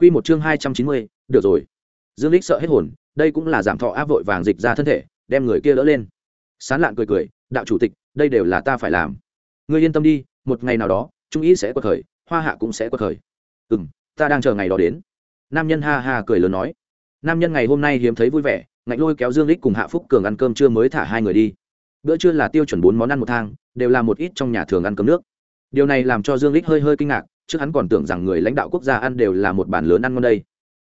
Quy một chương hai trăm chín mươi, được rồi. Dương Lịch sợ hết hồn, đây cũng là giảm thọ áp vội vàng dịch ra thân thể, đem người kia đỡ lên. Sán lạn cười cười, đạo chủ tịch, đây đều là ta phải làm. Ngươi yên tâm đi, một ngày nào đó, trung ý sẽ quật khởi, hoa hạ cũng sẽ quật khởi. Ừm, ta đang chờ ngày đó đến. Nam nhân ha ha cười lớn nói. Nam nhân ngày hôm nay hiếm thấy vui vẻ, ngạnh lôi kéo Dương Lịch cùng Hạ Phúc Cường ăn cơm trưa mới thả hai người đi. Bữa trưa là tiêu chuẩn bốn món ăn một thang, đều là một ít trong nhà thường ăn cơm nước. Điều này làm cho Dương Lịch hơi hơi kinh ngạc, trước hắn còn tưởng rằng người lãnh đạo quốc gia ăn đều là một bàn lớn ăn ngon đây.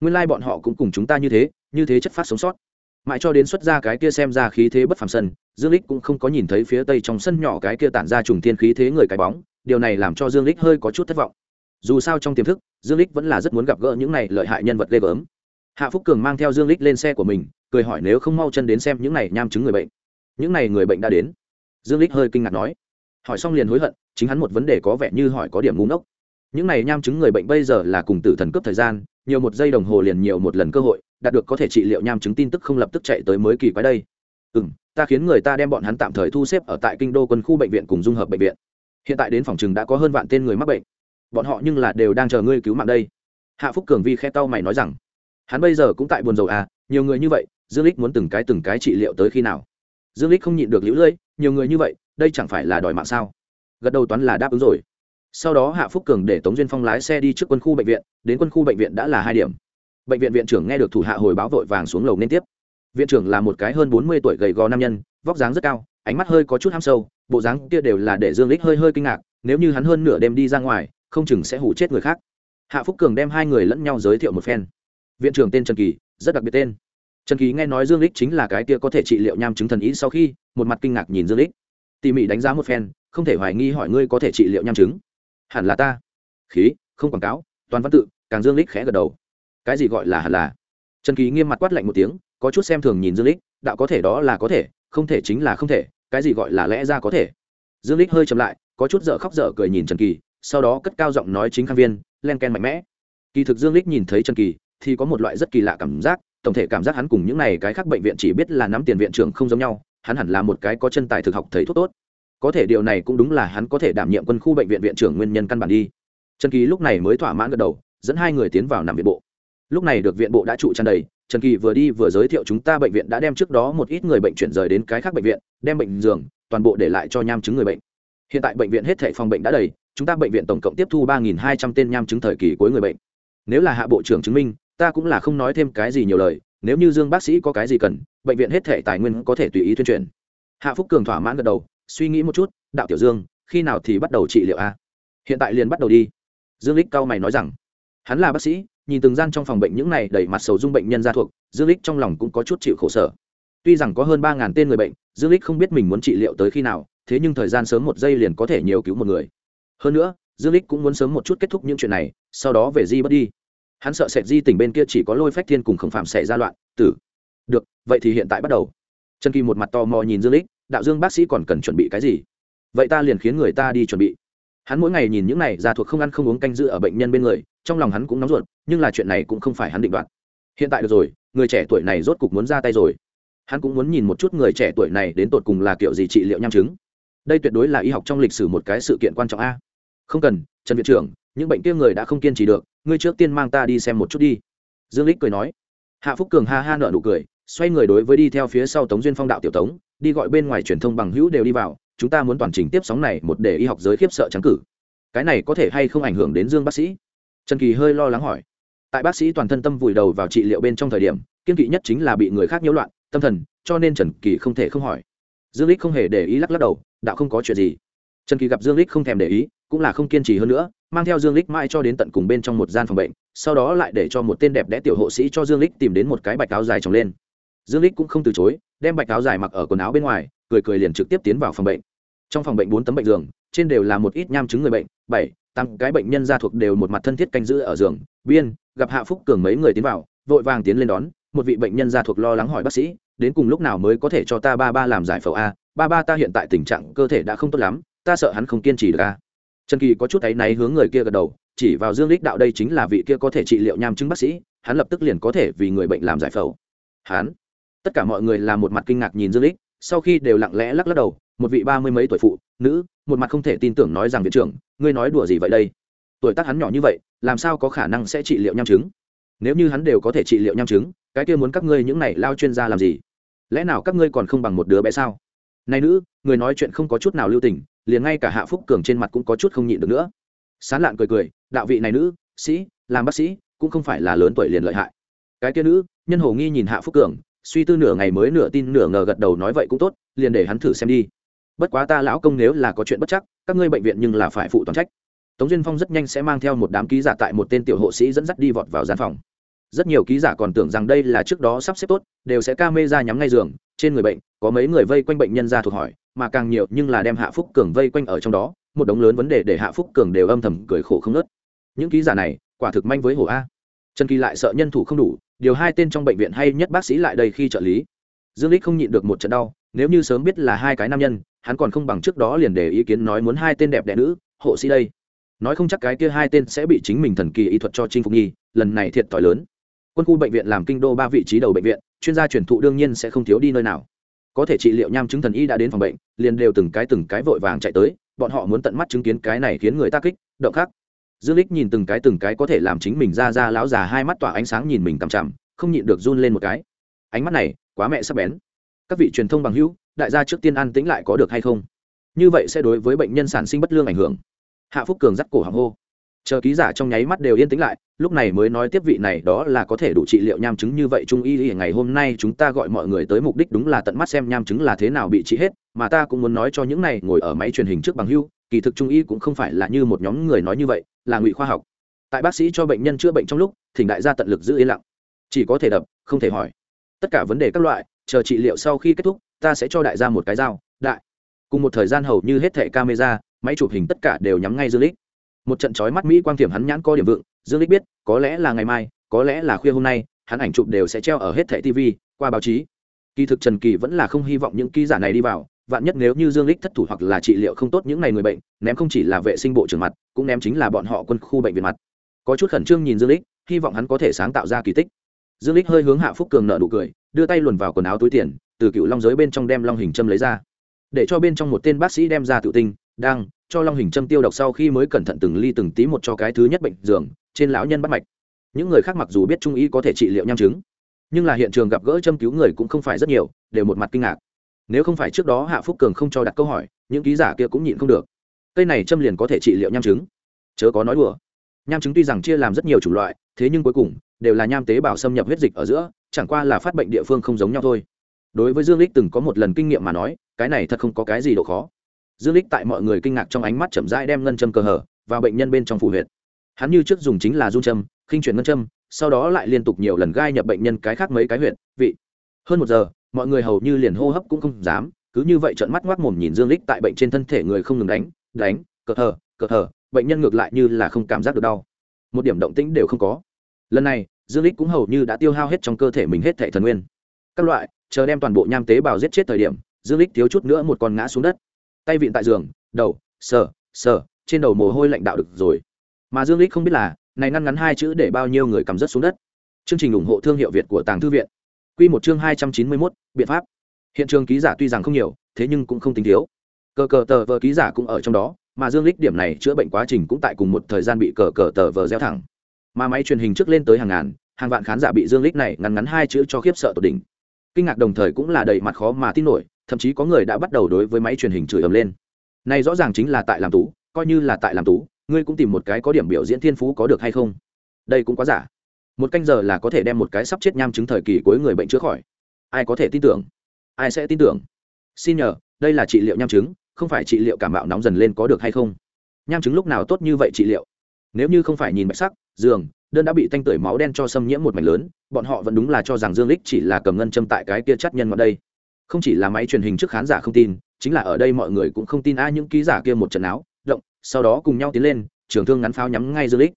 Nguyên lai、like、bọn họ cũng cùng chúng ta như thế như thế chất phát sống sót. Mãi cho đến xuất ra cái kia xem ra khí thế bất phàm sân, dương lích cũng không có nhìn thấy phía tây trong sân nhỏ cái kia tản ra trùng thiên khí thế người cái bóng, điều này làm cho dương lích hơi có chút thất vọng. Dù sao trong tiềm thức, dương lích vẫn là rất muốn gặp gỡ những này lợi hại nhân vật ghê gớm. Hạ phúc cường mang theo dương lích lên xe của mình, cười hỏi nếu không mau chân đến xem những này nham chứng người bệnh. Những này người bệnh đã đến. Dương lích hơi kinh ngạc nói. Hỏi xong liền hối hận, chính hắn một vấn đề có vẻ như hỏi có điểm ngu ngốc những này nham chứng người bệnh bây giờ là cùng tử thần cướp thời gian, nhiều một giây đồng hồ liền nhiều một lần cơ hội, đạt được có thể trị liệu nham chứng tin tức không lập tức chạy tới mới kỳ quái đây. Ừ m ta khiến người ta đem bọn hắn tạm thời thu xếp ở tại kinh đô quân khu bệnh viện cùng dung hợp bệnh viện. Hiện tại đến phòng chừng đã có hơn vạn tên người mắc bệnh. Bọn họ nhưng là đều đang chờ ngươi cứu mạng đây. Hạ phúc cường vi khe tao mày nói rằng, hắn bây giờ cũng tại buồn rầu à nhiều người như vậy, dương lích muốn từng cái từng cái trị liệu tới khi nào? Dương lích không nhịn được lũ lưỡi nhiều người như vậy, đây chẳng phải là đòi mạng sao? Gật đầu toán là đáp ứng rồi sau đó hạ phúc cường để tống duyên phong lái xe đi trước quân khu bệnh viện, đến quân khu bệnh viện đã là hai điểm. Bệnh viện viện trưởng nghe được thủ hạ hồi báo vội vàng xuống lầu nên tiếp. Viện trưởng là một cái hơn bốn mươi tuổi gầy gò nam nhân, vóc dáng rất cao, ánh mắt hơi có chút ham sâu, bộ dáng kia đều là để dương lích hơi hơi kinh ngạc, nếu như hắn hơn nửa đêm đi ra ngoài, không chừng sẽ hủ chết người khác. Hạ phúc cường đem hai người lẫn nhau giới thiệu một phen. Viện trưởng tên trần kỳ, rất đặc biệt tên. Trần kỳ nghe nói dương lích chính là cái kia có thể trị liệu nham chứng thần ý sau khi, một mặt kinh ngạc nhìn dương lích. Tỉ mỉ đánh giá một phen, không thể hoài nghi hỏi ngươi có thể trị liệu nham chứng hẳn là ta. Khí, không quảng cáo, toàn văn tự, càng dương lích khẽ gật đầu. Cái gì gọi là hẳn là? Trần kỳ nghiêm mặt quát lạnh một tiếng, có chút xem thường nhìn dương lích, đạo có thể đó là có thể, không thể chính là không thể, cái gì gọi là lẽ ra có thể? Dương lích hơi chậm lại, có chút dở khóc dở cười nhìn trần kỳ, sau đó cất cao giọng nói chính khang viên, len ken mạnh mẽ. Kỳ thực dương lích nhìn thấy trần kỳ, thì có một loại rất kỳ lạ cảm giác, tổng thể cảm giác hắn cùng những này cái khác bệnh viện chỉ biết là nắm tiền viện trưởng không giống nhau, hắn hẳn là một cái có chân tài thực học thầy thuốc tốt có thể điều này cũng đúng là hắn có thể đảm nhiệm quân khu bệnh viện viện trưởng nguyên nhân căn bản đi. Trần kỳ lúc này mới thỏa mãn gật đầu, dẫn hai người tiến vào nằm viện bộ. Lúc này được viện bộ đã trụ tràn đầy, trần kỳ vừa đi vừa giới thiệu chúng ta bệnh viện đã đem trước đó một ít người bệnh chuyển rời đến cái khác bệnh viện, đem bệnh giường, toàn bộ để lại cho nham chứng người bệnh. Hiện tại bệnh viện hết thể phòng bệnh đã đầy, chúng ta bệnh viện tổng cộng tiếp thu ba hai trăm tên nham chứng thời kỳ cuối người bệnh. Nếu là hạ bộ trưởng chứng minh, ta cũng là không nói thêm cái gì nhiều lời, nếu như dương bác sĩ có cái gì cần, bệnh viện hết thể tài nguyên có thể tùy ý tuyên truyền. Hạ phúc cường thỏa mãn gật đầu suy nghĩ một chút, đạo tiểu dương, khi nào thì bắt đầu trị liệu a? Hiện tại liền bắt đầu đi. Dương lích cao mày nói rằng, hắn là bác sĩ, nhìn từng gian trong phòng bệnh những này đẩy mặt sầu dung bệnh nhân ra thuộc, dương lích trong lòng cũng có chút chịu khổ sở. Tuy rằng có hơn ba ngàn tên người bệnh, dương lích không biết mình muốn trị liệu tới khi nào, thế nhưng thời gian sớm một giây liền có thể nhiều cứu một người. Hơn nữa, dương lích cũng muốn sớm một chút kết thúc những chuyện này, sau đó về di bất đi. Hắn sợ sệt di tỉnh bên kia chỉ có lôi phách thiên cùng khổng phạm xảy ra loạn, tử. Được, vậy thì hiện tại bắt đầu. Trần kỳ một mặt to mò nhìn dương lích đạo dương bác sĩ còn cần chuẩn bị cái gì? Vậy ta liền khiến người ta đi chuẩn bị. Hắn mỗi ngày nhìn những này ra thuộc không ăn không uống canh giữ ở bệnh nhân bên người, trong lòng hắn cũng nóng ruột, nhưng là chuyện này cũng không phải hắn định đoạt. Hiện tại được rồi, người trẻ tuổi này rốt cục muốn ra tay rồi. Hắn cũng muốn nhìn một chút người trẻ tuổi này đến tột cùng là kiểu gì trị liệu nham chứng. Đây tuyệt đối là y học trong lịch sử một cái sự kiện quan trọng a. Không cần, trần viện trưởng, những bệnh kia người đã không kiên trì được, ngươi trước tiên mang ta đi xem một chút đi. Dương lích cười nói. Hạ phúc cường ha ha nợ nụ cười xoay người đối với đi theo phía sau tống duyên phong đạo tiểu tống, đi gọi bên ngoài truyền thông bằng hữu đều đi vào, chúng ta muốn toàn trình tiếp sóng này một để y học giới khiếp sợ trắng cử. Cái này có thể hay không ảnh hưởng đến dương bác sĩ? Trần kỳ hơi lo lắng hỏi. Tại bác sĩ toàn thân tâm vùi đầu vào trị liệu bên trong thời điểm, kiên kỵ nhất chính là bị người khác nhiễu loạn, tâm thần, cho nên trần kỳ không thể không hỏi. Dương lích không hề để ý lắc lắc đầu, đạo không có chuyện gì. Trần kỳ gặp dương lích không thèm để ý, cũng là không kiên trì hơn nữa, mang theo dương lích mãi cho đến tận cùng bên trong một gian phòng bệnh, sau đó lại để cho một tên đẹp đẽ tiểu hộ sĩ cho dương lích tìm đến một cái bạch áo dài trồng lên dương lích cũng không từ chối, đem bạch áo dài mặc ở quần áo bên ngoài, cười cười liền trực tiếp tiến vào phòng bệnh. Trong phòng bệnh bốn tấm bệnh giường, trên đều là một ít nham chứng người bệnh, bảy, tám cái bệnh nhân gia thuộc đều một mặt thân thiết canh giữ ở giường. Biên, gặp hạ phúc cường mấy người tiến vào, vội vàng tiến lên đón, một vị bệnh nhân gia thuộc lo lắng hỏi bác sĩ, đến cùng lúc nào mới có thể cho ta ba ba làm giải phẫu a? Ba ba ta hiện tại tình trạng cơ thể đã không tốt lắm, ta sợ hắn không kiên trì được a. Trần kỳ có chút áy náy hướng người kia gật đầu, chỉ vào dương lích đạo đây chính là vị kia có thể trị liệu nham chứng bác sĩ, hắn lập tức liền có thể vì người bệnh làm giải phẫu. Hắn tất cả mọi người là một mặt kinh ngạc nhìn dương lích, sau khi đều lặng lẽ lắc lắc đầu, một vị ba mươi mấy tuổi phụ, nữ, một mặt không thể tin tưởng nói rằng viện trưởng, ngươi nói đùa gì vậy đây? Tuổi tác hắn nhỏ như vậy, làm sao có khả năng sẽ trị liệu nham chứng? Nếu như hắn đều có thể trị liệu nham chứng, cái kia muốn các ngươi những này lao chuyên gia làm gì? Lẽ nào các ngươi còn không bằng một đứa bé sao? Này nữ, người nói chuyện không có chút nào lưu tình, liền ngay cả hạ phúc cường trên mặt cũng có chút không nhịn được nữa. Sán lạn cười cười, đạo vị này nữ, sĩ, làm bác sĩ, cũng không phải là lớn tuổi liền lợi hại. Cái kia nữ, nhân hồ nghi nhìn hạ phúc cường suy tư nửa ngày mới nửa tin nửa ngờ gật đầu nói vậy cũng tốt, liền để hắn thử xem đi. Bất quá ta lão công nếu là có chuyện bất chắc, các ngươi bệnh viện nhưng là phải phụ toàn trách. Tống duyên phong rất nhanh sẽ mang theo một đám ký giả tại một tên tiểu hộ sĩ dẫn dắt đi vọt vào gian phòng. Rất nhiều ký giả còn tưởng rằng đây là trước đó sắp xếp tốt, đều sẽ ca mê ra nhắm ngay giường, trên người bệnh, có mấy người vây quanh bệnh nhân ra thuộc hỏi, mà càng nhiều nhưng là đem hạ phúc cường vây quanh ở trong đó, một đống lớn vấn đề để hạ phúc cường đều âm thầm cười khổ không nớt những ký giả này, quả thực manh với hổ a. Trần kỳ lại sợ nhân thủ không đủ điều hai tên trong bệnh viện hay nhất bác sĩ lại đây khi trợ lý. Dương lích không nhịn được một trận đau, nếu như sớm biết là hai cái nam nhân, hắn còn không bằng trước đó liền để ý kiến nói muốn hai tên đẹp đẽ nữ, hộ sĩ đây. Nói không chắc cái kia hai tên sẽ bị chính mình thần kỳ y thuật cho chinh phục nhi lần này thiệt thòi lớn. Quân khu bệnh viện làm kinh đô ba vị trí đầu bệnh viện, chuyên gia truyền thụ đương nhiên sẽ không thiếu đi nơi nào. Có thể trị liệu nham chứng thần y đã đến phòng bệnh, liền đều từng cái từng cái vội vàng chạy tới, bọn họ muốn tận mắt chứng kiến cái này khiến người ta kích, động khác dương lích nhìn từng cái từng cái có thể làm chính mình ra ra lão già hai mắt tỏa ánh sáng nhìn mình tằm chằm, không nhịn được run lên một cái. Ánh mắt này, quá mẹ sắp bén. Các vị truyền thông bằng hữu, đại gia trước tiên ăn tĩnh lại có được hay không? Như vậy sẽ đối với bệnh nhân sản sinh bất lương ảnh hưởng. Hạ phúc cường dắt cổ hàng hô. Chờ ký giả trong nháy mắt đều yên tĩnh lại, lúc này mới nói tiếp vị này, đó là có thể đủ trị liệu nham chứng như vậy trung y ngày hôm nay chúng ta gọi mọi người tới mục đích đúng là tận mắt xem nham chứng là thế nào bị trị hết, mà ta cũng muốn nói cho những này ngồi ở máy truyền hình trước bằng hưu kỳ thực trung y cũng không phải là như một nhóm người nói như vậy, là ngụy khoa học. Tại bác sĩ cho bệnh nhân chữa bệnh trong lúc, thỉnh đại gia tận lực giữ yên lặng. Chỉ có thể đập, không thể hỏi. Tất cả vấn đề các loại, chờ trị liệu sau khi kết thúc, ta sẽ cho đại gia một cái dao, đại. Cùng một thời gian hầu như hết thẻ camera, máy chụp hình tất cả đều nhắm ngay dương lích. Một trận chói mắt mỹ quang tiềm hắn nhãn có điểm vượng, dương lích biết, có lẽ là ngày mai, có lẽ là khuya hôm nay, hắn ảnh chụp đều sẽ treo ở hết thẻ tv qua báo chí. Kỳ thực trần kỳ vẫn là không hy vọng những ký giả này đi vào vạn nhất nếu như dương lích thất thủ hoặc là trị liệu không tốt những ngày người bệnh, ném không chỉ là vệ sinh bộ trưởng mặt, cũng ném chính là bọn họ quân khu bệnh viện mặt. Có chút khẩn trương nhìn dương lích, hy vọng hắn có thể sáng tạo ra kỳ tích. Dương lích hơi hướng hạ phúc cường nợ nụ cười, đưa tay luồn vào quần áo túi tiền, từ cựu long giới bên trong đem long hình châm lấy ra. Để cho bên trong một tên bác sĩ đem ra tự tinh, đang, cho long hình châm tiêu độc sau khi mới cẩn thận từng ly từng tí một cho cái thứ nhất bệnh giường, trên lão nhân bắt mạch. Những người khác mặc dù biết trung y có thể trị liệu nham chứng, nhưng là hiện trường gặp gỡ châm cứu người cũng không phải rất nhiều, đều một mặt kinh ngạc nếu không phải trước đó hạ phúc cường không cho đặt câu hỏi, những ký giả kia cũng nhịn không được. Cây này châm liền có thể trị liệu nham chứng chớ có nói đùa. Nham chứng tuy rằng chia làm rất nhiều chủng loại, thế nhưng cuối cùng đều là nham tế bào xâm nhập huyết dịch ở giữa, chẳng qua là phát bệnh địa phương không giống nhau thôi. Đối với dương lích từng có một lần kinh nghiệm mà nói, cái này thật không có cái gì độ khó. Dương lích tại mọi người kinh ngạc trong ánh mắt chậm rãi đem ngân châm cơ hở vào bệnh nhân bên trong phủ huyệt. Hắn như trước dùng chính là dung châm, khinh chuyển ngân châm, sau đó lại liên tục nhiều lần gai nhập bệnh nhân cái khác mấy cái huyệt, vị. Hơn một giờ mọi người hầu như liền hô hấp cũng không dám, cứ như vậy trợn mắt ngoác mồm nhìn dương lích tại bệnh trên thân thể người không ngừng đánh đánh, cờ thờ cờ thờ bệnh nhân ngược lại như là không cảm giác được đau. Một điểm động tĩnh đều không có. Lần này, dương lích cũng hầu như đã tiêu hao hết trong cơ thể mình hết thể thần nguyên. Các loại, chờ đem toàn bộ nham tế bào giết chết thời điểm, dương lích thiếu chút nữa một con ngã xuống đất. Tay vịn tại giường, đầu, sờ sờ, trên đầu mồ hôi lạnh đạo được rồi. Mà dương lích không biết là, này ngăn ngắn hai chữ để bao nhiêu người cầm rất xuống đất. Chương trình ủng hộ thương hiệu việt của tàng thư viện quy một chương hai trăm chín mươi 291, biện pháp. Hiện trường ký giả tuy rằng không nhiều thế nhưng cũng không tính thiếu. Cờ cờ tờ vờ ký giả cũng ở trong đó mà dương Lịch điểm này chữa bệnh quá trình cũng tại cùng một thời gian bị cờ cờ tờ vờ gieo thẳng. Mà máy truyền hình trước lên tới hàng ngàn hàng vạn khán giả bị dương Lịch này ngắn ngắn hai chữ cho khiếp sợ tột đỉnh. Kinh ngạc đồng thời cũng là đầy mặt khó mà tin nổi thậm chí có người đã bắt đầu đối với máy truyền hình chửi ầm lên. Này rõ ràng chính là tại làm tú coi như là tại làm tú ngươi cũng tìm một cái có điểm biểu diễn thiên phú có được hay không? Đây cũng quá giả một canh giờ là có thể đem một cái sắp chết nham chứng thời kỳ cuối người bệnh chữa khỏi. Ai có thể tin tưởng? Ai sẽ tin tưởng? Xin nhờ, đây là trị liệu nham chứng, không phải trị liệu cảm bạo nóng dần lên có được hay không? Nham chứng lúc nào tốt như vậy trị liệu? Nếu như không phải nhìn bạch sắc, giường, đơn đã bị tanh tưởi máu đen cho xâm nhiễm một mảnh lớn, bọn họ vẫn đúng là cho rằng dương lích chỉ là cầm ngân châm tại cái kia chắt nhân vào đây. Không chỉ là máy truyền hình trước khán giả không tin, chính là ở đây mọi người cũng không tin ai những ký giả kia một trận áo, động, sau đó cùng nhau tiến lên, trường thương ngắn pháo nhắm ngay dương lích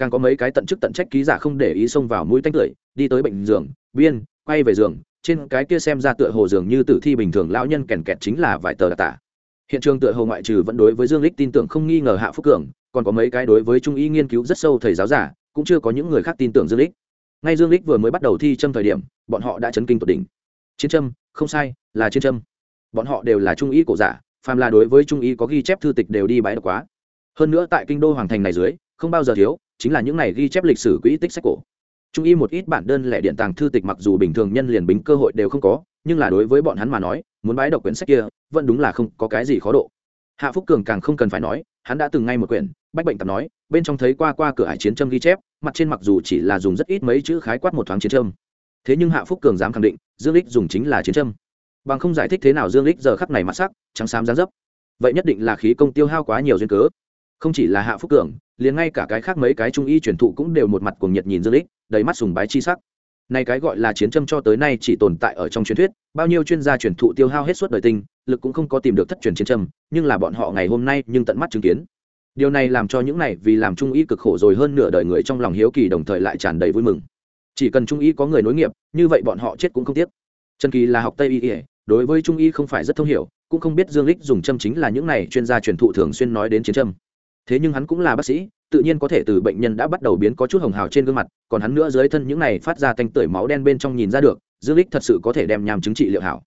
càng có mấy cái tận chức tận trách ký giả không để ý xông vào mũi tanh tưởi, đi tới bệnh giường, biên, quay về giường. Trên cái kia xem ra tựa hồ dường như tử thi bình thường lão nhân kèn kẹt chính là vài tờ đặc tả. Hiện trường tựa hồ ngoại trừ vẫn đối với dương lích tin tưởng không nghi ngờ hạ phúc cường, còn có mấy cái đối với trung y nghiên cứu rất sâu thầy giáo giả, cũng chưa có những người khác tin tưởng dương lích ngay dương lích vừa mới bắt đầu thi châm thời điểm, bọn họ đã chấn kinh tột đỉnh. Chiến châm, không sai, là chiến châm. Bọn họ đều là trung y cổ giả, phàm là đối với trung y có ghi chép thư tịch đều đi bãi đọc quá. Hơn nữa tại kinh đô hoàng thành này dưới, không bao giờ thiếu chính là những này ghi chép lịch sử quỹ tích sách cổ. Trung y một ít bản đơn lẻ điện tàng thư tịch mặc dù bình thường nhân liền bính cơ hội đều không có, nhưng là đối với bọn hắn mà nói, muốn bái đọc quyển sách kia, vẫn đúng là không có cái gì khó độ. Hạ phúc cường càng không cần phải nói, hắn đã từng ngay một quyển, bách bệnh tập nói, bên trong thấy qua qua cửa hải chiến châm ghi chép, mặt trên mặc dù chỉ là dùng rất ít mấy chữ khái quát một thoáng chiến châm. Thế nhưng hạ phúc cường dám khẳng định, dương lích dùng chính là chiến châm. Bằng không giải thích thế nào dương lích giờ khắc này mặt sắc, trắng xám dáng dấp. Vậy nhất định là khí công tiêu hao quá nhiều duyên cớ không chỉ là hạ phúc cường, liền ngay cả cái khác mấy cái trung y truyền thụ cũng đều một mặt cuồng nhiệt nhìn dương lích đầy mắt sùng bái chi sắc. Này cái gọi là chiến châm cho tới nay chỉ tồn tại ở trong truyền thuyết, bao nhiêu chuyên gia truyền thụ tiêu hao hết suốt đời tinh, lực cũng không có tìm được thất truyền chiến châm, nhưng là bọn họ ngày hôm nay nhưng tận mắt chứng kiến. Điều này làm cho những này vì làm trung y cực khổ rồi hơn nửa đời người trong lòng hiếu kỳ đồng thời lại tràn đầy vui mừng. Chỉ cần trung y có người nối nghiệp, như vậy bọn họ chết cũng không tiếc. Trần kỳ là học tây y đối với trung y không phải rất thông hiểu, cũng không biết dương lích dùng châm chính là những này chuyên gia truyền thụ thường xuyên nói đến chiến châm thế nhưng hắn cũng là bác sĩ, tự nhiên có thể từ bệnh nhân đã bắt đầu biến có chút hồng hào trên gương mặt, còn hắn nữa dưới thân những này phát ra tanh tưởi máu đen bên trong nhìn ra được, dương lích thật sự có thể đem nhằm chứng trị liệu hảo.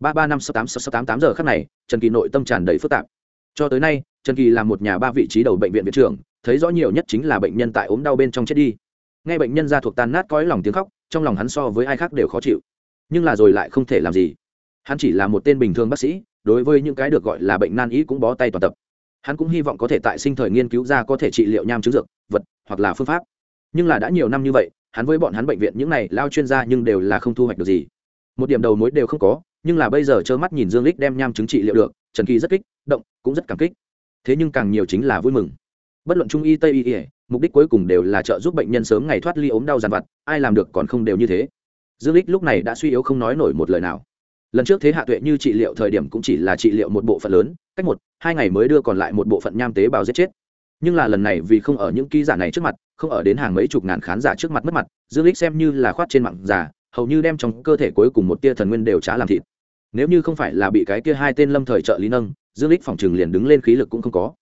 Ba ba năm sáu tám sáu tám tám giờ khắc này, trần kỳ nội tâm tràn đầy phức tạp. Cho tới nay, trần kỳ là một nhà ba vị trí đầu bệnh viện viện trưởng, thấy rõ nhiều nhất chính là bệnh nhân tại ốm đau bên trong chết đi. Ngay bệnh nhân ra thuộc tan nát cõi lòng tiếng khóc, trong lòng hắn so với ai khác đều khó chịu. Nhưng là rồi lại không thể làm gì. Hắn chỉ là một tên bình thường bác sĩ, đối với những cái được gọi là bệnh nan y cũng bó tay toàn tập hắn cũng hy vọng có thể tại sinh thời nghiên cứu ra có thể trị liệu nham chứng dược, vật, hoặc là phương pháp. Nhưng là đã nhiều năm như vậy, hắn với bọn hắn bệnh viện những này lao chuyên gia nhưng đều là không thu hoạch được gì. Một điểm đầu mối đều không có, nhưng là bây giờ trơ mắt nhìn dương lích đem nham chứng trị liệu được, trần kỳ rất kích, động, cũng rất cảm kích. Thế nhưng càng nhiều chính là vui mừng. Bất luận trung y, tây y mục đích cuối cùng đều là trợ giúp bệnh nhân sớm ngày thoát ly ốm đau dàn vặt, ai làm được còn không đều như thế. Dương lích lúc này đã suy yếu không nói nổi một lời nào. Lần trước thế hạ tuệ như trị liệu thời điểm cũng chỉ là trị liệu một bộ phận lớn, cách một hai ngày mới đưa còn lại một bộ phận nham tế bào giết chết. Nhưng là lần này vì không ở những ký giả này trước mặt, không ở đến hàng mấy chục ngàn khán giả trước mặt mất mặt, dương lích xem như là khoát trên mạng giả hầu như đem trong cơ thể cuối cùng một tia thần nguyên đều trả làm thịt. Nếu như không phải là bị cái kia hai tên lâm thời trợ lý nâng, dương lích phòng trường liền đứng lên khí lực cũng không có.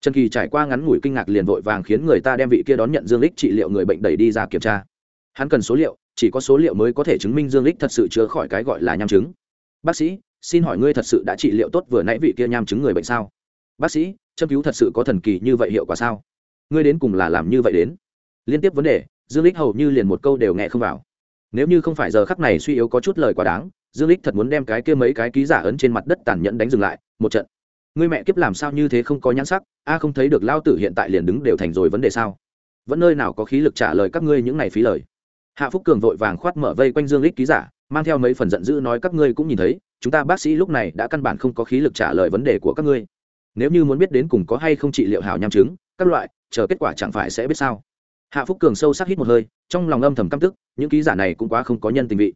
Trần kỳ trải qua ngắn ngủi kinh ngạc liền vội vàng khiến người ta đem vị kia đón nhận dương lích trị liệu người bệnh đẩy đi ra kiểm tra. Hắn cần số liệu, chỉ có số liệu mới có thể chứng minh dương lích thật sự chữa khỏi cái gọi là nham chứng. Bác sĩ xin hỏi ngươi thật sự đã trị liệu tốt vừa nãy vị kia nham chứng người bệnh sao? Bác sĩ, châm cứu thật sự có thần kỳ như vậy hiệu quả sao? Ngươi đến cùng là làm như vậy đến? Liên tiếp vấn đề, dương lích hầu như liền một câu đều nghe không vào. Nếu như không phải giờ khắc này suy yếu có chút lời quá đáng, dương lích thật muốn đem cái kia mấy cái ký giả ấn trên mặt đất tàn nhẫn đánh dừng lại, một trận. Ngươi mẹ kiếp làm sao như thế không có nhãn sắc, a không thấy được lao tử hiện tại liền đứng đều thành rồi vấn đề sao? Vẫn nơi nào có khí lực trả lời các ngươi những này phí lời. Hạ phúc cường vội vàng khoát mở vây quanh dương lích ký giả, mang theo mấy phần giận dữ nói các ngươi cũng nhìn thấy chúng ta bác sĩ lúc này đã căn bản không có khí lực trả lời vấn đề của các ngươi. Nếu như muốn biết đến cùng có hay không trị liệu hảo nham chứng, các loại, chờ kết quả chẳng phải sẽ biết sao. Hạ phúc cường sâu sắc hít một hơi, trong lòng âm thầm căm tức, những ký giả này cũng quá không có nhân tình vị.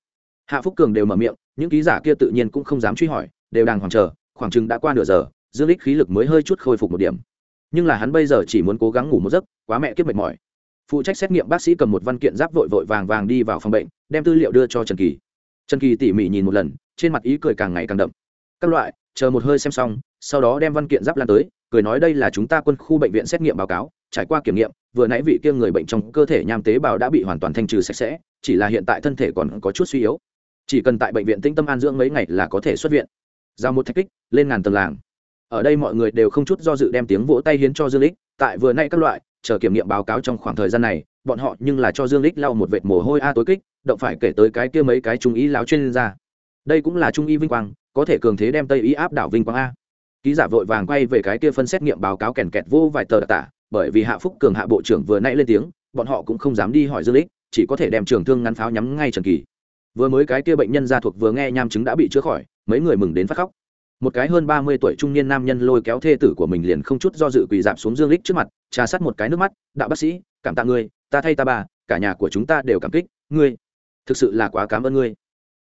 Hạ phúc cường đều mở miệng, những ký giả kia tự nhiên cũng không dám truy hỏi, đều đang hoàng chờ, khoảng chừng đã qua nửa giờ, dương lích khí lực mới hơi chút khôi phục một điểm. Nhưng là hắn bây giờ chỉ muốn cố gắng ngủ một giấc, quá mẹ kiếp mệt mỏi. Phụ trách xét nghiệm bác sĩ cầm một văn kiện giáp vội vội vàng vàng đi vào phòng bệnh, đem tư liệu đưa cho trần kỳ. Trần kỳ tỉ mỉ nhìn một lần trên mặt ý cười càng ngày càng đậm. Các loại, chờ một hơi xem xong, sau đó đem văn kiện giáp lan tới, cười nói đây là chúng ta quân khu bệnh viện xét nghiệm báo cáo, trải qua kiểm nghiệm, vừa nãy vị kia người bệnh trong cơ thể nham tế bào đã bị hoàn toàn thanh trừ sạch sẽ, chỉ là hiện tại thân thể còn có chút suy yếu. Chỉ cần tại bệnh viện tĩnh tâm an dưỡng mấy ngày là có thể xuất viện. Giao một thạch kích, lên ngàn tầng làng. Ở đây mọi người đều không chút do dự đem tiếng vỗ tay hiến cho dương lích, tại vừa nay các loại, chờ kiểm nghiệm báo cáo trong khoảng thời gian này, bọn họ nhưng là cho dương lích lau một vệt mồ hôi a à tối kích, động phải kể tới cái kia mấy cái trung ý láo chuyên gia đây cũng là trung y vinh quang, có thể cường thế đem tây ý áp đảo vinh quang a. Ký giả vội vàng quay về cái kia phân xét nghiệm báo cáo kèn kẹt vô vài tờ đặc tả, bởi vì hạ phúc cường hạ bộ trưởng vừa nãy lên tiếng, bọn họ cũng không dám đi hỏi dương lích chỉ có thể đem trường thương ngắn pháo nhắm ngay trần kỳ. Vừa mới cái kia bệnh nhân gia thuộc vừa nghe nham chứng đã bị chữa khỏi, mấy người mừng đến phát khóc. Một cái hơn ba mươi tuổi trung niên nam nhân lôi kéo thê tử của mình liền không chút do dự quỳ dạp xuống dương lích trước mặt, trà sát một cái nước mắt, đạo bác sĩ, cảm tạ ngươi, ta thay ta bà, cả nhà của chúng ta đều cảm kích, ngươi, thực sự là quá cảm ơn ngươi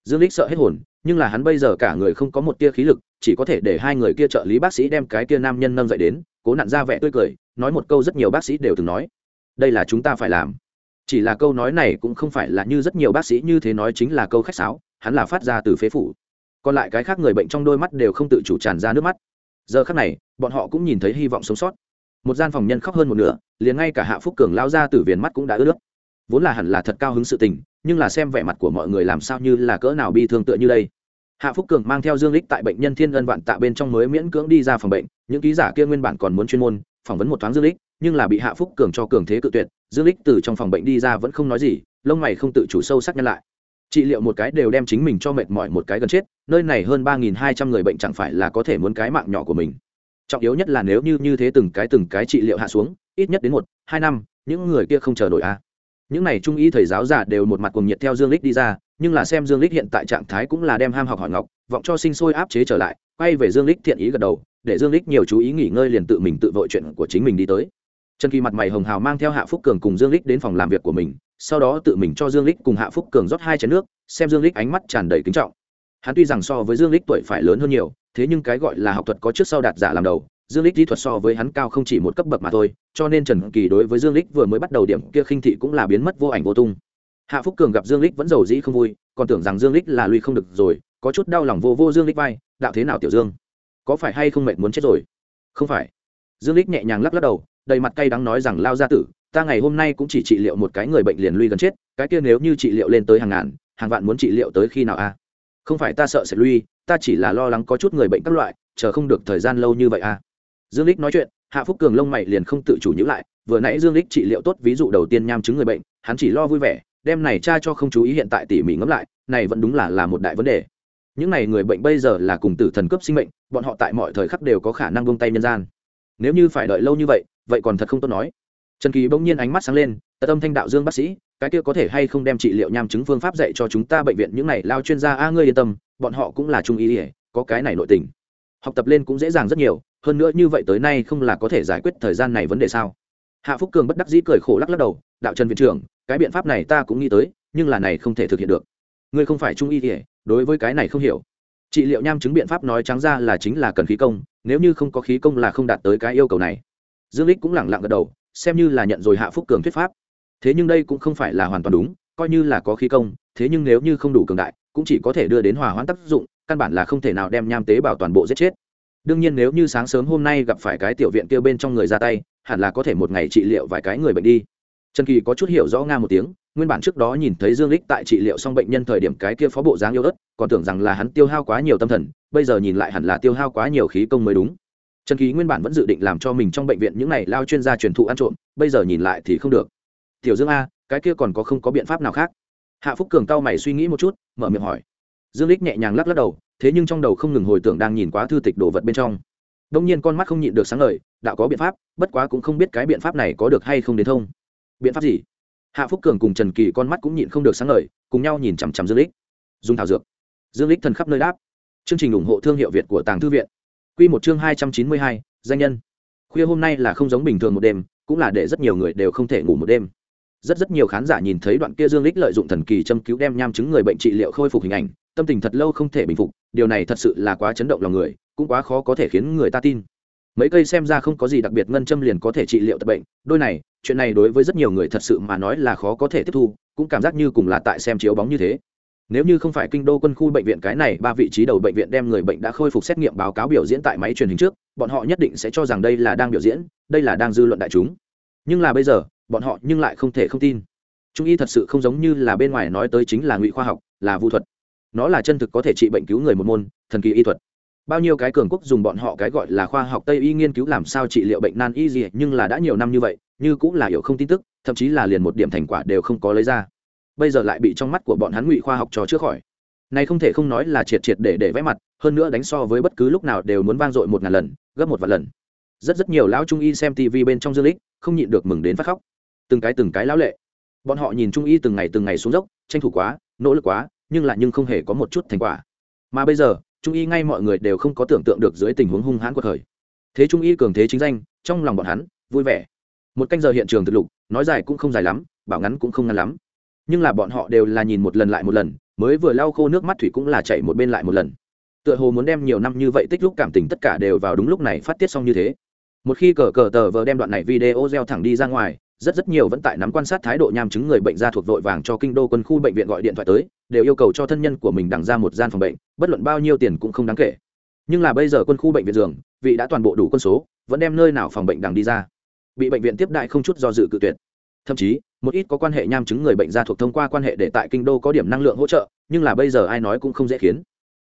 dương lích sợ hết hồn, nhưng là hắn bây giờ cả người không có một tia khí lực, chỉ có thể để hai người kia trợ lý bác sĩ đem cái kia nam nhân nâng dậy đến, cố nặn ra vẻ tươi cười, nói một câu rất nhiều bác sĩ đều từng nói. Đây là chúng ta phải làm. Chỉ là câu nói này cũng không phải là như rất nhiều bác sĩ như thế nói chính là câu khách sáo, hắn là phát ra từ phế phủ. Còn lại cái khác người bệnh trong đôi mắt đều không tự chủ tràn ra nước mắt. Giờ khác này, bọn họ cũng nhìn thấy hy vọng sống sót. Một gian phòng nhân khóc hơn một nửa, liền ngay cả hạ phúc cường lao ra từ viền mắt cũng đã ướt nước. Vốn là hẳn là thật cao hứng sự tình nhưng là xem vẻ mặt của mọi người làm sao như là cỡ nào bi thương tựa như đây. Hạ phúc cường mang theo dương lích tại bệnh nhân thiên ân vạn tạ bên trong mới miễn cưỡng đi ra phòng bệnh, những ký giả kia nguyên bản còn muốn chuyên môn phỏng vấn một thoáng dương lích nhưng là bị hạ phúc cường cho cường thế cự tuyệt, dương lích từ trong phòng bệnh đi ra vẫn không nói gì, lông mày không tự chủ sâu sắc nhân lại. Trị liệu một cái đều đem chính mình cho mệt mỏi một cái gần chết, nơi này hơn ba nghìn hai trăm người bệnh chẳng phải là có thể muốn cái mạng nhỏ của mình. Trọng yếu nhất là nếu như như thế từng cái từng cái trị liệu hạ xuống, ít nhất đến một, hai năm, những người kia không chờ nổi a à những này trung y thầy giáo giả đều một mặt cùng nhiệt theo dương lích đi ra, nhưng là xem dương lích hiện tại trạng thái cũng là đem ham học hỏi ngọc, vọng cho sinh sôi áp chế trở lại, quay về dương lích thiện ý gật đầu, để dương lích nhiều chú ý nghỉ ngơi liền tự mình tự vội chuyện của chính mình đi tới. Trần kỳ mặt mày hồng hào mang theo hạ phúc cường cùng dương lích đến phòng làm việc của mình, sau đó tự mình cho dương lích cùng hạ phúc cường rót hai chén nước, xem dương lích ánh mắt tràn đầy kính trọng. Hắn tuy rằng so với dương lích tuổi phải lớn hơn nhiều, thế nhưng cái gọi là học thuật có trước sau đạt giả làm đầu dương lích kỹ thuật so với hắn cao không chỉ một cấp bậc mà thôi, cho nên trần kỳ đối với dương lích vừa mới bắt đầu điểm kia khinh thị cũng là biến mất vô ảnh vô tung. Hạ phúc cường gặp dương lích vẫn giàu dĩ không vui, còn tưởng rằng dương lích là lui không được rồi, có chút đau lòng vô vô dương lích vai, đạo thế nào tiểu dương? Có phải hay không mệt muốn chết rồi? Không phải. Dương lích nhẹ nhàng lắc lắc đầu, đầy mặt cay đắng nói rằng, lao gia tử, ta ngày hôm nay cũng chỉ trị liệu một cái người bệnh liền lui gần chết, cái kia nếu như trị liệu lên tới hàng ngàn, hàng vạn muốn trị liệu tới khi nào a không phải ta sợ sẽ lui ta chỉ là lo lắng có chút người bệnh các loại, chờ không được thời gian lâu như vậy a dương lích nói chuyện, hạ phúc cường lông mày liền không tự chủ nhữ lại, vừa nãy dương lích trị liệu tốt ví dụ đầu tiên nham chứng người bệnh, hắn chỉ lo vui vẻ, đem này cha cho không chú ý hiện tại tỉ mỉ ngẫm lại, này vẫn đúng là là một đại vấn đề. Những này người bệnh bây giờ là cùng tử thần cấp sinh mệnh, bọn họ tại mọi thời khắc đều có khả năng buông tay nhân gian. Nếu như phải đợi lâu như vậy vậy còn thật không tốt nói. Trần kỳ bỗng nhiên ánh mắt sáng lên tật tâm thanh đạo dương bác sĩ, cái kia có thể hay không đem trị liệu nham chứng phương pháp dạy cho chúng ta bệnh viện những này lao chuyên gia? A, ngươi yên tâm, bọn họ cũng là trung y ỉa có cái này nội tình. Học tập lên cũng dễ dàng rất nhiều hơn nữa như vậy tới nay không là có thể giải quyết thời gian này vấn đề sao? Hạ phúc cường bất đắc dĩ cười khổ lắc lắc đầu, đạo trần viện trưởng, cái biện pháp này ta cũng nghĩ tới, nhưng là này không thể thực hiện được. Ngươi không phải trung y ỉa đối với cái này không hiểu. Trị liệu nham chứng biện pháp nói trắng ra là chính là cần khí công, nếu như không có khí công là không đạt tới cái yêu cầu này. Dương lích cũng lẳng lặng gật đầu, xem như là nhận rồi hạ phúc cường thuyết pháp. Thế nhưng đây cũng không phải là hoàn toàn đúng, coi như là có khí công, thế nhưng nếu như không đủ cường đại, cũng chỉ có thể đưa đến hòa hoãn tác dụng, căn bản là không thể nào đem nham tế bào toàn bộ giết chết đương nhiên nếu như sáng sớm hôm nay gặp phải cái tiểu viện kia bên trong người ra tay, hẳn là có thể một ngày trị liệu vài cái người bệnh đi. Trần kỳ có chút hiểu rõ nga một tiếng, nguyên bản trước đó nhìn thấy dương lích tại trị liệu xong bệnh nhân thời điểm cái kia phó bộ dáng yêu ớt, còn tưởng rằng là hắn tiêu hao quá nhiều tâm thần, bây giờ nhìn lại hẳn là tiêu hao quá nhiều khí công mới đúng. Trần kỳ nguyên bản vẫn dự định làm cho mình trong bệnh viện những này lao chuyên gia truyền thụ ăn trộm, bây giờ nhìn lại thì không được. Tiểu dương a, cái kia còn có không có biện pháp nào khác? Hạ phúc cường cao mày suy nghĩ một chút, mở miệng hỏi dương lích nhẹ nhàng lắc lắc đầu, thế nhưng trong đầu không ngừng hồi tưởng đang nhìn quá thư tịch đồ vật bên trong. Đông nhiên con mắt không nhịn được sáng ngời, đạo có biện pháp, bất quá cũng không biết cái biện pháp này có được hay không đến thông. Biện pháp gì? Hạ phúc cường cùng trần kỳ con mắt cũng nhịn không được sáng ngời, cùng nhau nhìn chằm chằm dương lích. Dùng thảo dược. Dương lích thần khắp nơi đáp. Chương trình ủng hộ thương hiệu việt của tàng thư viện. Quy một chương hai trăm chín mươi hai, danh nhân. Khuya hôm nay là không giống bình thường một đêm, cũng là để rất nhiều người đều không thể ngủ một đêm. Rất rất nhiều khán giả nhìn thấy đoạn kia dương lích lợi dụng thần kỳ châm cứu đem nham chứng người bệnh trị liệu khôi phục hình ảnh tâm tình thật lâu không thể bình phục, điều này thật sự là quá chấn động lòng người, cũng quá khó có thể khiến người ta tin. Mấy cây xem ra không có gì đặc biệt ngân châm liền có thể trị liệu tập bệnh, đôi này, chuyện này đối với rất nhiều người thật sự mà nói là khó có thể tiếp thu, cũng cảm giác như cùng là tại xem chiếu bóng như thế. Nếu như không phải kinh đô quân khu bệnh viện cái này, ba vị trí đầu bệnh viện đem người bệnh đã khôi phục xét nghiệm báo cáo biểu diễn tại máy truyền hình trước, bọn họ nhất định sẽ cho rằng đây là đang biểu diễn, đây là đang dư luận đại chúng. Nhưng là bây giờ, bọn họ nhưng lại không thể không tin. Trung y thật sự không giống như là bên ngoài nói tới chính là ngụy khoa học, là vu thuật nó là chân thực có thể trị bệnh cứu người một môn, thần kỳ y thuật. Bao nhiêu cái cường quốc dùng bọn họ cái gọi là khoa học tây y nghiên cứu làm sao trị liệu bệnh nan y gì, nhưng là đã nhiều năm như vậy, như cũng là hiểu không tin tức, thậm chí là liền một điểm thành quả đều không có lấy ra. Bây giờ lại bị trong mắt của bọn hắn ngụy khoa học trò chữa khỏi. Này không thể không nói là triệt triệt để để vẽ mặt, hơn nữa đánh so với bất cứ lúc nào đều muốn vang dội một ngàn lần, gấp một vạn lần. Rất rất nhiều lão trung y xem tv bên trong dương lịch, không nhịn được mừng đến phát khóc. Từng cái từng cái lão lệ. Bọn họ nhìn trung y từng ngày từng ngày xuống dốc, tranh thủ quá, nỗ lực quá nhưng lại nhưng không hề có một chút thành quả. Mà bây giờ, trung y ngay mọi người đều không có tưởng tượng được dưới tình huống hung hãn của thời. Thế trung y cường thế chính danh, trong lòng bọn hắn, vui vẻ. Một canh giờ hiện trường thực lục, nói dài cũng không dài lắm, bảo ngắn cũng không ngắn lắm. Nhưng là bọn họ đều là nhìn một lần lại một lần, mới vừa lau khô nước mắt thủy cũng là chạy một bên lại một lần. Tựa hồ muốn đem nhiều năm như vậy tích lúc cảm tình tất cả đều vào đúng lúc này phát tiết xong như thế. Một khi cờ cờ tờ vờ đem đoạn này video gieo thẳng đi ra ngoài rất rất nhiều vẫn tại nắm quan sát thái độ nham chứng người bệnh ra thuộc vội vàng cho kinh đô quân khu bệnh viện gọi điện thoại tới, đều yêu cầu cho thân nhân của mình đằng ra một gian phòng bệnh, bất luận bao nhiêu tiền cũng không đáng kể. Nhưng là bây giờ quân khu bệnh viện giường, vị đã toàn bộ đủ quân số, vẫn đem nơi nào phòng bệnh đằng đi ra. Bị bệnh viện tiếp đại không chút do dự cự tuyệt. Thậm chí, một ít có quan hệ nham chứng người bệnh ra thuộc thông qua quan hệ để tại kinh đô có điểm năng lượng hỗ trợ, nhưng là bây giờ ai nói cũng không dễ khiến.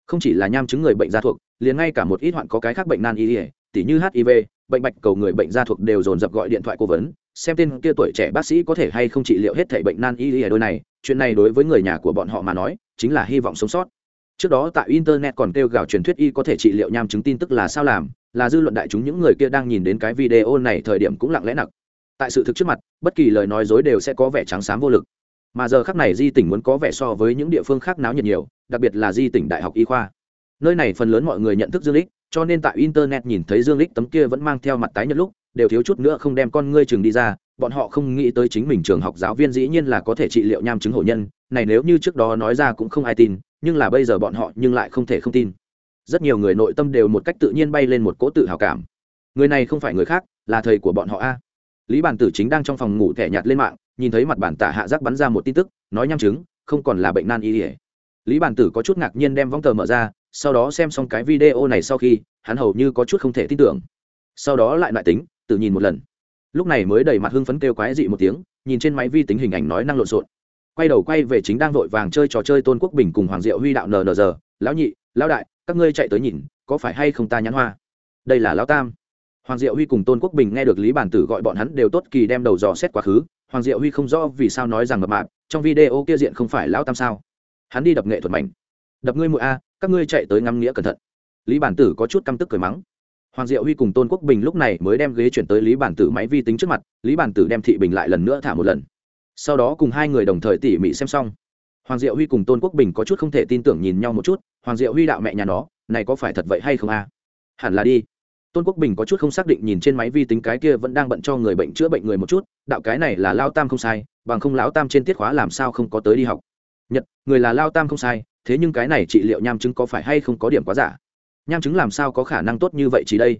Không chỉ là nham chứng người bệnh ra thuộc, liền ngay cả một ít hoạn có cái khác bệnh nan y tỉ như hiv bệnh bạch cầu người bệnh gia thuộc đều dồn dập gọi điện thoại cố vấn xem tên kia tuổi trẻ bác sĩ có thể hay không trị liệu hết thể bệnh nan y ở đôi này, chuyện này đối với người nhà của bọn họ mà nói, chính là hy vọng sống sót. Trước đó tại internet còn kêu gào truyền thuyết y có thể trị liệu nham chứng tin tức là sao làm, là dư luận đại chúng những người kia đang nhìn đến cái video này thời điểm cũng lặng lẽ nặc tại sự thực trước mặt, bất kỳ lời nói dối đều sẽ có vẻ trắng xám vô lực. Mà giờ khắc này di tỉnh muốn có vẻ so với những địa phương khác náo nhiệt nhiều, đặc biệt là di tỉnh đại học y khoa. Nơi này phần lớn mọi người nhận thức dương lích, cho nên tại internet nhìn thấy dương lích tấm kia vẫn mang theo mặt tái nhật lúc đều thiếu chút nữa không đem con ngươi chừng đi ra, bọn họ không nghĩ tới chính mình trường học giáo viên dĩ nhiên là có thể trị liệu nham chứng hổ nhân, này nếu như trước đó nói ra cũng không ai tin, nhưng là bây giờ bọn họ nhưng lại không thể không tin. Rất nhiều người nội tâm đều một cách tự nhiên bay lên một cỗ tự hào cảm. Người này không phải người khác, là thầy của bọn họ a. Lý bản tử chính đang trong phòng ngủ thẻ nhạt lên mạng, nhìn thấy mặt bản tả hạ giác bắn ra một tin tức, nói nham chứng, không còn là bệnh nan y ỉa lý bản tử có chút ngạc nhiên đem vong tờ mở ra, sau đó xem xong cái video này sau khi, hắn hầu như có chút không thể tin tưởng. Sau đó lại lại tính tự nhìn một lần. Lúc này mới đầy mặt hưng phấn kêu quái dị một tiếng, nhìn trên máy vi tính hình ảnh nói năng lộn xộn. Quay đầu quay về chính đang vội vàng chơi trò chơi tôn quốc bình cùng hoàng diệu huy đạo nờ giờ, lão nhị, lão đại, các ngươi chạy tới nhìn, có phải hay không ta nhãn hoa? Đây là lão tam. Hoàng diệu huy cùng tôn quốc bình nghe được lý bản tử gọi bọn hắn đều tốt kỳ đem đầu dò xét quá khứ, hoàng diệu huy không rõ vì sao nói rằng mập mạp, trong video kia diện không phải lão tam sao? Hắn đi đập nghệ thuật mảnh đập ngươi mũi a, các ngươi chạy tới ngắm nghĩa cẩn thận. Lý bản tử có chút căm tức cười mắng hoàng diệu huy cùng tôn quốc bình lúc này mới đem ghế chuyển tới lý bản tử máy vi tính trước mặt, lý bản tử đem thị bình lại lần nữa thả một lần. Sau đó cùng hai người đồng thời tỉ mỉ xem xong. Hoàng diệu huy cùng tôn quốc bình có chút không thể tin tưởng nhìn nhau một chút, hoàng diệu huy đạo mẹ nhà nó, này có phải thật vậy hay không a? Hẳn là đi. Tôn quốc bình có chút không xác định nhìn trên máy vi tính cái kia vẫn đang bận cho người bệnh chữa bệnh người một chút, đạo cái này là lao tam không sai, bằng không lão tam trên tiết khóa làm sao không có tới đi học. Nhật, người là lao tam không sai, thế nhưng cái này trị liệu nham chứng có phải hay không có điểm quá giả? Nham chứng làm sao có khả năng tốt như vậy chỉ đây?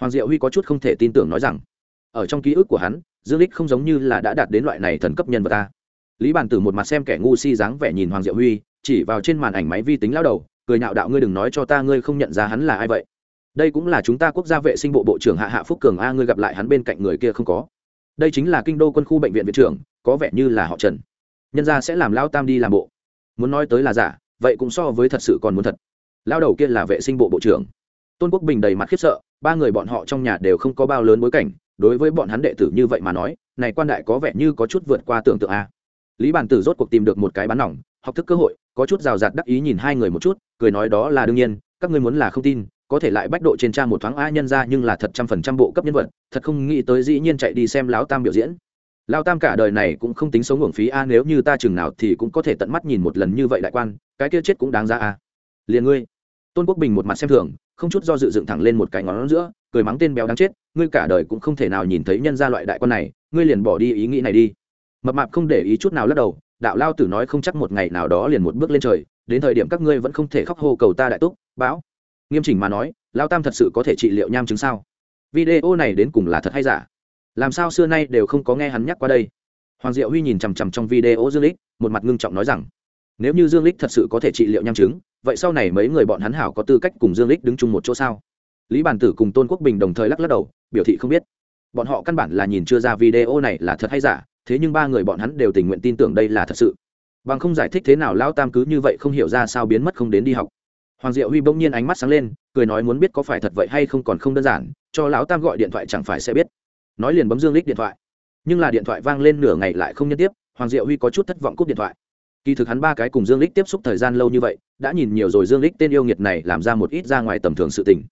Hoàng diệu huy có chút không thể tin tưởng nói rằng, ở trong ký ức của hắn, dương lích không giống như là đã đạt đến loại này thần cấp nhân vật ta. Lý bàn tử một mặt xem kẻ ngu si dáng vẻ nhìn hoàng diệu huy, chỉ vào trên màn ảnh máy vi tính lao đầu, cười nhạo đạo ngươi đừng nói cho ta ngươi không nhận ra hắn là ai vậy. Đây cũng là chúng ta quốc gia vệ sinh bộ bộ trưởng hạ hạ phúc cường a, ngươi gặp lại hắn bên cạnh người kia không có. Đây chính là kinh đô quân khu bệnh viện viện trưởng, có vẻ như là họ trần. Nhân gia sẽ làm lao tam đi làm bộ. Muốn nói tới là giả, vậy cũng so với thật sự còn muốn thật lao đầu kia là vệ sinh bộ bộ trưởng. Tôn quốc bình đầy mặt khiếp sợ, ba người bọn họ trong nhà đều không có bao lớn bối cảnh, đối với bọn hắn đệ tử như vậy mà nói, này quan đại có vẻ như có chút vượt qua tưởng tượng a. Lý bản tử rốt cuộc tìm được một cái bán nỏng học thức cơ hội, có chút rào rạt đắc ý nhìn hai người một chút, cười nói đó là đương nhiên, các ngươi muốn là không tin, có thể lại bách độ trên trang một thoáng a nhân ra nhưng là thật trăm phần trăm bộ cấp nhân vật, thật không nghĩ tới dĩ nhiên chạy đi xem lão tam biểu diễn. Lão tam cả đời này cũng không tính sống hưởng phí a, nếu như ta chừng nào thì cũng có thể tận mắt nhìn một lần như vậy đại quan, cái kia chết cũng đáng ra a liền ngươi. Tôn quốc bình một mặt xem thường, không chút do dự dựng thẳng lên một cái ngón giữa, cười mắng tên béo đáng chết, ngươi cả đời cũng không thể nào nhìn thấy nhân gia loại đại quan này, ngươi liền bỏ đi ý nghĩ này đi. Mập mạp không để ý chút nào lắc đầu, đạo lao tử nói không chắc một ngày nào đó liền một bước lên trời, đến thời điểm các ngươi vẫn không thể khóc hô cầu ta đại túc, bão. Nghiêm chỉnh mà nói, lao tam thật sự có thể trị liệu nham chứng sao? Video này đến cùng là thật hay giả? Làm sao xưa nay đều không có nghe hắn nhắc qua đây? Hoàng diệu huy nhìn chằm chằm trong video dương lích, một mặt ngưng trọng nói rằng, nếu như dương lích thật sự có thể trị liệu nham chứng vậy sau này mấy người bọn hắn hảo có tư cách cùng dương lích đứng chung một chỗ sao? Lý bản tử cùng tôn quốc bình đồng thời lắc lắc đầu, biểu thị không biết. Bọn họ căn bản là nhìn chưa ra video này là thật hay giả, thế nhưng ba người bọn hắn đều tình nguyện tin tưởng đây là thật sự. Bằng không giải thích thế nào lão tam cứ như vậy không hiểu ra sao biến mất không đến đi học. Hoàng diệu huy bỗng nhiên ánh mắt sáng lên, cười nói muốn biết có phải thật vậy hay không còn không đơn giản, cho lão tam gọi điện thoại chẳng phải sẽ biết. Nói liền bấm dương lích điện thoại. Nhưng là điện thoại vang lên nửa ngày lại không nhân tiếp, hoàng diệu huy có chút thất vọng cúp điện thoại. Kỳ thực hắn ba cái cùng dương lích tiếp xúc thời gian lâu như vậy đã nhìn nhiều rồi dương lích tên yêu nghiệt này làm ra một ít ra ngoài tầm thường sự tình.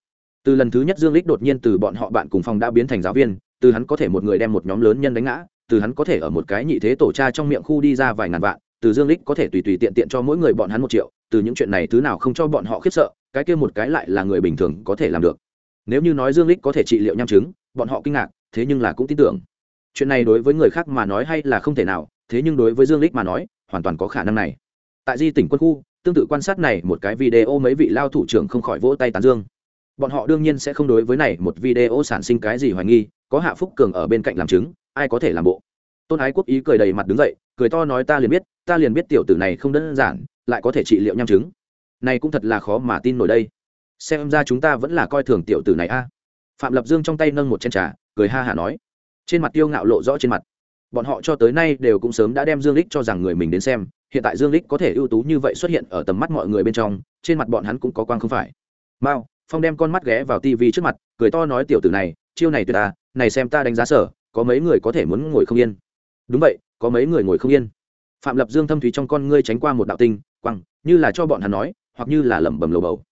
Từ lần thứ nhất dương lích đột nhiên từ bọn họ bạn cùng phòng đã biến thành giáo viên, từ hắn có thể một người đem một nhóm lớn nhân đánh ngã, từ hắn có thể ở một cái nhị thế tổ cha trong miệng khu đi ra vài ngàn vạn, từ dương lích có thể tùy tùy tiện tiện cho mỗi người bọn hắn một triệu, từ những chuyện này thứ nào không cho bọn họ khiếp sợ, cái kia một cái lại là người bình thường có thể làm được. Nếu như nói dương lích có thể trị liệu nham chứng, bọn họ kinh ngạc, thế nhưng là cũng tin tưởng. Chuyện này đối với người khác mà nói hay là không thể nào, thế nhưng đối với dương lích mà nói, hoàn toàn có khả năng này. Tại di tỉnh quân khu tương tự quan sát này một cái video mấy vị lao thủ trưởng không khỏi vỗ tay tán dương. Bọn họ đương nhiên sẽ không đối với này một video sản sinh cái gì hoài nghi, có hạ phúc cường ở bên cạnh làm chứng, ai có thể làm bộ? Tôn ái quốc ý cười đầy mặt đứng dậy, cười to nói ta liền biết, ta liền biết tiểu tử này không đơn giản, lại có thể trị liệu nham chứng. Này cũng thật là khó mà tin nổi đây. Xem ra chúng ta vẫn là coi thường tiểu tử này a. Phạm lập dương trong tay nâng một chén trà, cười ha hả nói. Trên mặt tiêu ngạo lộ rõ trên mặt. Bọn họ cho tới nay đều cũng sớm đã đem dương lích cho rằng người mình đến xem hiện tại dương lích có thể ưu tú như vậy xuất hiện ở tầm mắt mọi người bên trong, trên mặt bọn hắn cũng có quang không phải. Mao, phong đem con mắt ghé vào tivi trước mặt, cười to nói tiểu tử này, chiêu này tuyệt ta này xem ta đánh giá sở, có mấy người có thể muốn ngồi không yên. Đúng vậy, có mấy người ngồi không yên. Phạm lập dương thâm thúy trong con ngươi tránh qua một đạo tinh, quăng, như là cho bọn hắn nói, hoặc như là lẩm bẩm lầu bầu.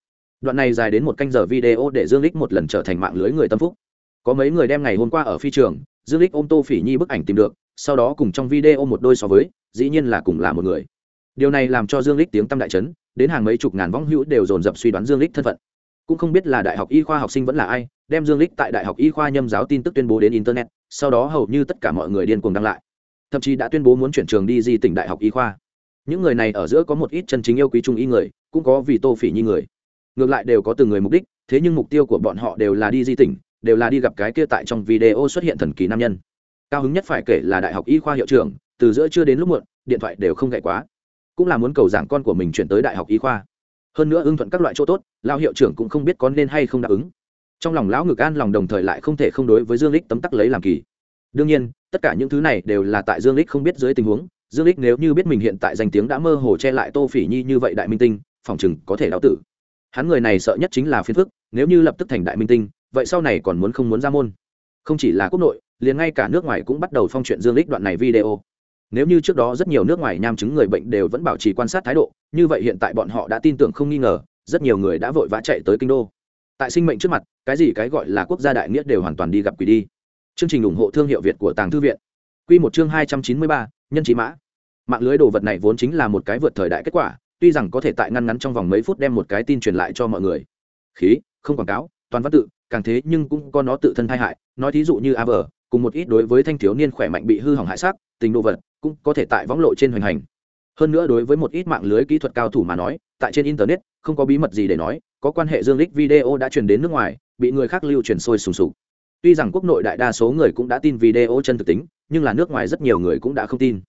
Đoạn này dài đến một canh giờ video để dương lích một lần trở thành mạng lưới người tâm phúc. Có mấy người đem ngày hôm qua ở phi trường, dương lích ôm tô phỉ nhi bức ảnh tìm được, sau đó cùng trong video một đôi so với dĩ nhiên là cùng là một người. Điều này làm cho dương lích tiếng tâm đại chấn, đến hàng mấy chục ngàn võng hữu đều dồn dập suy đoán dương lích thân phận. Cũng không biết là đại học y khoa học sinh vẫn là ai, đem dương lích tại đại học y khoa nhâm giáo tin tức tuyên bố đến internet, sau đó hầu như tất cả mọi người điên cuồng đăng lại. Thậm chí đã tuyên bố muốn chuyển trường đi di tỉnh đại học y khoa. Những người này ở giữa có một ít chân chính yêu quý trung y người, cũng có vì tô phỉ nhi người. Ngược lại đều có từng người mục đích, thế nhưng mục tiêu của bọn họ đều là đi di tỉnh, đều là đi gặp cái kia tại trong video xuất hiện thần kỳ nam nhân cao hứng nhất phải kể là đại học y khoa hiệu trưởng, từ giữa chưa đến lúc muộn, điện thoại đều không gậy quá. Cũng là muốn cầu giảng con của mình chuyển tới đại học y khoa. Hơn nữa ưng thuận các loại chỗ tốt lao hiệu trưởng cũng không biết có nên hay không đáp ứng. Trong lòng lão ngực an lòng đồng thời lại không thể không đối với dương lích tấm tắc lấy làm kỳ. Đương nhiên, tất cả những thứ này đều là tại dương lích không biết dưới tình huống. Dương lích nếu như biết mình hiện tại danh tiếng đã mơ hồ che lại tô phỉ nhi như vậy đại minh tinh, phòng chừng có thể đáo tử. Hắn người này sợ nhất chính là phiền phức, nếu như lập tức thành đại minh tinh, vậy sau này còn muốn không muốn ra môn. Không chỉ là quốc nội liền ngay cả nước ngoài cũng bắt đầu phong chuyện dương lích đoạn này video. Nếu như trước đó rất nhiều nước ngoài nham chứng người bệnh đều vẫn bảo trì quan sát thái độ, như vậy hiện tại bọn họ đã tin tưởng không nghi ngờ, rất nhiều người đã vội vã chạy tới kinh đô. Tại sinh mệnh trước mặt, cái gì cái gọi là quốc gia đại nghĩa đều hoàn toàn đi gặp quỷ đi. Chương trình ủng hộ thương hiệu việt của tàng thư viện. Q một chương hai trăm chín mươi ba, nhân trí mã. Mạng lưới đồ vật này vốn chính là một cái vượt thời đại kết quả, tuy rằng có thể tại ngăn ngắn trong vòng mấy phút đem một cái tin truyền lại cho mọi người. Khí, không quảng cáo, toàn văn tự, càng thế nhưng cũng có nó tự thân thai hại, nói thí dụ như a vờ cùng một ít đối với thanh thiếu niên khỏe mạnh bị hư hỏng hại sắc tình đồ vật, cũng có thể tại võng lộ trên hoành hành. Hơn nữa đối với một ít mạng lưới kỹ thuật cao thủ mà nói, tại trên internet, không có bí mật gì để nói, có quan hệ dương lích video đã truyền đến nước ngoài, bị người khác lưu truyền sôi sùng sục. Tuy rằng quốc nội đại đa số người cũng đã tin video chân thực tính, nhưng là nước ngoài rất nhiều người cũng đã không tin.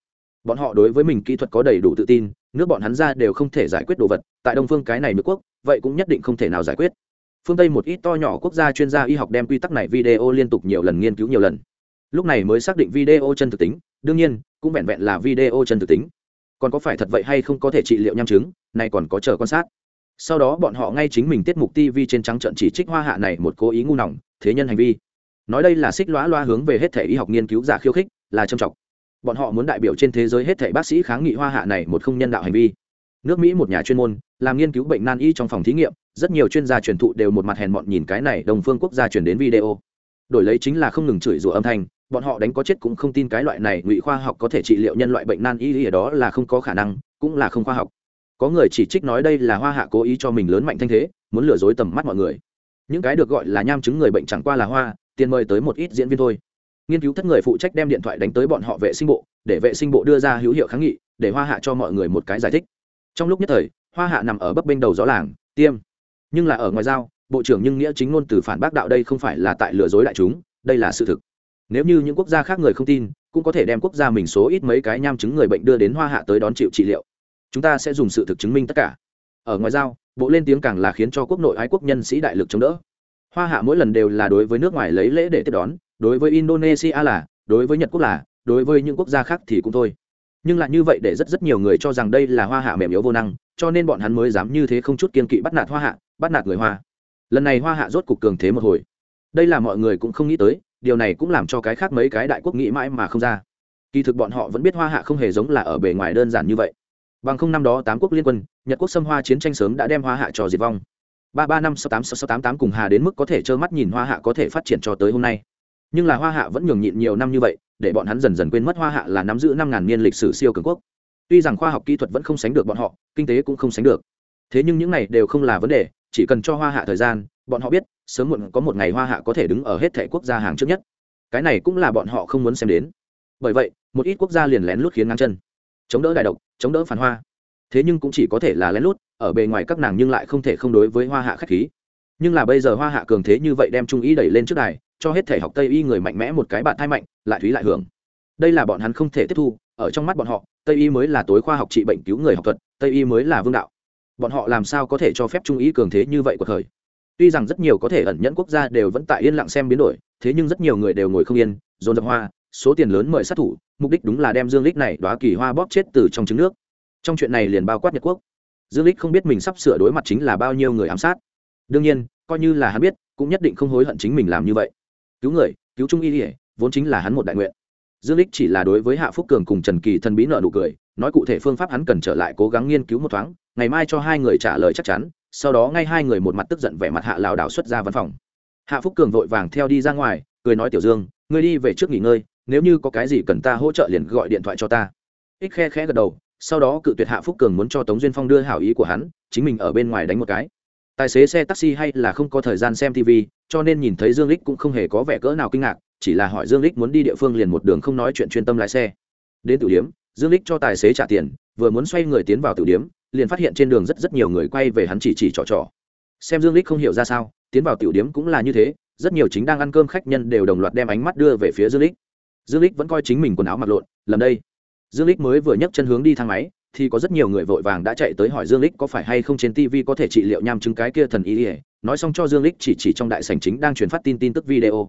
Bọn họ đối với mình kỹ thuật có đầy đủ tự tin, nước bọn hắn ra đều không thể giải quyết đồ vật, tại đông phương cái này nước quốc, vậy cũng nhất định không thể nào giải quyết phương tây một ít to nhỏ quốc gia chuyên gia y học đem quy tắc này video liên tục nhiều lần nghiên cứu nhiều lần. Lúc này mới xác định video chân thực tính, đương nhiên, cũng vẹn vẹn là video chân thực tính. Còn có phải thật vậy hay không có thể trị liệu nham chứng, này còn có chờ quan sát. Sau đó bọn họ ngay chính mình tiết mục tv trên trắng trận chỉ trích hoa hạ này một cố ý ngu nòng, thế nhân hành vi. Nói đây là xích lõa loa hướng về hết thể y học nghiên cứu giả khiêu khích, là trầm trọng. Bọn họ muốn đại biểu trên thế giới hết thể bác sĩ kháng nghị hoa hạ này một không nhân đạo hành vi nước mỹ một nhà chuyên môn, làm nghiên cứu bệnh nan y trong phòng thí nghiệm, rất nhiều chuyên gia truyền thụ đều một mặt hèn mọn nhìn cái này đồng phương quốc gia truyền đến video. Đổi lấy chính là không ngừng chửi rủa âm thanh, bọn họ đánh có chết cũng không tin cái loại này ngụy khoa học có thể trị liệu nhân loại bệnh nan y ở đó là không có khả năng, cũng là không khoa học. Có người chỉ trích nói đây là hoa hạ cố ý cho mình lớn mạnh thanh thế, muốn lừa dối tầm mắt mọi người. Những cái được gọi là nham chứng người bệnh chẳng qua là hoa, tiền mời tới một ít diễn viên thôi. Nghiên cứu thất người phụ trách đem điện thoại đánh tới bọn họ vệ sinh bộ, để vệ sinh bộ đưa ra hữu hiệu kháng nghị, để hoa hạ cho mọi người một cái giải thích trong lúc nhất thời, hoa hạ nằm ở bấp bênh đầu gió làng, tiêm. Nhưng là ở ngoài giao, bộ trưởng nhưng nghĩa chính ngôn từ phản bác đạo đây không phải là tại lừa dối đại chúng, đây là sự thực. Nếu như những quốc gia khác người không tin, cũng có thể đem quốc gia mình số ít mấy cái nham chứng người bệnh đưa đến hoa hạ tới đón chịu trị liệu. Chúng ta sẽ dùng sự thực chứng minh tất cả. Ở ngoài giao, bộ lên tiếng càng là khiến cho quốc nội ái quốc nhân sĩ đại lực chống đỡ. Hoa hạ mỗi lần đều là đối với nước ngoài lấy lễ để tiếp đón, đối với indonesia là, đối với nhật quốc là, đối với những quốc gia khác thì cũng thôi nhưng lại như vậy để rất rất nhiều người cho rằng đây là hoa hạ mềm yếu vô năng, cho nên bọn hắn mới dám như thế không chút kiên kỵ bắt nạt hoa hạ, bắt nạt người hoa. Lần này hoa hạ rốt cục cường thế một hồi. Đây là mọi người cũng không nghĩ tới, điều này cũng làm cho cái khác mấy cái đại quốc nghĩ mãi mà không ra. Kỳ thực bọn họ vẫn biết hoa hạ không hề giống là ở bề ngoài đơn giản như vậy. Bằng không năm đó tám quốc liên quân, nhật quốc xâm hoa chiến tranh sớm đã đem hoa hạ cho diệt vong. Ba ba năm sáu tám sáu tám tám cùng hà đến mức có thể trơ mắt nhìn hoa hạ có thể phát triển cho tới hôm nay nhưng là hoa hạ vẫn nhường nhịn nhiều năm như vậy, để bọn hắn dần dần quên mất hoa hạ là nắm giữ năm ngàn niên lịch sử siêu cường quốc. Tuy rằng khoa học kỹ thuật vẫn không sánh được bọn họ, kinh tế cũng không sánh được. Thế nhưng những này đều không là vấn đề, chỉ cần cho hoa hạ thời gian, bọn họ biết, sớm muộn có một ngày hoa hạ có thể đứng ở hết thẻ quốc gia hàng trước nhất. Cái này cũng là bọn họ không muốn xem đến. Bởi vậy, một ít quốc gia liền lén lút khiến ngang chân. Chống đỡ đại độc, chống đỡ phản hoa. Thế nhưng cũng chỉ có thể là lén lút, ở bề ngoài các nàng nhưng lại không thể không đối với hoa hạ khách khí. Nhưng là bây giờ hoa hạ cường thế như vậy đem trung ý đẩy lên trước đài cho hết thể học tây y người mạnh mẽ một cái bạn thai mạnh, lại thúy lại hưởng. Đây là bọn hắn không thể tiếp thu, ở trong mắt bọn họ, tây y mới là tối khoa học trị bệnh cứu người học thuật, tây y mới là vương đạo. Bọn họ làm sao có thể cho phép trung ý cường thế như vậy của thời tuy rằng rất nhiều có thể ẩn nhẫn quốc gia đều vẫn tại yên lặng xem biến đổi, thế nhưng rất nhiều người đều ngồi không yên, dồn dập hoa, số tiền lớn mời sát thủ, mục đích đúng là đem dương lích này đoá kỳ hoa bóp chết từ trong trứng nước. Trong chuyện này liền bao quát nhật quốc. Dương lích không biết mình sắp sửa đối mặt chính là bao nhiêu người ám sát. Đương nhiên, coi như là hắn biết, cũng nhất định không hối hận chính mình làm như vậy cứu người, cứu trung y ỉa vốn chính là hắn một đại nguyện. Dương lích chỉ là đối với hạ phúc cường cùng trần kỳ thần bí nợ nụ cười, nói cụ thể phương pháp hắn cần trở lại cố gắng nghiên cứu một thoáng, ngày mai cho hai người trả lời chắc chắn, sau đó ngay hai người một mặt tức giận vẻ mặt hạ lảo đảo xuất ra văn phòng. Hạ phúc cường vội vàng theo đi ra ngoài, cười nói, tiểu dương, ngươi đi về trước nghỉ ngơi, nếu như có cái gì cần ta hỗ trợ liền gọi điện thoại cho ta. Ích khe khẽ gật đầu, sau đó cự tuyệt hạ phúc cường muốn cho tống duyên phong đưa hảo ý của hắn, chính mình ở bên ngoài đánh một cái tài xế xe taxi hay là không có thời gian xem tv cho nên nhìn thấy dương lích cũng không hề có vẻ cỡ nào kinh ngạc, chỉ là hỏi dương lích muốn đi địa phương liền một đường không nói chuyện chuyên tâm lái xe. Đến tử điếm dương lích cho tài xế trả tiền, vừa muốn xoay người tiến vào tử điếm liền phát hiện trên đường rất rất nhiều người quay về hắn chỉ chỉ trò trò. Xem dương lích không hiểu ra sao, tiến vào tiểu điếm cũng là như thế, rất nhiều chính đang ăn cơm khách nhân đều đồng loạt đem ánh mắt đưa về phía dương lích. Dương lích vẫn coi chính mình quần áo mặc lộn, lầm đây. Dương lích mới vừa nhấc chân hướng đi thang máy thì có rất nhiều người vội vàng đã chạy tới hỏi dương lích có phải hay không trên tv có thể trị liệu nham chứng cái kia thần y ỉa nói xong cho dương lích chỉ chỉ trong đại sảnh chính đang truyền phát tin tin tức video.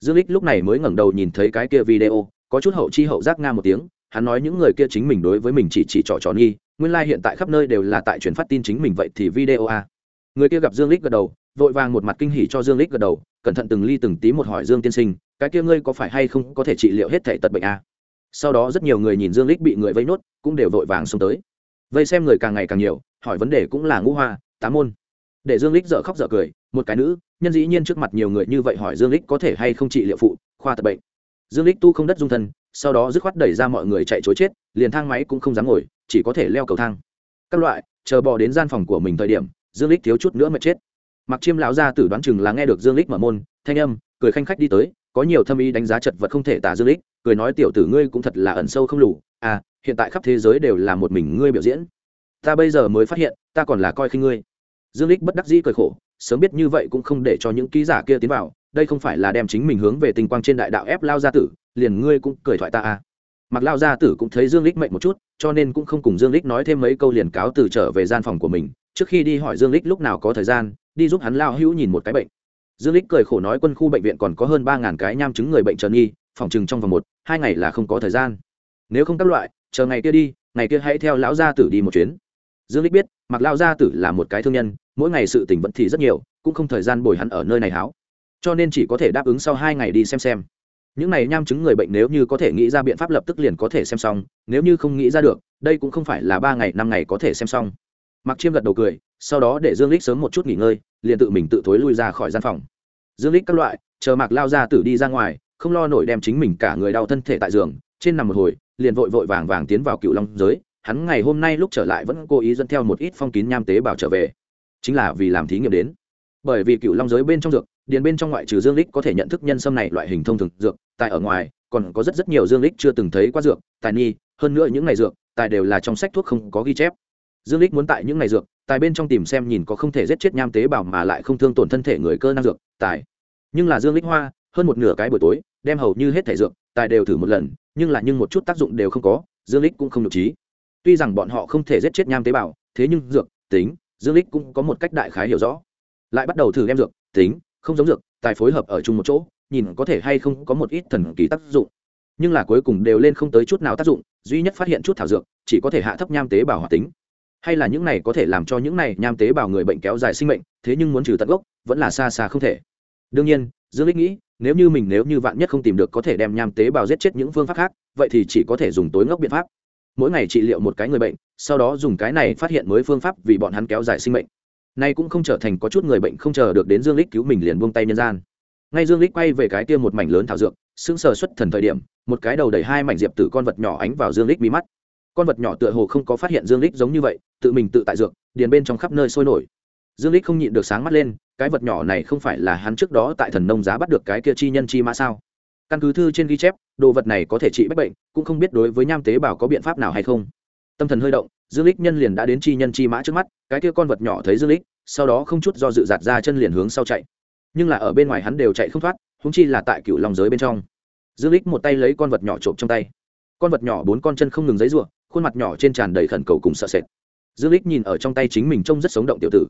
Dương lích lúc này mới ngẩng đầu nhìn thấy cái kia video, có chút hậu chi hậu giác nga một tiếng. Hắn nói những người kia chính mình đối với mình chỉ chỉ trò trò nghi, nguyên lai like hiện tại khắp nơi đều là tại truyền phát tin chính mình vậy thì video a người kia gặp dương lích gật đầu, vội vàng một mặt kinh hỉ cho dương lích gật đầu, cẩn thận từng ly từng tí một hỏi dương tiên sinh, cái kia ngươi có phải hay không có thể trị liệu hết thể tật bệnh a sau đó rất nhiều người nhìn dương lích bị người vây nốt, cũng đều vội vàng xông tới. Vây xem người càng ngày càng nhiều, hỏi vấn đề cũng là ngũ hoa tám môn. Để dương lích dở khóc dở cười, một cái nữ, nhân dĩ nhiên trước mặt nhiều người như vậy hỏi dương lích có thể hay không trị liệu phụ, khoa tập bệnh. Dương lích tu không đất dung thân, sau đó dứt khoát đẩy ra mọi người chạy chối chết, liền thang máy cũng không dám ngồi, chỉ có thể leo cầu thang. Các loại, chờ bò đến gian phòng của mình thời điểm, dương lích thiếu chút nữa mà chết. Mặc chiêm lão ra tử đoán chừng là nghe được dương lích mở môn, thanh âm, cười khanh khách đi tới, có nhiều thâm ý đánh giá chật vật không thể tả dương lích cười nói tiểu tử ngươi cũng thật là ẩn sâu không lù, à hiện tại khắp thế giới đều là một mình ngươi biểu diễn. Ta bây giờ mới phát hiện ta còn là coi khinh ngươi. Dương lích bất đắc dĩ cười khổ sớm biết như vậy cũng không để cho những ký giả kia tiến vào đây không phải là đem chính mình hướng về tinh quang trên đại đạo ép lao gia tử liền ngươi cũng cười thoại ta à. Mặc lao gia tử cũng thấy dương lích mệnh một chút cho nên cũng không cùng dương lích nói thêm mấy câu liền cáo từ trở về gian phòng của mình trước khi đi hỏi dương lích lúc nào có thời gian đi giúp hắn lao hữu nhìn một cái bệnh. Dương lích cười khổ nói quân khu bệnh viện còn có hơn ba ngàn cái nham chứng người bệnh trần nghi phòng chừng trong vòng một, hai ngày là không có thời gian. Nếu không các loại, chờ ngày kia đi, ngày kia hãy theo lão gia tử đi một chuyến. Dương lích biết, mặc lão gia tử là một cái thương nhân, mỗi ngày sự tình vẫn thì rất nhiều, cũng không thời gian bồi hắn ở nơi này háo. Cho nên chỉ có thể đáp ứng sau hai ngày đi xem xem. Những này nham chứng người bệnh nếu như có thể nghĩ ra biện pháp lập tức liền có thể xem xong, nếu như không nghĩ ra được, đây cũng không phải là ba ngày, năm ngày có thể xem xong. Mặc chiêm gật đầu cười, sau đó để dương lích sớm một chút nghỉ ngơi, liền tự mình tự thối lui ra khỏi gian phòng. Dương lích các loại, chờ mạc lao ra tử đi ra ngoài không lo nổi đem chính mình cả người đau thân thể tại giường, trên nằm một hồi, liền vội vội vàng vàng tiến vào cựu long giới. Hắn ngày hôm nay lúc trở lại vẫn cố ý dẫn theo một ít phong kín nham tế bào trở về. Chính là vì làm thí nghiệm đến. Bởi vì cựu long giới bên trong dược, điền bên trong ngoại trừ dương lích có thể nhận thức nhân sâm này loại hình thông thường dược, tại ở ngoài, còn có rất rất nhiều dương lích chưa từng thấy qua dược, tài ni hơn nữa những ngày dược, tài đều là trong sách thuốc không có ghi chép. Dương lích muốn tại những ngày dược, tài bên trong tìm xem nhìn có không thể giết chết nham tế bào mà lại không thương tổn thân thể người cơ năng dược, tài. Nhưng là dương lích hoa, hơn một nửa cái buổi tối đem hầu như hết thể dược, tài đều thử một lần, nhưng là nhưng một chút tác dụng đều không có, dương lích cũng không được trí. Tuy rằng bọn họ không thể giết chết nham tế bào, thế nhưng dược, tính, dương lích cũng có một cách đại khái hiểu rõ. Lại bắt đầu thử đem dược, tính, không giống dược, tài phối hợp ở chung một chỗ, nhìn có thể hay không có một ít thần kỳ tác dụng. Nhưng là cuối cùng đều lên không tới chút nào tác dụng, duy nhất phát hiện chút thảo dược, chỉ có thể hạ thấp nham tế bào hoạt tính. Hay là những này có thể làm cho những này nham tế bào người bệnh kéo dài sinh mệnh, thế nhưng muốn trừ tận gốc, vẫn là xa xa không thể. Đương nhiên, dương lích nghĩ nếu như mình nếu như vạn nhất không tìm được có thể đem nham tế bào giết chết những phương pháp khác, vậy thì chỉ có thể dùng tối ngốc biện pháp. Mỗi ngày trị liệu một cái người bệnh, sau đó dùng cái này phát hiện mới phương pháp vì bọn hắn kéo dài sinh mệnh. Nay cũng không trở thành có chút người bệnh không chờ được đến dương lích cứu mình liền buông tay nhân gian. Ngay dương lích quay về cái kia một mảnh lớn thảo dược, sững sờ xuất thần thời điểm, một cái đầu đầy hai mảnh diệp tử con vật nhỏ ánh vào dương lích bí mắt. Con vật nhỏ tựa hồ không có phát hiện dương lích giống như vậy, tự mình tự tại dược, điền bên trong khắp nơi sôi nổi dương lích không nhịn được sáng mắt lên, cái vật nhỏ này không phải là hắn trước đó tại thần nông giá bắt được cái kia chi nhân chi mã sao? Căn cứ thư trên ghi chép, đồ vật này có thể trị bách bệnh, cũng không biết đối với nham tế bào có biện pháp nào hay không. Tâm thần hơi động, dương lích nhân liền đã đến chi nhân chi mã trước mắt, cái kia con vật nhỏ thấy dương lích sau đó không chút do dự giạt ra chân liền hướng sau chạy. Nhưng là ở bên ngoài hắn đều chạy không thoát húng chi là tại cựu lòng giới bên trong. Dương lích một tay lấy con vật nhỏ trộm trong tay. Con vật nhỏ bốn con chân không ngừng giấy ruộng khuôn mặt nhỏ trên tràn đầy khẩn cầu cùng sợ sệt. Dương lích nhìn ở trong tay chính mình trông rất sống động tiểu tử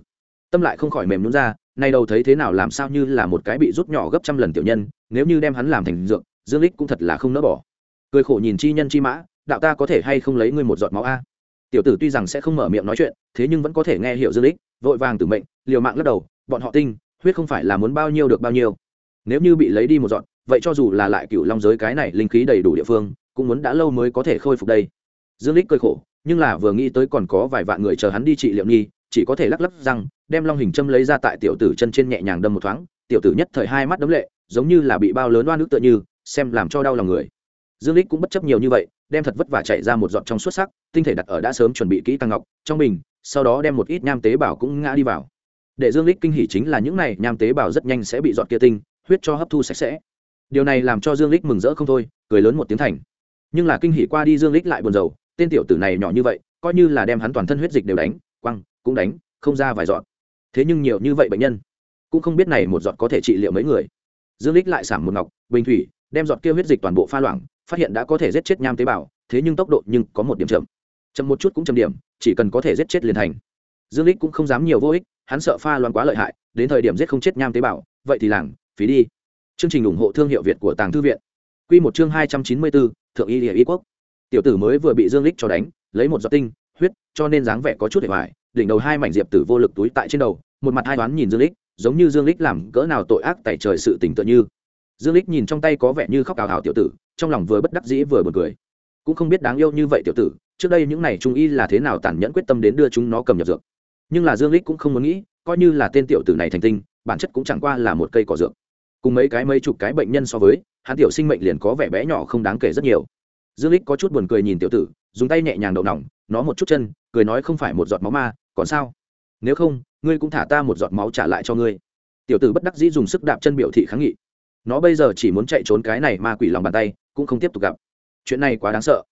tâm lại không khỏi mềm nhún ra, nay đầu thấy thế nào làm sao như là một cái bị rút nhỏ gấp trăm lần tiểu nhân, nếu như đem hắn làm thành dược, dương lích cũng thật là không nỡ bỏ. Cười khổ nhìn chi nhân chi mã, đạo ta có thể hay không lấy ngươi một giọt máu a? Tiểu tử tuy rằng sẽ không mở miệng nói chuyện, thế nhưng vẫn có thể nghe hiểu dương lích vội vàng tử mệnh, liều mạng lắc đầu, bọn họ tinh, huyết không phải là muốn bao nhiêu được bao nhiêu. Nếu như bị lấy đi một dọn vậy cho dù là lại cựu long giới cái này linh khí đầy đủ địa phương, cũng muốn đã lâu mới có thể khôi phục đây. Dương lích cười khổ, nhưng là vừa nghĩ tới còn có vài vạn người chờ hắn đi trị liệu nghi, chỉ có thể lắc lắc răng đem long hình châm lấy ra tại tiểu tử chân trên nhẹ nhàng đâm một thoáng, tiểu tử nhất thời hai mắt đấm lệ, giống như là bị bao lớn oan nước tựa như, xem làm cho đau lòng người. Dương lích cũng bất chấp nhiều như vậy, đem thật vất vả chạy ra một giọt trong xuất sắc, tinh thể đặt ở đã sớm chuẩn bị kỹ tăng ngọc, trong bình, sau đó đem một ít nham tế bào cũng ngã đi vào. Để dương lích kinh hỉ chính là những này nham tế bào rất nhanh sẽ bị dọn kia tinh, huyết cho hấp thu sạch sẽ. Điều này làm cho dương lích mừng rỡ không thôi, cười lớn một tiếng thành. Nhưng là kinh hỉ qua đi dương lích lại buồn rầu, tên tiểu tử này nhỏ như vậy, coi như là đem hắn toàn thân huyết dịch đều đánh, quăng, cũng đánh, không ra vài giọt thế nhưng nhiều như vậy bệnh nhân, cũng không biết này một giọt có thể trị liệu mấy người. Dương lích lại sảm một ngọc, bình thủy, đem giọt kia huyết dịch toàn bộ pha loãng, phát hiện đã có thể giết chết nham tế bào, thế nhưng tốc độ nhưng có một điểm chậm. Chậm một chút cũng chậm điểm, chỉ cần có thể giết chết liền thành. Dương lích cũng không dám nhiều vô ích, hắn sợ pha loãng quá lợi hại, đến thời điểm giết không chết nham tế bào, vậy thì làng, phí đi. Chương trình ủng hộ thương hiệu việt của tàng thư viện. Quy một chương hai trăm chín mươi bốn thượng y địa y quốc. Tiểu tử mới vừa bị dương lích cho đánh, lấy một giọt tinh, huyết, cho nên dáng vẻ có chút hề hoài đỉnh đầu hai mảnh diệp tử vô lực túi tại trên đầu, một mặt hai toán nhìn dương lích, giống như dương lích làm cỡ nào tội ác tại trời sự tình tự như. Dương lích nhìn trong tay có vẻ như khóc ảo ảo tiểu tử, trong lòng vừa bất đắc dĩ vừa buồn cười. Cũng không biết đáng yêu như vậy tiểu tử, trước đây những này trung y là thế nào tàn nhẫn quyết tâm đến đưa chúng nó cầm nhập dược. Nhưng là dương lích cũng không muốn nghĩ, coi như là tên tiểu tử này thành tinh, bản chất cũng chẳng qua là một cây cỏ dược. Cùng mấy cái mấy chục cái bệnh nhân so với, hắn tiểu sinh mệnh liền có vẻ bé nhỏ không đáng kể rất nhiều. Dương lích có chút buồn cười nhìn tiểu tử, dùng tay nhẹ nhàng đậu nòng nó một chút chân, cười nói không phải một giọt máu ma, còn sao? Nếu không, ngươi cũng thả ta một giọt máu trả lại cho ngươi. Tiểu tử bất đắc dĩ dùng sức đạp chân biểu thị kháng nghị. Nó bây giờ chỉ muốn chạy trốn cái này ma quỷ lòng bàn tay, cũng không tiếp tục gặp. Chuyện này quá đáng sợ.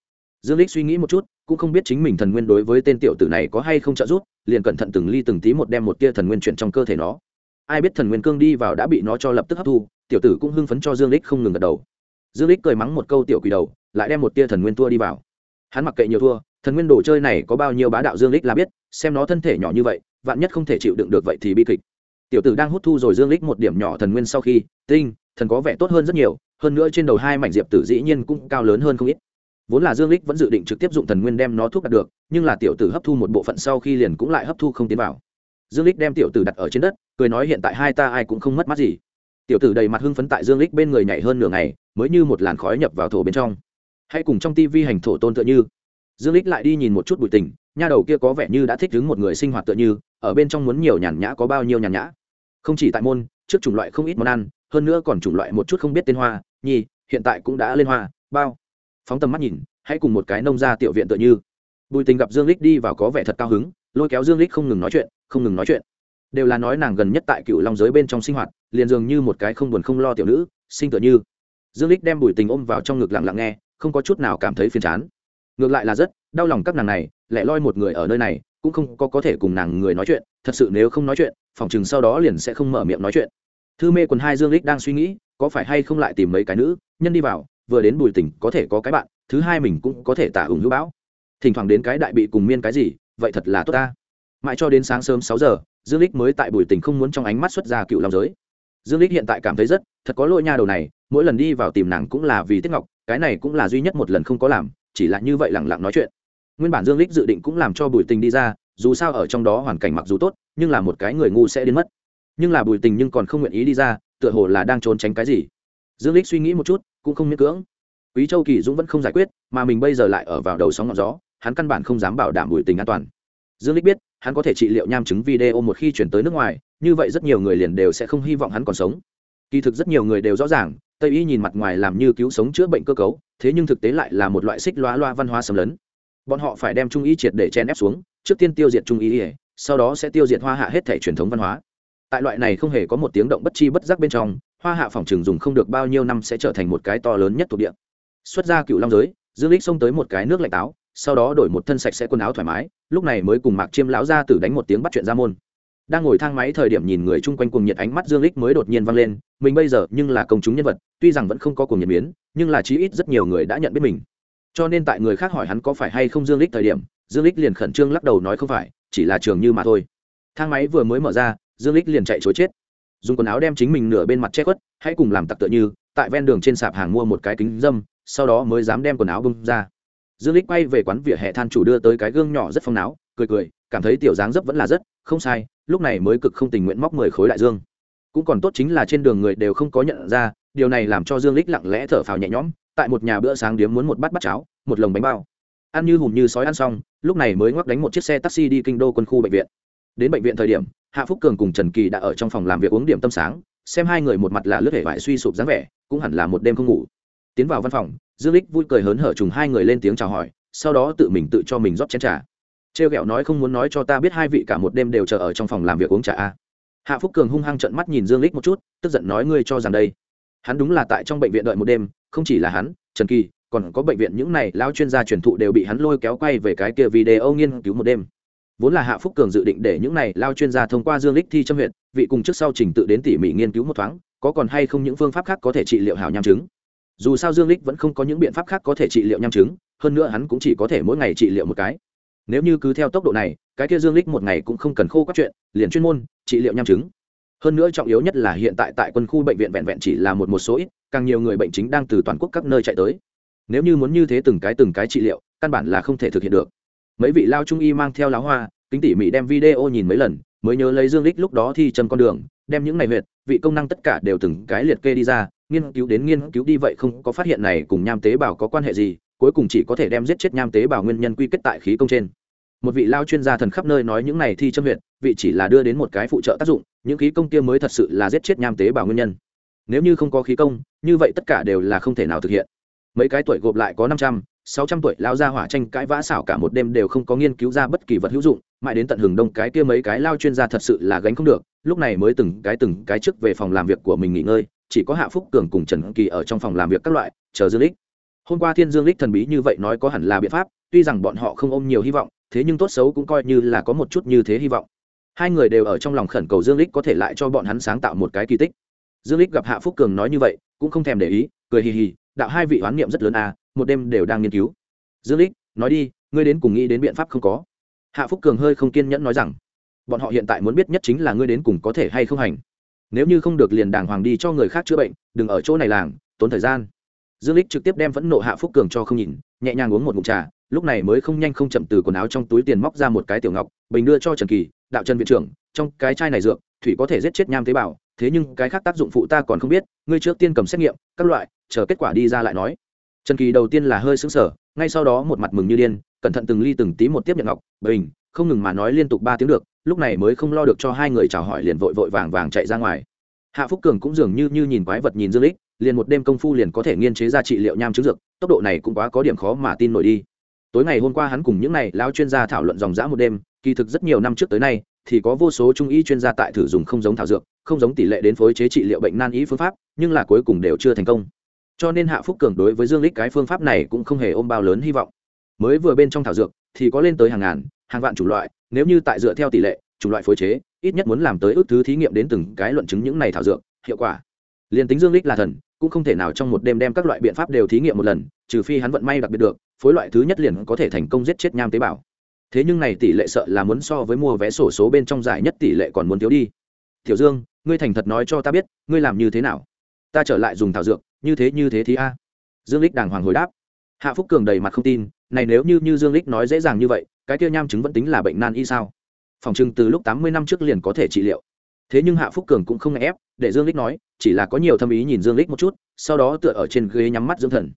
Dương lích suy nghĩ một chút, cũng không biết chính mình thần nguyên đối với tên tiểu tử này có hay không trợ giúp, liền cẩn thận từng ly từng tí một đem một tia thần nguyên chuyển trong cơ thể nó. Ai biết thần nguyên cương đi vào đã bị nó cho lập tức hấp thu, tiểu tử cũng hưng phấn cho dương lích không ngừng gật đầu. Dương lích cười mắng một câu tiểu quỷ đầu, lại đem một tia thần nguyên tua đi vào. Hắn mặc kệ nhiều thua thần nguyên đồ chơi này có bao nhiêu bá đạo dương lích là biết, xem nó thân thể nhỏ như vậy, vạn nhất không thể chịu đựng được vậy thì bi kịch. Tiểu tử đang hút thu rồi dương lích một điểm nhỏ thần nguyên sau khi, tinh, thần có vẻ tốt hơn rất nhiều, hơn nữa trên đầu hai mảnh diệp tử dĩ nhiên cũng cao lớn hơn không ít. Vốn là dương lích vẫn dự định trực tiếp dụng thần nguyên đem nó thuốc đặt được, nhưng là tiểu tử hấp thu một bộ phận sau khi liền cũng lại hấp thu không tiến vào. Dương lích đem tiểu tử đặt ở trên đất, cười nói hiện tại hai ta ai cũng không mất mát gì. Tiểu tử đầy mặt hưng phấn tại dương lích bên người nhảy hơn nửa ngày, mới như một làn khói nhập vào thổ bên trong. Hay cùng trong tivi hành thổ tôn tựa như dương lích lại đi nhìn một chút bụi tình, nha đầu kia có vẻ như đã thích đứng một người sinh hoạt tựa như, ở bên trong muốn nhiều nhàn nhã có bao nhiêu nhàn nhã. Không chỉ tại môn, trước chủng loại không ít món ăn, hơn nữa còn chủng loại một chút không biết tên hoa nhi hiện tại cũng đã lên hoa, bao. Phóng tầm mắt nhìn, hãy cùng một cái nông gia tiểu viện tựa như. Bùi tình gặp dương lích đi vào có vẻ thật cao hứng, lôi kéo dương lích không ngừng nói chuyện, không ngừng nói chuyện. Đều là nói nàng gần nhất tại cựu long giới bên trong sinh hoạt, liền dường như một cái không buồn không lo tiểu nữ sinh tựa như. Dương lích đem bùi tình ôm vào trong ngực lặng lặng nghe, không có chút nào cảm thấy phiền chán ngược lại là rất đau lòng các nàng này, lẻ loi một người ở nơi này, cũng không có có thể cùng nàng người nói chuyện. Thật sự nếu không nói chuyện, phòng chừng sau đó liền sẽ không mở miệng nói chuyện. Thư mê quần hai dương lích đang suy nghĩ, có phải hay không lại tìm mấy cái nữ, nhân đi vào, vừa đến bùi tỉnh có thể có cái bạn, thứ hai mình cũng có thể tả ủng hữu bão thỉnh thoảng đến cái đại bị cùng miên cái gì, vậy thật là tốt ta. Mãi cho đến sáng sớm sáu giờ, dương lích mới tại bùi tỉnh không muốn trong ánh mắt xuất ra cựu lòng giới. Dương lích hiện tại cảm thấy rất, thật có lỗi nha đầu này, mỗi lần đi vào tìm nàng cũng là vì tiết ngọc, cái này cũng là duy nhất một lần không có làm chỉ là như vậy lẳng lặng nói chuyện. Nguyên bản dương lích dự định cũng làm cho bùi tình đi ra, dù sao ở trong đó hoàn cảnh mặc dù tốt, nhưng là một cái người ngu sẽ đến mất. Nhưng là bùi tình nhưng còn không nguyện ý đi ra, tựa hồ là đang trốn tránh cái gì. Dương lích suy nghĩ một chút, cũng không miễn cưỡng. Quý châu kỳ dũng vẫn không giải quyết, mà mình bây giờ lại ở vào đầu sóng ngọn gió, hắn căn bản không dám bảo đảm bùi tình an toàn. Dương lích biết, hắn có thể trị liệu nham chứng video một khi chuyển tới nước ngoài, như vậy rất nhiều người liền đều sẽ không hy vọng hắn còn sống. Kỳ thực rất nhiều người đều rõ ràng tây y nhìn mặt ngoài làm như cứu sống chữa bệnh cơ cấu, thế nhưng thực tế lại là một loại xích loa loa văn hóa xâm lấn. Bọn họ phải đem trung y triệt để chen ép xuống, trước tiên tiêu diệt trung y sau đó sẽ tiêu diệt hoa hạ hết thể truyền thống văn hóa. Tại loại này không hề có một tiếng động bất chi bất giác bên trong, hoa hạ phòng trường dùng không được bao nhiêu năm sẽ trở thành một cái to lớn nhất thuộc địa. Xuất ra cựu long giới, dương lích xông tới một cái nước lạnh táo, sau đó đổi một thân sạch sẽ quần áo thoải mái, lúc này mới cùng mạc chiêm lão ra tử đánh một tiếng bắt chuyện ra môn đang ngồi thang máy thời điểm nhìn người chung quanh cùng nhiệt ánh mắt dương lích mới đột nhiên vang lên, mình bây giờ nhưng là công chúng nhân vật, tuy rằng vẫn không có cùng nhiệt biến, nhưng là chí ít rất nhiều người đã nhận biết mình. Cho nên tại người khác hỏi hắn có phải hay không dương lích thời điểm, dương lích liền khẩn trương lắc đầu nói không phải, chỉ là trường như mà thôi. Thang máy vừa mới mở ra, dương lích liền chạy chối chết. Dùng quần áo đem chính mình nửa bên mặt che khuất, hãy cùng làm tặc tựa như, tại ven đường trên sạp hàng mua một cái kính dâm, sau đó mới dám đem quần áo bông ra. Dương lích quay về quán vỉa hè than chủ đưa tới cái gương nhỏ rất phong náo, cười cười, cảm thấy tiểu dáng dấp vẫn là rất không sai, lúc này mới cực không tình nguyện móc mười khối đại dương. Cũng còn tốt chính là trên đường người đều không có nhận ra, điều này làm cho dương lích lặng lẽ thở phào nhẹ nhõm, tại một nhà bữa sáng điếm muốn một bát bát cháo, một lồng bánh bao. Ăn như hùm như sói ăn xong, lúc này mới ngoắc đánh một chiếc xe taxi đi kinh đô quân khu bệnh viện. Đến bệnh viện thời điểm, hạ phúc cường cùng trần kỳ đã ở trong phòng làm việc uống điểm tâm sáng, xem hai người một mặt là lướt hệ vải suy sụp dáng vẻ, cũng hẳn là một đêm không ngủ. Tiến vào văn phòng, dương lích vui cười hớn hở trùng hai người lên tiếng chào hỏi, sau đó tự mình tự cho mình rót chén trà trêu ghẹo nói không muốn nói cho ta biết hai vị cả một đêm đều chờ ở trong phòng làm việc uống trà a. Hạ phúc cường hung hăng trận mắt nhìn dương lích một chút, tức giận nói ngươi cho rằng đây. Hắn đúng là tại trong bệnh viện đợi một đêm, không chỉ là hắn, trần kỳ, còn có bệnh viện những này lao chuyên gia truyền thụ đều bị hắn lôi kéo quay về cái kia video nghiên cứu một đêm. Vốn là hạ phúc cường dự định để những này lao chuyên gia thông qua dương lích thi châm huyện vị cùng trước sau trình tự đến tỉ mỉ nghiên cứu một thoáng, có còn hay không những phương pháp khác có thể trị liệu hào nham chứng. Dù sao dương lích vẫn không có những biện pháp khác có thể trị liệu nham chứng, hơn nữa hắn cũng chỉ có thể mỗi ngày trị liệu một cái nếu như cứ theo tốc độ này, cái kia dương lích một ngày cũng không cần khô các chuyện, liền chuyên môn, trị liệu nham chứng. Hơn nữa trọng yếu nhất là hiện tại tại quân khu bệnh viện vẹn vẹn chỉ là một một số ít, càng nhiều người bệnh chính đang từ toàn quốc các nơi chạy tới. Nếu như muốn như thế từng cái từng cái trị liệu, căn bản là không thể thực hiện được. Mấy vị lao trung y mang theo lá hoa, kính tỉ mỉ đem video nhìn mấy lần, mới nhớ lấy dương lích lúc đó thi chân con đường, đem những này huyệt, vị công năng tất cả đều từng cái liệt kê đi ra, nghiên cứu đến nghiên cứu đi vậy không có phát hiện này cùng nham tế bào có quan hệ gì cuối cùng chỉ có thể đem giết chết nham tế bào nguyên nhân quy kết tại khí công trên. Một vị lao chuyên gia thần khắp nơi nói những này thi châm huyệt, vị chỉ là đưa đến một cái phụ trợ tác dụng, những khí công kia mới thật sự là giết chết nham tế bào nguyên nhân. Nếu như không có khí công, như vậy tất cả đều là không thể nào thực hiện. Mấy cái tuổi gộp lại có năm trăm, sáu trăm tuổi lao ra hỏa tranh cãi vã xảo cả một đêm đều không có nghiên cứu ra bất kỳ vật hữu dụng, mãi đến tận hừng đông cái kia mấy cái lao chuyên gia thật sự là gánh không được, lúc này mới từng cái từng cái trước về phòng làm việc của mình nghỉ ngơi, chỉ có hạ phúc cường cùng trần kỳ ở trong phòng làm việc các loại, chờ dương lích hôm qua thiên dương lích thần bí như vậy nói có hẳn là biện pháp, tuy rằng bọn họ không ôm nhiều hy vọng, thế nhưng tốt xấu cũng coi như là có một chút như thế hy vọng. Hai người đều ở trong lòng khẩn cầu dương lích có thể lại cho bọn hắn sáng tạo một cái kỳ tích. Dương lích gặp hạ phúc cường nói như vậy, cũng không thèm để ý, cười hì hì, đạo hai vị oán niệm rất lớn à một đêm đều đang nghiên cứu. Dương lích, nói đi, ngươi đến cùng nghĩ đến biện pháp không có? Hạ phúc cường hơi không kiên nhẫn nói rằng, bọn họ hiện tại muốn biết nhất chính là ngươi đến cùng có thể hay không hành. Nếu như không được liền đàng hoàng đi cho người khác chữa bệnh, đừng ở chỗ này làng, tốn thời gian dương lích trực tiếp đem phẫn nộ hạ phúc cường cho không nhìn nhẹ nhàng uống một ngụm trà lúc này mới không nhanh không chậm từ quần áo trong túi tiền móc ra một cái tiểu ngọc bình đưa cho trần kỳ đạo trần viện trưởng trong cái chai này dược thủy có thể giết chết nham tế bào thế nhưng cái khác tác dụng phụ ta còn không biết ngươi trước tiên cầm xét nghiệm các loại chờ kết quả đi ra lại nói. Trần kỳ đầu tiên là hơi sững sờ ngay sau đó một mặt mừng như điên cẩn thận từng ly từng tí một tiếp nhận ngọc bình không ngừng mà nói liên tục ba tiếng được lúc này mới không lo được cho hai người chào hỏi liền vội vội vàng vàng chạy ra ngoài. Hạ phúc cường cũng dường như, như nhìn quái vật nhìn dương lích liền một đêm công phu liền có thể nghiên chế ra trị liệu nham chứng dược, tốc độ này cũng quá có điểm khó mà tin nổi đi. Tối ngày hôm qua hắn cùng những này lao chuyên gia thảo luận dòng dã một đêm, kỳ thực rất nhiều năm trước tới nay, thì có vô số trung y chuyên gia tại thử dùng không giống thảo dược, không giống tỷ lệ đến phối chế trị liệu bệnh nan y phương pháp, nhưng là cuối cùng đều chưa thành công. Cho nên hạ phúc cường đối với dương lích cái phương pháp này cũng không hề ôm bao lớn hy vọng. Mới vừa bên trong thảo dược, thì có lên tới hàng ngàn, hàng vạn chủng loại, nếu như tại dựa theo tỷ lệ, chủng loại phối chế, ít nhất muốn làm tới ước thứ thí nghiệm đến từng cái luận chứng những này thảo dược, hiệu quả liền tính dương lích là thần, cũng không thể nào trong một đêm đem các loại biện pháp đều thí nghiệm một lần, trừ phi hắn vận may đặc biệt được, phối loại thứ nhất liền có thể thành công giết chết nham tế bào thế nhưng này tỷ lệ sợ là muốn so với mua vé sổ số bên trong giải nhất tỷ lệ còn muốn thiếu đi. Tiểu dương, ngươi thành thật nói cho ta biết, ngươi làm như thế nào? Ta trở lại dùng thảo dược, như thế như thế thì a. Dương lích đàng hoàng hồi đáp. Hạ phúc cường đầy mặt không tin, này nếu như như dương lích nói dễ dàng như vậy, cái kia nham chứng vẫn tính là bệnh nan y sao? Phòng trưng từ lúc tám mươi năm trước liền có thể trị liệu. Thế nhưng hạ phúc cường cũng không ép để dương lích nói, chỉ là có nhiều thâm ý nhìn dương lích một chút, sau đó tựa ở trên ghế nhắm mắt dưỡng thần.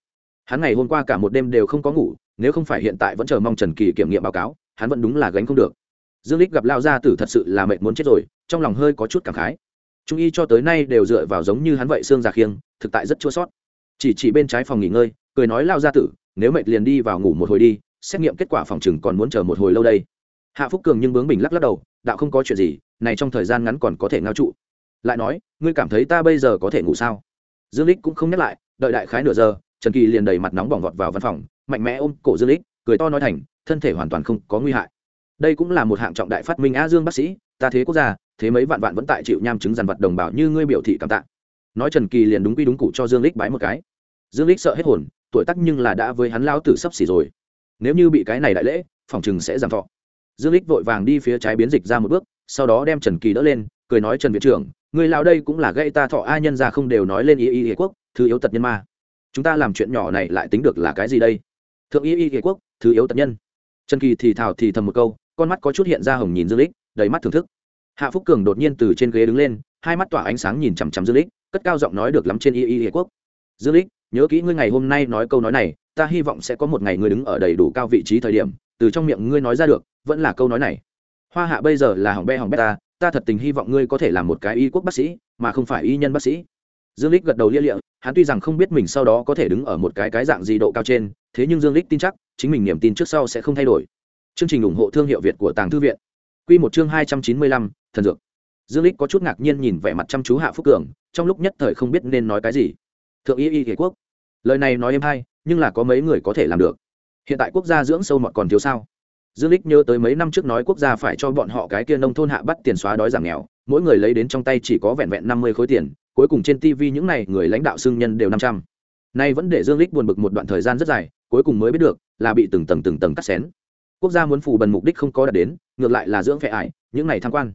Hắn ngày hôm qua cả một đêm đều không có ngủ, nếu không phải hiện tại vẫn chờ mong trần kỳ kiểm nghiệm báo cáo, hắn vẫn đúng là gánh không được. Dương lích gặp lao gia tử thật sự là mệt muốn chết rồi, trong lòng hơi có chút cảm khái. Trung y cho tới nay đều dựa vào giống như hắn vậy xương già khiêng, thực tại rất chua sót. Chỉ chỉ bên trái phòng nghỉ ngơi, cười nói lao gia tử, nếu mệt liền đi vào ngủ một hồi đi, xét nghiệm kết quả phòng chừng còn muốn chờ một hồi lâu đây. Hạ phúc cường nhưng bướng bình lắc lắc đầu, đạo không có chuyện gì, này trong thời gian ngắn còn có thể ngao trụ lại nói, ngươi cảm thấy ta bây giờ có thể ngủ sao? Dương lích cũng không nhắc lại, đợi đại khái nửa giờ, trần kỳ liền đầy mặt nóng bỏng vọt vào văn phòng, mạnh mẽ ôm cổ dương lích cười to nói thành, thân thể hoàn toàn không có nguy hại. Đây cũng là một hạng trọng đại phát minh a dương bác sĩ, ta thế quốc gia, thế mấy vạn vạn vẫn tại chịu nham chứng dằn vật đồng bào như ngươi biểu thị cảm tạ. Nói trần kỳ liền đúng quy đúng cụ cho dương lích bái một cái. Dương lích sợ hết hồn, tuổi tác nhưng là đã với hắn lao tử sắp xỉ rồi. Nếu như bị cái này đại lễ, phòng chừng sẽ giảm thọ. Dương lích vội vàng đi phía trái biến dịch ra một bước, sau đó đem trần kỳ đỡ lên, cười nói trần viện trưởng người lao đây cũng là gây ta thọ a nhân ra không đều nói lên y y hệ quốc, thứ yếu tật nhân ma. Chúng ta làm chuyện nhỏ này lại tính được là cái gì đây? Thượng y y hệ quốc, thứ yếu tật nhân. Trần kỳ thì thào thì thầm một câu, con mắt có chút hiện ra hồng nhìn dương lích, đầy mắt thưởng thức. Hạ phúc cường đột nhiên từ trên ghế đứng lên, hai mắt tỏa ánh sáng nhìn chằm chằm dương lích, cất cao giọng nói được lắm trên y y hệ quốc. Dương lích, nhớ kỹ ngươi ngày hôm nay nói câu nói này, ta hy vọng sẽ có một ngày ngươi đứng ở đầy đủ cao vị trí thời điểm, từ trong miệng ngươi nói ra được, vẫn là câu nói này. Hoa hạ bây giờ là hỏng be hỏng beta ta thật tình hy vọng ngươi có thể làm một cái y quốc bác sĩ mà không phải y nhân bác sĩ. Dương lích gật đầu lia lịa hắn tuy rằng không biết mình sau đó có thể đứng ở một cái cái dạng gì độ cao trên thế nhưng dương lích tin chắc chính mình niềm tin trước sau sẽ không thay đổi. Chương trình ủng hộ thương hiệu việt của tàng thư viện. Quy một chương hai trăm chín mươi lăm, thần dược. Dương lích có chút ngạc nhiên nhìn vẻ mặt chăm chú hạ phúc cường trong lúc nhất thời không biết nên nói cái gì. Thượng y y thể quốc. Lời này nói em hay nhưng là có mấy người có thể làm được. Hiện tại quốc gia dưỡng sâu mọt còn thiếu sao? Dương lích nhớ tới mấy năm trước nói quốc gia phải cho bọn họ cái kia nông thôn hạ bắt tiền xóa đói giảm nghèo, mỗi người lấy đến trong tay chỉ có vẹn vẹn năm mươi khối tiền, cuối cùng trên tv những này người lãnh đạo xương nhân đều năm trăm. Nay vẫn để dương lích buồn bực một đoạn thời gian rất dài, cuối cùng mới biết được là bị từng tầng từng tầng cắt xén. Quốc gia muốn phù bần mục đích không có đạt đến, ngược lại là dưỡng phệ ải, những này tham quan.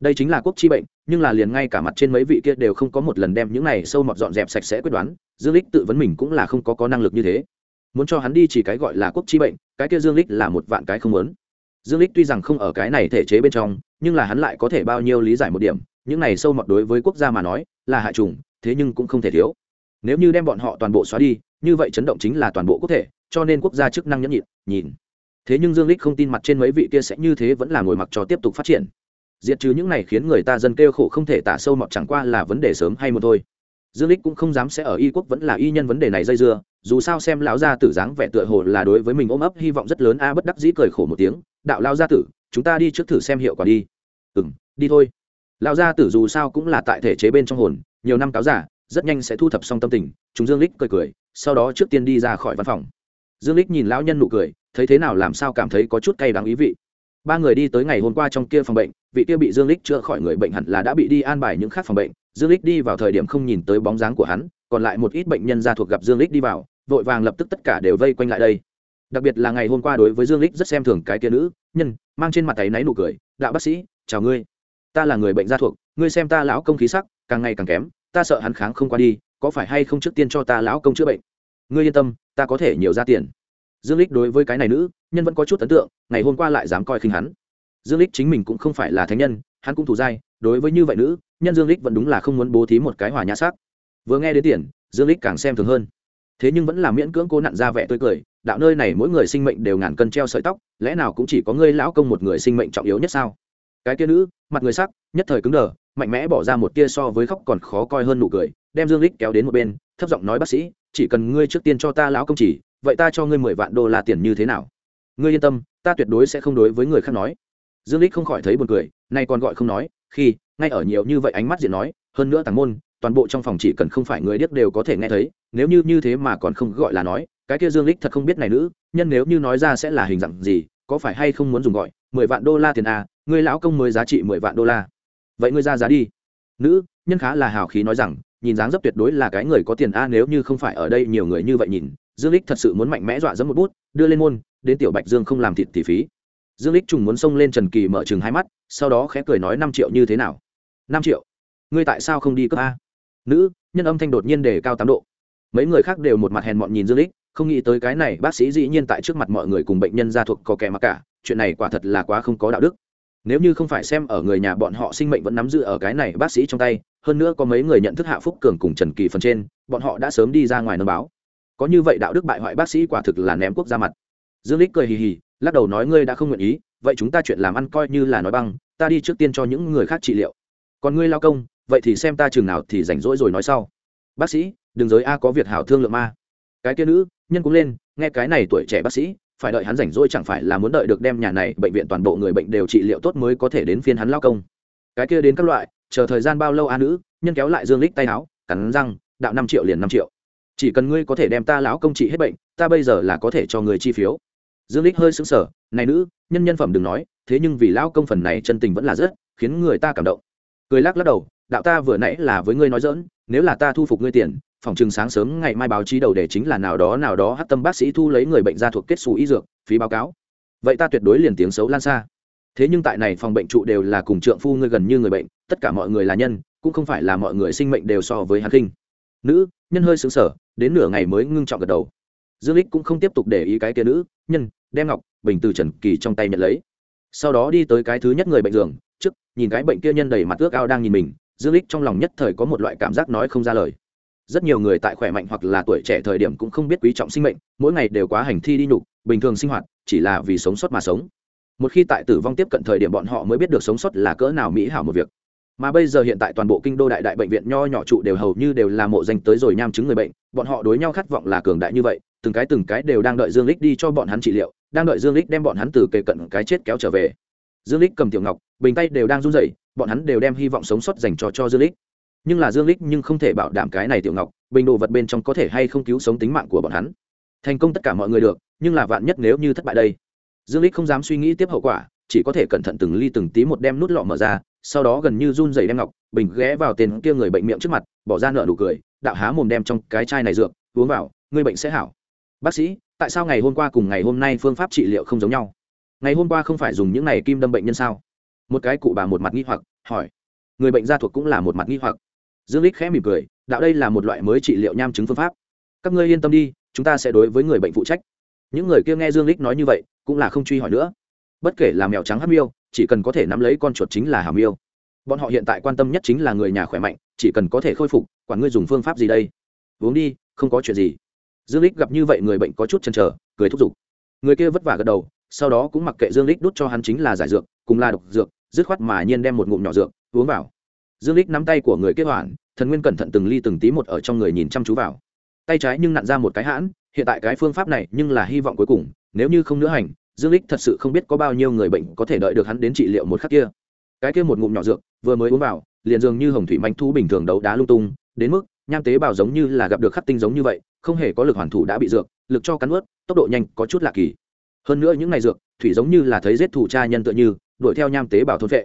Đây chính là quốc chi bệnh, nhưng là liền ngay cả mặt trên mấy vị kia đều không có một lần đem những này sâu mọt dọn dẹp sạch sẽ quyết đoán, dương lích tự vấn mình cũng là không có có năng lực như thế muốn cho hắn đi chỉ cái gọi là quốc chi bệnh, cái kia dương lích là một vạn cái không muốn. Dương lích tuy rằng không ở cái này thể chế bên trong, nhưng là hắn lại có thể bao nhiêu lý giải một điểm, những này sâu mọt đối với quốc gia mà nói, là hại trùng, thế nhưng cũng không thể thiếu. Nếu như đem bọn họ toàn bộ xóa đi, như vậy chấn động chính là toàn bộ quốc thể, cho nên quốc gia chức năng nhẫn nhịn, nhìn. Thế nhưng dương lích không tin mặt trên mấy vị kia sẽ như thế vẫn là ngồi mặc cho tiếp tục phát triển. Diệt trừ những này khiến người ta dân kêu khổ không thể tả sâu mọt chẳng qua là vấn đề sớm hay một thôi. Dương lích cũng không dám sẽ ở y quốc vẫn là y nhân vấn đề này dây dưa dù sao xem lão gia tử dáng vẻ tựa hồ là đối với mình ôm ấp hy vọng rất lớn, a bất đắc dĩ cười khổ một tiếng, đạo lao gia tử, chúng ta đi trước thử xem hiệu quả đi. Ừm, đi thôi. Lão gia tử dù sao cũng là tại thể chế bên trong hồn, nhiều năm cáo giả, rất nhanh sẽ thu thập xong tâm tình, chúng dương lích cười cười, sau đó trước tiên đi ra khỏi văn phòng. Dương lích nhìn lão nhân nụ cười, thấy thế nào, làm sao cảm thấy có chút cay đáng ý vị? Ba người đi tới ngày hôm qua trong kia phòng bệnh, vị kia bị dương lích chữa khỏi người bệnh hẳn là đã bị đi an bài những khác phòng bệnh. Dương lích đi vào thời điểm không nhìn tới bóng dáng của hắn, còn lại một ít bệnh nhân ra thuộc gặp dương lích đi vào vội vàng lập tức tất cả đều vây quanh lại đây. Đặc biệt là ngày hôm qua đối với dương lích rất xem thường cái kia nữ, nhân, mang trên mặt tay náy nụ cười, đạo bác sĩ, chào ngươi. Ta là người bệnh gia thuộc, ngươi xem ta lão công khí sắc, càng ngày càng kém, ta sợ hắn kháng không qua đi, có phải hay không trước tiên cho ta lão công chữa bệnh? Ngươi yên tâm, ta có thể nhiều ra tiền. Dương lích đối với cái này nữ, nhân vẫn có chút ấn tượng, ngày hôm qua lại dám coi khinh hắn. Dương lích chính mình cũng không phải là thánh nhân, hắn cũng thủ dai, đối với như vậy nữ, nhân dương lích vẫn đúng là không muốn bố thí một cái hòa nhã sắc vừa nghe đến tiền, dương lích càng xem thường hơn thế nhưng vẫn là miễn cưỡng cố nặn ra vẻ tươi cười, đạo nơi này mỗi người sinh mệnh đều ngàn cân treo sợi tóc, lẽ nào cũng chỉ có ngươi lão công một người sinh mệnh trọng yếu nhất sao? Cái kia nữ, mặt người sắc, nhất thời cứng đờ, mạnh mẽ bỏ ra một tia so với khóc còn khó coi hơn nụ cười, đem dương lích kéo đến một bên, thấp giọng nói bác sĩ, chỉ cần ngươi trước tiên cho ta lão công chỉ, vậy ta cho ngươi mười vạn đô la tiền như thế nào? Ngươi yên tâm, ta tuyệt đối sẽ không đối với người khác nói. Dương lích không khỏi thấy buồn cười, nay còn gọi không nói, khi, ngay ở nhiều như vậy ánh mắt diện nói, hơn nữa tàng môn toàn bộ trong phòng chỉ cần không phải người điếc đều có thể nghe thấy, nếu như như thế mà còn không gọi là nói, cái kia dương lích thật không biết này nữ, nhân nếu như nói ra sẽ là hình dạng gì, có phải hay không muốn dùng gọi, mười vạn đô la tiền à người lão công mới giá trị mười vạn đô la. Vậy ngươi ra giá đi. Nữ, nhân khá là hào khí nói rằng, nhìn dáng dấp tuyệt đối là cái người có tiền a, nếu như không phải ở đây nhiều người như vậy nhìn, dương lích thật sự muốn mạnh mẽ dọa dẫm một bút, đưa lên môn, đến tiểu bạch dương không làm thịt tỷ phí. Dương lích trùng muốn xông lên trần kỳ mở chừng hai mắt, sau đó khẽ cười nói năm triệu như thế nào? Năm triệu? Ngươi tại sao không đi cấp a? Nữ, nhân âm thanh đột nhiên đề cao tám độ. Mấy người khác đều một mặt hèn mọn nhìn dương lích, không nghĩ tới cái này bác sĩ dĩ nhiên tại trước mặt mọi người cùng bệnh nhân gia thuộc có kẻ mặc cả, chuyện này quả thật là quá không có đạo đức. Nếu như không phải xem ở người nhà bọn họ sinh mệnh vẫn nắm giữ ở cái này bác sĩ trong tay, hơn nữa có mấy người nhận thức hạ phúc cường cùng trần kỳ phần trên, bọn họ đã sớm đi ra ngoài nâng báo. Có như vậy đạo đức bại hoại bác sĩ quả thực là ném quốc ra mặt. Dương lích cười hì hì, lắc đầu nói ngươi đã không nguyện ý, vậy chúng ta chuyện làm ăn coi như là nói băng, ta đi trước tiên cho những người khác trị liệu. Còn ngươi lao công vậy thì xem ta chừng nào thì rảnh rỗi rồi nói sau. Bác sĩ, đừng giới a có việc hảo thương lượng ma cái kia nữ, nhân cũng lên, nghe cái này tuổi trẻ bác sĩ, phải đợi hắn rảnh rỗi chẳng phải là muốn đợi được đem nhà này, bệnh viện toàn bộ người bệnh đều trị liệu tốt mới có thể đến phiên hắn lao công. Cái kia đến các loại, chờ thời gian bao lâu a nữ, nhân kéo lại dương lích tay áo, cắn răng, đạo năm triệu liền năm triệu. Chỉ cần ngươi có thể đem ta lão công trị hết bệnh, ta bây giờ là có thể cho người chi phiếu. Dương lích hơi sững sờ, này nữ, nhân nhân phẩm đừng nói, thế nhưng vì lão công phần này chân tình vẫn là rất, khiến người ta cảm động. Cười lắc lắc đầu đạo ta vừa nãy là với ngươi nói dỡn, nếu là ta thu phục ngươi tiền, phòng chừng sáng sớm ngày mai báo chí đầu đề chính là nào đó nào đó hát tâm bác sĩ thu lấy người bệnh ra thuộc kết xù y dược, phí báo cáo. Vậy ta tuyệt đối liền tiếng xấu lan xa. Thế nhưng tại này phòng bệnh trụ đều là cùng trượng phu ngươi gần như người bệnh, tất cả mọi người là nhân, cũng không phải là mọi người sinh mệnh đều so với hắn kinh nữ, nhân hơi xứng sở đến nửa ngày mới ngưng trọng gật đầu. Dương lích cũng không tiếp tục để ý cái kia nữ, nhân, đem ngọc, bình từ trần kỳ trong tay nhận lấy. Sau đó đi tới cái thứ nhất người bệnh giường, trước, nhìn cái bệnh kia nhân đầy mặt ước ao đang nhìn mình dương lích trong lòng nhất thời có một loại cảm giác nói không ra lời. Rất nhiều người tại khỏe mạnh hoặc là tuổi trẻ thời điểm cũng không biết quý trọng sinh mệnh, mỗi ngày đều quá hành thi đi nhục, bình thường sinh hoạt, chỉ là vì sống sót mà sống. Một khi tại tử vong tiếp cận thời điểm bọn họ mới biết được sống sót là cỡ nào mỹ hảo một việc. Mà bây giờ hiện tại toàn bộ kinh đô đại đại bệnh viện nho nhỏ trụ đều hầu như đều là mộ danh tới rồi nham chứng người bệnh, bọn họ đối nhau khát vọng là cường đại như vậy, từng cái từng cái đều đang đợi dương lích đi cho bọn hắn trị liệu, đang đợi dương lích đem bọn hắn từ kề cận cái chết kéo trở về dương lích cầm tiểu ngọc, bình tay đều đang run rẩy, bọn hắn đều đem hy vọng sống sót dành cho cho dương lích. Nhưng là dương lích nhưng không thể bảo đảm cái này tiểu ngọc, bình đồ vật bên trong có thể hay không cứu sống tính mạng của bọn hắn. Thành công tất cả mọi người được, nhưng là vạn nhất nếu như thất bại đây? Dương lích không dám suy nghĩ tiếp hậu quả, chỉ có thể cẩn thận từng ly từng tí một đem nút lọ mở ra, sau đó gần như run rẩy đem ngọc bình ghé vào tên kia người bệnh miệng trước mặt, bỏ ra nợ nụ cười, đạo há mồm đem trong cái chai này dược, uống vào người bệnh sẽ hảo. Bác sĩ, tại sao ngày hôm qua cùng ngày hôm nay phương pháp trị liệu không giống nhau? Ngày hôm qua không phải dùng những này kim đâm bệnh nhân sao? Một cái cụ bà một mặt nghi hoặc, hỏi. Người bệnh gia thuộc cũng là một mặt nghi hoặc. Dương lích khẽ mỉm cười, đạo đây là một loại mới trị liệu nham chứng phương pháp. Các ngươi yên tâm đi, chúng ta sẽ đối với người bệnh phụ trách. Những người kia nghe dương lích nói như vậy, cũng là không truy hỏi nữa. Bất kể là mèo trắng hắc miêu, chỉ cần có thể nắm lấy con chuột chính là hàm miêu. Bọn họ hiện tại quan tâm nhất chính là người nhà khỏe mạnh, chỉ cần có thể khôi phục, quản ngươi dùng phương pháp gì đây? Uống đi, không có chuyện gì. Dương lích gặp như vậy người bệnh có chút chần chờ, cười thúc giục. Người kia vất vả gật đầu sau đó cũng mặc kệ dương lích đút cho hắn chính là giải dược, cùng là độc dược, dứt khoát mà nhiên đem một ngụm nhỏ dược uống vào. Dương lích nắm tay của người kết hoàn, thần nguyên cẩn thận từng ly từng tí một ở trong người nhìn chăm chú vào. Tay trái nhưng nặn ra một cái hãn, hiện tại cái phương pháp này nhưng là hy vọng cuối cùng, nếu như không nữa hành, dương lích thật sự không biết có bao nhiêu người bệnh có thể đợi được hắn đến trị liệu một khắc kia. Cái kia một ngụm nhỏ dược, vừa mới uống vào, liền dường như hồng thủy manh thu bình thường đấu đá lung tung, đến mức nham tế bào giống như là gặp được khắc tinh giống như vậy, không hề có lực hoàn thủ đã bị dược, lực cho cắn ướt tốc độ nhanh có chút lạ kỳ hơn nữa những ngày dược, thủy giống như là thấy giết thủ cha nhân tựa như, đuổi theo nham tế bào thôn vệ.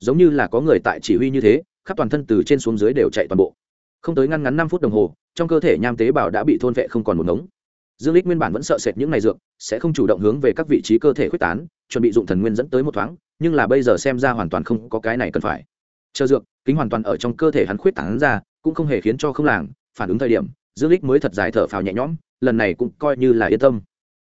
Giống như là có người tại chỉ huy như thế, khắp toàn thân từ trên xuống dưới đều chạy toàn bộ. Không tới ngăn ngắn năm phút đồng hồ, trong cơ thể nham tế bào đã bị thôn vệ không còn một ngống. Dương lích nguyên bản vẫn sợ sệt những ngày dược, sẽ không chủ động hướng về các vị trí cơ thể khuếch tán, chuẩn bị dụng thần nguyên dẫn tới một thoáng, nhưng là bây giờ xem ra hoàn toàn không có cái này cần phải. Chờ dược, kính hoàn toàn ở trong cơ thể hắn khuếch tán ra, cũng không hề khiến cho không làng, phản ứng thời điểm, dương lích mới thật dài thở phào nhẹ nhõm, lần này cũng coi như là yên tâm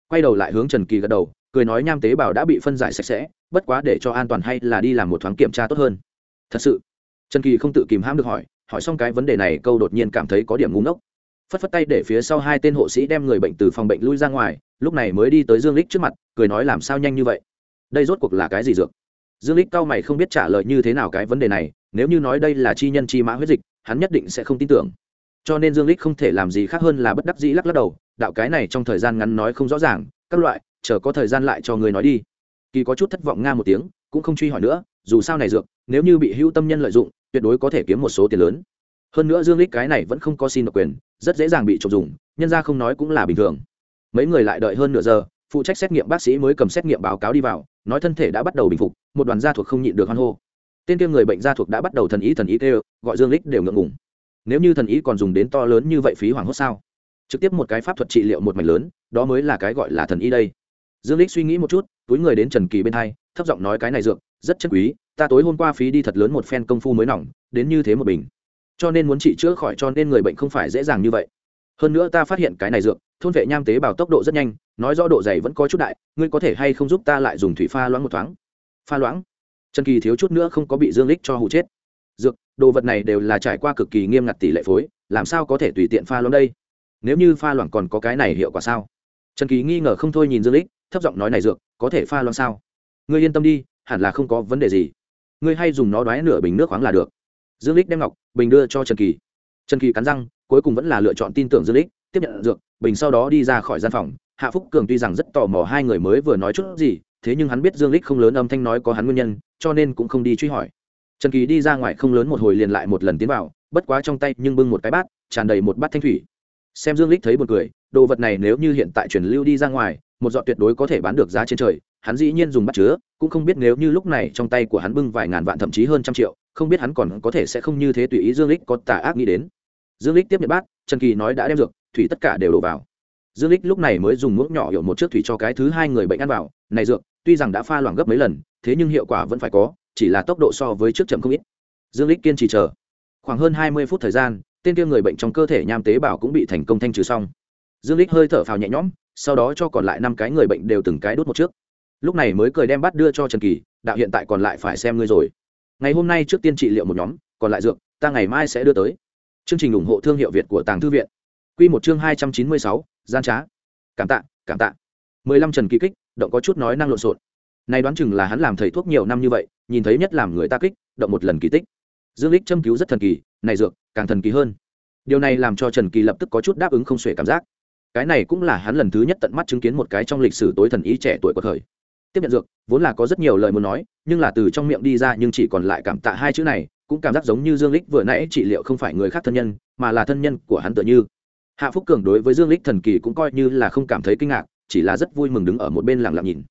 quay đầu lại hướng trần kỳ gật đầu, cười nói nham tế bào đã bị phân giải sạch sẽ, bất quá để cho an toàn hay là đi làm một thoáng kiểm tra tốt hơn. Thật sự, trần kỳ không tự kìm hãm được hỏi hỏi xong cái vấn đề này câu đột nhiên cảm thấy có điểm ngu ngốc. Phất phất tay để phía sau hai tên hộ sĩ đem người bệnh từ phòng bệnh lui ra ngoài, lúc này mới đi tới dương lích trước mặt, cười nói làm sao nhanh như vậy? Đây rốt cuộc là cái gì dược? Dương lích cao mày không biết trả lời như thế nào cái vấn đề này, nếu như nói đây là chi nhân chi mã huyết dịch, hắn nhất định sẽ không tin tưởng. Cho nên dương lích không thể làm gì khác hơn là bất đắc dĩ lắc lắc đầu đạo cái này trong thời gian ngắn nói không rõ ràng, các loại, chờ có thời gian lại cho người nói đi. Kỳ có chút thất vọng nga một tiếng, cũng không truy hỏi nữa, dù sao này dược, nếu như bị hữu tâm nhân lợi dụng, tuyệt đối có thể kiếm một số tiền lớn. Hơn nữa dương lích cái này vẫn không có xin độc quyền, rất dễ dàng bị trộm dùng, nhân ra không nói cũng là bình thường. Mấy người lại đợi hơn nửa giờ, phụ trách xét nghiệm bác sĩ mới cầm xét nghiệm báo cáo đi vào, nói thân thể đã bắt đầu bình phục, một đoàn gia thuộc không nhịn được hoan hô. Tên kia người bệnh gia thuộc đã bắt đầu thần ý thần ý kêu, gọi dương lích đều ngượng ngùng. Nếu như thần ý còn dùng đến to lớn như vậy phí hoảng hốt sao? Trực tiếp một cái pháp thuật trị liệu một mảnh lớn, đó mới là cái gọi là thần y đây. Dương lích suy nghĩ một chút, túi người đến trần kỳ bên hai, thấp giọng nói cái này dược, rất chân quý, ta tối hôm qua phí đi thật lớn một phen công phu mới nỏng, đến như thế một bình. Cho nên muốn trị chữa khỏi cho nên người bệnh không phải dễ dàng như vậy. Hơn nữa ta phát hiện cái này dược, thôn vệ nham tế bào tốc độ rất nhanh, nói rõ độ dày vẫn có chút đại, ngươi có thể hay không giúp ta lại dùng thủy pha loãng một thoáng? Pha loãng? Trần kỳ thiếu chút nữa không có bị dương lích cho hụ chết. Dược, đồ vật này đều là trải qua cực kỳ nghiêm ngặt tỷ lệ phối, làm sao có thể tùy tiện pha loãng đây? Nếu như pha loãng còn có cái này hiệu quả sao? Trần kỳ nghi ngờ không thôi nhìn dương lích, thấp giọng nói này dược, có thể pha loãng sao? Ngươi yên tâm đi, hẳn là không có vấn đề gì. Ngươi hay dùng nó đoái nửa bình nước khoáng là được. Dương lích đem ngọc, bình đưa cho trần kỳ. Trần kỳ cắn răng, cuối cùng vẫn là lựa chọn tin tưởng dương lích, tiếp nhận dược, bình sau đó đi ra khỏi gian phòng. Hạ phúc cường tuy rằng rất tò mò hai người mới vừa nói chút gì, thế nhưng hắn biết dương lích không lớn âm thanh nói có hắn nguyên nhân, cho nên cũng không đi truy hỏi. Trần kỳ đi ra ngoài không lớn một hồi liền lại một lần tiến vào, bất quá trong tay nhưng bưng một cái bát, tràn đầy một bát thanh thủy xem dương lích thấy buồn cười, đồ vật này nếu như hiện tại truyền lưu đi ra ngoài, một dọn tuyệt đối có thể bán được giá trên trời, hắn dĩ nhiên dùng bắt chứa, cũng không biết nếu như lúc này trong tay của hắn bưng vài ngàn vạn thậm chí hơn trăm triệu, không biết hắn còn có thể sẽ không như thế tùy ý dương lích có tà ác nghĩ đến. Dương lích tiếp nhận bát, trần kỳ nói đã đem dược, thủy tất cả đều đổ vào. Dương lích lúc này mới dùng muỗng nhỏ hiểu một chiếc thủy cho cái thứ hai người bệnh ăn vào, này dược, tuy rằng đã pha loãng gấp mấy lần, thế nhưng hiệu quả vẫn phải có, chỉ là tốc độ so với trước chậm không ít. Dương lích kiên trì chờ. Khoảng hơn hai mươi phút thời gian tên kia người bệnh trong cơ thể nham tế bào cũng bị thành công thanh trừ xong. Dương lích hơi thở phào nhẹ nhõm, sau đó cho còn lại năm cái người bệnh đều từng cái đốt một trước. Lúc này mới cười đem bắt đưa cho trần kỳ, đạo hiện tại còn lại phải xem ngươi rồi. Ngày hôm nay trước tiên trị liệu một nhóm, còn lại dược, ta ngày mai sẽ đưa tới. Chương trình ủng hộ thương hiệu việt của tàng thư viện. Quy một chương hai trăm chín mươi sáu, gian trá. Cảm tạ cảm tạ. mười lăm trần kỳ kích, động có chút nói năng lộn xộn. Nay đoán chừng là hắn làm thầy thuốc nhiều năm như vậy, nhìn thấy nhất làm người ta kích, động một lần kỳ tích dương lích châm cứu rất thần kỳ, này dược, càng thần kỳ hơn. Điều này làm cho trần kỳ lập tức có chút đáp ứng không xuể cảm giác. Cái này cũng là hắn lần thứ nhất tận mắt chứng kiến một cái trong lịch sử tối thần ý trẻ tuổi của thời tiếp nhận dược, vốn là có rất nhiều lời muốn nói, nhưng là từ trong miệng đi ra nhưng chỉ còn lại cảm tạ hai chữ này, cũng cảm giác giống như dương lích vừa nãy trị liệu không phải người khác thân nhân, mà là thân nhân của hắn tựa như. Hạ phúc cường đối với dương lích thần kỳ cũng coi như là không cảm thấy kinh ngạc, chỉ là rất vui mừng đứng ở một bên lặng lặng nhìn.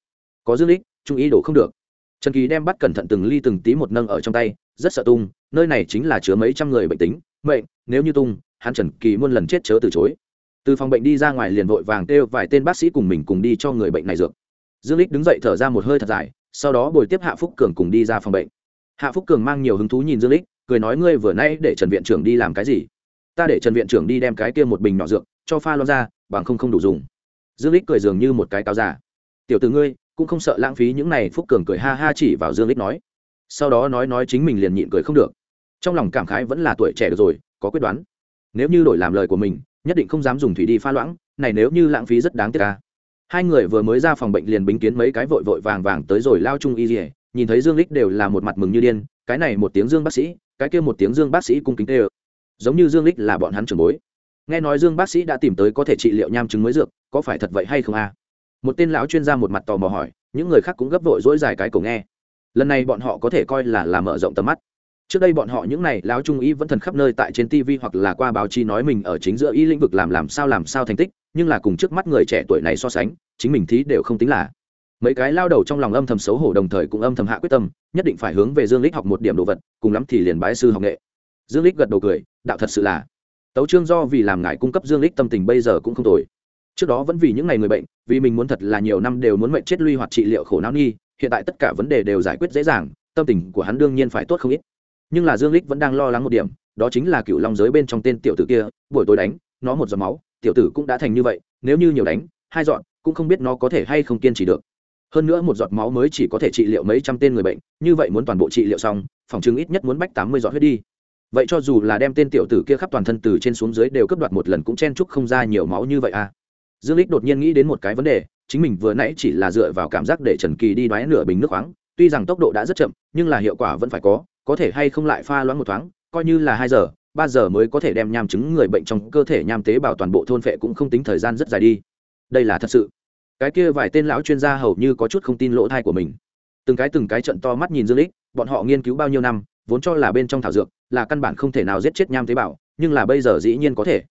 Có dương lích trung ý đổ không được. Trần kỳ đem bắt cẩn thận từng ly từng tí một nâng ở trong tay, rất sợ tung nơi này chính là chứa mấy trăm người bệnh tính, mệnh, nếu như tung, hắn trần kỳ muôn lần chết chớ từ chối. Từ phòng bệnh đi ra ngoài liền vội vàng kêu vài tên bác sĩ cùng mình cùng đi cho người bệnh này dược. Dương lích đứng dậy thở ra một hơi thật dài, sau đó bồi tiếp hạ phúc cường cùng đi ra phòng bệnh. Hạ phúc cường mang nhiều hứng thú nhìn dương lích cười nói ngươi vừa nay để trần viện trưởng đi làm cái gì? Ta để trần viện trưởng đi đem cái kia một bình nhỏ dược, cho pha lo ra, bằng không không đủ dùng. Dương lích cười dường như một cái cáo già. Tiểu từ ngươi, cũng không sợ lãng phí những này, phúc cường cười ha ha chỉ vào dương lích nói. Sau đó nói nói chính mình liền nhịn cười không được trong lòng cảm khái vẫn là tuổi trẻ được rồi, có quyết đoán. Nếu như đổi làm lời của mình, nhất định không dám dùng thủy đi pha loãng, này nếu như lãng phí rất đáng tiếc ca hai người vừa mới ra phòng bệnh liền bính kiến mấy cái vội vội vàng vàng tới rồi lao chung y dỉa nhìn thấy dương lích đều là một mặt mừng như điên, cái này một tiếng dương bác sĩ, cái kia một tiếng dương bác sĩ cung kính tê ơ giống như dương lích là bọn hắn trưởng bối. Nghe nói dương bác sĩ đã tìm tới có thể trị liệu nham chứng mới dược, có phải thật vậy hay không a một tên lão chuyên gia một mặt tò mò hỏi, những người khác cũng gấp vội dỗi dài cái cổ nghe. Lần này bọn họ có thể coi là làm mở rộng tầm mắt trước đây bọn họ những này lão trung y vẫn thần khắp nơi tại trên tv hoặc là qua báo chí nói mình ở chính giữa y lĩnh vực làm làm sao làm sao thành tích, nhưng là cùng trước mắt người trẻ tuổi này so sánh, chính mình thí đều không tính là. Mấy cái lao đầu trong lòng âm thầm xấu hổ đồng thời cũng âm thầm hạ quyết tâm, nhất định phải hướng về dương lích học một điểm đồ vật, cùng lắm thì liền bái sư học nghệ. Dương lích gật đầu cười, đạo thật sự là. Tấu trương do vì làm ngài cung cấp dương lích tâm tình bây giờ cũng không tồi. Trước đó vẫn vì những ngày người bệnh, vì mình muốn thật là nhiều năm đều muốn mệnh chết lui hoặc trị liệu khổ não nghi, hiện tại tất cả vấn đề đều giải quyết dễ dàng, tâm tình của hắn đương nhiên phải tốt không ít nhưng là dương lích vẫn đang lo lắng một điểm, đó chính là cựu long giới bên trong tên tiểu tử kia, buổi tối đánh, nó một giọt máu, tiểu tử cũng đã thành như vậy, nếu như nhiều đánh, hai dọn cũng không biết nó có thể hay không kiên trì được. Hơn nữa một giọt máu mới chỉ có thể trị liệu mấy trăm tên người bệnh, như vậy muốn toàn bộ trị liệu xong, phòng chứng ít nhất muốn bách tám mươi giọt huyết đi. Vậy cho dù là đem tên tiểu tử kia khắp toàn thân từ trên xuống dưới đều cấp đoạt một lần cũng chen chúc không ra nhiều máu như vậy à. Dương lích đột nhiên nghĩ đến một cái vấn đề, chính mình vừa nãy chỉ là dựa vào cảm giác để trần kỳ đi đoái nửa bình nước khoáng, tuy rằng tốc độ đã rất chậm, nhưng là hiệu quả vẫn phải có có thể hay không lại pha loãng một thoáng, coi như là hai giờ, ba giờ mới có thể đem nham chứng người bệnh trong cơ thể nham tế bào toàn bộ thôn phệ cũng không tính thời gian rất dài đi. Đây là thật sự. Cái kia vài tên lão chuyên gia hầu như có chút không tin lỗ thai của mình. Từng cái từng cái trận to mắt nhìn dương lích, bọn họ nghiên cứu bao nhiêu năm, vốn cho là bên trong thảo dược là căn bản không thể nào giết chết nham tế bào, nhưng là bây giờ dĩ nhiên có thể.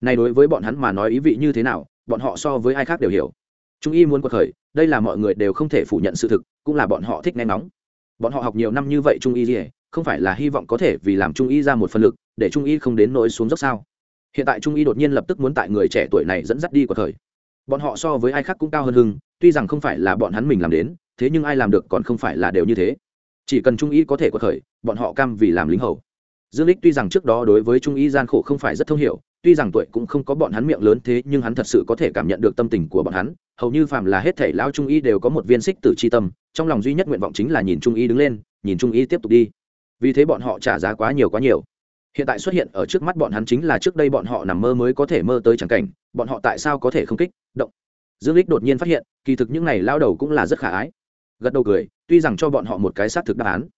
Này đối với bọn hắn mà nói ý vị như thế nào, bọn họ so với ai khác đều hiểu. Trung y muốn quật khởi, đây là mọi người đều không thể phủ nhận sự thực, cũng là bọn họ thích nghe ngóng. Bọn họ học nhiều năm như vậy trung y gì không phải là hy vọng có thể vì làm trung y ra một phần lực, để trung y không đến nỗi xuống dốc sao? Hiện tại trung y đột nhiên lập tức muốn tại người trẻ tuổi này dẫn dắt đi của thời. Bọn họ so với ai khác cũng cao hơn hưng, tuy rằng không phải là bọn hắn mình làm đến, thế nhưng ai làm được còn không phải là đều như thế. Chỉ cần trung y có thể có thời, bọn họ cam vì làm lính hầu. Dương lích tuy rằng trước đó đối với trung y gian khổ không phải rất thông hiểu, tuy rằng tuổi cũng không có bọn hắn miệng lớn thế nhưng hắn thật sự có thể cảm nhận được tâm tình của bọn hắn. Hầu như phàm là hết thể lao trung y đều có một viên xích tử c h i tâm, trong lòng duy nhất nguyện vọng chính là nhìn trung y đứng lên, nhìn trung y tiếp tục đi vì thế bọn họ trả giá quá nhiều quá nhiều. Hiện tại xuất hiện ở trước mắt bọn hắn chính là trước đây bọn họ nằm mơ mới có thể mơ tới trắng cảnh, bọn họ tại sao có thể không kích, động. Dương lích đột nhiên phát hiện, kỳ thực những này lao đầu cũng là rất khả ái. Gật đầu cười, tuy rằng cho bọn họ một cái xác thực đáp án.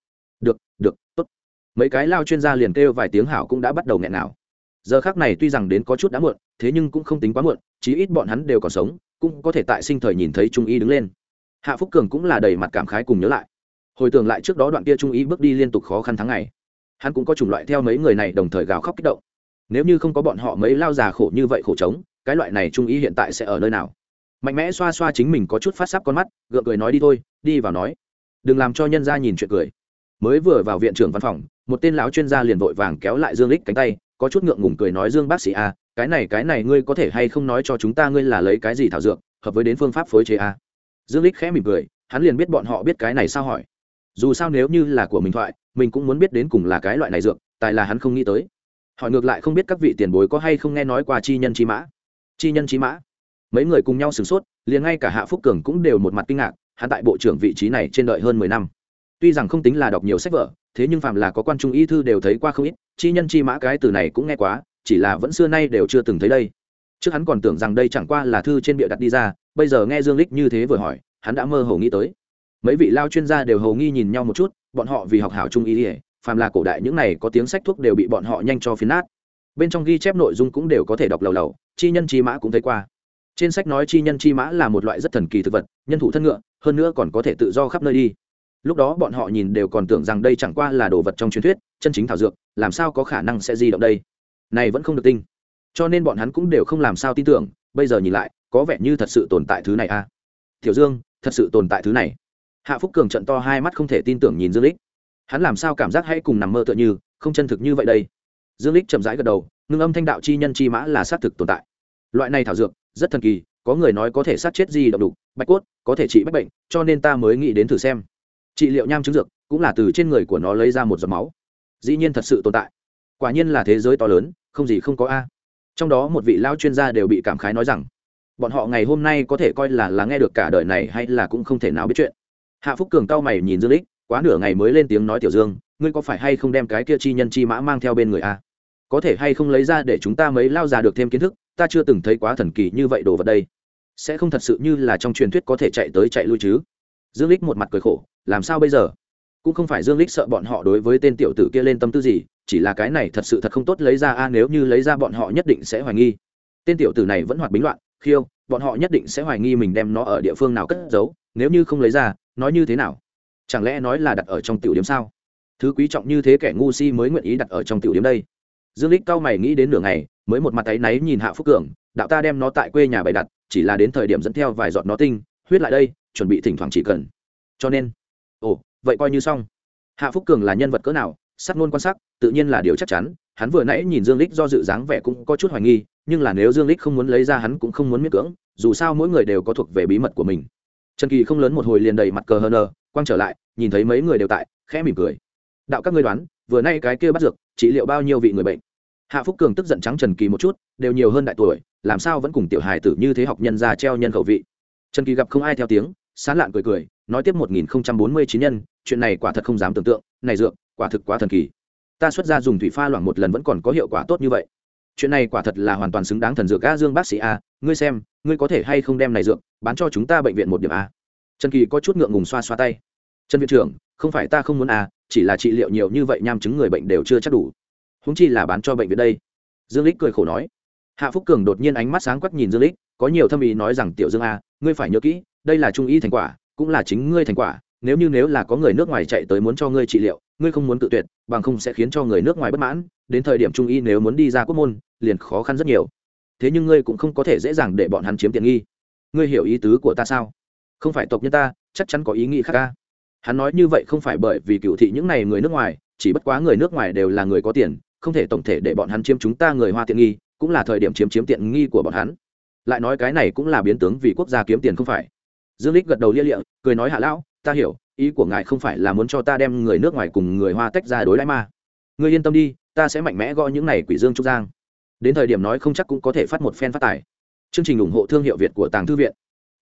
Được được, tốt. Mấy cái lao chuyên gia liền kêu vài tiếng hảo cũng đã bắt đầu nghẹn nào. Giờ khác này tuy rằng đến có chút đã muộn, thế nhưng cũng không tính quá muộn, chí ít bọn hắn đều còn sống, cũng có thể tại sinh thời nhìn thấy trung y đứng lên. Hạ phúc cường cũng là đầy mặt cảm khái cùng nhớ lại hồi tưởng lại trước đó đoạn kia trung y bước đi liên tục khó khăn tháng ngày hắn cũng có chủng loại theo mấy người này đồng thời gào khóc kích động. Nếu như không có bọn họ mấy lao già khổ như vậy khổ trống cái loại này trung y hiện tại sẽ ở nơi nào? Mạnh mẽ xoa xoa chính mình có chút phát sắp con mắt gượng cười nói đi thôi đi vào nói. Đừng làm cho nhân ra nhìn chuyện cười. Mới vừa vào viện trưởng văn phòng một tên lão chuyên gia liền vội vàng kéo lại dương lích cánh tay có chút ngượng ngùng cười nói dương bác sĩ a à, cái này cái này ngươi có thể hay không nói cho chúng ta ngươi là lấy cái gì thảo dược hợp với đến phương pháp phối chế a à? dương lích khẽ mỉm cười hắn liền biết bọn họ biết cái này sao hỏi dù sao nếu như là của mình thoại, mình cũng muốn biết đến cùng là cái loại này dược tại là hắn không nghĩ tới. Hỏi ngược lại không biết các vị tiền bối có hay không nghe nói qua chi nhân chi mã. Chi nhân chi mã? Mấy người cùng nhau sửng sốt, liền ngay cả hạ phúc cường cũng đều một mặt kinh ngạc, hắn tại bộ trưởng vị trí này trên đợi hơn mười năm. Tuy rằng không tính là đọc nhiều sách vở, thế nhưng phạm là có quan trung y thư đều thấy qua không ít, chi nhân chi mã cái từ này cũng nghe quá, chỉ là vẫn xưa nay đều chưa từng thấy đây. Trước hắn còn tưởng rằng đây chẳng qua là thư trên bịa đặt đi ra, bây giờ nghe dương lích như thế vừa hỏi, hắn đã mơ hồ nghĩ tới mấy vị lao chuyên gia đều hầu nghi nhìn nhau một chút, bọn họ vì học hảo trung ý ỉa phàm là cổ đại những này có tiếng sách thuốc đều bị bọn họ nhanh cho phiến nát. Bên trong ghi chép nội dung cũng đều có thể đọc lầu lầu, chi nhân chi mã cũng thấy qua. Trên sách nói chi nhân chi mã là một loại rất thần kỳ thực vật, nhân thủ thân ngựa, hơn nữa còn có thể tự do khắp nơi đi. Lúc đó bọn họ nhìn đều còn tưởng rằng đây chẳng qua là đồ vật trong truyền thuyết, chân chính thảo dược, làm sao có khả năng sẽ di động đây? Này vẫn không được tin. Cho nên bọn hắn cũng đều không làm sao tin tưởng, bây giờ nhìn lại, có vẻ như thật sự tồn tại thứ này a à? tiểu dương, thật sự tồn tại thứ này hạ phúc cường trận to hai mắt không thể tin tưởng nhìn dương lích. Hắn làm sao cảm giác hãy cùng nằm mơ tựa như, không chân thực như vậy đây? Dương lích chậm rãi gật đầu, ngưng âm thanh đạo chi nhân chi mã là xác thực tồn tại. Loại này thảo dược, rất thần kỳ, có người nói có thể sát chết di động đục, bạch cốt, có thể trị bách bệnh, cho nên ta mới nghĩ đến thử xem. Trị liệu nham chứng dược, cũng là từ trên người của nó lấy ra một giọt máu. Dĩ nhiên thật sự tồn tại. Quả nhiên là thế giới to lớn, không gì không có a. Trong đó một vị lao chuyên gia đều bị cảm khái nói rằng, bọn họ ngày hôm nay có thể coi là là nghe được cả đời này hay là cũng không thể nào biết chuyện hạ phúc cường cao mày nhìn dương lích, quá nửa ngày mới lên tiếng nói tiểu dương, ngươi có phải hay không đem cái kia chi nhân chi mã mang theo bên người a có thể hay không lấy ra để chúng ta mấy lao già được thêm kiến thức, ta chưa từng thấy quá thần kỳ như vậy đồ vật đây. Sẽ không thật sự như là trong truyền thuyết có thể chạy tới chạy lui chứ? Dương lích một mặt cười khổ, làm sao bây giờ? Cũng không phải dương lích sợ bọn họ đối với tên tiểu tử kia lên tâm tư gì, chỉ là cái này thật sự thật không tốt lấy ra a, nếu như lấy ra bọn họ nhất định sẽ hoài nghi. Tên tiểu tử này vẫn hoạt bính loạn, khiêu, bọn họ nhất định sẽ hoài nghi mình đem nó ở địa phương nào cất giấu, nếu như không lấy ra nói như thế nào? Chẳng lẽ nói là đặt ở trong tiểu điểm sao? Thứ quý trọng như thế kẻ ngu si mới nguyện ý đặt ở trong tiểu điểm đây. Dương lích cao mày nghĩ đến nửa ngày mới một mặt tay náy nhìn hạ phúc cường đạo ta đem nó tại quê nhà bày đặt chỉ là đến thời điểm dẫn theo vài giọt nó tinh huyết lại đây chuẩn bị thỉnh thoảng chỉ cần. Cho nên ồ vậy coi như xong. Hạ phúc cường là nhân vật cỡ nào sắc ngôn quan sắc, tự nhiên là điều chắc chắn hắn vừa nãy nhìn dương lích do dự dáng vẻ cũng có chút hoài nghi nhưng là nếu dương lích không muốn lấy ra hắn cũng không muốn miết cưỡng dù sao mỗi người đều có thuộc về bí mật của mình trần kỳ không lớn một hồi liền đầy mặt cờ hờ nờ quang trở lại, nhìn thấy mấy người đều tại, khẽ mỉm cười. Đạo các ngươi đoán, vừa nay cái kia bắt dược, trị liệu bao nhiêu vị người bệnh? Hạ phúc cường tức giận trắng trần kỳ một chút, đều nhiều hơn đại tuổi, làm sao vẫn cùng tiểu hài tử như thế học nhân ra treo nhân khẩu vị? Trần kỳ gặp không ai theo tiếng, sán lạn cười cười, nói tiếp một nghìn không trăm bốn mươi chín nhân, chuyện này quả thật không dám tưởng tượng, này dược, quả thực quá thần kỳ. Ta xuất ra dùng thủy pha loãng một lần vẫn còn có hiệu quả tốt như vậy chuyện này quả thật là hoàn toàn xứng đáng thần dược a dương bác sĩ a, ngươi xem, ngươi có thể hay không đem này dược bán cho chúng ta bệnh viện một điểm a? Trần kỳ có chút ngượng ngùng xoa xoa tay. Trần viện trưởng, không phải ta không muốn a, chỉ là trị liệu nhiều như vậy nham chứng người bệnh đều chưa chắc đủ. Húng chi là bán cho bệnh viện đây. Dương lích cười khổ nói. Hạ phúc cường đột nhiên ánh mắt sáng quắc nhìn dương lích, có nhiều thâm ý nói rằng, tiểu dương a, ngươi phải nhớ kỹ, đây là trung y thành quả, cũng là chính ngươi thành quả, nếu như nếu là có người nước ngoài chạy tới muốn cho ngươi trị liệu ngươi không muốn tự tuyệt, bằng không sẽ khiến cho người nước ngoài bất mãn, đến thời điểm trung y nếu muốn đi ra quốc môn, liền khó khăn rất nhiều. Thế nhưng ngươi cũng không có thể dễ dàng để bọn hắn chiếm tiện nghi. Ngươi hiểu ý tứ của ta sao? Không phải tộc nhân ta, chắc chắn có ý nghĩ khác ca. Hắn nói như vậy không phải bởi vì cựu thị những này người nước ngoài, chỉ bất quá người nước ngoài đều là người có tiền, không thể tổng thể để bọn hắn chiếm chúng ta người hoa tiện nghi, cũng là thời điểm chiếm chiếm tiện nghi của bọn hắn. Lại nói cái này cũng là biến tướng vì quốc gia kiếm tiền không phải. Dương lích gật đầu lia lịa, cười nói hạ lão, ta hiểu ý của ngài không phải là muốn cho ta đem người nước ngoài cùng người hoa tách ra đối đãi ma. Ngươi yên tâm đi, ta sẽ mạnh mẽ gõ những này quỷ dương trúc giang. Đến thời điểm nói không chắc cũng có thể phát một phen phát tài. Chương trình ủng hộ thương hiệu việt của tàng thư viện.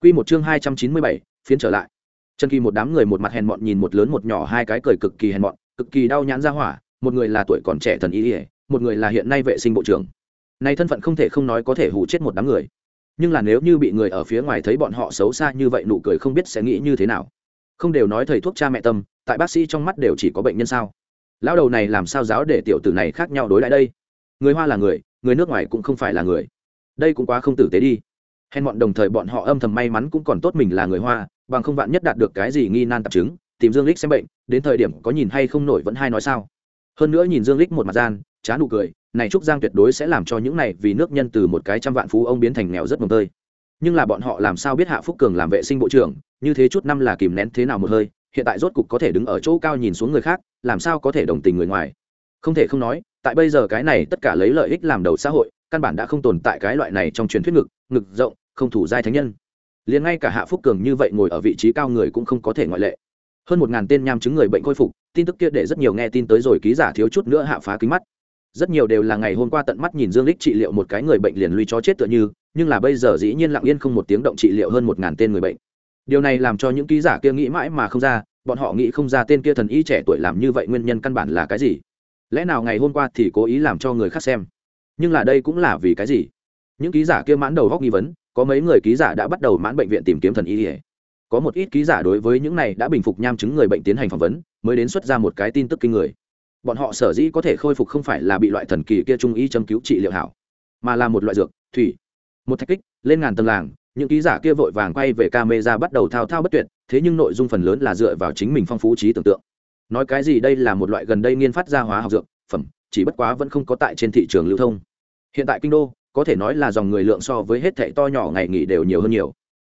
Quy một chương hai trăm chín mươi bảy, phiến trở lại. Trần kỳ một đám người một mặt hèn mọn nhìn một lớn một nhỏ hai cái cười cực kỳ hèn mọn, cực kỳ đau nhãn ra hỏa, một người là tuổi còn trẻ thần ý ỉa một người là hiện nay vệ sinh bộ trưởng. Nay thân phận không thể không nói có thể hủ chết một đám người. Nhưng là nếu như bị người ở phía ngoài thấy bọn họ xấu xa như vậy nụ cười không biết sẽ nghĩ như thế nào không đều nói thầy thuốc cha mẹ tâm, tại bác sĩ trong mắt đều chỉ có bệnh nhân sao? Lão đầu này làm sao giáo để tiểu tử này khác nhau đối lại đây? Người hoa là người người nước ngoài cũng không phải là người. Đây cũng quá không tử tế đi. Hèn bọn đồng thời bọn họ âm thầm may mắn cũng còn tốt mình là người hoa, bằng không vạn nhất đạt được cái gì nghi nan tạp chứng, tìm dương lích xem bệnh, đến thời điểm có nhìn hay không nổi vẫn hay nói sao? Hơn nữa nhìn dương lích một mặt gian chán nụ cười, này trúc giang tuyệt đối sẽ làm cho những này vì nước nhân từ một cái trăm vạn phú ông biến thành nghèo rất mồm tơi nhưng là bọn họ làm sao biết hạ phúc cường làm vệ sinh bộ trưởng, như thế chút năm là kìm nén thế nào một hơi, hiện tại rốt cục có thể đứng ở chỗ cao nhìn xuống người khác, làm sao có thể đồng tình người ngoài? Không thể không nói, tại bây giờ cái này tất cả lấy lợi ích làm đầu xã hội, căn bản đã không tồn tại cái loại này trong truyền thuyết ngực ngực rộng, không thủ giai thánh nhân. Liền ngay cả hạ phúc cường như vậy ngồi ở vị trí cao người cũng không có thể ngoại lệ. Hơn một ngàn tên nham chứng người bệnh khôi phục, tin tức kia để rất nhiều nghe tin tới rồi ký giả thiếu chút nữa hạ phá kính mắt. Rất nhiều đều là ngày hôm qua tận mắt nhìn dương lích trị liệu một cái người bệnh liền lui cho chết tựa như nhưng là bây giờ dĩ nhiên lặng yên không một tiếng động trị liệu hơn một ngàn tên người bệnh. Điều này làm cho những ký giả kia nghĩ mãi mà không ra, bọn họ nghĩ không ra tên kia thần y trẻ tuổi làm như vậy nguyên nhân căn bản là cái gì. Lẽ nào ngày hôm qua thì cố ý làm cho người khác xem? Nhưng là đây cũng là vì cái gì? Những ký giả kia mãn đầu góc nghi vấn, có mấy người ký giả đã bắt đầu mãn bệnh viện tìm kiếm thần y ỉa có một ít ký giả đối với những này đã bình phục nham chứng người bệnh tiến hành phỏng vấn, mới đến xuất ra một cái tin tức kinh người. Bọn họ sở dĩ có thể khôi phục không phải là bị loại thần kỳ kia trung y châm cứu trị liệu hảo, mà là một loại dược, thủy một thách kích, lên ngàn tầng làng, những ký giả kia vội vàng quay về camera bắt đầu thao thao bất tuyệt, thế nhưng nội dung phần lớn là dựa vào chính mình phong phú trí tưởng tượng. Nói cái gì đây là một loại gần đây nghiên phát ra hóa học dược, phẩm, chỉ bất quá vẫn không có tại trên thị trường lưu thông. Hiện tại kinh đô, có thể nói là dòng người lượng so với hết thệ to nhỏ ngày nghỉ đều nhiều hơn nhiều.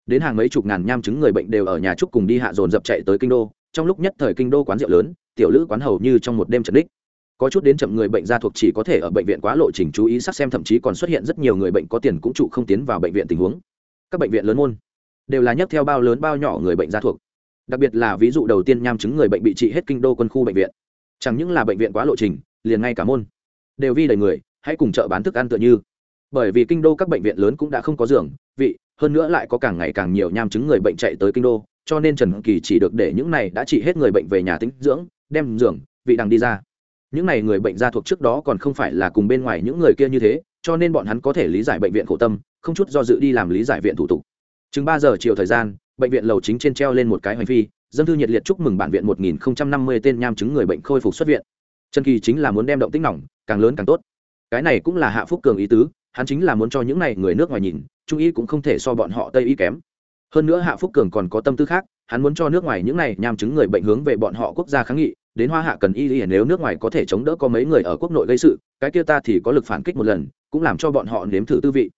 Đến hàng mấy chục ngàn nham chứng người bệnh đều ở nhà trúc cùng đi hạ dồn dập chạy tới kinh đô, trong lúc nhất thời kinh đô quán rượu lớn, tiểu lữ quán hầu như trong một đêm trận đích có chút đến chậm người bệnh gia thuộc chỉ có thể ở bệnh viện quá lộ trình chú ý sắc xem, thậm chí còn xuất hiện rất nhiều người bệnh có tiền cũng trụ không tiến vào bệnh viện tình huống. Các bệnh viện lớn môn đều là nhấc theo bao lớn bao nhỏ người bệnh gia thuộc. Đặc biệt là ví dụ đầu tiên nham chứng người bệnh bị trị hết kinh đô quân khu bệnh viện. Chẳng những là bệnh viện quá lộ trình, liền ngay cả môn đều vi đầy người, hãy cùng chợ bán thức ăn tựa như. Bởi vì kinh đô các bệnh viện lớn cũng đã không có giường, vị, hơn nữa lại có càng ngày càng nhiều nham chứng người bệnh chạy tới kinh đô, cho nên trần kỳ chỉ được để những này đã trị hết người bệnh về nhà tính dưỡng, đem giường, vị đằng đi ra những này người bệnh gia thuộc trước đó còn không phải là cùng bên ngoài những người kia như thế, cho nên bọn hắn có thể lý giải bệnh viện khổ tâm, không chút do dự đi làm lý giải viện thủ tục. Chừng ba giờ chiều thời gian, bệnh viện lầu chính trên treo lên một cái hành phi dân thư nhiệt liệt chúc mừng bản viện một nghìn năm mươi tên nham chứng người bệnh khôi phục xuất viện. Trần kỳ chính là muốn đem động tích nỏng, càng lớn càng tốt. Cái này cũng là hạ phúc cường ý tứ, hắn chính là muốn cho những này người nước ngoài nhìn, trung y cũng không thể so bọn họ tây y kém. Hơn nữa hạ phúc cường còn có tâm tư khác, hắn muốn cho nước ngoài những này nham chứng người bệnh hướng về bọn họ quốc gia kháng nghị đến hoa hạ cần y y, nếu nước ngoài có thể chống đỡ có mấy người ở quốc nội gây sự, cái kia ta thì có lực phản kích một lần, cũng làm cho bọn họ nếm thử tư vị.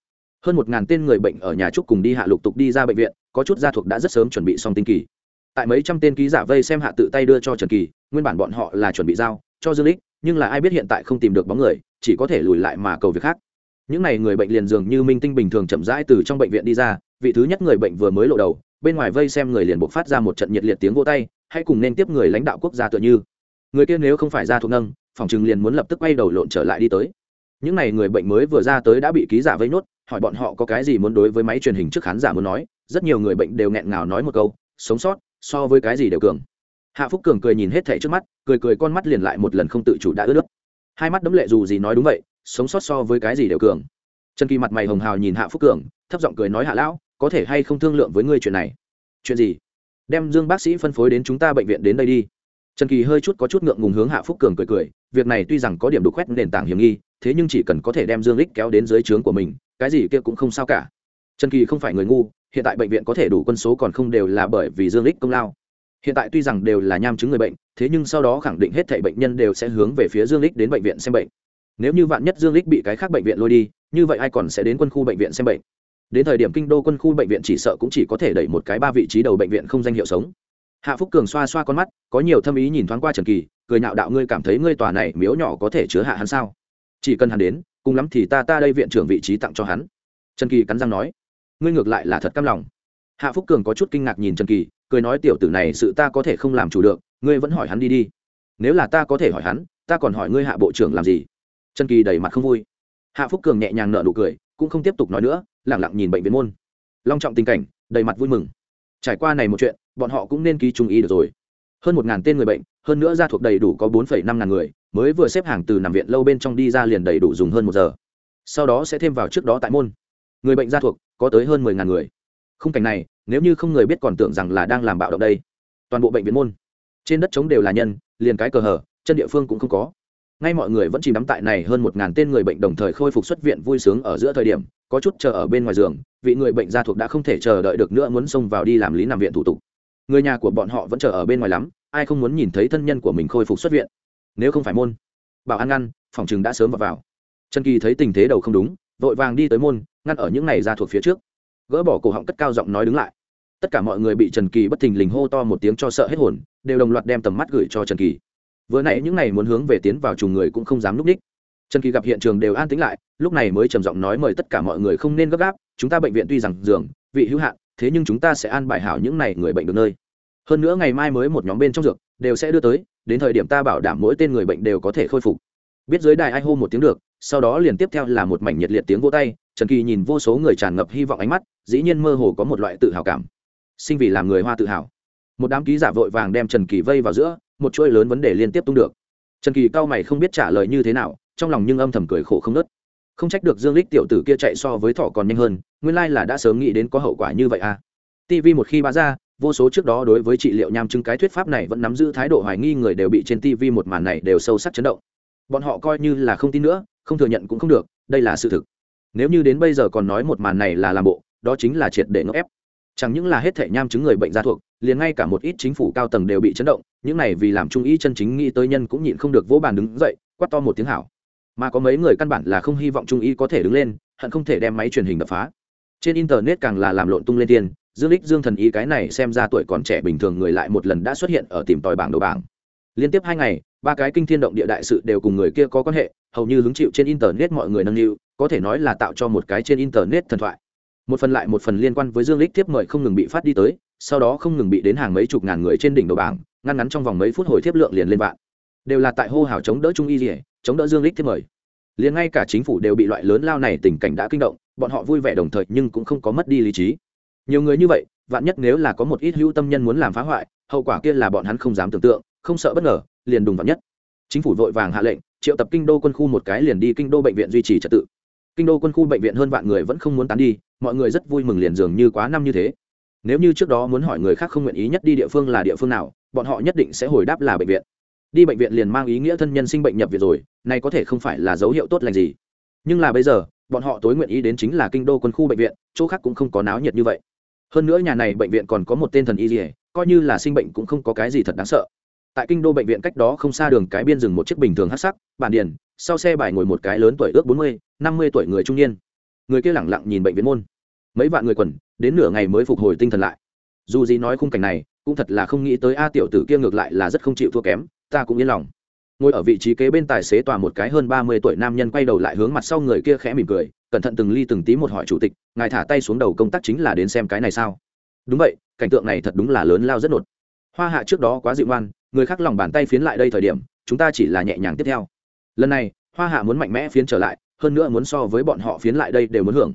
Hơn một ngàn tên người bệnh ở nhà trúc cùng đi hạ lục tục đi ra bệnh viện, có chút gia thuộc đã rất sớm chuẩn bị xong tinh kỳ. Tại mấy trăm tên ký giả vây xem hạ tự tay đưa cho trần kỳ, nguyên bản bọn họ là chuẩn bị giao cho dương lích nhưng là ai biết hiện tại không tìm được bóng người, chỉ có thể lùi lại mà cầu việc khác. Những n à y người bệnh liền dường như minh tinh bình thường chậm rãi từ trong bệnh viện đi ra, vị thứ nhất người bệnh vừa mới lộ đầu, bên ngoài vây xem người liền buộc phát ra một trận nhiệt liệt tiếng vô tay hãy cùng nên tiếp người lãnh đạo quốc gia tựa như. Người kia nếu không phải ra thuộc nâng, phòng chừng liền muốn lập tức quay đầu lộn trở lại đi tới. Những n à y người bệnh mới vừa ra tới đã bị ký giả vây nốt, hỏi bọn họ có cái gì muốn đối với máy truyền hình trước khán giả muốn nói, rất nhiều người bệnh đều nghẹn ngào nói một câu, sống sót, so với cái gì đều cường. Hạ phúc cường cười nhìn hết thẻ trước mắt, cười cười con mắt liền lại một lần không tự chủ đã ướt nước. Hai mắt đấm lệ dù gì nói đúng vậy, sống sót so với cái gì đều cường. Trần kỳ mặt mày hồng hào nhìn hạ phúc cường, thấp giọng cười nói, hạ lão, có thể hay không thương lượng với ngươi chuyện này? Chuyện gì? Đem dương bác sĩ phân phối đến chúng ta bệnh viện đến đây đi. Trần kỳ hơi chút có chút ngượng ngùng hướng hạ phúc cường cười cười, việc này tuy rằng có điểm đục khoét nền tảng hiểm nghi, thế nhưng chỉ cần có thể đem dương lích kéo đến dưới trướng của mình, cái gì kia cũng không sao cả. Trần kỳ không phải người ngu, hiện tại bệnh viện có thể đủ quân số còn không đều là bởi vì dương lích công lao. Hiện tại tuy rằng đều là nham chứng người bệnh, thế nhưng sau đó khẳng định hết thảy bệnh nhân đều sẽ hướng về phía dương lích đến bệnh viện xem bệnh. Nếu như vạn nhất dương lích bị cái khác bệnh viện lôi đi, như vậy ai còn sẽ đến quân khu bệnh viện xem bệnh? Đến thời điểm kinh đô quân khu bệnh viện chỉ sợ cũng chỉ có thể đẩy một cái ba vị trí đầu bệnh viện không danh hiệu sống. Hạ phúc cường xoa xoa con mắt, có nhiều thâm ý nhìn thoáng qua trần kỳ, cười nhạo đạo ngươi cảm thấy ngươi tòa này miếu nhỏ có thể chứa hạ hắn sao? Chỉ cần hắn đến, cùng lắm thì ta ta đây viện trưởng vị trí tặng cho hắn. Trần kỳ cắn răng nói, ngươi ngược lại là thật căm lòng. Hạ phúc cường có chút kinh ngạc nhìn trần kỳ, cười nói tiểu tử này sự ta có thể không làm chủ được, ngươi vẫn hỏi hắn đi đi. Nếu là ta có thể hỏi hắn, ta còn hỏi ngươi hạ bộ trưởng làm gì? Trần kỳ đầy mặt không vui. Hạ phúc cường nhẹ nhàng nợ nụ cười cũng không tiếp tục nói nữa lẳng lặng nhìn bệnh viện môn. Long trọng tình cảnh, đầy mặt vui mừng. Trải qua này một chuyện, bọn họ cũng nên ký trung ý được rồi. Hơn một ngàn tên người bệnh, hơn nữa ra thuộc đầy đủ có bốn năm ngàn người, mới vừa xếp hàng từ nằm viện lâu bên trong đi ra liền đầy đủ dùng hơn một giờ. Sau đó sẽ thêm vào trước đó tại môn. Người bệnh gia thuộc, có tới hơn mười ngàn người. Khung cảnh này, nếu như không người biết còn tưởng rằng là đang làm bạo động đây. Toàn bộ bệnh viện môn. Trên đất trống đều là nhân, liền cái cờ hở, chân địa phương cũng không có ngay mọi người vẫn chìm đắm tại này hơn một ngàn tên người bệnh đồng thời khôi phục xuất viện vui sướng ở giữa thời điểm có chút chờ ở bên ngoài giường vị người bệnh gia thuộc đã không thể chờ đợi được nữa muốn xông vào đi làm lý nằm viện thủ tục. Người nhà của bọn họ vẫn chờ ở bên ngoài lắm ai không muốn nhìn thấy thân nhân của mình khôi phục xuất viện? Nếu không phải môn bảo an ngăn phòng chừng đã sớm vào, vào. trần kỳ thấy tình thế đầu không đúng vội vàng đi tới môn ngăn ở những này ra thuộc phía trước. Gỡ bỏ cổ họng cất cao giọng nói đứng lại. Tất cả mọi người bị trần kỳ bất thình lình hô to một tiếng cho sợ hết hồn đều đồng loạt đem tầm mắt gửi cho trần kỳ vừa nãy những này muốn hướng về tiến vào trùng người cũng không dám núp ních trần kỳ gặp hiện trường đều an tĩnh lại, lúc này mới trầm giọng nói mời tất cả mọi người không nên gấp gáp, chúng ta bệnh viện tuy rằng giường, vị hữu hạn, thế nhưng chúng ta sẽ an bài hảo những này người bệnh được nơi. Hơn nữa ngày mai mới một nhóm bên trong dược, đều sẽ đưa tới, đến thời điểm ta bảo đảm mỗi tên người bệnh đều có thể khôi phục. Biết dưới đài ai hô một tiếng được, sau đó liền tiếp theo là một mảnh nhiệt liệt tiếng vô tay, trần kỳ nhìn vô số người tràn ngập hy vọng ánh mắt, dĩ nhiên mơ hồ có một loại tự hào cảm. Sinh vì làm người hoa tự hào. Một đám ký giả vội vàng đem trần kỳ vây vào giữa một chuỗi lớn vấn đề liên tiếp tung được. Trần kỳ cao mày không biết trả lời như thế nào, trong lòng nhưng âm thầm cười khổ không nớt không trách được dương lích tiểu tử kia chạy so với thỏ còn nhanh hơn, nguyên lai là đã sớm nghĩ đến có hậu quả như vậy à. Tv một khi bá ra, vô số trước đó đối với trị liệu nham chứng cái thuyết pháp này vẫn nắm giữ thái độ hoài nghi người đều bị trên tv một màn này đều sâu sắc chấn động. Bọn họ coi như là không tin nữa, không thừa nhận cũng không được, đây là sự thực. Nếu như đến bây giờ còn nói một màn này là làm bộ, đó chính là triệt để ngốc ép chẳng những là hết thể nham chứng người bệnh gia thuộc, liền ngay cả một ít chính phủ cao tầng đều bị chấn động, những này vì làm trung ý chân chính nghĩ tới nhân cũng nhịn không được vỗ bàn đứng dậy, quát to một tiếng hảo. Mà có mấy người căn bản là không hy vọng trung ý có thể đứng lên, hận không thể đem máy truyền hình đập phá. Trên internet càng là làm lộn tung lên tiền, dương lích dương thần ý cái này xem ra tuổi còn trẻ bình thường người lại một lần đã xuất hiện ở tìm tòi bảng đầu bảng. Liên tiếp hai ngày, ba cái kinh thiên động địa đại sự đều cùng người kia có quan hệ, hầu như hứng chịu trên internet mọi người nâng niu, có thể nói là tạo cho một cái trên internet thần thoại một phần lại một phần liên quan với dương lích tiếp mời không ngừng bị phát đi tới, sau đó không ngừng bị đến hàng mấy chục ngàn người trên đỉnh đầu bảng, ngăn ngắn trong vòng mấy phút hồi tiếp lượng liền lên vạn. Đều là tại hô hào chống đỡ trung y rỉa chống đỡ dương lích tiếp mời. Liền ngay cả chính phủ đều bị loại lớn lao này tình cảnh đã kinh động, bọn họ vui vẻ đồng thời nhưng cũng không có mất đi lý trí. Nhiều người như vậy, vạn nhất nếu là có một ít hữu tâm nhân muốn làm phá hoại, hậu quả kia là bọn hắn không dám tưởng tượng, không sợ bất ngờ, liền đùng vạn nhất. Chính phủ vội vàng hạ lệnh, triệu tập kinh đô quân khu một cái liền đi kinh đô bệnh viện duy trì trật tự kinh đô quân khu bệnh viện hơn vạn người vẫn không muốn tán đi, mọi người rất vui mừng liền dường như quá năm như thế. Nếu như trước đó muốn hỏi người khác không nguyện ý nhất đi địa phương là địa phương nào, bọn họ nhất định sẽ hồi đáp là bệnh viện. Đi bệnh viện liền mang ý nghĩa thân nhân sinh bệnh nhập viện rồi, này có thể không phải là dấu hiệu tốt lành gì. Nhưng là bây giờ, bọn họ tối nguyện ý đến chính là kinh đô quân khu bệnh viện, chỗ khác cũng không có náo nhiệt như vậy. Hơn nữa nhà này bệnh viện còn có một tên thần y gì, coi như là sinh bệnh cũng không có cái gì thật đáng sợ tại kinh đô bệnh viện cách đó không xa đường cái biên dừng một chiếc bình thường hát sắc, bản điền, sau xe bài ngồi một cái lớn tuổi ước bốn mươi, năm mươi tuổi người trung niên. Người kia lẳng lặng nhìn bệnh viện môn. Mấy vạn người quần, đến nửa ngày mới phục hồi tinh thần lại. Dù gì nói khung cảnh này, cũng thật là không nghĩ tới a tiểu tử kia ngược lại là rất không chịu thua kém, ta cũng yên lòng. Ngồi ở vị trí kế bên tài xế tòa một cái hơn ba mươi tuổi nam nhân quay đầu lại hướng mặt sau người kia khẽ mỉm cười, cẩn thận từng ly từng tí một hỏi chủ tịch, ngài thả tay xuống đầu công tác chính là đến xem cái này sao? Đúng vậy, cảnh tượng này thật đúng là lớn lao rất nột. Hoa hạ trước đó quá dịu ngoan người khác lòng bàn tay phiến lại đây thời điểm, chúng ta chỉ là nhẹ nhàng tiếp theo. Lần này, hoa hạ muốn mạnh mẽ phiến trở lại, hơn nữa muốn so với bọn họ phiến lại đây đều muốn hưởng.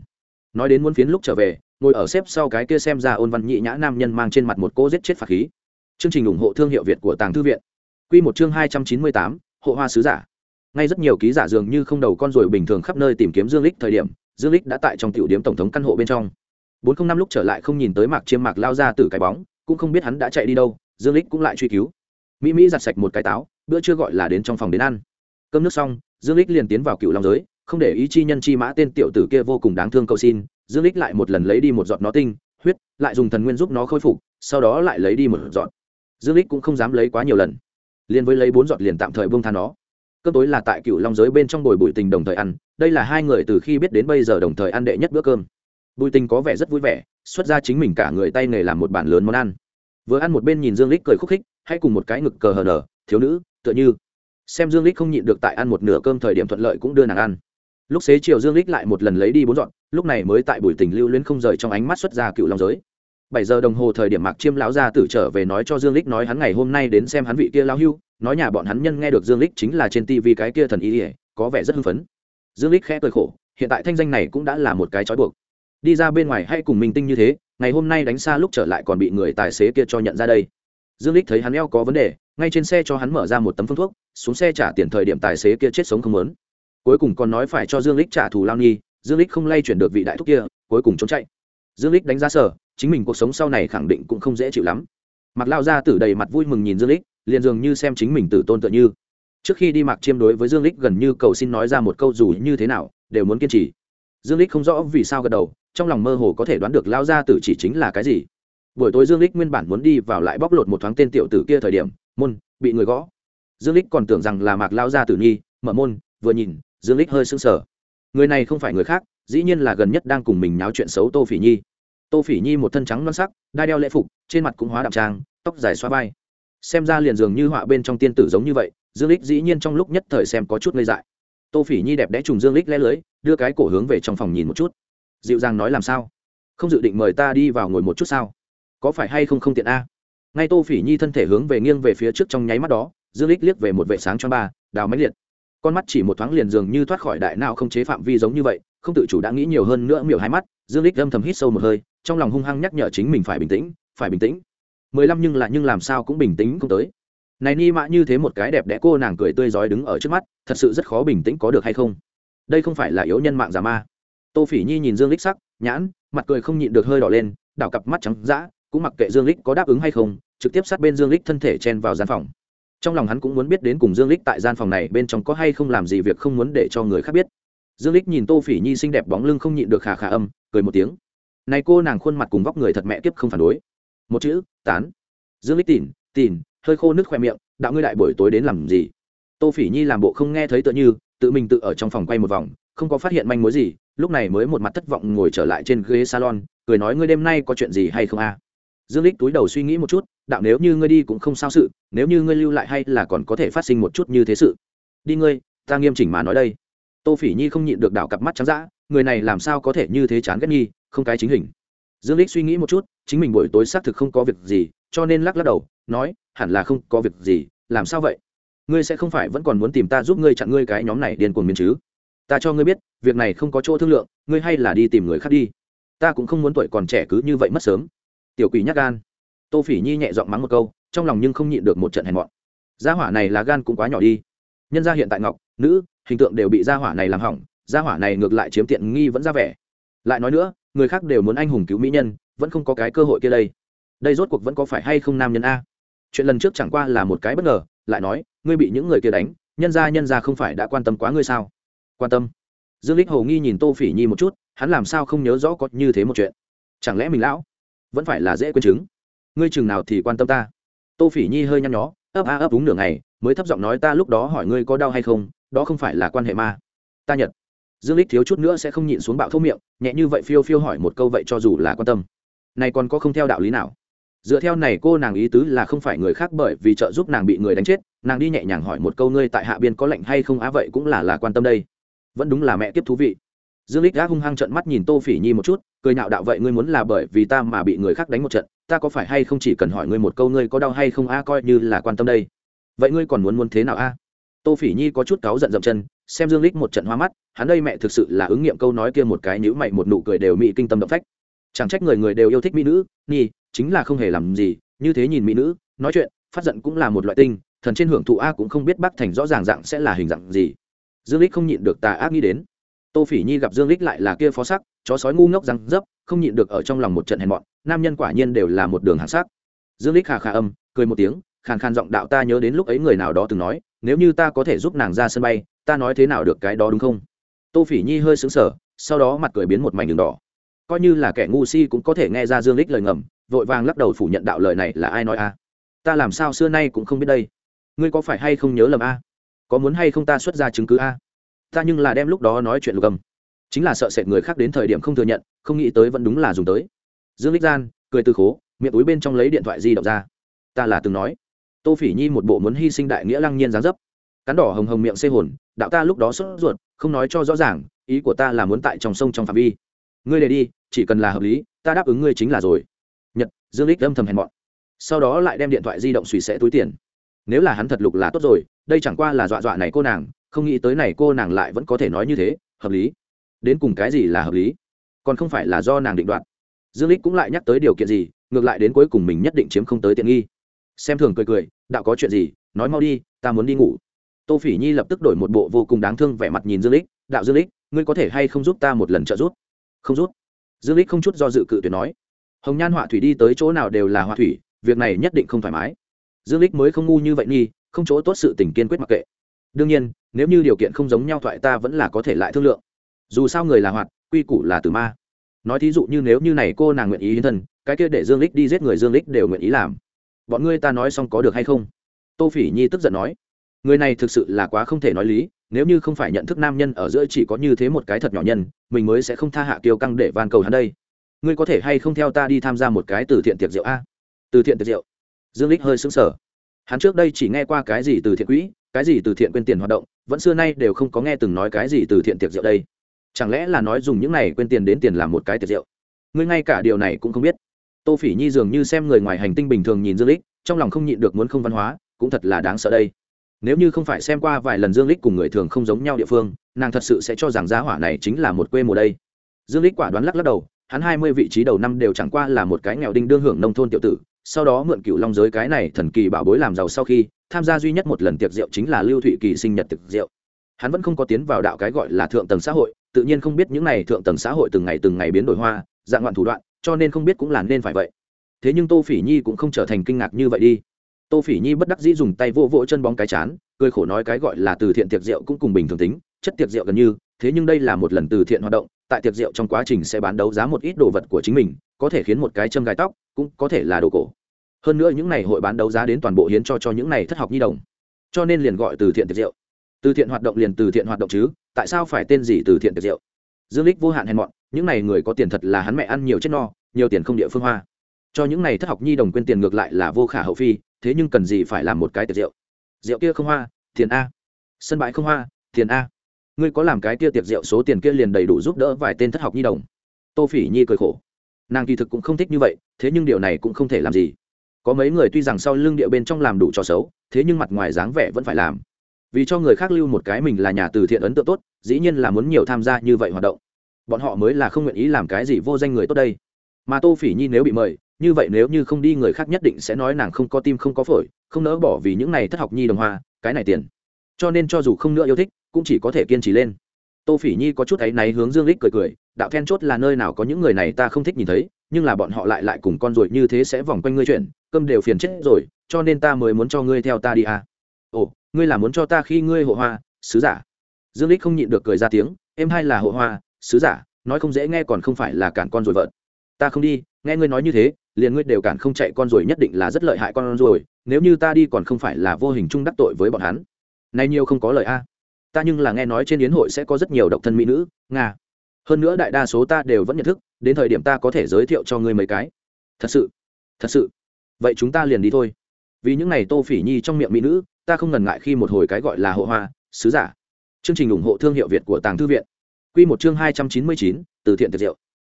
Nói đến muốn phiến lúc trở về, ngồi ở xếp sau cái kia xem ra ôn văn nhị nhã nam nhân mang trên mặt một cô giết chết phạt khí. Chương trình ủng hộ thương hiệu việt của tàng thư viện. Q một chương hai trăm chín mươi tám, hộ hoa sứ giả. Ngay rất nhiều ký giả dường như không đầu con ruồi bình thường khắp nơi tìm kiếm dương lích thời điểm, dương lích đã tại trong tiểu điếm tổng thống căn hộ bên trong. Bốn không năm lúc trở lại không nhìn tới mạc chiêm mạc lao ra từ cái bóng, cũng không biết hắn đã chạy đi đâu, dương lích cũng lại truy cứu mỹ mỹ giặt sạch một cái táo, bữa chưa gọi là đến trong phòng đến ăn. Cơm nước xong, dương lích liền tiến vào cựu long giới, không để ý chi nhân chi mã tên tiểu tử kia vô cùng đáng thương cầu xin, dương lích lại một lần lấy đi một giọt nó tinh, huyết, lại dùng thần nguyên giúp nó khôi phục, sau đó lại lấy đi một giọt. Dương lích cũng không dám lấy quá nhiều lần. Liền với lấy bốn giọt liền tạm thời buông tha nó. Cơm tối là tại cựu long giới bên trong bồi bụi tình đồng thời ăn, đây là hai người từ khi biết đến bây giờ đồng thời ăn đệ nhất bữa cơm. Bùi tình có vẻ rất vui vẻ, xuất ra chính mình cả người tay nghề làm một bản lớn món ăn. Vừa ăn một bên nhìn dương lích cười khúc khích hay cùng một cái ngực cờ hờ nở thiếu nữ, tựa như. Xem dương lích không nhịn được tại ăn một nửa cơm thời điểm thuận lợi cũng đưa nàng ăn. Lúc xế chiều dương lích lại một lần lấy đi bốn dọn, lúc này mới tại buổi tình lưu luyến không rời trong ánh mắt xuất ra cựu long giới. Bảy giờ đồng hồ thời điểm mạc chiêm lão gia tử trở về nói cho dương lích nói hắn ngày hôm nay đến xem hắn vị kia lão hưu, nói nhà bọn hắn nhân nghe được dương lích chính là trên tivi cái kia thần ý ỉa có vẻ rất hưng phấn. Dương lích khẽ cười khổ, hiện tại thanh danh này cũng đã là một cái trói buộc. Đi ra bên ngoài hay cùng mình tinh như thế, ngày hôm nay đánh xa lúc trở lại còn bị người tài xế kia cho nhận ra đây dương lích thấy hắn eo có vấn đề, ngay trên xe cho hắn mở ra một tấm phương thuốc, xuống xe trả tiền thời điểm tài xế kia chết sống không muốn. Cuối cùng còn nói phải cho dương lích trả thù lao nghi dương lích không lay chuyển được vị đại thúc kia, cuối cùng trốn chạy. Dương lích đánh giá sở, chính mình cuộc sống sau này khẳng định cũng không dễ chịu lắm. Mặc lao ra tử đầy mặt vui mừng nhìn dương lích liền dường như xem chính mình tử tôn tựa như. Trước khi đi mặc chiêm đối với dương lích gần như cầu xin nói ra một câu dù như thế nào, đều muốn kiên trì. Dương lích không rõ vì sao gật đầu, trong lòng mơ hồ có thể đoán được lao ra tử chỉ chính là cái gì buổi tối dương lích nguyên bản muốn đi vào lại bóc lột một thoáng tên tiểu tử kia thời điểm, môn, bị người gõ. Dương lích còn tưởng rằng là mạc lao gia tử nhi mở môn, vừa nhìn, dương lích hơi sững sờ. Người này không phải người khác, dĩ nhiên là gần nhất đang cùng mình nháo chuyện xấu tô phỉ nhi. Tô phỉ nhi một thân trắng non sắc, đai đeo lễ phục, trên mặt cũng hóa đạm trang, tóc dài xoa vai. Xem ra liền dường như họa bên trong tiên tử giống như vậy, dương lích dĩ nhiên trong lúc nhất thời xem có chút ngây dại. Tô phỉ nhi đẹp đẽ trùng dương lích lẽ lưới, đưa cái cổ hướng về trong phòng nhìn một chút. Dịu dàng nói làm sao? Không dự định mời ta đi vào ngồi một chút sao? Có phải hay không không tiện a? Ngay tô phỉ nhi thân thể hướng về nghiêng về phía trước trong nháy mắt đó, dương lích liếc về một vệ sáng cho ba, đào máy liệt. Con mắt chỉ một thoáng liền dường như thoát khỏi đại não không chế phạm vi giống như vậy, không tự chủ đã nghĩ nhiều hơn nữa miểu hai mắt, dương lích âm thầm hít sâu một hơi, trong lòng hung hăng nhắc nhở chính mình phải bình tĩnh, phải bình tĩnh. Mười lăm nhưng là nhưng làm sao cũng bình tĩnh không tới. Này ni mã như thế một cái đẹp đẽ cô nàng cười tươi rói đứng ở trước mắt, thật sự rất khó bình tĩnh có được hay không? Đây không phải là yếu nhân mạng giả ma. Tô phỉ nhi nhìn dương lích sắc, nhãn, mặt cười không nhịn được hơi đỏ lên, đảo cặp mắt trắng dã cũng mặc kệ dương lích có đáp ứng hay không, trực tiếp sát bên dương lích thân thể chen vào gian phòng. Trong lòng hắn cũng muốn biết đến cùng dương lích tại gian phòng này bên trong có hay không làm gì việc không muốn để cho người khác biết. Dương lích nhìn tô phỉ nhi xinh đẹp bóng lưng không nhịn được khà khà âm, cười một tiếng. Này cô nàng khuôn mặt cùng vóc người thật mẹ kiếp không phản đối. Một chữ, tán. Dương lích tỉn tỉn, hơi khô nước khoe miệng, đạo ngươi đại buổi tối đến làm gì? Tô phỉ nhi làm bộ không nghe thấy tựa như, tự mình tự ở trong phòng quay một vòng, không có phát hiện manh mối gì, lúc này mới một mặt thất vọng ngồi trở lại trên ghế salon, cười nói, ngươi đêm nay có chuyện gì hay không a? Dương lích túi đầu suy nghĩ một chút, đạo nếu như ngươi đi cũng không sao sự, nếu như ngươi lưu lại hay là còn có thể phát sinh một chút như thế sự. Đi ngươi, ta nghiêm chỉnh mà nói đây. Tô phỉ nhi không nhịn được đảo cặp mắt trắng dã, người này làm sao có thể như thế chán ghét nhi, không cái chính hình. Dương lích suy nghĩ một chút, chính mình buổi tối xác thực không có việc gì, cho nên lắc lắc đầu, nói, hẳn là không có việc gì, làm sao vậy? Ngươi sẽ không phải vẫn còn muốn tìm ta giúp ngươi chặn ngươi cái nhóm này điên cuồng miên chứ? Ta cho ngươi biết, việc này không có chỗ thương lượng, ngươi hay là đi tìm người khác đi. Ta cũng không muốn tuổi còn trẻ cứ như vậy mất sớm tiểu quỷ nhắc gan. Tô phỉ nhi nhẹ giọng mắng một câu, trong lòng nhưng không nhịn được một trận hèn mọn. Gia hỏa này là gan cũng quá nhỏ đi. Nhân gia hiện tại ngọc, nữ, hình tượng đều bị gia hỏa này làm hỏng, gia hỏa này ngược lại chiếm tiện nghi vẫn ra vẻ. Lại nói nữa, người khác đều muốn anh hùng cứu mỹ nhân, vẫn không có cái cơ hội kia đây. Đây rốt cuộc vẫn có phải hay không nam nhân a? Chuyện lần trước chẳng qua là một cái bất ngờ, lại nói, ngươi bị những người kia đánh, nhân gia nhân gia không phải đã quan tâm quá ngươi sao? Quan tâm. Dương lích hồ nghi nhìn tô phỉ nhi một chút, hắn làm sao không nhớ rõ có như thế một chuyện? Chẳng lẽ mình lão? Vẫn phải là dễ quên chứng. Ngươi chừng nào thì quan tâm ta? Tô phỉ nhi hơi nhăn nhó, ấp a ấp đúng nửa ngày, mới thấp giọng nói ta lúc đó hỏi ngươi có đau hay không, đó không phải là quan hệ ma. Ta nhật dương lích thiếu chút nữa sẽ không nhịn xuống bạo thô miệng, nhẹ như vậy phiêu phiêu hỏi một câu vậy cho dù là quan tâm. Này còn có không theo đạo lý nào? Dựa theo này cô nàng ý tứ là không phải người khác bởi vì trợ giúp nàng bị người đánh chết, nàng đi nhẹ nhàng hỏi một câu ngươi tại hạ biên có lệnh hay không á vậy cũng là là quan tâm đây. Vẫn đúng là mẹ tiếp thú vị dương lích gác hung hăng trận mắt nhìn tô phỉ nhi một chút, cười nhạo đạo, vậy ngươi muốn là bởi vì ta mà bị người khác đánh một trận, ta có phải hay không chỉ cần hỏi ngươi một câu ngươi có đau hay không a, coi như là quan tâm đây. Vậy ngươi còn muốn muốn thế nào a? Tô phỉ nhi có chút cáu giận dậm chân, xem dương lích một trận hoa mắt, hắn đây mẹ thực sự là ứng nghiệm câu nói kia một cái nhữ mày, một nụ cười đều mỹ kinh tâm động phách. Chẳng trách người người đều yêu thích mỹ nữ, nhi, chính là không hề làm gì, như thế nhìn mỹ nữ, nói chuyện, phát giận cũng là một loại tinh, thần trên hưởng thụ a cũng không biết bắc thành rõ ràng dạng sẽ là hình dạng gì. Dương lích không nhịn được tà ác nghĩ đến tô phỉ nhi gặp dương lích lại là kia phó sắc, chó sói ngu ngốc răng dấp, không nhịn được ở trong lòng một trận hèn mọn, nam nhân quả nhiên đều là một đường hàng sắc. Dương lích khà khà âm, cười một tiếng, khàn khàn giọng đạo ta nhớ đến lúc ấy người nào đó từng nói, nếu như ta có thể giúp nàng ra sân bay, ta nói thế nào được cái đó đúng không? Tô phỉ nhi hơi sững sờ, sau đó mặt cười biến một mảnh đường đỏ. Coi như là kẻ ngu si cũng có thể nghe ra dương lích lời ngầm, vội vàng lắc đầu phủ nhận đạo lời này là ai nói a? Ta làm sao xưa nay cũng không biết đây. Ngươi có phải hay không nhớ lầm a? Có muốn hay không ta xuất ra chứng cứ a? Ta nhưng là đem lúc đó nói chuyện lục âm. Chính là sợ sệt người khác đến thời điểm không thừa nhận, không nghĩ tới vẫn đúng là dùng tới. Dương lích gian, cười từ khố, miệng túi bên trong lấy điện thoại di động ra. Ta là từng nói, tô phỉ nhi một bộ muốn hy sinh đại nghĩa lăng nhiên dáng dấp. Cắn đỏ hồng hồng miệng xê hồn, đạo ta lúc đó sốt ruột, không nói cho rõ ràng, ý của ta là muốn tại trong sông trong phạm vi. Ngươi để đi, chỉ cần là hợp lý, ta đáp ứng ngươi chính là rồi. Nhật, dương lích âm thầm hèn mọn. Sau đó lại đem điện thoại di động suy sẽ túi tiền. Nếu là hắn thật lục là tốt rồi, đây chẳng qua là dọa dọa này cô nàng không nghĩ tới này cô nàng lại vẫn có thể nói như thế, hợp lý. Đến cùng cái gì là hợp lý? Còn không phải là do nàng định đoạt. Dương lích cũng lại nhắc tới điều kiện gì, ngược lại đến cuối cùng mình nhất định chiếm không tới tiện nghi. Xem thường cười cười, đạo có chuyện gì, nói mau đi, ta muốn đi ngủ. Tô phỉ nhi lập tức đổi một bộ vô cùng đáng thương vẻ mặt nhìn dương lích đạo dương lích ngươi có thể hay không giúp ta một lần trợ giúp? Không giúp. Dương lích không chút do dự cự tuyệt nói. Hồng nhan họa thủy đi tới chỗ nào đều là họa thủy, việc này nhất định không thoải mái. Dương lích mới không ngu như vậy nghi không chỗ tốt sự tình kiên quyết mặc kệ đương nhiên, nếu như điều kiện không giống nhau thoại ta vẫn là có thể lại thương lượng. Dù sao người là hoạt, quy củ là từ ma. Nói thí dụ như nếu như này cô nàng nguyện ý hiến thân, cái kia để dương lích đi giết người dương lích đều nguyện ý làm. Bọn ngươi ta nói xong có được hay không? Tô phỉ nhi tức giận nói. Người này thực sự là quá không thể nói lý, nếu như không phải nhận thức nam nhân ở giữa chỉ có như thế một cái thật nhỏ nhân, mình mới sẽ không tha hạ kiêu căng để van cầu hắn đây. Ngươi có thể hay không theo ta đi tham gia một cái từ thiện tiệc rượu a? Từ thiện tiệc rượu. Dương lích hơi sững sờ. Hắn trước đây chỉ nghe qua cái gì từ thiện quỹ cái gì từ thiện quên tiền hoạt động, vẫn xưa nay đều không có nghe từng nói cái gì từ thiện tiệc rượu đây. Chẳng lẽ là nói dùng những này quên tiền đến tiền làm một cái tiệc rượu? Ngươi ngay cả điều này cũng không biết. Tô phỉ nhi dường như xem người ngoài hành tinh bình thường nhìn dương lích, trong lòng không nhịn được muốn không văn hóa, cũng thật là đáng sợ đây. Nếu như không phải xem qua vài lần dương lích cùng người thường không giống nhau địa phương, nàng thật sự sẽ cho rằng giá hỏa này chính là một quê mùa đây. Dương lích quả đoán lắc lắc đầu, hắn hai mươi vị trí đầu năm đều chẳng qua là một cái nghèo đinh đương hưởng nông thôn tiểu tử, sau đó mượn cựu long giới cái này thần kỳ bảo bối làm giàu sau khi tham gia duy nhất một lần tiệc rượu chính là lưu thụy kỳ sinh nhật tiệc rượu. Hắn vẫn không có tiến vào đạo cái gọi là thượng tầng xã hội, tự nhiên không biết những n à y thượng tầng xã hội từng ngày từng ngày biến đổi hoa, dạng ngoạn thủ đoạn, cho nên không biết cũng là nên phải vậy. Thế nhưng tô phỉ nhi cũng không trở thành kinh ngạc như vậy đi. Tô phỉ nhi bất đắc dĩ dùng tay vô vỗ chân bóng cái chán, cười khổ nói cái gọi là từ thiện tiệc rượu cũng cùng bình thường tính, chất tiệc rượu gần như, thế nhưng đây là một lần từ thiện hoạt động, tại tiệc rượu trong quá trình sẽ bán đấu giá một ít đồ vật của chính mình, có thể khiến một cái châm gai tóc, cũng có thể là đồ cổ hơn nữa những này hội bán đấu giá đến toàn bộ hiến cho cho những này thất học nhi đồng. Cho nên liền gọi từ thiện tiệc rượu. Từ thiện hoạt động liền từ thiện hoạt động chứ, tại sao phải tên gì từ thiện tiệc rượu? Dương lích vô hạn hèn mọn, những này người có tiền thật là hắn mẹ ăn nhiều chết no, nhiều tiền không địa phương hoa. Cho những này thất học nhi đồng quên tiền ngược lại là vô khả hậu phi, thế nhưng cần gì phải làm một cái tiệc rượu? Rượu kia không hoa, tiền a. Sân bãi không hoa, tiền a. Ngươi có làm cái kia tiệc rượu số tiền kia liền đầy đủ giúp đỡ vài tên thất học nhi đồng? Tô phỉ nhi cười khổ. Nàng kỳ thực cũng không thích như vậy, thế nhưng điều này cũng không thể làm gì có mấy người tuy rằng sau lưng địa bên trong làm đủ trò xấu, thế nhưng mặt ngoài dáng vẻ vẫn phải làm. Vì cho người khác lưu một cái mình là nhà từ thiện ấn tượng tốt, dĩ nhiên là muốn nhiều tham gia như vậy hoạt động. Bọn họ mới là không nguyện ý làm cái gì vô danh người tốt đây. Mà tô phỉ nhi nếu bị mời, như vậy nếu như không đi người khác nhất định sẽ nói nàng không có tim không có phổi, không nỡ bỏ vì những này thất học nhi đồng hoa, cái này tiền. Cho nên cho dù không nữa yêu thích, cũng chỉ có thể kiên trì lên. Tô phỉ nhi có chút áy náy hướng dương lích cười cười, đạo then chốt là nơi nào có những người này ta không thích nhìn thấy, nhưng là bọn họ lại lại cùng con ruồi như thế sẽ vòng quanh ngươi chuyện cơm đều phiền chết rồi, cho nên ta mới muốn cho ngươi theo ta đi à. ồ, ngươi là muốn cho ta khi ngươi hộ hoa, sứ giả. Dương lích không nhịn được cười ra tiếng, em hai là hộ hoa, sứ giả, nói không dễ nghe còn không phải là cản con rồi vợt ta không đi, nghe ngươi nói như thế, liền ngươi đều cản không chạy con rồi nhất định là rất lợi hại con rồi, nếu như ta đi còn không phải là vô hình chung đắc tội với bọn hắn. Nay nhiều không có lời a à. ta nhưng là nghe nói trên yến hội sẽ có rất nhiều độc thân mỹ nữ, nga. Hơn nữa đại đa số ta đều vẫn nhận thức, đến thời điểm ta có thể giới thiệu cho ngươi mấy cái. Thật sự thật sự vậy chúng ta liền đi thôi. Vì những này tô phỉ nhi trong miệng mỹ nữ, ta không ngần ngại khi một hồi cái gọi là hộ hoa, sứ giả. Chương trình ủng hộ thương hiệu việt của tàng thư viện. Q một chương hai trăm chín mươi chín, từ thiện tiệt diệu.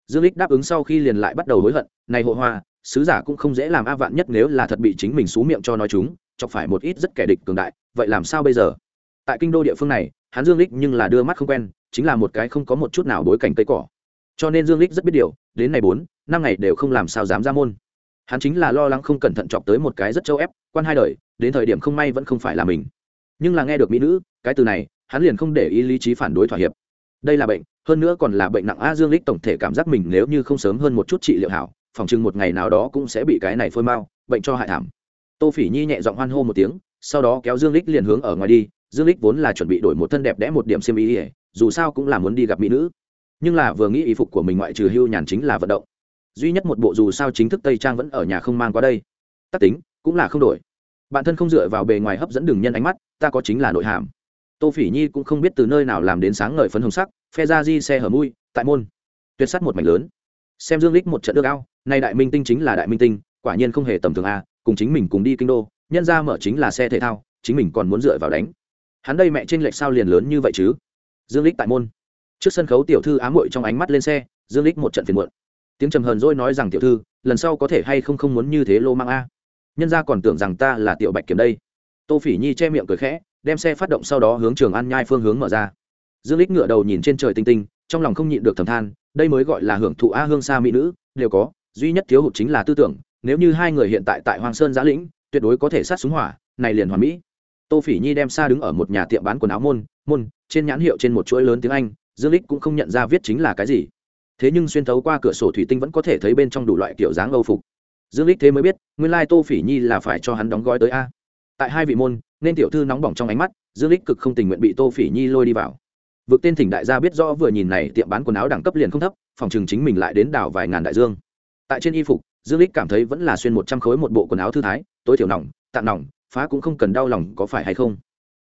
Dương lích đáp ứng sau khi liền lại bắt đầu hối hận, này hộ hoa, sứ giả cũng không dễ làm a vạn nhất nếu là thật bị chính mình xú miệng cho nói chúng, chọc phải một ít rất kẻ địch cường đại, vậy làm sao bây giờ? Tại kinh đô địa phương này, hắn dương lích nhưng là đưa mắt không quen, chính là một cái không có một chút nào bối cảnh cây cỏ. Cho nên dương lích rất biết điều, đến ngày bốn, năm ngày đều không làm sao dám ra môn hắn chính là lo lắng không cẩn thận chọc tới một cái rất châu ép, quan hai đời, đến thời điểm không may vẫn không phải là mình. Nhưng là nghe được mỹ nữ, cái từ này, hắn liền không để ý lý trí phản đối thỏa hiệp. Đây là bệnh, hơn nữa còn là bệnh nặng a dương lích tổng thể cảm giác mình nếu như không sớm hơn một chút trị liệu hảo, phòng chừng một ngày nào đó cũng sẽ bị cái này phơi mau, bệnh cho hại thảm. Tô phỉ nhi nhẹ giọng hoan hô một tiếng, sau đó kéo dương lích liền hướng ở ngoài đi, dương lích vốn là chuẩn bị đổi một thân đẹp đẽ một điểm xiêm ý dù sao cũng là muốn đi gặp mỹ nữ. Nhưng là vừa nghĩ y phục của mình ngoại trừ hưu nhàn chính là vận động duy nhất một bộ dù sao chính thức tây trang vẫn ở nhà không mang qua đây. Tắc tính, cũng là không đổi. Bản thân không dựa vào bề ngoài hấp dẫn đường nhân ánh mắt, ta có chính là nội hàm. Tô phỉ nhi cũng không biết từ nơi nào làm đến sáng ngời phấn hồng sắc, phe ra di xe hở mui, tại môn. Tuyệt sắt một mảnh lớn. Xem dương lích một trận đưa ao, nay đại minh tinh chính là đại minh tinh, quả nhiên không hề tầm thường a, cùng chính mình cùng đi kinh đô, nhân ra mở chính là xe thể thao, chính mình còn muốn dựa vào đánh. Hắn đây mẹ trên lệch sao liền lớn như vậy chứ? Dương lích tại môn. Trước sân khấu tiểu thư ám muội trong ánh mắt lên xe, dương lích một trận phiền muộn tiếng trầm hờn dỗi nói rằng, tiểu thư, lần sau có thể hay không không muốn như thế lô mang a? Nhân ra còn tưởng rằng ta là tiểu bạch kiếm đây. Tô phỉ nhi che miệng cười khẽ, đem xe phát động sau đó hướng trường an nhai phương hướng mở ra. Dương lích ngựa đầu nhìn trên trời tinh tinh, trong lòng không nhịn được thầm than, đây mới gọi là hưởng thụ a hương xa mỹ nữ, đều có, duy nhất thiếu hụt chính là tư tưởng, nếu như hai người hiện tại tại hoàng sơn giã lĩnh, tuyệt đối có thể sát súng hỏa, này liền hoàn mỹ. Tô phỉ nhi đem xa đứng ở một nhà tiệm bán quần áo môn môn, trên nhãn hiệu trên một chuỗi lớn tiếng anh, dương lích cũng không nhận ra viết chính là cái gì thế nhưng xuyên thấu qua cửa sổ thủy tinh vẫn có thể thấy bên trong đủ loại kiểu dáng âu phục. Dương lích thế mới biết, nguyên lai tô phỉ nhi là phải cho hắn đóng gói tới a. Tại hai vị môn, nên tiểu thư nóng bỏng trong ánh mắt, dương lích cực không tình nguyện bị tô phỉ nhi lôi đi vào. Vực tên thỉnh đại gia biết rõ vừa nhìn này tiệm bán quần áo đẳng cấp liền không thấp, phòng chừng chính mình lại đến đảo vài ngàn đại dương. Tại trên y phục, dương lích cảm thấy vẫn là xuyên một trăm khối một bộ quần áo thư thái, tối thiểu nỏng tạm nỏng phá cũng không cần đau lòng có phải hay không.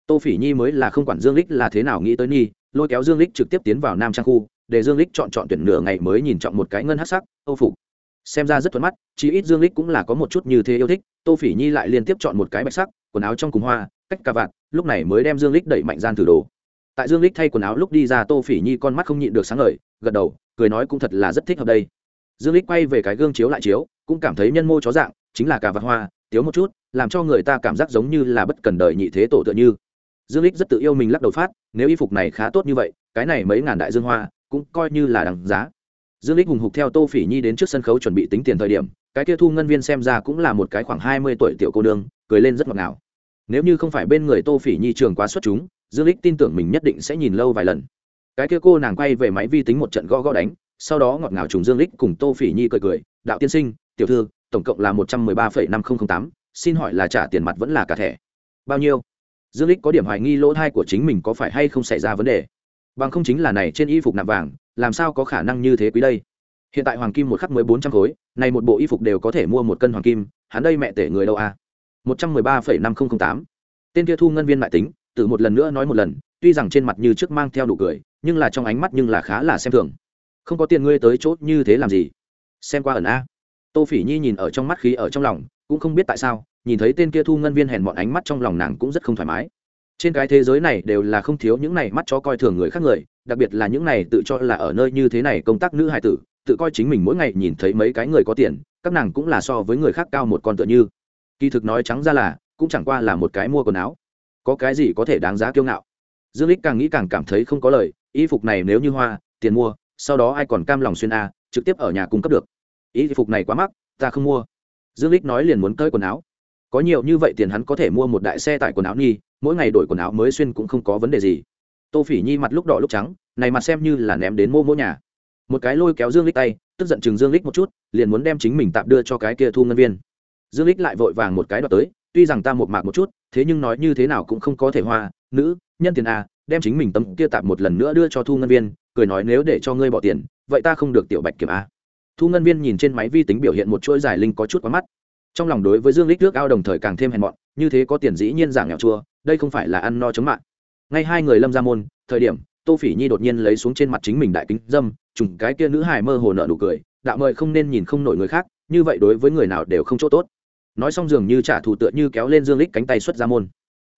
Tô phỉ nhi mới là không quản dương lích là thế nào nghĩ tới nhi, lôi kéo dương lích trực tiếp tiến vào nam trang khu để dương lích chọn chọn tuyển nửa ngày mới nhìn chọn một cái ngân hát sắc, âu phục. Xem ra rất thuận mắt, chí ít dương lích cũng là có một chút như thế yêu thích, tô phỉ nhi lại liên tiếp chọn một cái bạch sắc, quần áo trong cùng hoa, cách cà vạt, lúc này mới đem dương lích đẩy mạnh gian thử đồ. Tại dương lích thay quần áo lúc đi ra, tô phỉ nhi con mắt không nhịn được sáng ngời, gật đầu, cười nói cũng thật là rất thích hợp đây. Dương lích quay về cái gương chiếu lại chiếu, cũng cảm thấy nhân mô chó dạng, chính là cà vạt hoa tiếu một chút, làm cho người ta cảm giác giống như là bất cần đời nhị thế tổ tựa như. Dương lích rất tự yêu mình lắc đầu phát, nếu y phục này khá tốt như vậy, cái này mấy ngàn đại dương hoa cũng coi như là đằng giá. Dương lích hùng hục theo tô phỉ nhi đến trước sân khấu chuẩn bị tính tiền thời điểm cái kia thu ngân viên xem ra cũng là một cái khoảng hai mươi tuổi tiểu cô đương, cười lên rất ngọt ngào. Nếu như không phải bên người tô phỉ nhi trường quá xuất chúng dương lích tin tưởng mình nhất định sẽ nhìn lâu vài lần. Cái kia cô nàng quay về máy vi tính một trận gõ gõ đánh sau đó ngọt ngào trùng dương lích cùng tô phỉ nhi cười cười đạo tiên sinh tiểu thư tổng cộng là một trăm mười ba phẩy năm nghìn tám xin hỏi là trả tiền mặt vẫn là cả thẻ? Bao nhiêu? Dương lích có điểm hoài nghi lỗ thai của chính mình có phải hay không xảy ra vấn đề bằng không chính là này trên y phục nạm vàng, làm sao có khả năng như thế quý đây? Hiện tại hoàng kim một khắc mới bốn trăm khối, này một bộ y phục đều có thể mua một cân hoàng kim, hắn đây mẹ tể người đâu à? Một trăm mười ba phẩy năm nghìn tám. Tên kia thu ngân viên mại tính từ một lần nữa nói một lần, tuy rằng trên mặt như trước mang theo đủ cười, nhưng là trong ánh mắt nhưng là khá là xem thường. Không có tiền ngươi tới chốt như thế làm gì? Xem qua ẩn a. Tô phỉ nhi nhìn ở trong mắt khí ở trong lòng, cũng không biết tại sao, nhìn thấy tên kia thu ngân viên hèn bọn ánh mắt trong lòng nàng cũng rất không thoải mái trên cái thế giới này đều là không thiếu những này mắt cho coi thường người khác người, đặc biệt là những này tự cho là ở nơi như thế này công tác nữ hài tử, tự coi chính mình mỗi ngày nhìn thấy mấy cái người có tiền, các nàng cũng là so với người khác cao một con tựa như. Kỳ thực nói trắng ra là, cũng chẳng qua là một cái mua quần áo. Có cái gì có thể đáng giá kiêu ngạo? Dương lích càng nghĩ càng cảm thấy không có lời, y phục này nếu như hoa, tiền mua, sau đó ai còn cam lòng xuyên a, trực tiếp ở nhà cung cấp được. Y phục này quá mắc, ta không mua. Dương lích nói liền muốn cơi quần áo có nhiều như vậy tiền hắn có thể mua một đại xe tải quần áo nhi mỗi ngày đổi quần áo mới xuyên cũng không có vấn đề gì. Tô phỉ nhi mặt lúc đỏ lúc trắng, này mặt xem như là ném đến mô mỗ nhà. Một cái lôi kéo dương lích tay, tức giận chừng dương lích một chút, liền muốn đem chính mình tạm đưa cho cái kia thu ngân viên. Dương lích lại vội vàng một cái đoạt tới, tuy rằng ta một mạc một chút, thế nhưng nói như thế nào cũng không có thể hoa, nữ, nhân tiền a đem chính mình tấm kia tạm một lần nữa đưa cho thu ngân viên, cười nói nếu để cho ngươi bỏ tiền, vậy ta không được tiểu bạch kiểm a thu ngân viên nhìn trên máy vi tính biểu hiện một chuỗi giải linh có chút quá mắt trong lòng đối với dương lích nước ao đồng thời càng thêm hèn mọn, như thế có tiền dĩ nhiên giảm nghèo chua, đây không phải là ăn no chống mạng. Ngay hai người lâm ra môn, thời điểm, tô phỉ nhi đột nhiên lấy xuống trên mặt chính mình đại kính dâm, trùng cái kia nữ hài mơ hồ nợ nụ cười, đạo mời không nên nhìn không nổi người khác, như vậy đối với người nào đều không chỗ tốt. Nói xong dường như trả thù tựa như kéo lên dương lích cánh tay xuất ra môn.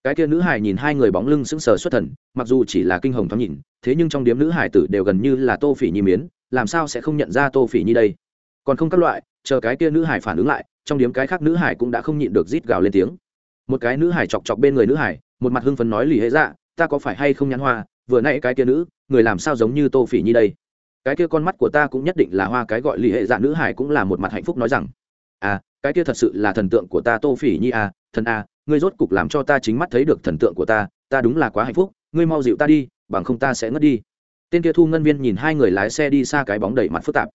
Cái kia nữ hài nhìn hai người bóng lưng sững sờ xuất thần, mặc dù chỉ là kinh hồng thoáng nhìn, thế nhưng trong điếm nữ hài tử đều gần như là tô phỉ nhi miến, làm sao sẽ không nhận ra tô phỉ nhi đây? Còn không các loại, chờ cái kia nữ hài phản ứng lại trong điếm cái khác nữ hải cũng đã không nhịn được rít gào lên tiếng. Một cái nữ hải chọc chọc bên người nữ hải, một mặt hưng phấn nói lì hệ dạ ta có phải hay không nhãn hoa? Vừa nãy cái kia nữ, người làm sao giống như tô phỉ nhi đây? Cái kia con mắt của ta cũng nhất định là hoa, cái gọi lì hệ dạ nữ hải cũng là một mặt hạnh phúc nói rằng à cái kia thật sự là thần tượng của ta tô phỉ nhi à thần à ngươi rốt cục làm cho ta chính mắt thấy được thần tượng của ta ta đúng là quá hạnh phúc, ngươi mau dịu ta đi, bằng không ta sẽ ngất đi. Tên kia thu ngân viên nhìn hai người lái xe đi xa cái bóng đầy mặt phức tạp.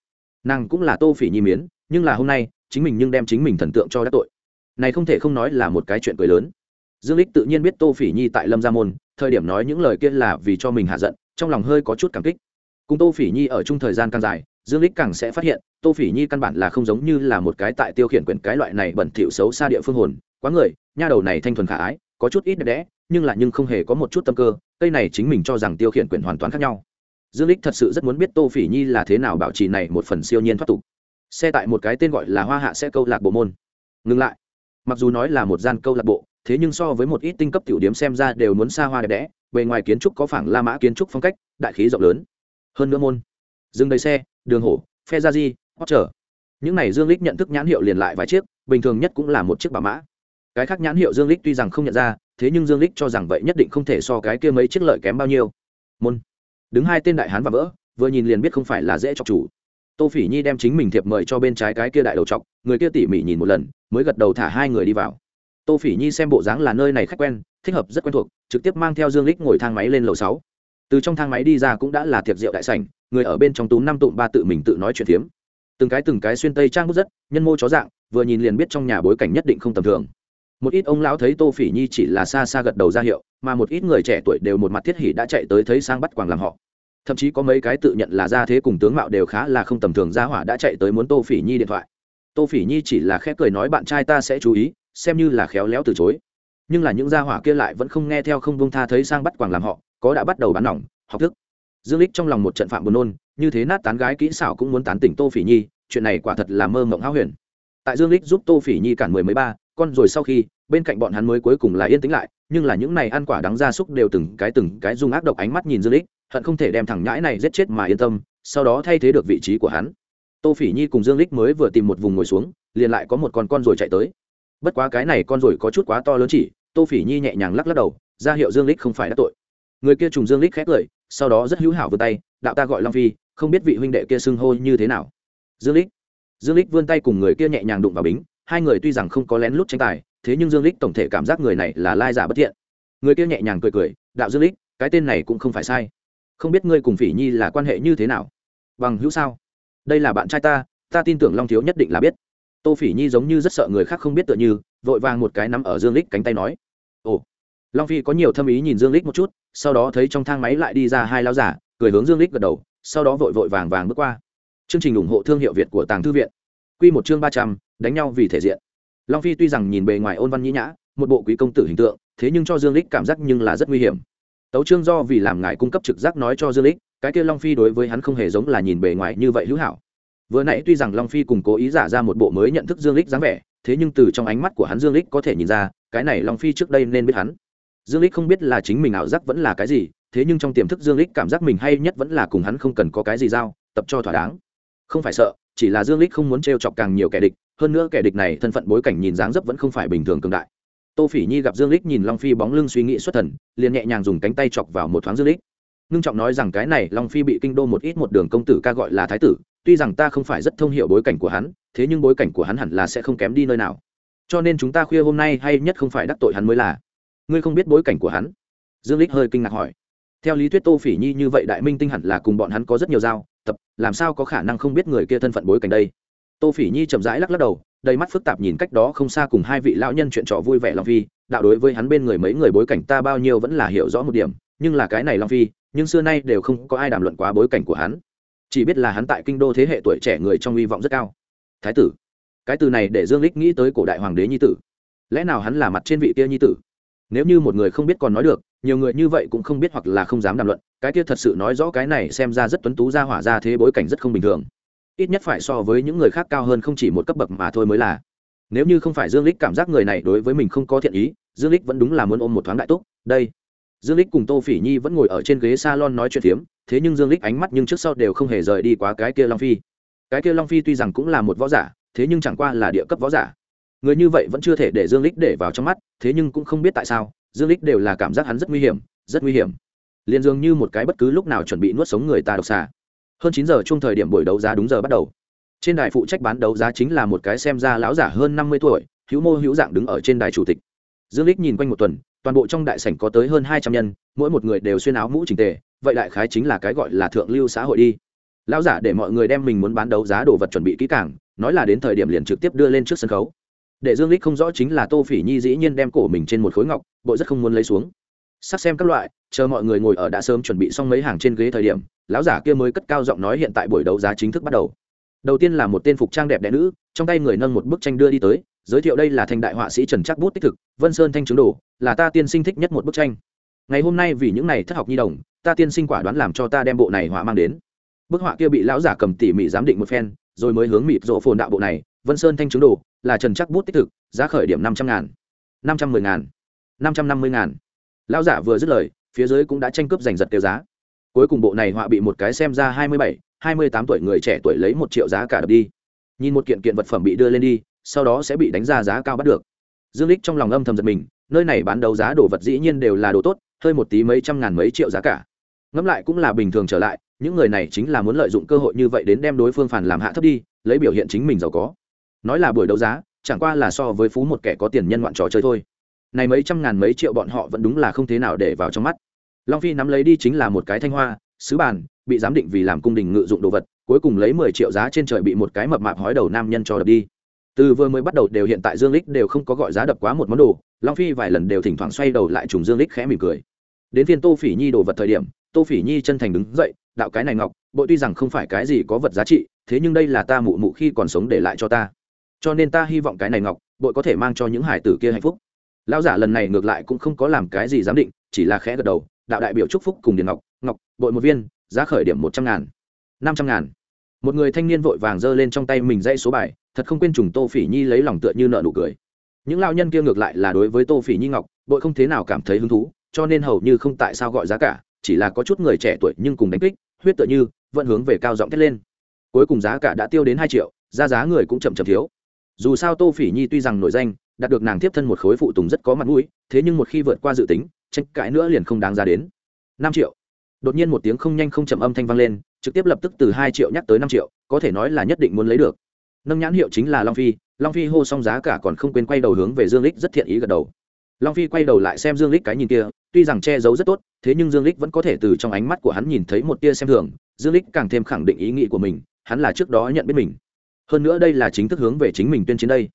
Nàng cũng là tô phỉ nhi miến, nhưng là hôm nay chính mình nhưng đem chính mình thần tượng cho đắc tội. Này không thể không nói là một cái chuyện cười lớn. Dương lích tự nhiên biết tô phỉ nhi tại lâm gia môn, thời điểm nói những lời kia là vì cho mình hạ giận, trong lòng hơi có chút cảm kích. Cùng tô phỉ nhi ở chung thời gian càng dài, dương lích càng sẽ phát hiện, tô phỉ nhi căn bản là không giống như là một cái tại tiêu khiển quyền cái loại này bẩn thỉu xấu xa địa phương hồn, quá người, nha đầu này thanh thuần khả ái, có chút ít đẹp đẽ, nhưng là nhưng không hề có một chút tâm cơ, cây này chính mình cho rằng tiêu khiển quyền hoàn toàn khác nhau. Dương lích thật sự rất muốn biết tô phỉ nhi là thế nào bảo trì này một phần siêu nhiên thoát tục xe tại một cái tên gọi là hoa hạ sẽ câu lạc bộ môn. Ngừng lại. Mặc dù nói là một gian câu lạc bộ, thế nhưng so với một ít tinh cấp tiểu điểm xem ra đều muốn xa hoa đẹp đẽ, bề ngoài kiến trúc có phảng la mã kiến trúc phong cách, đại khí rộng lớn. Hơn nữa môn. Dừng đầy xe, đường hổ, phe gia di hót trở những này dương lích nhận thức nhãn hiệu liền lại vài chiếc, bình thường nhất cũng là một chiếc bà mã. Cái khác nhãn hiệu dương lích tuy rằng không nhận ra, thế nhưng dương lích cho rằng vậy nhất định không thể so cái kia mấy chiếc lợi kém bao nhiêu. Môn. Đứng hai tên đại hán và vỡ, vừa nhìn liền biết không phải là dễ cho chủ tô phỉ nhi đem chính mình thiệp mời cho bên trái cái kia đại đầu chọc, người kia tỉ mỉ nhìn một lần, mới gật đầu thả hai người đi vào. Tô phỉ nhi xem bộ dáng là nơi này khách quen, thích hợp, rất quen thuộc, trực tiếp mang theo dương lích ngồi thang máy lên lầu sáu. Từ trong thang máy đi ra cũng đã là tiệc rượu đại sảnh, người ở bên trong túm năm tụm ba tự mình tự nói chuyện phiếm. Từng cái từng cái xuyên tây trang bút rất, nhân mô chó dạng, vừa nhìn liền biết trong nhà bối cảnh nhất định không tầm thường. Một ít ông lão thấy tô phỉ nhi chỉ là xa xa gật đầu ra hiệu, mà một ít người trẻ tuổi đều một mặt thiết hỉ đã chạy tới thấy sang bắt quàng làm họ thậm chí có mấy cái tự nhận là gia thế cùng tướng mạo đều khá là không tầm thường, gia hỏa đã chạy tới muốn tô phỉ nhi điện thoại. Tô phỉ nhi chỉ là khép cười nói, bạn trai ta sẽ chú ý, xem như là khéo léo từ chối. Nhưng là những gia hỏa kia lại vẫn không nghe theo, không bông tha thấy sang bắt quàng làm họ, có đã bắt đầu bán nỏng học thức. Dương lích trong lòng một trận phạm buồn nôn, như thế nát tán gái kỹ xảo cũng muốn tán tỉnh tô phỉ nhi, chuyện này quả thật là mơ mộng háo huyền. Tại dương lích giúp tô phỉ nhi cản mười mấy ba, con rồi sau khi, bên cạnh bọn hắn mới cuối cùng là yên tĩnh lại, nhưng là những này ăn quả đắng ra súc đều từng cái từng cái dùng ác độc ánh mắt nhìn dương lích hận không thể đem thằng nhãi này giết chết mà yên tâm, sau đó thay thế được vị trí của hắn. Tô phỉ nhi cùng dương lích mới vừa tìm một vùng ngồi xuống, liền lại có một con con rồi chạy tới. Bất quá cái này con rồi có chút quá to lớn chỉ, tô phỉ nhi nhẹ nhàng lắc lắc đầu, ra hiệu dương lích không phải đã tội. Người kia trùng dương lích khét lời, sau đó rất hữu hảo vươn tay, đạo ta gọi long phi, không biết vị huynh đệ kia xưng hô như thế nào. Dương lích. Dương lích vươn tay cùng người kia nhẹ nhàng đụng vào bính, hai người tuy rằng không có lén lút tranh tài, thế nhưng dương lích tổng thể cảm giác người này là lai giả bất thiện. Người kia nhẹ nhàng cười cười, đạo dương lích, cái tên này cũng không phải sai không biết ngươi cùng phỉ nhi là quan hệ như thế nào? Bằng hữu sao? Đây là bạn trai ta ta tin tưởng long thiếu nhất định là biết. Tô phỉ nhi giống như rất sợ người khác không biết tựa như, vội vàng một cái nắm ở dương lích cánh tay nói. Ồ! Long phi có nhiều thâm ý nhìn dương lích một chút, sau đó thấy trong thang máy lại đi ra hai lao giả, cười hướng dương lích gật đầu, sau đó vội vội vàng vàng bước qua. Chương trình ủng hộ thương hiệu việt của tàng thư viện. Quy một chương ba trăm, đánh nhau vì thể diện. Long phi tuy rằng nhìn bề ngoài ôn văn nhĩ nhã, một bộ quý công tử hình tượng, thế nhưng cho dương lích cảm giác nhưng là rất nguy hiểm tấu trương do vì làm ngài cung cấp trực giác nói cho dương lích cái kia long phi đối với hắn không hề giống là nhìn bề ngoài như vậy hữu hảo. Vừa nãy tuy rằng long phi cùng cố ý giả ra một bộ mới nhận thức dương lích dáng vẻ, thế nhưng từ trong ánh mắt của hắn dương lích có thể nhìn ra, cái này long phi trước đây nên biết hắn. Dương lích không biết là chính mình ảo giác vẫn là cái gì, thế nhưng trong tiềm thức dương lích cảm giác mình hay nhất vẫn là cùng hắn không cần có cái gì giao, tập cho thỏa đáng. Không phải sợ, chỉ là dương lích không muốn trêu chọc càng nhiều kẻ địch, hơn nữa kẻ địch này thân phận bối cảnh nhìn dáng dấp vẫn không phải bình thường cường đại tô phỉ nhi gặp dương lích nhìn long phi bóng lưng suy nghĩ xuất thần, liền nhẹ nhàng dùng cánh tay chọc vào một thoáng dương lích. Ngưng trọng nói rằng cái này, long phi bị kinh đô một ít một đường công tử ca gọi là thái tử, tuy rằng ta không phải rất thông hiểu bối cảnh của hắn, thế nhưng bối cảnh của hắn hẳn là sẽ không kém đi nơi nào. Cho nên chúng ta khuya hôm nay hay nhất không phải đắc tội hắn mới là. Ngươi không biết bối cảnh của hắn? Dương lích hơi kinh ngạc hỏi. Theo lý thuyết tô phỉ nhi như vậy đại minh tinh hẳn là cùng bọn hắn có rất nhiều giao, tập, làm sao có khả năng không biết người kia thân phận bối cảnh đây? Tô phỉ nhi chậm rãi lắc lắc đầu, đầy mắt phức tạp nhìn cách đó không xa cùng hai vị lão nhân chuyện trò vui vẻ long phi. Đạo đối với hắn bên người mấy người bối cảnh ta bao nhiêu vẫn là hiểu rõ một điểm, nhưng là cái này long phi, nhưng xưa nay đều không có ai đàm luận quá bối cảnh của hắn. Chỉ biết là hắn tại kinh đô thế hệ tuổi trẻ người trong hy vọng rất cao. Thái tử, cái từ này để dương lích nghĩ tới cổ đại hoàng đế nhi tử. Lẽ nào hắn là mặt trên vị kia nhi tử? Nếu như một người không biết còn nói được, nhiều người như vậy cũng không biết hoặc là không dám đàm luận, cái kia thật sự nói rõ cái này xem ra rất tuấn tú ra hỏa ra thế bối cảnh rất không bình thường ít nhất phải so với những người khác cao hơn không chỉ một cấp bậc mà thôi mới là. Nếu như không phải dương lích cảm giác người này đối với mình không có thiện ý, dương lích vẫn đúng là muốn ôm một thoáng đại túc. Đây. Dương lích cùng tô phỉ nhi vẫn ngồi ở trên ghế salon nói chuyện phiếm, thế nhưng dương lích ánh mắt nhưng trước sau đều không hề rời đi quá cái kia long phi. Cái kia long phi tuy rằng cũng là một võ giả, thế nhưng chẳng qua là địa cấp võ giả. Người như vậy vẫn chưa thể để dương lích để vào trong mắt, thế nhưng cũng không biết tại sao, dương lích đều là cảm giác hắn rất nguy hiểm, rất nguy hiểm. Liền dường như một cái bất cứ lúc nào chuẩn bị nuốt sống người ta độc xà hơn chín giờ chung thời điểm buổi đấu giá đúng giờ bắt đầu. Trên đài phụ trách bán đấu giá chính là một cái xem ra lão giả hơn năm mươi tuổi, hữu mô hữu dạng đứng ở trên đài chủ tịch. Dương lích nhìn quanh một tuần, toàn bộ trong đại sảnh có tới hơn hai trăm nhân, mỗi một người đều xuyên áo mũ chỉnh tề, vậy đại khái chính là cái gọi là thượng lưu xã hội đi. Lão giả để mọi người đem mình muốn bán đấu giá đồ vật chuẩn bị kỹ càng, nói là đến thời điểm liền trực tiếp đưa lên trước sân khấu. Để dương lích không rõ chính là tô phỉ nhi dĩ nhiên đem cổ mình trên một khối ngọc, bộ rất không muốn lấy xuống sắc xem các loại, chờ mọi người ngồi ở đã sớm chuẩn bị xong mấy hàng trên ghế thời điểm, lão giả kia mới cất cao giọng nói hiện tại buổi đấu giá chính thức bắt đầu. Đầu tiên là một tên phục trang đẹp đẽ nữ, trong tay người nâng một bức tranh đưa đi tới, giới thiệu đây là thành đại họa sĩ trần trắc bút tích thực, vân sơn thanh trứng đồ, là ta tiên sinh thích nhất một bức tranh. Ngày hôm nay vì những này thất học nhi đồng, ta tiên sinh quả đoán làm cho ta đem bộ này họa mang đến. Bức họa kia bị lão giả cầm tỉ mỉ giám định một phen, rồi mới hướng mịt rộ phồn đạo bộ này, vân sơn thanh trứng đồ, là trần trắc bút tích thực, giá khởi điểm năm trăm ngàn, năm trăm mười ngàn, năm trăm năm mươi ngàn lão giả vừa dứt lời, phía dưới cũng đã tranh cướp giành giật tiêu giá. Cuối cùng bộ này họa bị một cái xem ra hai mươi bảy, hai mươi tám tuổi người trẻ tuổi lấy một triệu giá cả đập đi. Nhìn một kiện kiện vật phẩm bị đưa lên đi, sau đó sẽ bị đánh ra giá cao bắt được. Dương lích trong lòng âm thầm giật mình, nơi này bán đấu giá đồ vật dĩ nhiên đều là đồ tốt, hơi một tí mấy trăm ngàn mấy triệu giá cả. Ngẫm lại cũng là bình thường trở lại, những người này chính là muốn lợi dụng cơ hội như vậy đến đem đối phương phản làm hạ thấp đi, lấy biểu hiện chính mình giàu có. Nói là buổi đấu giá, chẳng qua là so với phú một kẻ có tiền nhân ngoạn trò chơi thôi này mấy trăm ngàn mấy triệu bọn họ vẫn đúng là không thế nào để vào trong mắt. Long phi nắm lấy đi chính là một cái thanh hoa, sứ bàn, bị giám định vì làm cung đình ngự dụng đồ vật, cuối cùng lấy mười triệu giá trên trời bị một cái mập mạp hói đầu nam nhân cho đập đi. Từ vừa mới bắt đầu đều hiện tại dương lích đều không có gọi giá đập quá một món đồ, long phi vài lần đều thỉnh thoảng xoay đầu lại trùng dương lích khẽ mỉm cười. Đến phiên tô phỉ nhi đồ vật thời điểm, tô phỉ nhi chân thành đứng dậy, đạo cái này ngọc bội tuy rằng không phải cái gì có vật giá trị, thế nhưng đây là ta mụ mụ khi còn sống để lại cho ta. Cho nên ta hy vọng cái này ngọc bội có thể mang cho những hải tử kia hạnh phúc lão giả lần này ngược lại cũng không có làm cái gì giám định, chỉ là khẽ gật đầu, đạo đại biểu chúc phúc cùng điền ngọc ngọc, bội một viên, giá khởi điểm một trăm ngàn, năm trăm ngàn. Một người thanh niên vội vàng giơ lên trong tay mình dãy số bài, thật không quên trùng tô phỉ nhi lấy lòng tựa như nợ nụ cười. Những lao nhân kia ngược lại là đối với tô phỉ nhi ngọc, bội không thế nào cảm thấy hứng thú, cho nên hầu như không tại sao gọi giá cả, chỉ là có chút người trẻ tuổi nhưng cùng đánh kích, huyết tựa như, vẫn hướng về cao giọng thét lên. Cuối cùng giá cả đã tiêu đến hai triệu, ra giá người cũng chậm chậm thiếu. Dù sao tô phỉ nhi tuy rằng nổi danh đạt được nàng tiếp thân một khối phụ tùng rất có mặt mũi, thế nhưng một khi vượt qua dự tính, tranh cãi nữa liền không đáng ra đến. Năm triệu. Đột nhiên một tiếng không nhanh không chậm âm thanh vang lên, trực tiếp lập tức từ hai triệu nhắc tới năm triệu, có thể nói là nhất định muốn lấy được. Nâng nhãn hiệu chính là long phi long phi hô xong giá cả còn không quên quay đầu hướng về dương lích rất thiện ý gật đầu. Long phi quay đầu lại xem dương lích cái nhìn kia, tuy rằng che giấu rất tốt, thế nhưng dương lích vẫn có thể từ trong ánh mắt của hắn nhìn thấy một tia xem thường, dương lích càng thêm khẳng định ý nghĩ của mình, hắn là trước đó nhận biết mình. Hơn nữa đây là chính thức hướng về chính mình tuyên chiến đây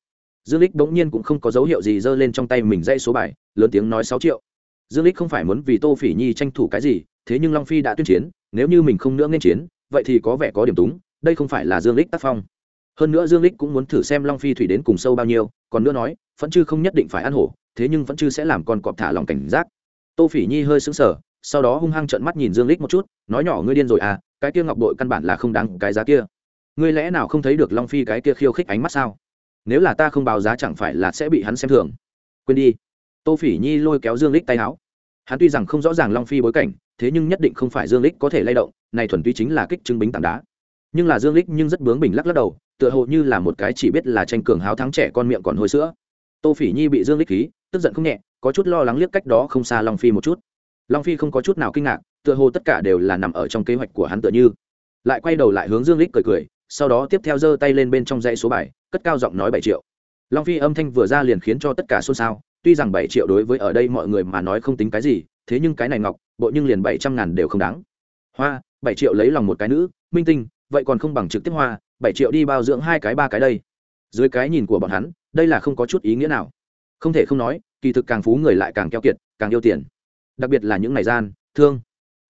dương lích bỗng nhiên cũng không có dấu hiệu gì giơ lên trong tay mình dây số bài, lớn tiếng nói 6 triệu. Dương lích không phải muốn vì tô phỉ nhi tranh thủ cái gì, thế nhưng long phi đã tuyên chiến, nếu như mình không nữa nên chiến, vậy thì có vẻ có điểm túng, đây không phải là dương lích tác phong. Hơn nữa dương lích cũng muốn thử xem long phi thủy đến cùng sâu bao nhiêu, còn nữa nói, vẫn chưa không nhất định phải ăn hổ, thế nhưng vẫn chưa sẽ làm con cọp thả lòng cảnh giác. Tô phỉ nhi hơi sững sờ, sau đó hung hăng trợn mắt nhìn dương lích một chút, nói nhỏ, ngươi điên rồi à cái kia ngọc bội căn bản là không đáng cái giá kia. Ngươi lẽ nào không thấy được long phi cái kia khiêu khích ánh mắt sao? Nếu là ta không báo giá chẳng phải là sẽ bị hắn xem thường. Quên đi. Tô phỉ nhi lôi kéo dương lích tay áo. Hắn tuy rằng không rõ ràng long phi bối cảnh, thế nhưng nhất định không phải dương lích có thể lay động, này thuần túy chính là kích chứng bính tảng đá. Nhưng là dương lích nhưng rất bướng bình lắc lắc đầu, tựa hồ như là một cái chỉ biết là tranh cường háo thắng trẻ con miệng còn hồi sữa. Tô phỉ nhi bị dương lích khí, tức giận không nhẹ, có chút lo lắng liếc cách đó không xa long phi một chút. Long phi không có chút nào kinh ngạc, tựa hồ tất cả đều là nằm ở trong kế hoạch của hắn tựa như. Lại quay đầu lại hướng dương lích cười cười, sau đó tiếp theo giơ tay lên bên trong dãy số bài cất cao giọng nói bảy triệu. Long phi âm thanh vừa ra liền khiến cho tất cả xôn xao, tuy rằng bảy triệu đối với ở đây mọi người mà nói không tính cái gì, thế nhưng cái này ngọc, bộ nhưng liền bảy trăm ngàn đều không đáng. Hoa, bảy triệu lấy lòng một cái nữ, minh tinh, vậy còn không bằng trực tiếp hoa, bảy triệu đi bao dưỡng hai cái ba cái đây. Dưới cái nhìn của bọn hắn, đây là không có chút ý nghĩa nào. Không thể không nói, kỳ thực càng phú người lại càng keo kiệt, càng yêu tiền. Đặc biệt là những ngày gian, thương.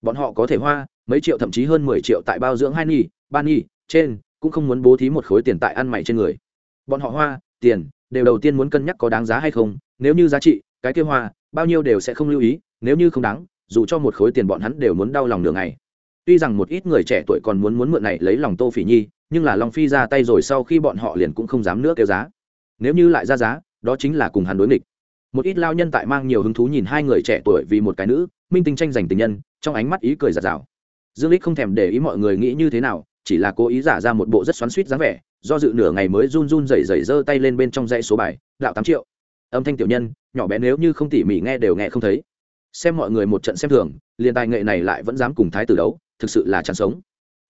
Bọn họ có thể hoa, mấy triệu thậm chí hơn mười triệu tại bao dưỡng hai nhi ba nhi trên, cũng không muốn bố thí một khối tiền tại ăn mày trên người bọn họ hoa, tiền, đều đầu tiên muốn cân nhắc có đáng giá hay không, nếu như giá trị, cái kia hoa, bao nhiêu đều sẽ không lưu ý, nếu như không đáng, dù cho một khối tiền bọn hắn đều muốn đau lòng đường này tuy rằng một ít người trẻ tuổi còn muốn muốn mượn này lấy lòng tô phỉ nhi, nhưng là long phi ra tay rồi sau khi bọn họ liền cũng không dám nữa kêu giá. Nếu như lại ra giá, đó chính là cùng hắn đối nghịch. Một ít lao nhân tại mang nhiều hứng thú nhìn hai người trẻ tuổi vì một cái nữ, minh tinh tranh giành tình nhân, trong ánh mắt ý cười giạt rào dương lích không thèm để ý mọi người nghĩ như thế nào chỉ là cố ý giả ra một bộ rất xoắn suýt dáng vẻ, do dự nửa ngày mới run run rẩy rẩy giơ tay lên bên trong dãy số bài đạo tám triệu. Âm thanh tiểu nhân, nhỏ bé nếu như không tỉ mỉ nghe đều nghe không thấy. Xem mọi người một trận xem thường, liền tài nghệ này lại vẫn dám cùng thái tử đấu, thực sự là chán sống.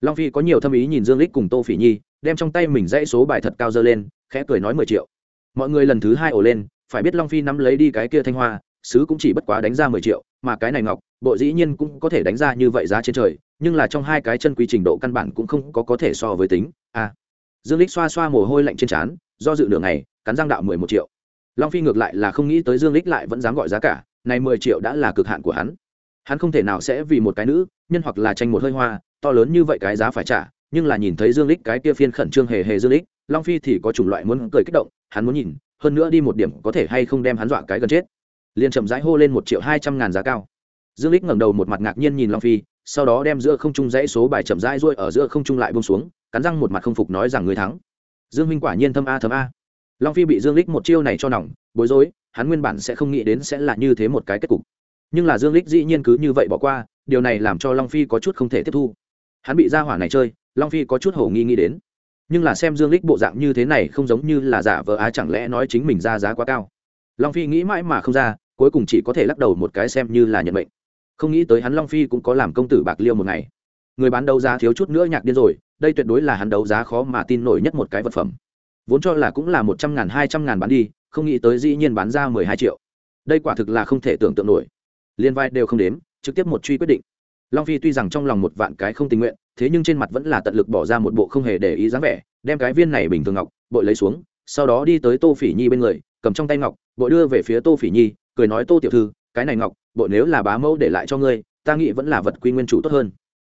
Long phi có nhiều thâm ý nhìn dương lích cùng tô phỉ nhi, đem trong tay mình dãy số bài thật cao dơ lên, khẽ cười nói mười triệu. Mọi người lần thứ hai ổ lên, phải biết long phi nắm lấy đi cái kia thanh hoa, sứ cũng chỉ bất quá đánh ra mười triệu, mà cái này ngọc, bộ dĩ nhiên cũng có thể đánh ra như vậy giá trên trời nhưng là trong hai cái chân quý trình độ căn bản cũng không có có thể so với tính. A à. dương lích xoa xoa mồ hôi lạnh trên trán, do dự nửa ngày, cắn răng đạo mười một triệu. Long phi ngược lại là không nghĩ tới dương lích lại vẫn dám gọi giá cả, này mười triệu đã là cực hạn của hắn. Hắn không thể nào sẽ vì một cái nữ, nhân hoặc là tranh một hơi hoa, to lớn như vậy cái giá phải trả, nhưng là nhìn thấy dương lích cái kia phiên khẩn trương hề hề dương lích, long phi thì có chủng loại muốn cười kích động, hắn muốn nhìn, hơn nữa đi một điểm có thể hay không đem hắn dọa cái gần chết. Liền chậm rãi hô lên một triệu hai trăm ngàn giá cao. Dương lích ngẩng đầu một mặt ngạc nhiên nhìn long phi sau đó đem giữa không trung dãy số bài chậm rãi ruôi ở giữa không trung lại buông xuống, cắn răng một mặt không phục nói rằng người thắng. Dương minh quả nhiên thâm a thâm a. Long phi bị dương lích một chiêu này cho nỏng bối rối, hắn nguyên bản sẽ không nghĩ đến sẽ là như thế một cái kết cục. Nhưng là dương lích dĩ nhiên cứ như vậy bỏ qua, điều này làm cho long phi có chút không thể tiếp thu. Hắn bị ra hỏa này chơi, long phi có chút hổ nghi nghĩ đến. Nhưng là xem dương lích bộ dạng như thế này không giống như là giả vờ á, chẳng lẽ nói chính mình ra giá quá cao. Long phi nghĩ mãi mà không ra, cuối cùng chỉ có thể lắc đầu một cái xem như là nhận mệnh không nghĩ tới hắn long phi cũng có làm công tử bạc liêu một ngày. Người bán đấu giá thiếu chút nữa nhạc điên rồi, đây tuyệt đối là hắn đấu giá khó mà tin nổi nhất một cái vật phẩm. Vốn cho là cũng là một trăm ngàn, hai trăm ngàn bán đi, không nghĩ tới dĩ nhiên bán ra mười hai triệu. Đây quả thực là không thể tưởng tượng nổi. Liên vai đều không đếm, trực tiếp một truy quyết định. Long phi tuy rằng trong lòng một vạn cái không tình nguyện, thế nhưng trên mặt vẫn là tận lực bỏ ra một bộ không hề để ý dáng vẻ, đem cái viên này bình thường ngọc, bội lấy xuống, sau đó đi tới tô phỉ nhi bên người, cầm trong tay ngọc, bội đưa về phía tô phỉ nhi, cười nói, tô tiểu thư, cái này ngọc bội nếu là bá mẫu để lại cho ngươi, ta nghĩ vẫn là vật quy nguyên chủ tốt hơn.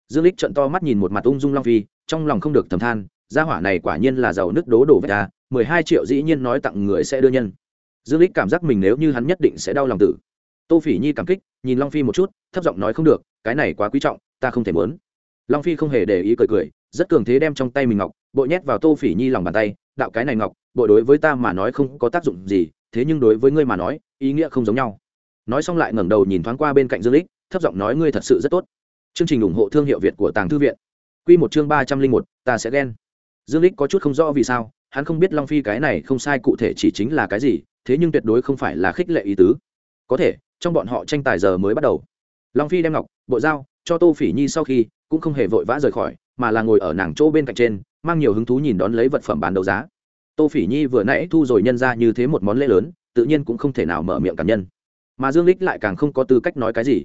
Dương lích trận to mắt nhìn một mặt ung dung long phi, trong lòng không được thầm than, gia hỏa này quả nhiên là giàu nước đố đổ vết ta à, mười hai triệu dĩ nhiên nói tặng người sẽ đưa nhân. Dương lích cảm giác mình nếu như hắn nhất định sẽ đau lòng tử. Tô phỉ nhi cảm kích, nhìn long phi một chút, thấp giọng nói không được, cái này quá quý trọng, ta không thể muốn. Long phi không hề để ý cười cười, rất cường thế đem trong tay mình ngọc, bộ nhét vào tô phỉ nhi lòng bàn tay, đạo cái này ngọc, bộ đối với ta mà nói không có tác dụng gì, thế nhưng đối với ngươi mà nói, ý nghĩa không giống nhau nói xong lại ngẩng đầu nhìn thoáng qua bên cạnh dương lích, thấp giọng nói, ngươi thật sự rất tốt. Chương trình ủng hộ thương hiệu việt của tàng thư viện. Quy một chương ba trăm linh một, ta sẽ ghen. Dương lích có chút không rõ vì sao, hắn không biết long phi cái này không sai cụ thể chỉ chính là cái gì, thế nhưng tuyệt đối không phải là khích lệ ý tứ. Có thể, trong bọn họ tranh tài giờ mới bắt đầu. Long phi đem ngọc, bộ dao, cho tô phỉ nhi sau khi, cũng không hề vội vã rời khỏi, mà là ngồi ở nàng chỗ bên cạnh trên, mang nhiều hứng thú nhìn đón lấy vật phẩm bán đấu giá. Tô phỉ nhi vừa nãy thu rồi nhân ra như thế một món lễ lớn, tự nhiên cũng không thể nào mở miệng cảm nhân mà dương lích lại càng không có tư cách nói cái gì.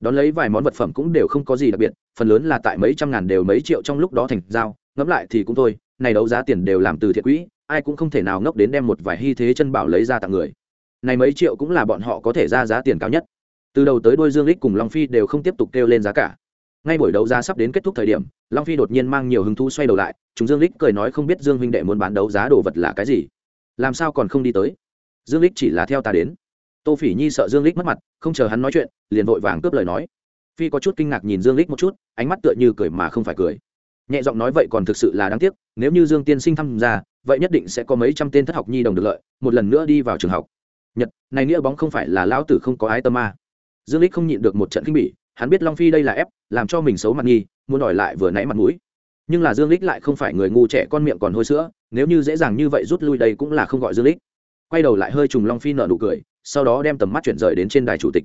Đón lấy vài món vật phẩm cũng đều không có gì đặc biệt, phần lớn là tại mấy trăm ngàn đều mấy triệu trong lúc đó thành giao, ngẫm lại thì cũng thôi, này đấu giá tiền đều làm từ thiện quỹ, ai cũng không thể nào ngốc đến đem một vài hy thế chân bảo lấy ra tặng người. Này mấy triệu cũng là bọn họ có thể ra giá tiền cao nhất. Từ đầu tới đôi dương lích cùng long phi đều không tiếp tục kêu lên giá cả. Ngay buổi đấu giá sắp đến kết thúc thời điểm, long phi đột nhiên mang nhiều hứng thú xoay đầu lại, chúng dương lích cười nói không biết dương huynh đệ muốn bán đấu giá đồ vật là cái gì. Làm sao còn không đi tới? Dương lích chỉ là theo ta đến tô phỉ nhi sợ dương lích mất mặt, không chờ hắn nói chuyện, liền vội vàng cướp lời nói. Phi có chút kinh ngạc nhìn dương lích một chút, ánh mắt tựa như cười mà không phải cười. Nhẹ giọng nói vậy còn thực sự là đáng tiếc, nếu như dương tiên sinh tham gia vậy nhất định sẽ có mấy trăm tên thất học nhi đồng được lợi, một lần nữa đi vào trường học. Nhật, này nghĩa bóng không phải là lão tử không có ái tâm a dương lích không nhịn được một trận kinh bỉ, hắn biết long phi đây là ép, làm cho mình xấu mặt nghi, muốn đòi lại vừa nãy mặt mũi. Nhưng là dương lích lại không phải người ngu trẻ con miệng còn hôi sữa, nếu như dễ dàng như vậy rút lui đây cũng là không gọi dương lích. Quay đầu lại hơi trùng long phi nở nụ cười sau đó đem tầm mắt chuyển rời đến trên đài chủ tịch.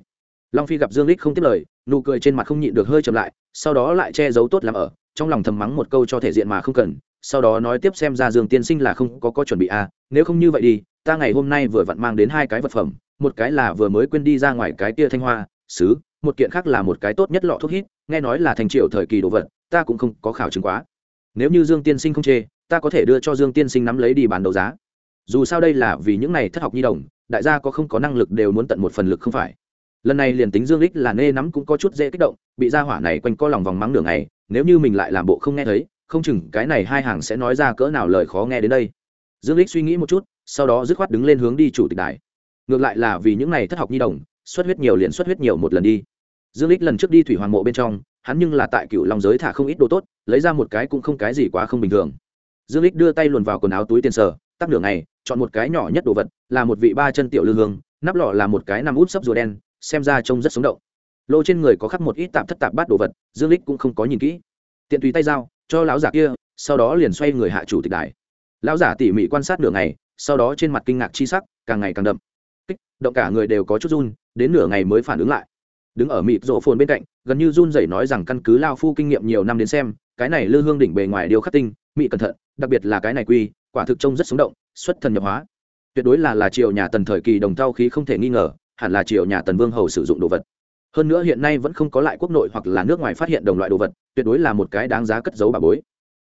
Long phi gặp dương lích không tiếp lời, nụ cười trên mặt không nhịn được hơi chậm lại, sau đó lại che giấu tốt làm ở, trong lòng thầm mắng một câu cho thể diện mà không cần, sau đó nói tiếp xem ra dương tiên sinh là không có có chuẩn bị à nếu không như vậy đi, ta ngày hôm nay vừa vặn mang đến hai cái vật phẩm, một cái là vừa mới quên đi ra ngoài cái tia thanh hoa, sứ, một kiện khác là một cái tốt nhất lọ thuốc hít, nghe nói là thành triệu thời kỳ đồ vật, ta cũng không có khảo chứng quá. Nếu như dương tiên sinh không chê, ta có thể đưa cho dương tiên sinh nắm lấy đi bán đấu giá. Dù sao đây là vì những này thất học nhi đồng đại gia có không có năng lực đều muốn tận một phần lực không phải. Lần này liền tính dương lích là nê nắm cũng có chút dễ kích động, bị gia hỏa này quanh co lòng vòng mắng đường này, nếu như mình lại làm bộ không nghe thấy, không chừng cái này hai hàng sẽ nói ra cỡ nào lời khó nghe đến đây. Dương lích suy nghĩ một chút, sau đó dứt khoát đứng lên hướng đi chủ tịch đài. Ngược lại là vì những này thất học nhi đồng, xuất huyết nhiều liền xuất huyết nhiều một lần đi. Dương lích lần trước đi thủy hoàng mộ bên trong, hắn nhưng là tại cựu long giới thả không ít đồ tốt, lấy ra một cái cũng không cái gì quá không bình thường. Dương lích đưa tay luồn vào quần áo túi tiền sở tắc nửa ngày chọn một cái nhỏ nhất đồ vật, là một vị ba chân tiểu lư hương, nắp lọ là một cái nằm út sấp rùa đen, xem ra trông rất sống động. Lô trên người có khắc một ít tạm thất tạp bát đồ vật, dương lích cũng không có nhìn kỹ. Tiện tùy tay dao cho lão giả kia, sau đó liền xoay người hạ chủ tịch đài. Lão giả tỉ mỉ quan sát nửa ngày, sau đó trên mặt kinh ngạc chi sắc, càng ngày càng đậm. Kích, động cả người đều có chút run, đến nửa ngày mới phản ứng lại. Đứng ở mịt rộ phồn bên cạnh, gần như run rẩy nói rằng căn cứ lao phu kinh nghiệm nhiều năm đến xem, cái này lư hương đỉnh bề ngoài điều khắc tinh, mị cẩn thận, đặc biệt là cái này quy quả thực trông rất sống động, xuất thần nhập hóa. Tuyệt đối là là triều nhà tần thời kỳ đồng thau khí không thể nghi ngờ, hẳn là triều nhà tần vương hầu sử dụng đồ vật. Hơn nữa hiện nay vẫn không có lại quốc nội hoặc là nước ngoài phát hiện đồng loại đồ vật, tuyệt đối là một cái đáng giá cất giấu bà bối.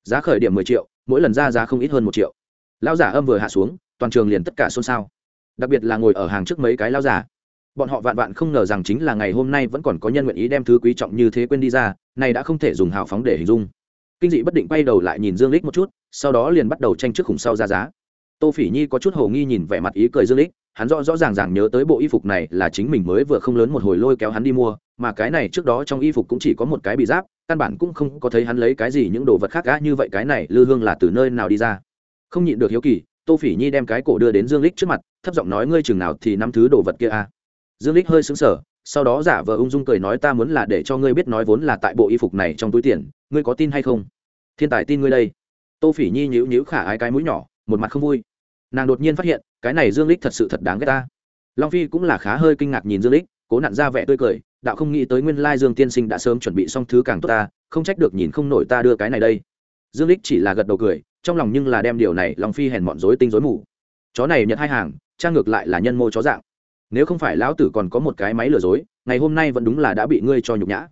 Giá khởi điểm mười triệu, mỗi lần ra giá không ít hơn một triệu. Lao giả âm vừa hạ xuống, toàn trường liền tất cả xôn xao. Đặc biệt là ngồi ở hàng trước mấy cái lao giả. Bọn họ vạn vạn không ngờ rằng chính là ngày hôm nay vẫn còn có nhân nguyện ý đem thứ quý trọng như thế quên đi ra này đã không thể dùng hào phóng để hình dung. Kinh dị bất định quay đầu lại nhìn dương lích một chút sau đó liền bắt đầu tranh trước khủng sau ra giá. Tô phỉ nhi có chút hồ nghi nhìn vẻ mặt ý cười dương lích, hắn rõ rõ ràng ràng nhớ tới bộ y phục này là chính mình mới vừa không lớn một hồi lôi kéo hắn đi mua, mà cái này trước đó trong y phục cũng chỉ có một cái bị giáp, căn bản cũng không có thấy hắn lấy cái gì những đồ vật khác gã như vậy, cái này lư hương là từ nơi nào đi ra. Không nhịn được hiếu kỳ, tô phỉ nhi đem cái cổ đưa đến dương lích trước mặt, thấp giọng nói, ngươi chừng nào thì năm thứ đồ vật kia a à? dương lích hơi sững sờ, sau đó giả vờ ung dung cười nói, ta muốn là để cho ngươi biết nói vốn là tại bộ y phục này trong túi tiền, ngươi có tin hay không? Thiên tài tin ngươi đây tô phỉ nhi nhíu nhíu khả ái cái mũi nhỏ, một mặt không vui. Nàng đột nhiên phát hiện, cái này dương lích thật sự thật đáng ghét ta. Long phi cũng là khá hơi kinh ngạc nhìn dương lích cố nặn ra vẻ tươi cười, đạo không nghĩ tới nguyên lai dương tiên sinh đã sớm chuẩn bị xong thứ càng tốt ta, không trách được nhìn không nổi ta đưa cái này đây. Dương lích chỉ là gật đầu cười, trong lòng nhưng là đem điều này long phi hèn mọn dối tinh dối mù. Chó này nhận hai hàng, trang ngược lại là nhân mô chó dạng. Nếu không phải lão tử còn có một cái máy lừa dối, ngày hôm nay vẫn đúng là đã bị ngươi cho nhục nhã.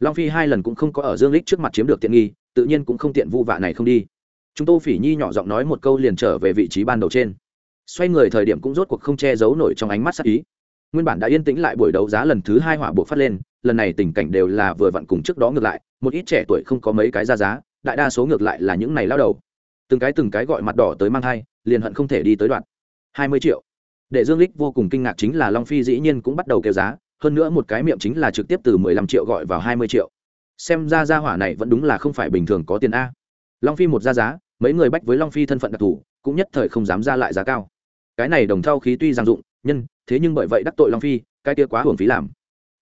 Long phi hai lần cũng không có ở dương lích trước mặt chiếm được tiện nghi, tự nhiên cũng không tiện vu vạ này không đi chúng tô phỉ nhi nhỏ giọng nói một câu liền trở về vị trí ban đầu trên. Xoay người thời điểm cũng rốt cuộc không che giấu nổi trong ánh mắt sắc ý. Nguyên bản đã yên tĩnh lại buổi đấu giá lần thứ hai hỏa buộc phát lên, lần này tình cảnh đều là vừa vặn cùng trước đó ngược lại, một ít trẻ tuổi không có mấy cái ra giá, đại đa số ngược lại là những này lao đầu. Từng cái từng cái gọi mặt đỏ tới mang thai, liền hận không thể đi tới đoạn. Hai mươi triệu. Để dương lích vô cùng kinh ngạc chính là long phi dĩ nhiên cũng bắt đầu kêu giá, hơn nữa một cái miệng chính là trực tiếp từ mười lăm triệu gọi vào hai mươi triệu. Xem ra gia hỏa này vẫn đúng là không phải bình thường có tiền a. Long phi một ra giá mấy người bách với long phi thân phận đặc thù, cũng nhất thời không dám ra lại giá cao. Cái này đồng thao khí tuy giang dụng, nhân, thế nhưng bởi vậy đắc tội long phi, cái kia quá hưởng phí làm.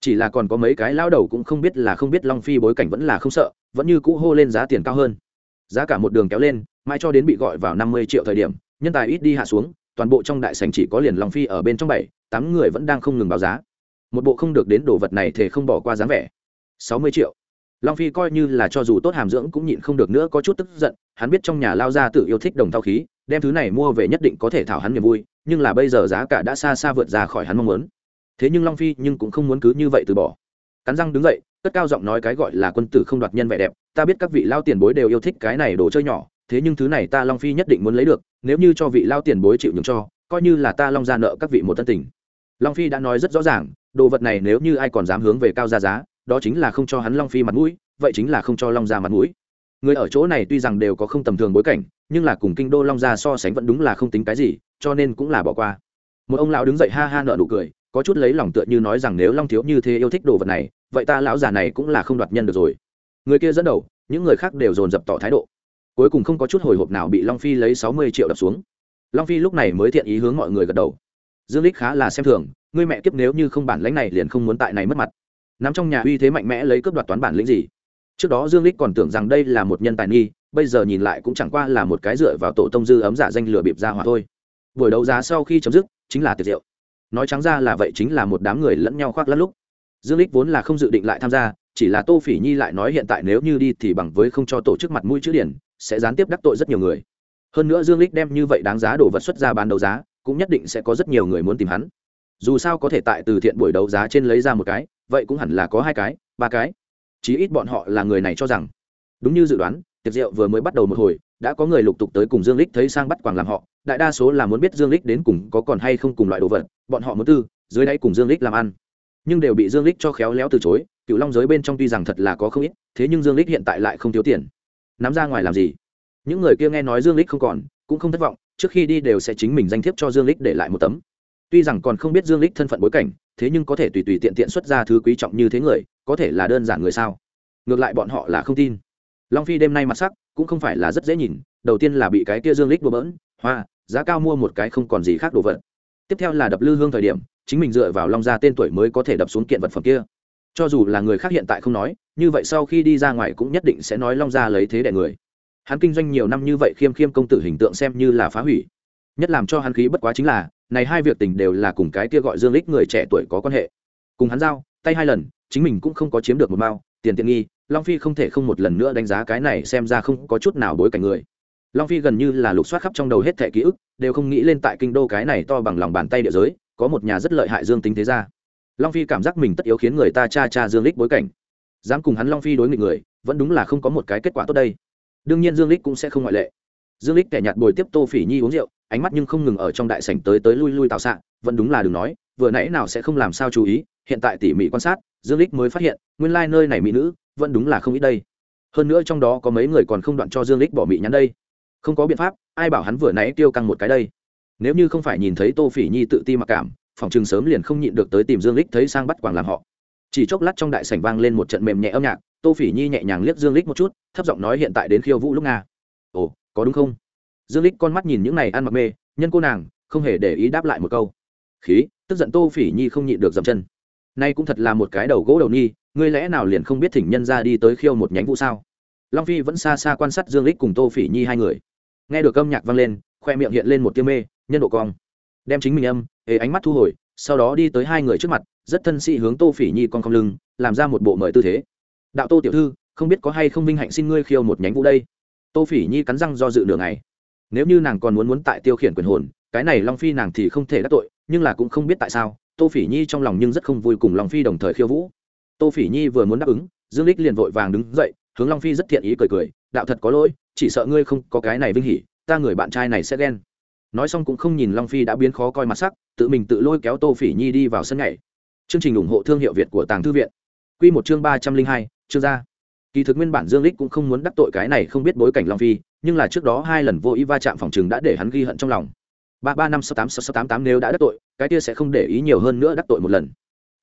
Chỉ là còn có mấy cái lao đầu cũng không biết là không biết long phi bối cảnh vẫn là không sợ, vẫn như cũ hô lên giá tiền cao hơn. Giá cả một đường kéo lên, mãi cho đến bị gọi vào năm mươi triệu thời điểm, nhân tài ít đi hạ xuống, toàn bộ trong đại sành chỉ có liền long phi ở bên trong bảy, tám người vẫn đang không ngừng báo giá. Một bộ không được đến đồ vật này thì không bỏ qua dáng vẻ. Sáu mươi triệu long phi coi như là cho dù tốt hàm dưỡng cũng nhịn không được nữa có chút tức giận, hắn biết trong nhà lao ra tự yêu thích đồng thao khí, đem thứ này mua về nhất định có thể thảo hắn niềm vui, nhưng là bây giờ giá cả đã xa xa vượt ra khỏi hắn mong muốn. Thế nhưng long phi nhưng cũng không muốn cứ như vậy từ bỏ. Cắn răng đứng dậy, cất cao giọng nói cái gọi là quân tử không đoạt nhân vẻ đẹp, ta biết các vị lao tiền bối đều yêu thích cái này đồ chơi nhỏ, thế nhưng thứ này ta long phi nhất định muốn lấy được, nếu như cho vị lao tiền bối chịu nhường cho, coi như là ta long ra nợ các vị một tân tình. Long phi đã nói rất rõ ràng, đồ vật này nếu như ai còn dám hướng về cao ra giá đó chính là không cho hắn long phi mặt mũi, vậy chính là không cho long ra mặt mũi. Người ở chỗ này tuy rằng đều có không tầm thường bối cảnh, nhưng là cùng kinh đô long gia so sánh vẫn đúng là không tính cái gì, cho nên cũng là bỏ qua. Một ông lão đứng dậy ha ha nợ nụ cười, có chút lấy lòng tựa như nói rằng nếu long thiếu như thế yêu thích đồ vật này, vậy ta lão già này cũng là không đoạt nhân được rồi. Người kia dẫn đầu, những người khác đều dồn dập tỏ thái độ. Cuối cùng không có chút hồi hộp nào bị long phi lấy sáu mươi triệu đập xuống. Long phi lúc này mới thiện ý hướng mọi người gật đầu. Dương lích khá là xem thường, ngươi mẹ kiếp nếu như không bản lãnh này liền không muốn tại này mất mặt nắm trong nhà uy thế mạnh mẽ lấy cướp đoạt toán bản lĩnh gì. Trước đó dương lích còn tưởng rằng đây là một nhân tài nghi, bây giờ nhìn lại cũng chẳng qua là một cái dựa vào tổ tông dư ấm giả danh lừa bịp ra hỏa thôi. Buổi đấu giá sau khi chấm dứt, chính là tiệc rượu. Nói trắng ra là vậy chính là một đám người lẫn nhau khoác lẫn lúc. Dương lích vốn là không dự định lại tham gia, chỉ là tô phỉ nhi lại nói hiện tại nếu như đi thì bằng với không cho tổ chức mặt mũi chữ điển, sẽ gián tiếp đắc tội rất nhiều người. Hơn nữa dương lích đem như vậy đáng giá đồ vật xuất ra bán đấu giá, cũng nhất định sẽ có rất nhiều người muốn tìm hắn dù sao có thể tại từ thiện buổi đấu giá trên lấy ra một cái, vậy cũng hẳn là có hai cái, ba cái. Chí ít bọn họ là người này cho rằng. Đúng như dự đoán, tiệc rượu vừa mới bắt đầu một hồi, đã có người lục tục tới cùng dương lích thấy sang bắt quàng làm họ. Đại đa số là muốn biết dương lích đến cùng có còn hay không cùng loại đồ vật, bọn họ muốn tư, dưới đáy cùng dương lích làm ăn. Nhưng đều bị dương lích cho khéo léo từ chối cựu long giới bên trong tuy rằng thật là có không ít, thế nhưng dương lích hiện tại lại không thiếu tiền. Nắm ra ngoài làm gì? Những người kia nghe nói dương lích không còn, cũng không thất vọng, trước khi đi đều sẽ chính mình danh thiếp cho dương lích để lại một tấm tuy rằng còn không biết dương lích thân phận bối cảnh, thế nhưng có thể tùy tùy tiện tiện xuất ra thứ quý trọng như thế người, có thể là đơn giản người sao? Ngược lại bọn họ là không tin. Long phi đêm nay mặt sắc, cũng không phải là rất dễ nhìn, đầu tiên là bị cái kia dương lích đùa bỡn, hoa, giá cao mua một cái không còn gì khác đồ vật. Tiếp theo là đập lư hương thời điểm, chính mình dựa vào long gia tên tuổi mới có thể đập xuống kiện vật phẩm kia. Cho dù là người khác hiện tại không nói, như vậy sau khi đi ra ngoài cũng nhất định sẽ nói long gia lấy thế đẻ người. Hắn kinh doanh nhiều năm như vậy, khiêm khiêm công tử hình tượng xem như là phá hủy. Nhất làm cho hắn khí bất quá chính là này hai việc tình đều là cùng cái kia gọi dương lích người trẻ tuổi có quan hệ. Cùng hắn giao, tay hai lần, chính mình cũng không có chiếm được một mao, tiền tiện nghi, long phi không thể không một lần nữa đánh giá cái này xem ra không có chút nào bối cảnh người. Long phi gần như là lục soát khắp trong đầu hết thẻ ký ức, đều không nghĩ lên tại kinh đô cái này to bằng lòng bàn tay địa giới, có một nhà rất lợi hại dương tính thế ra long phi cảm giác mình tất yếu khiến người ta cha cha dương lích bối cảnh. Dám cùng hắn long phi đối nghịch người, vẫn đúng là không có một cái kết quả tốt đây. Đương nhiên dương lích cũng sẽ không ngoại lệ. Dương lích kẻ nhạt bồi tiếp tô phỉ nhi uống rượu ánh mắt nhưng không ngừng ở trong đại sảnh tới tới lui lui tạo xạ, vẫn đúng là đừng nói, vừa nãy nào sẽ không làm sao chú ý, hiện tại tỉ mỉ quan sát, dương lích mới phát hiện, nguyên lai like nơi này mỹ nữ, vẫn đúng là không ít đây. Hơn nữa trong đó có mấy người còn không đoạn cho dương lích bỏ mỹ nhắn đây. Không có biện pháp, ai bảo hắn vừa nãy tiêu căng một cái đây. Nếu như không phải nhìn thấy tô phỉ nhi tự ti mặc cảm, phòng chừng sớm liền không nhịn được tới tìm dương lích thấy sang bắt quảng làm họ. Chỉ chốc lát trong đại sảnh vang lên một trận mềm nhẹ âm nhạc, tô phỉ nhi nhẹ nhàng liếc dương lích một chút, thấp giọng nói hiện tại đến khiêu vũ lúc nga. Ồ, có đúng không? Dương lích con mắt nhìn những này ăn mặc mê, nhân cô nàng, không hề để ý đáp lại một câu. Khí, tức giận tô phỉ nhi không nhịn được dậm chân. Nay cũng thật là một cái đầu gỗ đầu nhi ngươi lẽ nào liền không biết thỉnh nhân ra đi tới khiêu một nhánh vũ sao? Long phi vẫn xa xa quan sát dương lích cùng tô phỉ nhi hai người. Nghe được âm nhạc vang lên, khoe miệng hiện lên một tiêu mê, nhân độ cong. Đem chính mình âm hề ánh mắt thu hồi, sau đó đi tới hai người trước mặt, rất thân sĩ hướng tô phỉ nhi con cong lưng, làm ra một bộ mời tư thế. Đạo tô tiểu thư, không biết có hay không vinh hạnh xin ngươi khiêu một nhánh vũ đây? Tô phỉ nhi cắn răng do dự nửa ngày nếu như nàng còn muốn muốn tại tiêu khiển quyền hồn, cái này long phi nàng thì không thể đắc tội, nhưng là cũng không biết tại sao, tô phỉ nhi trong lòng nhưng rất không vui cùng long phi đồng thời khiêu vũ. Tô phỉ nhi vừa muốn đáp ứng, dương lích liền vội vàng đứng dậy, hướng long phi rất thiện ý cười cười, đạo thật có lỗi, chỉ sợ ngươi không có cái này vinh hỉ, ta người bạn trai này sẽ ghen. Nói xong cũng không nhìn long phi đã biến khó coi mặt sắc, tự mình tự lôi kéo tô phỉ nhi đi vào sân nhảy. Chương trình ủng hộ thương hiệu việt của tàng thư viện. Q một chương ba trăm linh hai, chương gia kỳ thực nguyên bản dương lích cũng không muốn đắc tội cái này không biết bối cảnh long phi nhưng là trước đó hai lần vô ý va chạm phòng chừng đã để hắn ghi hận trong lòng. Ba ba năm sáu tám sáu tám tám nếu đã đắc tội, cái kia sẽ không để ý nhiều hơn nữa đắc tội một lần.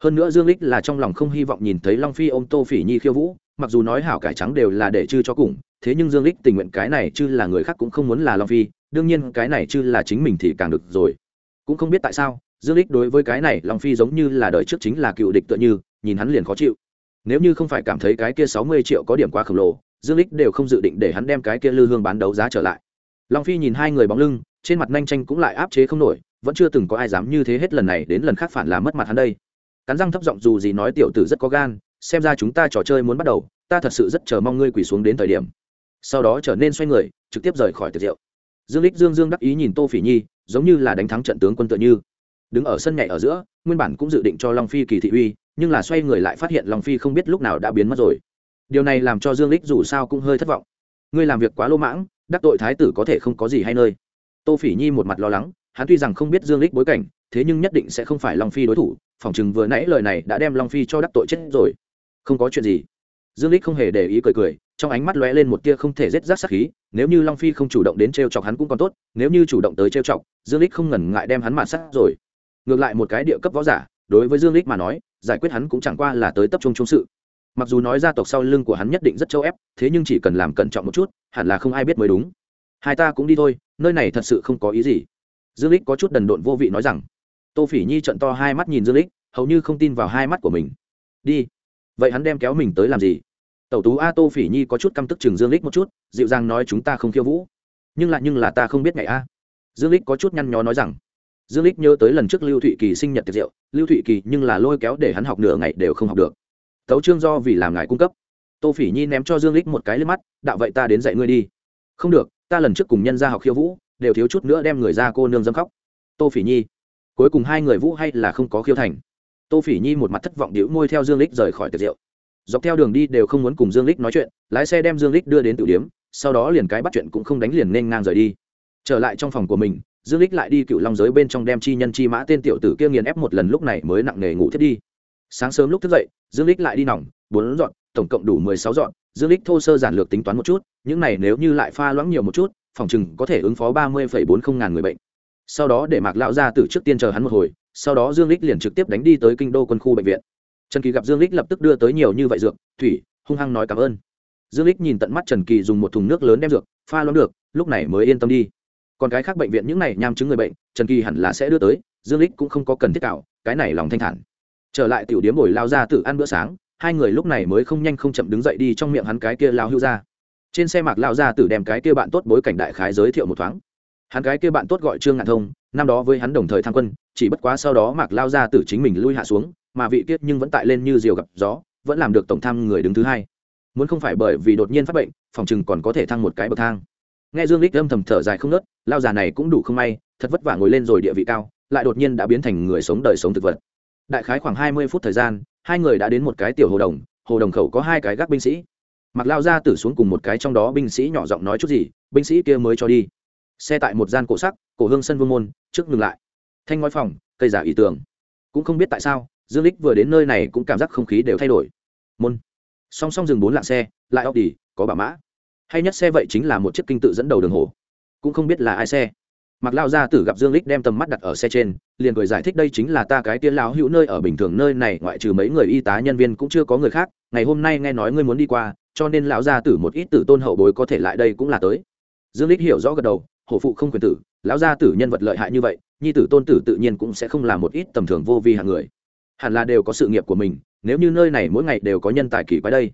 Hơn nữa dương lích là trong lòng không hy vọng nhìn thấy long phi ôm tô phỉ nhi khiêu vũ, mặc dù nói hảo cải trắng đều là để chư cho cùng, thế nhưng dương lích tình nguyện cái này chứ là người khác cũng không muốn là long phi, đương nhiên cái này chứ là chính mình thì càng được rồi. Cũng không biết tại sao, dương lích đối với cái này long phi giống như là đời trước chính là cựu địch tựa như, nhìn hắn liền khó chịu. Nếu như không phải cảm thấy cái kia 60 triệu có điểm quá khổng lồ dương lích đều không dự định để hắn đem cái kia lư hương bán đấu giá trở lại. Long phi nhìn hai người bóng lưng, trên mặt nhanh tranh cũng lại áp chế không nổi, vẫn chưa từng có ai dám như thế hết lần này đến lần khác phản làm mất mặt hắn đây. Cắn răng thấp giọng dù gì nói tiểu tử rất có gan, xem ra chúng ta trò chơi muốn bắt đầu, ta thật sự rất chờ mong ngươi quỳ xuống đến thời điểm. Sau đó trở nên xoay người, trực tiếp rời khỏi tiệc rượu. Dương lích dương dương đắc ý nhìn tô phỉ nhi, giống như là đánh thắng trận tướng quân tựa như. Đứng ở sân nhảy ở giữa, nguyên bản cũng dự định cho long phi kỳ thị uy, nhưng là xoay người lại phát hiện long phi không biết lúc nào đã biến mất rồi điều này làm cho dương lích dù sao cũng hơi thất vọng. Ngươi làm việc quá lô mãng, đắc tội thái tử có thể không có gì hay nơi. Tô phỉ nhi một mặt lo lắng, hắn tuy rằng không biết dương lích bối cảnh, thế nhưng nhất định sẽ không phải long phi đối thủ, phỏng chừng vừa nãy lời này đã đem long phi cho đắc tội chết rồi. Không có chuyện gì. Dương lích không hề để ý cười cười, trong ánh mắt lóe lên một tia không thể rết rác sát khí, nếu như long phi không chủ động đến t chọc hắn cũng còn tốt, nếu như chủ động tới t chọc, dương lích không ngần ngại đem hắn mạn sát rồi. Ngược lại một cái địa cấp võ giả, đối với dương lích mà nói, giải quyết hắn cũng chẳng qua là tới tập trung trung sự mặc dù nói gia tộc sau lưng của hắn nhất định rất châu ép, thế nhưng chỉ cần làm cẩn trọng một chút, hẳn là không ai biết mới đúng. Hai ta cũng đi thôi, nơi này thật sự không có ý gì. Dương lích có chút đần độn vô vị nói rằng, tô phỉ nhi trận to hai mắt nhìn dương lích, hầu như không tin vào hai mắt của mình. Đi. Vậy hắn đem kéo mình tới làm gì? Tẩu tú a tô phỉ nhi có chút căm tức chừng dương lích một chút, dịu dàng nói chúng ta không khiêu vũ. Nhưng lại nhưng là ta không biết ngày a. Dương lích có chút nhăn nhó nói rằng, dương lích nhớ tới lần trước lưu thụy kỳ sinh nhật tiệc rượu, lưu thụy kỳ nhưng là lôi kéo để hắn học nửa ngày đều không học được tấu trương do vì làm ngài cung cấp. Tô phỉ nhi ném cho dương lích một cái lên mắt, đạo vậy ta đến dạy ngươi đi. Không được, ta lần trước cùng nhân ra học khiêu vũ, đều thiếu chút nữa đem người ra cô nương dâm khóc. Tô phỉ nhi, cuối cùng hai người vũ hay là không có khiêu thành? Tô phỉ nhi một mặt thất vọng đĩu môi theo dương lích rời khỏi tiệc rượu. Dọc theo đường đi đều không muốn cùng dương lích nói chuyện, lái xe đem dương lích đưa đến tử điếm, sau đó liền cái bắt chuyện cũng không đánh liền nên ngang rời đi. Trở lại trong phòng của mình, dương lích lại đi cựu long giới bên trong đem chi nhân chi mã tên tiểu tử kia nghiền ép một lần, lúc này mới nặng nề ngủ thiết đi sáng sớm lúc thức dậy, dương lích lại đi nòng, bốn dọn, tổng cộng đủ mười sáu dọn. Dương lích thô sơ giản lược tính toán một chút, những này nếu như lại pha loãng nhiều một chút, phòng chừng có thể ứng phó ba mươi bốn không ngàn người bệnh. Sau đó để mạc lão ra từ trước tiên chờ hắn một hồi, sau đó dương lích liền trực tiếp đánh đi tới kinh đô quân khu bệnh viện. Trần kỳ gặp dương lích lập tức đưa tới nhiều như vậy dược, thủy, hung hăng nói cảm ơn. Dương lích nhìn tận mắt trần kỳ dùng một thùng nước lớn đem dược, pha loãng được, lúc này mới yên tâm đi. Còn cái khác bệnh viện những này nham chứng người bệnh, trần kỳ hẳn là sẽ đưa tới, dương lích cũng không có cần thiết cạo, cái này lòng thanh thản trở lại tiểu điếm bồi lao ra tự ăn bữa sáng, hai người lúc này mới không nhanh không chậm đứng dậy đi trong miệng hắn cái kia lao hưu ra. Trên xe mạc lao ra tử đem cái kia bạn tốt bối cảnh đại khái giới thiệu một thoáng. Hắn cái kia bạn tốt gọi trương ngạn thông, năm đó với hắn đồng thời tham quân, chỉ bất quá sau đó mạc lao ra tử chính mình lui hạ xuống, mà vị tiết nhưng vẫn tại lên như diều gặp gió, vẫn làm được tổng tham người đứng thứ hai. Muốn không phải bởi vì đột nhiên phát bệnh, phòng chừng còn có thể thăng một cái bậc thang. Nghe dương lích âm thầm thở dài không nớt lao già này cũng đủ không may, thật vất vả ngồi lên rồi địa vị cao, lại đột nhiên đã biến thành người sống đời sống thực vật đại khái khoảng hai mươi phút thời gian, hai người đã đến một cái tiểu hồ đồng hồ đồng khẩu có hai cái gác binh sĩ. Mặc lao ra tử xuống cùng một cái trong đó binh sĩ nhỏ giọng nói chút gì, binh sĩ kia mới cho đi. Xe tại một gian cổ sắc, cổ hương sân vương môn, trước ngừng lại. Thanh ngói phòng, cây giả ý tưởng cũng không biết tại sao, dương lích vừa đến nơi này cũng cảm giác không khí đều thay đổi. Môn. Song song dừng bốn lạng xe, lại óc đi, có bà mã. Hay nhất xe vậy chính là một chiếc kinh tự dẫn đầu đường hồ. Cũng không biết là ai xe mặc lao gia tử gặp dương lích đem tầm mắt đặt ở xe trên, liền cười giải thích đây chính là ta cái tiên lão hữu nơi ở bình thường nơi này, ngoại trừ mấy người y tá nhân viên cũng chưa có người khác, ngày hôm nay nghe nói ngươi muốn đi qua, cho nên lão gia tử một ít tử tôn hậu bối có thể lại đây cũng là tới. Dương lích hiểu rõ gật đầu, hổ phụ không quyền tử, lão gia tử nhân vật lợi hại như vậy, nhi tử tôn tử tự nhiên cũng sẽ không là một ít tầm thường vô vi hạng người. Hẳn là đều có sự nghiệp của mình, nếu như nơi này mỗi ngày đều có nhân tài kỳ quái đây.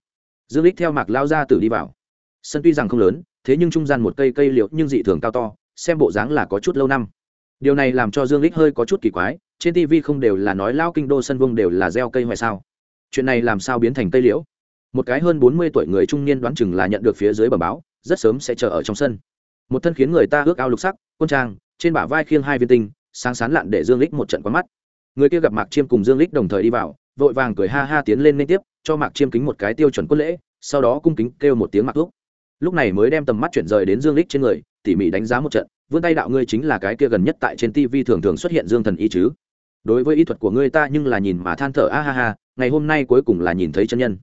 Dương lích theo mạc lao gia tử đi vào. Sân tuy rằng không lớn, thế nhưng trung gian một cây cây liệu nhưng dị thường cao to xem bộ dáng là có chút lâu năm. Điều này làm cho dương lích hơi có chút kỳ quái, trên tv không đều là nói lao kinh đô sân vương đều là gieo cây hoài sao? Chuyện này làm sao biến thành cây liễu? Một cái hơn bốn mươi tuổi người trung niên đoán chừng là nhận được phía dưới bẩm báo, rất sớm sẽ chờ ở trong sân. Một thân khiến người ta ước ao lục sắc, quân trang, trên bả vai khiêng hai viên tinh, sáng sán lặn để dương lích một trận quá mắt. Người kia gặp mạc chiêm cùng dương lích đồng thời đi vào, vội vàng cười ha ha tiến lên liên tiếp, cho mạc chiêm kính một cái tiêu chuẩn quân lễ, sau đó cung kính kêu một tiếng mạc thuốc lúc này mới đem tầm mắt chuyển rời đến dương lích trên người tỉ mỉ đánh giá một trận, vươn tay đạo ngươi chính là cái kia gần nhất tại trên tv thường thường xuất hiện dương thần y chứ. Đối với y thuật của ngươi ta nhưng là nhìn mà than thở, a ha ha, ngày hôm nay cuối cùng là nhìn thấy chân nhân.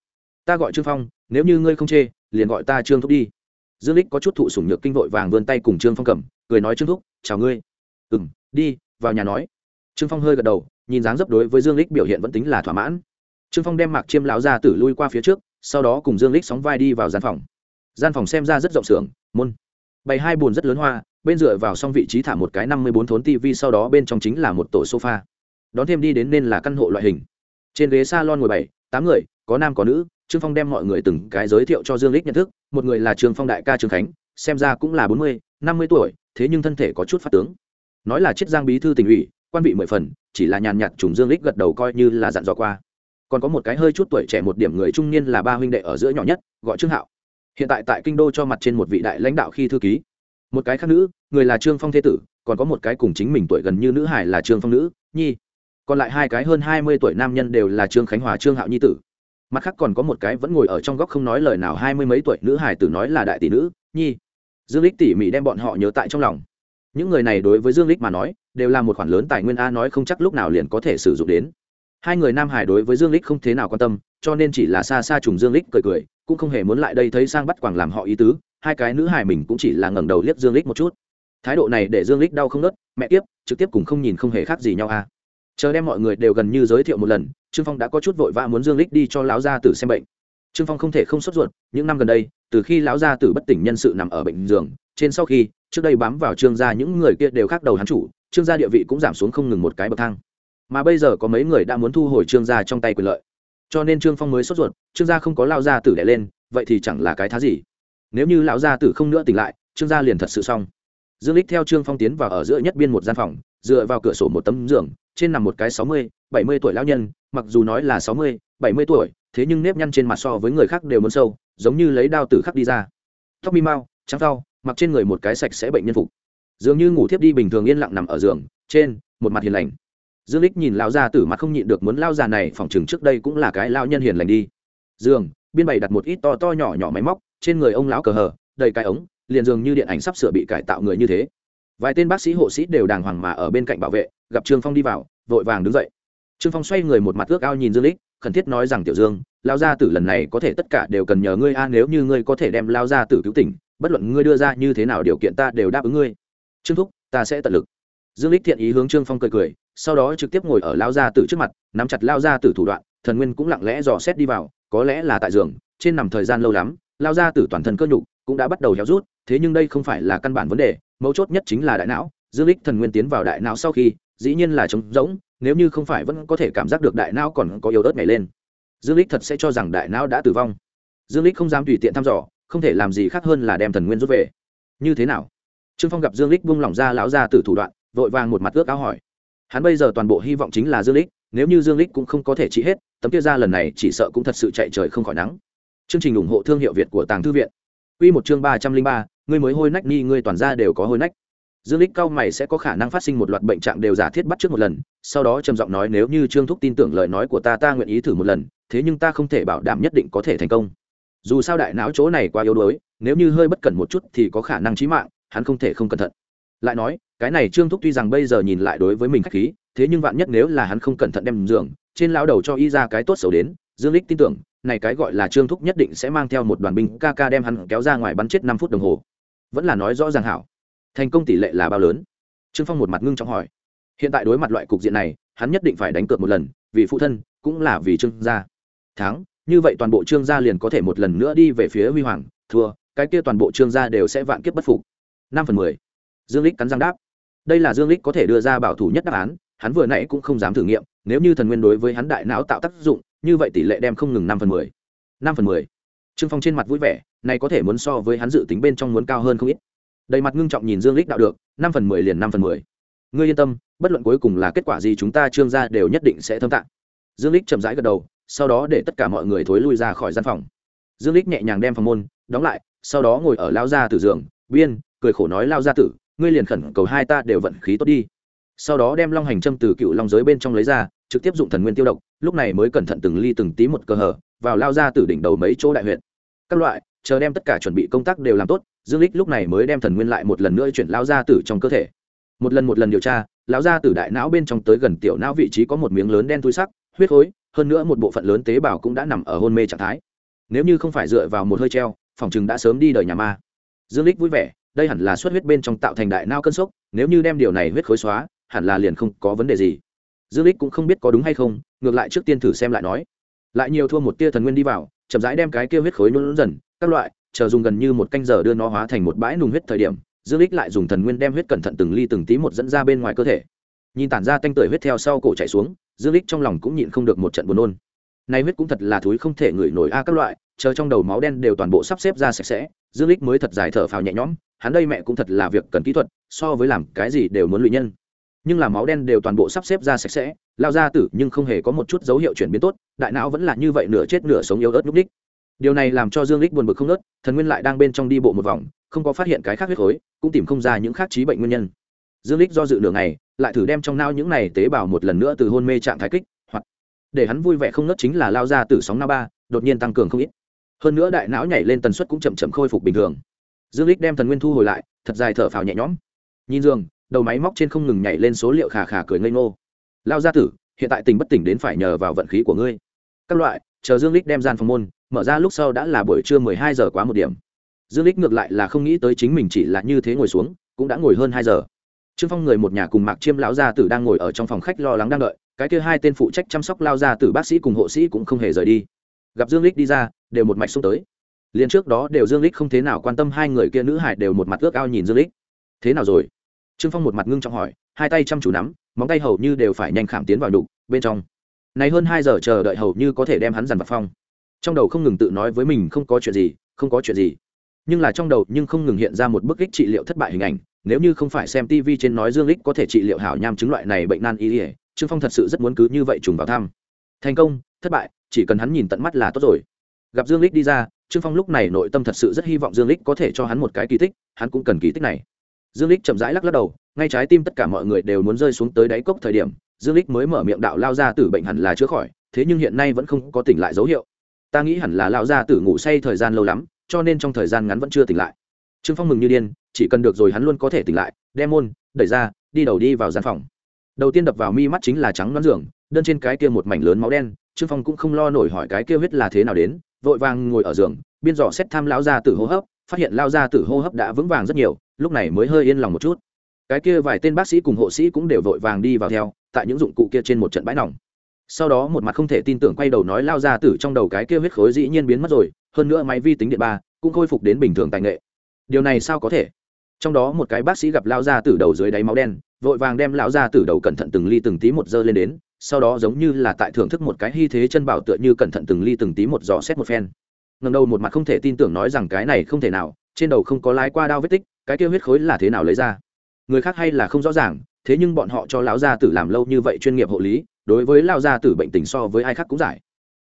Ta gọi trương phong, nếu như ngươi không chê, liền gọi ta trương thúc đi. Dương lích có chút thụ sủng nhược kinh vội vàng vươn tay cùng trương phong cầm, cười nói trương thúc, chào ngươi. Ừ m đi, vào nhà nói. Trương phong hơi gật đầu, nhìn dáng dấp đối với dương lích biểu hiện vẫn tính là thỏa mãn. Trương phong đem mạc chiêm lão ra tử lui qua phía trước, sau đó cùng dương lích sóng vai đi vào gian phòng. Gian phòng xem ra rất rộng xưởng, môn bày hai bồn rất lớn hoa, bên dựa vào xong vị trí thả một cái năm mươi bốn thốn tv sau đó bên trong chính là một tổ sofa. Đón thêm đi đến nên là căn hộ loại hình. Trên ghế salon ngồi bảy, tám người, có nam có nữ, trương phong đem mọi người từng cái giới thiệu cho dương lích nhận thức, một người là trương phong đại ca trương khánh, xem ra cũng là bốn mươi, năm mươi tuổi, thế nhưng thân thể có chút phát tướng. Nói là chiết giang bí thư tỉnh ủy, quan vị mười phần, chỉ là nhàn nhạt trùng dương lích gật đầu coi như là dặn dò qua. Còn có một cái hơi chút tuổi trẻ một điểm người trung niên là ba huynh đệ ở giữa nhỏ nhất, gọi trương hạo hiện tại tại kinh đô cho mặt trên một vị đại lãnh đạo khi thư ký. Một cái khác nữ, người là trương phong thế tử, còn có một cái cùng chính mình tuổi gần như nữ hải là trương phong nữ, nhi. Còn lại hai cái hơn hai mươi tuổi nam nhân đều là trương khánh hòa, trương hạo nhi tử. Mặt khác còn có một cái vẫn ngồi ở trong góc không nói lời nào hai mươi mấy tuổi nữ hải tử nói là đại tỷ nữ, nhi. Dương lích tỉ mỉ đem bọn họ nhớ tại trong lòng. Những người này đối với dương lích mà nói, đều là một khoản lớn tài nguyên a nói không chắc lúc nào liền có thể sử dụng đến. Hai người nam hải đối với dương lích không thế nào quan tâm cho nên chỉ là xa xa trùng dương lích cười cười, cũng không hề muốn lại đây thấy sang bắt quảng làm họ ý tứ, hai cái nữ hài mình cũng chỉ là ngẩng đầu liếc dương lích một chút. Thái độ này để dương lích đau không nớt mẹ tiếp trực tiếp cùng không nhìn không hề khác gì nhau à. Chờ đem mọi người đều gần như giới thiệu một lần, trương phong đã có chút vội vã muốn dương lích đi cho lão gia tử xem bệnh. Trương phong không thể không sốt ruột, những năm gần đây, từ khi lão gia tử bất tỉnh nhân sự nằm ở bệnh giường, trên sau khi, trước đây bám vào trương gia những người kia đều khác đầu hắn chủ, trương gia địa vị cũng giảm xuống không ngừng một cái bậc thang. Mà bây giờ có mấy người đã muốn thu hồi trương gia trong tay quyền lợi cho nên trương phong mới sốt ruột, trương gia không có lao gia tử đẻ lên, vậy thì chẳng là cái thá gì. Nếu như lão gia tử không nữa tỉnh lại, trương gia liền thật sự xong. Dương lích theo trương phong tiến vào ở giữa nhất biên một gian phòng, dựa vào cửa sổ một tấm giường, trên nằm một cái sáu mươi, bảy mươi tuổi lão nhân, mặc dù nói là sáu mươi, bảy mươi tuổi, thế nhưng nếp nhăn trên mặt so với người khác đều muốn sâu, giống như lấy đao tử khắc đi ra. Tóc mi mau, trắng thau mặc trên người một cái sạch sẽ bệnh nhân phục. Dường như ngủ thiếp đi bình thường yên lặng nằm ở giường, trên, một mặt hiền lành dương lích nhìn lão gia tử mặt không nhịn được muốn lao già này phòng chừng trước đây cũng là cái lao nhân hiền lành đi. Giường biên bày đặt một ít to to nhỏ nhỏ máy móc, trên người ông lão cờ hờ, đầy cái ống, liền dường như điện ảnh sắp sửa bị cải tạo người như thế. Vài tên bác sĩ hộ sĩ đều đàng hoàng mà ở bên cạnh bảo vệ, gặp trương phong đi vào, vội vàng đứng dậy. Trương phong xoay người một mặt ước ao nhìn dương lích khẩn thiết nói rằng, tiểu dương lao gia tử lần này có thể tất cả đều cần nhờ ngươi a, nếu như ngươi có thể đem lao gia tử cứu tỉnh, bất luận ngươi đưa ra như thế nào điều kiện ta đều đáp ứng ngươi. Trương thúc, ta sẽ tận lực dương lích thiện ý hướng trương phong cười cười, sau đó trực tiếp ngồi ở lao gia tử trước mặt, nắm chặt lao gia tử thủ đoạn, thần nguyên cũng lặng lẽ dò xét đi vào, có lẽ là tại giường, trên nằm thời gian lâu lắm lao gia tử toàn thân cơ nhục, cũng đã bắt đầu héo rút, thế nhưng đây không phải là căn bản vấn đề, mấu chốt nhất chính là đại não, dương lích thần nguyên tiến vào đại não sau khi, dĩ nhiên là trống rỗng, nếu như không phải vẫn có thể cảm giác được đại não còn có yếu ớt nhảy lên. Dương lích thật sẽ cho rằng đại não đã tử vong. Dương lích không dám tùy tiện thăm dò, không thể làm gì khác hơn là đem thần nguyên rút về. Như thế nào? Trương phong gặp dương lích buông lỏng ra lão ra từ thủ đoạn vội vàng một mặt ước áo hỏi. Hắn bây giờ toàn bộ hy vọng chính là dương lích nếu như dương lích cũng không có thể trị hết tấm kia ra lần này chỉ sợ cũng thật sự chạy trời không khỏi nắng. Chương trình ủng hộ thương hiệu việt của tàng thư viện. Quy một chương ba trăm linh ba, ngươi mới hôi nách ni ngươi toàn ra đều có hôi nách. Dương lích cao mày sẽ có khả năng phát sinh một loạt bệnh trạng đều giả thiết bắt trước một lần sau đó trầm giọng nói nếu như trương thúc tin tưởng lời nói của ta ta nguyện ý thử một lần thế nhưng ta không thể bảo đảm nhất định có thể thành công. Dù sao đại não chỗ này quá yếu đuối nếu như hơi bất cẩn một chút thì có khả năng chí mạng hắn không thể không cẩn thận lại nói, cái này trương thúc tuy rằng bây giờ nhìn lại đối với mình khách khí, thế nhưng vạn nhất nếu là hắn không cẩn thận đem giường, trên lão đầu cho y ra cái tốt xấu đến, dương lích tin tưởng, này cái gọi là trương thúc nhất định sẽ mang theo một đoàn binh ca ca đem hắn kéo ra ngoài bắn chết năm phút đồng hồ. Vẫn là nói rõ ràng hảo. Thành công tỷ lệ là bao lớn? Trương phong một mặt ngưng trọng hỏi. Hiện tại đối mặt loại cục diện này, hắn nhất định phải đánh cược một lần, vì phụ thân, cũng là vì trương gia. Thắng, như vậy toàn bộ trương gia liền có thể một lần nữa đi về phía huy hoàng, thua, cái kia toàn bộ trương gia đều sẽ vạn kiếp bất phục. Năm phần mười dương lích cắn răng đáp. Đây là dương lích có thể đưa ra bảo thủ nhất đáp án, hắn vừa nãy cũng không dám thử nghiệm, nếu như thần nguyên đối với hắn đại não tạo tác dụng, như vậy tỷ lệ đem không ngừng năm phần mười. Năm phần mười. Trương phong trên mặt vui vẻ, này có thể muốn so với hắn dự tính bên trong muốn cao hơn không ít. Đầy mặt ngưng trọng nhìn dương lích đạo được, năm phần mười liền năm phần mười. Ngươi yên tâm, bất luận cuối cùng là kết quả gì chúng ta trương ra đều nhất định sẽ thâm tạng. Dương lích chậm rãi gật đầu, sau đó để tất cả mọi người thối lui ra khỏi gian phòng. Dương lích nhẹ nhàng đem phòng môn, đóng lại, sau đó ngồi ở lao gia tử giường, biên, cười khổ nói lao gia tử ngươi liền khẩn cầu hai ta đều vận khí tốt đi. Sau đó đem long hành châm từ cựu long giới bên trong lấy ra, trực tiếp dụng thần nguyên tiêu độc, lúc này mới cẩn thận từng ly từng tí một cơ hở, vào lao ra từ đỉnh đầu mấy chỗ đại huyện các loại, chờ đem tất cả chuẩn bị công tác đều làm tốt, dương lích lúc này mới đem thần nguyên lại một lần nữa chuyển lao ra tử trong cơ thể. Một lần một lần điều tra, lão ra tử đại não bên trong tới gần tiểu não vị trí có một miếng lớn đen thui sắc, huyết khối, hơn nữa một bộ phận lớn tế bào cũng đã nằm ở hôn mê trạng thái. Nếu như không phải dựa vào một hơi treo, phòng chừng đã sớm đi đời nhà ma. Dương lích vui vẻ đây hẳn là xuất huyết bên trong tạo thành đại não cân sốc, nếu như đem điều này huyết khối xóa, hẳn là liền không có vấn đề gì. Dương lích cũng không biết có đúng hay không, ngược lại trước tiên thử xem lại nói. Lại nhiều thua một tia thần nguyên đi vào, chậm rãi đem cái kia huyết khối nôn dần, các loại, chờ dùng gần như một canh giờ đưa nó hóa thành một bãi nùng huyết thời điểm, dương lích lại dùng thần nguyên đem huyết cẩn thận từng ly từng tí một dẫn ra bên ngoài cơ thể. Nhìn tản ra tanh tưởi huyết theo sau cổ chạy xuống, dương lích trong lòng cũng nhịn không được một trận buồn nôn. Nay huyết cũng thật là thúi không thể ngửi nổi a, các loại, chờ trong đầu máu đen đều toàn bộ sắp xếp ra sạch sẽ, dương lích mới thật dài thở phào nhẹ nhõm hắn đây mẹ cũng thật là việc cần kỹ thuật, so với làm cái gì đều muốn lụy nhân. Nhưng là máu đen đều toàn bộ sắp xếp ra sạch sẽ, lao ra tử nhưng không hề có một chút dấu hiệu chuyển biến tốt, đại não vẫn là như vậy nửa chết nửa sống yếu ớt nhúc ních điều này làm cho dương lích buồn bực không nớt thần nguyên lại đang bên trong đi bộ một vòng, không có phát hiện cái khác huyết khối, cũng tìm không ra những khác trí bệnh nguyên nhân. Dương lích do dự nửa ngày, lại thử đem trong não những này tế bào một lần nữa từ hôn mê trạng thái kích, hoặc để hắn vui vẻ không nớt chính là lao ra từ sóng na ba, đột nhiên tăng cường không ít. Hơn nữa đại não nhảy lên tần suất cũng chậm chậm khôi phục bình thường dương lích đem thần nguyên thu hồi lại, thật dài thở phào nhẹ nhõm. Nhìn giường đầu máy móc trên không ngừng nhảy lên số liệu khà khà cười ngây ngô. Lao gia tử, hiện tại tình bất tỉnh đến phải nhờ vào vận khí của ngươi. Các loại, chờ dương lích đem gian phòng môn, mở ra lúc sau đã là buổi trưa mười hai giờ quá một điểm. Dương lích ngược lại là không nghĩ tới chính mình chỉ là như thế ngồi xuống, cũng đã ngồi hơn hai giờ. Trương phong người một nhà cùng mạc chiêm lão gia tử đang ngồi ở trong phòng khách lo lắng đang đợi, cái kia hai tên phụ trách chăm sóc lao gia tử bác sĩ cùng hộ sĩ cũng không hề rời đi. Gặp dương lích đi ra, đều một mạch xông tới liền trước đó đều dương lích không thế nào quan tâm hai người kia nữ hải đều một mặt ước ao nhìn dương lích. Thế nào rồi? Trương phong một mặt ngưng trọng hỏi, hai tay chăm chú nắm, móng tay hầu như đều phải nhanh khảm tiến vào đục bên trong. Này hơn hai giờ chờ đợi hầu như có thể đem hắn dằn vào phong. Trong đầu không ngừng tự nói với mình không có chuyện gì, không có chuyện gì. Nhưng là trong đầu nhưng không ngừng hiện ra một bức ích trị liệu thất bại hình ảnh, nếu như không phải xem tv trên nói dương lích có thể trị liệu hảo nham chứng loại này bệnh nan y ỉa trương phong thật sự rất muốn cứ như vậy trùng vào thăm. Thành công, thất bại, chỉ cần hắn nhìn tận mắt là tốt rồi. Gặp dương lích đi ra trương phong lúc này nội tâm thật sự rất hy vọng dương lích có thể cho hắn một cái kỳ tích, hắn cũng cần kỳ tích này. Dương lích chậm rãi lắc lắc đầu, ngay trái tim tất cả mọi người đều muốn rơi xuống tới đáy cốc thời điểm, dương lích mới mở miệng đạo lao ra tử bệnh hẳn là chữa khỏi, thế nhưng hiện nay vẫn không có tỉnh lại dấu hiệu. Ta nghĩ hẳn là lao ra tử ngủ say thời gian lâu lắm, cho nên trong thời gian ngắn vẫn chưa tỉnh lại. Trương phong mừng như điên, chỉ cần được rồi hắn luôn có thể tỉnh lại, đem môn, đẩy ra, đi đầu đi vào gian phòng. Đầu tiên đập vào mi mắt chính là trắng đoán giường, đơn trên cái kia một mảnh lớn máu đen, trương phong cũng không lo nổi hỏi cái kia huyết là thế nào đến vội vàng ngồi ở giường, biên dò xét tham lão gia tử hô hấp, phát hiện lao gia tử hô hấp đã vững vàng rất nhiều, lúc này mới hơi yên lòng một chút. Cái kia vài tên bác sĩ cùng hộ sĩ cũng đều vội vàng đi vào theo, tại những dụng cụ kia trên một trận bãi nòng. Sau đó một mặt không thể tin tưởng quay đầu nói lao gia tử trong đầu cái kia huyết khối dĩ nhiên biến mất rồi, hơn nữa máy vi tính điện ba cũng khôi phục đến bình thường tài nghệ. Điều này sao có thể? Trong đó một cái bác sĩ gặp lao gia tử đầu dưới đáy máu đen, vội vàng đem lão gia tử đầu cẩn thận từng ly từng tí một dơ lên đến sau đó giống như là tại thưởng thức một cái hy thế chân bảo tựa như cẩn thận từng ly từng tí một dò xét một phen. Ngần đầu một mặt không thể tin tưởng nói rằng cái này không thể nào, trên đầu không có lái qua đao vết tích, cái kia huyết khối là thế nào lấy ra? Người khác hay là không rõ ràng, thế nhưng bọn họ cho lão gia tử làm lâu như vậy chuyên nghiệp hộ lý, đối với lão gia tử bệnh tình so với ai khác cũng giải.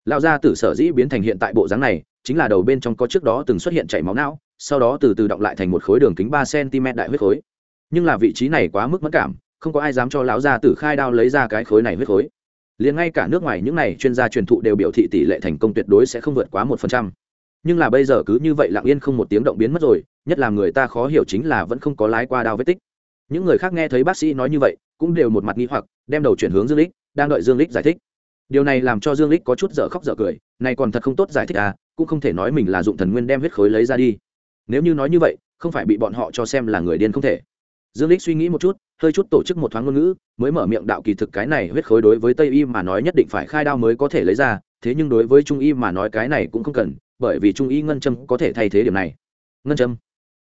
Lão gia tử sở dĩ biến thành hiện tại bộ dáng này, chính là đầu bên trong có trước đó từng xuất hiện chảy máu não, sau đó từ từ động lại thành một khối đường kính ba cm đại huyết khối. Nhưng là vị trí này quá mức mất cảm không có ai dám cho lão gia tử khai đao lấy ra cái khối này huyết khối. Liền ngay cả nước ngoài những này chuyên gia truyền thụ đều biểu thị tỷ lệ thành công tuyệt đối sẽ không vượt quá một phần trăm. Nhưng là bây giờ cứ như vậy lặng yên không một tiếng động biến mất rồi, nhất là người ta khó hiểu chính là vẫn không có lái qua đao vết tích. Những người khác nghe thấy bác sĩ nói như vậy, cũng đều một mặt nghi hoặc, đem đầu chuyển hướng dương lích, đang đợi dương lích giải thích. Điều này làm cho dương lích có chút dở khóc dở cười, này còn thật không tốt giải thích à cũng không thể nói mình là dụng thần nguyên đem huyết khối lấy ra đi. Nếu như nói như vậy, không phải bị bọn họ cho xem là người điên không thể. Dương lích suy nghĩ một chút hơi chút tổ chức một thoáng ngôn ngữ, mới mở miệng đạo kỳ thực cái này huyết khối đối với tây y mà nói nhất định phải khai đao mới có thể lấy ra, thế nhưng đối với trung y mà nói cái này cũng không cần, bởi vì trung y ngân châm có thể thay thế điểm này. Ngân châm?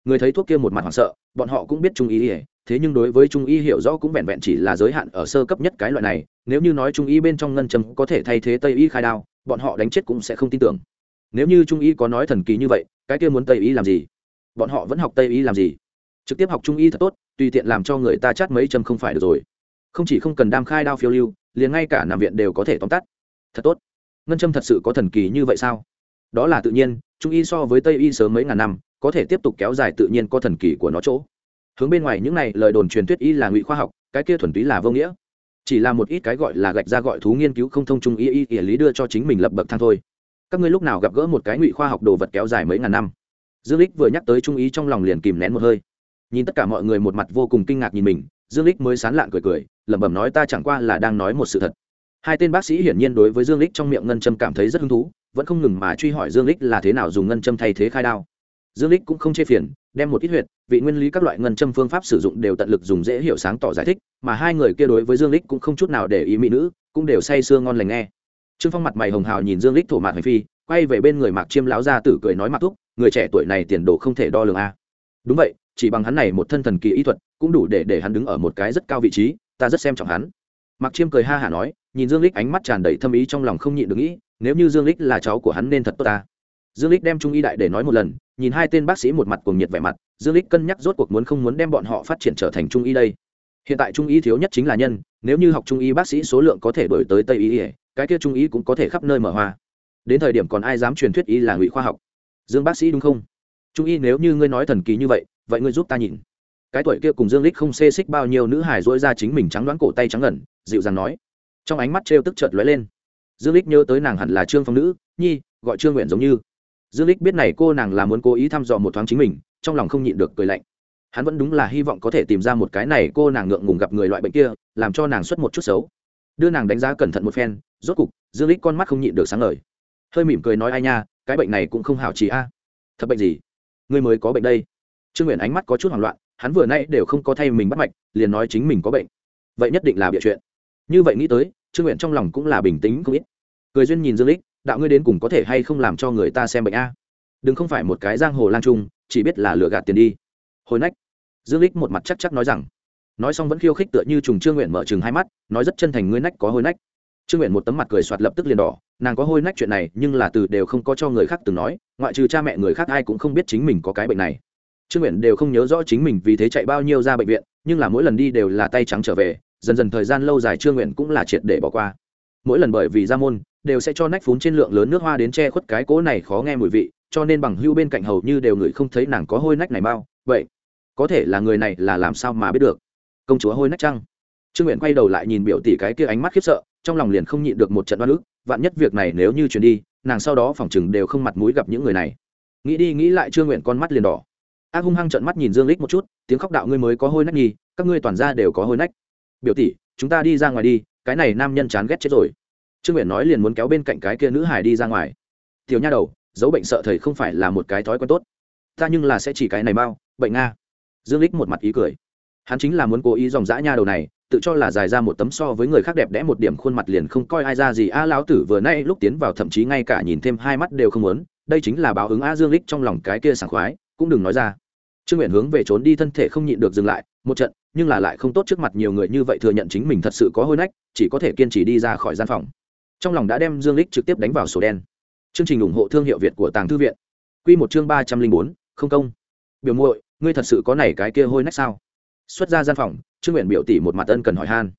Người thấy thuốc kia một mặt hoảng sợ, bọn họ cũng biết trung y ỉa thế nhưng đối với trung y hiểu rõ cũng vẹn vẹn chỉ là giới hạn ở sơ cấp nhất cái loại này, nếu như nói trung y bên trong ngân châm có thể thay thế tây y khai đao, bọn họ đánh chết cũng sẽ không tin tưởng. Nếu như trung y có nói thần kỳ như vậy, cái kia muốn tây y làm gì? Bọn họ vẫn học tây y làm gì? Trực tiếp học trung y thật tốt, tùy tiện làm cho người ta chát mấy châm không phải được rồi. Không chỉ không cần đam khai đao phiêu lưu, liền ngay cả nằm viện đều có thể tóm tắt. Thật tốt. Ngân châm thật sự có thần kỳ như vậy sao? Đó là tự nhiên, trung y so với tây y sớm mấy ngàn năm, có thể tiếp tục kéo dài tự nhiên có thần kỳ của nó chỗ. Hướng bên ngoài những này, lời đồn truyền thuyết y là ngụy khoa học, cái kia thuần túy là vô nghĩa. Chỉ là một ít cái gọi là gạch ra gọi thú nghiên cứu không thông trung y y ỉa lý đưa cho chính mình lập bậc thang thôi. Các ngươi lúc nào gặp gỡ một cái ngụy khoa học đồ vật kéo dài mấy ngàn năm? Dương lích vừa nhắc tới trung ý trong lòng liền kìm nén một hơi nhìn tất cả mọi người một mặt vô cùng kinh ngạc nhìn mình, dương lích mới sán lạn cười cười, lẩm bẩm nói ta chẳng qua là đang nói một sự thật. Hai tên bác sĩ hiển nhiên đối với dương lích trong miệng ngân châm cảm thấy rất hứng thú, vẫn không ngừng mà truy hỏi dương lích là thế nào dùng ngân châm thay thế khai đao. Dương lích cũng không chê phiền, đem một ít huyệt, vị nguyên lý các loại ngân châm phương pháp sử dụng đều tận lực dùng dễ hiểu sáng tỏ giải thích, mà hai người kia đối với dương lích cũng không chút nào để ý mỹ nữ, cũng đều say sưa ngon lành nghe. Trương phong mặt mày hồng hào nhìn dương lích thổ mạc hành phi, quay về bên người mạc chiêm láo ra tử cười nói mặc thúc, người trẻ tuổi này tiền đồ không thể đo lường a. Đúng vậy chỉ bằng hắn này một thân thần kỳ y thuật, cũng đủ để để hắn đứng ở một cái rất cao vị trí, ta rất xem trọng hắn. Mặc chiêm cười ha hả nói, nhìn dương lích ánh mắt tràn đầy thâm ý trong lòng không nhịn được nghĩ, nếu như dương lích là cháu của hắn nên thật tốt ta. Dương lích đem trung y đại để nói một lần, nhìn hai tên bác sĩ một mặt cùng nhiệt vẻ mặt, dương lích cân nhắc rốt cuộc muốn không muốn đem bọn họ phát triển trở thành trung y đây. Hiện tại trung y thiếu nhất chính là nhân, nếu như học trung y bác sĩ số lượng có thể đổi tới tây y, cái kia trung y cũng có thể khắp nơi mở hoa. Đến thời điểm còn ai dám truyền thuyết y là ngụy khoa học? Dương bác sĩ đúng không? Trung y, nếu như ngươi nói thần kỳ như vậy vậy ngươi giúp ta nhìn. Cái tuổi kia cùng dương lích không xê xích bao nhiêu nữ hải dỗi ra chính mình trắng đoán cổ tay trắng ngẩn dịu dàng nói. Trong ánh mắt trêu tức chợt lóe lên. Dương lích nhớ tới nàng hẳn là trương phong nữ, nhi, gọi trương nguyện giống như. Dương lích biết này cô nàng là muốn cố ý thăm dò một thoáng chính mình, trong lòng không nhịn được cười lạnh. Hắn vẫn đúng là hy vọng có thể tìm ra một cái này cô nàng ngượng ngùng gặp người loại bệnh kia, làm cho nàng xuất một chút xấu. Đưa nàng đánh giá cẩn thận một phen, rốt cục, dương lích con mắt không nhịn được sáng ngời. Hơi mỉm cười nói, ai nha, cái bệnh này cũng không hảo chỉ a. Thật bệnh gì? Ngươi mới có bệnh đây. Trương nguyện ánh mắt có chút hoảng loạn, hắn vừa nay đều không có thay mình bắt mạch, liền nói chính mình có bệnh. Vậy nhất định là bịa chuyện. Như vậy nghĩ tới, trương nguyện trong lòng cũng là bình tĩnh không ít. Cười duyên nhìn dương lích, đạo ngươi đến cùng có thể hay không làm cho người ta xem bệnh a? Đừng không phải một cái giang hồ lang trung, chỉ biết là lừa gạt tiền đi. Hồi nách, dương lích một mặt chắc chắc nói rằng. Nói xong vẫn khiêu khích tựa như trùng trương nguyện mở chừng hai mắt, nói rất chân thành ngươi nách có hôi nách trương nguyện một tấm mặt cười soạt lập tức liền đỏ, nàng có hôi nách chuyện này, nhưng là từ đều không có cho người khác từng nói, ngoại trừ cha mẹ người khác ai cũng không biết chính mình có cái bệnh này. Trương nguyện đều không nhớ rõ chính mình vì thế chạy bao nhiêu ra bệnh viện, nhưng là mỗi lần đi đều là tay trắng trở về, dần dần thời gian lâu dài trương nguyện cũng là triệt để bỏ qua. Mỗi lần bởi vì ra môn, đều sẽ cho nách phún trên lượng lớn nước hoa đến che khuất cái cỗ này khó nghe mùi vị, cho nên bằng hưu bên cạnh hầu như đều người không thấy nàng có hôi nách này bao, vậy, có thể là người này là làm sao mà biết được? Công chúa hôi nách trăng trương nguyện quay đầu lại nhìn biểu tỷ cái kia ánh mắt khiếp sợ, trong lòng liền không nhịn được một trận oan ức, vạn nhất việc này nếu như chuyển đi, nàng sau đó phỏng chừng đều không mặt mũi gặp những người này. Nghĩ đi nghĩ lại trương nguyện con mắt liền đỏ. Ác hung hăng trận mắt nhìn dương lích một chút, tiếng khóc đạo ngươi mới có hôi nách nhi các ngươi toàn ra đều có hôi nách. Biểu tỷ, chúng ta đi ra ngoài đi, cái này nam nhân chán ghét chết rồi. Trương nguyện nói liền muốn kéo bên cạnh cái kia nữ hải đi ra ngoài. Tiểu nha đầu, dấu bệnh sợ thầy không phải là một cái thói quen tốt. Ta nhưng là sẽ chỉ cái này bao bệnh nga dương lích một mặt ý cười. Hắn chính là muốn cố ý dòng dã nha đầu này tự cho là dài ra một tấm so với người khác đẹp đẽ một điểm khuôn mặt liền không coi ai ra gì. A lão tử vừa nay lúc tiến vào thậm chí ngay cả nhìn thêm hai mắt đều không muốn. Đây chính là báo ứng a dương lích trong lòng cái kia sảng khoái, cũng đừng nói ra. Trương nguyện hướng về trốn đi thân thể không nhịn được dừng lại, một trận, nhưng là lại không tốt trước mặt nhiều người như vậy thừa nhận chính mình thật sự có hôi nách, chỉ có thể kiên trì đi ra khỏi gian phòng. Trong lòng đã đem dương lích trực tiếp đánh vào sổ đen. Chương trình ủng hộ thương hiệu việt của tàng thư viện. Quy một chương ba trăm linh bốn, không công. Biểu muội, ngươi thật sự có này cái kia hôi nách sao? Xuất ra gian phòng, trương nguyện biểu tỷ một mặt ân cần hỏi han.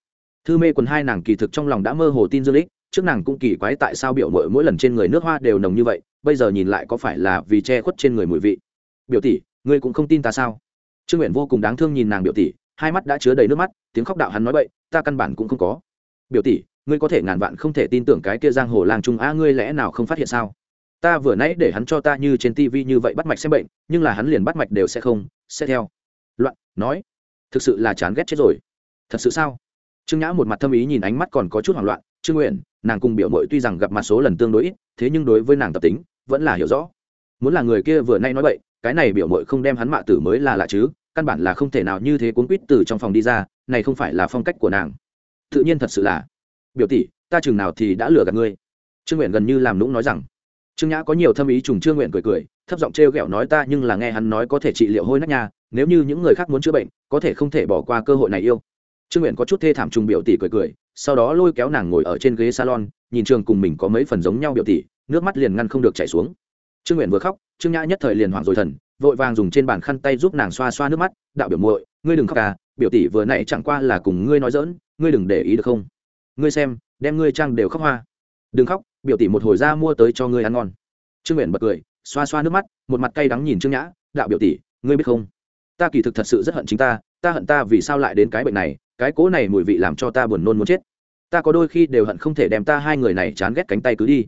Thư mê quần hai nàng kỳ thực trong lòng đã mơ hồ tin dương lích trước nàng cũng kỳ quái tại sao biểu muội mỗi lần trên người nước hoa đều nồng như vậy, bây giờ nhìn lại có phải là vì che khuất trên người mùi vị. Biểu tỷ, ngươi cũng không tin ta sao? Trương nguyện vô cùng đáng thương nhìn nàng biểu tỷ, hai mắt đã chứa đầy nước mắt, tiếng khóc đạo hắn nói vậy ta căn bản cũng không có. Biểu tỷ, ngươi có thể ngàn vạn không thể tin tưởng cái kia giang hồ làng trung a, ngươi lẽ nào không phát hiện sao? Ta vừa nãy để hắn cho ta như trên tivi như vậy bắt mạch xem bệnh, nhưng là hắn liền bắt mạch đều sẽ không, sẽ theo. Loạn, nói thực sự là chán ghét chết rồi. Thật sự sao? Trương nhã một mặt thâm ý nhìn ánh mắt còn có chút hoảng loạn. Trương nguyện nàng cùng biểu mội tuy rằng gặp mặt số lần tương đối ít, thế nhưng đối với nàng tập tính, vẫn là hiểu rõ. Muốn là người kia vừa nay nói vậy cái này biểu mội không đem hắn mạ tử mới là lạ chứ, căn bản là không thể nào như thế cuốn quýt từ trong phòng đi ra, này không phải là phong cách của nàng. Tự nhiên thật sự là. Biểu tỷ, ta chừng nào thì đã lừa gạt ngươi? Trương nguyện gần như làm nũng nói rằng. Trương nhã có nhiều thâm ý trùng trương nguyện cười cười, thấp giọng trêu ghẹo nói ta nhưng là nghe hắn nói có thể trị liệu hôi nách nha nếu như những người khác muốn chữa bệnh, có thể không thể bỏ qua cơ hội này yêu. Trương nguyện có chút thê thảm trùng biểu tỷ cười cười, sau đó lôi kéo nàng ngồi ở trên ghế salon, nhìn trường cùng mình có mấy phần giống nhau biểu tỷ, nước mắt liền ngăn không được chảy xuống. Trương nguyện vừa khóc, trương nhã nhất thời liền hoảng rồi thần, vội vàng dùng trên bàn khăn tay giúp nàng xoa xoa nước mắt, đạo biểu muội, ngươi đừng khóc à biểu tỷ vừa nãy chẳng qua là cùng ngươi nói dỡn ngươi đừng để ý được không? Ngươi xem, đem ngươi trang đều khóc hoa. Đừng khóc, biểu tỷ một hồi ra mua tới cho ngươi ăn ngon. Trương nguyện bật cười, xoa xoa nước mắt, một mặt cay đắng nhìn trương nhã, đạo biểu tỷ, ngươi biết không? Ta kỳ thực thật sự rất hận chính ta ta hận ta vì sao lại đến cái bệnh này, cái cố này mùi vị làm cho ta buồn nôn muốn chết. Ta có đôi khi đều hận không thể đem ta hai người này chán ghét cánh tay cứ đi.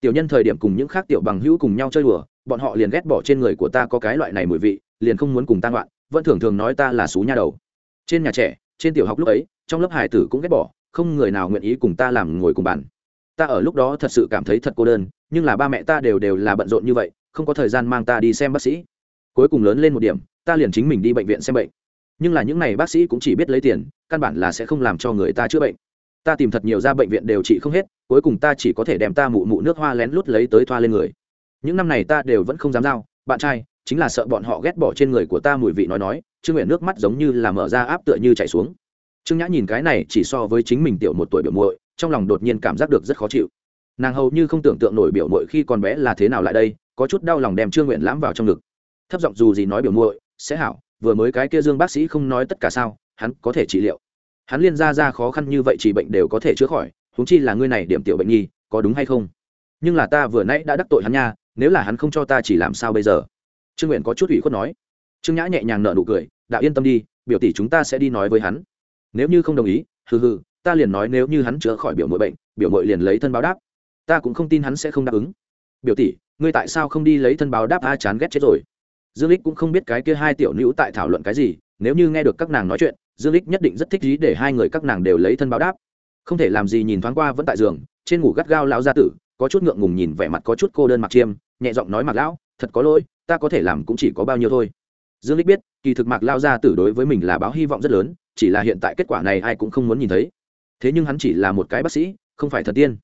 Tiểu nhân thời điểm cùng những khác tiểu bằng hữu cùng nhau chơi đùa, bọn họ liền ghét bỏ trên người của ta có cái loại này mùi vị, liền không muốn cùng ta ngoạn, vẫn thường thường nói ta là xú nha đầu. Trên nhà trẻ, trên tiểu học lúc ấy, trong lớp hải tử cũng ghét bỏ, không người nào nguyện ý cùng ta làm ngồi cùng bàn. Ta ở lúc đó thật sự cảm thấy thật cô đơn, nhưng là ba mẹ ta đều đều là bận rộn như vậy, không có thời gian mang ta đi xem bác sĩ. Cuối cùng lớn lên một điểm ta liền chính mình đi bệnh viện xem bệnh. Nhưng là những n à y bác sĩ cũng chỉ biết lấy tiền, căn bản là sẽ không làm cho người ta chữa bệnh. Ta tìm thật nhiều ra bệnh viện đều trị không hết, cuối cùng ta chỉ có thể đem ta mụ mụ nước hoa lén lút lấy tới thoa lên người. Những năm này ta đều vẫn không dám giao, bạn trai, chính là sợ bọn họ ghét bỏ trên người của ta mùi vị nói nói, trương nguyện nước mắt giống như là mở ra áp tựa như chảy xuống. Trương nhã nhìn cái này chỉ so với chính mình tiểu một tuổi biểu muội, trong lòng đột nhiên cảm giác được rất khó chịu. Nàng hầu như không tưởng tượng nổi biểu muội khi còn bé là thế nào lại đây, có chút đau lòng đem trương nguyện lãm vào trong ngực. Thấp giọng dù gì nói biểu muội sẽ hảo, vừa mới cái kia dương bác sĩ không nói tất cả sao, hắn có thể trị liệu. Hắn liên ra ra khó khăn như vậy chỉ bệnh đều có thể chữa khỏi, huống chi là ngươi này điểm tiểu bệnh nhi, có đúng hay không? Nhưng là ta vừa nãy đã đắc tội hắn nha, nếu là hắn không cho ta chỉ làm sao bây giờ? Trương nguyện có chút ủy khuất nói. Trương nhã nhẹ nhàng nợ nụ cười, đạo yên tâm đi, biểu tỷ chúng ta sẽ đi nói với hắn. Nếu như không đồng ý, hừ hừ, ta liền nói nếu như hắn chữa khỏi biểu mội bệnh, biểu mội liền lấy thân báo đáp. Ta cũng không tin hắn sẽ không đáp ứng. Biểu tỷ, ngươi tại sao không đi lấy thân báo đáp, a, chán ghét chết rồi dương lích cũng không biết cái kia hai tiểu nữ tại thảo luận cái gì, nếu như nghe được các nàng nói chuyện, dương lích nhất định rất thích ý để hai người các nàng đều lấy thân báo đáp. Không thể làm gì nhìn thoáng qua vẫn tại giường, trên ngủ gắt gao lão gia tử, có chút ngượng ngùng nhìn vẻ mặt có chút cô đơn mặc chiêm, nhẹ giọng nói mặc lão, thật có lỗi, ta có thể làm cũng chỉ có bao nhiêu thôi. Dương lích biết, kỳ thực mạc lao gia tử đối với mình là báo hy vọng rất lớn, chỉ là hiện tại kết quả này ai cũng không muốn nhìn thấy. Thế nhưng hắn chỉ là một cái bác sĩ, không phải thần tiên.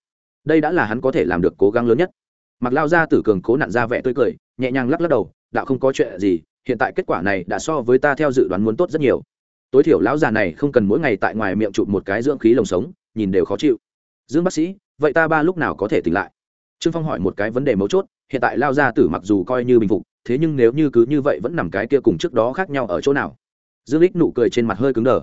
Đây đã là hắn có thể làm được cố gắng lớn nhất. Mặc lao Gia tử cường cố nặn ra vẻ tươi cười, nhẹ nhàng lắc lắc đầu đạo không có chuyện gì, hiện tại kết quả này đã so với ta theo dự đoán muốn tốt rất nhiều. Tối thiểu lão già này không cần mỗi ngày tại ngoài miệng chụp một cái dưỡng khí lồng sống, nhìn đều khó chịu. Dương bác sĩ, vậy ta ba lúc nào có thể tỉnh lại? Trương phong hỏi một cái vấn đề mấu chốt, hiện tại lao gia tử mặc dù coi như bình phục, thế nhưng nếu như cứ như vậy vẫn nằm cái kia cùng trước đó khác nhau ở chỗ nào? Dương lích nụ cười trên mặt hơi cứng đờ.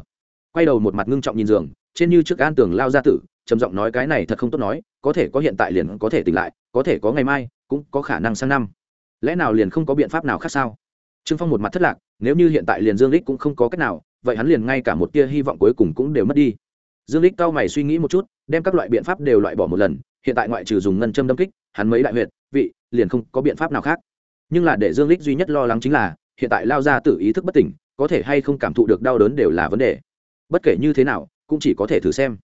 Quay đầu một mặt ngưng trọng nhìn giường, trên như trước an tường lao gia tử, trầm giọng nói cái này thật không tốt nói, có thể có hiện tại liền có thể tỉnh lại, có thể có ngày mai, cũng có khả năng sang năm lẽ nào liền không có biện pháp nào khác sao? Trương phong một mặt thất lạc, nếu như hiện tại liền dương lích cũng không có cách nào, vậy hắn liền ngay cả một tia hy vọng cuối cùng cũng đều mất đi. Dương lích cao mày suy nghĩ một chút, đem các loại biện pháp đều loại bỏ một lần, hiện tại ngoại trừ dùng ngân châm đâm kích, hắn mấy đại huyệt, vị, liền không có biện pháp nào khác. Nhưng là để dương lích duy nhất lo lắng chính là, hiện tại lao ra tự ý thức bất tỉnh, có thể hay không cảm thụ được đau đớn đều là vấn đề. Bất kể như thế nào, cũng chỉ có thể thử xem.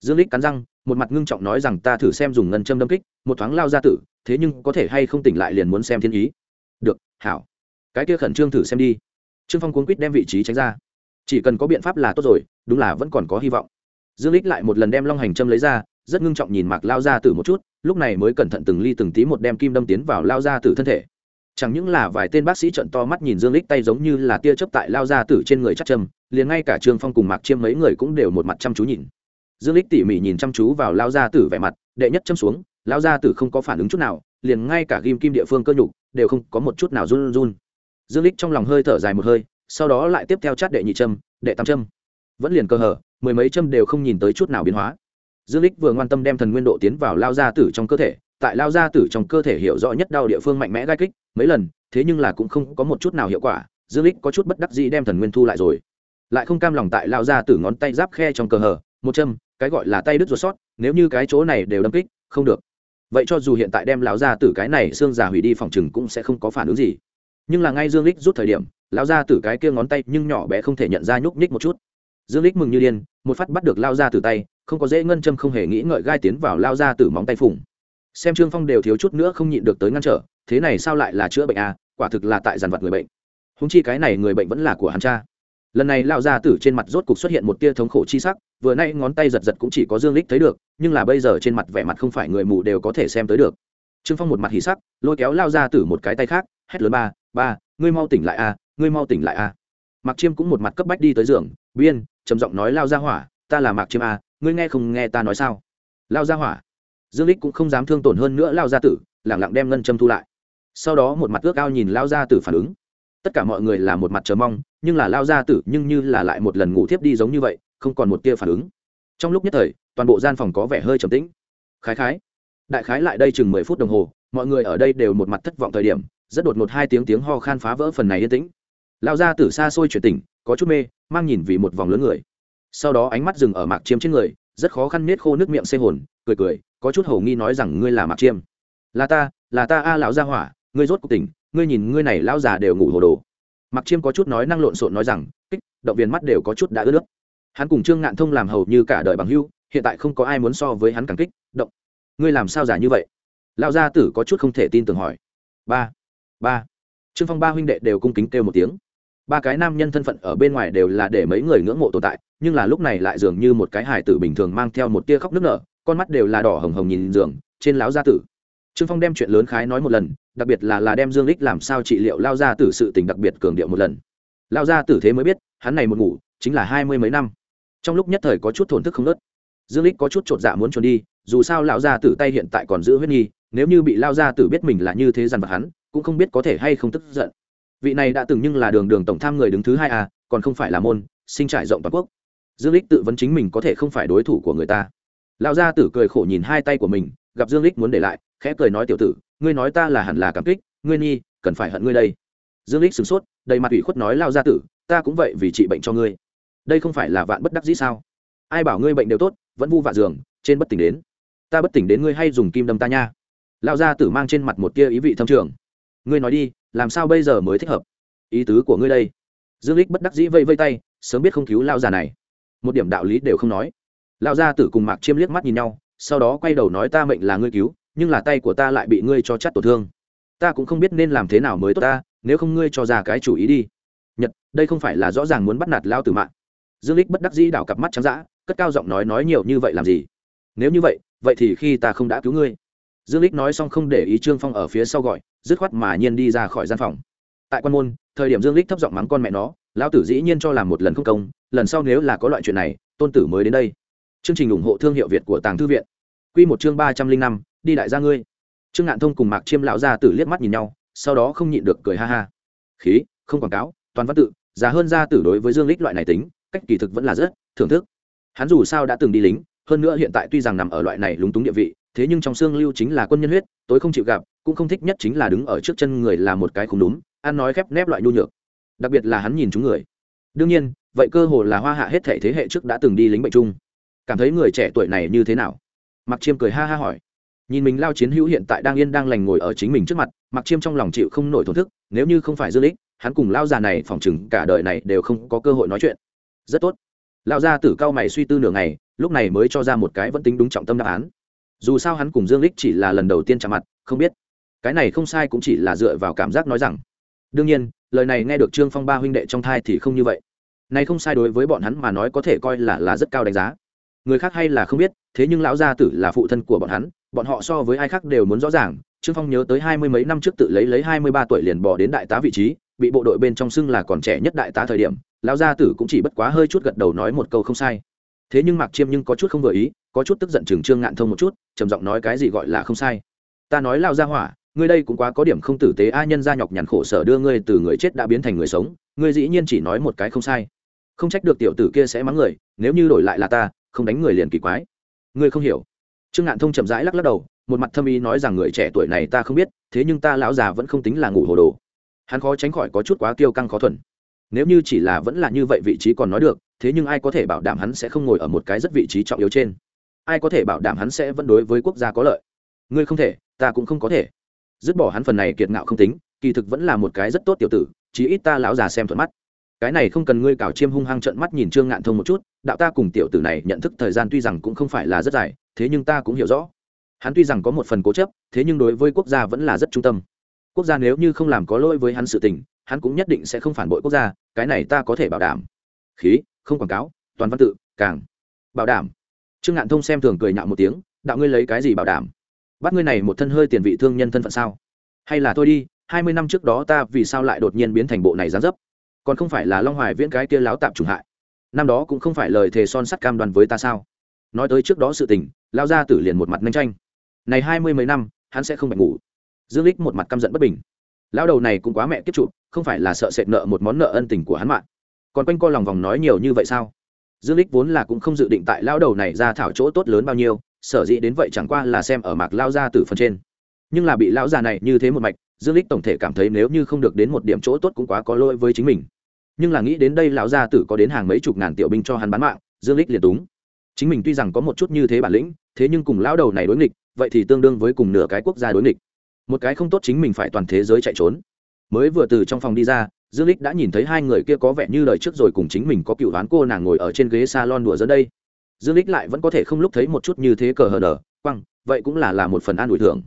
Dương lích cắn răng một mặt ngưng trọng nói rằng ta thử xem dùng ngân châm đâm kích, một thoáng lao ra tử, thế nhưng có thể hay không tỉnh lại liền muốn xem thiên ý. Được, hảo. Cái kia khẩn trương thử xem đi. Trương phong cuốn quýt đem vị trí tránh ra. Chỉ cần có biện pháp là tốt rồi, đúng là vẫn còn có hy vọng. Dương lích lại một lần đem long hành châm lấy ra, rất ngưng trọng nhìn mạc lao ra tử một chút, lúc này mới cẩn thận từng ly từng tí một đem kim đâm tiến vào lao ra tử thân thể. Chẳng những là vài tên bác sĩ trận to mắt nhìn dương lích tay giống như là tia chớp tại lao ra tử trên người chắc châm, liền ngay cả trương phong cùng mạc chiêm mấy người cũng đều một mặt chăm chú nhìn dương lích tỉ mỉ nhìn chăm chú vào lao gia tử vẻ mặt, đệ nhất châm xuống lao gia tử không có phản ứng chút nào, liền ngay cả ghim kim địa phương cơ nhục, đều không có một chút nào run run. Dương lích trong lòng hơi thở dài một hơi, sau đó lại tiếp theo chát đệ nhị châm, đệ tam châm. Vẫn liền cơ hở, mười mấy châm đều không nhìn tới chút nào biến hóa. Dương lích vừa ngoan tâm đem thần nguyên độ tiến vào lao gia tử trong cơ thể, tại lao gia tử trong cơ thể hiểu rõ nhất đau địa phương mạnh mẽ gai kích, mấy lần, thế nhưng là cũng không có một chút nào hiệu quả, dương lích có chút bất đắc dĩ đem thần nguyên thu lại rồi. Lại không cam lòng tại lao gia tử ngón tay giáp khe trong cơ hở, một châm cái gọi là tay đứt ruột sót, nếu như cái chỗ này đều đâm kích, không được. Vậy cho dù hiện tại đem lão gia tử cái này xương già hủy đi phòng chừng cũng sẽ không có phản ứng gì. Nhưng là ngay dương lích rút thời điểm, lão gia tử cái kia ngón tay nhưng nhỏ bé không thể nhận ra nhúc nhích một chút. Dương lích mừng như điên, một phát bắt được lao gia tử tay, không có dễ ngân châm không hề nghĩ ngợi gai tiến vào lao gia tử móng tay phủng xem trương phong đều thiếu chút nữa không nhịn được tới ngăn trở, thế này sao lại là chữa bệnh à quả thực là tại dàn vật người bệnh. Húng chi cái này người bệnh vẫn là của hắn cha. Lần này lao gia tử trên mặt rốt cục xuất hiện một tia thống khổ chi sắc vừa nay ngón tay giật giật cũng chỉ có dương lích thấy được, nhưng là bây giờ trên mặt vẻ mặt không phải người mù đều có thể xem tới được. Trương phong một mặt hỉ sắc, lôi kéo lao ra tử một cái tay khác, hét lớn ba ba, ngươi mau tỉnh lại a, ngươi mau tỉnh lại a. Mạc chiêm cũng một mặt cấp bách đi tới giường, biên, trầm giọng nói, lao ra hỏa, ta là mạc chiêm a, ngươi nghe không nghe ta nói sao? Lao ra hỏa? Dương lích cũng không dám thương tổn hơn nữa lao ra tử, lẳng lặng đem ngân châm thu lại. Sau đó một mặt ước ao nhìn lao ra tử phản ứng. Tất cả mọi người là một mặt chờ mong, nhưng là lao ra tử nhưng như là lại một lần ngủ thiếp đi giống như vậy không còn một tia phản ứng. Trong lúc nhất thời, toàn bộ gian phòng có vẻ hơi trầm tĩnh. Khái khái, đại khái lại đây chừng mười phút đồng hồ, mọi người ở đây đều một mặt thất vọng thời điểm, rất đột ngột hai tiếng tiếng ho khan phá vỡ phần này yên tĩnh. Lao ra tử xa xôi chuyển tỉnh, có chút mê, mang nhìn vì một vòng lớn người. Sau đó ánh mắt dừng ở mạc chiêm trên người, rất khó khăn nết khô nước miệng xê hồn, cười cười, có chút hầu nghi nói rằng ngươi là mạc chiêm. Là ta là ta a lão gia hỏa, ngươi rốt cuộc tỉnh, ngươi nhìn ngươi này lão già đều ngủ hồ đồ. Mạc chiêm có chút nói năng lộn xộn nói rằng, kích, động viên mắt đều có chút đã ướt nước hắn cùng trương ngạn thông làm hầu như cả đời bằng hưu hiện tại không có ai muốn so với hắn càng kích, động. Ngươi làm sao giả như vậy? Lão gia tử có chút không thể tin tưởng hỏi. Ba ba. Trương phong ba huynh đệ đều cung kính kêu một tiếng. Ba cái nam nhân thân phận ở bên ngoài đều là để mấy người ngưỡng mộ tồn tại, nhưng là lúc này lại dường như một cái hải tử bình thường mang theo một tia khóc nước nở, con mắt đều là đỏ hồng hồng nhìn giường, trên lão gia tử. Trương phong đem chuyện lớn khái nói một lần, đặc biệt là là đem dương lích làm sao trị liệu lao gia tử sự tình đặc biệt cường điệu một lần. Lao gia tử thế mới biết, hắn này một ngủ, chính là hai mươi mấy năm trong lúc nhất thời có chút thổn thức không nớt dương lích có chút chột dạ muốn trốn đi, dù sao lão gia tử tay hiện tại còn giữ huyết nghi, nếu như bị lao gia tử biết mình là như thế dằn vặt hắn, cũng không biết có thể hay không tức giận. Vị này đã từng nhưng là đường đường tổng tham người đứng thứ hai à còn không phải là môn, sinh trải rộng toàn quốc. Dương lích tự vấn chính mình có thể không phải đối thủ của người ta. Lão gia tử cười khổ nhìn hai tay của mình, gặp dương lích muốn để lại, khẽ cười nói tiểu tử, ngươi nói ta là hẳn là cảm kích, ngươi nhi cần phải hận ngươi đây. Dương lích sửng sốt, đầy mặt ủy khuất nói lao gia tử, ta cũng vậy vì trị bệnh cho ngươi đây không phải là vạn bất đắc dĩ sao? Ai bảo ngươi bệnh đều tốt, vẫn vu vạ giường, trên bất tỉnh đến. Ta bất tỉnh đến ngươi hay dùng kim đâm ta nha. Lão gia tử mang trên mặt một tia ý vị thâm trường. Ngươi nói đi, làm sao bây giờ mới thích hợp? Ý tứ của ngươi đây. Dương lích bất đắc dĩ vây vây tay, sớm biết không cứu lao già này. Một điểm đạo lý đều không nói. Lão gia tử cùng mạc chiêm liếc mắt nhìn nhau, sau đó quay đầu nói ta mệnh là ngươi cứu, nhưng là tay của ta lại bị ngươi cho chắt tổn thương. Ta cũng không biết nên làm thế nào mới tốt ta, nếu không ngươi cho ra cái chủ ý đi. Nhật, đây không phải là rõ ràng muốn bắt nạt lao tử mạng dương lích bất đắc dĩ đảo cặp mắt trắng dã, cất cao giọng nói nói nhiều như vậy làm gì? Nếu như vậy vậy thì khi ta không đã cứu ngươi. Dương lích nói xong không để ý trương phong ở phía sau gọi, dứt khoát mà nhiên đi ra khỏi gian phòng. Tại quan môn, thời điểm dương lích thấp giọng mắng con mẹ nó, lão tử dĩ nhiên cho làm một lần không công, lần sau nếu là có loại chuyện này, tôn tử mới đến đây. Chương trình ủng hộ thương hiệu việt của tàng thư viện. Quy một chương ba trăm linh năm, đi đại gia ngươi. Trương ngạn thông cùng mạc chiêm lão gia tử liếc mắt nhìn nhau, sau đó không nhịn được cười ha ha. Khí, không quảng cáo, toàn văn tự, già hơn gia tử đối với dương lích loại này tính cách kỳ thực vẫn là rất thưởng thức. Hắn dù sao đã từng đi lính, hơn nữa hiện tại tuy rằng nằm ở loại này lúng túng địa vị, thế nhưng trong xương lưu chính là quân nhân huyết, tối không chịu gặp, cũng không thích nhất chính là đứng ở trước chân người là một cái không đúng ăn nói khép nép loại nhu nhược. Đặc biệt là hắn nhìn chúng người. Đương nhiên, vậy cơ hồ là hoa hạ hết thể thế hệ trước đã từng đi lính bệnh chung cảm thấy người trẻ tuổi này như thế nào? Mặc chiêm cười ha ha hỏi. Nhìn mình lao chiến hữu hiện tại đang yên đang lành ngồi ở chính mình trước mặt mặc chiêm trong lòng chịu không nổi thổn thức, nếu như không phải dương lích hắn cùng lao già này phòng chừng cả đời này đều không có cơ hội nói chuyện rất tốt. Lão gia tử cao mày suy tư nửa ngày, lúc này mới cho ra một cái vẫn tính đúng trọng tâm đáp án. Dù sao hắn cùng dương lích chỉ là lần đầu tiên chạm mặt, không biết. Cái này không sai cũng chỉ là dựa vào cảm giác nói rằng. Đương nhiên, lời này nghe được trương phong ba huynh đệ trong thai thì không như vậy. Này không sai đối với bọn hắn mà nói có thể coi là là rất cao đánh giá. Người khác hay là không biết, thế nhưng lão gia tử là phụ thân của bọn hắn, bọn họ so với ai khác đều muốn rõ ràng. Trương phong nhớ tới hai mươi mấy năm trước tự lấy lấy hai mươi ba tuổi liền bỏ đến đại tá vị trí bị bộ đội bên trong xưng là còn trẻ nhất đại tá thời điểm, lão gia tử cũng chỉ bất quá hơi chút gật đầu nói một câu không sai. Thế nhưng mạc chiêm nhưng có chút không vừa ý, có chút tức giận chừng trương ngạn thông một chút, trầm giọng nói cái gì gọi là không sai. Ta nói lao ra hỏa, ngươi đây cũng quá có điểm không tử tế, a nhân gia nhọc nhằn khổ sở đưa ngươi từ người chết đã biến thành người sống, ngươi dĩ nhiên chỉ nói một cái không sai. Không trách được tiểu tử kia sẽ mắng người, nếu như đổi lại là ta, không đánh người liền kỳ quái. Ngươi không hiểu. Trương ngạn thông chậm rãi lắc lắc đầu, một mặt thâm ý nói rằng người trẻ tuổi này ta không biết, thế nhưng ta lão già vẫn không tính là ngủ hồ đồ hắn khó tránh khỏi có chút quá kiêu căng khó thuần. Nếu như chỉ là vẫn là như vậy vị trí còn nói được, thế nhưng ai có thể bảo đảm hắn sẽ không ngồi ở một cái rất vị trí trọng yếu trên? Ai có thể bảo đảm hắn sẽ vẫn đối với quốc gia có lợi? Ngươi không thể, ta cũng không có thể. Dứt bỏ hắn phần này kiệt ngạo không tính, kỳ thực vẫn là một cái rất tốt tiểu tử, chí ít ta lão già xem thuận mắt. Cái này không cần ngươi cào chiêm hung hăng trận mắt nhìn trương ngạn thông một chút, đạo ta cùng tiểu tử này nhận thức thời gian tuy rằng cũng không phải là rất dài, thế nhưng ta cũng hiểu rõ. Hắn tuy rằng có một phần cố chấp, thế nhưng đối với quốc gia vẫn là rất trung tâm quốc gia nếu như không làm có lỗi với hắn sự tình, hắn cũng nhất định sẽ không phản bội quốc gia, cái này ta có thể bảo đảm. Khí, không quảng cáo, toàn văn tự, càng. Bảo đảm. Trương ngạn thông xem thường cười nhạo một tiếng, đạo ngươi lấy cái gì bảo đảm? Bắt ngươi này một thân hơi tiền vị thương nhân thân phận sao? Hay là tôi đi, hai mươi năm trước đó ta vì sao lại đột nhiên biến thành bộ này gián dấp? Còn không phải là long hoài viễn cái kia láo tạm trùng hại. Năm đó cũng không phải lời thề son sắt cam đoan với ta sao? Nói tới trước đó sự tình lao ra tử liền một mặt nhanh tranh. Này hai mươi mấy năm, hắn sẽ không bệnh ngủ dương lích một mặt căm giận bất bình. Lão đầu này cũng quá mẹ kiếp trụ, không phải là sợ sệt nợ một món nợ ân tình của hắn mạng. Còn quanh co lòng vòng nói nhiều như vậy sao? Dương lích vốn là cũng không dự định tại lão đầu này ra thảo chỗ tốt lớn bao nhiêu, sở dĩ đến vậy chẳng qua là xem ở mạc lao ra từ phần trên. Nhưng là bị lão già này như thế một mạch, dương lích tổng thể cảm thấy nếu như không được đến một điểm chỗ tốt cũng quá có lỗi với chính mình. Nhưng là nghĩ đến đây lão gia tử có đến hàng mấy chục ngàn tiểu binh cho hắn bán mạng, dương lích liền túng. Chính mình tuy rằng có một chút như thế bản lĩnh, thế nhưng cùng lão đầu này đối nghịch, vậy thì tương đương với cùng nửa cái quốc gia đối nghịch một cái không tốt chính mình phải toàn thế giới chạy trốn. Mới vừa từ trong phòng đi ra, dương lích đã nhìn thấy hai người kia có vẻ như lời trước rồi cùng chính mình có cựu đoán cô nàng ngồi ở trên ghế salon đùa dẫn đây. Dương lích lại vẫn có thể không lúc thấy một chút như thế cờ hờ đờ, quăng, vậy cũng là là một phần an ủi thưởng.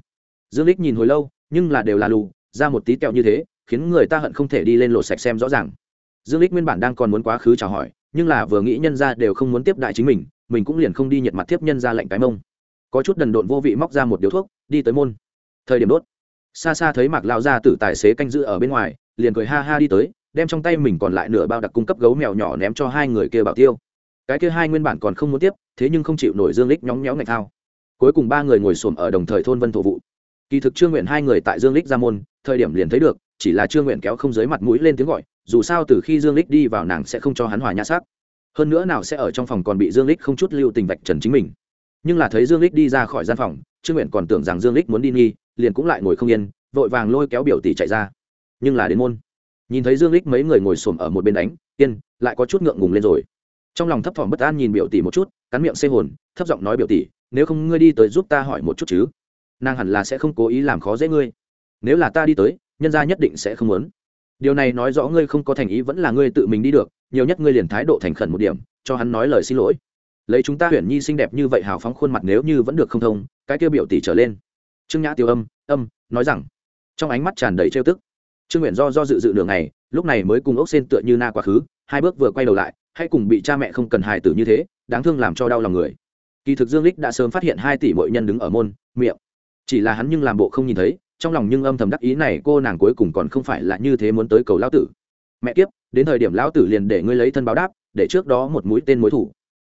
Dương lích nhìn hồi lâu, nhưng là đều là lù, ra một tí kẹo như thế, khiến người ta hận không thể đi lên lột sạch xem rõ ràng. Dương lích nguyên bản đang còn muốn quá khứ chào hỏi, nhưng là vừa nghĩ nhân ra đều không muốn tiếp đại chính mình mình cũng liền không đi nhiệt mặt tiếp nhân ra lạnh cái mông. Có chút đần độn vô vị móc ra một điếu thuốc, đi tới môn. Thời điểm đốt xa xa thấy mạc lao ra tử tài xế canh giữ ở bên ngoài, liền cười ha ha đi tới, đem trong tay mình còn lại nửa bao đặc cung cấp gấu mèo nhỏ ném cho hai người kia bảo tiêu. Cái kia hai nguyên bản còn không muốn tiếp, thế nhưng không chịu nổi dương lích nhóng nhéo ngạch thao. Cuối cùng ba người ngồi xổm ở đồng thời thôn vân thổ vụ. Kỳ thực trương nguyện hai người tại dương lích ra môn, thời điểm liền thấy được, chỉ là trương nguyện kéo không dưới mặt mũi lên tiếng gọi, dù sao từ khi dương lích đi vào nàng sẽ không cho hắn hòa nhã sắc hơn nữa nào sẽ ở trong phòng còn bị dương lích không chút lưu tình vạch trần chính mình. Nhưng là thấy dương lích đi ra khỏi gian phòng, trương nguyện còn tưởng rằng dương lích muốn đi nghi liền cũng lại ngồi không yên, vội vàng lôi kéo biểu tỷ chạy ra. Nhưng là đến môn, nhìn thấy dương lích mấy người ngồi xổm ở một bên đánh, yên, lại có chút ngượng ngùng lên rồi. Trong lòng thấp thỏm bất an nhìn biểu tỷ một chút, cắn miệng xê hồn, thấp giọng nói biểu tỷ, nếu không ngươi đi tới giúp ta hỏi một chút chứ? Nàng hẳn là sẽ không cố ý làm khó dễ ngươi. Nếu là ta đi tới, nhân gia nhất định sẽ không muốn. Điều này nói rõ ngươi không có thành ý vẫn là ngươi tự mình đi được, nhiều nhất ngươi liền thái độ thành khẩn một điểm, cho hắn nói lời xin lỗi. Lấy chúng ta huyền nhi xinh đẹp như vậy hào phóng khuôn mặt nếu như vẫn được không thông, cái kia biểu tỷ trở lên trương nhã tiêu âm âm, nói rằng, trong ánh mắt tràn đầy trêu tức. Trương nguyện do do dự dự đường này lúc này mới cùng ốc xên tựa như na quá khứ, hai bước vừa quay đầu lại, hay cùng bị cha mẹ không cần hài tử như thế, đáng thương làm cho đau lòng người. Kỳ thực dương lích đã sớm phát hiện hai tỷ mọi nhân đứng ở môn, miệng. Chỉ là hắn nhưng làm bộ không nhìn thấy, trong lòng nhưng âm thầm đắc ý này cô nàng cuối cùng còn không phải là như thế muốn tới cầu lão tử. Mẹ kiếp, đến thời điểm lão tử liền để ngươi lấy thân báo đáp, để trước đó một mũi tên mối thủ.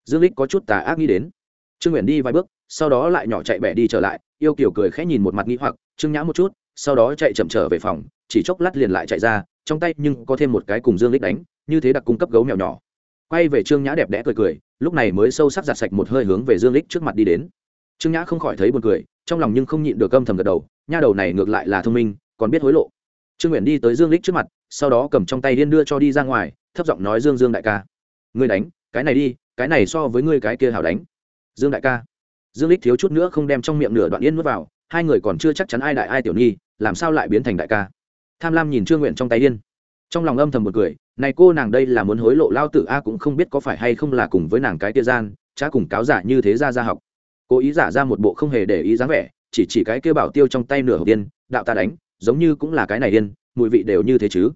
Dương lích có chút tà ác nghĩ đến. Trương nguyện đi vài bước sau đó lại nhỏ chạy bẻ đi trở lại, yêu kiểu cười khẽ nhìn một mặt nghĩ hoặc, trương nhã một chút, sau đó chạy chậm trở về phòng, chỉ chốc lát liền lại chạy ra, trong tay nhưng có thêm một cái cùng dương lích đánh, như thế đặc cung cấp gấu mèo nhỏ. Quay về trương nhã đẹp đẽ cười cười, lúc này mới sâu sắc giặt sạch một hơi hướng về dương lích trước mặt đi đến. Trương nhã không khỏi thấy buồn cười, trong lòng nhưng không nhịn được âm thầm gật đầu, nha đầu này ngược lại là thông minh, còn biết hối lộ. Trương nguyện đi tới dương lích trước mặt, sau đó cầm trong tay điên đưa cho đi ra ngoài, thấp giọng nói dương dương đại ca. Ngươi đánh, cái này đi, cái này so với ngươi cái kia hảo đánh. Dương đại ca dương lích thiếu chút nữa không đem trong miệng nửa đoạn yên nuốt vào, hai người còn chưa chắc chắn ai đại ai tiểu nhi, làm sao lại biến thành đại ca. Tham lam nhìn trương nguyện trong tay điên trong lòng âm thầm một cười, này cô nàng đây là muốn hối lộ lao tử a cũng không biết có phải hay không là cùng với nàng cái kia gian cha cùng cáo giả như thế ra ra học. Cố ý giả ra một bộ không hề để ý dáng vẻ, chỉ chỉ cái kia bảo tiêu trong tay nửa hộp điên đạo ta đánh, giống như cũng là cái này điên mùi vị đều như thế chứ.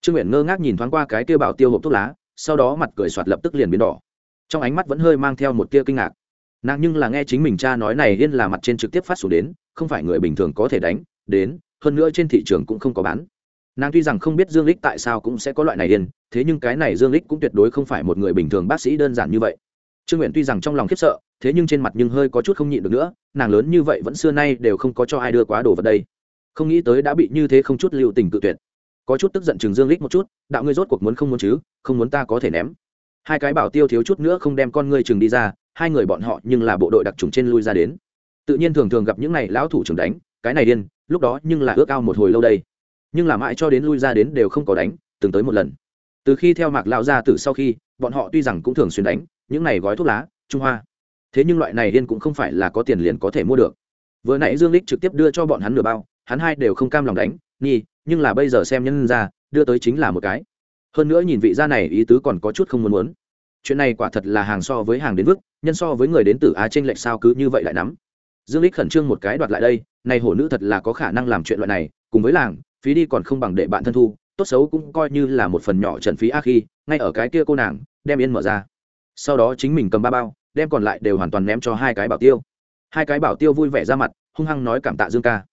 Trương nguyện ngơ ngác nhìn thoáng qua cái kia bảo tiêu hộp thuốc lá, sau đó mặt cười soạt lập tức liền biến đỏ. Trong ánh mắt vẫn hơi mang theo một tia kinh ngạc nàng nhưng là nghe chính mình cha nói này yên là mặt trên trực tiếp phát xuống đến không phải người bình thường có thể đánh đến hơn nữa trên thị trường cũng không có bán. Nàng tuy rằng không biết dương lích tại sao cũng sẽ có loại này yên, thế nhưng cái này dương lích cũng tuyệt đối không phải một người bình thường bác sĩ đơn giản như vậy. Trương nguyện tuy rằng trong lòng khiếp sợ thế nhưng trên mặt nhưng hơi có chút không nhịn được nữa nàng lớn như vậy vẫn xưa nay đều không có cho ai đưa quá đồ vật đây. Không nghĩ tới đã bị như thế không chút lưu tình tự tuyệt. Có chút tức giận chừng dương lích một chút đạo ngươi rốt cuộc muốn không muốn chứ không muốn ta có thể ném. Hai cái bảo tiêu thiếu chút nữa không đem con ngươi chừng đi ra hai người bọn họ nhưng là bộ đội đặc trùng trên lui ra đến. Tự nhiên thường thường gặp những này lão thủ trưởng đánh, cái này điên, lúc đó nhưng là ước ao một hồi lâu đây. Nhưng là mãi cho đến lui ra đến đều không có đánh, từng tới một lần. Từ khi theo mạc lão ra từ sau khi, bọn họ tuy rằng cũng thường xuyên đánh, những này gói thuốc lá, trung hoa. Thế nhưng loại này điên cũng không phải là có tiền liền có thể mua được. Vừa nãy dương lích trực tiếp đưa cho bọn hắn nửa bao, hắn hai đều không cam lòng đánh, nhi, nhưng là bây giờ xem nhân ra, đưa tới chính là một cái. Hơn nữa nhìn vị gia này ý tứ còn có chút không muốn muốn chuyện này quả thật là hàng so với hàng đến vức nhân so với người đến từ á trên lệch sao cứ như vậy lại nắm. Dương lích khẩn trương một cái đoạt lại đây, này hổ nữ thật là có khả năng làm chuyện loại này, cùng với làng, phí đi còn không bằng để bạn thân thu, tốt xấu cũng coi như là một phần nhỏ trần phí a khi, ngay ở cái kia cô nàng, đem yên mở ra. Sau đó chính mình cầm ba bao, đem còn lại đều hoàn toàn ném cho hai cái bảo tiêu. Hai cái bảo tiêu vui vẻ ra mặt, hung hăng nói cảm tạ dương ca.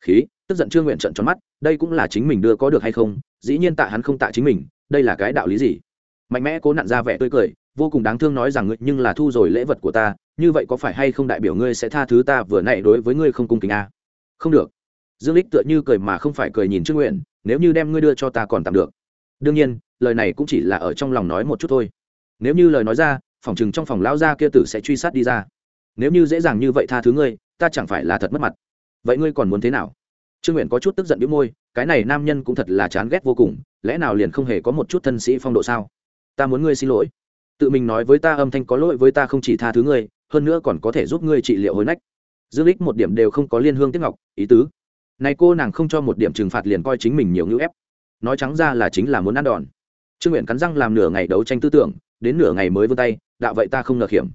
Khí, tức giận trương nguyện trận tròn mắt, đây cũng là chính mình đưa có được hay không, dĩ nhiên tạ hắn không tạ chính mình, đây là cái đạo lý gì? Mạnh mẽ cố nặn ra vẻ tươi cười, vô cùng đáng thương nói rằng ngươi nhưng là thu rồi lễ vật của ta, như vậy có phải hay không đại biểu ngươi sẽ tha thứ ta vừa nãy đối với ngươi không cung kính a à? không được. Dương lích tựa như cười mà không phải cười nhìn trương nguyện nếu như đem ngươi đưa cho ta còn tạm được. Đương nhiên, lời này cũng chỉ là ở trong lòng nói một chút thôi. Nếu như lời nói ra, phòng chừng trong phòng lão gia kia tử sẽ truy sát đi ra. Nếu như dễ dàng như vậy tha thứ ngươi, ta chẳng phải là thật mất mặt. Vậy ngươi còn muốn thế nào? Trương nguyện có chút tức giận bĩu môi, cái này nam nhân cũng thật là chán ghét vô cùng, lẽ nào liền không hề có một chút thân sĩ phong độ sao? Ta muốn ngươi xin lỗi. Tự mình nói với ta âm thanh có lỗi với ta không chỉ tha thứ ngươi, hơn nữa còn có thể giúp ngươi trị liệu hối nách. Dương lích một điểm đều không có liên hương tiếp ngọc, ý tứ. Này cô nàng không cho một điểm trừng phạt liền coi chính mình nhiều ngữ ép. Nói trắng ra là chính là muốn ăn đòn. Trương nguyện cắn răng làm nửa ngày đấu tranh tư tưởng, đến nửa ngày mới vươn tay, đạo vậy ta không ngờ hiểm.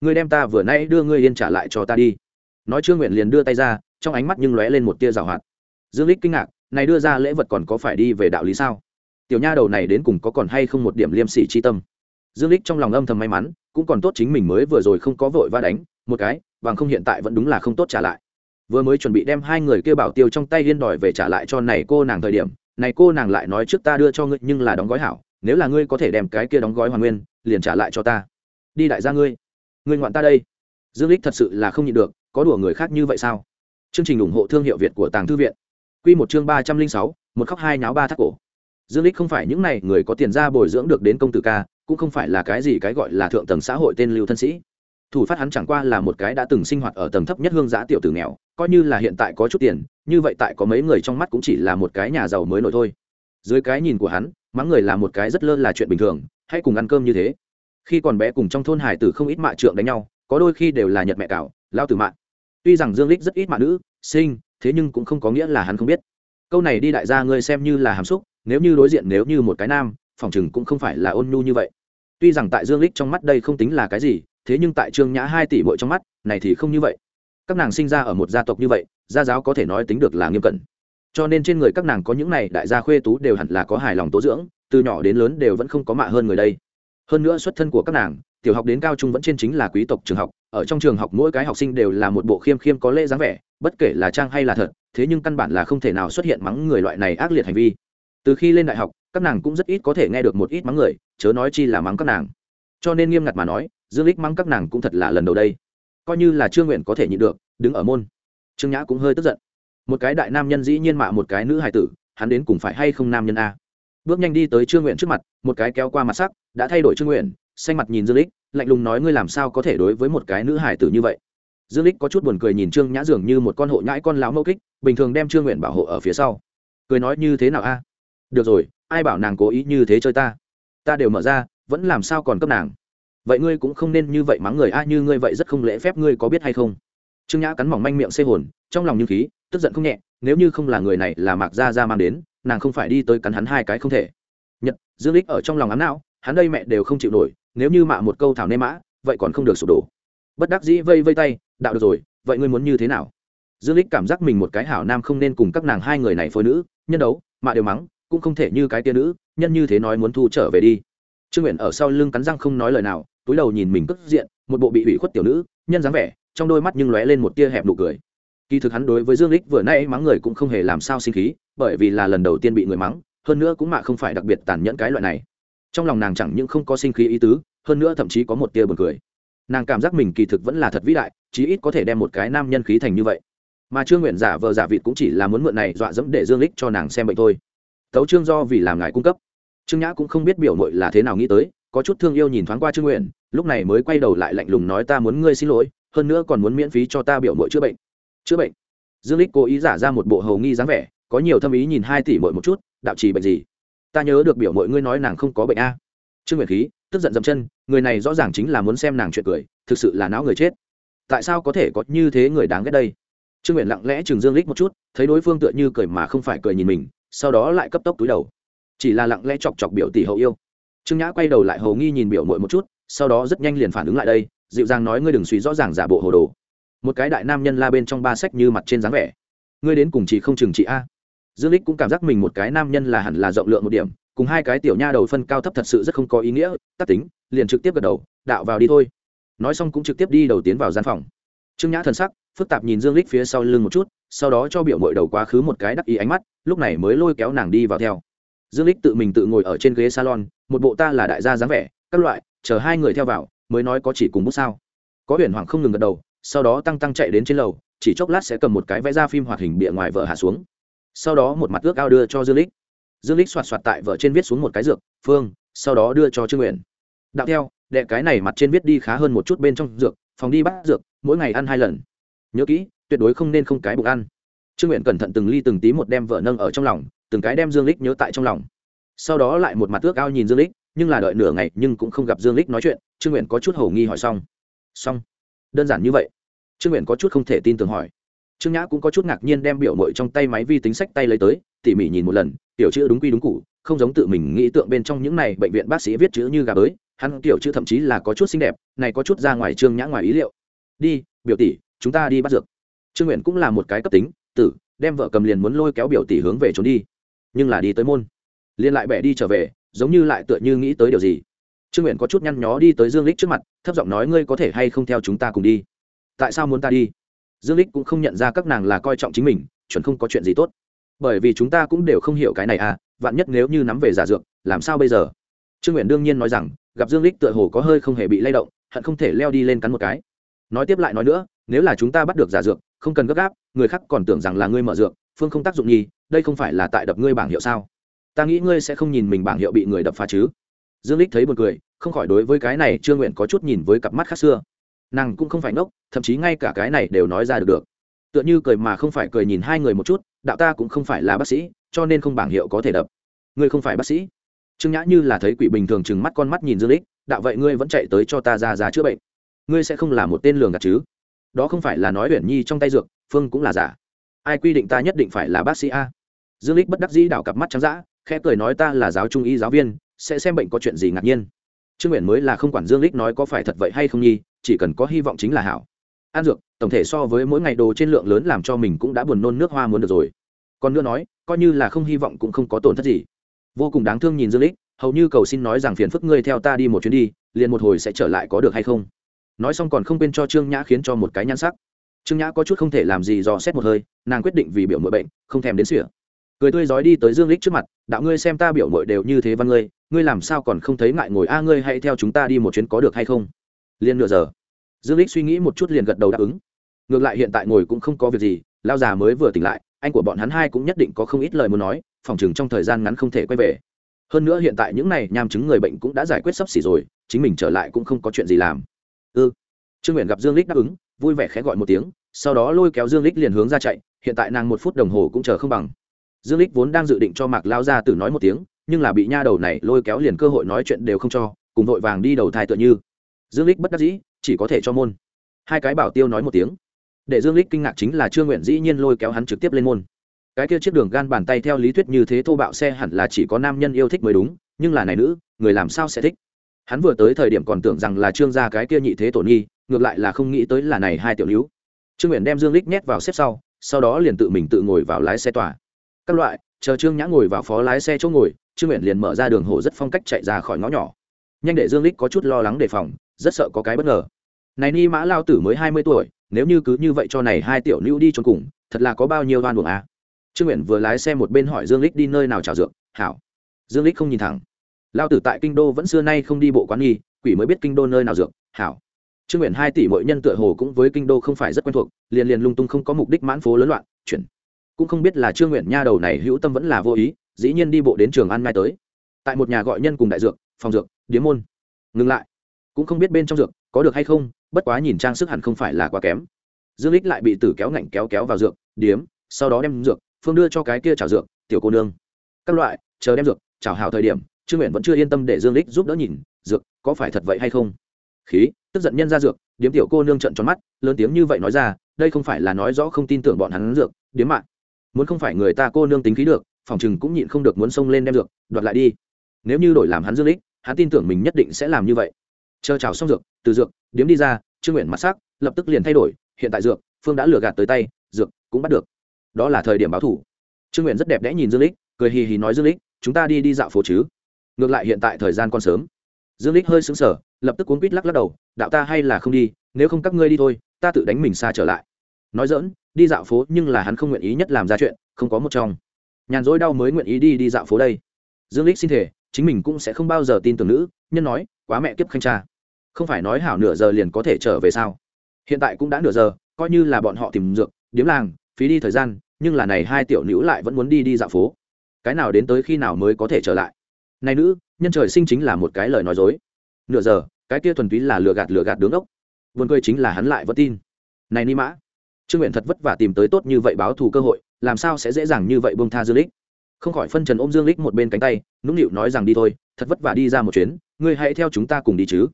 Ngươi đem ta vừa nãy đưa ngươi yên trả lại cho ta đi. Nói trương nguyện liền đưa tay ra, trong ánh mắt nhưng lóe lên một tia rào hoạt. Dương lích kinh ngạc, này đưa ra lễ vật còn có phải đi về đạo lý sao? Tiểu nha đầu này đến cùng có còn hay không một điểm liêm sỉ chi tâm. Dương lích trong lòng âm thầm may mắn, cũng còn tốt chính mình mới vừa rồi không có vội va đánh, một cái, bằng không hiện tại vẫn đúng là không tốt trả lại. Vừa mới chuẩn bị đem hai người kia bảo tiêu trong tay liên đòi về trả lại cho này cô nàng thời điểm, này cô nàng lại nói trước ta đưa cho ngươi, nhưng là đóng gói hảo, nếu là ngươi có thể đem cái kia đóng gói hoàn nguyên, liền trả lại cho ta. Đi đại gia ngươi ngươi ngoạn ta đây. Dương lích thật sự là không nhịn được, có đùa người khác như vậy sao? Chương trình ủng hộ thương hiệu việt của tàng thư viện. Quy một chương ba trăm linh sáu, một khóc hai nháo ba thắt cổ dương lích không phải những này người có tiền ra bồi dưỡng được đến công tử ca, cũng không phải là cái gì cái gọi là thượng tầng xã hội tên lưu thân sĩ. Thủ phát hắn chẳng qua là một cái đã từng sinh hoạt ở tầng thấp nhất hương giã tiểu tử nghèo, coi như là hiện tại có chút tiền, như vậy tại có mấy người trong mắt cũng chỉ là một cái nhà giàu mới nổi thôi. Dưới cái nhìn của hắn, mắng người là một cái rất lơ là chuyện bình thường, hay cùng ăn cơm như thế. Khi còn bé cùng trong thôn hải tử không ít mạ trượng đánh nhau, có đôi khi đều là nhật mẹ cào lao tử mạng tuy rằng dương lích rất ít mạ nữ sinh thế nhưng cũng không có nghĩa là hắn không biết. Câu này đi đại gia ngươi xem như là hàm xúc nếu như đối diện nếu như một cái nam, phòng chừng cũng không phải là ôn nhu như vậy. Tuy rằng tại dương lích trong mắt đây không tính là cái gì, thế nhưng tại trương nhã hai tỷ bội trong mắt, này thì không như vậy. Các nàng sinh ra ở một gia tộc như vậy, gia giáo có thể nói tính được là nghiêm cẩn. Cho nên trên người các nàng có những này đại gia khuê tú đều hẳn là có hài lòng tố dưỡng, từ nhỏ đến lớn đều vẫn không có mạ hơn người đây. Hơn nữa xuất thân của các nàng, tiểu học đến cao trung vẫn trên chính là quý tộc trường học, ở trong trường học mỗi cái học sinh đều là một bộ khiêm khiêm có lễ dáng vẻ, bất kể là trang hay là thật, thế nhưng căn bản là không thể nào xuất hiện mắng người loại này ác liệt hành vi từ khi lên đại học, các nàng cũng rất ít có thể nghe được một ít mắng người, chớ nói chi là mắng các nàng. Cho nên nghiêm ngặt mà nói, dương lích mắng các nàng cũng thật là lần đầu đây. Coi như là trương nguyện có thể nhịn được, đứng ở môn. Trương nhã cũng hơi tức giận. Một cái đại nam nhân dĩ nhiên mạ một cái nữ hài tử, hắn đến cùng phải hay không nam nhân a? Bước nhanh đi tới trương nguyện trước mặt, một cái kéo qua mặt sắc, đã thay đổi trương nguyện, xanh mặt nhìn dương lích, lạnh lùng nói ngươi làm sao có thể đối với một cái nữ hài tử như vậy? Dương lích có chút buồn cười nhìn trương nhã dường như một con hộ nhãi con láo mẫu kích, bình thường đem trương nguyện bảo hộ ở phía sau. Cười nói như thế nào a? Được rồi, ai bảo nàng cố ý như thế chơi ta? Ta đều mở ra, vẫn làm sao còn cấp nàng? Vậy ngươi cũng không nên như vậy mắng người a, như ngươi vậy rất không lễ phép, ngươi có biết hay không? Trương nhã cắn mỏng manh miệng xê hồn, trong lòng như khí, tức giận không nhẹ, nếu như không là người này là mạc gia gia mang đến, nàng không phải đi tới cắn hắn hai cái không thể. Nhật, dương lích ở trong lòng ám não, hắn đây mẹ đều không chịu nổi, nếu như mạ một câu thảo nê mã, vậy còn không được sụp đổ. Bất đắc dĩ vây vây tay, đạo được rồi, vậy ngươi muốn như thế nào? Dương lích cảm giác mình một cái hảo nam không nên cùng các nàng hai người này phối nữ, nhân đấu, mạ đều mắng cũng không thể như cái tia nữ, nhân như thế nói muốn thu trở về đi. Trương nguyện ở sau lưng cắn răng không nói lời nào, túi đầu nhìn mình cất diện, một bộ bị ủy khuất tiểu nữ, nhân dáng vẻ, trong đôi mắt nhưng lóe lên một tia hẹp nụ cười. Kỳ thực hắn đối với dương lích vừa nay mắng người cũng không hề làm sao sinh khí, bởi vì là lần đầu tiên bị người mắng, hơn nữa cũng mạ không phải đặc biệt tàn nhẫn cái loại này. Trong lòng nàng chẳng những không có sinh khí ý tứ, hơn nữa thậm chí có một tia buồn cười. Nàng cảm giác mình kỳ thực vẫn là thật vĩ đại, chí ít có thể đem một cái nam nhân khí thành như vậy. Mà trương nguyện giả vờ giả vịt cũng chỉ là muốn mượn này dọa dẫm để dương lích cho nàng xem bệnh thôi tấu trương do vì làm ngài cung cấp. Trương nhã cũng không biết biểu mội là thế nào nghĩ tới, có chút thương yêu nhìn thoáng qua trương nguyện, lúc này mới quay đầu lại lạnh lùng nói ta muốn ngươi xin lỗi, hơn nữa còn muốn miễn phí cho ta biểu mội chữa bệnh. Chữa bệnh? Dương lích cố ý giả ra một bộ hầu nghi dáng vẻ, có nhiều thâm ý nhìn hai tỷ mội một chút, đạo trì bệnh gì? Ta nhớ được biểu mội ngươi nói nàng không có bệnh a. Trương nguyện khí, tức giận dậm chân, người này rõ ràng chính là muốn xem nàng chuyện cười, thực sự là não người chết. Tại sao có thể có như thế người đáng ghét đây? Trương nguyện lặng lẽ chừng dương lích một chút, thấy đối phương tựa như cười mà không phải cười nhìn mình sau đó lại cấp tốc túi đầu. Chỉ là lặng lẽ chọc chọc biểu tỷ hậu yêu. Trương nhã quay đầu lại hầu nghi nhìn biểu mội một chút, sau đó rất nhanh liền phản ứng lại đây, dịu dàng nói ngươi đừng suy rõ ràng giả bộ hồ đồ. Một cái đại nam nhân la bên trong ba sách như mặt trên dáng vẻ. Ngươi đến cùng chị không chừng chị a. Dương lích cũng cảm giác mình một cái nam nhân là hẳn là rộng lượng một điểm, cùng hai cái tiểu nha đầu phân cao thấp thật sự rất không có ý nghĩa, tắc tính, liền trực tiếp gật đầu, đạo vào đi thôi. Nói xong cũng trực tiếp đi đầu tiến vào gian phòng. Trương nhã thần sắc, phức tạp nhìn dương lích phía sau lưng một chút sau đó cho biểu mội đầu quá khứ một cái đắc ý ánh mắt, lúc này mới lôi kéo nàng đi vào theo. Dương lích tự mình tự ngồi ở trên ghế salon, một bộ ta là đại gia dáng vẻ, các loại, chờ hai người theo vào, mới nói có chỉ cùng bút sao. Có huyền hoàng không ngừng gật đầu, sau đó tăng tăng chạy đến trên lầu, chỉ chốc lát sẽ cầm một cái vẽ ra phim hoạt hình bịa ngoài vợ hạ xuống. Sau đó một mặt ước ao đưa cho dương lích dương lích soạt soạt tại vợ trên viết xuống một cái dược, phương, sau đó đưa cho trương nguyện đạo theo, đệ cái này mặt trên viết đi khá hơn một chút bên trong dược, phòng đi bắt dược, mỗi ngày ăn hai lần. Nhớ kỹ tuyệt đối không nên không cái bụng ăn. Trương nguyện cẩn thận từng ly từng tí một đem vợ nâng ở trong lòng, từng cái đem dương lích nhớ tại trong lòng. Sau đó lại một mặt ước ao nhìn dương lích, nhưng là đợi nửa ngày nhưng cũng không gặp dương lích nói chuyện, trương nguyện có chút hầu nghi hỏi xong. Xong. Đơn giản như vậy. Trương nguyện có chút không thể tin tưởng hỏi. Trương nhã cũng có chút ngạc nhiên đem biểu mội trong tay máy vi tính sách tay lấy tới, tỉ mỉ nhìn một lần, tiểu chữ đúng quy đúng cụ không giống tự mình nghĩ tượng bên trong những này bệnh viện bác sĩ viết chữ như gà bới, hắn tiểu chữ thậm chí là có chút xinh đẹp, này có chút ra ngoài trương nhã ngoài ý liệu. Đi, biểu tỷ, chúng ta đi bắt dược trương nguyện cũng là một cái cấp tính, tử, đem vợ cầm liền muốn lôi kéo biểu tỷ hướng về trốn đi. Nhưng là đi tới môn. Liên lại bẻ đi trở về, giống như lại tựa như nghĩ tới điều gì. Trương nguyện có chút nhăn nhó đi tới dương lích trước mặt, thấp giọng nói, ngươi có thể hay không theo chúng ta cùng đi? Tại sao muốn ta đi? Dương lích cũng không nhận ra các nàng là coi trọng chính mình, chuẩn không có chuyện gì tốt. Bởi vì chúng ta cũng đều không hiểu cái này à vạn nhất nếu như nắm về giả dược, làm sao bây giờ? Trương nguyện đương nhiên nói rằng, gặp dương lích tựa hồ có hơi không hề bị lay động, hận không thể leo đi lên cắn một cái. Nói tiếp lại nói nữa nếu là chúng ta bắt được giả dược, không cần gấp gáp, người khác còn tưởng rằng là ngươi mở dược, phương không tác dụng nhi đây không phải là tại đập ngươi bảng hiệu sao? Ta nghĩ ngươi sẽ không nhìn mình bảng hiệu bị người đập phá chứ. Dương lích thấy buồn cười, không khỏi đối với cái này trương nguyện có chút nhìn với cặp mắt khác xưa. Nàng cũng không phải ngốc, thậm chí ngay cả cái này đều nói ra được được. Tựa như cười mà không phải cười nhìn hai người một chút, đạo ta cũng không phải là bác sĩ, cho nên không bảng hiệu có thể đập. Ngươi không phải bác sĩ. Trương nhã như là thấy quỷ bình thường chừng mắt con mắt nhìn dương lích đạo vậy ngươi vẫn chạy tới cho ta ra ra chữa bệnh. Ngươi sẽ không là một tên lường gạt chứ? Đó không phải là nói huyền nhi trong tay dược, phương cũng là giả. Ai quy định ta nhất định phải là bác sĩ a? Dương lích bất đắc dĩ đảo cặp mắt trắng dã, khẽ cười nói ta là giáo trung y giáo viên, sẽ xem bệnh có chuyện gì ngạc nhiên. Trương nguyện mới là không quản dương lích nói có phải thật vậy hay không nhi, chỉ cần có hy vọng chính là hảo. An dược, tổng thể so với mỗi ngày đồ trên lượng lớn làm cho mình cũng đã buồn nôn nước hoa muốn được rồi. Còn nữa nói, coi như là không hy vọng cũng không có tổn thất gì. Vô cùng đáng thương nhìn dương lích hầu như cầu xin nói rằng phiền phức ngươi theo ta đi một chuyến đi, liền một hồi sẽ trở lại có được hay không? Nói xong còn không quên cho trương nhã khiến cho một cái nhan sắc trương nhã có chút không thể làm gì dò xét một hơi nàng quyết định vì biểu mội bệnh không thèm đến sỉa cười tươi rói đi tới dương lích trước mặt đạo ngươi xem ta biểu mội đều như thế văn ngươi ngươi làm sao còn không thấy ngại ngồi a ngươi hãy theo chúng ta đi một chuyến có được hay không liền nửa giờ dương lích suy nghĩ một chút liền gật đầu đáp ứng ngược lại hiện tại ngồi cũng không có việc gì lao già mới vừa tỉnh lại anh của bọn hắn hai cũng nhất định có không ít lời muốn nói phòng chừng trong thời gian ngắn không thể quay về hơn nữa hiện tại những này nham chứng người bệnh cũng đã giải quyết sắp xỉ rồi chính mình trở lại cũng không có chuyện gì làm ư. Ừ. trương nguyện gặp dương lích đáp ứng, vui vẻ khẽ gọi một tiếng, sau đó lôi kéo dương lích liền hướng ra chạy, hiện tại nàng một phút đồng hồ cũng chờ không bằng. Dương lích vốn đang dự định cho mạc lao ra từ nói một tiếng, nhưng là bị nha đầu này lôi kéo liền cơ hội nói chuyện đều không cho, cùng vội vàng đi đầu thai tựa như. Dương lích bất đắc dĩ, chỉ có thể cho môn. Hai cái bảo tiêu nói một tiếng. Để dương lích kinh ngạc chính là trương nguyện dĩ nhiên lôi kéo hắn trực tiếp lên môn. Cái kia chiếc đường gan bàn tay theo lý thuyết như thế thô bạo xe hẳn là chỉ có nam nhân yêu thích mới đúng, nhưng là này nữ, người làm sao sẽ thích? Hắn vừa tới thời điểm còn tưởng rằng là trương gia cái kia nhị thế tổn nghi ngược lại là không nghĩ tới là này hai tiểu níu trương nguyện đem dương lích nhét vào xếp sau sau đó liền tự mình tự ngồi vào lái xe tòa các loại, chờ trương nhã ngồi vào phó lái xe chỗ ngồi, trương nguyện liền mở ra đường hồ rất phong cách chạy ra khỏi ngõ nhỏ. Nhanh để dương lích có chút lo lắng đề phòng, rất sợ có cái bất ngờ. Này ni mã lao tử mới hai mươi tuổi, nếu như cứ như vậy cho này hai tiểu nữ đi trốn cùng, thật là có bao nhiêu đoan buồng à? Trương nguyện vừa lái xe một bên hỏi dương lích đi nơi nào trào dược, hảo. Dương lích không nhìn thẳng lao tử tại kinh đô vẫn xưa nay không đi bộ quán nghi, quỷ mới biết kinh đô nơi nào dược, hảo. Trương nguyện hai tỷ mọi nhân tựa hồ cũng với kinh đô không phải rất quen thuộc, liền liền lung tung không có mục đích mãn phố lớn loạn, chuyển. Cũng không biết là trương nguyện nha đầu này hữu tâm vẫn là vô ý, dĩ nhiên đi bộ đến trường ăn ngay tới. Tại một nhà gọi nhân cùng đại dược, phòng dược, điếm môn. Ngừng lại. Cũng không biết bên trong dược có được hay không, bất quá nhìn trang sức hẳn không phải là quá kém. Dương lích lại bị tử kéo ngạnh kéo kéo vào dược, điếm, sau đó đem dược, phương đưa cho cái kia chảo dược, tiểu cô nương. Các loại, chờ đem dược, chảo hào thời điểm trương nguyện vẫn chưa yên tâm để dương lích giúp đỡ nhìn, dược, có phải thật vậy hay không? Khí, tức giận nhân ra dược. Điếm tiểu cô nương trận tròn mắt, lớn tiếng như vậy nói ra, đây không phải là nói rõ không tin tưởng bọn hắn dược, điếm mạng muốn không phải người ta cô nương tính khí được, phòng chừng cũng nhịn không được muốn xông lên đem dược, đoạt lại đi. Nếu như đổi làm hắn dương lích hắn tin tưởng mình nhất định sẽ làm như vậy. Chờ chào xong dược, từ dược, điếm đi ra, trương nguyện mặt sắc, lập tức liền thay đổi, hiện tại dược, phương đã lừa gạt tới tay, dược cũng bắt được. Đó là thời điểm báo thủ. Trương nguyện rất đẹp đẽ nhìn dương lích cười hì hì nói, dương lích chúng ta đi đi dạo phố chứ ngược lại hiện tại thời gian còn sớm. Dương lích hơi sững sờ, lập tức cuốn quýt lắc lắc đầu, đạo ta hay là không đi, nếu không các ngươi đi thôi, ta tự đánh mình xa trở lại. Nói dỡn đi dạo phố nhưng là hắn không nguyện ý nhất làm ra chuyện, không có một trong. Nhàn rỗi đau mới nguyện ý đi đi dạo phố đây. Dương lích xin thể chính mình cũng sẽ không bao giờ tin tưởng nữ, nhân nói, quá mẹ kiếp khanh cha. Không phải nói hảo nửa giờ liền có thể trở về sao? Hiện tại cũng đã nửa giờ, coi như là bọn họ tìm dược, điếm làng, phí đi thời gian, nhưng là này hai tiểu nữ lại vẫn muốn đi đi dạo phố. Cái nào đến tới khi nào mới có thể trở lại? Này nữ, nhân trời sinh chính là một cái lời nói dối. Nửa giờ, cái kia thuần túy là lừa gạt lừa gạt đứng ốc. Vườn cười chính là hắn lại vẫn tin. Này ni mã, trương nguyện thật vất vả tìm tới tốt như vậy báo thù cơ hội, làm sao sẽ dễ dàng như vậy buông tha dương lích? Không khỏi phân trần ôm dương lích một bên cánh tay, nũng nịu nói rằng đi thôi, thật vất vả đi ra một chuyến, ngươi hãy theo chúng ta cùng đi chứ.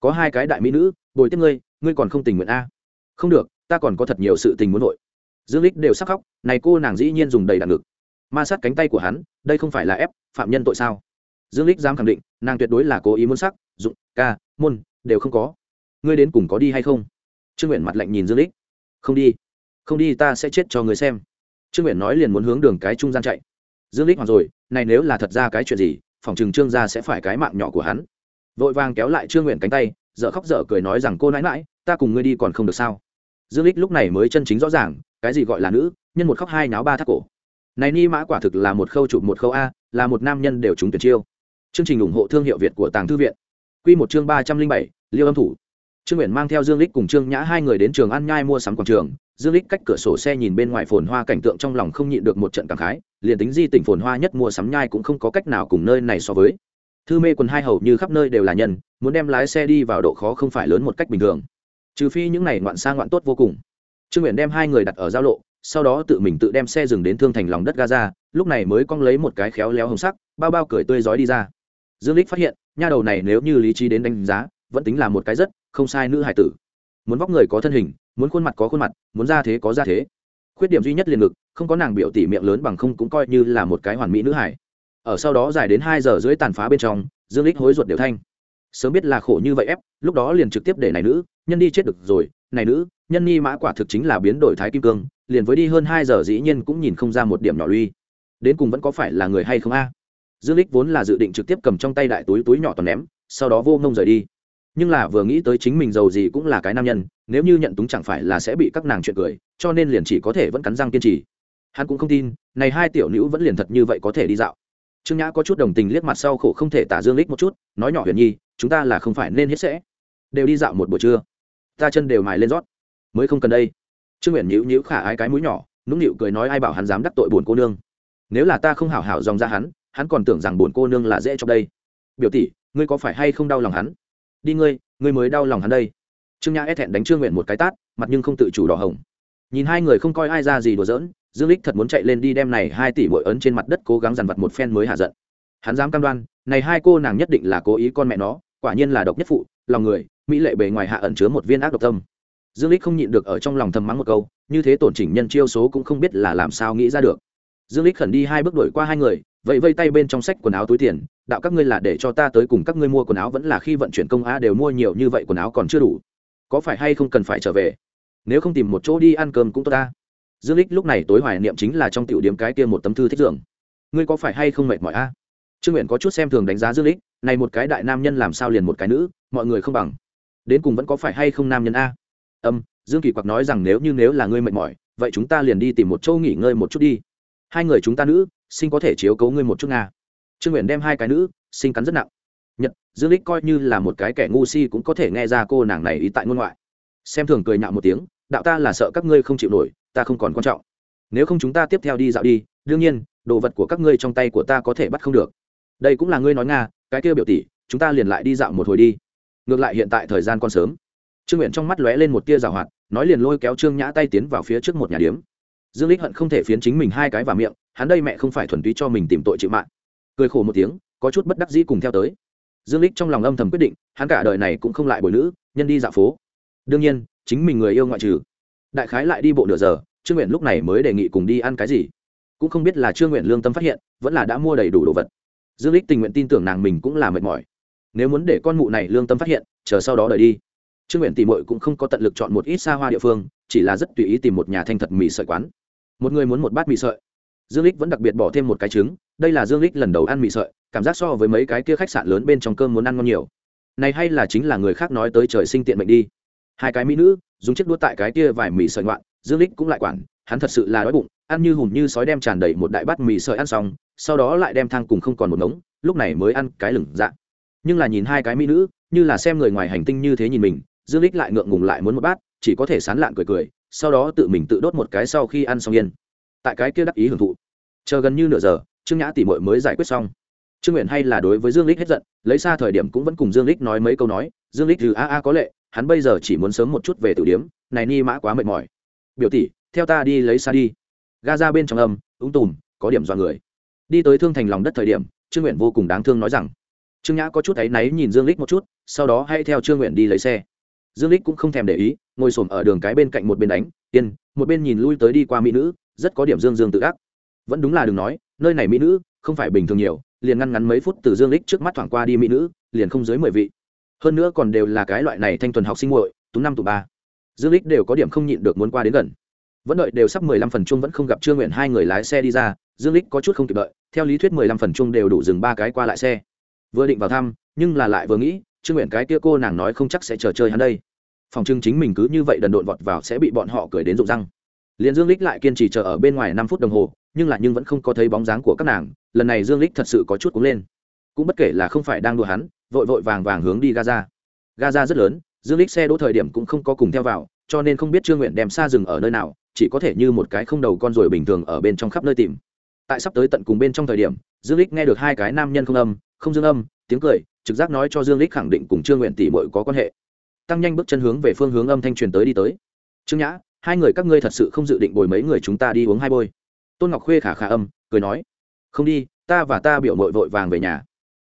Có hai cái đại mỹ nữ, bồi tiếp ngươi ngươi còn không tình nguyện a không được, ta còn có thật nhiều sự tình muốn nội dương lích đều sắc khóc, này cô nàng dĩ nhiên dùng đầy đạn ngực. Ma sát cánh tay của hắn, đây không phải là ép, phạm nhân tội sao? Dương lích dám khẳng định, nàng tuyệt đối là cố ý muốn sắc, dụng, ca, môn, đều không có. Ngươi đến cùng có đi hay không? Trương nguyện mặt lạnh nhìn dương lích không đi. Không đi ta sẽ chết cho người xem. Trương nguyện nói liền muốn hướng đường cái trung gian chạy. Dương lích hoặc rồi, này nếu là thật ra cái chuyện gì, phòng chừng trương gia sẽ phải cái mạng nhỏ của hắn. Vội vàng kéo lại trương nguyện cánh tay dợ khóc dở cười nói rằng, cô nãi mãi ta cùng ngươi đi còn không được sao? Dương lích lúc này mới chân chính rõ ràng, cái gì gọi là nữ, nhân một khóc hai náo ba thắt cổ. Này ni mã quả thực là một khâu chụp một khâu a, là một nam nhân đều trúng tuyển chiêu chương trình ủng hộ thương hiệu việt của tàng thư viện. Quy một chương ba trăm linh bảy, liêu âm thủ. Trương Uyển mang theo dương Lịch cùng trương nhã hai người đến trường ăn nhai mua sắm quảng trường. Dương Lịch cách cửa sổ xe nhìn bên ngoài phồn hoa cảnh tượng trong lòng không nhịn được một trận cảm khái, liền tính di tỉnh phồn hoa nhất mua sắm nhai cũng không có cách nào cùng nơi này so với. Thư mê quần hai hầu như khắp nơi đều là nhân, muốn đem lái xe đi vào độ khó không phải lớn một cách bình thường. Trừ phi những này ngoạn sang ngoạn tốt vô cùng. Trương Uyển đem hai người đặt ở giao lộ, sau đó tự mình tự đem xe dừng đến thương thành lòng đất gaza lúc này mới cong lấy một cái khéo léo hồng sắc, bao bao cười tươi rói đi ra dương lích phát hiện, nha đầu này nếu như lý trí đến đánh giá, vẫn tính là một cái rất không sai nữ hải tử. Muốn vóc người có thân hình, muốn khuôn mặt có khuôn mặt, muốn ra thế có ra thế. Khuyết điểm duy nhất liền ngực, không có nàng biểu tỉ miệng lớn bằng không cũng coi như là một cái hoàn mỹ nữ hải. Ở sau đó dài đến hai giờ rưỡi tàn phá bên trong, dương lích hối ruột đều thanh. Sớm biết là khổ như vậy ép, lúc đó liền trực tiếp để này nữ, nhân đi chết được rồi. Này nữ, nhân nhi mã quả thực chính là biến đổi thái kim cương, liền với đi hơn hai giờ dĩ nhiên cũng nhìn không ra một điểm nhỏ lui đến cùng vẫn có phải là người hay không a? Dương lích vốn là dự định trực tiếp cầm trong tay đại túi túi nhỏ toàn ném, sau đó vô ngông rời đi. Nhưng là vừa nghĩ tới chính mình giàu gì cũng là cái nam nhân, nếu như nhận túng chẳng phải là sẽ bị các nàng chuyện cười, cho nên liền chỉ có thể vẫn cắn răng kiên trì. Hắn cũng không tin, này hai tiểu nữ vẫn liền thật như vậy có thể đi dạo. Trương nhã có chút đồng tình liếc mặt sau khổ không thể tả dương lích một chút, nói nhỏ huyền nhi, chúng ta là không phải nên hết sẽ. Đều đi dạo một buổi trưa. Ta chân đều mài lên rót. Mới không cần đây. Trương nguyện nhíu nhíu khả ái cái mũi nhỏ, nũng nịu cười nói ai bảo hắn dám đắc tội buồn cô nương. Nếu là ta không hảo hảo dòng ra hắn hắn còn tưởng rằng buồn cô nương là dễ cho đây. Biểu tỷ, ngươi có phải hay không đau lòng hắn? Đi ngươi ngươi mới đau lòng hắn đây. Trương nhã e thẹn đánh trương nguyện một cái tát, mặt nhưng không tự chủ đỏ hồng. Nhìn hai người không coi ai ra gì đùa giỡn, dương lích thật muốn chạy lên đi đem này hai tỷ bội ấn trên mặt đất cố gắng dằn vặt một phen mới hạ giận. Hắn dám cam đoan, này hai cô nàng nhất định là cố ý con mẹ nó, quả nhiên là độc nhất phụ, lòng người, mỹ lệ bề ngoài hạ ẩn chứa một viên ác độc tâm. Dương lích không nhịn được ở trong lòng thầm mắng một câu, như thế tổn chỉnh nhân chiêu số cũng không biết là làm sao nghĩ ra được. Dương lích khẩn đi hai bước đuổi qua hai người vậy vây tay bên trong sách quần áo túi tiền, đạo các ngươi là để cho ta tới cùng các ngươi mua quần áo vẫn là khi vận chuyển công á đều mua nhiều như vậy quần áo còn chưa đủ. Có phải hay không cần phải trở về? Nếu không tìm một chỗ đi ăn cơm cũng tốt ta. Dương lích lúc này tối hoài niệm chính là trong tiểu điểm cái kia một tấm thư thích dưỡng ngươi có phải hay không mệt mỏi a? Trương nguyện có chút xem thường đánh giá dương lích này một cái đại nam nhân làm sao liền một cái nữ, mọi người không bằng. Đến cùng vẫn có phải hay không nam nhân a? Âm, dương kỳ quặc nói rằng nếu như nếu là ngươi mệt mỏi, vậy chúng ta liền đi tìm một chỗ nghỉ ngơi một chút đi. Hai người chúng ta nữ sinh có thể chiếu cấu ngươi một chút nga. Trương nguyện đem hai cái nữ sinh cắn rất nặng. Nhật, dương lích coi như là một cái kẻ ngu si cũng có thể nghe ra cô nàng này ý tại ngôn ngoại. Xem thường cười nhạo một tiếng, đạo ta là sợ các ngươi không chịu nổi, ta không còn quan trọng. Nếu không chúng ta tiếp theo đi dạo đi, đương nhiên, đồ vật của các ngươi trong tay của ta có thể bắt không được. Đây cũng là ngươi nói nga, cái kia biểu tỷ, chúng ta liền lại đi dạo một hồi đi. Ngược lại hiện tại thời gian còn sớm. Trương nguyện trong mắt lóe lên một tia rào hoạt, nói liền lôi kéo trương nhã tay tiến vào phía trước một nhà điếm. Dương lích hận không thể phiến chính mình hai cái vào miệng hắn đây mẹ không phải thuần túy cho mình tìm tội chịu mạng. Cười khổ một tiếng, có chút bất đắc dĩ cùng theo tới. Dương lích trong lòng âm thầm quyết định, hắn cả đời này cũng không lại bồi nữ, nhân đi dạo phố. Đương nhiên, chính mình người yêu ngoại trừ. Đại khái lại đi bộ nửa giờ, trương nguyện lúc này mới đề nghị cùng đi ăn cái gì. Cũng không biết là trương nguyện lương tâm phát hiện, vẫn là đã mua đầy đủ đồ vật. Dương lích tình nguyện tin tưởng nàng mình cũng là mệt mỏi. Nếu muốn để con mụ này lương tâm phát hiện, chờ sau đó đợi đi. Trương nguyện tìm mội cũng không có tận lực chọn một ít xa hoa địa phương, chỉ là rất tùy ý tìm một nhà thanh thật mì sợi quán. Một người muốn một bát mì sợi dương lích vẫn đặc biệt bỏ thêm một cái trứng, đây là dương lích lần đầu ăn mì sợi, cảm giác so với mấy cái kia khách sạn lớn bên trong cơm muốn ăn ngon nhiều. Này hay là chính là người khác nói tới trời sinh tiện mệnh đi. Hai cái mỹ nữ, dùng chiếc đũa tại cái kia vài mì sợi ngoạn, dương lích cũng lại quản, hắn thật sự là đói bụng, ăn như hùm như sói đem tràn đầy một đại bát mì sợi ăn xong, sau đó lại đem thang cùng không còn một ngống, lúc này mới ăn cái lửng dạ. Nhưng là nhìn hai cái mỹ nữ, như là xem người ngoài hành tinh như thế nhìn mình, dương lích lại ngượng ngùng lại muốn một bát, chỉ có thể sán lạn cười cười, sau đó tự mình tự đốt một cái sau khi ăn xong yên tại cái kia đắc ý hưởng thụ. Chờ gần như nửa giờ, trương nhã tỉ mội mới giải quyết xong. Trương nguyện hay là đối với dương lích hết giận, lấy xa thời điểm cũng vẫn cùng dương lích nói mấy câu nói, dương lích từ a a có lệ, hắn bây giờ chỉ muốn sớm một chút về tử điếm, này ni mã quá mệt mỏi. Biểu tỷ, theo ta đi lấy xa đi. Ga ra bên trong âm, úng tùm, có điểm do người. Đi tới thương thành lòng đất thời điểm, trương nguyện vô cùng đáng thương nói rằng, trương nhã có chút áy náy nhìn dương lích một chút, sau đó hãy theo trương nguyện đi lấy xe. Dương lích cũng không thèm để ý, ngồi xổm ở đường cái bên cạnh một bên đánh tiên một bên nhìn lui tới đi qua mỹ nữ rất có điểm dương dương tự ác. Vẫn đúng là đừng nói, nơi này mỹ nữ, không phải bình thường nhiều, liền ngăn ngắn mấy phút từ dương lích trước mắt thoảng qua đi mỹ nữ, liền không dưới mười vị. Hơn nữa còn đều là cái loại này thanh thuần học sinh muội tú năm tụ ba. Dương lích đều có điểm không nhịn được muốn qua đến gần. Vẫn đợi đều sắp mười lăm phần chung vẫn không gặp trương nguyện hai người lái xe đi ra, dương lích có chút không kịp đợi, theo lý thuyết mười lăm phần chung đều đủ dừng ba cái qua lại xe. Vừa định vào thăm, nhưng là lại vừa nghĩ, trương nguyện cái kia cô nàng nói không chắc sẽ chờ chơi hắn đây. Phòng trưng chính mình cứ như vậy đần độn vọt vào sẽ bị bọn họ cười đến rụng răng liền dương lích lại kiên trì chờ ở bên ngoài năm phút đồng hồ, nhưng lại nhưng vẫn không có thấy bóng dáng của các nàng, lần này dương lích thật sự có chút cuống lên. Cũng bất kể là không phải đang đùa hắn, vội vội vàng vàng hướng đi gaza. Gaza rất lớn, dương lích xe đỗ thời điểm cũng không có cùng theo vào, cho nên không biết trương nguyện đem xa rừng ở nơi nào, chỉ có thể như một cái không đầu con ruồi bình thường ở bên trong khắp nơi tìm. Tại sắp tới tận cùng bên trong thời điểm, dương lích nghe được hai cái nam nhân không âm, không dương âm, tiếng cười, trực giác nói cho dương lích khẳng định cùng trương nguyện tỷ muội có quan hệ. Tăng nhanh bước chân hướng về phương hướng âm thanh truyền tới đi tới. Trương nhã hai người các ngươi thật sự không dự định bồi mấy người chúng ta đi uống hai bôi. Tôn ngọc khuê khả khả âm, cười nói, không đi, ta và ta biểu mội vội vàng về nhà.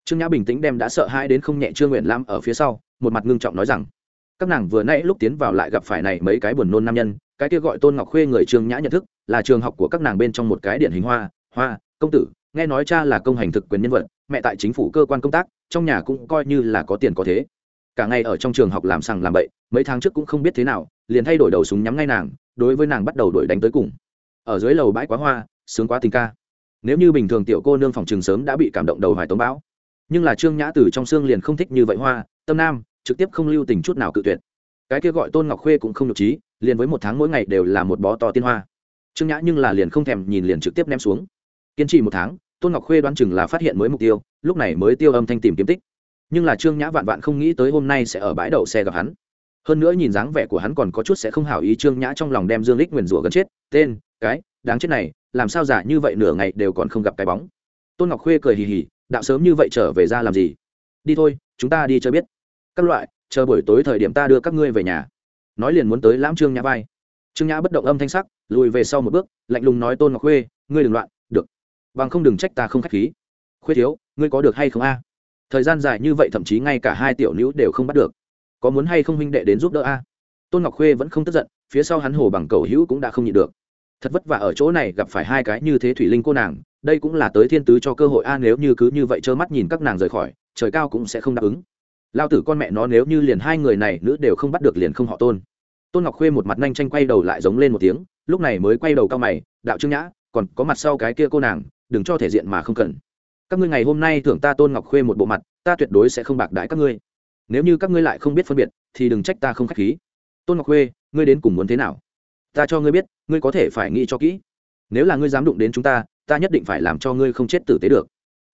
Trương nhã bình tĩnh đem đã sợ hãi đến không nhẹ trương nguyện lam ở phía sau, một mặt ngưng trọng nói rằng, các nàng vừa nãy lúc tiến vào lại gặp phải này mấy cái buồn nôn nam nhân, cái kia gọi tôn ngọc khuê người trương nhã nhận thức, là trường học của các nàng bên trong một cái điển hình hoa hoa, công tử, nghe nói cha là công hành thực quyền nhân vật, mẹ tại chính phủ cơ quan công tác, trong nhà cũng coi như là có tiền có thế cả ngày ở trong trường học làm sằng làm bậy, mấy tháng trước cũng không biết thế nào, liền thay đổi đầu súng nhắm ngay nàng, đối với nàng bắt đầu đuổi đánh tới cùng. Ở dưới lầu bãi quá hoa, sướng quá tình ca. Nếu như bình thường tiểu cô nương phòng trường sớm đã bị cảm động đầu hoài tống bão. Nhưng là trương nhã từ trong xương liền không thích như vậy hoa, tâm nam, trực tiếp không lưu tình chút nào cự tuyệt. Cái kia gọi tôn ngọc khuê cũng không được trí, liền với một tháng mỗi ngày đều là một bó to tiên hoa. Trương nhã nhưng là liền không thèm nhìn liền trực tiếp ném xuống. Kiên trì một tháng, tôn ngọc khuê đoán chừng là phát hiện mới mục tiêu, lúc này mới tiêu âm thanh tìm kiếm tích nhưng là trương nhã vạn vạn không nghĩ tới hôm nay sẽ ở bãi đậu xe gặp hắn. Hơn nữa nhìn dáng vẻ của hắn còn có chút sẽ không hảo ý trương nhã trong lòng đem dương lích nguyền rủa gần chết. Tên, cái, đáng chết này, làm sao giả như vậy nửa ngày đều còn không gặp cái bóng. Tôn ngọc khuê cười hì hì, đạo sớm như vậy trở về ra làm gì? Đi thôi, chúng ta đi cho biết. Các loại, chờ buổi tối thời điểm ta đưa các ngươi về nhà. Nói liền muốn tới lãm trương nhã vai. Trương nhã bất động âm thanh sắc, lùi về sau một bước, lạnh lùng nói, tôn ngọc khuê, ngươi đừng loạn, được. Bằng không đừng trách ta không khách khí. Khuê thiếu, ngươi có được hay không a? Thời gian dài như vậy thậm chí ngay cả hai tiểu nữ đều không bắt được. Có muốn hay không huynh đệ đến giúp đỡ a? Tôn ngọc khuê vẫn không tức giận, phía sau hắn hồ bằng cầu hữu cũng đã không nhịn được. Thật vất vả ở chỗ này gặp phải hai cái như thế thủy linh cô nàng, đây cũng là tới thiên tứ cho cơ hội a, nếu như cứ như vậy trơ mắt nhìn các nàng rời khỏi, trời cao cũng sẽ không đáp ứng. Lao tử con mẹ nó nếu như liền hai người này nữ đều không bắt được liền không họ tôn. Tôn ngọc khuê một mặt nhanh tranh quay đầu lại giống lên một tiếng, lúc này mới quay đầu cao mày, đạo trương nhã, còn có mặt sau cái kia cô nàng, đừng cho thể diện mà không cần các ngươi ngày hôm nay thưởng ta tôn ngọc khuê một bộ mặt, ta tuyệt đối sẽ không bạc đãi các ngươi. Nếu như các ngươi lại không biết phân biệt, thì đừng trách ta không k h á c h khí. Tôn ngọc khuê, ngươi đến cùng muốn thế nào? Ta cho ngươi biết, ngươi có thể phải nghĩ cho kỹ. Nếu là ngươi dám đụng đến chúng ta ta nhất định phải làm cho ngươi không chết tử tế được.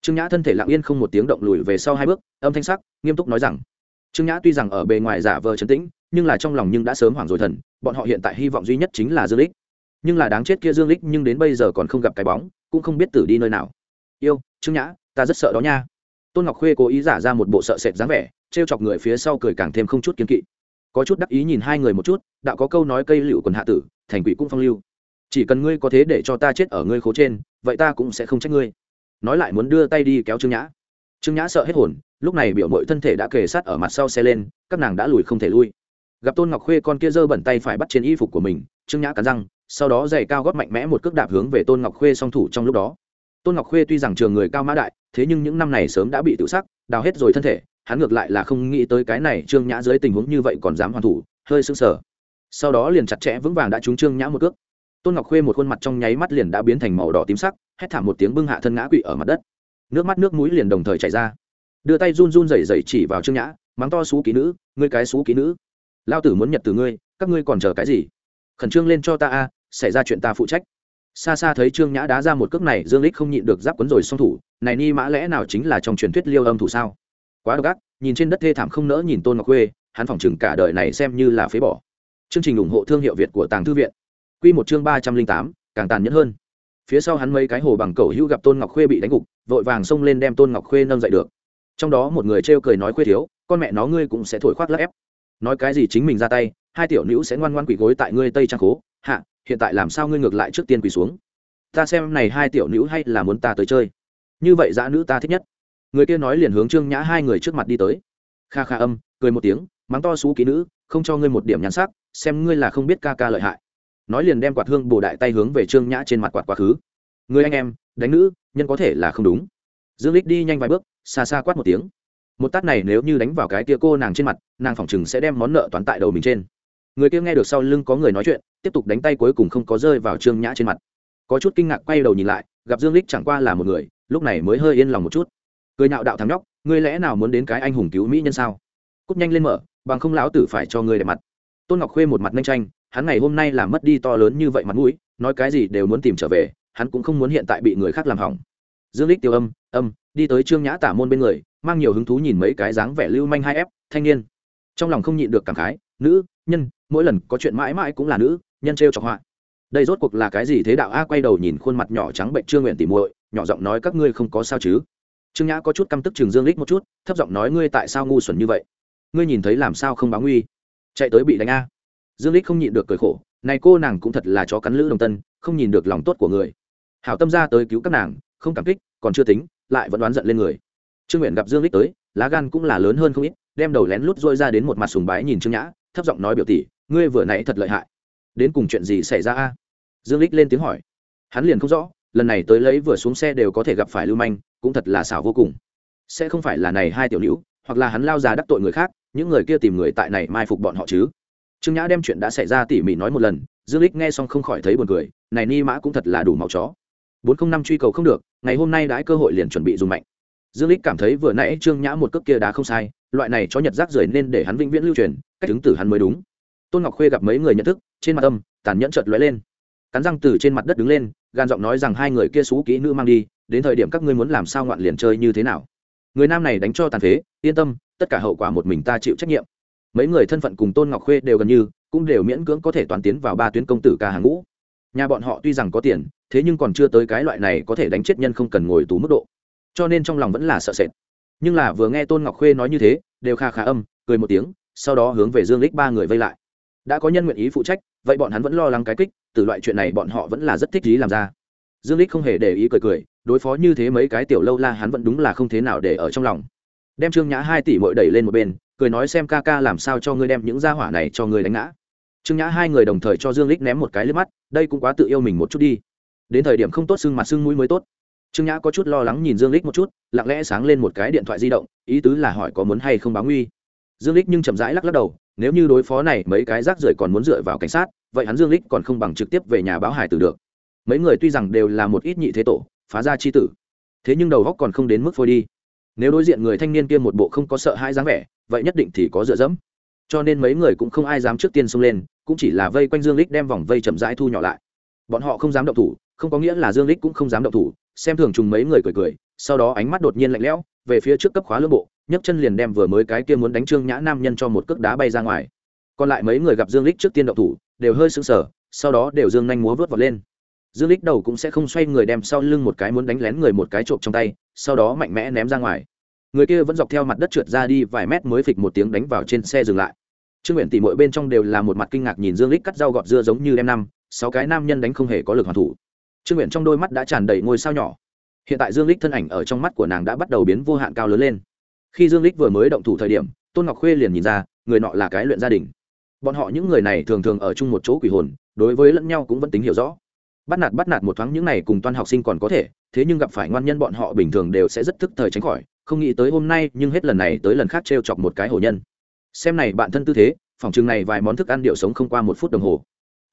Trương nhã thân thể lặng yên không một tiếng động lùi về sau hai bước, âm thanh sắc, nghiêm túc nói rằng, trương nhã tuy rằng ở bề ngoài giả vờ trấn tĩnh, nhưng là trong lòng nhưng đã sớm hoảng rồi thần, bọn họ hiện tại hy vọng duy nhất chính là dương lích. Nhưng là đáng chết kia dương lích nhưng đến bây giờ còn không gặp cái bóng, cũng không biết tử đi nơi nào. Yêu trương nhã, ta rất sợ đó nha. Tôn ngọc khuê cố ý giả ra một bộ sợ sệt dáng vẻ, trêu chọc người phía sau cười càng thêm không chút kiên kỵ. Có chút đắc ý nhìn hai người một chút, đạo có câu nói cây liệu quần hạ tử, thành quỷ cũng phong lưu. Chỉ cần ngươi có thế để cho ta chết ở ngươi khố trên, vậy ta cũng sẽ không trách ngươi. Nói lại muốn đưa tay đi kéo trương nhã. Trương nhã sợ hết hồn, lúc này biểu mội thân thể đã kề sát ở mặt sau xe lên, các nàng đã lùi không thể lui. Gặp tôn ngọc khuê con kia giơ bẩn tay phải bắt trên y phục của mình, trương nhã cắn răng, sau đó giày cao gót mạnh mẽ một cước đạp hướng về tôn ngọc khuê song thủ trong lúc đó tôn ngọc khuê tuy rằng trường người cao mã đại, thế nhưng những năm này sớm đã bị tự sắc đào hết rồi thân thể, hắn ngược lại là không nghĩ tới cái này trương nhã dưới tình huống như vậy còn dám hoàn thủ, hơi sưng sờ. Sau đó liền chặt chẽ vững vàng đã trúng trương nhã một cước. Tôn ngọc khuê một khuôn mặt trong nháy mắt liền đã biến thành màu đỏ tím sắc, hét thảm một tiếng bưng hạ thân ngã quỵ ở mặt đất. Nước mắt nước mũi liền đồng thời chảy ra. Đưa tay run run rẩy rẩy chỉ vào trương nhã, mắng to xú ký nữ, ngươi cái xú ký nữ. Lao tử muốn nhật từ ngươi, các ngươi còn chờ cái gì? Khẩn trương lên cho ta a, xảy ra chuyện ta phụ trách xa xa thấy trương nhã đá ra một cước này, dương lích không nhịn được giáp quấn rồi song thủ. Này ni mã lẽ nào chính là trong truyền thuyết liêu âm thủ sao? Quá độc ác, nhìn trên đất thê thảm không nỡ nhìn tôn ngọc khuê, hắn phỏng chừng cả đời này xem như là phế bỏ. Chương trình ủng hộ thương hiệu việt của tàng thư viện. Quy một chương ba trăm linh tám, càng tàn nhẫn hơn. Phía sau hắn mấy cái hồ bằng cầu hữu gặp tôn ngọc khuê bị đánh gục, vội vàng xông lên đem tôn ngọc khuê nâng dậy được. Trong đó một người trêu cười nói khuê thiếu, con mẹ nó ngươi cũng sẽ thổi khoác lắc ép. Nói cái gì chính mình ra tay, hai tiểu nữ sẽ ngoan ngoan quỳ gối tại ngươi tây trang cố hạ hiện tại làm sao ngươi ngược lại trước tiên quỳ xuống? Ta xem này hai tiểu nữ hay là muốn ta tới chơi. Như vậy dã nữ ta thích nhất. Người kia nói liền hướng trương nhã hai người trước mặt đi tới. Kha kha âm, cười một tiếng, mắng to xú ký nữ, không cho ngươi một điểm nhắn sắc, xem ngươi là không biết ca ca lợi hại. Nói liền đem quạt hương bồ đại tay hướng về trương nhã trên mặt quạt quá khứ. Người anh em, đánh nữ, nhân có thể là không đúng. Dương lích đi nhanh vài bước, xa xa quát một tiếng. Một tát này nếu như đánh vào cái kia cô nàng trên mặt, nàng phỏng chừng sẽ đem món nợ toán tại đầu mình trên. Người kia nghe được sau lưng có người nói chuyện tiếp tục đánh tay cuối cùng không có rơi vào trương nhã trên mặt. Có chút kinh ngạc quay đầu nhìn lại, gặp dương lích chẳng qua là một người, lúc này mới hơi yên lòng một chút. Cười nhạo đạo thắng nhóc, ngươi lẽ nào muốn đến cái anh hùng cứu mỹ nhân sao? Cúp nhanh lên mở, bằng không lão tử phải cho ngươi đẹp mặt. Tôn ngọc khuê một mặt nhanh tranh, hắn ngày hôm nay làm mất đi to lớn như vậy mặt mũi, nói cái gì đều muốn tìm trở về, hắn cũng không muốn hiện tại bị người khác làm hỏng. Dương lích tiêu âm âm, đi tới trương nhã tả môn bên người, mang nhiều hứng thú nhìn mấy cái dáng vẻ lưu manh hai ép, thanh niên. Trong lòng không nhịn được cảm khái, nữ, nhân, mỗi lần có chuyện mãi mãi cũng là nữ nhân trêu chọc họa. Đây rốt cuộc là cái gì thế đạo a, quay đầu nhìn khuôn mặt nhỏ trắng bệnh trương nguyện tỉ muội, nhỏ giọng nói các ngươi không có sao chứ? Trương nhã có chút căm tức trường dương lích một chút, thấp giọng nói ngươi tại sao ngu xuẩn như vậy? Ngươi nhìn thấy làm sao không báo nguy? Chạy tới bị đánh a. Dương lích không nhịn được cười khổ, này cô nàng cũng thật là chó cắn lữ đồng tân, không nhìn được lòng tốt của người. Hảo tâm ra tới cứu các nàng, không cảm kích, còn chưa tính, lại vẫn đoán giận lên người. Trương nguyện gặp dương lích tới, lá gan cũng là lớn hơn không ít, đem đầu lén lút dôi ra đến một mặt sùng bái nhìn trương nhã, thấp giọng nói biểu tỷ, ngươi vừa nãy thật lợi hại đến cùng chuyện gì xảy ra a? Dương lích lên tiếng hỏi. Hắn liền không rõ, lần này tới lấy vừa xuống xe đều có thể gặp phải lưu manh, cũng thật là xảo vô cùng. Sẽ không phải là này hai tiểu nữ, hoặc là hắn lao ra đắc tội người khác, những người kia tìm người tại này mai phục bọn họ chứ. Trương nhã đem chuyện đã xảy ra tỉ mỉ nói một lần, dương lích nghe xong không khỏi thấy buồn cười, này ni mã cũng thật là đủ màu chó. Bốn không năm truy cầu không được, ngày hôm nay đãi cơ hội liền chuẩn bị dùng mạnh. Dương lích cảm thấy vừa nãy trương nhã một cước kia đá không sai, loại này cho nhật rác rưởi nên để hắn vĩnh viễn lưu truyền, cách ứng tử hắn mới đúng tôn ngọc khuê gặp mấy người nhận thức, trên mặt âm, tàn nhẫn chợt lóe lên. Cắn răng từ trên mặt đất đứng lên, gan giọng nói rằng hai người kia xú kỹ nữ mang đi, đến thời điểm các ngươi muốn làm sao ngoạn liền chơi như thế nào. Người nam này đánh cho tàn phế, yên tâm, tất cả hậu quả một mình ta chịu trách nhiệm. Mấy người thân phận cùng tôn ngọc khuê đều gần như, cũng đều miễn cưỡng có thể toán tiến vào ba tuyến công tử ca hàng ngũ. Nhà bọn họ tuy rằng có tiền, thế nhưng còn chưa tới cái loại này có thể đánh chết nhân không cần ngồi tù mức độ. Cho nên trong lòng vẫn là sợ sệt. Nhưng là vừa nghe tôn ngọc khuê nói như thế, đều kha khá âm, cười một tiếng, sau đó hướng về dương lích ba người vây lại đã có nhân nguyện ý phụ trách, vậy bọn hắn vẫn lo lắng cái kích, từ loại chuyện này bọn họ vẫn là rất thích ý làm ra. Dương lích không hề để ý cười cười, đối phó như thế mấy cái tiểu lâu la hắn vẫn đúng là không thế nào để ở trong lòng. Đem trương nhã hai tỷ mội đẩy lên một bên, cười nói xem ca ca làm sao cho ngươi đem những gia hỏa này cho ngươi đánh ngã. Trương nhã hai người đồng thời cho dương lích ném một cái lên mắt, đây cũng quá tự yêu mình một chút đi. Đến thời điểm không tốt xương mặt xương mũi mới tốt. Trương nhã có chút lo lắng nhìn dương lích một chút, lặng lẽ sáng lên một cái điện thoại di động, ý tứ là hỏi có muốn hay không báo nguy dương lích nhưng chậm rãi lắc lắc đầu, nếu như đối phó này, mấy cái rác rưởi còn muốn dựa vào cảnh sát, vậy hắn dương lích còn không bằng trực tiếp về nhà báo hải tử được. Mấy người tuy rằng đều là một ít nhị thế tổ, phá ra chi tử, thế nhưng đầu góc còn không đến mức phôi đi. Nếu đối diện người thanh niên kia một bộ không có sợ hãi dáng vẻ, vậy nhất định thì có dựa dẫm. Cho nên mấy người cũng không ai dám trước tiên xông lên, cũng chỉ là vây quanh dương lích đem vòng vây chậm rãi thu nhỏ lại. Bọn họ không dám động thủ, không có nghĩa là dương lích cũng không dám động thủ, xem thường trùng mấy người cười cười, sau đó ánh mắt đột nhiên lạnh lẽo, về phía trước cấp khóa lưỡng bộ nhấc chân liền đem vừa mới cái kia muốn đánh trương nhã nam nhân cho một cước đá bay ra ngoài. Còn lại mấy người gặp dương lích trước tiên động thủ, đều hơi sững sờ, sau đó đều dương nhanh múa vớt vọt lên. Dương lích đầu cũng sẽ không xoay người đem sau lưng một cái muốn đánh lén người một cái trộm trong tay, sau đó mạnh mẽ ném ra ngoài. Người kia vẫn dọc theo mặt đất trượt ra đi vài mét mới phịch một tiếng đánh vào trên xe dừng lại. Trương nguyện tỉ mỗi bên trong đều là một mặt kinh ngạc nhìn dương lích cắt rau gọt dưa giống như đem năm, sáu cái nam nhân đánh không hề có lực hoàn thủ. Trương nguyện trong đôi mắt đã tràn đầy ngôi sao nhỏ. Hiện tại dương lích thân ảnh ở trong mắt của nàng đã bắt đầu biến vô hạn cao lớn lên khi dương lích vừa mới động thủ thời điểm, tôn ngọc khuê liền nhìn ra, người nọ là cái luyện gia đình. bọn họ những người này thường thường ở chung một chỗ quỷ hồn, đối với lẫn nhau cũng vẫn tính hiểu rõ. bắt nạt bắt nạt một thoáng những này cùng toan học sinh còn có thể, thế nhưng gặp phải ngoan nhân bọn họ bình thường đều sẽ rất thức thời tránh khỏi, không nghĩ tới hôm nay, nhưng hết lần này tới lần khác t r e o chọc một cái hổ nhân. xem này bạn thân tư thế, phòng chừng này vài món thức ăn điệu sống không qua một phút đồng hồ.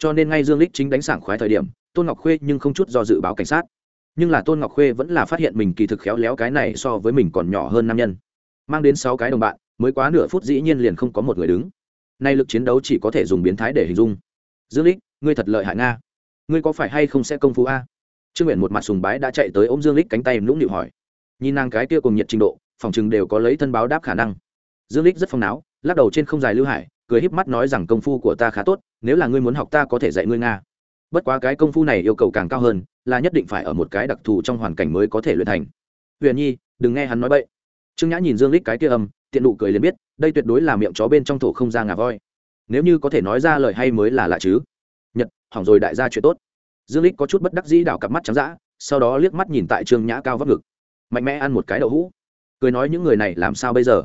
cho nên ngay dương lích chính đánh sảng khoái thời điểm, tôn ngọc khuê nhưng không chút do dự báo cảnh sát. nhưng là tôn ngọc khuê vẫn là phát hiện mình kỳ thực khéo léo cái này so với mình còn nhỏ hơn nam nhân mang đến sáu cái đồng bạn, mới quá nửa phút dĩ nhiên liền không có một người đứng. Nay lực chiến đấu chỉ có thể dùng biến thái để hình dung. Dương lích ngươi thật lợi hại nga. Ngươi có phải hay không sẽ công phu a? Trương nguyện một mặt sùng bái đã chạy tới ôm dương lích cánh tay nũng nịu hỏi. Nhìn nàng cái kia cùng nhiệt trình độ, phòng chừng đều có lấy thân báo đáp khả năng. Dương lích rất phong náo lắc đầu trên không dài lưu hải, cười híp mắt nói rằng công phu của ta khá tốt, nếu là ngươi muốn học ta có thể dạy ngươi nga. Bất quá cái công phu này yêu cầu càng cao hơn, là nhất định phải ở một cái đặc thù trong hoàn cảnh mới có thể luyện thành. Huyền nhi, đừng nghe hắn nói bậy trương nhã nhìn dương lích cái kia âm, tiện nụ cười liền biết, đây tuyệt đối là miệng chó bên trong thổ không ra ngà voi. Nếu như có thể nói ra lời hay mới là lạ chứ. Nhật, hỏng rồi đại gia chuyện tốt. Dương lích có chút bất đắc dĩ đảo cặp mắt trắng dã, sau đó liếc mắt nhìn tại trương nhã cao vấp ngực. Mạnh mẽ ăn một cái đậu hũ. Cười nói những người này làm sao bây giờ?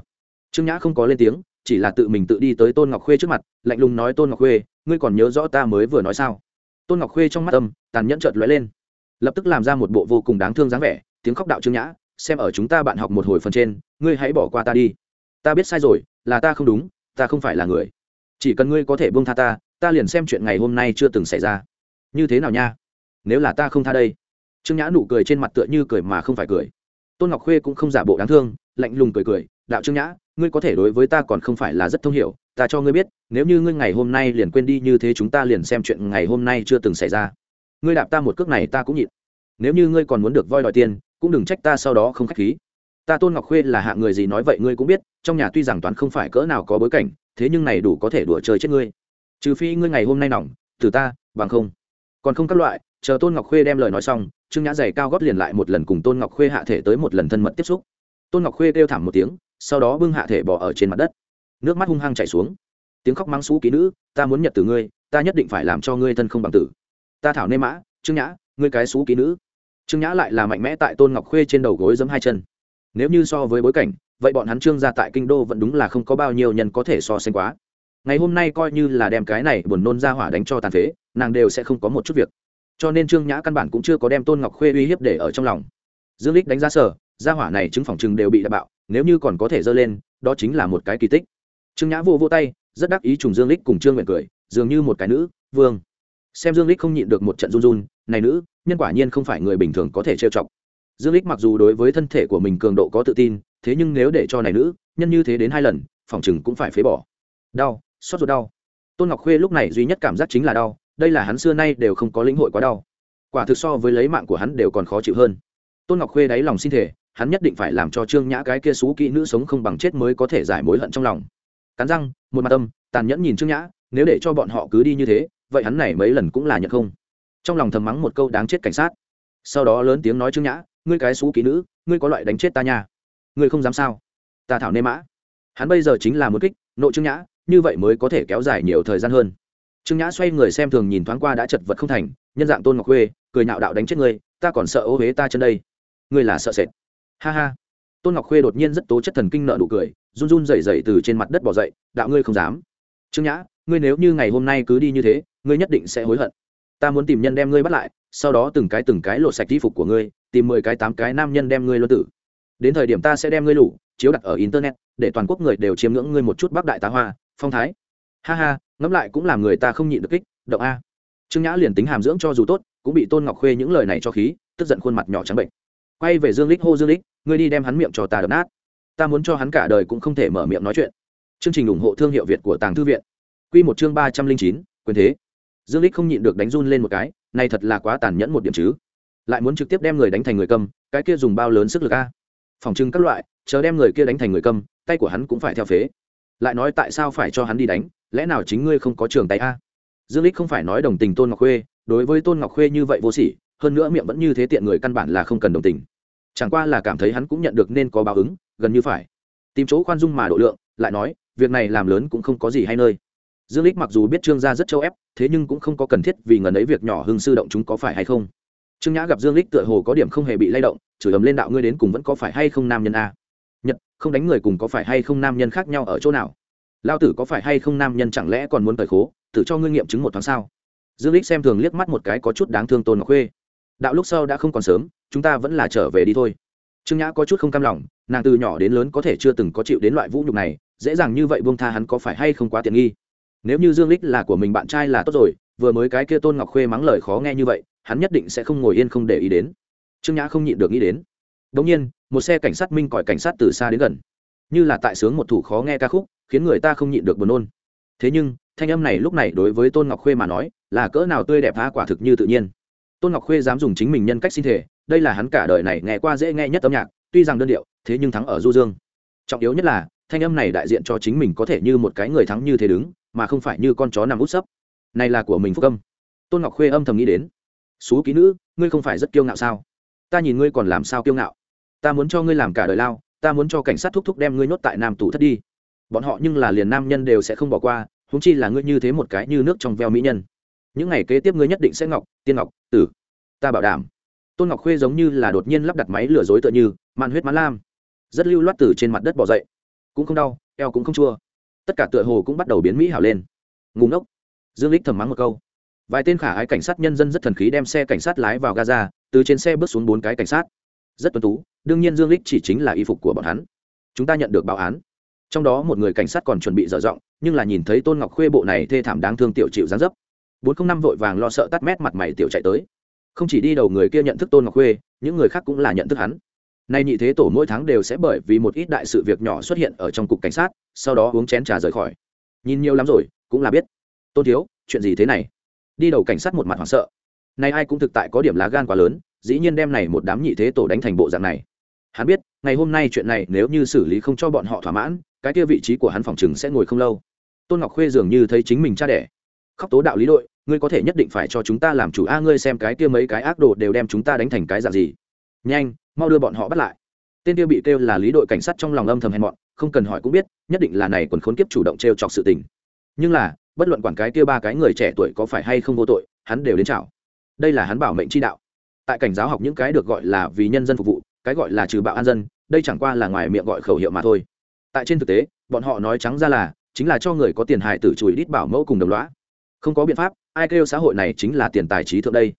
Trương nhã không có lên tiếng, chỉ là tự mình tự đi tới tôn ngọc khuê trước mặt, lạnh lùng nói, tôn ngọc khuê, ngươi còn nhớ rõ ta mới vừa nói sao? Tôn ngọc khuê trong mắt âm, tàn nhẫn chợt lóe lên. Lập tức làm ra một bộ vô cùng đáng thương dáng vẻ, tiếng khóc đạo trương nhã xem ở chúng ta bạn học một hồi phần trên, ngươi hãy bỏ qua ta đi. Ta biết sai rồi, là ta không đúng, ta không phải là người. Chỉ cần ngươi có thể buông tha ta ta liền xem chuyện ngày hôm nay chưa từng xảy ra. Như thế nào nha? Nếu là ta không tha đây. Trương nhã nụ cười trên mặt tựa như cười mà không phải cười. Tôn ngọc khuê cũng không giả bộ đáng thương, lạnh lùng cười cười, đạo trương nhã, ngươi có thể đối với ta còn không phải là rất thông hiểu, ta cho ngươi biết, nếu như ngươi ngày hôm nay liền quên đi như thế chúng ta liền xem chuyện ngày hôm nay chưa từng xảy ra. Ngươi đạp ta một cước này ta cũng nhịn. Nếu như ngươi còn muốn được voi đòi tiền cũng đừng trách ta sau đó không khách khí. Ta tôn ngọc khuê là hạ người gì nói vậy ngươi cũng biết, trong nhà tuy rằng toán không phải cỡ nào có bối cảnh, thế nhưng này đủ có thể đùa chơi chết ngươi. Trừ phi ngươi ngày hôm nay nỏng từ ta, bằng không. Còn không các loại, chờ tôn ngọc khuê đem lời nói xong, trương nhã giày cao gót liền lại một lần cùng tôn ngọc khuê hạ thể tới một lần thân mật tiếp xúc. Tôn ngọc khuê kêu thảm một tiếng, sau đó bưng hạ thể bỏ ở trên mặt đất. Nước mắt hung hăng chảy xuống. Tiếng khóc mắng xú ký nữ, ta muốn nhật từ ngươi, ta nhất định phải làm cho ngươi thân không bằng tử. Ta thảo nê mã, trương nhã, ngươi cái xú ký nữ trương nhã lại là mạnh mẽ tại tôn ngọc khuê trên đầu gối giấm hai chân. Nếu như so với bối cảnh, vậy bọn hắn trương gia tại kinh đô vẫn đúng là không có bao nhiêu nhân có thể so sánh quá. Ngày hôm nay coi như là đem cái này buồn nôn ra hỏa đánh cho tàn phế, nàng đều sẽ không có một chút việc. Cho nên trương nhã căn bản cũng chưa có đem tôn ngọc khuê uy hiếp để ở trong lòng. Dương lích đánh giá sở, gia hỏa này chứng phòng chừng đều bị đạp bạo, nếu như còn có thể dơ lên, đó chính là một cái kỳ tích. Trương nhã vô vô tay, rất đắc ý trùng dương lích cùng trương nguyện cười, dường như một cái nữ, vương. Xem dương lích không nhịn được một trận run run, này nữ nhân quả nhiên không phải người bình thường có thể trêu chọc. Dương lích mặc dù đối với thân thể của mình cường độ có tự tin, thế nhưng nếu để cho này nữ, nhân như thế đến hai lần, phòng chừng cũng phải phế bỏ. Đau xót ruột đau. Tôn ngọc khuê lúc này duy nhất cảm giác chính là đau, đây là hắn xưa nay đều không có lĩnh hội quá đau. Quả thực so với lấy mạng của hắn đều còn khó chịu hơn. Tôn ngọc khuê đáy lòng xin thể hắn nhất định phải làm cho trương nhã cái kia xú kỹ nữ sống không bằng chết mới có thể giải mối hận trong lòng. Cắn răng, một mặt tâm tàn nhẫn nhìn trương nhã, nếu để cho bọn họ cứ đi như thế, vậy hắn này mấy lần cũng là nhận không trong lòng thầm mắng một câu đáng chết cảnh sát. Sau đó lớn tiếng nói trương nhã, ngươi cái xú kỹ nữ, ngươi có loại đánh chết ta nha. Ngươi không dám sao? Ta thảo nê mã. Hắn bây giờ chính là một kích, nội trương nhã, như vậy mới có thể kéo dài nhiều thời gian hơn. Trương nhã xoay người xem thường nhìn thoáng qua đã chật vật không thành, nhân dạng tôn ngọc khuê, cười nhạo đạo đánh chết ngươi, ta còn sợ ô huế ta chân đây. Ngươi là sợ sệt. Ha ha. Tôn ngọc khuê đột nhiên rất tố chất thần kinh nợ nụ cười, run run rẩy rẩy từ trên mặt đất bỏ dậy, đạo ngươi không dám. Trương nhã, ngươi nếu như ngày hôm nay cứ đi như thế, ngươi nhất định sẽ hối hận ta muốn tìm nhân đem ngươi bắt lại, sau đó từng cái từng cái lộ sạch y phục của ngươi, tìm mười cái tám cái nam nhân đem ngươi luân tử. Đến thời điểm ta sẽ đem ngươi lủ chiếu đặt ở internet, để toàn quốc người đều chiếm ngưỡng ngươi một chút bắc đại tá hoa, phong thái. Ha ha, ngẫm lại cũng làm người ta không nhịn được kích, động a. Trương nhã liền tính hàm dưỡng cho dù tốt, cũng bị tôn ngọc khuê những lời này cho khí, tức giận khuôn mặt nhỏ trắng bệnh. Quay về dương lích hô dương lích, ngươi đi đem hắn miệng cho ta đập nát. Ta muốn cho hắn cả đời cũng không thể mở miệng nói chuyện. Chương trình ủng hộ thương hiệu việt của tàng thư viện. Quy một chương ba trăm linh chín, quyền thế dương lích không nhịn được đánh run lên một cái này thật là quá tàn nhẫn một điểm chứ. Lại muốn trực tiếp đem người đánh thành người cầm, cái kia dùng bao lớn sức lực a? Phòng trưng các loại chờ đem người kia đánh thành người cầm, tay của hắn cũng phải theo phế. Lại nói tại sao phải cho hắn đi đánh lẽ nào chính ngươi không có trường tay a? Dương lích không phải nói đồng tình tôn ngọc khuê đối với tôn ngọc khuê như vậy vô sỉ hơn nữa miệng vẫn như thế tiện người căn bản là không cần đồng tình. Chẳng qua là cảm thấy hắn cũng nhận được nên có báo ứng gần như phải. Tìm chỗ khoan dung mà độ lượng lại nói việc này làm lớn cũng không có gì hay nơi dương lích mặc dù biết trương gia rất châu ép, thế nhưng cũng không có cần thiết vì ngần ấy việc nhỏ hưng sư động chúng có phải hay không. Trương nhã gặp dương lích tựa hồ có điểm không hề bị lay động, chửi ấm lên đạo ngươi đến cùng vẫn có phải hay không nam nhân a? Nhật, không đánh người cùng có phải hay không nam nhân khác nhau ở chỗ nào? Lao tử có phải hay không nam nhân chẳng lẽ còn muốn cởi khố tự cho ngươi nghiệm chứng một tháng sao? Dương lích xem thường liếc mắt một cái có chút đáng thương tôn ngọc khuê. Đạo lúc sau đã không còn sớm, chúng ta vẫn là trở về đi thôi. Trương nhã có chút không cam lòng, nàng từ nhỏ đến lớn có thể chưa từng có chịu đến loại vũ nhục này, dễ dàng như vậy buông tha hắn có phải hay không quá tiện nghi? Nếu như dương lích là của mình bạn trai là tốt rồi, vừa mới cái kia tôn ngọc khuê mắng lời khó nghe như vậy, hắn nhất định sẽ không ngồi yên không để ý đến. Trương nhã không nhịn được nghĩ đến. Đống nhiên, một xe cảnh sát minh còi cảnh sát từ xa đến gần. Như là tại sướng một thủ khó nghe ca khúc, khiến người ta không nhịn được buồn nôn. Thế nhưng, thanh âm này lúc này đối với tôn ngọc khuê mà nói, là cỡ nào tươi đẹp tha quả thực như tự nhiên. Tôn ngọc khuê dám dùng chính mình nhân cách sinh thể đây là hắn cả đời này nghe qua dễ nghe nhất âm nhạc, tuy rằng đơn điệu, thế nhưng thắng ở du dương. Trọng yếu nhất là, thanh âm này đại diện cho chính mình có thể như một cái người thắng như thế đứng mà không phải như con chó nằm út sấp. Này là của mình phúc âm. Tôn ngọc khuê âm thầm nghĩ đến. Xú ký nữ, ngươi không phải rất kiêu ngạo sao? Ta nhìn ngươi còn làm sao kiêu ngạo? Ta muốn cho ngươi làm cả đời lao, ta muốn cho cảnh sát thúc thúc đem ngươi nhốt tại nam tù thất đi. Bọn họ nhưng là liền nam nhân đều sẽ không bỏ qua húng chi là ngươi như thế một cái như nước trong veo mỹ nhân. Những ngày kế tiếp ngươi nhất định sẽ ngọc, tiên ngọc, tử. Ta bảo đảm. Tôn ngọc khuê giống như là đột nhiên lắp đặt máy lừa dối tựa như, mạn huyết mãn lam. Rất lưu loát từ trên mặt đất bỏ dậy. Cũng không đau, eo cũng không chua tất cả tựa hồ cũng bắt đầu biến mỹ hảo lên. Ngùng ốc dương lích thầm mắng một câu. Vài tên khả ái cảnh sát nhân dân rất thần khí đem xe cảnh sát lái vào gaza, từ trên xe bước xuống bốn cái cảnh sát. Rất tuân tú, đương nhiên dương lích chỉ chính là y phục của bọn hắn. Chúng ta nhận được báo án. Trong đó một người cảnh sát còn chuẩn bị dở giọng, nhưng là nhìn thấy tôn ngọc khuê bộ này thê thảm đáng thương tiểu chịu dáng dấp. Bốn không năm vội vàng lo sợ tắt mét mặt mày tiểu chạy tới. Không chỉ đi đầu người kia nhận thức tôn ngọc khuê, những người khác cũng là nhận thức hắn. Nay nhị thế tổ mỗi tháng đều sẽ bởi vì một ít đại sự việc nhỏ xuất hiện ở trong cục cảnh sát sau đó uống chén trà rời khỏi. Nhìn nhiều lắm rồi, cũng là biết. Tôn thiếu, chuyện gì thế này? Đi đầu cảnh sát một mặt hoảng sợ. Nay ai cũng thực tại có điểm lá gan quá lớn, dĩ nhiên đem này một đám nhị thế tổ đánh thành bộ dạng này. Hắn biết, ngày hôm nay chuyện này nếu như xử lý không cho bọn họ thỏa mãn, cái kia vị trí của hắn phòng chừng sẽ ngồi không lâu. Tôn ngọc khuê dường như thấy chính mình cha đẻ. Khóc tố đạo lý đội, ngươi có thể nhất định phải cho chúng ta làm chủ. A, ngươi xem cái kia mấy cái ác đồ đều đem chúng ta đánh thành cái dạng gì. Nhanh, mau đưa bọn họ bắt lại. Tên kia bị kêu là lý đội cảnh sát trong lòng âm thầm hèn mọn không cần hỏi cũng biết, nhất định là này còn khốn kiếp chủ động t r e o chọc sự tình. Nhưng là, bất luận quản cái kia ba cái người trẻ tuổi có phải hay không vô tội, hắn đều đến chào. Đây là hắn bảo mệnh chi đạo. Tại cảnh giáo học những cái được gọi là vì nhân dân phục vụ, cái gọi là trừ bạo an dân, đây chẳng qua là ngoài miệng gọi khẩu hiệu mà thôi. Tại trên thực tế, bọn họ nói trắng ra là, chính là cho người có tiền hài tử chùi đít bảo mẫu cùng đồng loá không có biện pháp, ai kêu xã hội này chính là tiền tài trí thượng đây.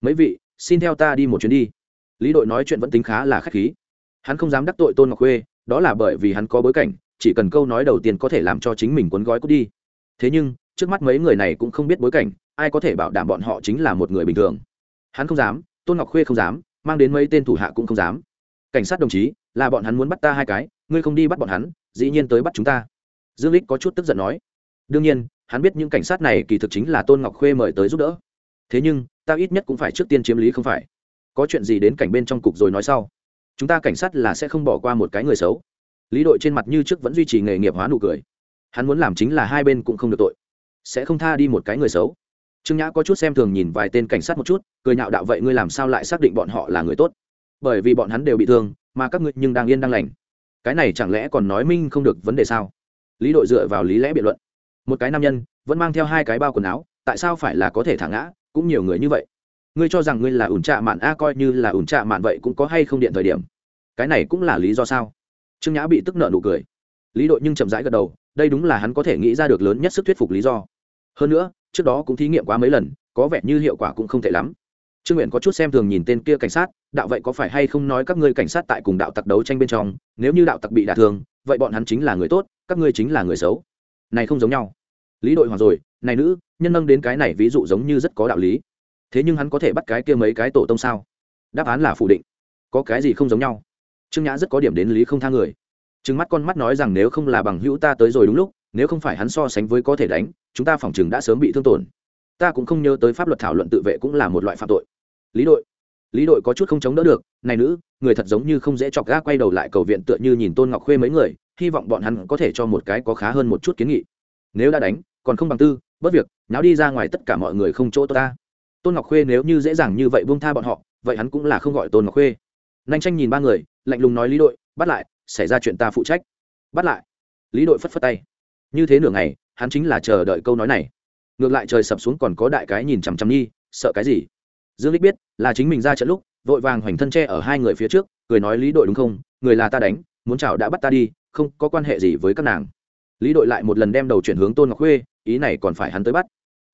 Mấy vị, xin theo ta đi một chuyến đi. Lý đội nói chuyện vẫn tính khá là k h á c h khí. Hắn không dám đắc tội tôn ngọc khuê đó là bởi vì hắn có bối cảnh, chỉ cần câu nói đầu tiên có thể làm cho chính mình cuốn gói cút đi. Thế nhưng, trước mắt mấy người này cũng không biết bối cảnh, ai có thể bảo đảm bọn họ chính là một người bình thường. Hắn không dám, tôn ngọc khuê không dám, mang đến mấy tên thủ hạ cũng không dám. Cảnh sát đồng chí, là bọn hắn muốn bắt ta hai cái, ngươi không đi bắt bọn hắn, dĩ nhiên tới bắt chúng ta. Dương lích có chút tức giận nói. Đương nhiên, hắn biết những cảnh sát này kỳ thực chính là tôn ngọc khuê mời tới giúp đỡ. Thế nhưng, ta ít nhất cũng phải trước tiên chiếm lý không phải. Có chuyện gì đến cảnh bên trong cục rồi nói sau chúng ta cảnh sát là sẽ không bỏ qua một cái người xấu. Lý đội trên mặt như trước vẫn duy trì nghề nghiệp hóa nụ cười. Hắn muốn làm chính là hai bên cũng không được tội. Sẽ không tha đi một cái người xấu. Trương nhã có chút xem thường nhìn vài tên cảnh sát một chút, cười nhạo đạo vậy ngươi làm sao lại xác định bọn họ là người tốt? Bởi vì bọn hắn đều bị thương, mà các ngươi nhưng đang yên đang lành. Cái này chẳng lẽ còn nói minh không được vấn đề sao? Lý đội dựa vào lý lẽ biện luận. Một cái nam nhân, vẫn mang theo hai cái bao quần áo, tại sao phải là có thể thả ngã, cũng nhiều người như vậy ngươi cho rằng ngươi là ủn trạ mạn a, coi như là ủn trạ mạn vậy cũng có hay không điện thời điểm? Cái này cũng là lý do sao? Trương nhã bị tức nợ nụ cười. Lý đội nhưng chậm rãi gật đầu, đây đúng là hắn có thể nghĩ ra được lớn nhất sức thuyết phục lý do. Hơn nữa, trước đó cũng thí nghiệm quá mấy lần, có vẻ như hiệu quả cũng không tệ lắm. Trương nguyện có chút xem thường nhìn tên kia cảnh sát, đạo vậy có phải hay không nói các ngươi cảnh sát tại cùng đạo tặc đấu tranh bên trong, nếu như đạo tặc bị đả thương, vậy bọn hắn chính là người tốt, các ngươi chính là người xấu. Này không giống nhau. Lý đội hoàng rồi, này nữ, nhân nâng đến cái này ví dụ giống như rất có đạo lý thế nhưng hắn có thể bắt cái kia mấy cái tổ tông sao? Đáp án là phủ định. Có cái gì không giống nhau? Trương nhã rất có điểm đến lý không tha người. Trừng mắt con mắt nói rằng nếu không là bằng hữu ta tới rồi đúng lúc, nếu không phải hắn so sánh với có thể đánh, chúng ta phòng chừng đã sớm bị thương tổn. Ta cũng không nhớ tới pháp luật thảo luận tự vệ cũng là một loại phạm tội. Lý đội. Lý đội có chút không chống đỡ được. Này nữ, người thật giống như không dễ chọc ga quay đầu lại cầu viện tựa như nhìn tôn ngọc khuê mấy người, hy vọng bọn hắn có thể cho một cái có khá hơn một chút kiến nghị. Nếu đã đánh, còn không bằng tư bất việc náo đi ra ngoài tất cả mọi người không chỗ ta tôn ngọc khuê nếu như dễ dàng như vậy buông tha bọn họ, vậy hắn cũng là không gọi tôn ngọc khuê. Nanh tranh nhìn ba người, lạnh lùng nói lý đội, bắt lại, xảy ra chuyện ta phụ trách. Bắt lại? Lý đội phất phất tay. Như thế nửa ngày, hắn chính là chờ đợi câu nói này. Ngược lại trời sập xuống còn có đại cái nhìn chằm chằm nhi, sợ cái gì? Dương lích biết, là chính mình ra trận lúc, vội vàng hoành thân tre ở hai người phía trước, cười nói lý đội đúng không? Người là ta đánh, muốn chào đã bắt ta đi, không có quan hệ gì với các nàng. Lý đội lại một lần đem đầu chuyển hướng tôn ngọc khuê, ý này còn phải hắn tới bắt.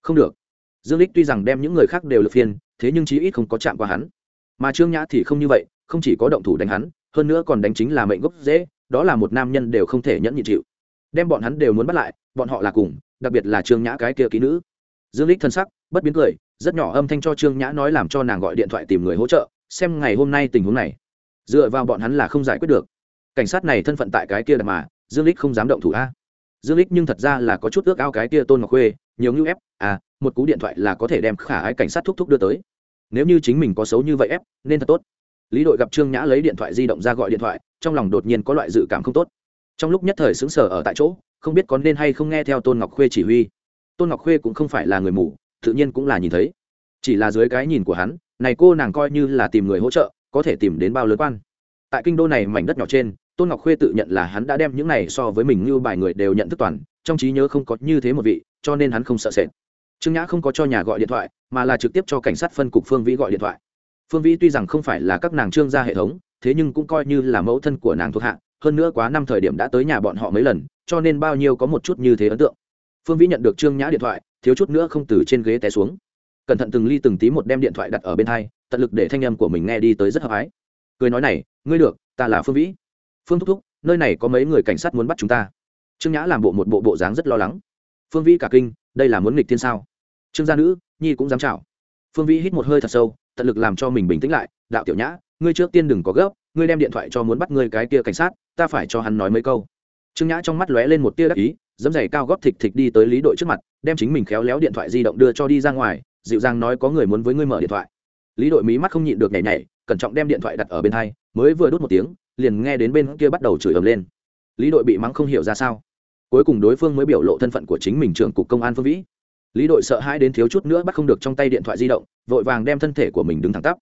Không được dương lích tuy rằng đem những người khác đều lực phiên, thế nhưng chí ít không có chạm qua hắn. Mà trương nhã thì không như vậy, không chỉ có động thủ đánh hắn, hơn nữa còn đánh chính là mệnh gốc dễ, đó là một nam nhân đều không thể nhẫn nhịn chịu. Đem bọn hắn đều muốn bắt lại, bọn họ là cùng, đặc biệt là trương nhã cái kia ký nữ. Dương lích thân sắc, bất biến cười, rất nhỏ âm thanh cho trương nhã nói làm cho nàng gọi điện thoại tìm người hỗ trợ, xem ngày hôm nay tình huống này. Dựa vào bọn hắn là không giải quyết được. Cảnh sát này thân phận tại cái kia mà, dương lích không dám động thủ a. Dương lích nhưng thật ra là có chút ước ao cái kia tôn ngọc khuê nhiều như ép à một cú điện thoại là có thể đem khả ái cảnh sát thúc thúc đưa tới. Nếu như chính mình có xấu như vậy ép, nên thật tốt. Lý đội gặp trương nhã lấy điện thoại di động ra gọi điện thoại, trong lòng đột nhiên có loại dự cảm không tốt. Trong lúc nhất thời xứng sở ở tại chỗ, không biết có nên hay không nghe theo tôn ngọc khuê chỉ huy. Tôn ngọc khuê cũng không phải là người mù, tự nhiên cũng là nhìn thấy. Chỉ là dưới cái nhìn của hắn, này cô nàng coi như là tìm người hỗ trợ, có thể tìm đến bao lớn quan. Tại kinh đô này mảnh đất nhỏ trên, tôn ngọc khuê tự nhận là hắn đã đem những này so với mình như bài người đều nhận thức toàn, trong trí nhớ không có như thế một vị cho nên hắn không sợ sệt. Trương nhã không có cho nhà gọi điện thoại, mà là trực tiếp cho cảnh sát phân cục phương vĩ gọi điện thoại. Phương vĩ tuy rằng không phải là các nàng trương gia hệ thống, thế nhưng cũng coi như là mẫu thân của nàng thuộc hạ, hơn nữa quá năm thời điểm đã tới nhà bọn họ mấy lần, cho nên bao nhiêu có một chút như thế ấn tượng. Phương vĩ nhận được trương nhã điện thoại, thiếu chút nữa không từ trên ghế té xuống. Cẩn thận từng ly từng tí một đem điện thoại đặt ở bên hai, tận lực để thanh âm của mình nghe đi tới rất hợp ái. Cười nói này, ngươi được, ta là phương vĩ. Phương thúc thúc, nơi này có mấy người cảnh sát muốn bắt chúng ta? Trương nhã làm bộ một bộ bộ dáng rất lo lắng phương vĩ cả kinh, đây là muốn nghịch thiên sao? Trương gia nữ, nhi cũng dám chào phương vĩ hít một hơi thật sâu, tận lực làm cho mình bình tĩnh lại, đạo tiểu nhã, ngươi trước tiên đừng có gấp, ngươi đem điện thoại cho muốn bắt ngươi cái kia cảnh sát, ta phải cho hắn nói mấy câu. Trương nhã trong mắt lóe lên một tia đắc ý dẫm giày cao góp thịt thịt đi tới lý đội trước mặt, đem chính mình khéo léo điện thoại di động đưa cho đi ra ngoài, dịu dàng nói có người muốn với ngươi mở điện thoại. Lý đội mí mắt không nhịn được nhảy nhảy, cẩn trọng đem điện thoại đặt ở bên hai, mới vừa đút một tiếng, liền nghe đến bên kia bắt đầu chửi ầm lên. Lý đội bị mắng không hiểu ra sao cuối cùng đối phương mới biểu lộ thân phận của chính mình trưởng cục công an phương vĩ. Lý đội sợ hãi đến thiếu chút nữa bắt không được trong tay điện thoại di động, vội vàng đem thân thể của mình đứng thẳng tắp.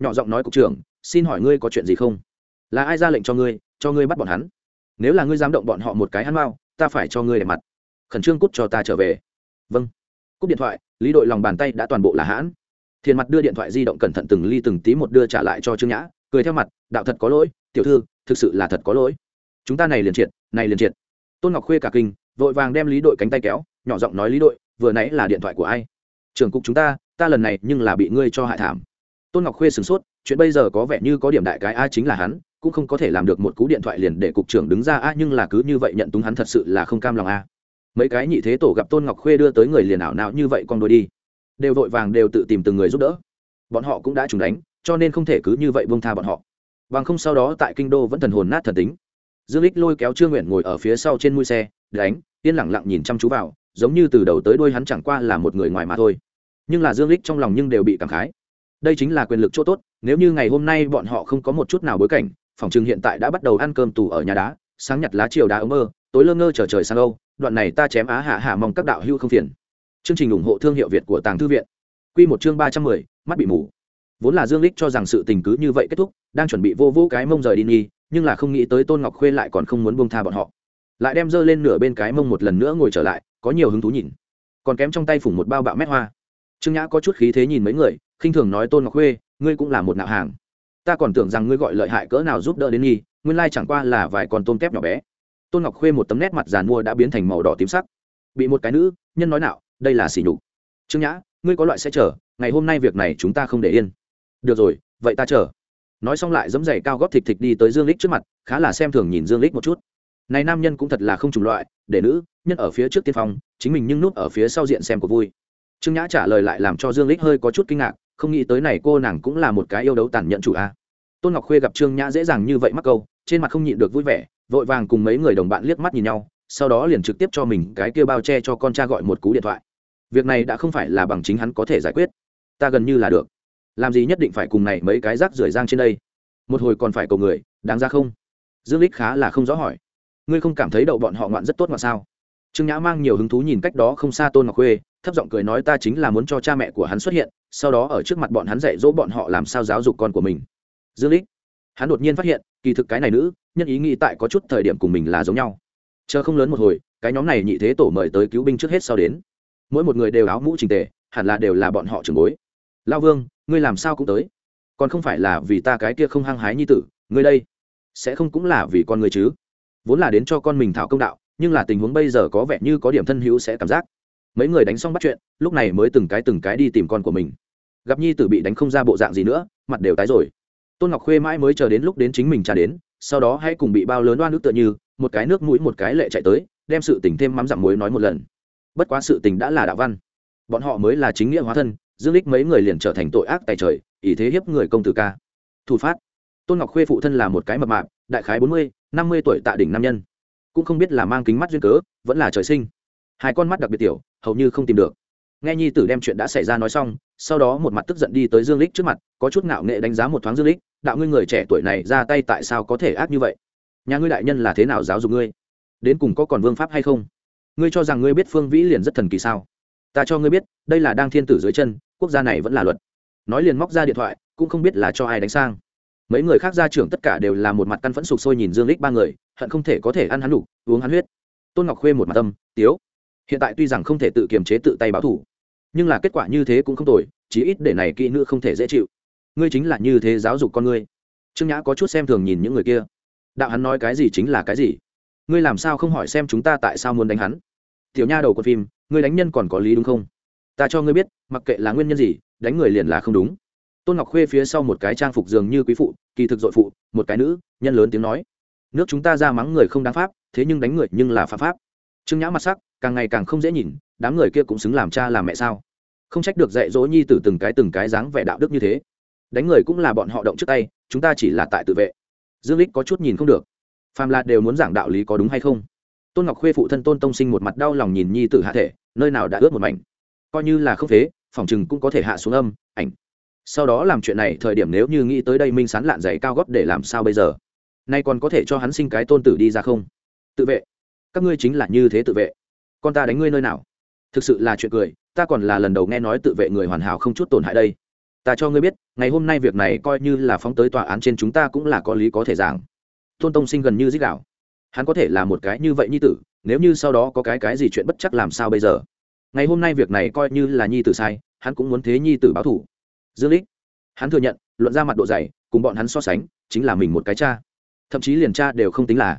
Nhỏ giọng nói cục trưởng, xin hỏi ngươi có chuyện gì không? Là ai ra lệnh cho ngươi cho ngươi bắt bọn hắn? Nếu là ngươi dám động bọn họ một cái hắn mau, ta phải cho ngươi để mặt. Khẩn trương cút cho ta trở về. Vâng. Cúp điện thoại, lý đội lòng bàn tay đã toàn bộ là hãn. Thiền mặt đưa điện thoại di động cẩn thận từng ly từng tí một đưa trả lại cho trương nhã, cười theo mặt, đạo thật có lỗi, tiểu thư, thực sự là thật có lỗi. Chúng ta này liền triệt, này liền triệt tôn ngọc khuê cả kinh, vội vàng đem lý đội cánh tay kéo, nhỏ giọng nói, lý đội, vừa nãy là điện thoại của ai? Trưởng cục chúng ta ta lần này nhưng là bị ngươi cho hại thảm. Tôn ngọc khuê sửng sốt, chuyện bây giờ có vẻ như có điểm đại cái a chính là hắn, cũng không có thể làm được một cú điện thoại liền để cục trưởng đứng ra a, nhưng là cứ như vậy nhận túng hắn thật sự là không cam lòng a. Mấy cái nhị thế tổ gặp tôn ngọc khuê đưa tới người liền ảo nào như vậy con đôi đi. Đều vội vàng đều tự tìm từng người giúp đỡ. Bọn họ cũng đã trúng đánh, cho nên không thể cứ như vậy bông tha bọn họ. Bằng không sau đó tại kinh đô vẫn thần hồn nát thần tính dương lích lôi kéo trương nguyện ngồi ở phía sau trên mui xe, đánh, yên lặng lặng nhìn chăm chú vào, giống như từ đầu tới đuôi hắn chẳng qua là một người ngoài mà thôi. Nhưng là dương lích trong lòng nhưng đều bị cảm khái. Đây chính là quyền lực chỗ tốt, nếu như ngày hôm nay bọn họ không có một chút nào bối cảnh, phòng trường hiện tại đã bắt đầu ăn cơm tù ở nhà đá, sáng nhặt lá chiều đá ống mơ, tối lơ ngơ chờ trời sang âu, đoạn này ta chém á hạ hạ mong các đạo hưu không phiền. Chương trình ủng hộ thương hiệu việt của tàng thư viện. Quy một chương ba trăm mười, mắt bị mù. Vốn là dương lích cho rằng sự tình cứ như vậy kết thúc, đang chuẩn bị vô vô cái mông rời đi nghi nhưng là không nghĩ tới tôn ngọc khuê lại còn không muốn buông tha bọn họ. Lại đem dơ lên nửa bên cái mông một lần nữa ngồi trở lại, có nhiều hứng thú nhìn. Còn kém trong tay phủng một bao bạo mét hoa. Trương nhã có chút khí thế nhìn mấy người, khinh thường nói tôn ngọc khuê, ngươi cũng là một nạo hàng. Ta còn tưởng rằng ngươi gọi lợi hại cỡ nào giúp đỡ đến nghi, nguyên lai chẳng qua là vài con tôm tép nhỏ bé. Tôn ngọc khuê một tấm nét mặt giàn mua đã biến thành màu đỏ tím sắc. Bị một cái nữ, nhân nói nào đây là xỉ nhục. Trương nhã, ngươi có loại sẽ chờ, ngày hôm nay việc này chúng ta không để yên. Được rồi, vậy ta chờ nói xong lại dẫm giày cao góp thịt thịt đi tới dương lích trước mặt, khá là xem thường nhìn dương lích một chút. Này nam nhân cũng thật là không trùng loại, để nữ nhân ở phía trước tiên phong, chính mình nhưng núp ở phía sau diện xem của vui. Trương nhã trả lời lại làm cho dương lích hơi có chút kinh ngạc, không nghĩ tới này cô nàng cũng là một cái yêu đấu tàn nhẫn chủ a. Tôn ngọc khuê gặp trương nhã dễ dàng như vậy mắc câu, trên mặt không nhịn được vui vẻ, vội vàng cùng mấy người đồng bạn liếc mắt nhìn nhau, sau đó liền trực tiếp cho mình cái kia bao che cho con cha gọi một cú điện thoại. Việc này đã không phải là bằng chính hắn có thể giải quyết. Ta gần như là được làm gì nhất định phải cùng này mấy cái rác rưởi giang trên đây? Một hồi còn phải cầu người, đáng ra không? Dương lích khá là không rõ hỏi. Ngươi không cảm thấy đậu bọn họ ngoạn rất tốt mà sao? Trương nhã mang nhiều hứng thú nhìn cách đó không xa tôn ngọc khuê, thấp giọng cười nói ta chính là muốn cho cha mẹ của hắn xuất hiện, sau đó ở trước mặt bọn hắn dạy dỗ bọn họ làm sao giáo dục con của mình. Dương lích hắn đột nhiên phát hiện, kỳ thực cái này nữ, nhân ý nghĩ tại có chút thời điểm cùng mình là giống nhau. Chờ không lớn một hồi, cái nhóm này nhị thế tổ mời tới cứu binh trước hết sau đến. Mỗi một người đều áo mũ trình tề, hẳn là đều là bọn họ trưởng bối. Lao vương ngươi làm sao cũng tới. Còn không phải là vì ta cái kia không hăng hái như tử, ngươi đây, sẽ không cũng là vì con người chứ? Vốn là đến cho con mình thảo công đạo, nhưng là tình huống bây giờ có vẻ như có điểm thân hữu sẽ cảm giác. Mấy người đánh xong bắt chuyện, lúc này mới từng cái từng cái đi tìm con của mình. Gặp nhi tử bị đánh không ra bộ dạng gì nữa, mặt đều tái rồi. Tôn ngọc khuê mãi mới chờ đến lúc đến chính mình trả đến, sau đó hãy cùng bị bao lớn oan nước tựa như, một cái nước mũi một cái lệ chạy tới, đem sự tình thêm mắm dặm muối nói một lần. Bất quá sự tình đã là đạo văn. Bọn họ mới là chính nghĩa hóa thân dương lích mấy người liền trở thành tội ác tại trời ý thế hiếp người công tử ca. Thủ phát. Tôn ngọc khuê phụ thân là một cái mập mạp, đại khái bốn mươi, năm mươi tuổi tạ đỉnh nam nhân. Cũng không biết là mang kính mắt duyên cớ, vẫn là trời sinh. Hai con mắt đặc biệt tiểu, hầu như không tìm được. Nghe nhi tử đem chuyện đã xảy ra nói xong, sau đó một mặt tức giận đi tới dương lích trước mặt, có chút ngạo nghệ đánh giá một thoáng dương lích đạo ngươi người trẻ tuổi này ra tay tại sao có thể ác như vậy? Nhà ngươi đại nhân là thế nào giáo dục ngươi? Đến cùng có còn vương pháp hay không? Ngươi cho rằng ngươi biết phương vĩ liền rất thần kỳ sao? Ta cho ngươi biết, đây là đang thiên tử dưới chân quốc gia này vẫn là luật. Nói liền móc ra điện thoại, cũng không biết là cho ai đánh sang. Mấy người khác ra trưởng tất cả đều là một mặt căn phẫn sụp sôi nhìn dương lích ba người, hận không thể có thể ăn hắn đủ, uống hắn huyết. Tôn ngọc khuê một mặt tâm, tiếu, hiện tại tuy rằng không thể tự kiềm chế tự tay báo thủ, nhưng là kết quả như thế cũng không tồi, chí ít để này kỹ nữ không thể dễ chịu. Ngươi chính là như thế giáo dục con ngươi. Trương nhã có chút xem thường nhìn những người kia. Đạo hắn nói cái gì chính là cái gì? Ngươi làm sao không hỏi xem chúng ta tại sao muốn đánh hắn? Tiểu nha đầu con phim, ngươi đánh nhân còn có lý đúng không? Ta cho ngươi biết, mặc kệ là nguyên nhân gì, đánh người liền là không đúng. Tôn ngọc khuê phía sau một cái trang phục dường như quý phụ, kỳ thực dội phụ, một cái nữ, nhân lớn tiếng nói. Nước chúng ta ra mắng người không đáng pháp, thế nhưng đánh người nhưng là phạm pháp. Trương nhã mặt sắc, càng ngày càng không dễ nhìn, đám người kia cũng xứng làm cha làm mẹ sao? Không trách được dạy dỗ nhi tử từng cái từng cái dáng vẻ đạo đức như thế. Đánh người cũng là bọn họ động trước tay, chúng ta chỉ là tại tự vệ. Dương lích có chút nhìn không được. Phàm là đều muốn giảng đạo lý có đúng hay không? Tôn ngọc khuê phụ thân tôn tông sinh một mặt đau lòng nhìn nhi tử hạ thể, nơi nào đã ướt một mảnh coi như là không phế, phòng chừng cũng có thể hạ xuống âm, ảnh. Sau đó làm chuyện này thời điểm nếu như nghĩ tới đây minh sán lạn dày cao góp để làm sao bây giờ? Nay còn có thể cho hắn sinh cái tôn tử đi ra không? Tự vệ. Các ngươi chính là như thế tự vệ. Con ta đánh ngươi nơi nào? Thực sự là chuyện cười, ta còn là lần đầu nghe nói tự vệ người hoàn hảo không chút tổn hại đây. Ta cho ngươi biết, ngày hôm nay việc này coi như là phóng tới tòa án trên chúng ta cũng là có lý có thể giảng. Tôn tông sinh gần như dích đạo. Hắn có thể là một cái như vậy nhi tử, nếu như sau đó có cái cái gì chuyện bất chắc làm sao bây giờ? Ngày hôm nay việc này coi như là nhi tử sai, hắn cũng muốn thế nhi tử báo thủ. Dương lích, hắn thừa nhận, luận ra mặt độ dày, cùng bọn hắn so sánh, chính là mình một cái cha. Thậm chí liền cha đều không tính là.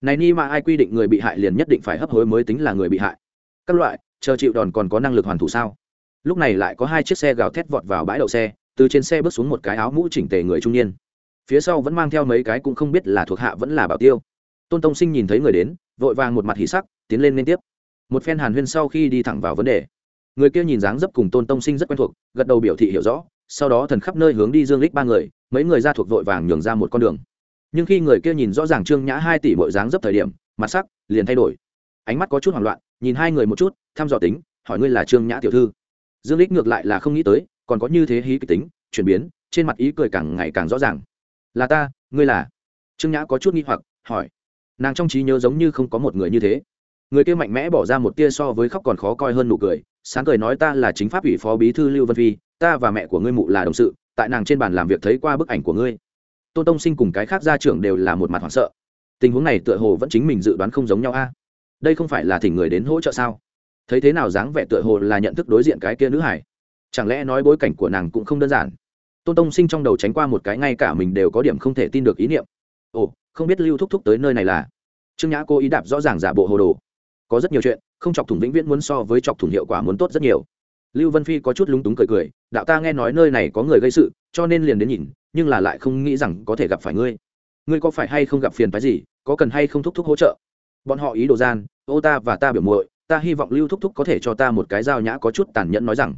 Này ni mà ai quy định người bị hại liền nhất định phải hấp hối mới tính là người bị hại. Các loại, chờ chịu đòn còn có năng lực hoàn thủ sao? Lúc này lại có hai chiếc xe gào thét vọt vào bãi đậu xe, từ trên xe bước xuống một cái áo mũ chỉnh tề người trung niên. Phía sau vẫn mang theo mấy cái cũng không biết là thuộc hạ vẫn là bảo tiêu. Tôn tông sinh nhìn thấy người đến, vội vàng một mặt hỉ sắc, tiến lên liên tiếp một phen hàn huyên sau khi đi thẳng vào vấn đề. Người kia nhìn dáng dấp cùng tôn tông sinh rất quen thuộc, gật đầu biểu thị hiểu rõ, sau đó thần khắp nơi hướng đi dương lích ba người, mấy người ra thuộc vội vàng nhường ra một con đường. Nhưng khi người kia nhìn rõ ràng trương nhã hai tỷ mỗi dáng dấp thời điểm, mặt sắc liền thay đổi. Ánh mắt có chút hoảng loạn, nhìn hai người một chút, thăm dò tính, hỏi ngươi là trương nhã tiểu thư. Dương lích ngược lại là không nghĩ tới, còn có như thế hí kịch tính, chuyển biến, trên mặt ý cười càng ngày càng rõ ràng. Là ta, ngươi là? Trương nhã có chút nghi hoặc, hỏi. Nàng trong trí nhớ giống như không có một người như thế người kia mạnh mẽ bỏ ra một tia so với khóc còn khó coi hơn nụ cười, sáng cười nói ta là chính pháp ủy phó bí thư lưu vân phi, ta và mẹ của ngươi mụ là đồng sự, tại nàng trên bàn làm việc thấy qua bức ảnh của ngươi. Tôn tông sinh cùng cái khác gia trưởng đều là một mặt hoảng sợ. Tình huống này tựa hồ vẫn chính mình dự đoán không giống nhau a. Đây không phải là thỉnh người đến hỗ trợ sao? Thấy thế nào dáng vẻ tựa hồ là nhận thức đối diện cái kia nữ hải? Chẳng lẽ nói bối cảnh của nàng cũng không đơn giản? Tôn tông sinh trong đầu tránh qua một cái ngay cả mình đều có điểm không thể tin được ý niệm. Ồ, không biết lưu thúc thúc tới nơi này là? Trương nhã cô ý đạp rõ ràng giả bộ hồ đồ có rất nhiều chuyện, không chọc thủng vĩnh viễn muốn so với chọc thủng hiệu quả muốn tốt rất nhiều. Lưu vân phi có chút lúng túng cười cười, đạo ta nghe nói nơi này có người gây sự, cho nên liền đến nhìn, nhưng là lại không nghĩ rằng có thể gặp phải ngươi. Ngươi có phải hay không gặp phiền phái gì, có cần hay không thúc thúc hỗ trợ? Bọn họ ý đồ gian, ô ta và ta biểu muội, ta hy vọng lưu thúc thúc có thể cho ta một cái dao nhã có chút tàn nhẫn nói rằng,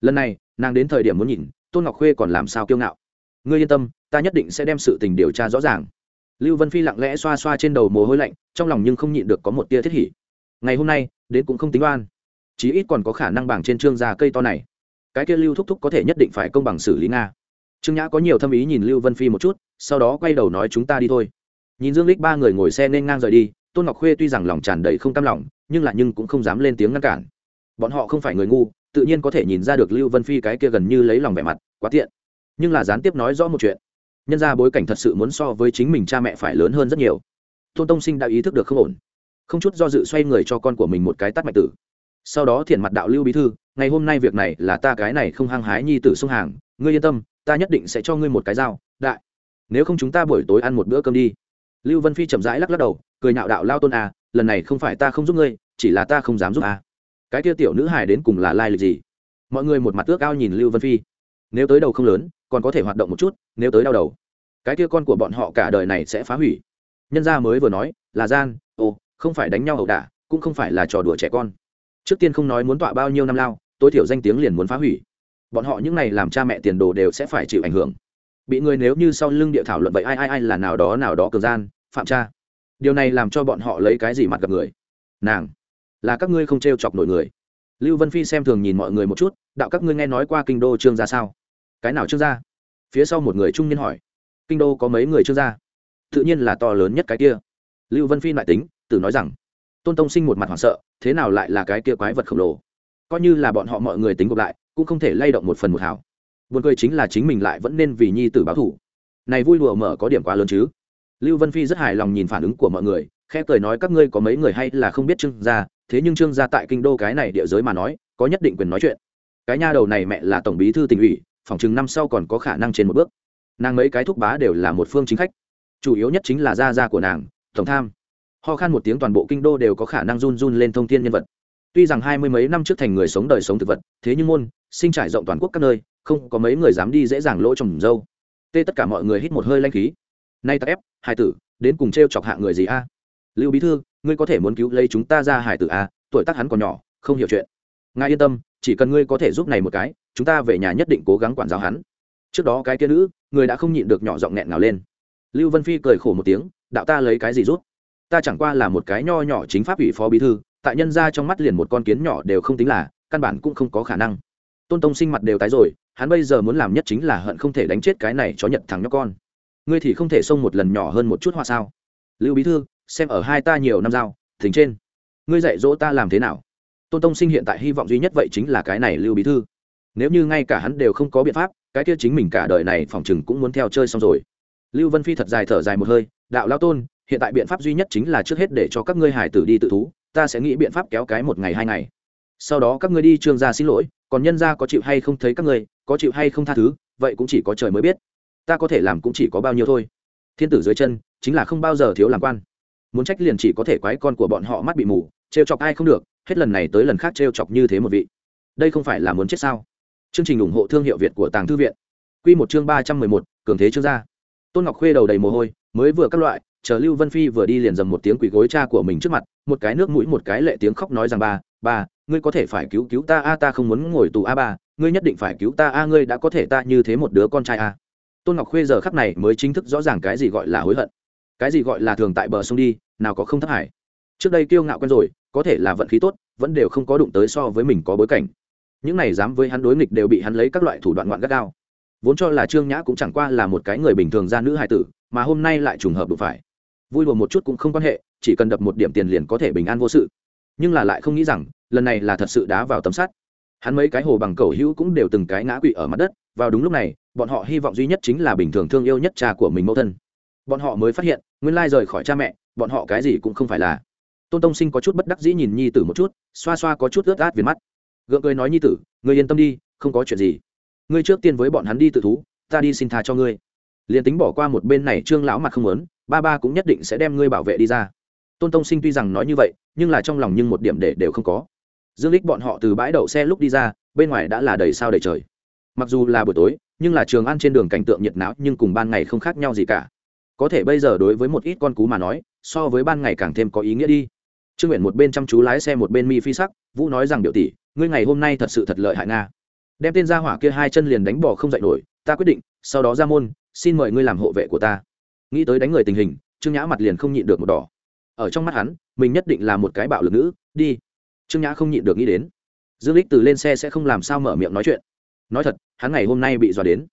lần này, nàng đến thời điểm muốn nhìn, tôn ngọc khuê còn làm sao kiêu ngạo. Ngươi yên tâm, ta nhất định sẽ đem sự tình điều tra rõ ràng. Lưu vân phi lặng lẽ xoa xoa trên đầu mồ hôi lạnh, trong lòng nhưng không nhịn được có một tia thiết hỉ ngày hôm nay, đến cũng không tính oan. Chí ít còn có khả năng bảng trên trương gia cây to này. Cái kia lưu thúc thúc có thể nhất định phải công bằng xử lý nga. Trương nhã có nhiều thâm ý nhìn lưu vân phi một chút, sau đó quay đầu nói chúng ta đi thôi. Nhìn dương lích ba người ngồi xe nên ngang rời đi, tôn ngọc khuê tuy rằng lòng tràn đầy không cam lòng, nhưng là nhưng cũng không dám lên tiếng ngăn cản. Bọn họ không phải người ngu, tự nhiên có thể nhìn ra được lưu vân phi cái kia gần như lấy lòng vẻ mặt, quá tiện. Nhưng là gián tiếp nói rõ một chuyện. Nhân ra bối cảnh thật sự muốn so với chính mình cha mẹ phải lớn hơn rất nhiều. Tôn tông sinh đã ý thức được không ổn không chút do dự xoay người cho con của mình một cái tắt mạch tử. Sau đó thiện mặt đạo lưu bí thư, ngày hôm nay việc này là ta cái này không hăng hái nhi tử sông hàng, ngươi yên tâm, ta nhất định sẽ cho ngươi một cái dao, đại. Nếu không chúng ta buổi tối ăn một bữa cơm đi. Lưu vân phi chậm rãi lắc lắc đầu, cười nhạo đạo lao tôn à lần này không phải ta không giúp ngươi, chỉ là ta không dám giúp à. Cái kia tiểu nữ hài đến cùng là lai lịch gì? Mọi người một mặt ước ao nhìn lưu vân phi. Nếu tới đầu không lớn, còn có thể hoạt động một chút, nếu tới đau đầu, cái kia con của bọn họ cả đời này sẽ phá hủy. Nhân gia mới vừa nói, là gian ồ không phải đánh nhau ẩu đả, cũng không phải là trò đùa trẻ con. Trước tiên không nói muốn tọa bao nhiêu năm lao, tối thiểu danh tiếng liền muốn phá hủy. Bọn họ những này làm cha mẹ tiền đồ đều sẽ phải chịu ảnh hưởng. Bị người nếu như sau lưng địa thảo luận vậy ai ai ai là nào đó nào đó cường gian, phạm cha điều này làm cho bọn họ lấy cái gì mặt gặp người? Nàng, là các ngươi không t r e o chọc nổi người. Lưu vân phi xem thường nhìn mọi người một chút, đạo các ngươi nghe nói qua kinh đô trương gia sao? Cái nào trương gia? Phía sau một người trung niên hỏi. Kinh đô có mấy người trương gia? Tự nhiên là to lớn nhất cái kia. Lưu vân phi lại tính Tử nói rằng, tôn tông sinh một mặt hoảng sợ, thế nào lại là cái kia quái vật khổng lồ? Coi như là bọn họ mọi người tính gộp lại, cũng không thể lay động một phần một hảo buồn cười chính là chính mình lại vẫn nên vì nhi tử báo thủ này vui đùa mở có điểm quá lớn chứ? Lưu vân phi rất hài lòng nhìn phản ứng của mọi người, khẽ cười nói các ngươi có mấy người hay là không biết trương gia, thế nhưng trương gia tại kinh đô cái này địa giới mà nói, có nhất định quyền nói chuyện. Cái nha đầu này mẹ là tổng bí thư tỉnh ủy, phòng chừng năm sau còn có khả năng trên một bước. Nàng mấy cái thúc bá đều là một phương chính khách. Chủ yếu nhất chính là gia gia của nàng, tổng tham ho khan một tiếng toàn bộ kinh đô đều có khả năng run run lên thông thiên nhân vật. Tuy rằng hai mươi mấy năm trước thành người sống đời sống thực vật, thế nhưng môn, sinh trải rộng toàn quốc các nơi, không có mấy người dám đi dễ dàng lỗ trồng dâu tê tất cả mọi người hít một hơi lanh khí. Nay tắc ép, hải tử, đến cùng t r e o chọc hạ người gì a? Lưu bí thư, ngươi có thể muốn cứu lấy chúng ta ra hải tử a? Tuổi tác hắn còn nhỏ, không hiểu chuyện. Ngài yên tâm, chỉ cần ngươi có thể giúp này một cái, chúng ta về nhà nhất định cố gắng quản giáo hắn. Trước đó cái kia nữ, người đã không nhịn được nhỏ giọng nghẹn nào lên. Lưu vân phi cười khổ một tiếng, đạo ta lấy cái gì rút ta chẳng qua là một cái nho nhỏ chính pháp ủy phó bí thư, tại nhân ra trong mắt liền một con kiến nhỏ đều không tính là, căn bản cũng không có khả năng. Tôn tông sinh mặt đều tái rồi, hắn bây giờ muốn làm nhất chính là hận không thể đánh chết cái này cho nhận thằng nhóc con. Ngươi thì không thể xông một lần nhỏ hơn một chút hoa sao? Lưu bí thư, xem ở hai ta nhiều năm giao, thỉnh trên. Ngươi dạy dỗ ta làm thế nào? Tôn tông sinh hiện tại hy vọng duy nhất vậy chính là cái này lưu bí thư. Nếu như ngay cả hắn đều không có biện pháp, cái kia chính mình cả đời này phòng chừng cũng muốn theo chơi xong rồi. Lưu vân phi thật dài thở dài một hơi, đạo lao tôn hiện tại biện pháp duy nhất chính là trước hết để cho các ngươi hải tử đi tự thú, ta sẽ nghĩ biện pháp kéo cái một ngày hai ngày. Sau đó các ngươi đi trương gia xin lỗi, còn nhân gia có chịu hay không thấy các ngươi, có chịu hay không tha thứ, vậy cũng chỉ có trời mới biết. Ta có thể làm cũng chỉ có bao nhiêu thôi. Thiên tử dưới chân, chính là không bao giờ thiếu làm quan. Muốn trách liền chỉ có thể quái con của bọn họ mắt bị mù, trêu chọc ai không được, hết lần này tới lần khác trêu chọc như thế một vị. Đây không phải là muốn chết sao? Chương trình ủng hộ thương hiệu việt của tàng thư viện. Quy một chương ba trăm mười một, cường thế trương gia. Tôn ngọc khuê đầu đầy mồ hôi, mới vừa các loại chờ lưu vân phi vừa đi liền dầm một tiếng quỳ gối cha của mình trước mặt, một cái nước mũi, một cái lệ tiếng khóc nói rằng, ba ba, ngươi có thể phải cứu cứu ta a, ta không muốn ngồi tù a, ba, ngươi nhất định phải cứu ta a, ngươi đã có thể ta như thế một đứa con trai a. Tôn ngọc khuê giờ khắc này mới chính thức rõ ràng cái gì gọi là hối hận. Cái gì gọi là thường tại bờ sông đi, nào có không thất hải. Trước đây kiêu ngạo quen rồi, có thể là vận khí tốt, vẫn đều không có đụng tới so với mình có bối cảnh. Những này dám với hắn đối nghịch đều bị hắn lấy các loại thủ đoạn ngoạn gắt gao. Vốn cho là trương nhã cũng chẳng qua là một cái người bình thường ra nữ hài tử, mà hôm nay lại trùng hợp đụng phải vui đùa một chút cũng không quan hệ, chỉ cần đập một điểm tiền liền có thể bình an vô sự. Nhưng là lại không nghĩ rằng, lần này là thật sự đá vào tấm sắt. Hắn mấy cái hồ bằng cầu hữu cũng đều từng cái ngã quỵ ở mặt đất, vào đúng lúc này, bọn họ hy vọng duy nhất chính là bình thường thương yêu nhất cha của mình mẫu thân. Bọn họ mới phát hiện, nguyên lai rời khỏi cha mẹ, bọn họ cái gì cũng không phải là. Tôn tông sinh có chút bất đắc dĩ nhìn nhi tử một chút, xoa xoa có chút ướt át viền mắt. Gượng cười nói nhi tử, ngươi yên tâm đi, không có chuyện gì. Ngươi trước tiên với bọn hắn đi tự thú, ta đi xin tha cho ngươi. Liền tính bỏ qua một bên này trương lão mặt không lớn ba ba cũng nhất định sẽ đem ngươi bảo vệ đi ra. Tôn tông sinh tuy rằng nói như vậy, nhưng là trong lòng nhưng một điểm để đều không có. Dương lích bọn họ từ bãi đậu xe lúc đi ra, bên ngoài đã là đầy sao đầy trời. Mặc dù là buổi tối, nhưng là trường ăn trên đường cảnh tượng nhiệt náo nhưng cùng ban ngày không khác nhau gì cả. Có thể bây giờ đối với một ít con cú mà nói, so với ban ngày càng thêm có ý nghĩa đi. Trương nguyện một bên chăm chú lái xe một bên mi phi sắc, vũ nói rằng, biểu tỷ, ngươi ngày hôm nay thật sự thật lợi hại nga. Đem tên gia hỏa kia hai chân liền đánh bỏ không dậy nổi, ta quyết định, sau đó ra môn, xin mời ngươi làm hộ vệ của ta nghĩ tới đánh người tình hình, trương nhã mặt liền không nhịn được một đỏ. Ở trong mắt hắn, mình nhất định là một cái bạo lực nữ, đi. Trương nhã không nhịn được nghĩ đến. Dương lích từ lên xe sẽ không làm sao mở miệng nói chuyện. Nói thật, hắn ngày hôm nay bị dọa đến.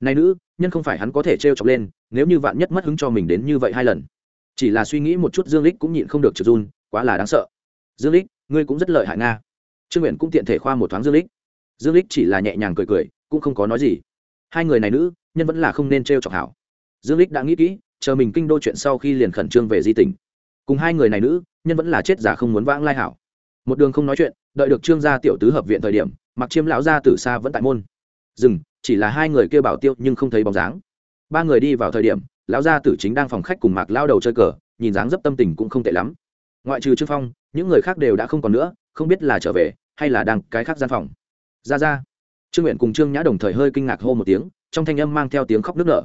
Này nữ, nhân không phải hắn có thể trêu chọc lên, nếu như vạn nhất mất hứng cho mình đến như vậy hai lần. Chỉ là suy nghĩ một chút dương lích cũng nhịn không được trượt run, quá là đáng sợ. Dương lích ngươi cũng rất lợi hại nga. Trương nguyện cũng tiện thể khoa một thoáng dương lích dương lích chỉ là nhẹ nhàng cười cười, cũng không có nói gì. Hai người này nữ, nhân vẫn là không nên trêu chọc hảo. Dương lích đã nghĩ kỹ chờ mình kinh đô chuyện sau khi liền khẩn trương về di tỉnh. Cùng hai người này nữ, nhân vẫn là chết giả không muốn vãng lai hảo. Một đường không nói chuyện, đợi được trương gia tiểu tứ hợp viện thời điểm, mặc chiêm lão gia tử xa vẫn tại môn. Dừng, chỉ là hai người kia bảo tiêu nhưng không thấy bóng dáng. Ba người đi vào thời điểm, lão gia tử chính đang phòng khách cùng mạc lao đầu chơi cờ, nhìn dáng dấp tâm tình cũng không tệ lắm. Ngoại trừ trương phong, những người khác đều đã không còn nữa, không biết là trở về, hay là đang cái khác gian phòng. Ra ra. Trương nguyện cùng trương nhã đồng thời hơi kinh ngạc hô một tiếng, trong thanh âm mang theo tiếng khóc nức nở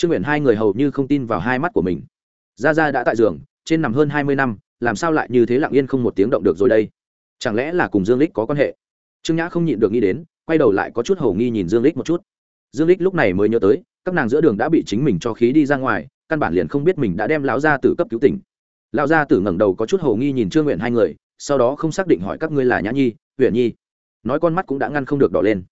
trương nguyện hai người hầu như không tin vào hai mắt của mình. Ra ra đã tại giường, trên nằm hơn hai mươi năm, làm sao lại như thế lặng yên không một tiếng động được rồi đây? Chẳng lẽ là cùng dương lích có quan hệ? Trương nhã không nhịn được nghĩ đến, quay đầu lại có chút hầu nghi nhìn dương lích một chút. Dương lích lúc này mới nhớ tới, các nàng giữa đường đã bị chính mình cho khí đi ra ngoài, căn bản liền không biết mình đã đem lão gia tử cấp cứu tỉnh. Lão gia tử ngẩng đầu có chút hầu nghi nhìn trương nguyện hai người, sau đó không xác định hỏi các ngươi là nhã nhi huyện nhi. Nói con mắt cũng đã ngăn không được đỏ lên.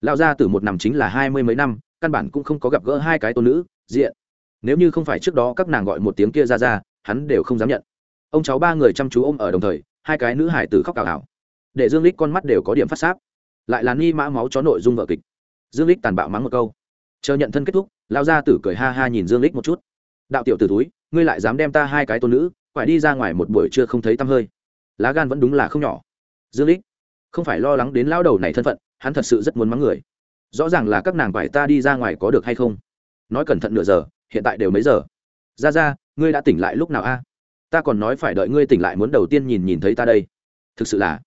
Lão gia tử một nằm chính là hai mươi mấy năm, căn bản cũng không có gặp gỡ hai cái tôn nữ diện. Nếu như không phải trước đó các nàng gọi một tiếng kia ra ra, hắn đều không dám nhận. Ông cháu ba người chăm chú ôm ở đồng thời, hai cái nữ hải tử khóc cào ảo để dương lích con mắt đều có điểm phát sáp. Lại là ni mã máu chó nội dung vợ kịch. Dương lích tàn bạo mắng một câu. Chờ nhận thân kết thúc lao ra tử cười ha ha nhìn dương lích một chút. Đạo tiểu tử túi ngươi lại dám đem ta hai cái tôn nữ phải đi ra ngoài một buổi trưa không thấy tăm hơi. Lá gan vẫn đúng là không nhỏ. Dương lích không phải lo lắng đến lao đầu này thân phận, hắn thật sự rất muốn mắng người. Rõ ràng là các nàng phải ta đi ra ngoài có được hay không? Nói cẩn thận nửa giờ, hiện tại đều mấy giờ? Ra ra ngươi đã tỉnh lại lúc nào a? Ta còn nói phải đợi ngươi tỉnh lại muốn đầu tiên nhìn nhìn thấy ta đây. Thực sự là,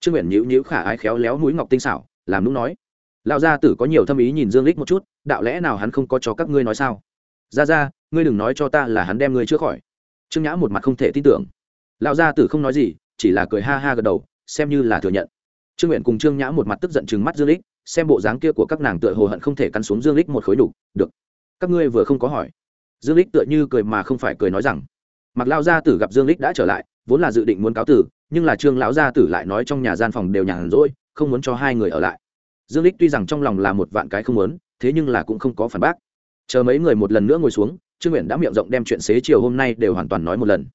trương nguyện nhữ nhữ khả ái khéo léo núi ngọc tinh xảo, làm lúc nói, lão gia tử có nhiều thâm ý nhìn dương lích một chút, đạo lẽ nào hắn không có cho các ngươi nói sao? Ra ra ngươi đừng nói cho ta là hắn đem ngươi chữa khỏi. Trương nhã một mặt không thể tin tưởng. Lão gia tử không nói gì, chỉ là cười ha ha gật đầu, xem như là thừa nhận. Trương nguyện cùng trương nhã một mặt tức giận chừng mắt dương lích, xem bộ dáng kia của các nàng tựa hồ hận không thể cắn xuống dương lích một khối đủ, được các ngươi vừa không có hỏi. Dương lích tựa như cười mà không phải cười nói rằng mặc lao gia tử gặp dương lích đã trở lại, vốn là dự định muốn cáo tử, nhưng là trương lão gia tử lại nói trong nhà gian phòng đều nhàn rỗi, không muốn cho hai người ở lại. Dương lích tuy rằng trong lòng là một vạn cái không muốn, thế nhưng là cũng không có phản bác. Chờ mấy người một lần nữa ngồi xuống, trương nguyện đã miệng rộng đem chuyện xế chiều hôm nay đều hoàn toàn nói một lần.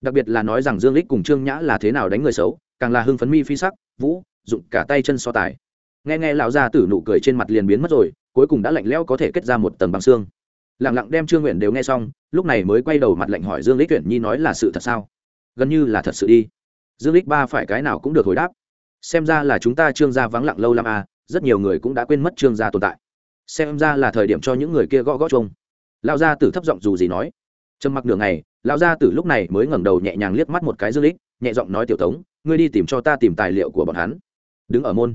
Đặc biệt là nói rằng dương lích cùng trương nhã là thế nào đánh người xấu, càng là hưng phấn mi phi sắc, vũ, dụng cả tay chân so tài. Nghe nghe lão gia tử nụ cười trên mặt liền biến mất rồi cuối cùng đã lạnh lẽo có thể kết ra một tầng bằng xương. Lặng lặng đem trương nguyện đều nghe xong, lúc này mới quay đầu mặt lạnh hỏi dương lích tuyển nhi nói là sự thật sao? Gần như là thật sự đi. Dương lích ba phải cái nào cũng được hồi đáp. Xem ra là chúng ta trương gia vắng lặng lâu lắm à rất nhiều người cũng đã quên mất trương gia tồn tại. Xem ra là thời điểm cho những người kia gõ gõ chung lão gia tử thấp giọng dù gì nói. Trầm mặc nửa ngày, lão gia tử lúc này mới ngẩng đầu nhẹ nhàng liếc mắt một cái dương lích nhẹ giọng nói, tiểu tống, ngươi đi tìm cho ta tìm tài liệu của bọn hắn. Đứng ở môn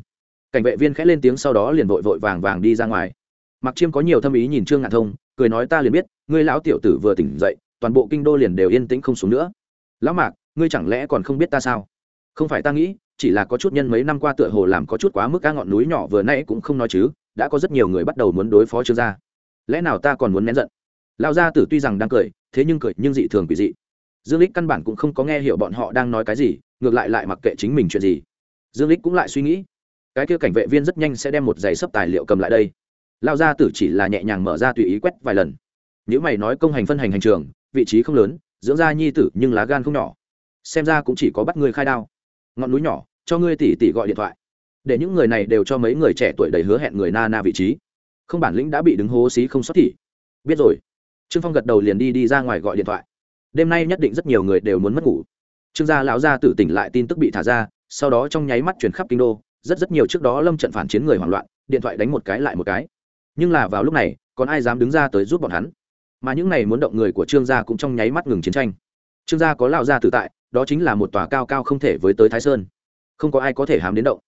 cảnh vệ viên khẽ lên tiếng sau đó liền vội vội vàng vàng đi ra ngoài. Mặc chiêm có nhiều thâm ý nhìn trương ngạn thông, cười nói ta liền biết, ngươi lão tiểu tử vừa tỉnh dậy, toàn bộ kinh đô liền đều yên tĩnh không xuống nữa. Lão mạc, ngươi chẳng lẽ còn không biết ta sao? Không phải ta nghĩ, chỉ là có chút nhân mấy năm qua tựa hồ làm có chút quá mức ca ngọn núi nhỏ vừa nãy cũng không nói chứ, đã có rất nhiều người bắt đầu muốn đối phó trương gia. Lẽ nào ta còn muốn nén giận? Lão gia tử tuy rằng đang cười, thế nhưng cười nhưng dị thường quỷ dị. Dương lích căn bản cũng không có nghe hiểu bọn họ đang nói cái gì, ngược lại lại mặc kệ chính mình chuyện gì. Dương lích cũng lại suy nghĩ cái kia cảnh vệ viên rất nhanh sẽ đem một giày sấp tài liệu cầm lại đây. Lao gia tử chỉ là nhẹ nhàng mở ra tùy ý quét vài lần. Nếu mày nói công hành phân hành hành trường, vị trí không lớn, dưỡng ra nhi tử nhưng lá gan không nhỏ. Xem ra cũng chỉ có bắt người khai đao. Ngọn núi nhỏ, cho ngươi tỷ tỷ gọi điện thoại. Để những người này đều cho mấy người trẻ tuổi đầy hứa hẹn người na na vị trí. Không bản lĩnh đã bị đứng hố xí không xuất thị biết rồi. Trương phong gật đầu liền đi đi ra ngoài gọi điện thoại. Đêm nay nhất định rất nhiều người đều muốn mất ngủ. Trương gia lão gia tử tỉnh lại tin tức bị thả ra, sau đó trong nháy mắt chuyển khắp kinh đô rất rất nhiều trước đó lâm trận phản chiến người hoảng loạn, điện thoại đánh một cái lại một cái. Nhưng là vào lúc này, còn ai dám đứng ra tới giúp bọn hắn? Mà những này muốn động người của trương gia cũng trong nháy mắt ngừng chiến tranh. Trương gia có lão gia tử tại, đó chính là một tòa cao cao không thể với tới thái sơn. Không có ai có thể hám đến động.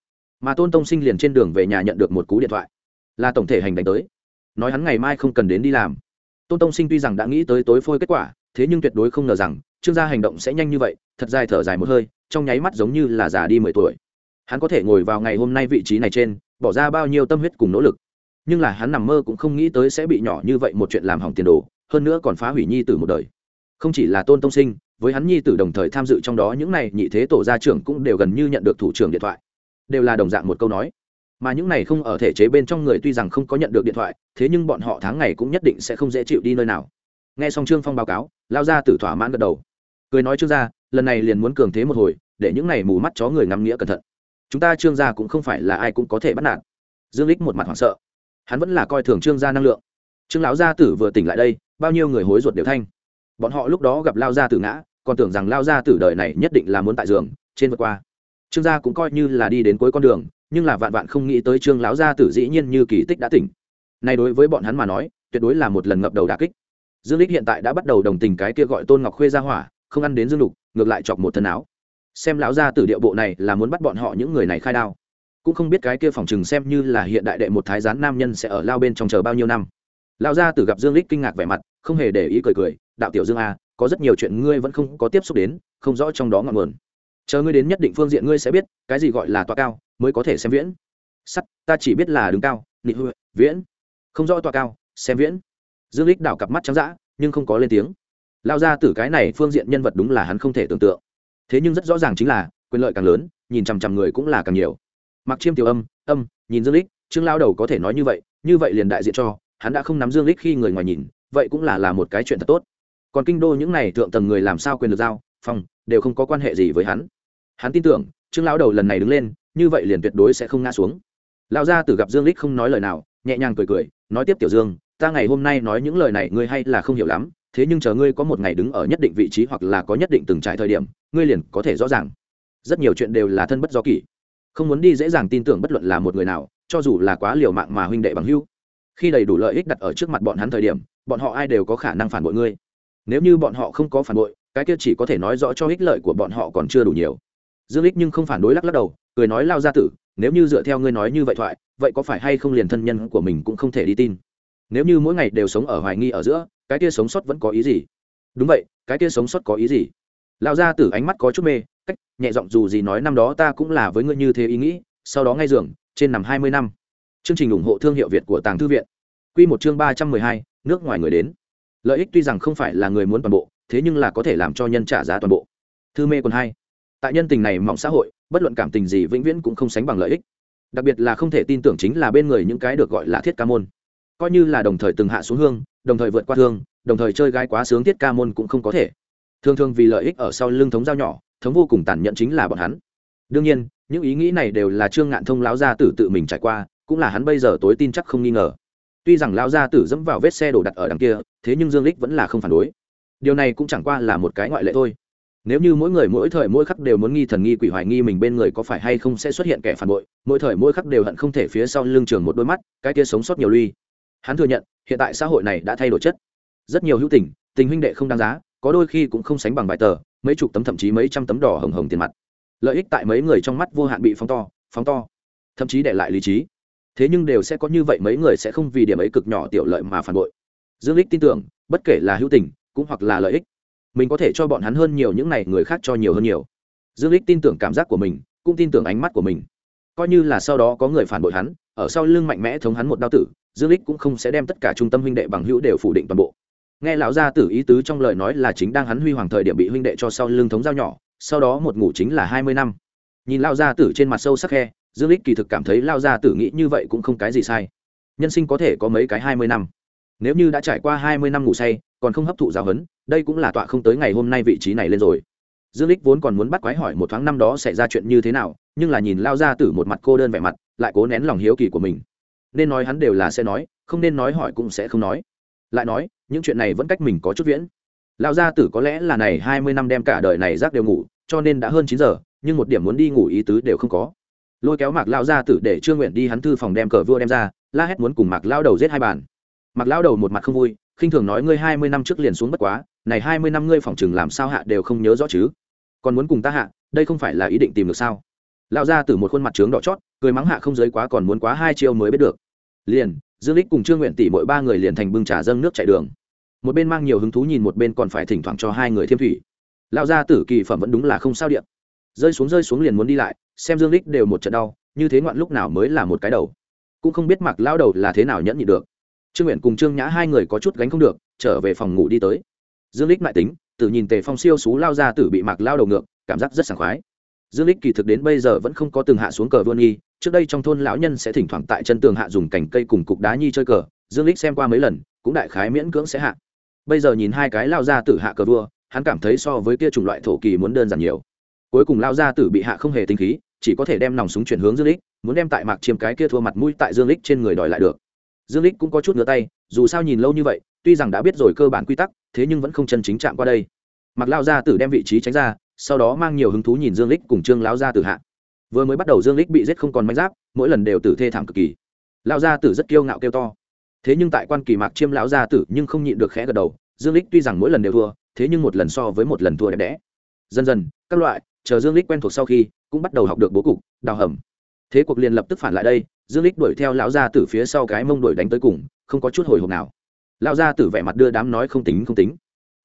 Mà tôn tông sinh liền trên đường về nhà nhận được một cú điện thoại. Là tổng thể hành đánh tới. Nói hắn ngày mai không cần đến đi làm. Tôn tông sinh tuy rằng đã nghĩ tới tối phôi kết quả, thế nhưng tuyệt đối không ngờ rằng, trương gia hành động sẽ nhanh như vậy, thật dài thở dài một hơi, trong nháy mắt giống như là già đi mười tuổi hắn có thể ngồi vào ngày hôm nay vị trí này trên, bỏ ra bao nhiêu tâm huyết cùng nỗ lực. Nhưng là hắn nằm mơ cũng không nghĩ tới sẽ bị nhỏ như vậy một chuyện làm hỏng tiền đồ, hơn nữa còn phá hủy nhi tử một đời. Không chỉ là tôn tông sinh, với hắn nhi tử đồng thời tham dự trong đó những này, nhị thế tổ gia trưởng cũng đều gần như nhận được thủ trưởng điện thoại. Đều là đồng dạng một câu nói. Mà những này không ở thể chế bên trong người tuy rằng không có nhận được điện thoại, thế nhưng bọn họ tháng ngày cũng nhất định sẽ không dễ chịu đi nơi nào. Nghe xong trương phong báo cáo, lao ra tử thỏa mãn gật đầu. Cười nói trương gia, lần này liền muốn cường thế một hồi, để những này mù mắt chó người ngắm nghĩa cẩn thận chúng ta trương gia cũng không phải là ai cũng có thể bắt nạt. Dương lích một mặt hoảng sợ. Hắn vẫn là coi thường trương gia năng lượng. Trương lão gia tử vừa tỉnh lại đây, bao nhiêu người hối ruột đều thanh. Bọn họ lúc đó gặp lao gia tử ngã, còn tưởng rằng lao gia tử đời này nhất định là muốn tại giường, trên vượt qua. Trương gia cũng coi như là đi đến cuối con đường, nhưng là vạn vạn không nghĩ tới trương lão gia tử dĩ nhiên như kỳ tích đã tỉnh. Nay đối với bọn hắn mà nói, tuyệt đối là một lần ngập đầu đà kích. Dương lích hiện tại đã bắt đầu đồng tình cái kia gọi tôn ngọc khuê ra hỏa, không ăn đến dương lục, ngược lại chọc một thân áo xem lão gia tử điệu bộ này là muốn bắt bọn họ những người này khai đao. Cũng không biết cái kia phòng chừng xem như là hiện đại đệ một thái gián nam nhân sẽ ở lao bên trong chờ bao nhiêu năm. Lão gia tử gặp dương lích kinh ngạc vẻ mặt, không hề để ý cười cười, đạo tiểu dương a có rất nhiều chuyện ngươi vẫn không có tiếp xúc đến, không rõ trong đó ngọn nguồn. Chờ ngươi đến nhất định phương diện ngươi sẽ biết, cái gì gọi là tọa cao, mới có thể xem viễn. Sắt, ta chỉ biết là đứng cao, nị hư, viễn. Không rõ tọa cao, xem viễn. Dương lích đảo cặp mắt trắng dã, nhưng không có lên tiếng. Lao ra từ cái này phương diện nhân vật đúng là hắn không thể tưởng tượng thế nhưng rất rõ ràng chính là, quyền lợi càng lớn, nhìn chằm chằm người cũng là càng nhiều. Mặc chiêm tiểu âm âm, nhìn dương lích, trương lao đầu có thể nói như vậy như vậy liền đại diện cho, hắn đã không nắm dương lích khi người ngoài nhìn, vậy cũng là là một cái chuyện thật tốt. Còn kinh đô những này thượng tầng người làm sao quyền được giao, phòng, đều không có quan hệ gì với hắn. Hắn tin tưởng, trương lão đầu lần này đứng lên, như vậy liền tuyệt đối sẽ không ngã xuống. Lão gia tử gặp dương lích không nói lời nào, nhẹ nhàng cười cười, nói tiếp tiểu dương, ta ngày hôm nay nói những lời này ngươi hay là không hiểu lắm thế nhưng chờ ngươi có một ngày đứng ở nhất định vị trí hoặc là có nhất định từng trải thời điểm, ngươi liền có thể rõ ràng. Rất nhiều chuyện đều là thân bất do kỷ. Không muốn đi dễ dàng tin tưởng bất luận là một người nào, cho dù là quá liều mạng mà huynh đệ bằng hữu. Khi đầy đủ lợi ích đặt ở trước mặt bọn hắn thời điểm, bọn họ ai đều có khả năng phản bội ngươi. Nếu như bọn họ không có phản bội, cái kia chỉ có thể nói rõ cho ích lợi của bọn họ còn chưa đủ nhiều. Dương ích nhưng không phản đối lắc lắc đầu, cười nói lao ra tử, nếu như dựa theo ngươi nói như vậy thoại, vậy có phải hay không liền thân nhân của mình cũng không thể đi tin. Nếu như mỗi ngày đều sống ở hoài nghi ở giữa cái kia sống sót vẫn có ý gì? Đúng vậy, cái kia sống sót có ý gì? Lao ra tử ánh mắt có chút mê, cách, nhẹ giọng dù gì nói năm đó ta cũng là với ngươi như thế ý nghĩ, sau đó ngay giường, trên nằm hai mươi năm. Chương trình ủng hộ thương hiệu việt của tàng thư viện. Q một chương ba trăm mười hai, nước ngoài người đến. Lợi ích tuy rằng không phải là người muốn toàn bộ, thế nhưng là có thể làm cho nhân trả giá toàn bộ. Thư mê còn hai. Tại nhân tình này mỏng xã hội, bất luận cảm tình gì vĩnh viễn cũng không sánh bằng lợi ích. Đặc biệt là không thể tin tưởng chính là bên người những cái được gọi là thiết ca môn coi như là đồng thời từng hạ xuống hương, đồng thời vượt qua thương, đồng thời chơi gái quá sướng tiết ca môn cũng không có thể. Thường thường vì lợi ích ở sau lưng thống giao nhỏ, thống vô cùng tàn nhẫn chính là bọn hắn. Đương nhiên, những ý nghĩ này đều là trương ngạn thông lão gia tử tự mình trải qua, cũng là hắn bây giờ tối tin chắc không nghi ngờ. Tuy rằng lão gia tử dẫm vào vết xe đổ đặt ở đằng kia, thế nhưng dương lích vẫn là không phản đối. Điều này cũng chẳng qua là một cái ngoại lệ thôi. Nếu như mỗi người mỗi thời mỗi khắc đều muốn nghi thần nghi quỷ hoài nghi mình bên người có phải hay không sẽ xuất hiện kẻ phản bội, mỗi thời mỗi khắc đều hận không thể phía sau lưng trường một đôi mắt, cái kia sống sót nhiều ly hắn thừa nhận, hiện tại xã hội này đã thay đổi chất. Rất nhiều hữu tình tình huynh đệ không đáng giá, có đôi khi cũng không sánh bằng bài tờ, mấy chục tấm thậm chí mấy trăm tấm đỏ hồng hồng tiền mặt. Lợi ích tại mấy người trong mắt vô hạn bị phóng to phóng to. Thậm chí để lại lý trí. Thế nhưng đều sẽ có như vậy, mấy người sẽ không vì điểm ấy cực nhỏ tiểu lợi mà phản bội. Dương lích tin tưởng, bất kể là hữu tình, cũng hoặc là lợi ích, mình có thể cho bọn hắn hơn nhiều, những này người khác cho nhiều hơn nhiều. Dương lích tin tưởng cảm giác của mình, cũng tin tưởng ánh mắt của mình. Coi như là sau đó có người phản bội hắn, ở sau lưng mạnh mẽ thống hắn một đao tử dương lích cũng không sẽ đem tất cả trung tâm huynh đệ bằng hữu đều phủ định toàn bộ. Nghe lão gia tử ý tứ trong lời nói là chính đang hắn huy hoàng thời điểm bị huynh đệ cho sau lưng thống giao nhỏ, sau đó một ngủ chính là hai mươi năm. Nhìn lao gia tử trên mặt sâu sắc khe, dương lích kỳ thực cảm thấy lao gia tử nghĩ như vậy cũng không cái gì sai. Nhân sinh có thể có mấy cái hai mươi năm. Nếu như đã trải qua hai mươi năm ngủ say, còn không hấp thụ giáo huấn, đây cũng là tọa không tới ngày hôm nay vị trí này lên rồi. Dương lích vốn còn muốn bắt quái hỏi một tháng năm đó xảy ra chuyện như thế nào, nhưng là nhìn lao gia tử một mặt cô đơn vẻ mặt, lại cố nén lòng hiếu kỳ của mình nên nói hắn đều là sẽ nói, không nên nói hỏi cũng sẽ không nói. Lại nói, những chuyện này vẫn cách mình có chút viễn. Lão gia tử có lẽ là này hai mươi năm đem cả đời này rác đều ngủ, cho nên đã hơn chín giờ, nhưng một điểm muốn đi ngủ ý tứ đều không có. Lôi kéo mạc lão gia tử để trương nguyện đi hắn thư phòng đem cờ vua đem ra, la hét muốn cùng mạc lão đầu giết hai bàn. Mạc lão đầu một mặt không vui, khinh thường nói ngươi hai mươi năm trước liền xuống bất quá, này hai mươi năm ngươi phòng chừng làm sao hạ đều không nhớ rõ chứ. Còn muốn cùng ta hạ, đây không phải là ý định tìm được sao? Lão gia tử một khuôn mặt trướng đỏ chót, cười mắng hạ không giới quá còn muốn quá hai chiêu mới biết được liền, dương lích cùng trương nguyện tỷ mỗi ba người liền thành bưng trà dâng nước chạy đường. Một bên mang nhiều hứng thú nhìn một bên còn phải thỉnh thoảng cho hai người thiêm thủy. Lão gia tử kỳ phẩm vẫn đúng là không sao điện. Rơi xuống rơi xuống liền muốn đi lại, xem dương lích đều một trận đau, như thế ngoạn lúc nào mới là một cái đầu. Cũng không biết mặc lao đầu là thế nào nhẫn nhịn được. Trương nguyện cùng trương nhã hai người có chút gánh không được, trở về phòng ngủ đi tới. Dương lích lại tính, tự nhìn tề phong siêu xú lao ra tử bị mặc lao đầu ngược, cảm giác rất sảng khoái. Dương lích kỳ thực đến bây giờ vẫn không có từng hạ xuống cờ vươn nghi trước đây trong thôn lão nhân sẽ thỉnh thoảng tại chân tường hạ dùng cành cây cùng cục đá nhi chơi cờ, dương lích xem qua mấy lần, cũng đại khái miễn cưỡng sẽ hạ. Bây giờ nhìn hai cái lao ra tử hạ cờ vua, hắn cảm thấy so với kia chủng loại thổ kỳ muốn đơn giản nhiều. Cuối cùng lao ra tử bị hạ không hề tinh khí, chỉ có thể đem nòng súng chuyển hướng dương lích, muốn đem tại mạc chiêm cái kia thua mặt mũi tại dương lích trên người đòi lại được. Dương lích cũng có chút ngửa tay, dù sao nhìn lâu như vậy, tuy rằng đã biết rồi cơ bản quy tắc, thế nhưng vẫn không chân chính chạm qua đây. Mặc lao ra tử đem vị trí tránh ra, sau đó mang nhiều hứng thú nhìn dương lích cùng trương lão gia tử hạ vừa mới bắt đầu dương lích bị giết không còn manh giáp, mỗi lần đều tử thê thảm cực kỳ. Lão gia tử rất kiêu ngạo kêu to. Thế nhưng tại quan kỳ mạc chiêm lão gia tử nhưng không nhịn được khẽ gật đầu, dương lích tuy rằng mỗi lần đều thua, thế nhưng một lần so với một lần thua đẹp đẽ. Dần dần, các loại, chờ dương lích quen thuộc sau khi, cũng bắt đầu học được bố cục, đào hầm. Thế cuộc liền lập tức phản lại đây, dương lích đuổi theo lão gia tử phía sau cái mông đuổi đánh tới cùng, không có chút hồi hộp nào. Lão gia tử vẻ mặt đưa đám nói không tính không tính.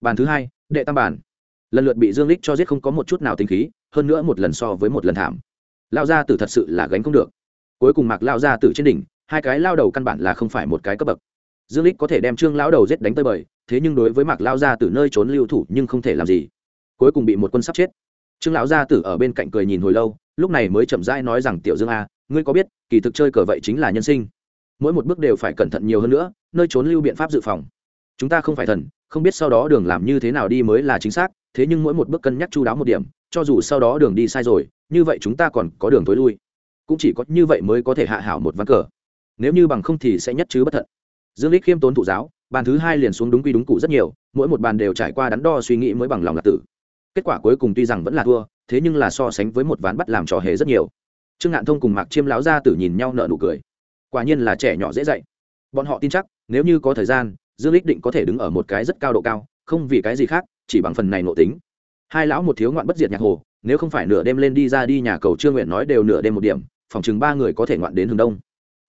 Bàn thứ hai, đệ tam bàn. Lần lượt bị dương lích cho giết không có một chút nào tính khí, hơn nữa một lần so với một lần thảm lão gia tử thật sự là gánh không được. Cuối cùng mặc lão gia tử trên đỉnh, hai cái lao đầu căn bản là không phải một cái cấp bậc. Dương lích có thể đem trương lão đầu giết đánh tới bời, thế nhưng đối với mạc lao gia tử nơi trốn lưu thủ nhưng không thể làm gì. Cuối cùng bị một quân sắp chết. Trương lão gia tử ở bên cạnh cười nhìn hồi lâu, lúc này mới chậm rãi nói rằng, tiểu dương a, ngươi có biết, kỳ thực chơi cờ vậy chính là nhân sinh. Mỗi một bước đều phải cẩn thận nhiều hơn nữa, nơi trốn lưu biện pháp dự phòng. Chúng ta không phải thần, không biết sau đó đường làm như thế nào đi mới là chính xác, thế nhưng mỗi một bước cân nhắc chu đáo một điểm cho dù sau đó đường đi sai rồi, như vậy chúng ta còn có đường tối lui. Cũng chỉ có như vậy mới có thể hạ hảo một ván cờ. Nếu như bằng không thì sẽ nhất chứ bất thận. Dương lích khiêm tốn thụ giáo, bàn thứ hai liền xuống đúng quy đúng cụ rất nhiều, mỗi một bàn đều trải qua đắn đo suy nghĩ mới bằng lòng là tử. Kết quả cuối cùng tuy rằng vẫn là thua, thế nhưng là so sánh với một ván bắt làm trò hề rất nhiều. Trương ngạn thông cùng mạc chiêm láo ra tử nhìn nhau nợ nụ cười. Quả nhiên là trẻ nhỏ dễ dạy. Bọn họ tin chắc, nếu như có thời gian, dương lích định có thể đứng ở một cái rất cao độ cao, không vì cái gì khác, chỉ bằng phần này nộ tính hai lão một thiếu ngoạn bất diệt nhạc hồ, nếu không phải nửa đêm lên đi ra đi nhà cầu trương nguyện nói đều nửa đêm một điểm, phòng chừng ba người có thể ngoạn đến hướng đông.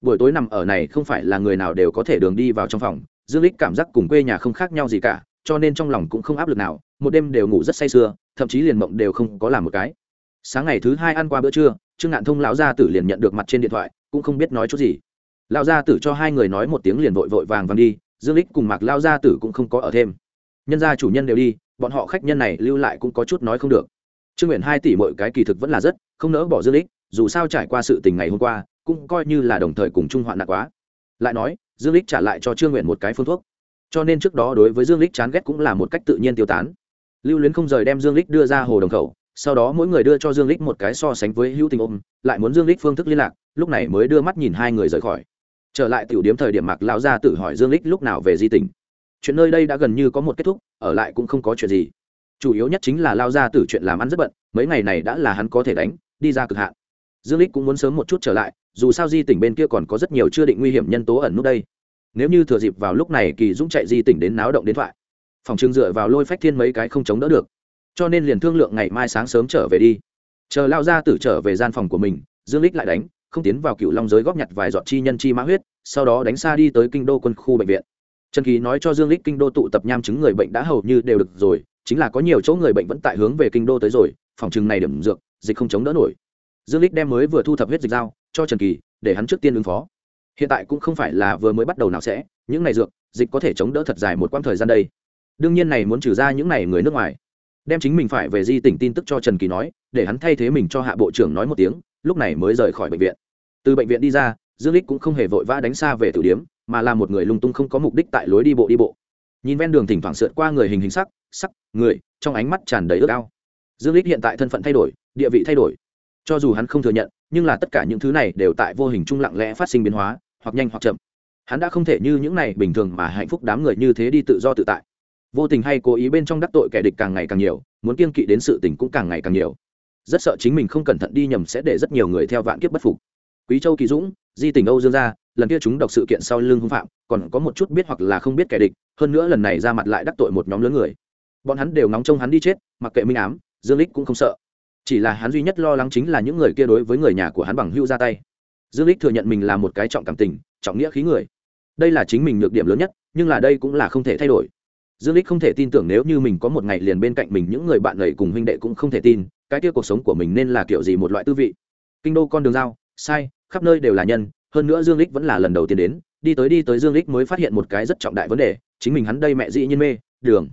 Buổi tối nằm ở này không phải là người nào đều có thể đường đi vào trong phòng, dương lích cảm giác cùng quê nhà không khác nhau gì cả, cho nên trong lòng cũng không áp lực nào, một đêm đều ngủ rất say sưa, thậm chí liền mộng đều không có làm một cái. Sáng ngày thứ hai ăn qua bữa trưa, trương ngạn thông lão gia tử liền nhận được mặt trên điện thoại, cũng không biết nói chút gì. Lão gia tử cho hai người nói một tiếng liền vội vội vàng vàng đi, dương lích cùng mạc lão gia tử cũng không có ở thêm nhân gia chủ nhân đều đi, bọn họ khách nhân này lưu lại cũng có chút nói không được. Trương nguyện hai tỷ mọi cái kỳ thực vẫn là rất không nỡ bỏ dương lích, dù sao trải qua sự tình ngày hôm qua, cũng coi như là đồng thời cùng chung hoạn nặng quá. Lại nói dương lích trả lại cho trương nguyện một cái phương thuốc. Cho nên trước đó đối với dương lích chán ghét cũng là một cách tự nhiên tiêu tán. Lưu luyến không rời đem dương lích đưa ra hồ đồng khẩu, sau đó mỗi người đưa cho dương lích một cái so sánh với hữu tình ôm, lại muốn dương lích phương thức liên lạc, lúc này mới đưa mắt nhìn hai người rời khỏi. Trở lại tiểu điếm thời điểm mạc lão gia tự hỏi dương lích lúc nào về di tỉnh chuyện nơi đây đã gần như có một kết thúc, ở lại cũng không có chuyện gì. Chủ yếu nhất chính là lao ra từ chuyện làm ăn rất bận, mấy ngày này đã là hắn có thể đánh, đi ra cực hạn. Dương lích cũng muốn sớm một chút trở lại, dù sao di tỉnh bên kia còn có rất nhiều chưa định nguy hiểm nhân tố ẩn nút đây. Nếu như thừa dịp vào lúc này kỳ dũng chạy di tỉnh đến náo động điện thoại, phòng trường dựa vào lôi phách thiên mấy cái không chống đỡ được. Cho nên liền thương lượng ngày mai sáng sớm trở về đi. Chờ lao ra tử trở về gian phòng của mình, dương lích lại đánh, không tiến vào cựu long giới góp nhặt vài giọt chi nhân chi mã huyết, sau đó đánh xa đi tới kinh đô quân khu bệnh viện trần kỳ nói cho dương lích kinh đô tụ tập nham chứng người bệnh đã hầu như đều được rồi, chính là có nhiều chỗ người bệnh vẫn tại hướng về kinh đô tới rồi, phòng chừng này điểm dược, dịch không chống đỡ nổi. Dương lích đem mới vừa thu thập huyết dịch giao, cho trần kỳ, để hắn trước tiên ứng phó. Hiện tại cũng không phải là vừa mới bắt đầu nào sẽ, những này dược, dịch có thể chống đỡ thật dài một quãng thời gian đây. Đương nhiên này muốn trừ ra những này người nước ngoài. Đem chính mình phải về di tỉnh tin tức cho trần kỳ nói, để hắn thay thế mình cho hạ bộ trưởng nói một tiếng, lúc này mới rời khỏi bệnh viện. Từ bệnh viện đi ra, dương lích cũng không hề vội vã đánh xa về tử điếm mà là một người lung tung không có mục đích tại lối đi bộ đi bộ. Nhìn ven đường thỉnh thoảng sượt qua người hình hình sắc sắc, người, trong ánh mắt tràn đầy ước ao. Dương lích hiện tại thân phận thay đổi, địa vị thay đổi. Cho dù hắn không thừa nhận, nhưng là tất cả những thứ này đều tại vô hình chung lặng lẽ phát sinh biến hóa, hoặc nhanh hoặc chậm. Hắn đã không thể như những này bình thường mà hạnh phúc đám người như thế đi tự do tự tại. Vô tình hay cố ý bên trong đắc tội kẻ địch càng ngày càng nhiều, muốn kiên kỵ đến sự tình cũng càng ngày càng nhiều. Rất sợ chính mình không cẩn thận đi nhầm sẽ để rất nhiều người theo vạn kiếp bất phục. Quý châu kỳ dũng, di tình âu dương gia lần kia chúng đọc sự kiện sau lưng hung phạm, còn có một chút biết hoặc là không biết kẻ địch, hơn nữa lần này ra mặt lại đắc tội một nhóm lớn người. Bọn hắn đều ngóng trông hắn đi chết, mặc kệ minh ám, dương lích cũng không sợ. Chỉ là hắn duy nhất lo lắng chính là những người kia đối với người nhà của hắn bằng hưu ra tay. Dương lích thừa nhận mình là một cái trọng cảm tình, trọng nghĩa khí người. Đây là chính mình nhược điểm lớn nhất, nhưng là đây cũng là không thể thay đổi. Dương lích không thể tin tưởng nếu như mình có một ngày liền bên cạnh mình những người bạn lầy cùng huynh đệ cũng không thể tin, cái kia cuộc sống của mình nên là kiểu gì một loại tư vị. Kinh đô con đường giao, sai, khắp nơi đều là nhân hơn nữa dương lích vẫn là lần đầu tiên đến, đi tới đi tới dương lích mới phát hiện một cái rất trọng đại vấn đề, chính mình hắn đây mẹ dị nhiên mê, đường.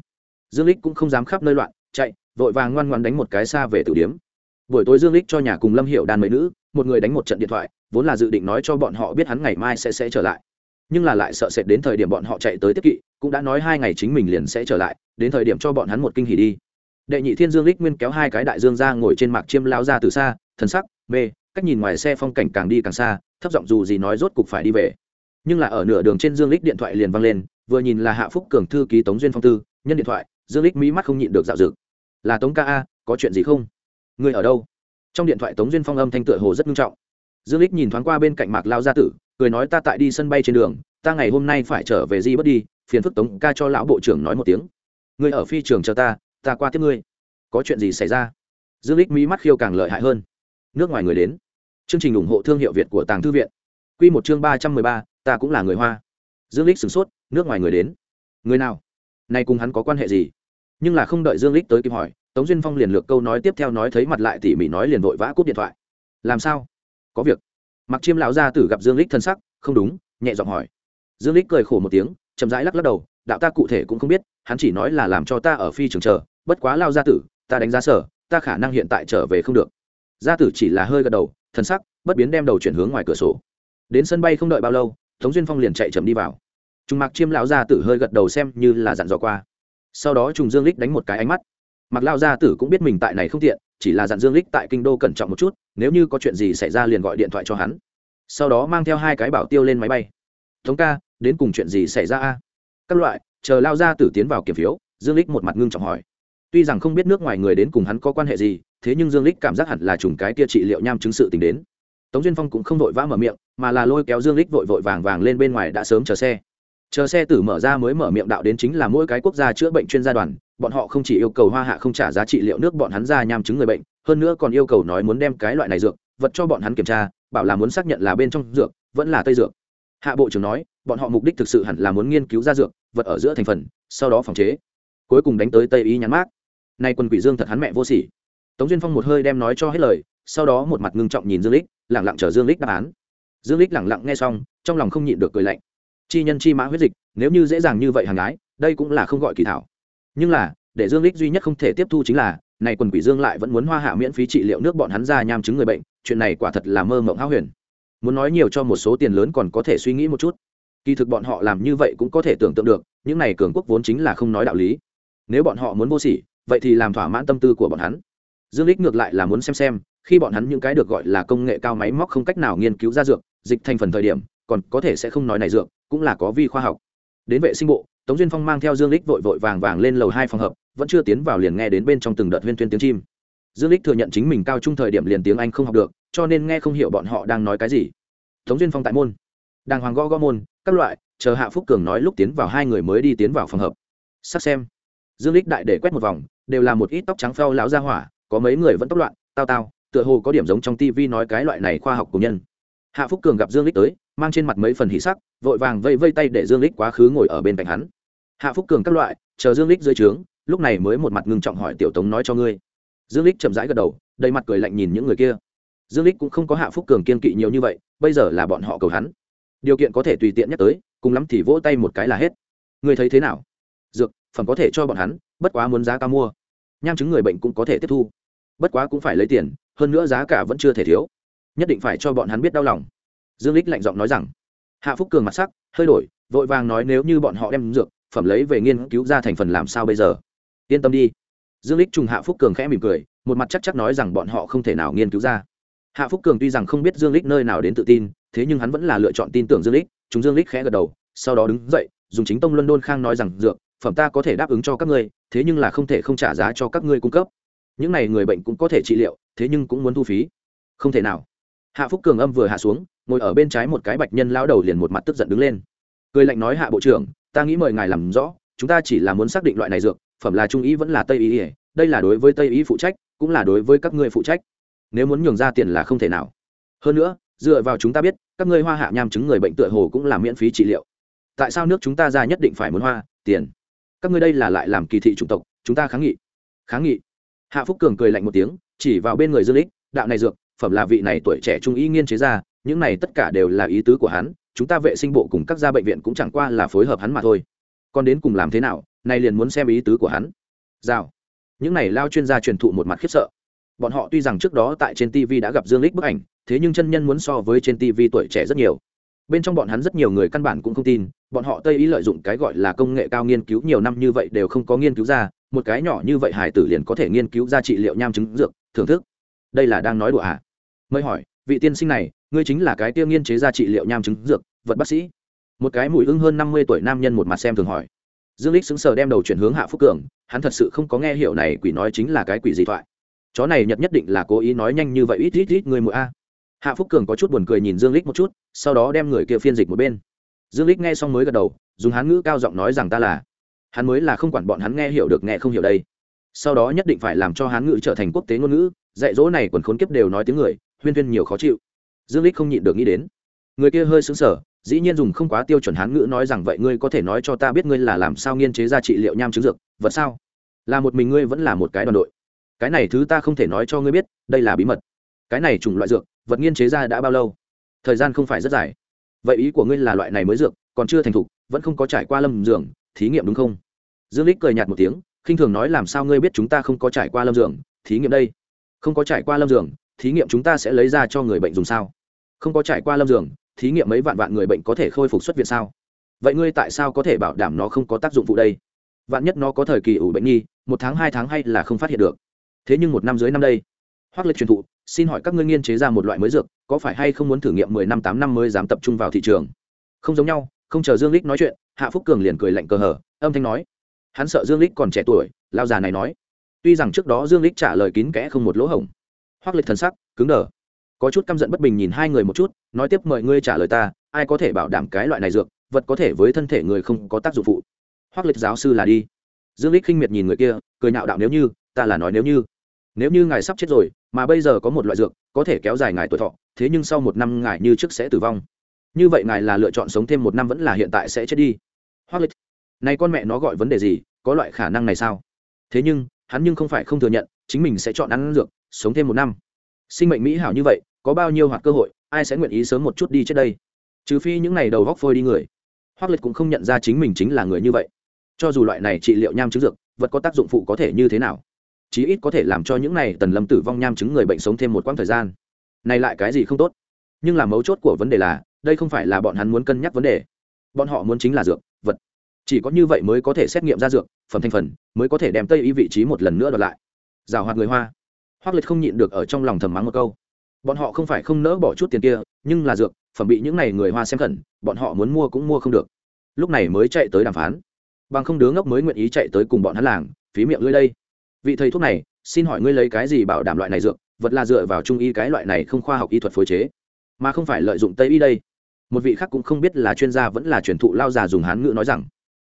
Dương lích cũng không dám khắp nơi loạn, chạy, vội vàng ngoan ngoan đánh một cái xa về tử điếm. Buổi tối dương lích cho nhà cùng lâm hiệu đàn mấy nữ, một người đánh một trận điện thoại, vốn là dự định nói cho bọn họ biết hắn ngày mai sẽ sẽ trở lại. Nhưng là lại sợ sệt đến thời điểm bọn họ chạy tới tiếp kỵ, cũng đã nói hai ngày chính mình liền sẽ trở lại, đến thời điểm cho bọn hắn một kinh hỉ đi. Đệ nhị thiên dương lích nguyên kéo hai cái đại dương ra ngồi trên mạc chiêm lao ra từ xa, thần sắc, mê cách nhìn ngoài xe phong cảnh càng đi càng xa, thấp giọng dù gì nói rốt cục phải đi về. Nhưng là ở nửa đường trên dương lích điện thoại liền văng lên, vừa nhìn là hạ phúc cường thư ký tống duyên phong tư, nhân điện thoại, dương lích mỹ mắt không nhịn được dạo dực. Là tống ca a, có chuyện gì không? Người ở đâu? Trong điện thoại tống duyên phong âm thanh tựa hồ rất nghiêm trọng. Dương lích nhìn thoáng qua bên cạnh mạc lao gia tử, cười nói, ta tại đi sân bay trên đường, ta ngày hôm nay phải trở về di bất đi, phiền phức tống ca cho lão bộ trưởng nói một tiếng. Người ở phi trường chờ ta ta qua tiếp ngươi. Có chuyện gì xảy ra? Dương lích mỹ mắt khiêu càng lợi hại hơn. Nước ngoài người đến chương trình ủng hộ thương hiệu việt của tàng thư viện. Quy một chương ba trăm mười ba, ta cũng là người hoa. Dương lích sửng sốt, nước ngoài người đến. Người nào? Nay cùng hắn có quan hệ gì? Nhưng là không đợi dương lích tới kịp hỏi, tống duyên phong liền lược câu nói tiếp theo nói thấy mặt lại tỉ mỉ nói liền vội vã cúp điện thoại. Làm sao? Có việc. Mặc chiêm lão gia tử gặp dương lích thân sắc, không đúng, nhẹ giọng hỏi. Dương lích cười khổ một tiếng, chậm rãi lắc lắc đầu, đạo ta cụ thể cũng không biết, hắn chỉ nói là làm cho ta ở phi trường chờ, bất quá lao gia tử, ta đánh giá sở, ta khả năng hiện tại trở về không được. Gia tử chỉ là hơi gật đầu thân sắc, bất biến đem đầu chuyển hướng ngoài cửa sổ. Đến sân bay không đợi bao lâu, tống duyên phong liền chạy chậm đi vào. Trùng mặc chiêm lão gia tử hơi gật đầu xem như là dặn dò qua. Sau đó trùng dương lích đánh một cái ánh mắt. Mặc lao gia tử cũng biết mình tại này không tiện, chỉ là dặn dương lích tại kinh đô cẩn trọng một chút, nếu như có chuyện gì xảy ra liền gọi điện thoại cho hắn. Sau đó mang theo hai cái bảo tiêu lên máy bay. Thống ca, đến cùng chuyện gì xảy ra a? Các loại, chờ lao gia tử tiến vào kiểm phiếu, dương lích một mặt ngưng trọng hỏi tuy rằng không biết nước ngoài người đến cùng hắn có quan hệ gì, thế nhưng dương lích cảm giác hẳn là trùng cái kia trị liệu nham chứng sự tình đến. Tống duyên phong cũng không vội vã mở miệng, mà là lôi kéo dương lích vội vội vàng vàng lên bên ngoài đã sớm chờ xe. Chờ xe tử mở ra mới mở miệng đạo đến chính là mỗi cái quốc gia chữa bệnh chuyên gia đoàn, bọn họ không chỉ yêu cầu hoa hạ không trả giá trị liệu nước bọn hắn ra nham chứng người bệnh, hơn nữa còn yêu cầu nói muốn đem cái loại này dược, vật cho bọn hắn kiểm tra, bảo là muốn xác nhận là bên trong dược, vẫn là tây dược. Hạ bộ trưởng nói, bọn họ mục đích thực sự hẳn là muốn nghiên cứu ra dược, vật ở giữa thành phần, sau đó phòng chế. Cuối cùng đánh tới tây ý nhắn mát nay quân quỷ dương thật hắn mẹ vô sỉ. Tống duyên phong một hơi đem nói cho hết lời, sau đó một mặt ngưng trọng nhìn dương lích lẳng lặng chờ dương lích đáp án. Dương lích lẳng lặng nghe xong, trong lòng không nhịn được cười lạnh. Chi nhân chi mã huyết dịch, nếu như dễ dàng như vậy hàng gái đây cũng là không gọi kỳ thảo. Nhưng là, để dương lích duy nhất không thể tiếp thu chính là này quần quỷ dương lại vẫn muốn hoa hạ miễn phí trị liệu nước bọn hắn ra nham chứng người bệnh, chuyện này quả thật là mơ mộng hão huyền. Muốn nói nhiều cho một số tiền lớn còn có thể suy nghĩ một chút. Kỳ thực bọn họ làm như vậy cũng có thể tưởng tượng được, những này cường quốc vốn chính là không nói đạo lý. Nếu bọn họ muốn vô sỉ vậy thì làm thỏa mãn tâm tư của bọn hắn. Dương lích ngược lại là muốn xem xem, khi bọn hắn những cái được gọi là công nghệ cao máy móc không cách nào nghiên cứu ra dược, dịch thành phần thời điểm, còn có thể sẽ không nói này dược, cũng là có vi khoa học. Đến vệ sinh bộ, tống duyên phong mang theo dương lích vội vội vàng vàng lên lầu hai phòng hợp vẫn chưa tiến vào liền nghe đến bên trong từng đợt huyên tuyên tiếng chim. Dương lích thừa nhận chính mình cao trung thời điểm liền tiếng anh không học được, cho nên nghe không hiểu bọn họ đang nói cái gì. Tống duyên phong tại môn. Đàng hoàng gõ gõ môn, các loại, chờ hạ phúc cường nói lúc tiến vào hai người mới đi tiến vào phòng hợp sắc xem. Dương lích đại để quét một vòng đều là một ít tóc trắng phao lão ra hỏa, có mấy người vẫn tóc loạn, tao tao, tựa hồ có điểm giống trong tivi nói cái loại này khoa học của nhân. Hạ phúc cường gặp dương lích tới, mang trên mặt mấy phần hỉ sắc, vội vàng vây vây tay để dương lích quá khứ ngồi ở bên cạnh hắn. Hạ phúc cường các loại, chờ dương lích dưới trướng, lúc này mới một mặt ngưng trọng hỏi tiểu tống nói cho ngươi. Dương lích chậm rãi gật đầu, đầy mặt cười lạnh nhìn những người kia. Dương lích cũng không có hạ phúc cường kiên kỵ nhiều như vậy, bây giờ là bọn họ cầu hắn. Điều kiện có thể tùy tiện nhắc tới, cùng lắm thì vỗ tay một cái là hết. Ngươi thấy thế nào? Dược, phẩm có thể cho bọn hắn, bất quá muốn giá cao mua nham chứng người bệnh cũng có thể tiếp thu. Bất quá cũng phải lấy tiền, hơn nữa giá cả vẫn chưa thể thiếu. Nhất định phải cho bọn hắn biết đau lòng. Dương lích lạnh giọng nói rằng. Hạ phúc cường mặt sắc, hơi đổi, vội vàng nói nếu như bọn họ đem dược, phẩm lấy về nghiên cứu ra thành phần làm sao bây giờ? Yên tâm đi. Dương lích trùng hạ phúc cường khẽ mỉm cười, một mặt chắc chắc nói rằng bọn họ không thể nào nghiên cứu ra. Hạ phúc cường tuy rằng không biết dương lích nơi nào đến tự tin, thế nhưng hắn vẫn là lựa chọn tin tưởng dương lích chúng dương lích khẽ gật đầu, sau đó đứng dậy, dùng chính tông luân đôn khang nói rằng dược phẩm ta có thể đáp ứng cho các ngươi, thế nhưng là không thể không trả giá cho các ngươi cung cấp. Những này người bệnh cũng có thể trị liệu, thế nhưng cũng muốn thu phí. Không thể nào. Hạ phúc cường âm vừa hạ xuống, ngồi ở bên trái một cái bạch nhân lao đầu liền một mặt tức giận đứng lên. Cười lạnh nói, hạ bộ trưởng, ta nghĩ mời ngài làm rõ, chúng ta chỉ là muốn xác định loại này dược, phẩm là trung ý vẫn là tây ý đây là đối với tây ý phụ trách, cũng là đối với các ngươi phụ trách. Nếu muốn nhường ra tiền là không thể nào. Hơn nữa, dựa vào chúng ta biết, các ngươi hoa hạ nham chứng người bệnh tựa hồ cũng là miễn phí trị liệu. Tại sao nước chúng ta ra nhất định phải muốn hoa, tiền? Các ngươi đây là lại làm kỳ thị chủng tộc, chúng ta kháng nghị. Kháng nghị. Hạ phúc cường cười lạnh một tiếng, chỉ vào bên người dương lích đạo này dược, phẩm là vị này tuổi trẻ trung y nghiên chế ra, những này tất cả đều là ý tứ của hắn, chúng ta vệ sinh bộ cùng các gia bệnh viện cũng chẳng qua là phối hợp hắn mà thôi. Còn đến cùng làm thế nào, nay liền muốn xem ý tứ của hắn. Rào. Những này lao chuyên gia truyền thụ một mặt khiếp sợ. Bọn họ tuy rằng trước đó tại trên tv đã gặp dương lích bức ảnh, thế nhưng chân nhân muốn so với trên tv tuổi trẻ rất nhiều bên trong bọn hắn rất nhiều người căn bản cũng không tin, bọn họ tây ý lợi dụng cái gọi là công nghệ cao nghiên cứu nhiều năm như vậy đều không có nghiên cứu ra, một cái nhỏ như vậy hải tử liền có thể nghiên cứu ra trị liệu nham chứng dược, thưởng thức. Đây là đang nói đùa à? Mới hỏi, vị tiên sinh này, ngươi chính là cái tiêu nghiên chế ra trị liệu nham chứng dược, vật bác sĩ. Một cái mũi ưng hơn năm mươi tuổi nam nhân một mặt xem thường hỏi. Dương lích xứng sờ đem đầu chuyển hướng hạ phúc cường, hắn thật sự không có nghe hiểu này quỷ nói chính là cái quỷ gì thoại. Chó này nhật nhất định là cố ý nói nhanh như vậy, ít ít ít người mũi a hạ phúc cường có chút buồn cười nhìn dương lích một chút, sau đó đem người kia phiên dịch một bên. Dương lích nghe xong mới gật đầu, dùng hán ngữ cao giọng nói rằng ta là, hắn mới là không quản bọn hắn nghe hiểu được nghe không hiểu đây. Sau đó nhất định phải làm cho hán ngữ trở thành quốc tế ngôn ngữ, dạy dỗ này quần khốn kiếp đều nói tiếng người, huyên huyên nhiều khó chịu. Dương lích không nhịn được nghĩ đến. Người kia hơi sững sờ, dĩ nhiên dùng không quá tiêu chuẩn hán ngữ nói rằng vậy ngươi có thể nói cho ta biết ngươi là làm sao nghiên chế ra trị liệu nham chứng dược, vật sao? Là một mình ngươi vẫn là một cái đoàn đội. Cái này thứ ta không thể nói cho ngươi biết, đây là bí mật. Cái này chủng loại dược vật nghiên chế ra đã bao lâu? Thời gian không phải rất dài. Vậy ý của ngươi là loại này mới dược, còn chưa thành thục, vẫn không có trải qua lâm dường thí nghiệm đúng không? Dương lích cười nhạt một tiếng, khinh thường nói làm sao ngươi biết chúng ta không có trải qua lâm dường thí nghiệm đây. Không có trải qua lâm dường thí nghiệm chúng ta sẽ lấy ra cho người bệnh dùng sao? Không có trải qua lâm dường thí nghiệm mấy vạn vạn người bệnh có thể khôi phục xuất viện sao? Vậy ngươi tại sao có thể bảo đảm nó không có tác dụng phụ đây? Vạn nhất nó có thời kỳ ủ bệnh nhi một tháng, hai tháng hay là không phát hiện được? Thế nhưng một năm dưới năm đây, hoác lịch truyền thụ xin hỏi các ngươi nghiên chế ra một loại mới dược, có phải hay không muốn thử nghiệm mười năm, tám năm mới dám tập trung vào thị trường? Không giống nhau, không chờ dương lích nói chuyện, hạ phúc cường liền cười lạnh cờ hở âm thanh nói. Hắn sợ dương lích còn trẻ tuổi, lao già này nói. Tuy rằng trước đó dương lích trả lời kín kẽ không một lỗ hổng. Hoác lịch thần sắc, cứng đờ. Có chút căm giận bất bình nhìn hai người một chút, nói tiếp mời ngươi trả lời ta, ai có thể bảo đảm cái loại này dược, vật có thể với thân thể người không có tác dụng phụ? Hoác lịch giáo sư là đi. Dương lích khinh miệt nhìn người kia, cười nhạo đạo nếu như, ta là nói nếu như nếu như ngài sắp chết rồi, mà bây giờ có một loại dược, có thể kéo dài ngài tuổi thọ, thế nhưng sau một năm ngài như trước sẽ tử vong. Như vậy ngài là lựa chọn sống thêm một năm vẫn là hiện tại sẽ chết đi. Hoặc lịch này con mẹ nó gọi vấn đề gì, có loại khả năng này sao? Thế nhưng, hắn nhưng không phải không thừa nhận, chính mình sẽ chọn ăn dược, sống thêm một năm. Sinh mệnh mỹ hảo như vậy, có bao nhiêu hoạt cơ hội, ai sẽ nguyện ý sớm một chút đi trước đây? Trừ phi những ngày đầu góc phôi đi người. Hoặc lịch cũng không nhận ra chính mình chính là người như vậy. Cho dù loại này trị liệu nham chứng dược, vật có tác dụng phụ có thể như thế nào? Chí ít có thể làm cho những này tần lâm tử vong nham chứng người bệnh sống thêm một quãng thời gian. Này lại cái gì không tốt? Nhưng là mấu chốt của vấn đề là, đây không phải là bọn hắn muốn cân nhắc vấn đề. Bọn họ muốn chính là dược, vật. Chỉ có như vậy mới có thể xét nghiệm ra dược, phẩm thành phần, mới có thể đem tây y vị trí một lần nữa đoạt lại. Rào hoạt người hoa. Hoác liệt không nhịn được ở trong lòng thầm mắng một câu. Bọn họ không phải không nỡ bỏ chút tiền kia, nhưng là dược, phẩm bị những n à y người hoa xem khẩn, bọn họ muốn mua cũng mua không được. Lúc này mới chạy tới đàm phán. Bằng không đứa ngốc mới nguyện ý chạy tới cùng bọn hắn làng, phí miệng lưới đây vị thầy thuốc này, xin hỏi ngươi lấy cái gì bảo đảm loại này dược? Vật là dựa vào trung y cái loại này không khoa học y thuật phối chế, mà không phải lợi dụng tây y đây. Một vị khác cũng không biết là chuyên gia vẫn là truyền thụ lao già dùng hán ngữ nói rằng,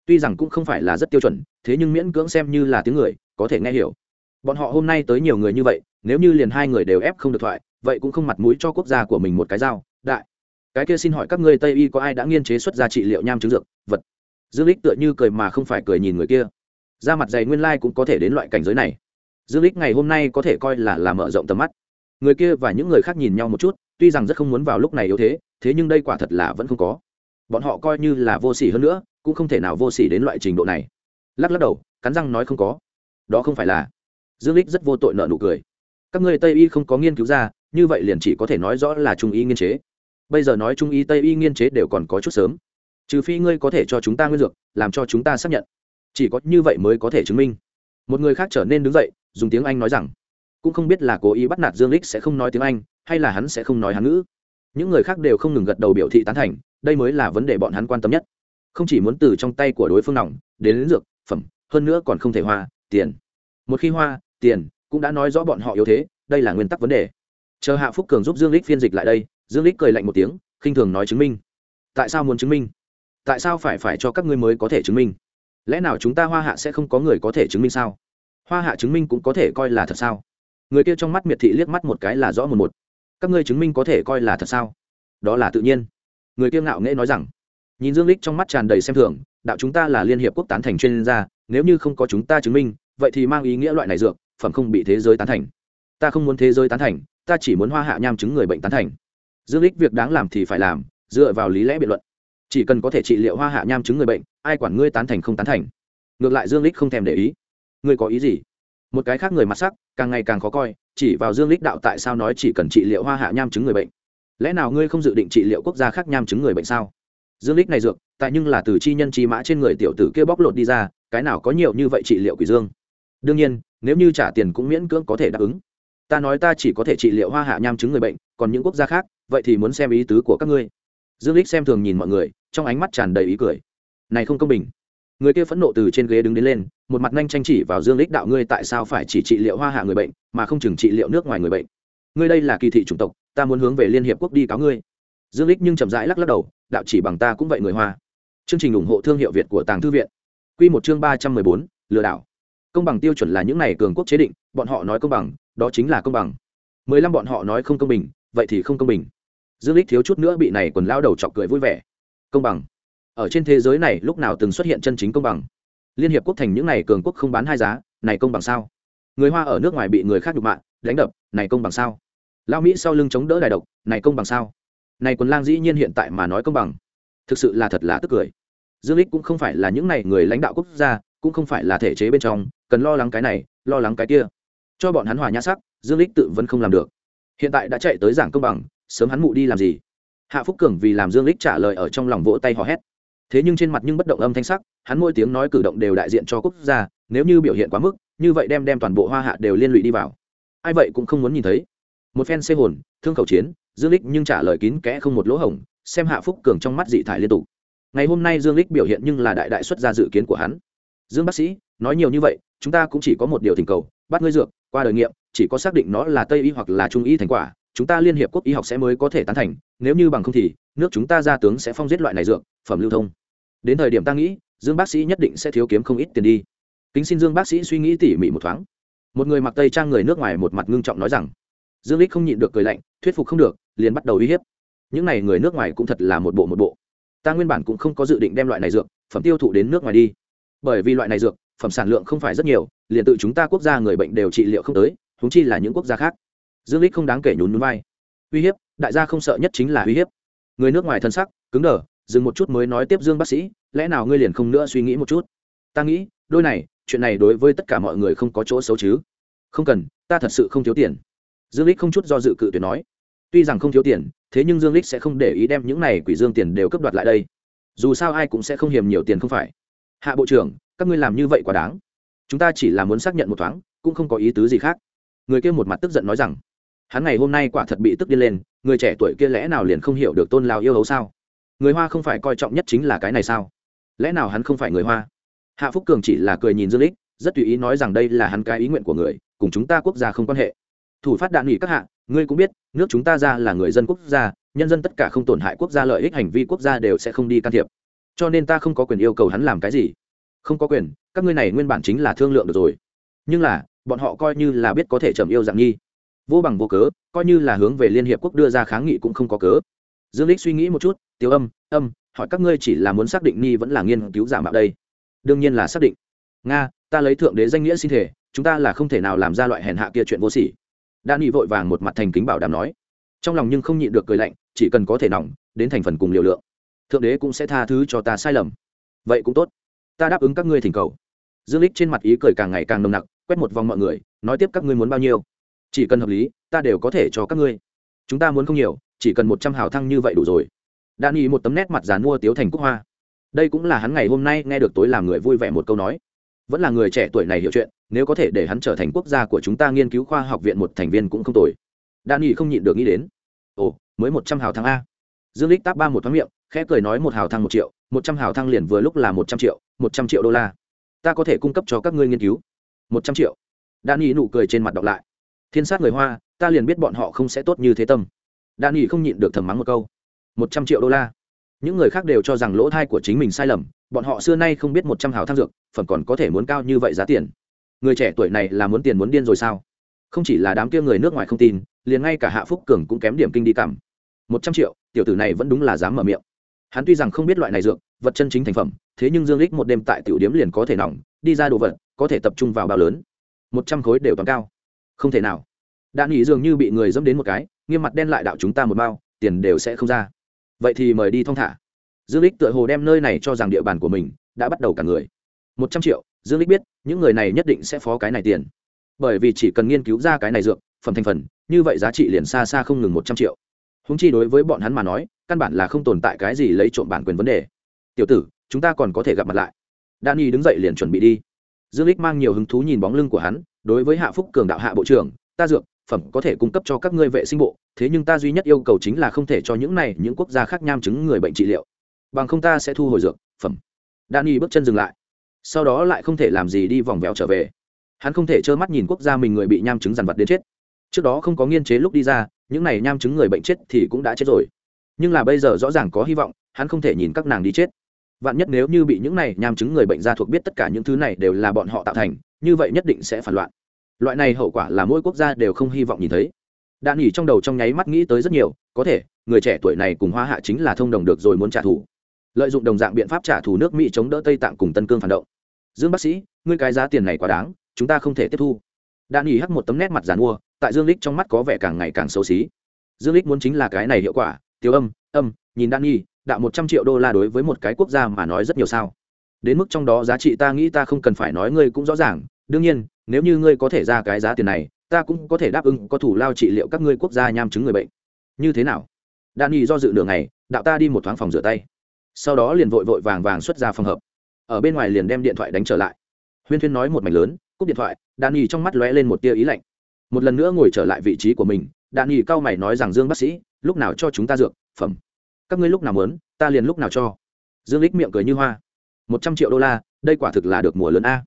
tuy rằng cũng không phải là rất tiêu chuẩn, thế nhưng miễn cưỡng xem như là tiếng người, có thể nghe hiểu. Bọn họ hôm nay tới nhiều người như vậy, nếu như liền hai người đều ép không được thoại, vậy cũng không mặt mũi cho quốc gia của mình một cái dao đại, cái kia xin hỏi các ngươi tây y có ai đã nghiên chế xuất ra trị liệu nham chứng dược? Vật. Dương lích tựa như cười mà không phải cười nhìn người kia da mặt dày nguyên lai cũng có thể đến loại cảnh giới này. Dương lích ngày hôm nay có thể coi là là mở rộng tầm mắt. Người kia và những người khác nhìn nhau một chút, tuy rằng rất không muốn vào lúc này yếu thế thế nhưng đây quả thật là vẫn không có. Bọn họ coi như là vô sỉ hơn nữa, cũng không thể nào vô sỉ đến loại trình độ này. Lắc lắc đầu, cắn răng nói không có. Đó không phải là. Dương lích rất vô tội nợ nụ cười. Các người tây y không có nghiên cứu ra, như vậy liền chỉ có thể nói rõ là trung y nghiên chế. Bây giờ nói trung y tây y nghiên chế đều còn có chút sớm. Trừ phi ngươi có thể cho chúng ta nguyên dược, làm cho chúng ta xác nhận chỉ có như vậy mới có thể chứng minh. Một người khác trở nên đứng dậy dùng tiếng anh nói rằng cũng không biết là cố ý bắt nạt dương lích sẽ không nói tiếng anh hay là hắn sẽ không nói hán ngữ. Những người khác đều không ngừng gật đầu biểu thị tán thành đây mới là vấn đề bọn hắn quan tâm nhất. Không chỉ muốn từ trong tay của đối phương nòng đến, lĩnh dược phẩm hơn nữa còn không thể hoa tiền. Một khi hoa tiền cũng đã nói rõ bọn họ yếu thế đây là nguyên tắc vấn đề. Chờ hạ phúc cường giúp dương lích phiên dịch lại đây dương lích cười lạnh một tiếng khinh thường nói chứng minh. Tại sao muốn chứng minh? Tại sao phải phải cho các ngươi mới có thể chứng minh? Lẽ nào chúng ta hoa hạ sẽ không có người có thể chứng minh sao? Hoa hạ chứng minh cũng có thể coi là thật sao? Người kia trong mắt miệt thị liếc mắt một cái là rõ một một. Các ngươi chứng minh có thể coi là thật sao? Đó là tự nhiên. Người kia ngạo nghễ nói rằng. Nhìn dương lích trong mắt tràn đầy xem thường, đạo chúng ta là liên hiệp quốc tán thành chuyên gia, nếu như không có chúng ta chứng minh, vậy thì mang ý nghĩa loại này dược, phẩm không bị thế giới tán thành. Ta không muốn thế giới tán thành, ta chỉ muốn hoa hạ nham chứng người bệnh tán thành. Dương lích việc đáng làm thì phải làm, dựa vào lý lẽ biện luận chỉ cần có thể trị liệu hoa hạ nham chứng người bệnh, ai quản ngươi tán thành không tán thành. Ngược lại dương lích không thèm để ý. Ngươi có ý gì? Một cái khác người mặt sắc, càng ngày càng khó coi, chỉ vào dương lích đạo tại sao nói chỉ cần trị liệu hoa hạ nham chứng người bệnh? Lẽ nào ngươi không dự định trị liệu quốc gia khác nham chứng người bệnh sao? Dương lích này dược, tại nhưng là từ chi nhân chi mã trên người tiểu tử kia bóc lột đi ra, cái nào có nhiều như vậy trị liệu quỷ dương? Đương nhiên, nếu như trả tiền cũng miễn cưỡng có thể đáp ứng. Ta nói ta chỉ có thể trị liệu hoa hạ nham chứng người bệnh, còn những quốc gia khác, vậy thì muốn xem ý tứ của các ngươi. Dương lích xem thường nhìn mọi người trong ánh mắt tràn đầy ý cười. Này không công bình. Người kia phẫn nộ từ trên ghế đứng đến lên, một mặt nhanh tranh chỉ vào dương lích đạo ngươi tại sao phải chỉ trị liệu hoa hạ người bệnh, mà không chừng trị liệu nước ngoài người bệnh? Ngươi đây là kỳ thị chủng tộc, ta muốn hướng về liên hiệp quốc đi cáo ngươi. Dương lích nhưng chậm rãi lắc lắc đầu, đạo chỉ bằng ta cũng vậy người hoa. Chương trình ủng hộ thương hiệu việt của tàng thư viện. Quy một chương ba trăm mười bốn, lừa đảo. Công bằng tiêu chuẩn là những này cường quốc chế định, bọn họ nói công bằng, đó chính là công bằng. Mười lăm bọn họ nói không công bình, vậy thì không công bình. Dương lích thiếu chút nữa bị này quần lao đầu chọc cười vui vẻ công bằng. Ở trên thế giới này lúc nào từng xuất hiện chân chính công bằng? Liên hiệp quốc thành những này cường quốc không bán hai giá, này công bằng sao? Người hoa ở nước ngoài bị người khác đục mạng đánh đập, này công bằng sao? Lao mỹ sau lưng chống đỡ đài độc, này công bằng sao? Này quần lang dĩ nhiên hiện tại mà nói công bằng. Thực sự là thật là tức cười. Dương lích cũng không phải là những này người lãnh đạo quốc gia, cũng không phải là thể chế bên trong, cần lo lắng cái này, lo lắng cái kia. Cho bọn hắn hòa nhã sắc, dương lích tự vẫn không làm được. Hiện tại đã chạy tới giảng công bằng, sớm hắn mụ đi làm gì? Hạ phúc cường vì làm dương lích trả lời ở trong lòng vỗ tay hò hét. Thế nhưng trên mặt nhưng bất động âm thanh sắc, hắn mỗi tiếng nói cử động đều đại diện cho quốc gia, nếu như biểu hiện quá mức, như vậy đem đem toàn bộ hoa hạ đều liên lụy đi vào. Ai vậy cũng không muốn nhìn thấy. Một phen xê hồn, thương khẩu chiến, dương lích nhưng trả lời kín kẽ không một lỗ hổng, xem hạ phúc cường trong mắt dị thải liên tục. Ngày hôm nay dương lích biểu hiện nhưng là đại đại xuất ra dự kiến của hắn. Dương bác sĩ, nói nhiều như vậy, chúng ta cũng chỉ có một điều thỉnh cầu, bắt ngươi dược, qua đời nghiệm, chỉ có xác định nó là tây y hoặc là trung y thành quả chúng ta liên hiệp quốc y học sẽ mới có thể tán thành, nếu như bằng không thì, nước chúng ta ra tướng sẽ phong giết loại này dược, phẩm lưu thông. Đến thời điểm ta nghĩ, dương bác sĩ nhất định sẽ thiếu kiếm không ít tiền đi. Kính xin dương bác sĩ suy nghĩ tỉ mỉ một thoáng. Một người mặc tây trang người nước ngoài một mặt ngưng trọng nói rằng, dương lích không nhịn được cười lạnh, thuyết phục không được, liền bắt đầu uy hiếp. Những này người nước ngoài cũng thật là một bộ một bộ. Ta nguyên bản cũng không có dự định đem loại này dược, phẩm tiêu thụ đến nước ngoài đi. Bởi vì loại này dược, phẩm sản lượng không phải rất nhiều, liền tự chúng ta quốc gia người bệnh đều trị liệu không tới chúng chi là những quốc gia khác dương lích không đáng kể nhún nhún vai. Uy hiếp, đại gia không sợ nhất chính là uy hiếp. Người nước ngoài thân sắc, cứng đờ, dừng một chút mới nói tiếp dương bác sĩ, lẽ nào ngươi liền không nữa suy nghĩ một chút? Ta nghĩ, đôi này, chuyện này đối với tất cả mọi người không có chỗ xấu chứ. Không cần, ta thật sự không thiếu tiền. Dương lích không chút do dự cự tuyệt nói. Tuy rằng không thiếu tiền, thế nhưng dương lích sẽ không để ý đem những này quỷ dương tiền đều cấp đoạt lại đây. Dù sao ai cũng sẽ không hiểm nhiều tiền không phải. Hạ bộ trưởng, các ngươi làm như vậy quá đáng. Chúng ta chỉ là muốn xác nhận một thoáng, cũng không có ý tứ gì khác. Người kia một mặt tức giận nói rằng hắn ngày hôm nay quả thật bị tức điên lên, người trẻ tuổi kia lẽ nào liền không hiểu được tôn lao yêu hấu sao? Người hoa không phải coi trọng nhất chính là cái này sao? Lẽ nào hắn không phải người hoa? Hạ phúc cường chỉ là cười nhìn dương lích, rất tùy ý nói rằng đây là hắn cái ý nguyện của người, cùng chúng ta quốc gia không quan hệ. Thủ phát đạn nghỉ các hạ, ngươi cũng biết, nước chúng ta ra là người dân quốc gia, nhân dân tất cả không tổn hại quốc gia lợi ích hành vi quốc gia đều sẽ không đi can thiệp. Cho nên ta không có quyền yêu cầu hắn làm cái gì. Không có quyền, các ngươi này nguyên bản chính là thương lượng được rồi. Nhưng là, bọn họ coi như là biết có thể trầm yêu dạng nhi vô bằng vô cớ, coi như là hướng về liên hiệp quốc đưa ra kháng nghị cũng không có cớ. Dương lích suy nghĩ một chút tiêu âm âm, hỏi các ngươi chỉ là muốn xác định nhi vẫn là nghiên cứu giả mạo đây. Đương nhiên là xác định. Nga, ta lấy thượng đế danh nghĩa xin thể, chúng ta là không thể nào làm ra loại hèn hạ kia chuyện vô sỉ. Đan nghị vội vàng một mặt thành kính bảo đảm nói. Trong lòng nhưng không nhịn được cười lạnh, chỉ cần có thể nỏng đến thành phần cùng liều lượng, thượng đế cũng sẽ tha thứ cho ta sai lầm. Vậy cũng tốt, ta đáp ứng các ngươi thỉnh cầu. Dương lích trên mặt ý cười càng ngày càng nồng nặc, quét một vòng mọi người, nói tiếp các ngươi muốn bao nhiêu chỉ cần hợp lý, ta đều có thể cho các ngươi. Chúng ta muốn không nhiều, chỉ cần một trăm hào thăng như vậy đủ rồi. Đan nghị một tấm nét mặt dàn mua tiếu thành quốc hoa. Đây cũng là hắn ngày hôm nay nghe được tối làm người vui vẻ một câu nói. Vẫn là người trẻ tuổi này hiểu chuyện, nếu có thể để hắn trở thành quốc gia của chúng ta nghiên cứu khoa học viện một thành viên cũng không tồi. Đan nghị không nhịn được nghĩ đến. Ồ, mới một trăm hào thăng a. Dương lích táp ba một thoáng miệng, khẽ cười nói một hào thăng một triệu, một trăm hào thăng liền vừa lúc là một trăm triệu, một trăm triệu đô la. Ta có thể cung cấp cho các ngươi nghiên cứu. Một trăm triệu. Đan nghị nụ cười trên mặt đọc lại thiên sát người hoa, ta liền biết bọn họ không sẽ tốt như thế tâm. Đan nghị không nhịn được thầm mắng một câu. Một trăm triệu đô la. Những người khác đều cho rằng lỗ thai của chính mình sai lầm, bọn họ xưa nay không biết một trăm hào thang dược, phẩm còn có thể muốn cao như vậy giá tiền. Người trẻ tuổi này là muốn tiền muốn điên rồi sao? Không chỉ là đám kia người nước ngoài không tin, liền ngay cả hạ phúc cường cũng kém điểm kinh đi cảm. Một trăm triệu, tiểu tử này vẫn đúng là dám mở miệng. Hắn tuy rằng không biết loại này dược, vật chân chính thành phẩm, thế nhưng dương lích một đêm tại tiểu điếm liền có thể nỏng đi ra đồ vật, có thể tập trung vào bao lớn. Một trăm khối đều toàn cao không thể nào. Đạn nghỉ dường như bị người dẫm đến một cái, nghiêm mặt đen lại đạo chúng ta một bao, tiền đều sẽ không ra. Vậy thì mời đi thong thả. Dương lích tựa hồ đem nơi này cho rằng địa bàn của mình đã bắt đầu cả người. Một trăm triệu, dương lích biết, những người này nhất định sẽ phó cái này tiền. Bởi vì chỉ cần nghiên cứu ra cái này dược, phẩm thành phần, như vậy giá trị liền xa xa không ngừng một trăm triệu. Húng chi đối với bọn hắn mà nói, căn bản là không tồn tại cái gì lấy trộm bản quyền vấn đề. Tiểu tử, chúng ta còn có thể gặp mặt lại. Danny đứng dậy liền chuẩn bị đi. Dương lích mang nhiều hứng thú nhìn bóng lưng của hắn đối với hạ phúc cường đạo hạ bộ trưởng, ta dược, phẩm có thể cung cấp cho các ngươi vệ sinh bộ, thế nhưng ta duy nhất yêu cầu chính là không thể cho những này, những quốc gia khác nham chứng người bệnh trị liệu. Bằng không ta sẽ thu hồi dược, phẩm. Danny bước chân dừng lại. Sau đó lại không thể làm gì đi vòng vèo trở về. Hắn không thể trơ mắt nhìn quốc gia mình người bị nham chứng dằn vặt đến chết. Trước đó không có nghiên chế lúc đi ra, những này nham chứng người bệnh chết thì cũng đã chết rồi. Nhưng là bây giờ rõ ràng có hy vọng, hắn không thể nhìn các nàng đi chết. Vạn nhất nếu như bị những này nham chứng người bệnh ra thuộc biết tất cả những thứ này đều là bọn họ tạo thành như vậy nhất định sẽ phản loạn. Loại này hậu quả là mỗi quốc gia đều không hy vọng nhìn thấy. Đạn nghỉ trong đầu trong nháy mắt nghĩ tới rất nhiều, có thể, người trẻ tuổi này cùng hoa hạ chính là thông đồng được rồi muốn trả thù. Lợi dụng đồng dạng biện pháp trả thù nước mỹ chống đỡ tây tạng cùng tân cương phản động. Dương bác sĩ, ngươi cái giá tiền này quá đáng, chúng ta không thể tiếp thu. Đạn nghỉ hắc một tấm nét mặt giàn mua, tại dương lích trong mắt có vẻ càng ngày càng xấu xí. Dương lích muốn chính là cái này hiệu quả tiêu âm âm, nhìn đạn nghỉ đạo một trăm triệu đô la đối với một cái quốc gia mà nói rất nhiều sao đến mức trong đó giá trị ta nghĩ ta không cần phải nói ngươi cũng rõ ràng. Đương nhiên, nếu như ngươi có thể ra cái giá tiền này, ta cũng có thể đáp ứng có thủ lao trị liệu các ngươi quốc gia nham chứng người bệnh. Như thế nào? Đan y do dự đường này đạo ta đi một thoáng phòng rửa tay. Sau đó liền vội vội vàng vàng xuất ra phòng hợp ở bên ngoài liền đem điện thoại đánh trở lại. Huyên thuyên nói một mảnh lớn, cúp điện thoại đan y trong mắt lóe lên một tia ý lạnh. Một lần nữa ngồi trở lại vị trí của mình đan y cao mày nói rằng, dương bác sĩ, lúc nào cho chúng ta dược? Phẩm. Các ngươi lúc nào muốn, ta liền lúc nào cho. Dương lích miệng cười như hoa một trăm triệu đô la, đây quả thực là được mùa lớn a.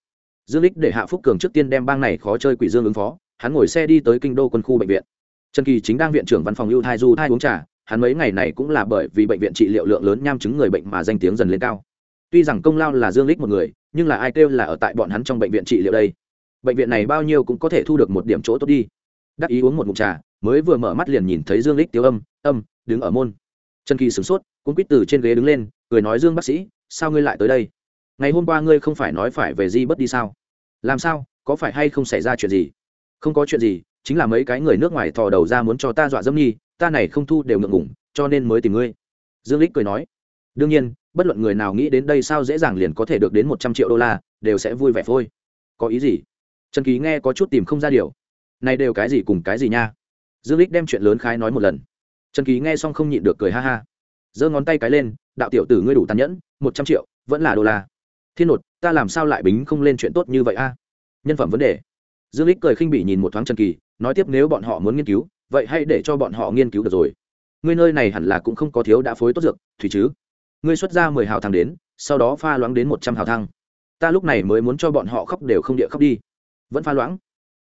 Dương lích để hạ phúc cường trước tiên đem bang này khó chơi quỷ dương ứng phó, hắn ngồi xe đi tới kinh đô quân khu bệnh viện. Trần kỳ chính đang viện trưởng văn phòng ưu thai du thai uống trà, hắn mấy ngày này cũng là bởi vì bệnh viện trị liệu lượng lớn nham chứng người bệnh mà danh tiếng dần lên cao. Tuy rằng công lao là dương lích một người, nhưng là ai kêu là ở tại bọn hắn trong bệnh viện trị liệu đây? Bệnh viện này bao nhiêu cũng có thể thu được một điểm chỗ tốt đi. Đắc ý uống một mụn trà, mới vừa mở mắt liền nhìn thấy dương lích tiêu âm âm, đứng ở môn. Trần kỳ sửng sốt cũng quýt từ trên ghế đứng lên, cười nói, dương bác sĩ sao ngươi lại tới đây? Ngày hôm qua ngươi không phải nói phải về di bất đi sao? Làm sao? Có phải hay không xảy ra chuyện gì? Không có chuyện gì, chính là mấy cái người nước ngoài thò đầu ra muốn cho ta dọa dâm nhi, ta này không thu đều ngượng ngủng cho nên mới tìm ngươi. Dương lích cười nói. Đương nhiên, bất luận người nào nghĩ đến đây sao dễ dàng liền có thể được đến một trăm triệu đô la, đều sẽ vui vẻ thôi có ý gì? Trần kỳ nghe có chút tìm không ra điều. Này đều cái gì cùng cái gì nha? Dương lích đem chuyện lớn khái nói một lần. Trần kỳ nghe xong không nhịn được cười ha ha. Giơ ngón tay cái lên đạo tiểu tử ngươi đủ tàn nhẫn, một trăm triệu, vẫn là đô la. Thiên nột, ta làm sao lại bính không lên chuyện tốt như vậy a? Nhân phẩm vấn đề. Dương lích cười khinh bỉ nhìn một thoáng trần kỳ, nói tiếp nếu bọn họ muốn nghiên cứu, vậy hãy để cho bọn họ nghiên cứu được rồi. Ngươi nơi này hẳn là cũng không có thiếu đã phối tốt dược, thủy chứ? Ngươi xuất ra mười hào thang đến, sau đó pha loãng đến một trăm hào thang. Ta lúc này mới muốn cho bọn họ khóc đều không địa khóc đi. Vẫn pha loãng.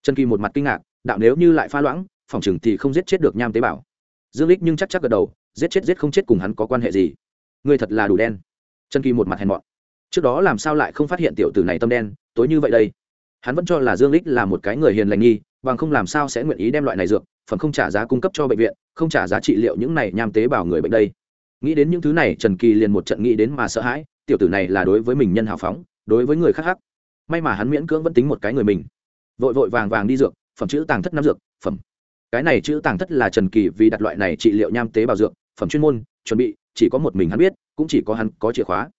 Trần kỳ một mặt kinh ngạc, đạo nếu như lại pha loãng, phòng chừng thì không giết chết được nham tế bào dương lích nhưng chắc chắc gật đầu, giết chết giết không chết cùng hắn có quan hệ gì? Ngươi thật là đủ đen. Trần kỳ một mặt hèn mọn. Trước đó làm sao lại không phát hiện tiểu tử này tâm đen, tối như vậy đây? Hắn vẫn cho là dương lích là một cái người hiền lành nghi, bằng không làm sao sẽ nguyện ý đem loại này dược, phẩm không trả giá cung cấp cho bệnh viện, không trả giá trị liệu những này nham tế bào người bệnh đây. Nghĩ đến những thứ này, trần kỳ liền một trận nghĩ đến mà sợ hãi, tiểu tử này là đối với mình nhân hào phóng, đối với người khác hắc. May mà hắn miễn cưỡng vẫn tính một cái người mình. Vội vội vàng vàng đi dược, phẩm chữ tàng thất năm dược, phẩm. Cái này chữ tàng thất là trần kỳ vì đặt loại này trị liệu nham tế bào dược, phẩm chuyên môn, chuẩn bị chỉ có một mình hắn biết, cũng chỉ có hắn có chìa khóa.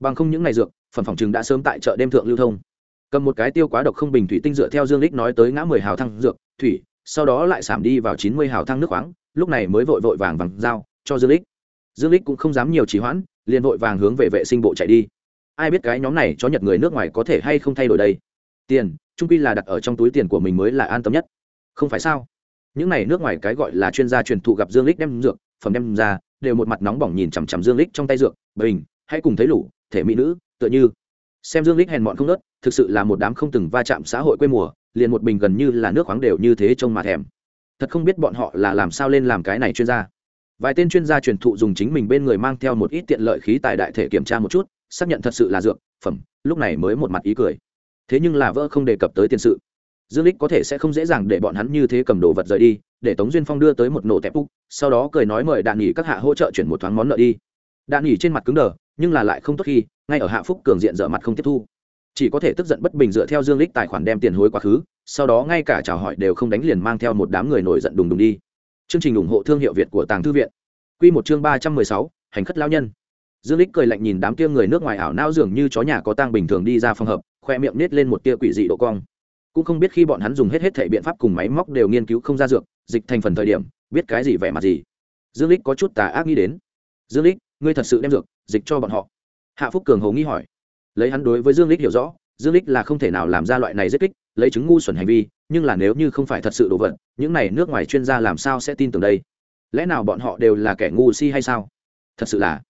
Bằng không những ngày dược, phẩm phòng chừng đã sớm tại chợ đêm thượng lưu thông. Cầm một cái tiêu quá độc không bình thủy tinh dựa theo dương lích nói tới ngã mười hào thăng dược, thủy, sau đó lại giảm đi vào chín mươi hào thăng nước khoáng, lúc này mới vội vội vàng vàng giao cho dương lích dương lích cũng không dám nhiều trì hoãn, liền vội vàng hướng về vệ sinh bộ chạy đi. Ai biết cái nhóm này cho nhật người nước ngoài có thể hay không thay đổi đây? Tiền, trung quy là đặt ở trong túi tiền của mình mới là an tâm nhất. Không phải sao? Những này nước ngoài cái gọi là chuyên gia truyền thụ gặp dương lích đem dược, phẩm đem ra đều một mặt nóng bỏng nhìn chằm chằm dương lích trong tay dược, bình, hãy cùng thấy lũ, thể mỹ nữ, tựa như. Xem dương lích hèn mọn không nớt, thực sự là một đám không từng va chạm xã hội quê mùa, liền một bình gần như là nước khoáng đều như thế trông mà thèm. Thật không biết bọn họ là làm sao lên làm cái này chuyên gia. Vài tên chuyên gia truyền thụ dùng chính mình bên người mang theo một ít tiện lợi khí tài đại thể kiểm tra một chút, xác nhận thật sự là dược, phẩm, lúc này mới một mặt ý cười. Thế nhưng là vỡ không đề cập tới tiền sự. Dương lích có thể sẽ không dễ dàng để bọn hắn như thế cầm đồ vật rời đi để tống duyên phong đưa tới một nổ tẹp úc, sau đó cười nói mời đạn nghỉ các hạ hỗ trợ chuyển một thoáng món nợ đi. Đạn nghỉ trên mặt cứng đờ, nhưng là lại không tốt khi, ngay ở hạ phúc cường diện dở mặt không tiếp thu. Chỉ có thể tức giận bất bình dựa theo dương lích tài khoản đem tiền hối quá khứ, sau đó ngay cả chào hỏi đều không đánh liền mang theo một đám người nổi giận đùng đùng đi. Chương trình ủng hộ thương hiệu việt của tàng thư viện. Quy một chương ba trăm mười sáu, hành khất lao nhân. Dương lích cười lạnh nhìn đám kia người nước ngoài ảo não dường như chó nhà có tang bình thường đi ra phòng hợp, khoe miệng nết lên một tia quỷ dị độ cong cũng không biết khi bọn hắn dùng hết hết thể biện pháp cùng máy móc đều nghiên cứu không ra dược, dịch thành phần thời điểm, biết cái gì vẻ mặt gì. Dương lích có chút tà ác nghĩ đến. Dương lích ngươi thật sự đem dược, dịch cho bọn họ? Hạ phúc cường hồ nghi hỏi. Lấy hắn đối với dương lích hiểu rõ, dương lích là không thể nào làm ra loại này giết kích, lấy chứng ngu xuẩn hành vi, nhưng là nếu như không phải thật sự đồ vật, những này nước ngoài chuyên gia làm sao sẽ tin tưởng đây? Lẽ nào bọn họ đều là kẻ ngu si hay sao? Thật sự là.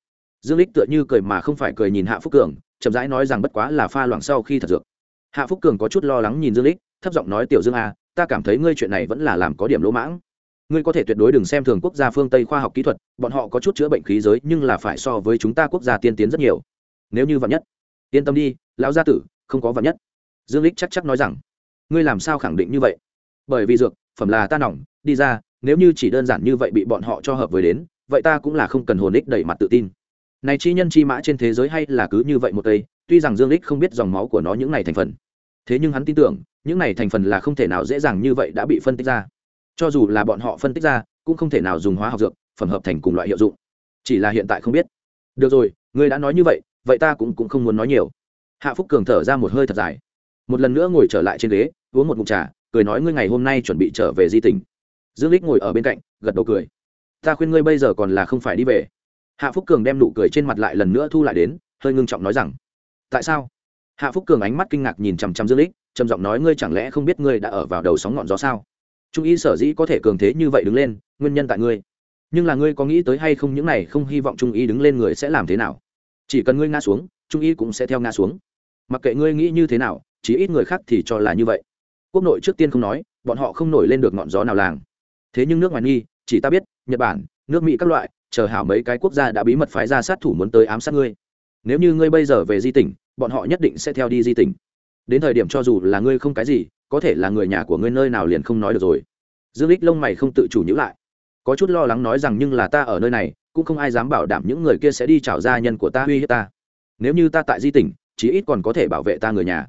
Dương lích tựa như cười mà không phải cười nhìn hạ phúc cường, chậm rãi nói rằng bất quá là pha loãng sau khi thật dược hạ phúc cường có chút lo lắng nhìn dương lích, thấp giọng nói, tiểu dương a ta cảm thấy ngươi chuyện này vẫn là làm có điểm lỗ mãng. Ngươi có thể tuyệt đối đừng xem thường quốc gia phương tây khoa học kỹ thuật, bọn họ có chút chữa bệnh khí giới, nhưng là phải so với chúng ta quốc gia tiên tiến rất nhiều. Nếu như vạn nhất, yên tâm đi, lão gia tử, không có vạn nhất. Dương lích chắc chắc nói rằng, ngươi làm sao khẳng định như vậy? Bởi vì dược, phẩm là ta nỏng đi ra, nếu như chỉ đơn giản như vậy bị bọn họ cho hợp với đến, vậy ta cũng là không cần hồn ích đẩy mặt tự tin. Này chi nhân chi mã trên thế giới hay là cứ như vậy một tây tuy rằng dương lích không biết dòng máu của nó những này thành phần, thế nhưng hắn tin tưởng, những này thành phần là không thể nào dễ dàng như vậy đã bị phân tích ra. Cho dù là bọn họ phân tích ra, cũng không thể nào dùng hóa học dược, phẩm hợp thành cùng loại hiệu dụng. Chỉ là hiện tại không biết. Được rồi, ngươi đã nói như vậy vậy ta cũng cũng không muốn nói nhiều. Hạ phúc cường thở ra một hơi thật dài. Một lần nữa ngồi trở lại trên ghế, uống một ngụm trà, cười nói ngươi ngày hôm nay chuẩn bị trở về di tỉnh. Dương lích ngồi ở bên cạnh, gật đầu cười. Ta khuyên ngươi bây giờ còn là không phải đi về. Hạ phúc cường đem nụ cười trên mặt lại lần nữa thu lại đến, hơi ngưng trọng nói rằng tại sao? Hạ phúc cường ánh mắt kinh ngạc nhìn chằm chằm dương lích, trầm giọng nói, ngươi chẳng lẽ không biết ngươi đã ở vào đầu sóng ngọn gió sao? Trung y sở dĩ có thể cường thế như vậy đứng lên, nguyên nhân tại ngươi. Nhưng là ngươi có nghĩ tới hay không những này không hy vọng trung y đứng lên người sẽ làm thế nào? Chỉ cần ngươi ngã xuống, trung y cũng sẽ theo ngã xuống. Mặc kệ ngươi nghĩ như thế nào chỉ ít người khác thì cho là như vậy. Quốc nội trước tiên không nói, bọn họ không nổi lên được ngọn gió nào làng. Thế nhưng nước ngoài nghi, chỉ ta biết, nhật bản, nước mỹ các loại, chờ hảo mấy cái quốc gia đã bí mật phái ra sát thủ muốn tới ám sát ngươi nếu như ngươi bây giờ về di tỉnh, bọn họ nhất định sẽ theo đi di tỉnh. Đến thời điểm cho dù là ngươi không cái gì, có thể là người nhà của ngươi nơi nào liền không nói được rồi. Dương lích lông mày không tự chủ nhữ lại. Có chút lo lắng nói rằng nhưng là ta ở nơi này, cũng không ai dám bảo đảm những người kia sẽ đi trảo gia nhân của ta uy hiếp ta. Nếu như ta tại di tỉnh, chí ít còn có thể bảo vệ ta người nhà.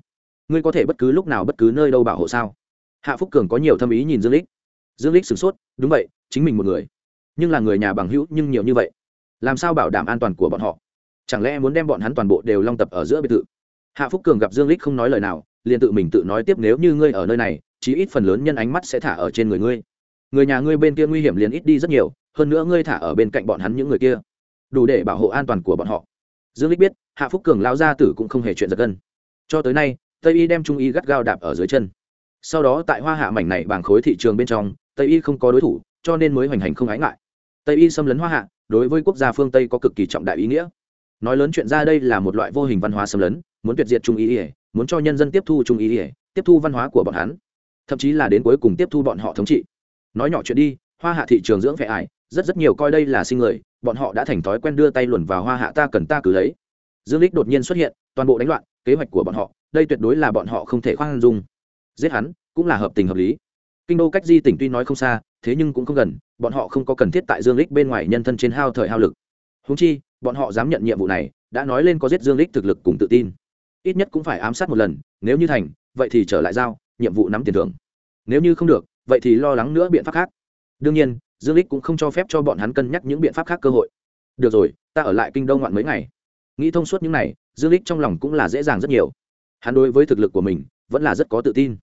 Ngươi có thể bất cứ lúc nào bất cứ nơi đâu bảo hộ sao? Hạ phúc cường có nhiều thâm ý nhìn dương lích dương lích sửng sốt, đúng vậy, chính mình một người. Nhưng là người nhà bằng hữu nhưng nhiều như vậy. Làm sao bảo đảm an toàn của bọn họ? Chẳng lẽ muốn đem bọn hắn toàn bộ đều long tập ở giữa biệt thự? Hạ phúc cường gặp dương lích không nói lời nào, liền tự mình tự nói tiếp nếu như ngươi ở nơi này, chí ít phần lớn nhân ánh mắt sẽ thả ở trên người ngươi. Người nhà ngươi bên kia nguy hiểm liền ít đi rất nhiều, hơn nữa ngươi thả ở bên cạnh bọn hắn những người kia, đủ để bảo hộ an toàn của bọn họ. Dương lích biết, hạ phúc cường lao gia tử cũng không hề chuyện giật gân. Cho tới nay, tây y đem trung y gắt gao đạp ở dưới chân. Sau đó tại hoa hạ mảnh này bằng khối thị trường bên trong, tây y không có đối thủ, cho nên mới hoành hành không ái ngại. Tây y xâm lấn hoa hạ, đối với quốc gia phương tây có cực kỳ trọng đại ý nghĩa nói lớn chuyện ra đây là một loại vô hình văn hóa xâm lấn, muốn tuyệt diệt trung y ỉa, muốn cho nhân dân tiếp thu trung y ỉa, tiếp thu văn hóa của bọn hắn, thậm chí là đến cuối cùng tiếp thu bọn họ thống trị. Nói nhỏ chuyện đi, hoa hạ thị trường dưỡng vẻ ải, rất rất nhiều coi đây là sinh người, bọn họ đã thành thói quen đưa tay luồn vào hoa hạ ta cần ta cứ lấy. Dương lích đột nhiên xuất hiện, toàn bộ đánh loạn, kế hoạch của bọn họ, đây tuyệt đối là bọn họ không thể khoan dung. Giết hắn, cũng là hợp tình hợp lý. Kinh đô cách di tỉnh tuy nói không xa, thế nhưng cũng không gần, bọn họ không có cần thiết tại dương lích bên ngoài nhân thân trên hao thời hao lực. Húng chi bọn họ dám nhận nhiệm vụ này, đã nói lên có giết dương lích thực lực cùng tự tin. Ít nhất cũng phải ám sát một lần, nếu như thành, vậy thì trở lại giao, nhiệm vụ nắm tiền thưởng. Nếu như không được, vậy thì lo lắng nữa biện pháp khác. Đương nhiên, dương lích cũng không cho phép cho bọn hắn cân nhắc những biện pháp khác cơ hội. Được rồi, ta ở lại kinh đông ngoạn mấy ngày. Nghĩ thông suốt những này, dương lích trong lòng cũng là dễ dàng rất nhiều. Hắn đối với thực lực của mình, vẫn là rất có tự tin.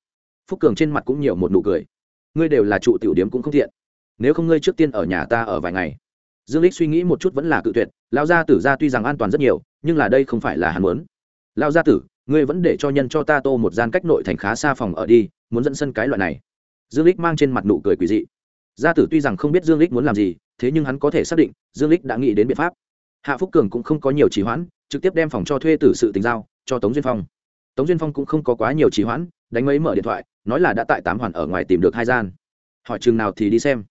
Phúc cường trên mặt cũng nhiều một nụ cười. Ngươi đều là trụ tiểu điếm cũng không thiện. Nếu không ngươi trước tiên ở nhà ta ở vài ngày dương lích suy nghĩ một chút vẫn là cự tuyệt lao gia tử gia tuy rằng an toàn rất nhiều, nhưng là đây không phải là hắn muốn. Lao gia tử, ngươi vẫn để cho nhân cho ta tô một gian cách nội thành khá xa phòng ở đi, muốn dẫn sân cái loại này. Dương lích mang trên mặt nụ cười quỷ dị. Gia tử tuy rằng không biết dương lích muốn làm gì, thế nhưng hắn có thể xác định, dương lích đã nghĩ đến biện pháp. Hạ phúc cường cũng không có nhiều trì hoãn, trực tiếp đem phòng cho thuê tử sự tình giao, cho tống duyên phong. Tống duyên phong cũng không có quá nhiều trì hoãn, đánh mấy mở điện thoại, nói là đã tại tám hoàn ở ngoài tìm được hai gian. Hỏi chừng nào thì đi xem.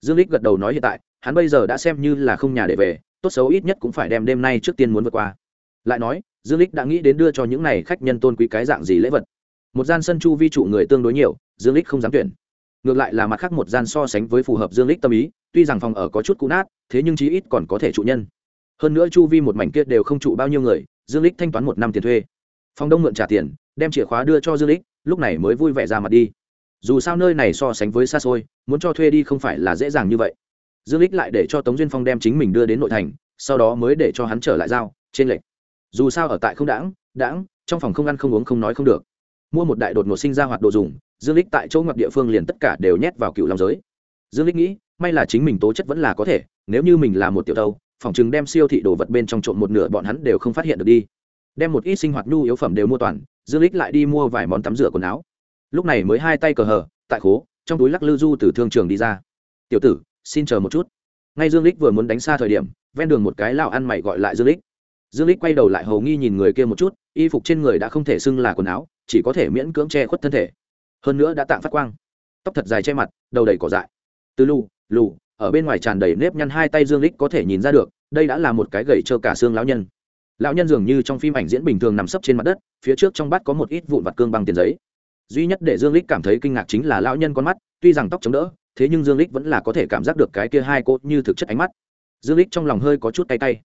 Dương lích gật đầu nói hiện tại hắn bây giờ đã xem như là không nhà để về, tốt xấu ít nhất cũng phải đem đêm nay trước tiên muốn vượt qua. Lại nói, dương lích đã nghĩ đến đưa cho những này khách nhân tôn quý cái dạng gì lễ vật. Một gian sân chu vi trụ người tương đối nhiều, dương lích không dám tuyển. Ngược lại là mặt khác một gian so sánh với phù hợp dương lích tâm ý, tuy rằng phòng ở có chút cũ nát, thế nhưng chí ít còn có thể trụ nhân. Hơn nữa chu vi một mảnh kia đều không trụ bao nhiêu người, dương lích thanh toán một năm tiền thuê. Phòng đông mượn trả tiền, đem chìa khóa đưa cho dương lích lúc này mới vui vẻ ra mặt đi. Dù sao nơi này so sánh với xa xôi, muốn cho thuê đi không phải là dễ dàng như vậy dương lích lại để cho tống duyên phong đem chính mình đưa đến nội thành, sau đó mới để cho hắn trở lại giao, trên lệch. dù sao ở tại không đãng đãng, trong phòng không ăn không uống không nói không được. Mua một đại đột ngột sinh ra hoạt đồ dùng, dương lích tại chỗ ngoặc địa phương liền tất cả đều nhét vào cựu lòng giới. Dương lích nghĩ, may là chính mình tố chất vẫn là có thể, nếu như mình là một tiểu thâu phòng chừng đem siêu thị đồ vật bên trong trộn một nửa bọn hắn đều không phát hiện được đi. Đem một ít sinh hoạt nhu yếu phẩm đều mua toàn, dương lích lại đi mua vài món tắm rửa quần áo. Lúc này mới hai tay cờ hờ, tại khố, trong túi lắc lư du từ thương trường đi ra. Tiểu tử xin chờ một chút. Ngay dương lích vừa muốn đánh xa thời điểm, ven đường một cái lão ăn mày gọi lại dương lích. Dương lích quay đầu lại hầu nghi nhìn người kia một chút, y phục trên người đã không thể xưng là quần áo, chỉ có thể miễn cưỡng che khuất thân thể. Hơn nữa đã tạm phát quang. Tóc thật dài che mặt, đầu đầy cỏ dại. Từ lù lù, ở bên ngoài tràn đầy nếp nhăn hai tay dương lích có thể nhìn ra được, đây đã là một cái gậy trơ cả xương lão nhân. Lão nhân dường như trong phim ảnh diễn bình thường nằm sấp trên mặt đất, phía trước trong bát có một ít vụn vặt cương bằng tiền giấy duy nhất để dương lích cảm thấy kinh ngạc chính là lão nhân con mắt tuy rằng tóc chống đỡ thế nhưng dương lích vẫn là có thể cảm giác được cái kia hai cốt như thực chất ánh mắt. Dương lích trong lòng hơi có chút tay tay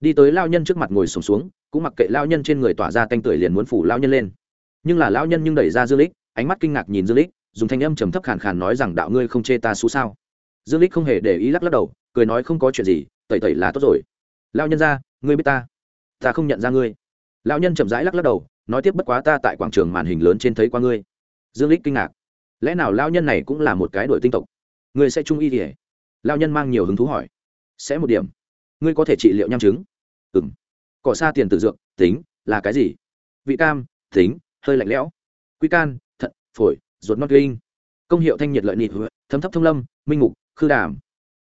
đi tới lao nhân trước mặt ngồi sùng xuống, xuống cũng mặc kệ lao nhân trên người tỏa ra tanh tưởi liền muốn phủ lao nhân lên. Nhưng là lao nhân nhưng đẩy ra dương lích ánh mắt kinh ngạc nhìn dương lích dùng thanh âm trầm thấp khàn khàn nói rằng đạo ngươi không chê ta xú sao? Dương lích không hề để ý lắc lắc đầu cười nói không có chuyện gì tẩy tẩy là tốt rồi. Lao nhân ra ngươi biết ta ta không nhận ra ngươi. Lao nhân chậm rãi lắc lắc đầu nói tiếp bất quá ta tại quảng trường màn hình lớn trên thấy qua ngươi. Dương lích kinh ngạc. Lẽ nào lao nhân này cũng là một cái đội tinh tộc? Ngươi sẽ trung y thì lao nhân mang nhiều hứng thú hỏi. Sẽ một điểm. Ngươi có thể trị liệu nham chứng? Ừ m cỏ xa tiền tử dược, tính, là cái gì? Vị cam, tính, hơi lạnh lẽo. Quy can, thận, phổi, ruột nót linh công hiệu thanh nhiệt lợi nịt, thấm thấp thông lâm, minh mục, khư đàm.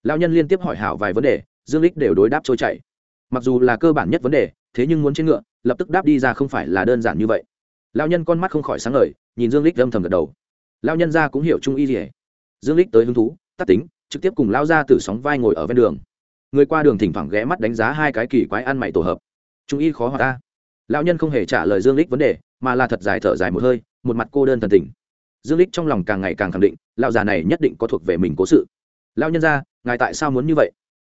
Lao nhân liên tiếp hỏi hảo vài vấn đề, dương lích đều đối đáp trôi chảy. Mặc dù là cơ bản nhất vấn đề thế nhưng muốn trên ngựa, lập tức đáp đi ra không phải là đơn giản như vậy. Lao nhân con mắt không khỏi sáng ngời, nhìn dương lích âm thầm gật đầu. Lao nhân ra cũng hiểu trung y gì dương lích tới hứng thú, tắt tính, trực tiếp cùng lao ra từ sóng vai ngồi ở ven đường. Người qua đường thỉnh thoảng ghé mắt đánh giá hai cái kỳ quái ăn mày tổ hợp. Trung y khó hòa ta. Lão nhân không hề trả lời dương lích vấn đề, mà là thật dài thở dài một hơi, một mặt cô đơn thần tình. Dương lích trong lòng càng ngày càng khẳng định, lão già này nhất định có thuộc về mình cố sự. Lão nhân ra ngài tại sao muốn như vậy?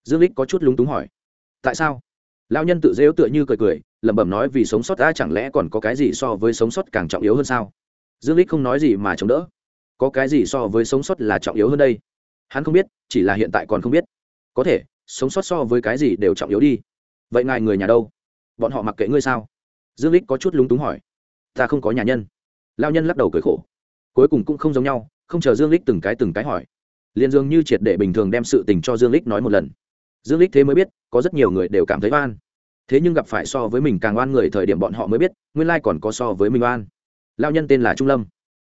Dương lích có chút lúng túng hỏi. Tại sao? Lão nhân tự dễu tựa như cười cười, lẩm bẩm nói vì sống sót ta chẳng lẽ còn có cái gì so với sống sót càng trọng yếu hơn sao? Dương lích không nói gì mà chống đỡ. Có cái gì so với sống sót là trọng yếu hơn đây? Hắn không biết, chỉ là hiện tại còn không biết. Có thể, sống sót so với cái gì đều trọng yếu đi. Vậy ngài người nhà đâu? Bọn họ mặc kệ ngươi sao? Dương lích có chút lúng túng hỏi. Ta không có nhà nhân. Lao nhân lắc đầu cười khổ. Cuối cùng cũng không giống nhau, không chờ dương lích từng cái từng cái hỏi. Liền dương như triệt để bình thường đem sự tình cho dương lích nói một lần. Dương lích thế mới biết, có rất nhiều người đều cảm thấy oan thế nhưng gặp phải so với mình càng oan người thời điểm bọn họ mới biết, nguyên lai còn có so với mình oan. Lao nhân tên là trung lâm.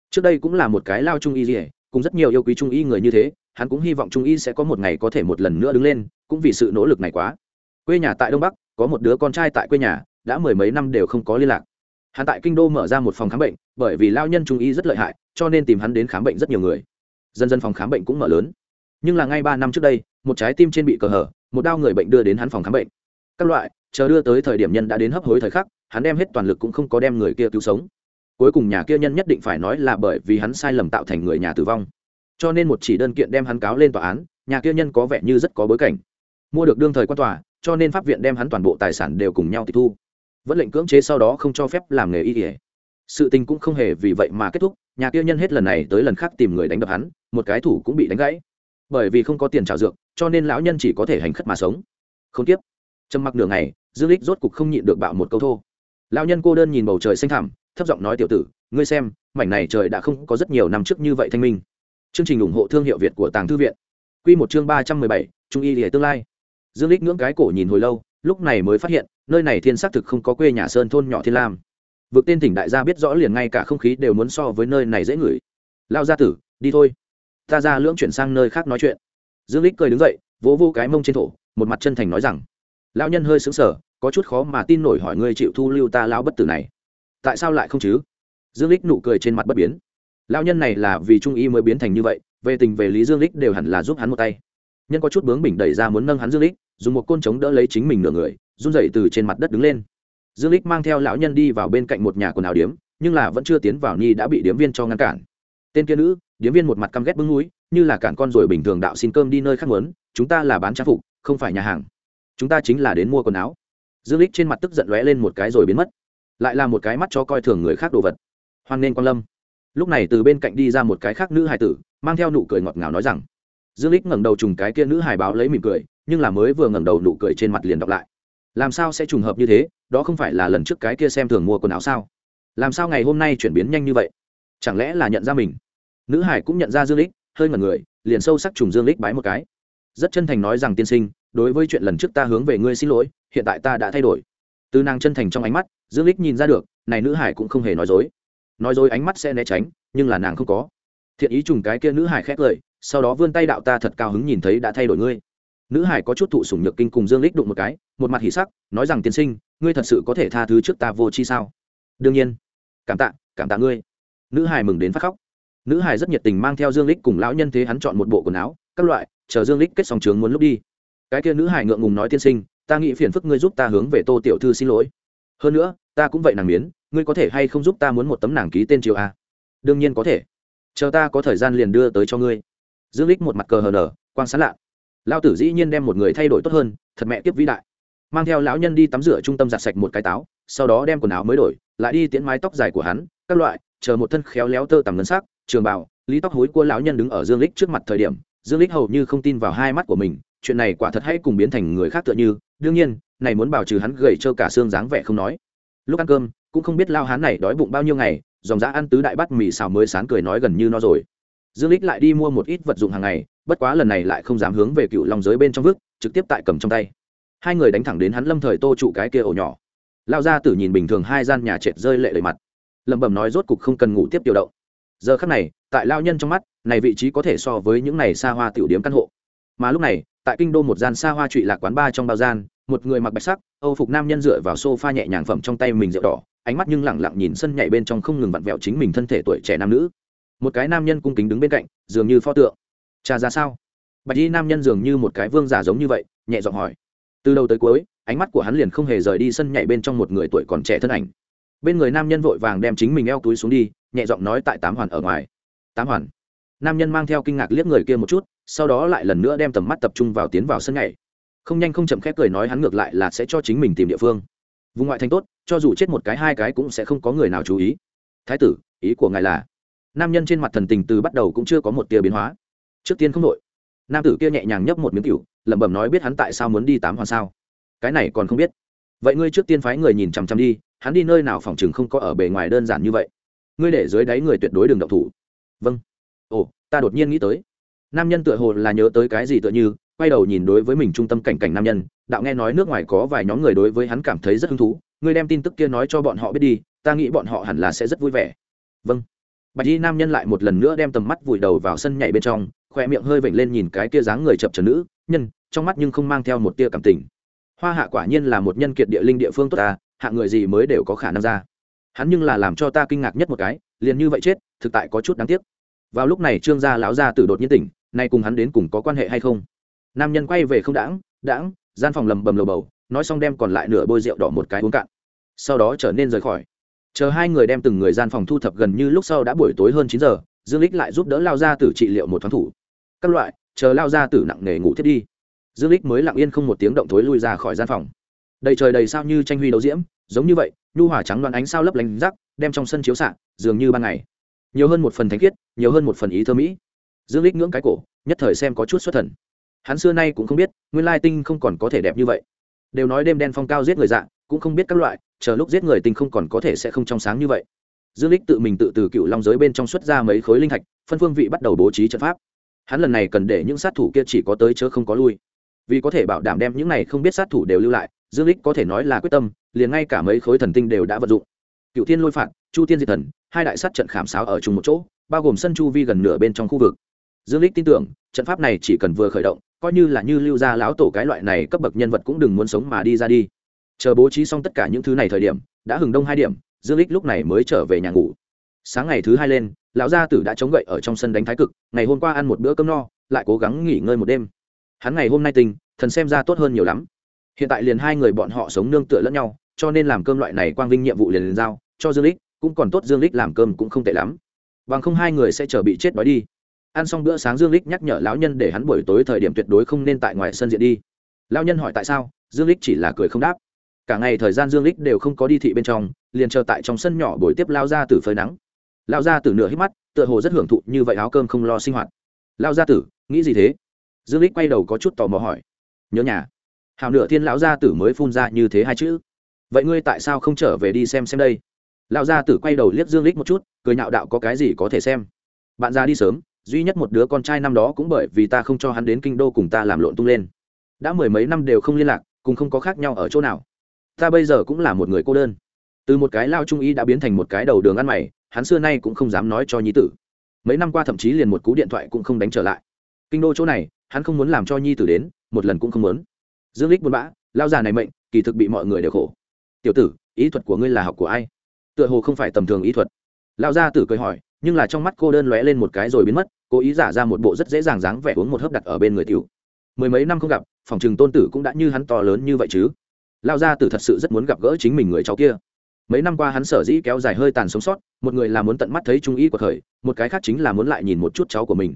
Trước đây cũng là một cái lao trung y gì cùng rất nhiều yêu quý trung y người như thế, hắn cũng hy vọng trung y sẽ có một ngày có thể một lần nữa đứng lên, cũng vì sự nỗ lực này quá. Quê nhà tại đông bắc, có một đứa con trai tại quê nhà, đã mười mấy năm đều không có liên lạc. Hắn tại kinh đô mở ra một phòng khám bệnh, bởi vì lao nhân trung y rất lợi hại, cho nên tìm hắn đến khám bệnh rất nhiều người. Dân dân phòng khám bệnh cũng mở lớn. Nhưng là ngay ba năm trước đây, một trái tim trên bị cờ hở, một đau người bệnh đưa đến hắn phòng khám bệnh. Các loại chờ đưa tới thời điểm nhân đã đến hấp hối thời khắc, hắn đem hết toàn lực cũng không có đem người kia cứu sống. Cuối cùng nhà kia nhân nhất định phải nói là bởi vì hắn sai lầm tạo thành người nhà tử vong. Cho nên một chỉ đơn kiện đem hắn cáo lên tòa án, nhà kia nhân có vẻ như rất có bối cảnh. Mua được đương thời quan tòa, cho nên pháp viện đem hắn toàn bộ tài sản đều cùng nhau tịch thu. Vẫn lệnh cưỡng chế sau đó không cho phép làm nghề y ỉa sự tình cũng không hề vì vậy mà kết thúc, nhà kia nhân hết lần này tới lần khác tìm người đánh đập hắn, một cái thủ cũng bị đánh gãy. Bởi vì không có tiền trào dược, cho nên lão nhân chỉ có thể hành khất mà sống. Không tiếp trầm mặc nửa ngày, dương lích rốt cục không nhịn được bạo một câu thô. Lão nhân cô đơn nhìn bầu trời xanh thẳm, thấp giọng nói tiểu tử, ngươi xem, mảnh này trời đã không có rất nhiều năm trước như vậy thanh minh. Chương trình ủng hộ thương hiệu việt của tàng thư viện. Quy một chương ba trăm mười bảy, trung y lìa tương lai. Dương lích ngưỡng cái cổ nhìn hồi lâu, lúc này mới phát hiện, nơi này thiên xác thực không có quê nhà sơn thôn nhỏ thiên lam. Vượt tên tỉnh đại gia biết rõ liền ngay cả không khí đều muốn so với nơi này dễ ngửi. Lao gia tử, đi thôi. Ta ra lưỡng chuyển sang nơi khác nói chuyện. Dương lích cười đứng dậy, vỗ vô cái mông trên thổ, một mặt chân thành nói rằng lão nhân hơi sững sờ, có chút khó mà tin nổi hỏi ngươi chịu thu lưu ta lão bất tử này. Tại sao lại không chứ? Dương lích nụ cười trên mặt bất biến. Lão nhân này là vì trung y mới biến thành như vậy, về tình về lý dương lích đều hẳn là giúp hắn một tay. Nhân có chút bướng bỉnh đẩy ra muốn nâng hắn dương lích, dùng một côn trống đỡ lấy chính mình nửa người, run dậy từ trên mặt đất đứng lên. Dương lích mang theo lão nhân đi vào bên cạnh một nhà quần áo điếm, nhưng là vẫn chưa tiến vào ni đã bị điếm viên cho ngăn cản. Tên kia nữ, điếm viên một mặt căm ghét bưng núi, như là cản con rồi bình thường đạo xin cơm đi nơi khác muốn, chúng ta là bán trang phục, không phải nhà hàng chúng ta chính là đến mua quần áo. Dương lích trên mặt tức giận lóe lên một cái rồi biến mất. Lại là một cái mắt cho coi thường người khác đồ vật. Hoan nên quan lâm. Lúc này từ bên cạnh đi ra một cái khác nữ hài tử, mang theo nụ cười ngọt ngào nói rằng, dương lích ngẩng đầu trùng cái kia nữ hài báo lấy mỉm cười, nhưng là mới vừa ngẩng đầu nụ cười trên mặt liền đọc lại. Làm sao sẽ trùng hợp như thế? Đó không phải là lần trước cái kia xem thường mua quần áo sao? Làm sao ngày hôm nay chuyển biến nhanh như vậy? Chẳng lẽ là nhận ra mình? Nữ hải cũng nhận ra dương lích hơi ngẩn người, liền sâu sắc trùng dương lích bái một cái. Rất chân thành nói rằng, tiên sinh đối với chuyện lần trước ta hướng về ngươi xin lỗi, hiện tại ta đã thay đổi. Từ nàng chân thành trong ánh mắt, dương lích nhìn ra được, này nữ hải cũng không hề nói dối. Nói dối ánh mắt sẽ né tránh, nhưng là nàng không có. Thiện ý trùng cái kia nữ hải khét lời, sau đó vươn tay đạo ta thật cao hứng nhìn thấy đã thay đổi ngươi. Nữ hải có chút thụ sủng nhược kinh cùng dương lích đụng một cái, một mặt hỉ sắc, nói rằng tiên sinh, ngươi thật sự có thể tha thứ trước ta vô chi sao? Đương nhiên. Cảm tạ cảm tạ ngươi. Nữ hải mừng đến phát khóc. Nữ hải rất nhiệt tình mang theo dương lích cùng lão nhân thế hắn chọn một bộ quần áo, các loại, chờ dương lích kết xong trường muốn lúc đi cái kia nữ hải ngượng ngùng nói tiên sinh, ta nghĩ phiền phức ngươi giúp ta hướng về tô tiểu thư xin lỗi. Hơn nữa, ta cũng vậy nàng miến, ngươi có thể hay không giúp ta muốn một tấm nàng ký tên triều a à? đương nhiên có thể. Chờ ta có thời gian liền đưa tới cho ngươi. Dương lích một mặt cờ hờ nở, quang sán lạ. Lao tử dĩ nhiên đem một người thay đổi tốt hơn, thật mẹ tiếp vĩ đại. Mang theo lão nhân đi tắm rửa trung tâm giặt sạch một cái táo, sau đó đem quần áo mới đổi, lại đi tiễn mái tóc dài của hắn, các loại, chờ một thân khéo léo tơ tằm ngân sắc, trường bảo lý tóc hối của lão nhân đứng ở dương lích trước mặt thời điểm, dương lích hầu như không tin vào hai mắt của mình chuyện này quả thật hay cùng biến thành người khác tựa như, đương nhiên, này muốn bảo trừ hắn gầy trơ cả xương dáng vẻ không nói. Lúc ăn cơm, cũng không biết lao hán này đói bụng bao nhiêu ngày, dòng dã ăn tứ đại bát mì xào mới sán cười nói gần như no rồi. Dương lích lại đi mua một ít vật dụng hàng ngày, bất quá lần này lại không dám hướng về cựu long giới bên trong vức trực tiếp tại cầm trong tay. Hai người đánh thẳng đến hắn lâm thời tô trụ cái kia ổ nhỏ. Lao ra tử nhìn bình thường hai gian nhà trệt rơi lệ lệ mặt. Lẩm bẩm nói rốt cục không cần ngủ tiếp điều động. Giờ khắc này, tại lao nhân trong mắt, này vị trí có thể so với những này xa hoa tiểu điếm căn hộ mà lúc này, tại kinh đô một gian xa hoa trụy lạc quán ba trong bao gian, một người mặc bạch sắc, âu phục nam nhân dựa vào sofa nhẹ nhàng phẩm trong tay mình rượu đỏ, ánh mắt nhưng lẳng lặng nhìn sân nhảy bên trong không ngừng vặn vẹo chính mình thân thể tuổi trẻ nam nữ. Một cái nam nhân cung kính đứng bên cạnh, dường như pho tượng. Cha ra sao? Bạch y nam nhân dường như một cái vương giả giống như vậy, nhẹ giọng hỏi. Từ đầu tới cuối, ánh mắt của hắn liền không hề rời đi sân nhảy bên trong một người tuổi còn trẻ thân ảnh. Bên người nam nhân vội vàng đem chính mình eo túi xuống đi, nhẹ giọng nói tại tám hoàn ở ngoài. Tám hoàn nam nhân mang theo kinh ngạc liếc người kia một chút, sau đó lại lần nữa đem tầm mắt tập trung vào tiến vào sân nhảy. Không nhanh không chậm khép cười nói hắn ngược lại là sẽ cho chính mình tìm địa phương. Vùng ngoại thành tốt, cho dù chết một cái hai cái cũng sẽ không có người nào chú ý. Thái tử, ý của ngài là? Nam nhân trên mặt thần tình từ bắt đầu cũng chưa có một tia biến hóa. Trước tiên không đội nam tử kia nhẹ nhàng nhấp một miếng cựu lẩm bẩm nói biết hắn tại sao muốn đi tám hoàn sao. Cái này còn không biết. Vậy ngươi trước tiên phái người nhìn chằm chằm đi, hắn đi nơi nào phòng chừng không có ở bề ngoài đơn giản như vậy. Ngươi để dưới đáy người tuyệt đối đừng động thủ. Vâng ồ, ta đột nhiên nghĩ tới. Nam nhân tựa hồ là nhớ tới cái gì tựa như, quay đầu nhìn đối với mình trung tâm cảnh cảnh nam nhân, đạo nghe nói nước ngoài có vài nhóm người đối với hắn cảm thấy rất hứng thú ngươi đem tin tức kia nói cho bọn họ biết đi, ta nghĩ bọn họ hẳn là sẽ rất vui vẻ. Vâng. Bạch y nam nhân lại một lần nữa đem tầm mắt vùi đầu vào sân nhảy bên trong khoe miệng hơi vểnh lên nhìn cái kia dáng người chập trần nữ, nhân, trong mắt nhưng không mang theo một tia cảm tình. Hoa hạ quả nhiên là một nhân kiệt địa linh địa phương tốt ta hạ người gì mới đều có khả năng ra. Hắn nhưng là làm cho ta kinh ngạc nhất một cái, liền như vậy chết, thực tại có chút đáng tiếc vào lúc này trương gia lão gia tử đột nhiên tỉnh, nay cùng hắn đến cùng có quan hệ hay không? Nam nhân quay về không đãng đãng, gian phòng lầm bầm lầu bầu, nói xong đem còn lại nửa bôi rượu đỏ một cái uống cạn. Sau đó trở nên rời khỏi. Chờ hai người đem từng người gian phòng thu thập gần như lúc sau đã buổi tối hơn chín giờ, dương lích lại giúp đỡ lao gia tử trị liệu một thoáng thủ. Các loại, chờ lao gia tử nặng nề ngủ thiết đi. Dương lích mới lặng yên không một tiếng động thối lui ra khỏi gian phòng. Đầy trời đầy sao như tranh huy đấu diễm, giống như vậy, nhu hỏa trắng đoán ánh sao lấp lánh rắc, đem trong sân chiếu xạ, dường như ban ngày nhiều hơn một phần thánh khiết, nhiều hơn một phần ý thơ mỹ. Dương lích ngưỡng cái cổ, nhất thời xem có chút xuất thần. Hắn xưa nay cũng không biết, nguyên lai tinh không còn có thể đẹp như vậy. Đều nói đêm đen phong cao giết người dạ cũng không biết các loại, chờ lúc giết người tinh không còn có thể sẽ không trong sáng như vậy. Dương lích tự mình tự từ cựu long giới bên trong xuất ra mấy khối linh thạch, phân phương vị bắt đầu bố trí trận pháp. Hắn lần này cần để những sát thủ kia chỉ có tới chớ không có lui. Vì có thể bảo đảm đem những này không biết sát thủ đều lưu lại, dương lích có thể nói là quyết tâm, liền ngay cả mấy khối thần tinh đều đã vận dụng cựu thiên lôi phạt, chu tiên diệt thần, hai đại sát trận khảm sáo ở chung một chỗ, bao gồm sân chu vi gần nửa bên trong khu vực. Dương lích tin tưởng, trận pháp này chỉ cần vừa khởi động, coi như là như lưu gia lão tổ cái loại này cấp bậc nhân vật cũng đừng muốn sống mà đi ra đi. Chờ bố trí xong tất cả những thứ này thời điểm, đã hừng đông hai điểm, dương lích lúc này mới trở về nhà ngủ. Sáng ngày thứ hai lên, lão gia tử đã chống gậy ở trong sân đánh thái cực, ngày hôm qua ăn một bữa cơm no, lại cố gắng nghỉ ngơi một đêm. Hắn ngày hôm nay tình, thần xem ra tốt hơn nhiều lắm. Hiện tại liền hai người bọn họ sống nương tựa lẫn nhau, cho nên làm cơm loại này quang vinh nhiệm vụ liền liền giao cho dương lích, cũng còn tốt dương lích làm cơm cũng không tệ lắm. Bằng không hai người sẽ chờ bị chết đói đi. Ăn xong bữa sáng dương lích nhắc nhở lão nhân để hắn buổi tối thời điểm tuyệt đối không nên tại ngoài sân diện đi. Lão nhân hỏi tại sao, dương lích chỉ là cười không đáp. Cả ngày thời gian dương lích đều không có đi thị bên trong, liền chờ tại trong sân nhỏ buổi tiếp lao ra từ phơi nắng. Lao ra từ nửa hít mắt, tựa hồ rất hưởng thụ như vậy áo cơm không lo sinh hoạt. Lao gia tử, nghĩ gì thế? Dương lích quay đầu có chút tò mò hỏi. Nhớ nhà. Hào nửa thiên lão gia tử mới phun ra như thế hai chữ. Vậy ngươi tại sao không trở về đi xem xem đây? Lão gia tử quay đầu liếc dương lích một chút, cười nhạo đạo có cái gì có thể xem. Bạn ra đi sớm, duy nhất một đứa con trai năm đó cũng bởi vì ta không cho hắn đến kinh đô cùng ta làm lộn tung lên. Đã mười mấy năm đều không liên lạc, cùng không có khác nhau ở chỗ nào. Ta bây giờ cũng là một người cô đơn. Từ một cái lao trung y đã biến thành một cái đầu đường ăn mày, hắn xưa nay cũng không dám nói cho nhi tử. Mấy năm qua thậm chí liền một cú điện thoại cũng không đánh trở lại. Kinh đô chỗ này, hắn không muốn làm cho nhi tử đến, một lần cũng không muốn. Dương lích buồn bã lao già này mệnh, kỳ thực bị mọi người đều khổ. Tiểu tử, ý thuật của ngươi là học của ai? Tựa hồ không phải tầm thường ý thuật. Lao gia tử cười hỏi, nhưng là trong mắt cô đơn lóe lên một cái rồi biến mất, cố ý giả ra một bộ rất dễ dàng dáng vẻ uống một hớp đặt ở bên người tiểu. Mười mấy năm không gặp, phòng trừng tôn tử cũng đã như hắn to lớn như vậy chứ. Lao gia tử thật sự rất muốn gặp gỡ chính mình người cháu kia. Mấy năm qua hắn sở dĩ kéo dài hơi tàn sống sót, một người là muốn tận mắt thấy trung y quật khởi, một cái khác chính là muốn lại nhìn một chút cháu của mình.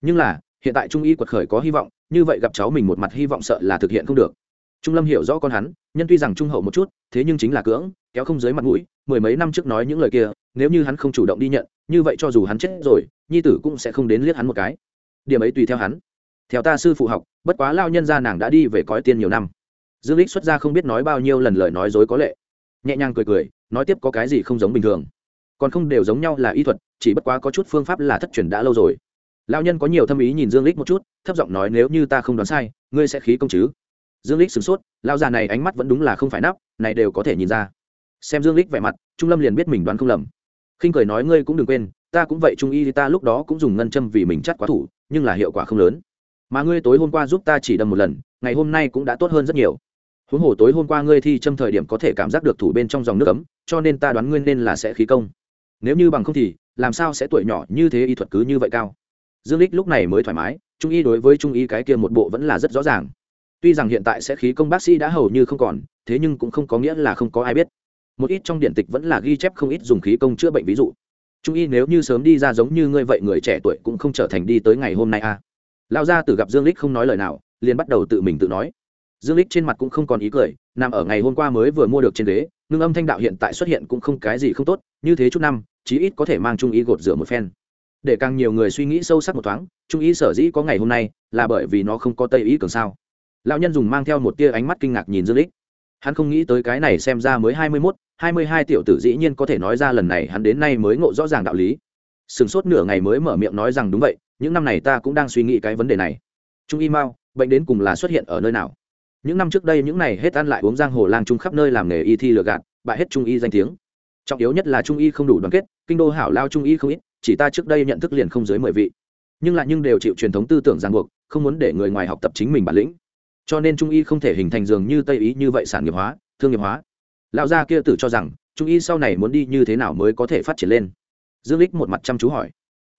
Nhưng là, hiện tại trung y quật khởi có hy vọng, như vậy gặp cháu mình một mặt hy vọng sợ là thực hiện không được trung lâm hiểu rõ con hắn, nhân tuy rằng trung hậu một chút, thế nhưng chính là cưỡng, kéo không dưới mặt mũi, mười mấy năm trước nói những lời kia, nếu như hắn không chủ động đi nhận, như vậy cho dù hắn chết rồi, nhi tử cũng sẽ không đến liếc hắn một cái. Điểm ấy tùy theo hắn. Theo ta sư phụ học, bất quá lao nhân gia nàng đã đi về cõi tiên nhiều năm. Dương lích xuất ra không biết nói bao nhiêu lần lời nói dối có lệ. Nhẹ nhàng cười cười, nói tiếp có cái gì không giống bình thường. Còn không đều giống nhau là y thuật, chỉ bất quá có chút phương pháp là thất truyền đã lâu rồi. Lao nhân có nhiều thâm ý nhìn dương lích một chút, thấp giọng nói nếu như ta không đoán sai, ngươi sẽ khí công chứ? Dương lích sửng sốt lao già này ánh mắt vẫn đúng là không phải nắp, này đều có thể nhìn ra. Xem dương lích vẻ mặt, trung lâm liền biết mình đoán không lầm. Khinh cười nói ngươi cũng đừng quên, ta cũng vậy, trung y thì ta lúc đó cũng dùng ngân châm vì mình chắt quá thủ, nhưng là hiệu quả không lớn. Mà ngươi tối hôm qua giúp ta chỉ đâm một lần, ngày hôm nay cũng đã tốt hơn rất nhiều. Huống hồ tối hôm qua ngươi thi châm thời điểm có thể cảm giác được thủ bên trong dòng nước ấm, cho nên ta đoán ngươi nên là sẽ khí công. Nếu như bằng không thì, làm sao sẽ tuổi nhỏ như thế y thuật cứ như vậy cao? Dương lích lúc này mới thoải mái, trung y đối với trung y cái kia một bộ vẫn là rất rõ ràng tuy rằng hiện tại sẽ khí công bác sĩ đã hầu như không còn, thế nhưng cũng không có nghĩa là không có ai biết. Một ít trong điện tịch vẫn là ghi chép không ít dùng khí công chữa bệnh ví dụ. Trung y nếu như sớm đi ra giống như ngươi vậy, người trẻ tuổi cũng không trở thành đi tới ngày hôm nay a à. lao ra từ gặp dương lích không nói lời nào, liền bắt đầu tự mình tự nói. Dương lích trên mặt cũng không còn ý cười, nằm ở ngày hôm qua mới vừa mua được trên ghế, ngưng âm thanh đạo hiện tại xuất hiện cũng không cái gì không tốt, như thế chút năm, chí ít có thể mang trung y gột rửa một phen. Để càng nhiều người suy nghĩ sâu sắc một thoáng, trung y sở dĩ có ngày hôm nay là bởi vì nó không có tây ý cường sao lão nhân dùng mang theo một tia ánh mắt kinh ngạc nhìn dương lích hắn không nghĩ tới cái này xem ra mới hai mươi mốt, hai mươi hai tiểu tử dĩ nhiên có thể nói ra lần này hắn đến nay mới ngộ rõ ràng đạo lý. Sừng sốt nửa ngày mới mở miệng nói rằng đúng vậy, những năm này ta cũng đang suy nghĩ cái vấn đề này. Trung y mao bệnh đến cùng là xuất hiện ở nơi nào? Những năm trước đây những này hết ăn lại uống giang hồ lang trung khắp nơi làm nghề y thi lừa gạt, bại hết trung y danh tiếng. Trọng yếu nhất là trung y không đủ đoàn kết, kinh đô hảo lao trung y không ít, chỉ ta trước đây nhận thức liền không dưới mười vị. Nhưng lại nhưng đều chịu truyền thống tư tưởng ràng buộc, không muốn để người ngoài học tập chính mình bản lĩnh cho nên trung y không thể hình thành dường như tây ý như vậy sản nghiệp hóa, thương nghiệp hóa. Lão gia kia tử cho rằng, trung y sau này muốn đi như thế nào mới có thể phát triển lên? Dương lích một mặt chăm chú hỏi.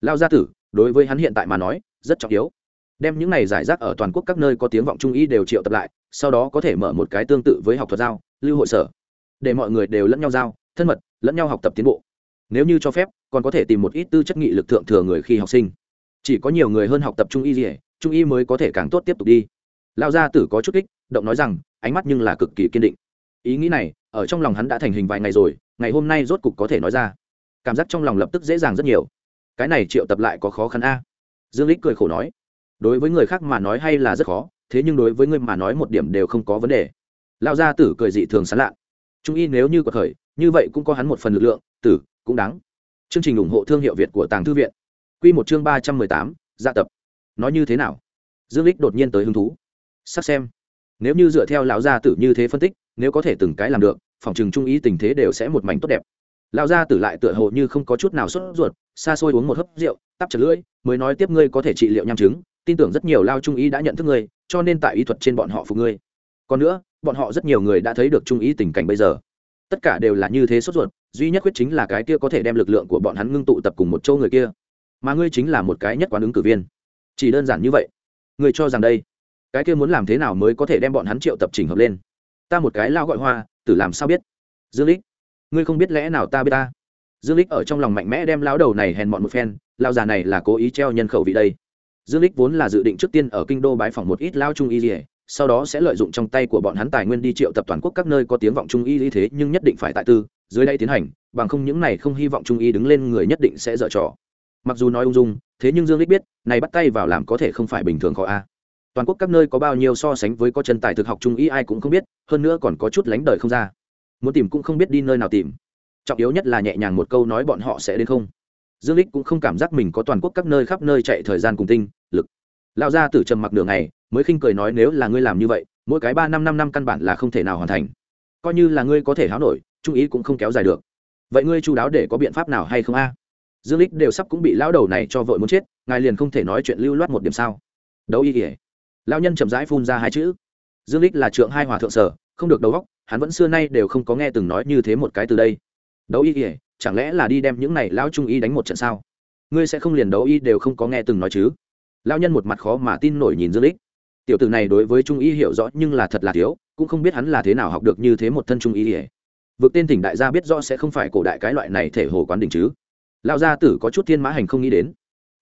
Lão gia tử, đối với hắn hiện tại mà nói, rất trọng yếu. Đem những này giải rác ở toàn quốc các nơi có tiếng vọng trung y đều triệu tập lại, sau đó có thể mở một cái tương tự với học thuật giao, lưu hội sở. Để mọi người đều lẫn nhau giao, thân mật, lẫn nhau học tập tiến bộ. Nếu như cho phép, còn có thể tìm một ít tư chất nghị lực thượng thừa người khi học sinh. Chỉ có nhiều người hơn học tập trung y gì trung y mới có thể càng tốt tiếp tục đi lao gia tử có chút kích, động nói rằng, ánh mắt nhưng là cực kỳ kiên định. Ý nghĩ này, ở trong lòng hắn đã thành hình vài ngày rồi, ngày hôm nay rốt cục có thể nói ra. Cảm giác trong lòng lập tức dễ dàng rất nhiều. Cái này triệu tập lại có khó khăn a? Dương lích cười khổ nói, đối với người khác mà nói hay là rất khó, thế nhưng đối với ngươi mà nói một điểm đều không có vấn đề. Lao gia tử cười dị thường sán lạ trung y nếu như có khởi như vậy cũng có hắn một phần lực lượng, tử, cũng đáng. Chương trình ủng hộ thương hiệu việt của tàng thư viện. Q một chương ba trăm mười tám dạ tập. Nói như thế nào? Dương lích đột nhiên tới hứng thú sắc xem. Nếu như dựa theo lão gia tử như thế phân tích, nếu có thể từng cái làm được, phòng chừng trung ý tình thế đều sẽ một mảnh tốt đẹp. Lão gia tử lại tựa hồ như không có chút nào sốt ruột, xa xôi uống một hớp rượu, tắp chật lưỡi, mới nói tiếp ngươi có thể trị liệu nham chứng, tin tưởng rất nhiều lao trung ý đã nhận thức ngươi, cho nên tại ý thuật trên bọn họ phục ngươi. Còn nữa, bọn họ rất nhiều người đã thấy được trung ý tình cảnh bây giờ. Tất cả đều là như thế sốt ruột, duy nhất quyết chính là cái kia có thể đem lực lượng của bọn hắn ngưng tụ tập cùng một châu người kia. Mà ngươi chính là một cái nhất quán ứng cử viên. Chỉ đơn giản như vậy. Ngươi cho rằng đây cái kia muốn làm thế nào mới có thể đem bọn hắn triệu tập chỉnh hợp lên? Ta một cái lao gọi hoa, tử làm sao biết? Dương lích ngươi không biết lẽ nào ta biết ta? Dương lích ở trong lòng mạnh mẽ đem lao đầu này hèn mọn một phen, lao già này là cố ý treo nhân khẩu vị đây. Dương lích vốn là dự định trước tiên ở kinh đô bái phỏng một ít lao trung y dỉa sau đó sẽ lợi dụng trong tay của bọn hắn tài nguyên đi triệu tập toàn quốc các nơi có tiếng vọng trung y lý thế nhưng nhất định phải tại tư, dưới đây tiến hành, bằng không những này không hy vọng trung y đứng lên người nhất định sẽ dở trò. Mặc dù nói ung dung, thế nhưng dương lích biết, này bắt tay vào làm có thể không phải bình thường khó a toàn quốc các nơi có bao nhiêu so sánh với có chân tài thực học trung y ai cũng không biết, hơn nữa còn có chút lánh đời không ra. Muốn tìm cũng không biết đi nơi nào tìm. Trọng yếu nhất là nhẹ nhàng một câu nói bọn họ sẽ đến không. Dương lích cũng không cảm giác mình có toàn quốc các nơi khắp nơi chạy thời gian cùng tinh, lực. Lao ra từ trầm mặc nửa ngày, mới khinh cười nói nếu là ngươi làm như vậy, mỗi cái ba năm năm năm căn bản là không thể nào hoàn thành. Coi như là ngươi có thể háo nổi trung ý cũng không kéo dài được. Vậy ngươi chú đáo để có biện pháp nào hay không a? Dương lích đều sắp cũng bị lão đầu này cho vội muốn chết, ngài liền không thể nói chuyện lưu loát một điểm sao? Đấu ý kể lão nhân chậm rãi phun ra hai chữ. Dương lích là trượng hai hòa thượng sở, không được đầu óc, hắn vẫn xưa nay đều không có nghe từng nói như thế một cái từ đây. Đấu y kể chẳng lẽ là đi đem những này lão trung y đánh một trận sao? Ngươi sẽ không liền đấu y đều không có nghe từng nói chứ? Lão nhân một mặt khó mà tin nổi nhìn dương lích tiểu tử này đối với trung y hiểu rõ nhưng là thật là thiếu, cũng không biết hắn là thế nào học được như thế một thân trung y ỉa vượt tên tỉnh đại gia biết rõ sẽ không phải cổ đại cái loại này thể hồ quán đình chứ. Lão gia tử có chút thiên mã hành không nghĩ đến.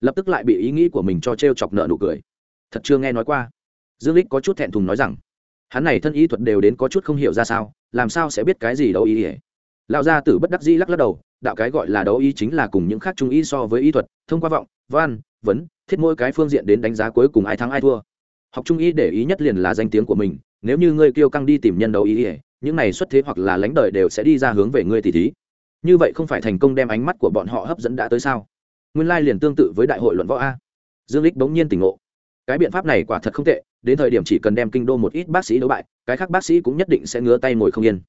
Lập tức lại bị ý nghĩ của mình cho t chọc nợ nụ cười. Thật chưa nghe nói qua dương lích có chút thẹn thùng nói rằng, hắn này thân y thuật đều đến có chút không hiểu ra sao, làm sao sẽ biết cái gì đâu ý ỉa lão gia tử bất đắc dĩ lắc lắc đầu, đạo cái gọi là đấu ý chính là cùng những khác trung y so với y thuật, thông qua vọng, văn, vấn, thiết mỗi cái phương diện đến đánh giá cuối cùng ai thắng ai thua. Học trung y để ý nhất liền là danh tiếng của mình, nếu như ngươi kêu căng đi tìm nhân đấu ý ỉa những này xuất thế hoặc là lãnh đời đều sẽ đi ra hướng về ngươi tỷ thí. Như vậy không phải thành công đem ánh mắt của bọn họ hấp dẫn đã tới sao? Nguyên lai liền tương tự với đại hội luận võ a. Dương lích bỗng nhiên tỉnh ngộ cái biện pháp này quả thật không tệ, đến thời điểm chỉ cần đem kinh đô một ít bác sĩ đấu bại, cái khác bác sĩ cũng nhất định sẽ ngứa tay ngồi không yên.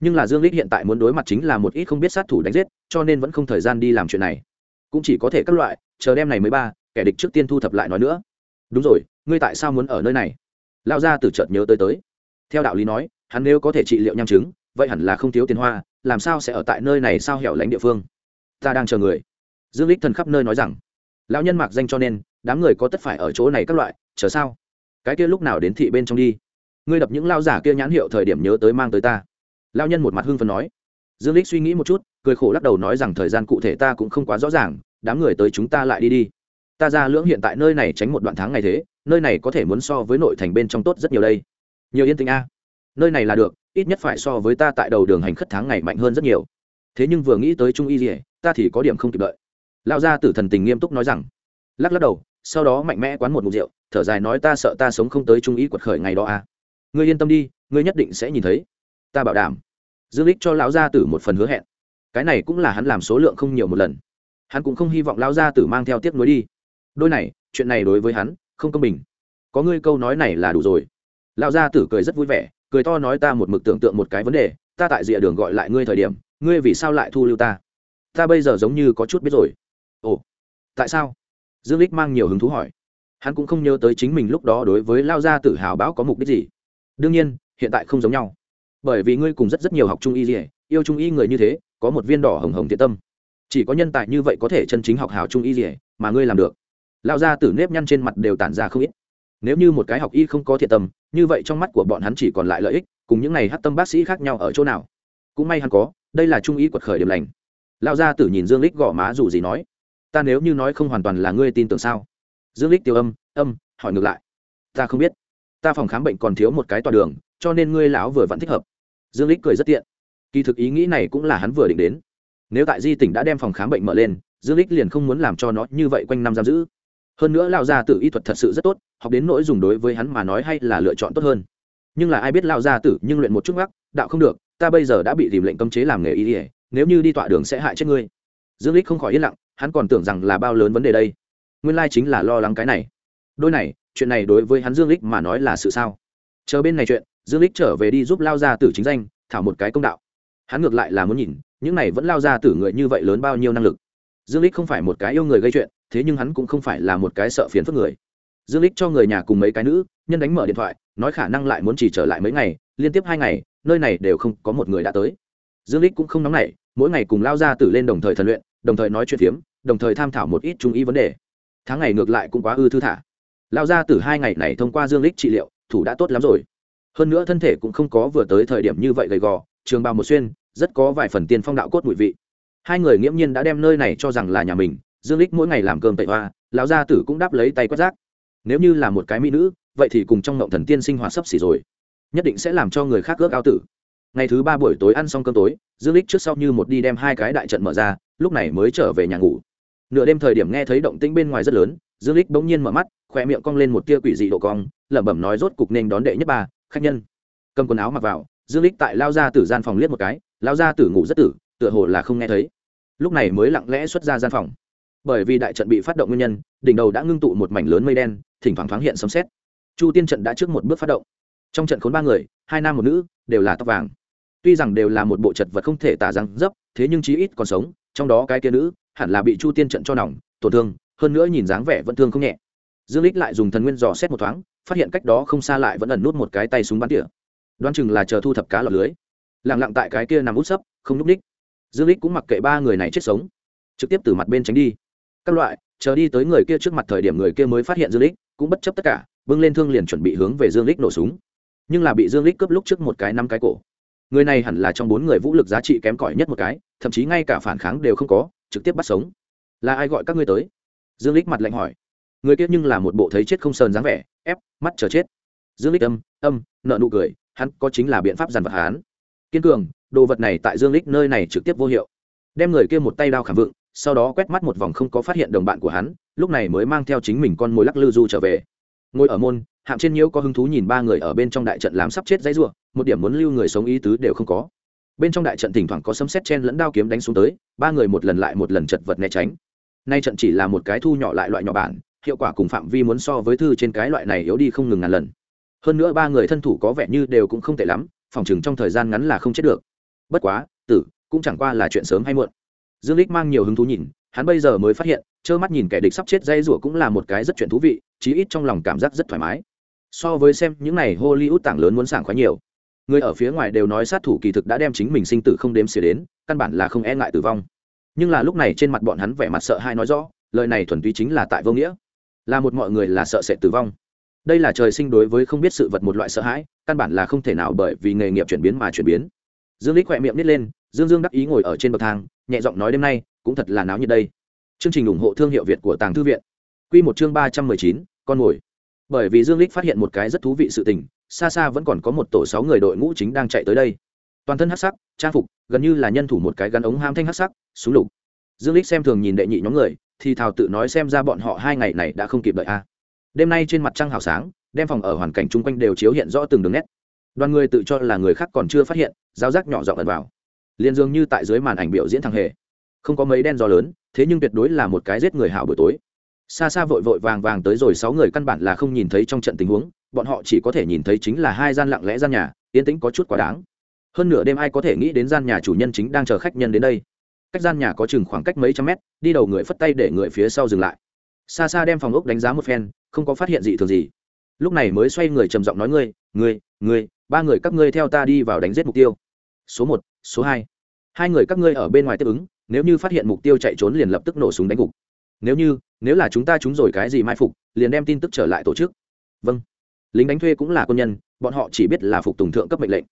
Nhưng là dương lích hiện tại muốn đối mặt chính là một ít không biết sát thủ đánh giết, cho nên vẫn không thời gian đi làm chuyện này. Cũng chỉ có thể các loại, chờ đem này mới ba, kẻ địch trước tiên thu thập lại nói nữa. Đúng rồi, ngươi tại sao muốn ở nơi này? Lao ra từ chợt nhớ tới tới. Theo đạo lý nói, hắn nếu có thể trị liệu nham chứng, vậy hẳn là không thiếu tiền hoa, làm sao sẽ ở tại nơi này sao hẻo lánh địa phương? Ta đang chờ người. Dương lích thần khắp nơi nói rằng lão nhân mạc danh cho nên, đám người có tất phải ở chỗ này các loại, chờ sao? Cái kia lúc nào đến thị bên trong đi? Ngươi đập những lao giả kia nhãn hiệu thời điểm nhớ tới mang tới ta. Lao nhân một mặt hưng phần nói. Dương lích suy nghĩ một chút, cười khổ lắc đầu nói rằng thời gian cụ thể ta cũng không quá rõ ràng, đám người tới chúng ta lại đi đi. Ta ra lưỡng hiện tại nơi này tránh một đoạn tháng ngày thế, nơi này có thể muốn so với nội thành bên trong tốt rất nhiều đây. Nhiều yên tĩnh a. Nơi này là được, ít nhất phải so với ta tại đầu đường hành khất tháng ngày mạnh hơn rất nhiều. Thế nhưng vừa nghĩ tới trung y gì ta thì có điểm không kịp đợi lão gia tử thần tình nghiêm túc nói rằng, lắc lắc đầu, sau đó mạnh mẽ quán một mục rượu, thở dài nói ta sợ ta sống không tới trung ý quật khởi ngày đó à? ngươi yên tâm đi, ngươi nhất định sẽ nhìn thấy. Ta bảo đảm. Dương lích cho lão gia tử một phần hứa hẹn. Cái này cũng là hắn làm số lượng không nhiều một lần. Hắn cũng không hy vọng lão gia tử mang theo tiếc nuối đi. Đôi này, chuyện này đối với hắn, không công bình. Có ngươi câu nói này là đủ rồi. Lão gia tử cười rất vui vẻ, cười to nói ta một mực tưởng tượng một cái vấn đề, ta tại rìa đường gọi lại ngươi thời điểm, ngươi vì sao lại thu lưu ta? Ta bây giờ giống như có chút biết rồi ồ, tại sao? Dương lích mang nhiều hứng thú hỏi. Hắn cũng không nhớ tới chính mình lúc đó đối với lao gia tử hào báo có mục đích gì. Đương nhiên, hiện tại không giống nhau. Bởi vì ngươi cùng rất rất nhiều học trung y gì yêu trung y người như thế, có một viên đỏ hồng hồng thiện tâm. Chỉ có nhân tài như vậy có thể chân chính học hào trung y gì mà ngươi làm được. Lao gia tử nếp nhăn trên mặt đều tản ra không ít. Nếu như một cái học y không có thiện tâm, như vậy trong mắt của bọn hắn chỉ còn lại lợi ích, cùng những này hát tâm bác sĩ khác nhau ở chỗ nào? Cũng may hắn có, đây là trung y quật khởi điểm lành. Lao gia tử nhìn dương lích gõ má dù gì nói ta nếu như nói không hoàn toàn là ngươi tin tưởng sao? Dương lích tiêu âm âm, hỏi ngược lại. Ta không biết. Ta phòng khám bệnh còn thiếu một cái tòa đường, cho nên ngươi lão vừa vẫn thích hợp. Dương lích cười rất tiện. Kỳ thực ý nghĩ này cũng là hắn vừa định đến. Nếu tại di tỉnh đã đem phòng khám bệnh mở lên, dương lích liền không muốn làm cho nó như vậy quanh năm giam giữ. Hơn nữa lão gia tử y thuật thật sự rất tốt, học đến nỗi dùng đối với hắn mà nói hay là lựa chọn tốt hơn. Nhưng là ai biết lão gia tử nhưng luyện một chút ngắc, đạo không được, ta bây giờ đã bị tìm lệnh cấm chế làm nghề y ỉa nếu như đi tọa đường sẽ hại chết ngươi. Dương lích không khỏi yên lặng hắn còn tưởng rằng là bao lớn vấn đề đây. Nguyên lai chính là lo lắng cái này. Đôi này, chuyện này đối với hắn dương lích mà nói là sự sao? Chờ bên này chuyện, dương lích trở về đi giúp lao ra tử chính danh, thảo một cái công đạo. Hắn ngược lại là muốn nhìn, những này vẫn lao ra tử người như vậy lớn bao nhiêu năng lực. Dương lích không phải một cái yêu người gây chuyện, thế nhưng hắn cũng không phải là một cái sợ phiền phức người. Dương lích cho người nhà cùng mấy cái nữ, nhân đánh mở điện thoại, nói khả năng lại muốn chỉ trở lại mấy ngày, liên tiếp hai ngày, nơi này đều không có một người đã tới. Dương lích cũng không nóng nảy, mỗi ngày cùng lao ra tử lên đồng thời thần luyện đồng thời nói chuyện phiếm, đồng thời tham thảo một ít trung ý vấn đề. Tháng ngày ngược lại cũng quá ư thư thả. Lao ra từ hai ngày này thông qua dương lích trị liệu, thủ đã tốt lắm rồi. Hơn nữa thân thể cũng không có vừa tới thời điểm như vậy gầy gò, trường bào một xuyên, rất có vài phần tiên phong đạo cốt mùi vị. Hai người nghiễm nhiên đã đem nơi này cho rằng là nhà mình, dương lích mỗi ngày làm cơm tẩy hoa, lão gia tử cũng đáp lấy tay quét rác. Nếu như là một cái mỹ nữ, vậy thì cùng trong ngộng thần tiên sinh hoạt sấp xỉ rồi. Nhất định sẽ làm cho người khác ước ao tử. Ngày thứ ba buổi tối ăn xong cơm tối, dương lích trước sau như một đi đem hai cái đại trận mở ra lúc này mới trở về nhà ngủ. Nửa đêm thời điểm nghe thấy động tĩnh bên ngoài rất lớn, dương lích bỗng nhiên mở mắt khoe miệng cong lên một tia quỷ dị độ cong, lẩm bẩm nói rốt cục nên đón đệ nhất ba khách nhân. Cầm quần áo mặc vào, dương lích tại lao ra từ gian phòng liếc một cái, lao ra tử ngủ rất tử, tựa hồ là không nghe thấy. Lúc này mới lặng lẽ xuất ra gian phòng. Bởi vì đại trận bị phát động nguyên nhân, đỉnh đầu đã ngưng tụ một mảnh lớn mây đen, thỉnh thoảng thoáng hiện sấm xét chu tiên trận đã trước một bước phát động. Trong trận khốn ba người, hai nam một nữ, đều là tóc vàng. Tuy rằng đều là một bộ chật vật không thể tả răng dấp, thế nhưng chí ít còn sống trong đó cái kia nữ, hẳn là bị chu tiên trận cho nỏng tổn thương, hơn nữa nhìn dáng vẻ vẫn thương không nhẹ. Dương lích lại dùng thần nguyên dò xét một thoáng, phát hiện cách đó không xa lại vẫn ẩn nút một cái tay súng bắn tỉa. Đoán chừng là chờ thu thập cá lọc lưới. Lặng lặng tại cái kia nằm út sấp, không núp đích dương lích cũng mặc kệ ba người này chết sống, trực tiếp từ mặt bên tránh đi. Các loại, chờ đi tới người kia trước mặt thời điểm người kia mới phát hiện dương lích cũng bất chấp tất cả, bưng lên thương liền chuẩn bị hướng về dương lích nổ súng. Nhưng là bị dương lích cướp lúc trước một cái năm cái cổ người này hẳn là trong bốn người vũ lực giá trị kém cỏi nhất một cái, thậm chí ngay cả phản kháng đều không có, trực tiếp bắt sống. Là ai gọi các ngươi tới? Dương lích mặt lạnh hỏi. Người kia nhưng là một bộ thấy chết không sờn dáng vẻ, ép, mắt chờ chết. Dương lích âm âm, nợ nụ cười, hắn có chính là biện pháp dàn vật hắn. Kiên cường, đồ vật này tại dương lích nơi này trực tiếp vô hiệu. Đem người kia một tay đao khảm vựng, sau đó quét mắt một vòng không có phát hiện đồng bạn của hắn, lúc này mới mang theo chính mình con mồi lắc lư du trở về. Ngồi ở môn hạng trên nhiễu có hứng thú nhìn ba người ở bên trong đại trận làm sắp chết dãy rủa một điểm muốn lưu người sống ý tứ đều không có. Bên trong đại trận thỉnh thoảng có sấm sét chen lẫn đao kiếm đánh xuống tới, ba người một lần lại một lần chật vật né tránh. Nay trận chỉ là một cái thu nhỏ lại loại nhỏ bản, hiệu quả cùng phạm vi muốn so với thư trên cái loại này yếu đi không ngừng ngàn lần. Hơn nữa ba người thân thủ có vẻ như đều cũng không tệ lắm, phòng chừng trong thời gian ngắn là không chết được. Bất quá, tử, cũng chẳng qua là chuyện sớm hay muộn. Dương lích mang nhiều hứng thú nhìn, hắn bây giờ mới phát hiện, trơ mắt nhìn kẻ địch sắp chết dây rủa cũng là một cái rất chuyện thú vị, chí ít trong lòng cảm giác rất thoải mái. So với xem những này hollywood tảng lớn muốn sảng khoái nhiều người ở phía ngoài đều nói sát thủ kỳ thực đã đem chính mình sinh tử không đếm xỉa đến, căn bản là không e ngại tử vong. Nhưng là lúc này trên mặt bọn hắn vẻ mặt sợ hai nói rõ, lời này thuần túy chính là tại vô nghĩa. Là một mọi người là sợ sẽ tử vong. Đây là trời sinh đối với không biết sự vật một loại sợ hãi, căn bản là không thể nào bởi vì nghề nghiệp chuyển biến mà chuyển biến. Dương lý khỏe miệng nít lên, dương dương đắc ý ngồi ở trên bậc thang, nhẹ giọng nói đêm nay, cũng thật là náo nhiệt đây. Chương trình ủng hộ thương hiệu việt của tàng thư viện. Q một chương ba trăm mười chín, con ngồi. bởi vì dương lích phát hiện một cái rất thú vị sự tình xa xa vẫn còn có một tổ sáu người đội ngũ chính đang chạy tới đây. Toàn thân hắc sắc, trang phục, gần như là nhân thủ một cái gắn ống ham thanh hắc sắc, súng lục. Dương lích xem thường nhìn đệ nhị nhóm người, thì thào tự nói xem ra bọn họ hai ngày này đã không kịp đợi a. À. Đêm nay trên mặt trăng hào sáng, đem phòng ở hoàn cảnh chung quanh đều chiếu hiện rõ từng đường nét. Đoàn người tự cho là người khác còn chưa phát hiện, giao giác nhỏ dọn ẩn vào. Liền dường như tại dưới màn ảnh biểu diễn thằng hề. Không có mấy đen gió lớn, thế nhưng tuyệt đối là một cái giết người hảo buổi tối. Xa xa vội vội vàng vàng tới rồi sáu người căn bản là không nhìn thấy trong trận tình huống bọn họ chỉ có thể nhìn thấy chính là hai gian lặng lẽ gian nhà, yên tĩnh có chút quá đáng. Hơn nửa đêm ai có thể nghĩ đến gian nhà chủ nhân chính đang chờ khách nhân đến đây. Cách gian nhà có chừng khoảng cách mấy trăm mét, đi đầu người phất tay để người phía sau dừng lại. Xa xa đem phòng ốc đánh giá một phen, không có phát hiện gì thường gì. Lúc này mới xoay người trầm giọng nói ngươi ngươi ngươi, ba người các ngươi theo ta đi vào đánh giết mục tiêu. Số một, số hai. Hai người các ngươi ở bên ngoài tiếp ứng, nếu như phát hiện mục tiêu chạy trốn liền lập tức nổ súng đánh gục. Nếu như, nếu là chúng ta trúng rồi cái gì mai phục, liền đem tin tức trở lại tổ chức. Vâng lính đánh thuê cũng là quân nhân, bọn họ chỉ biết là phục tùng thượng cấp mệnh lệnh.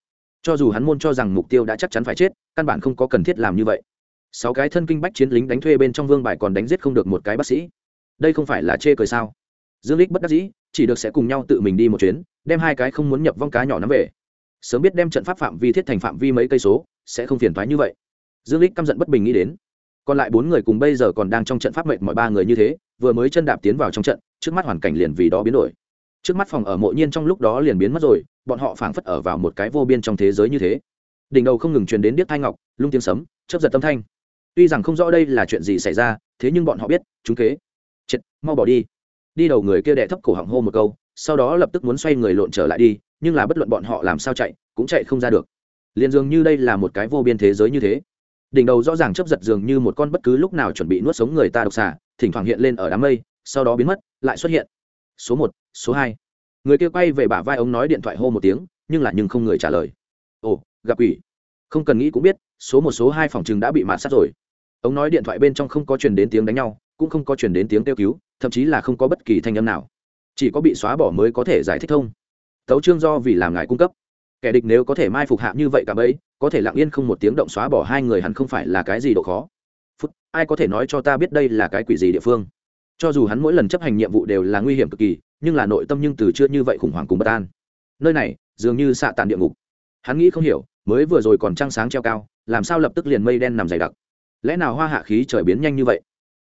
Cho dù hắn môn cho rằng mục tiêu đã chắc chắn phải chết, căn bản không có cần thiết làm như vậy. Sáu cái thân kinh bách chiến lính đánh thuê bên trong vương bài còn đánh giết không được một cái bác sĩ. Đây không phải là chê cười sao? Dương lích bất đắc dĩ, chỉ được sẽ cùng nhau tự mình đi một chuyến, đem hai cái không muốn nhập vong cá nhỏ nắm về. Sớm biết đem trận pháp phạm vi thiết thành phạm vi mấy cây số, sẽ không phiền thoái như vậy. Dương lích căm giận bất bình nghĩ đến. Còn lại bốn người cùng bây giờ còn đang trong trận pháp mệnh mọi ba người như thế, vừa mới chân đạp tiến vào trong trận, trước mắt hoàn cảnh liền vì đó biến đổi trước mắt phòng ở mộ nhiên trong lúc đó liền biến mất rồi, bọn họ phảng phất ở vào một cái vô biên trong thế giới như thế. Đỉnh đầu không ngừng truyền đến điếc thai ngọc, lung tiếng sấm, chớp giật tâm thanh. Tuy rằng không rõ đây là chuyện gì xảy ra, thế nhưng bọn họ biết, chúng kế. Chết, mau bỏ đi. Đi đầu người kia đẻ thấp cổ họng hô một câu, sau đó lập tức muốn xoay người lộn trở lại đi, nhưng là bất luận bọn họ làm sao chạy, cũng chạy không ra được. Liền dường như đây là một cái vô biên thế giới như thế. Đỉnh đầu rõ ràng chấp giật dường như một con bất cứ lúc nào chuẩn bị nuốt sống người ta độc xà, thỉnh thoảng hiện lên ở đám mây, sau đó biến mất, lại xuất hiện số một, số hai. Người kia quay về bả vai ông nói điện thoại hô một tiếng, nhưng là nhưng không người trả lời. Ồ, gặp ủy không cần nghĩ cũng biết, số một, số hai phòng chừng đã bị mạt sát rồi. Ông nói điện thoại bên trong không có truyền đến tiếng đánh nhau, cũng không có truyền đến tiếng kêu cứu, thậm chí là không có bất kỳ thanh âm nào. Chỉ có bị xóa bỏ mới có thể giải thích thông. Tấu trương do vì làm ngài cung cấp. Kẻ địch nếu có thể mai phục hạ như vậy cả bấy, có thể lặng yên không một tiếng động xóa bỏ hai người hẳn không phải là cái gì độ khó. Phút, ai có thể nói cho ta biết đây là cái quỷ gì địa phương? Cho dù hắn mỗi lần chấp hành nhiệm vụ đều là nguy hiểm cực kỳ, nhưng là nội tâm nhưng từ chưa như vậy khủng hoảng cùng bất an. Nơi này, dường như xạ tàn địa ngục. Hắn nghĩ không hiểu, mới vừa rồi còn trăng sáng treo cao, làm sao lập tức liền mây đen nằm dày đặc? Lẽ nào hoa hạ khí trời biến nhanh như vậy?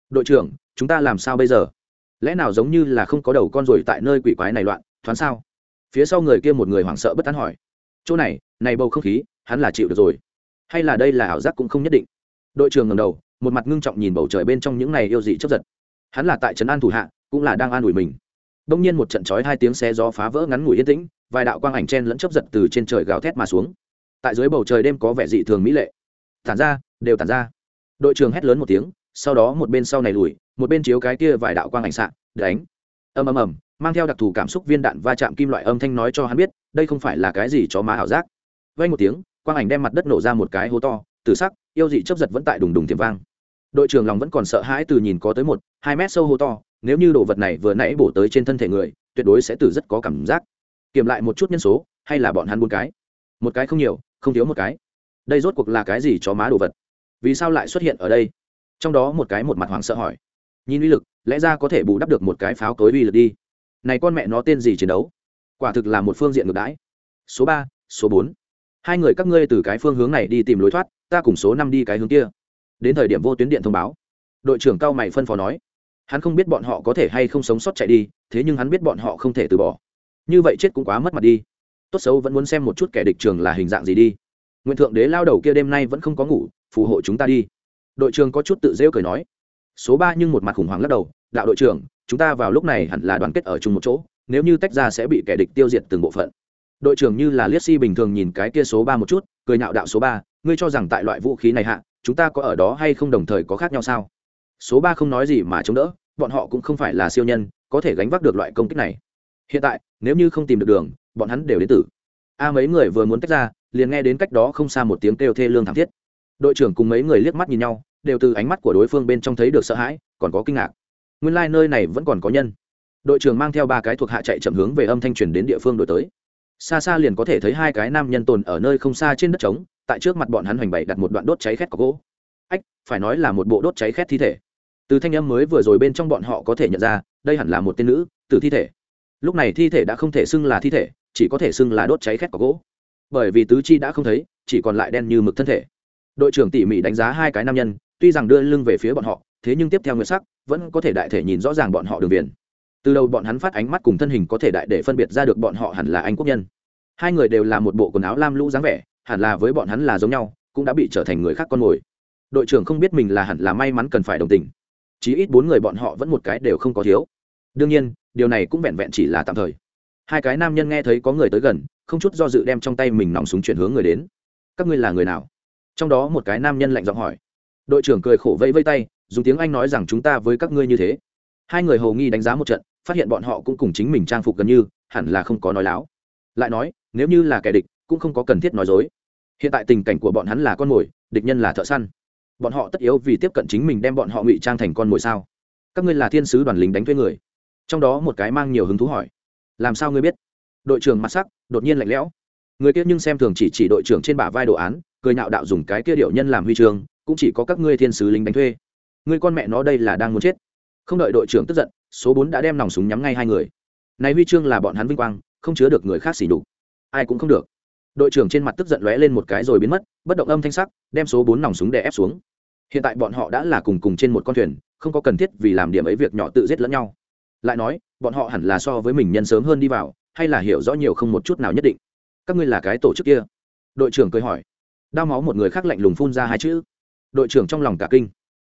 Đội trưởng, chúng ta làm sao bây giờ? Lẽ nào giống như là không có đầu con rồi tại nơi quỷ quái này loạn, thoáng sao? Phía sau người kia một người hoảng sợ bất tán hỏi. Chỗ này này bầu không khí, hắn là chịu được rồi. Hay là đây là ảo giác cũng không nhất định? Đội trưởng ngầm đầu, một mặt ngưng trọng nhìn bầu trời bên trong những này yêu dị chấp giật hắn là tại trấn an thủ hạ, cũng là đang an ủi mình. Đông nhiên một trận chói hai tiếng xe gió phá vỡ ngắn ngủi yên tĩnh, vài đạo quang ảnh chen lẫn chấp giật từ trên trời gào thét mà xuống. Tại dưới bầu trời đêm có vẻ dị thường mỹ lệ. Tản ra, đều tản ra. Đội trưởng hét lớn một tiếng, sau đó một bên sau này lùi, một bên chiếu cái kia vài đạo quang ảnh xạ, đánh. Ầm ầm ầm, mang theo đặc thù cảm xúc viên đạn va chạm kim loại âm thanh nói cho hắn biết, đây không phải là cái gì cho má ảo giác. Vay một tiếng, quang ảnh đem mặt đất nổ ra một cái hố to từ sắc, yêu dị chấp giật vẫn tại đùng đùng tiềm vang đội trưởng lòng vẫn còn sợ hãi từ nhìn có tới một, hai mét sâu hô to, nếu như đồ vật này vừa nãy bổ tới trên thân thể người, tuyệt đối sẽ từ rất có cảm giác. Kiểm lại một chút nhân số, hay là bọn hắn bốn cái? Một cái không nhiều, không thiếu một cái. Đây rốt cuộc là cái gì cho má đồ vật? Vì sao lại xuất hiện ở đây? Trong đó một cái một mặt hoảng sợ hỏi. Nhìn uy lực, lẽ ra có thể bù đắp được một cái pháo cối uy lực đi. Này con mẹ nó tên gì chiến đấu? Quả thực là một phương diện ngược đãi. Số ba, số bốn. Hai người các ngươi từ cái phương hướng này đi tìm lối thoát, ta cùng số năm đi cái hướng kia đến thời điểm vô tuyến điện thông báo. Đội trưởng cao mày phân phó nói, hắn không biết bọn họ có thể hay không sống sót chạy đi, thế nhưng hắn biết bọn họ không thể từ bỏ. Như vậy chết cũng quá mất mặt đi. Tốt xấu vẫn muốn xem một chút kẻ địch trường là hình dạng gì đi. Nguyện thượng đế lao đầu kia đêm nay vẫn không có ngủ, phù hộ chúng ta đi. Đội trưởng có chút tự rêu cười nói, số ba nhưng một mặt khủng hoảng lắc đầu, đạo đội trưởng, chúng ta vào lúc này hẳn là đoàn kết ở chung một chỗ, nếu như tách ra sẽ bị kẻ địch tiêu diệt từng bộ phận. Đội trưởng như là liếc si bình thường nhìn cái kia số ba một chút, cười nhạo đạo số ba, ngươi cho rằng tại loại vũ khí này hạ chúng ta có ở đó hay không đồng thời có khác nhau sao? Số ba không nói gì mà chống đỡ, bọn họ cũng không phải là siêu nhân, có thể gánh vác được loại công kích này. Hiện tại, nếu như không tìm được đường, bọn hắn đều đến tử. A mấy người vừa muốn tách ra, liền nghe đến cách đó không xa một tiếng kêu thê lương thảm thiết. Đội trưởng cùng mấy người liếc mắt nhìn nhau, đều từ ánh mắt của đối phương bên trong thấy được sợ hãi, còn có kinh ngạc. Nguyên lai、like、nơi này vẫn còn có nhân. Đội trưởng mang theo ba cái thuộc hạ chạy chậm hướng về âm thanh truyền đến địa phương đổi tới. Xa xa liền có thể thấy hai cái nam nhân tồn ở nơi không xa trên đất trống tại trước mặt bọn hắn hoành bày đặt một đoạn đốt cháy khét có gỗ. Ách, phải nói là một bộ đốt cháy khét thi thể. Từ thanh âm mới vừa rồi bên trong bọn họ có thể nhận ra, đây hẳn là một tên nữ từ thi thể. Lúc này thi thể đã không thể xưng là thi thể, chỉ có thể xưng là đốt cháy khét có gỗ. Bởi vì tứ chi đã không thấy, chỉ còn lại đen như mực thân thể. Đội trưởng tỉ mỉ đánh giá hai cái nam nhân, tuy rằng đưa lưng về phía bọn họ, thế nhưng tiếp theo nguyệt sắc, vẫn có thể đại thể nhìn rõ ràng bọn họ đường viền. Từ đầu bọn hắn phát ánh mắt cùng thân hình có thể đại để phân biệt ra được bọn họ hẳn là anh quốc nhân. Hai người đều là một bộ quần áo lam lũ dáng vẻ hẳn là với bọn hắn là giống nhau, cũng đã bị trở thành người khác con mồi. Đội trưởng không biết mình là hẳn là may mắn cần phải đồng tình. Chí ít bốn người bọn họ vẫn một cái đều không có thiếu. Đương nhiên, điều này cũng vẹn vẹn chỉ là tạm thời. Hai cái nam nhân nghe thấy có người tới gần, không chút do dự đem trong tay mình nòng súng chuyển hướng người đến. Các ngươi là người nào? Trong đó một cái nam nhân lạnh giọng hỏi. Đội trưởng cười khổ vẫy vây tay, dùng tiếng anh nói rằng, chúng ta với các ngươi như thế. Hai người hầu nghi đánh giá một trận, phát hiện bọn họ cũng cùng chính mình trang phục gần như, hẳn là không có nói láo. Lại nói, nếu như là kẻ địch cũng không có cần thiết nói dối. Hiện tại tình cảnh của bọn hắn là con mồi, địch nhân là thợ săn. Bọn họ tất yếu vì tiếp cận chính mình đem bọn họ ngụy trang thành con mồi sao? Các ngươi là thiên sứ đoàn lính đánh thuê người. Trong đó một cái mang nhiều hứng thú hỏi, làm sao ngươi biết? Đội trưởng mặt sắc, đột nhiên lạnh lẽo. Người kia nhưng xem thường chỉ chỉ đội trưởng trên bả vai đồ án, cười nhạo đạo dùng cái kia điệu nhân làm huy chương, cũng chỉ có các ngươi thiên sứ lính đánh thuê. Ngươi con mẹ nó đây là đang muốn chết. Không đợi đội trưởng tức giận, số bốn đã đem nòng súng nhắm ngay hai người. Này huy chương là bọn hắn vinh quang, không chứa được người khác xỉ đục ai cũng không được đội trưởng trên mặt tức giận lóe lên một cái rồi biến mất, bất động âm thanh sắc, đem số bốn nòng súng đè ép xuống. Hiện tại bọn họ đã là cùng cùng trên một con thuyền, không có cần thiết vì làm điểm ấy việc nhỏ tự giết lẫn nhau. Lại nói, bọn họ hẳn là so với mình nhân sớm hơn đi vào, hay là hiểu rõ nhiều không một chút nào nhất định. Các ngươi là cái tổ chức kia? Đội trưởng cười hỏi. Đao máu một người khác lạnh lùng phun ra hai chữ. Đội trưởng trong lòng cả kinh.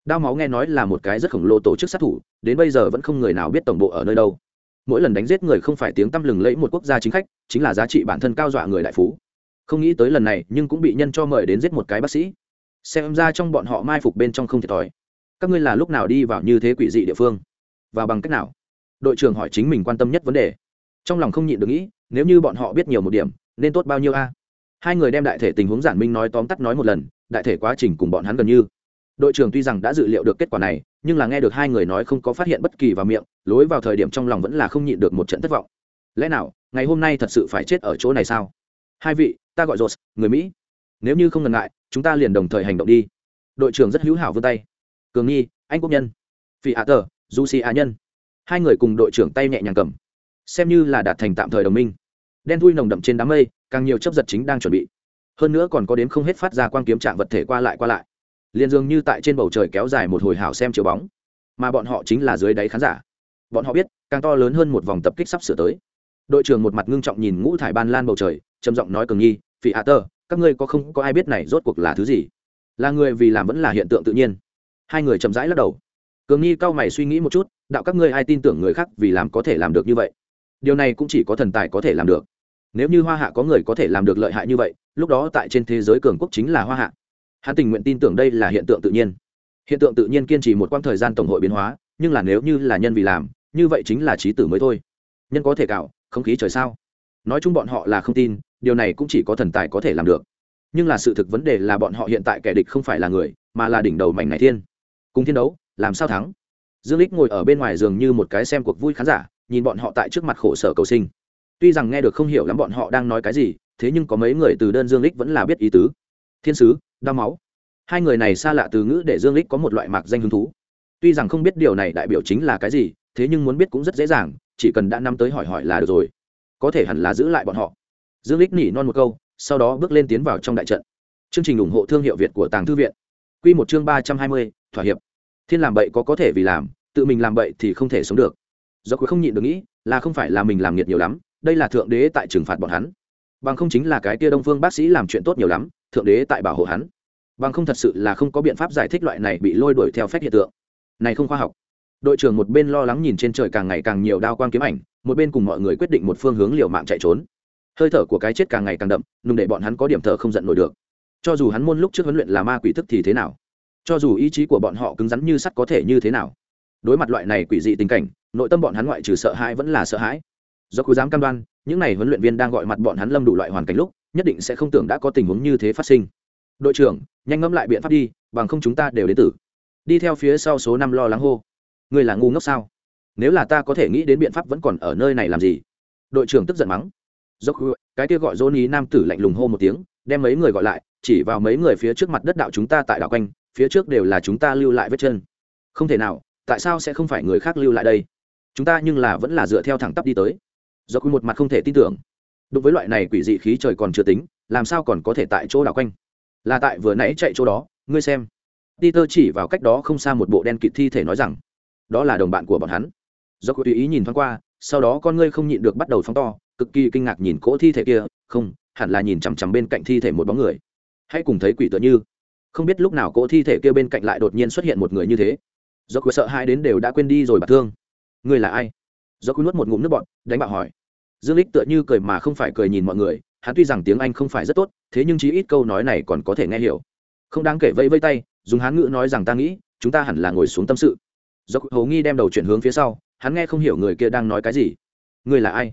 Đao máu nghe nói là một cái rất khổng lồ tổ chức sát thủ, đến bây giờ vẫn không người nào biết tổng bộ ở nơi đâu. Mỗi lần đánh giết người không phải tiếng tăm lừng lẫy một quốc gia chính khách, chính là giá trị bản thân cao dọa người đại phú không nghĩ tới lần này, nhưng cũng bị nhân cho mời đến giết một cái bác sĩ. Xem ra trong bọn họ mai phục bên trong không thiệt thòi. Các ngươi là lúc nào đi vào như thế quỷ dị địa phương? Và bằng cách nào? Đội trưởng hỏi chính mình quan tâm nhất vấn đề. Trong lòng không nhịn được nghĩ, nếu như bọn họ biết nhiều một điểm, nên tốt bao nhiêu a? Hai người đem đại thể tình huống giản minh nói tóm tắt nói một lần, đại thể quá trình cùng bọn hắn gần như. Đội trưởng tuy rằng đã dự liệu được kết quả này, nhưng là nghe được hai người nói không có phát hiện bất kỳ vào miệng, lối vào thời điểm trong lòng vẫn là không nhịn được một trận thất vọng. Lẽ nào, ngày hôm nay thật sự phải chết ở chỗ này sao? Hai vị ta gọi rột người mỹ. Nếu như không ngần ngại, chúng ta liền đồng thời hành động đi. Đội trưởng rất hữu hảo vươn tay. Cường nghi, anh quốc nhân. Phi hạ tờ, du si á nhân. Hai người cùng đội trưởng tay nhẹ nhàng cầm. Xem như là đạt thành tạm thời đồng minh. Đen thui nồng đậm trên đám mây, càng nhiều chấp giật chính đang chuẩn bị. Hơn nữa còn có đến không hết phát ra quang kiếm trạng vật thể qua lại qua lại. Liền dường như tại trên bầu trời kéo dài một hồi hào xem chiếu bóng. Mà bọn họ chính là dưới đáy khán giả. Bọn họ biết, càng to lớn hơn một vòng tập kích sắp sửa tới. Đội trưởng một mặt ngưng trọng nhìn ngũ thải ban lan bầu trời, trầm giọng nói cường nhi phỉ hạ tơ các ngươi có không có ai biết này rốt cuộc là thứ gì? Là người vì làm vẫn là hiện tượng tự nhiên? Hai người chậm rãi lắc đầu. Cường nhi cao mày suy nghĩ một chút, đạo các ngươi ai tin tưởng người khác vì làm có thể làm được như vậy? Điều này cũng chỉ có thần tài có thể làm được. Nếu như hoa hạ có người có thể làm được lợi hại như vậy, lúc đó tại trên thế giới cường quốc chính là hoa hạ. Hắn tình nguyện tin tưởng đây là hiện tượng tự nhiên. Hiện tượng tự nhiên kiên trì một quãng thời gian tổng hội biến hóa, nhưng là nếu như là nhân vì làm, như vậy chính là trí tử mới thôi. Nhân có thể cạo, không khí trời sao? Nói chung bọn họ là không tin điều này cũng chỉ có thần tài có thể làm được. Nhưng là sự thực vấn đề là bọn họ hiện tại kẻ địch không phải là người, mà là đỉnh đầu mảnh này thiên. Cùng thiên đấu, làm sao thắng? Dương lích ngồi ở bên ngoài giường như một cái xem cuộc vui khán giả, nhìn bọn họ tại trước mặt khổ sở cầu sinh. Tuy rằng nghe được không hiểu lắm bọn họ đang nói cái gì, thế nhưng có mấy người từ đơn dương lích vẫn là biết ý tứ. Thiên sứ, đau máu. Hai người này xa lạ từ ngữ để dương lích có một loại mạc danh hứng thú. Tuy rằng không biết điều này đại biểu chính là cái gì, thế nhưng muốn biết cũng rất dễ dàng, chỉ cần đã năm tới hỏi hỏi là được rồi. Có thể hẳn là giữ lại bọn họ dương lích nỉ non một câu, sau đó bước lên tiến vào trong đại trận. Chương trình ủng hộ thương hiệu việt của tàng thư viện. Quy một chương ba trăm hai mươi, thỏa hiệp. Thiên làm bậy có có thể vì làm, tự mình làm bậy thì không thể sống được. Do cuối không nhịn được nghĩ, là không phải là mình làm nghiệt nhiều lắm, đây là thượng đế tại trừng phạt bọn hắn. Bằng không chính là cái kia đông phương bác sĩ làm chuyện tốt nhiều lắm, thượng đế tại bảo hộ hắn. Bằng không thật sự là không có biện pháp giải thích loại này bị lôi đuổi theo phép hiện tượng. Này không khoa học. Đội trưởng một bên lo lắng nhìn trên trời càng ngày càng nhiều đao quang kiếm ảnh, một bên cùng mọi người quyết định một phương hướng liều mạng chạy trốn hơi thở của cái chết càng ngày càng đậm nung để bọn hắn có điểm thở không giận nổi được. Cho dù hắn môn lúc trước huấn luyện là ma quỷ thức thì thế nào? Cho dù ý chí của bọn họ cứng rắn như sắt có thể như thế nào? Đối mặt loại này quỷ dị tình cảnh, nội tâm bọn hắn ngoại trừ sợ hãi vẫn là sợ hãi. Do cứ dám cam đoan, những n à y huấn luyện viên đang gọi mặt bọn hắn lâm đủ loại hoàn cảnh lúc, nhất định sẽ không tưởng đã có tình huống như thế phát sinh. Đội trưởng, nhanh ngẫm lại biện pháp đi, bằng không chúng ta đều đến tử. Đi theo phía sau số năm lo lắng hô. Người là ngu ngốc sao? Nếu là ta có thể nghĩ đến biện pháp vẫn còn ở nơi này làm gì? Đội trưởng tức giận mắng dốc cái kia gọi johnny nam tử lạnh lùng hô một tiếng, đem mấy người gọi lại, chỉ vào mấy người phía trước mặt đất đạo chúng ta tại đảo quanh, phía trước đều là chúng ta lưu lại vết chân. Không thể nào, tại sao sẽ không phải người khác lưu lại đây? Chúng ta nhưng là vẫn là dựa theo thẳng tắp đi tới. Do quy một mặt không thể tin tưởng. Đối với loại này quỷ dị khí trời còn chưa tính, làm sao còn có thể tại chỗ đảo quanh? Là tại vừa nãy chạy chỗ đó, ngươi xem. Peter chỉ vào cách đó không xa một bộ đen kịt thi thể nói rằng, đó là đồng bạn của bọn hắn. Do quy tùy ý nhìn thoáng qua, sau đó con ngươi không nhịn được bắt đầu phóng to cực kỳ kinh ngạc nhìn cỗ thi thể kia, không, hẳn là nhìn chằm chằm bên cạnh thi thể một bóng người. Hãy cùng thấy quỷ tựa như. Không biết lúc nào cỗ thi thể kia bên cạnh lại đột nhiên xuất hiện một người như thế. Do cứ sợ hai đến đều đã quên đi rồi bà thương. Ngươi là ai? Do cứ nuốt một ngụm nước bọn đánh bạo hỏi. Dương lích tựa như cười mà không phải cười nhìn mọi người, hắn tuy rằng tiếng anh không phải rất tốt, thế nhưng chí ít câu nói này còn có thể nghe hiểu. Không đáng kể vây vây tay, dùng hán ngữ nói rằng ta nghĩ, chúng ta hẳn là ngồi xuống tâm sự. Do hầu nghi đem đầu chuyển hướng phía sau, hắn nghe không hiểu người kia đang nói cái gì. Người là ai?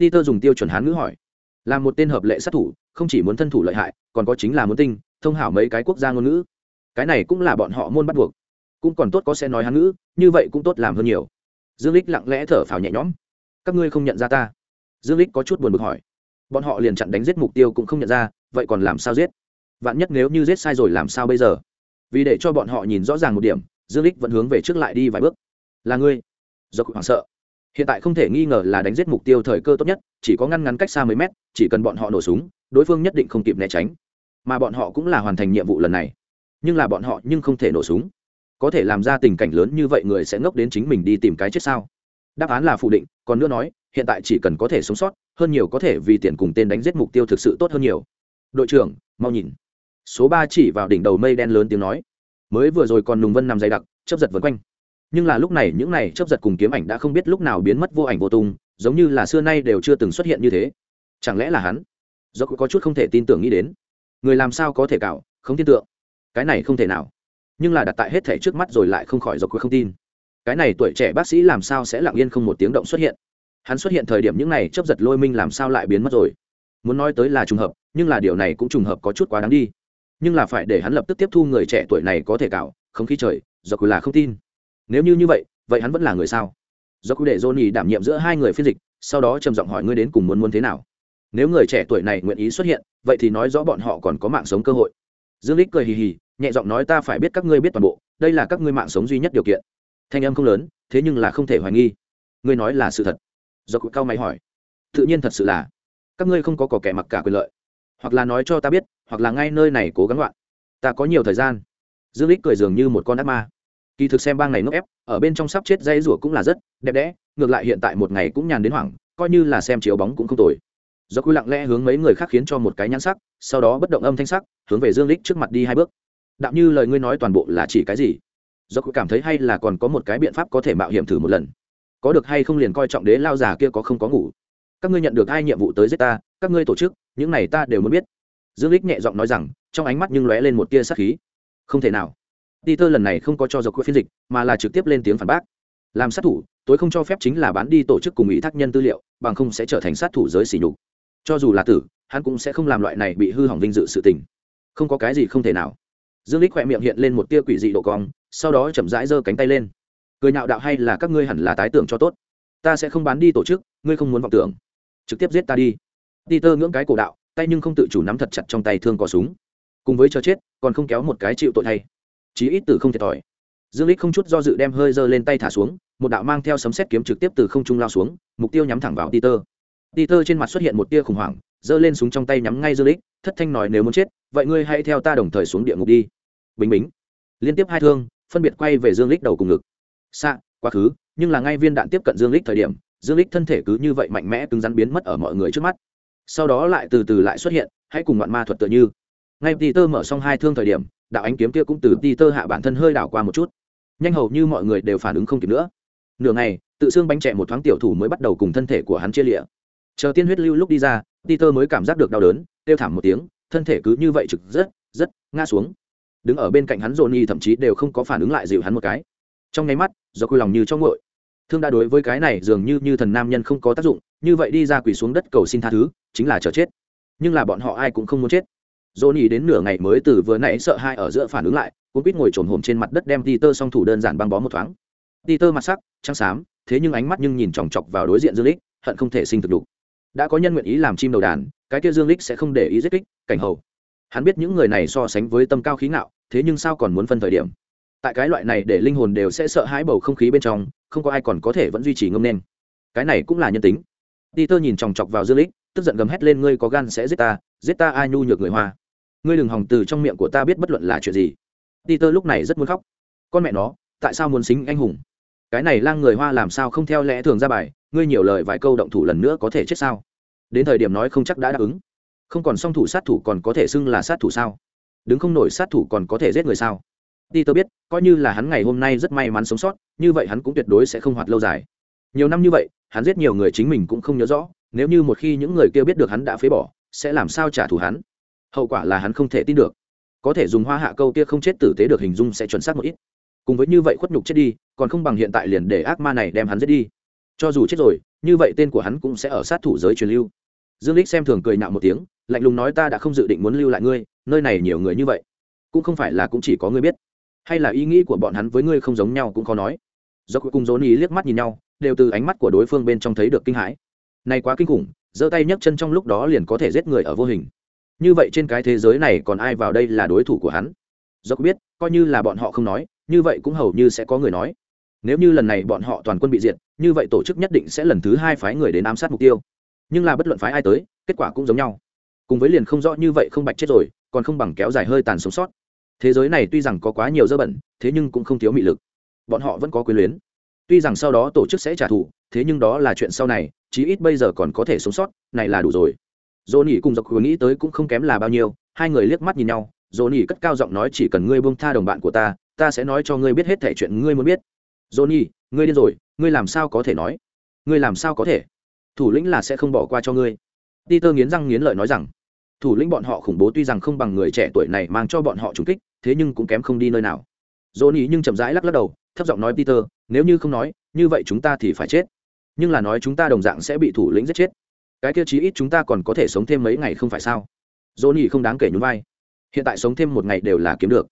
Peter dùng tiêu chuẩn hán ngữ hỏi. Là một tên hợp lệ sát thủ, không chỉ muốn thân thủ lợi hại, còn có chính là muốn tinh, thông hảo mấy cái quốc gia ngôn ngữ. Cái này cũng là bọn họ môn bắt buộc. Cũng còn tốt có sẽ nói hán ngữ, như vậy cũng tốt làm hơn nhiều. Dương Lịch lặng lẽ thở phào nhẹ nhõm. Các ngươi không nhận ra ta? Dương Lịch có chút buồn bực hỏi. Bọn họ liền chặn đánh giết mục tiêu cũng không nhận ra, vậy còn làm sao giết? Vạn nhất nếu như giết sai rồi làm sao bây giờ? Vì để cho bọn họ nhìn rõ ràng một điểm, dương Lịch vẫn hướng về trước lại đi vài bước. Là ngươi. Do hoảng sợ hiện tại không thể nghi ngờ là đánh giết mục tiêu thời cơ tốt nhất, chỉ có ngăn ngắn cách xa mấy mét, chỉ cần bọn họ nổ súng, đối phương nhất định không kịp né tránh. Mà bọn họ cũng là hoàn thành nhiệm vụ lần này. Nhưng là bọn họ nhưng không thể nổ súng. Có thể làm ra tình cảnh lớn như vậy người sẽ ngốc đến chính mình đi tìm cái chết sao? Đáp án là phủ định, còn nữa nói, hiện tại chỉ cần có thể sống sót, hơn nhiều có thể vì tiền cùng tên đánh giết mục tiêu thực sự tốt hơn nhiều. Đội trưởng, mau nhìn. Số ba chỉ vào đỉnh đầu mây đen lớn tiếng nói. Mới vừa rồi còn nùng vân nằm dày đặc chấp giật vân quanh nhưng là lúc này những này chấp giật cùng kiếm ảnh đã không biết lúc nào biến mất vô ảnh vô tung, giống như là xưa nay đều chưa từng xuất hiện như thế. Chẳng lẽ là hắn? Do có chút không thể tin tưởng nghĩ đến. Người làm sao có thể cạo, không tin tưởng. Cái này không thể nào. Nhưng là đặt tại hết thể trước mắt rồi lại không khỏi do không tin. Cái này tuổi trẻ bác sĩ làm sao sẽ lặng yên không một tiếng động xuất hiện? Hắn xuất hiện thời điểm những này chấp giật lôi minh làm sao lại biến mất rồi? Muốn nói tới là trùng hợp, nhưng là điều này cũng trùng hợp có chút quá đáng đi. Nhưng là phải để hắn lập tức tiếp thu người trẻ tuổi này có thể cạo, không khí trời do là không tin nếu như như vậy vậy hắn vẫn là người sao? Do cứ để johnny đảm nhiệm giữa hai người phiên dịch, sau đó trầm giọng hỏi ngươi đến cùng muốn muốn thế nào? Nếu người trẻ tuổi này nguyện ý xuất hiện, vậy thì nói rõ bọn họ còn có mạng sống cơ hội. Dương lích cười hì hì, nhẹ giọng nói ta phải biết các ngươi biết toàn bộ, đây là các ngươi mạng sống duy nhất điều kiện. Thanh âm không lớn, thế nhưng là không thể hoài nghi. Ngươi nói là sự thật. Do cụ cao mày hỏi. Tự nhiên thật sự là. Các ngươi không có cỏ kẻ mặc cả quyền lợi. Hoặc là nói cho ta biết, hoặc là ngay nơi này cố gắng loạn. Ta có nhiều thời gian. Dương lích cười dường như một con ác ma kỳ thực xem bang này ngốc ép, ở bên trong sắp chết dây rủa cũng là rất đẹp đẽ, ngược lại hiện tại một ngày cũng nhàn đến hoảng, coi như là xem chiếu bóng cũng không tồi. Do quy lặng lẽ hướng mấy người khác khiến cho một cái nhãn sắc, sau đó bất động âm thanh sắc, hướng về dương lích trước mặt đi hai bước. Đạo như lời ngươi nói toàn bộ là chỉ cái gì? Do quy cảm thấy hay là còn có một cái biện pháp có thể mạo hiểm thử một lần. Có được hay không liền coi trọng đế lao già kia có không có ngủ. Các ngươi nhận được hai nhiệm vụ tới giết ta, các ngươi tổ chức, những này ta đều muốn biết. Dương lích nhẹ giọng nói rằng, trong ánh mắt nhưng lóe lên một tia sát khí. Không thể nào peter lần này không có cho dọc quỹ phiên dịch, mà là trực tiếp lên tiếng phản bác. Làm sát thủ, tối không cho phép chính là bán đi tổ chức cùng ủy thác nhân tư liệu, bằng không sẽ trở thành sát thủ giới sỉ nhục. Cho dù là tử, hắn cũng sẽ không làm loại này bị hư hỏng vinh dự sự tình. Không có cái gì không thể nào. Dương Lịch khỏe miệng hiện lên một tia quỷ dị độ cong, sau đó chậm rãi giơ cánh tay lên. Cười nhạo đạo hay là các ngươi hẳn là tái tưởng cho tốt. Ta sẽ không bán đi tổ chức, ngươi không muốn vọng tưởng. Trực tiếp giết ta đi. Peter ngưỡng cái cổ đạo, tay nhưng không tự chủ nắm thật chặt trong tay thương có súng. Cùng với chờ chết, còn không kéo một cái chịu tội thay chí ít từ không thiệt thòi. Dương lích không chút do dự đem hơi giơ lên tay thả xuống, một đạo mang theo sấm sét kiếm trực tiếp từ không trung lao xuống, mục tiêu nhắm thẳng vào peter. Peter trên mặt xuất hiện một tia khủng hoảng, giơ lên súng trong tay nhắm ngay dương lích thất thanh nói nếu muốn chết, vậy ngươi hãy theo ta đồng thời xuống địa ngục đi. Bình bính liên tiếp hai thương, phân biệt quay về dương lích đầu cùng ngực. Xạ quá khứ, nhưng là ngay viên đạn tiếp cận dương lích thời điểm, dương lích thân thể cứ như vậy mạnh mẽ cứng rắn biến mất ở mọi người trước mắt. Sau đó lại từ từ lại xuất hiện, hãy cùng ngoạn ma thuật tựa như. Ngay peter mở xong hai thương thời điểm đạo ánh kiếm kia cũng từ ti tơ hạ bản thân hơi đảo qua một chút. Nhanh hầu như mọi người đều phản ứng không kịp nữa. Nửa ngày, tự xương bánh trẻ một thoáng tiểu thủ mới bắt đầu cùng thân thể của hắn chia lịa. Chờ tiên huyết lưu lúc đi ra ti tơ mới cảm giác được đau đớn, kêu thảm một tiếng, thân thể cứ như vậy trực rất rất ngã xuống. Đứng ở bên cạnh hắn dồn nhi thậm chí đều không có phản ứng lại dịu hắn một cái. Trong nháy mắt, do quy lòng như cho ngội thương đã đối với cái này dường như như thần nam nhân không có tác dụng, như vậy đi ra quỳ xuống đất cầu xin tha thứ, chính là chờ chết. Nhưng là bọn họ ai cũng không muốn chết. Johnny đến nửa ngày mới từ vừa nãy sợ hai ở giữa phản ứng lại cuốn quýt ngồi trồn hổm trên mặt đất đem Peter song thủ đơn giản băng bó một thoáng. Peter mặt sắc trắng xám thế nhưng ánh mắt nhưng nhìn chòng chọc vào đối diện dương lịch, hận không thể sinh thực đủ đã có nhân nguyện ý làm chim đầu đàn cái kia dương lịch sẽ không để ý giết kích cảnh hầu hắn biết những người này so sánh với tâm cao khí ngạo thế nhưng sao còn muốn phân thời điểm? Tại cái loại này để linh hồn đều sẽ sợ hãi bầu không khí bên trong không có ai còn có thể vẫn duy trì ngâm nên. Cái này cũng là nhân tính. Peter nhìn chòng chọc vào dương lịch, tức giận gầm hét lên ngươi có gan sẽ giết ta giết ta ai nhu nhược người hoa ngươi đừng hòng từ trong miệng của ta biết bất luận là chuyện gì. Peter lúc này rất muốn khóc. Con mẹ nó, tại sao muốn xính anh hùng? Cái này lang người hoa làm sao không theo lẽ thường ra bài, ngươi nhiều lời vài câu động thủ lần nữa có thể chết sao? Đến thời điểm nói không chắc đã đáp ứng. Không còn song thủ sát thủ còn có thể xưng là sát thủ sao? Đứng không nổi sát thủ còn có thể giết người sao? Peter biết, coi như là hắn ngày hôm nay rất may mắn sống sót, như vậy hắn cũng tuyệt đối sẽ không hoạt lâu dài. Nhiều năm như vậy, hắn giết nhiều người chính mình cũng không nhớ rõ, nếu như một khi những người kia biết được hắn đã phế bỏ, sẽ làm sao trả thù hắn? Hậu quả là hắn không thể tin được. Có thể dùng hoa hạ câu kia không chết tử tế được hình dung sẽ chuẩn xác một ít. Cùng với như vậy khuất nhục chết đi, còn không bằng hiện tại liền để ác ma này đem hắn giết đi. Cho dù chết rồi, như vậy tên của hắn cũng sẽ ở sát thủ giới truyền lưu. Dương lích xem thường cười nạo một tiếng, lạnh lùng nói ta đã không dự định muốn lưu lại ngươi, nơi này nhiều người như vậy. Cũng không phải là cũng chỉ có ngươi biết. Hay là ý nghĩ của bọn hắn với ngươi không giống nhau cũng khó nói. Do cuối cùng dồn ý liếc mắt nhìn nhau, đều từ ánh mắt của đối phương bên trong thấy được kinh hãi. Này quá kinh khủng, giơ tay nhấc chân trong lúc đó liền có thể giết người ở vô hình như vậy trên cái thế giới này còn ai vào đây là đối thủ của hắn? Do biết, coi như là bọn họ không nói, như vậy cũng hầu như sẽ có người nói. Nếu như lần này bọn họ toàn quân bị diệt, như vậy tổ chức nhất định sẽ lần thứ hai phái người đến ám sát mục tiêu. Nhưng là bất luận phái ai tới, kết quả cũng giống nhau. Cùng với liền không rõ như vậy không bạch chết rồi, còn không bằng kéo dài hơi tàn sống sót. Thế giới này tuy rằng có quá nhiều dơ bẩn, thế nhưng cũng không thiếu mị lực. Bọn họ vẫn có quyền luyến. Tuy rằng sau đó tổ chức sẽ trả thù, thế nhưng đó là chuyện sau này, chí ít bây giờ còn có thể sống sót, này là đủ rồi dỗ nỉ cùng dọc hướng nghĩ tới cũng không kém là bao nhiêu, hai người liếc mắt nhìn nhau, dỗ nỉ cất cao giọng nói chỉ cần ngươi buông tha đồng bạn của ta ta sẽ nói cho ngươi biết hết thể chuyện ngươi muốn biết. Dỗ nỉ ngươi điên rồi, ngươi làm sao có thể nói? Ngươi làm sao có thể? Thủ lĩnh là sẽ không bỏ qua cho ngươi. Ti tơ nghiến răng nghiến lợi nói rằng, thủ lĩnh bọn họ khủng bố tuy rằng không bằng người trẻ tuổi này mang cho bọn họ trùng kích, thế nhưng cũng kém không đi nơi nào. Dỗ nỉ nhưng chậm rãi lắc lắc đầu, thấp giọng nói peter, nếu như không nói, như vậy chúng ta thì phải chết. Nhưng là nói chúng ta đồng dạng sẽ bị thủ lĩnh giết chết cái tiêu chí ít chúng ta còn có thể sống thêm mấy ngày không phải sao? Dỗ nỉ không đáng kể nhún vai. Hiện tại sống thêm một ngày đều là kiếm được.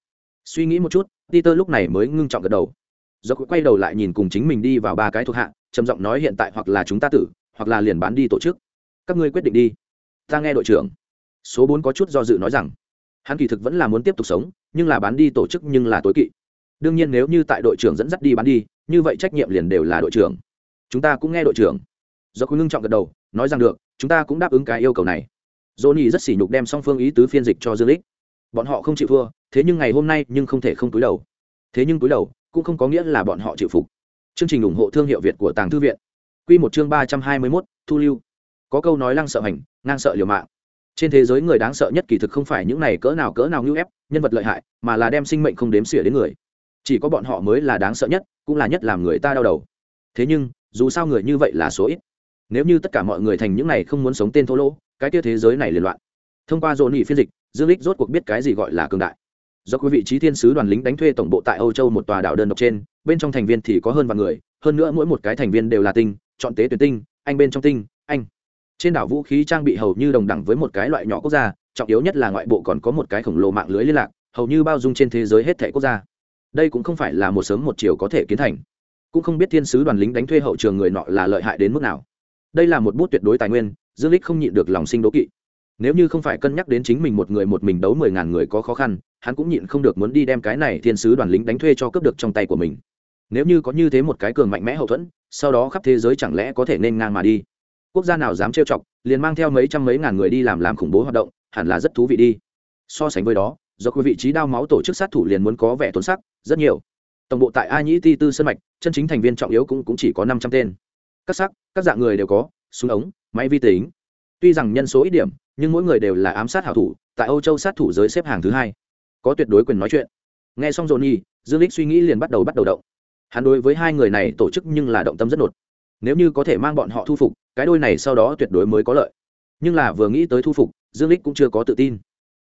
Suy nghĩ một chút, peter lúc này mới ngưng trọng gật đầu. Do quay đầu lại nhìn cùng chính mình đi vào ba cái thuộc hạ, trầm giọng nói hiện tại hoặc là chúng ta tử, hoặc là liền bán đi tổ chức. Các ngươi quyết định đi. Ta nghe đội trưởng. Số bốn có chút do dự nói rằng, hắn kỳ thực vẫn là muốn tiếp tục sống, nhưng là bán đi tổ chức nhưng là tối kỵ. Đương nhiên nếu như tại đội trưởng dẫn dắt đi bán đi, như vậy trách nhiệm liền đều là đội trưởng. Chúng ta cũng nghe đội trưởng. Do cứ ngưng trọng gật đầu nói rằng được chúng ta cũng đáp ứng cái yêu cầu này. Johnny rất sỉ nhục đem song phương ý tứ phiên dịch cho dương lích bọn họ không chịu thua thế nhưng ngày hôm nay nhưng không thể không túi đầu. Thế nhưng túi đầu cũng không có nghĩa là bọn họ chịu phục. Chương trình ủng hộ thương hiệu việt của tàng thư viện. Quy một chương ba trăm hai mươi 321, thu lưu. Có câu nói lăng sợ hành ngang sợ liều mạng. Trên thế giới người đáng sợ nhất kỳ thực không phải những này cỡ nào cỡ nào ngưu ép nhân vật lợi hại mà là đem sinh mệnh không đếm xỉa đến người. Chỉ có bọn họ mới là đáng sợ nhất cũng là nhất làm người ta đau đầu. Thế nhưng dù sao người như vậy là số ít nếu như tất cả mọi người thành những này không muốn sống tên thô lỗ, cái kia thế giới này liên loạn. Thông qua dồn nhị phiên dịch, dương lích rốt cuộc biết cái gì gọi là cường đại. Do quý vị trí thiên sứ đoàn lính đánh thuê tổng bộ tại âu châu một tòa đảo đơn độc trên, bên trong thành viên thì có hơn vạn người, hơn nữa mỗi một cái thành viên đều là tinh, chọn tế tuyển tinh, anh bên trong tinh, anh. Trên đảo vũ khí trang bị hầu như đồng đẳng với một cái loại nhỏ quốc gia, trọng yếu nhất là ngoại bộ còn có một cái khổng lồ mạng lưới liên lạc, hầu như bao dung trên thế giới hết thể quốc gia. Đây cũng không phải là một sớm một chiều có thể kiến thành. Cũng không biết thiên sứ đoàn lính đánh thuê hậu trường người nọ là lợi hại đến mức nào đây là một bút tuyệt đối tài nguyên dương lích không nhịn được lòng sinh đố kỵ. Nếu như không phải cân nhắc đến chính mình một người một mình đấu mười ngàn người có khó khăn hắn cũng nhịn không được muốn đi đem cái này thiên sứ đoàn lính đánh thuê cho cướp được trong tay của mình. Nếu như có như thế một cái cường mạnh mẽ hậu thuẫn sau đó khắp thế giới chẳng lẽ có thể nên ngang mà đi? Quốc gia nào dám trêu chọc liền mang theo mấy trăm mấy ngàn người đi làm làm khủng bố hoạt động hẳn là rất thú vị đi. So sánh với đó do quý vị trí đao máu tổ chức sát thủ liền muốn có vẻ tốn sắc rất nhiều. Tổng bộ tại a nhĩ ti tư sân mạch chân chính thành viên trọng yếu cũng, cũng chỉ có năm trăm tên các sắc các dạng người đều có, súng ống, máy vi tính. Tuy rằng nhân số ít điểm, nhưng mỗi người đều là ám sát hảo thủ, tại âu châu sát thủ giới xếp hàng thứ hai. Có tuyệt đối quyền nói chuyện. Nghe xong dồn nhi dương lích suy nghĩ liền bắt đầu bắt đầu động. Hắn đối với hai người này tổ chức nhưng là động tâm rất nột. Nếu như có thể mang bọn họ thu phục, cái đôi này sau đó tuyệt đối mới có lợi. Nhưng là vừa nghĩ tới thu phục, dương lích cũng chưa có tự tin.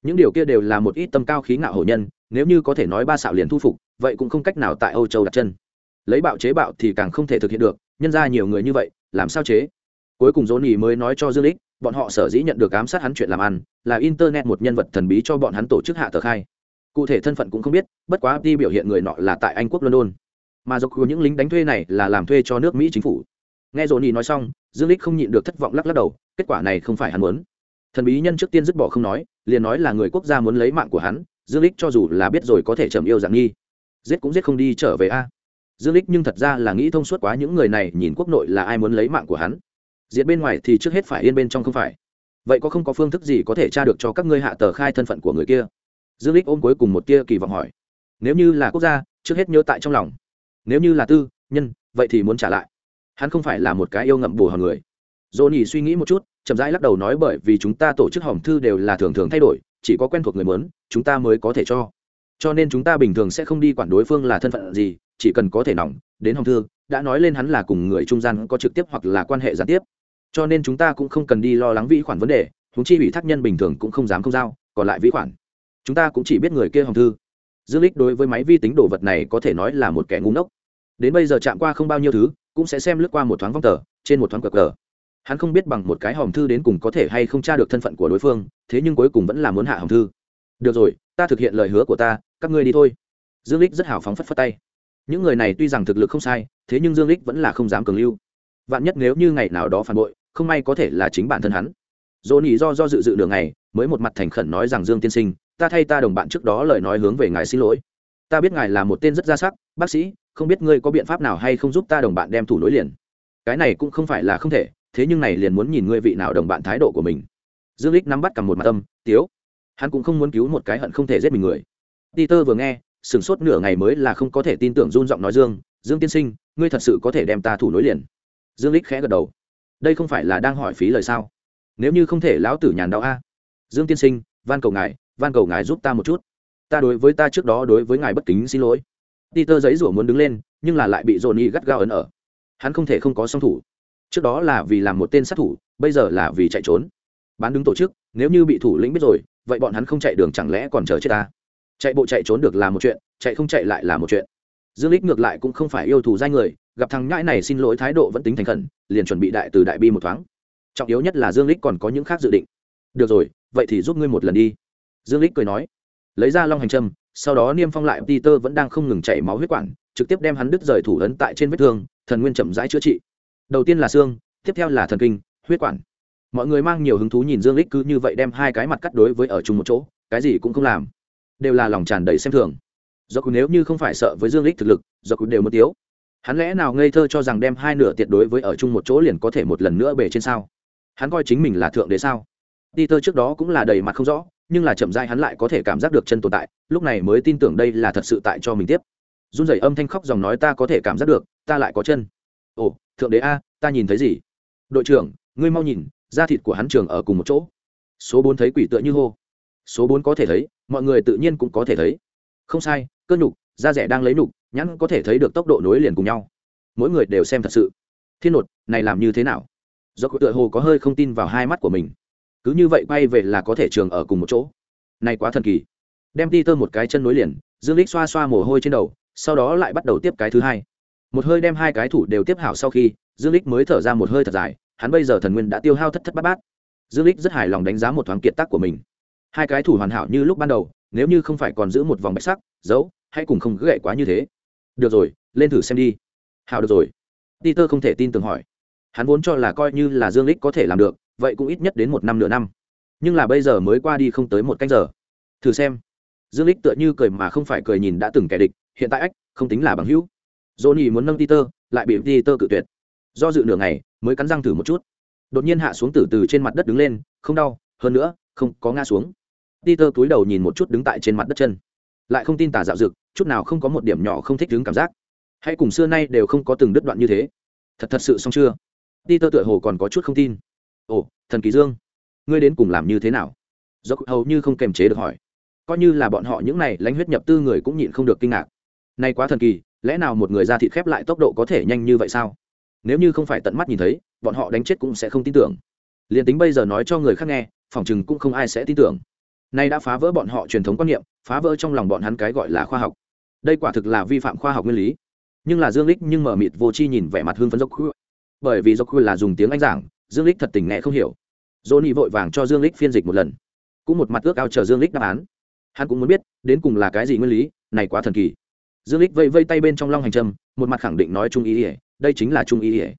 Những điều kia đều là một ít tâm cao khí ngạo hổ nhân, nếu như có thể nói ba xạo liền thu phục, vậy cũng không cách nào tại âu châu đặt chân. Lấy bạo chế bạo thì càng không thể thực hiện được nhân ra nhiều người như vậy, làm sao chế? Cuối cùng dỗ nỉ mới nói cho dương lích, bọn họ sở dĩ nhận được ám sát hắn chuyện làm ăn, là internet một nhân vật thần bí cho bọn hắn tổ chức hạ tờ khai. Cụ thể thân phận cũng không biết, bất quá đi biểu hiện người nọ là tại anh quốc london. Mà dọc những lính đánh thuê này là làm thuê cho nước mỹ chính phủ. Nghe dỗ nỉ nói xong, dương lích không nhịn được thất vọng lắc lắc đầu, kết quả này không phải hắn muốn. Thần bí nhân trước tiên dứt bỏ không nói, liền nói là người quốc gia muốn lấy mạng của hắn, dương lích cho dù là biết rồi có thể trầm yêu dạng nghi. Giết cũng giết không đi trở về a dương lích nhưng thật ra là nghĩ thông suốt quá những người này, nhìn quốc nội là ai muốn lấy mạng của hắn. Diệt bên ngoài thì trước hết phải yên bên trong không phải. Vậy có không có phương thức gì có thể tra được cho các ngươi hạ tờ khai thân phận của người kia? Dương lích ôm cuối cùng một tia kỳ vọng hỏi. Nếu như là quốc gia, trước hết nhớ tại trong lòng. Nếu như là tư, nhân, vậy thì muốn trả lại. Hắn không phải là một cái yêu ngậm bù hòn người. Dỗ nhỉ suy nghĩ một chút, chậm rãi lắc đầu nói bởi vì chúng ta tổ chức hòm thư đều là thường thường thay đổi, chỉ có quen thuộc người mớn chúng ta mới có thể cho. Cho nên chúng ta bình thường sẽ không đi quản đối phương là thân phận gì chỉ cần có thể nòng, đến hồng thư, đã nói lên hắn là cùng người trung gian có trực tiếp hoặc là quan hệ gián tiếp. Cho nên chúng ta cũng không cần đi lo lắng vĩ khoản vấn đề húng chi ủy thác nhân bình thường cũng không dám không giao, còn lại vĩ khoản. Chúng ta cũng chỉ biết người kia hồng thư. Dương lích đối với máy vi tính đồ vật này có thể nói là một kẻ ngu ngốc. Đến bây giờ chạm qua không bao nhiêu thứ, cũng sẽ xem lướt qua một thoáng vong tờ, trên một thoáng cờ cờ. Hắn không biết bằng một cái hòm thư đến cùng có thể hay không tra được thân phận của đối phương, thế nhưng cuối cùng vẫn là muốn hạ hòm thư. Được rồi, ta thực hiện lời hứa của ta, các ngươi đi thôi. Dương lích rất hào phóng phất phất tay những người này tuy rằng thực lực không sai, thế nhưng dương lích vẫn là không dám cường lưu. Vạn nhất nếu như ngày nào đó phản bội, không may có thể là chính bản thân hắn. Dỗ nhị do do dự dự đường này mới một mặt thành khẩn nói rằng, dương tiên sinh, ta thay ta đồng bạn trước đó lời nói hướng về ngài xin lỗi. Ta biết ngài là một tên rất ra sắc, bác sĩ, không biết ngươi có biện pháp nào hay không giúp ta đồng bạn đem thủ nối liền. Cái này cũng không phải là không thể, thế nhưng này liền muốn nhìn ngươi vị nào đồng bạn thái độ của mình. Dương lích nắm bắt cầm một mặt tâm, tiếu, hắn cũng không muốn cứu một cái hận không thể giết mình người. Peter vừa nghe sửng sốt nửa ngày mới là không có thể tin tưởng run giọng nói dương dương tiên sinh, ngươi thật sự có thể đem ta thủ nối liền. Dương lích khẽ gật đầu. Đây không phải là đang hỏi phí lời sao? Nếu như không thể lão tử nhàn đau a. Dương tiên sinh, van cầu ngài, van cầu ngài giúp ta một chút. Ta đối với ta trước đó đối với ngài bất kính xin lỗi. Peter giấy rủa muốn đứng lên, nhưng là lại bị dồn y gắt gao ấn ở. Hắn không thể không có song thủ. Trước đó là vì làm một tên sát thủ, bây giờ là vì chạy trốn. Bán đứng tổ chức, nếu như bị thủ lĩnh biết rồi, vậy bọn hắn không chạy đường chẳng lẽ còn chờ chết ta? Chạy bộ chạy trốn được là một chuyện, chạy không chạy lại là một chuyện. Dương lích ngược lại cũng không phải yêu thù dai người, gặp thằng nhãi này xin lỗi thái độ vẫn tính thành khẩn, liền chuẩn bị đại từ đại bi một thoáng. Trọng yếu nhất là dương lích còn có những khác dự định. Được rồi, vậy thì giúp ngươi một lần đi. Dương lích cười nói. Lấy ra long hành trâm sau đó niêm phong lại, peter vẫn đang không ngừng chảy máu huyết quản, trực tiếp đem hắn đứt rời thủ ấn tại trên vết thương, thần nguyên chậm rãi chữa trị. Đầu tiên là xương, tiếp theo là thần kinh, huyết quản. Mọi người mang nhiều hứng thú nhìn dương lích cứ như vậy đem hai cái mặt cắt đối với ở chung một chỗ, cái gì cũng không làm đều là lòng tràn đầy xem thường. Do cụ nếu như không phải sợ với dương lích thực lực do cụ đều mất tiếu. Hắn lẽ nào ngây thơ cho rằng đem hai nửa tuyệt đối với ở chung một chỗ liền có thể một lần nữa bề trên sao? Hắn coi chính mình là thượng đế sao? Peter trước đó cũng là đầy mặt không rõ, nhưng là chậm rãi hắn lại có thể cảm giác được chân tồn tại, lúc này mới tin tưởng đây là thật sự tại cho mình tiếp. Run rẩy âm thanh khóc dòng nói ta có thể cảm giác được, ta lại có chân. Ồ, thượng đế a, ta nhìn thấy gì? Đội trưởng, ngươi mau nhìn, da thịt của hắn trường ở cùng một chỗ. Số bốn thấy quỷ tựa như hô. Số bốn có thể thấy mọi người tự nhiên cũng có thể thấy. Không sai, cơ nhục, da rẻ đang lấy nhục, nhãn có thể thấy được tốc độ nối liền cùng nhau. Mỗi người đều xem thật sự. Thiên nột, này làm như thế nào? Do tựa hồ có hơi không tin vào hai mắt của mình. Cứ như vậy quay về là có thể trường ở cùng một chỗ. Này quá thần kỳ. Đem ti tơ một cái chân nối liền, dương lích xoa xoa mồ hôi trên đầu, sau đó lại bắt đầu tiếp cái thứ hai. Một hơi đem hai cái thủ đều tiếp hảo sau khi, dương lích mới thở ra một hơi thật dài, hắn bây giờ thần nguyên đã tiêu hao thất thất bát bát. Dương lích rất hài lòng đánh giá một thoáng kiệt tác của mình hai cái thủ hoàn hảo như lúc ban đầu, nếu như không phải còn giữ một vòng bạch sắc, dấu, hãy cùng không gậy quá như thế. Được rồi, lên thử xem đi. Hảo được rồi. Peter không thể tin tưởng hỏi. Hắn vốn cho là coi như là dương lích có thể làm được, vậy cũng ít nhất đến một năm nửa năm. Nhưng là bây giờ mới qua đi không tới một canh giờ. Thử xem. Dương lích tựa như cười mà không phải cười nhìn đã từng kẻ địch, hiện tại ách, không tính là bằng hữu. Johnny muốn nâng peter, lại bị peter cự tuyệt. Do dự nửa ngày, mới cắn răng thử một chút. Đột nhiên hạ xuống từ từ trên mặt đất đứng lên, không đau, hơn nữa, không có ngã xuống peter túi đầu nhìn một chút đứng tại trên mặt đất chân. Lại không tin tà dạo dực, chút nào không có một điểm nhỏ không thích đứng cảm giác. Hãy cùng xưa nay đều không có từng đứt đoạn như thế. Thật thật sự xong chưa? Peter tựa hồ còn có chút không tin. Ồ, thần kỳ dương. Ngươi đến cùng làm như thế nào? Do hầu như không kềm chế được hỏi. Coi như là bọn họ những này lãnh huyết nhập tư người cũng nhịn không được kinh ngạc. Nay quá thần kỳ, lẽ nào một người ra thịt khép lại tốc độ có thể nhanh như vậy sao? Nếu như không phải tận mắt nhìn thấy, bọn họ đánh chết cũng sẽ không tin tưởng. Liên tính bây giờ nói cho người khác nghe, phòng chừng cũng không ai sẽ tin tưởng nay đã phá vỡ bọn họ truyền thống quan niệm, phá vỡ trong lòng bọn hắn cái gọi là khoa học. Đây quả thực là vi phạm khoa học nguyên lý. Nhưng là dương lích nhưng mở mịt vô chi nhìn vẻ mặt hương phấn dốc bởi vì dốc là dùng tiếng anh giảng, dương lích thật tình nghe không hiểu. Johnny vội vàng cho dương lích phiên dịch một lần. Cũng một mặt ước ao chờ dương lích đáp án. Hắn cũng muốn biết, đến cùng là cái gì nguyên lý, này quá thần kỳ. Dương lích vây vây tay bên trong long hành trâm, một mặt khẳng định nói trung ý ỉa đây chính là trung ý ỉa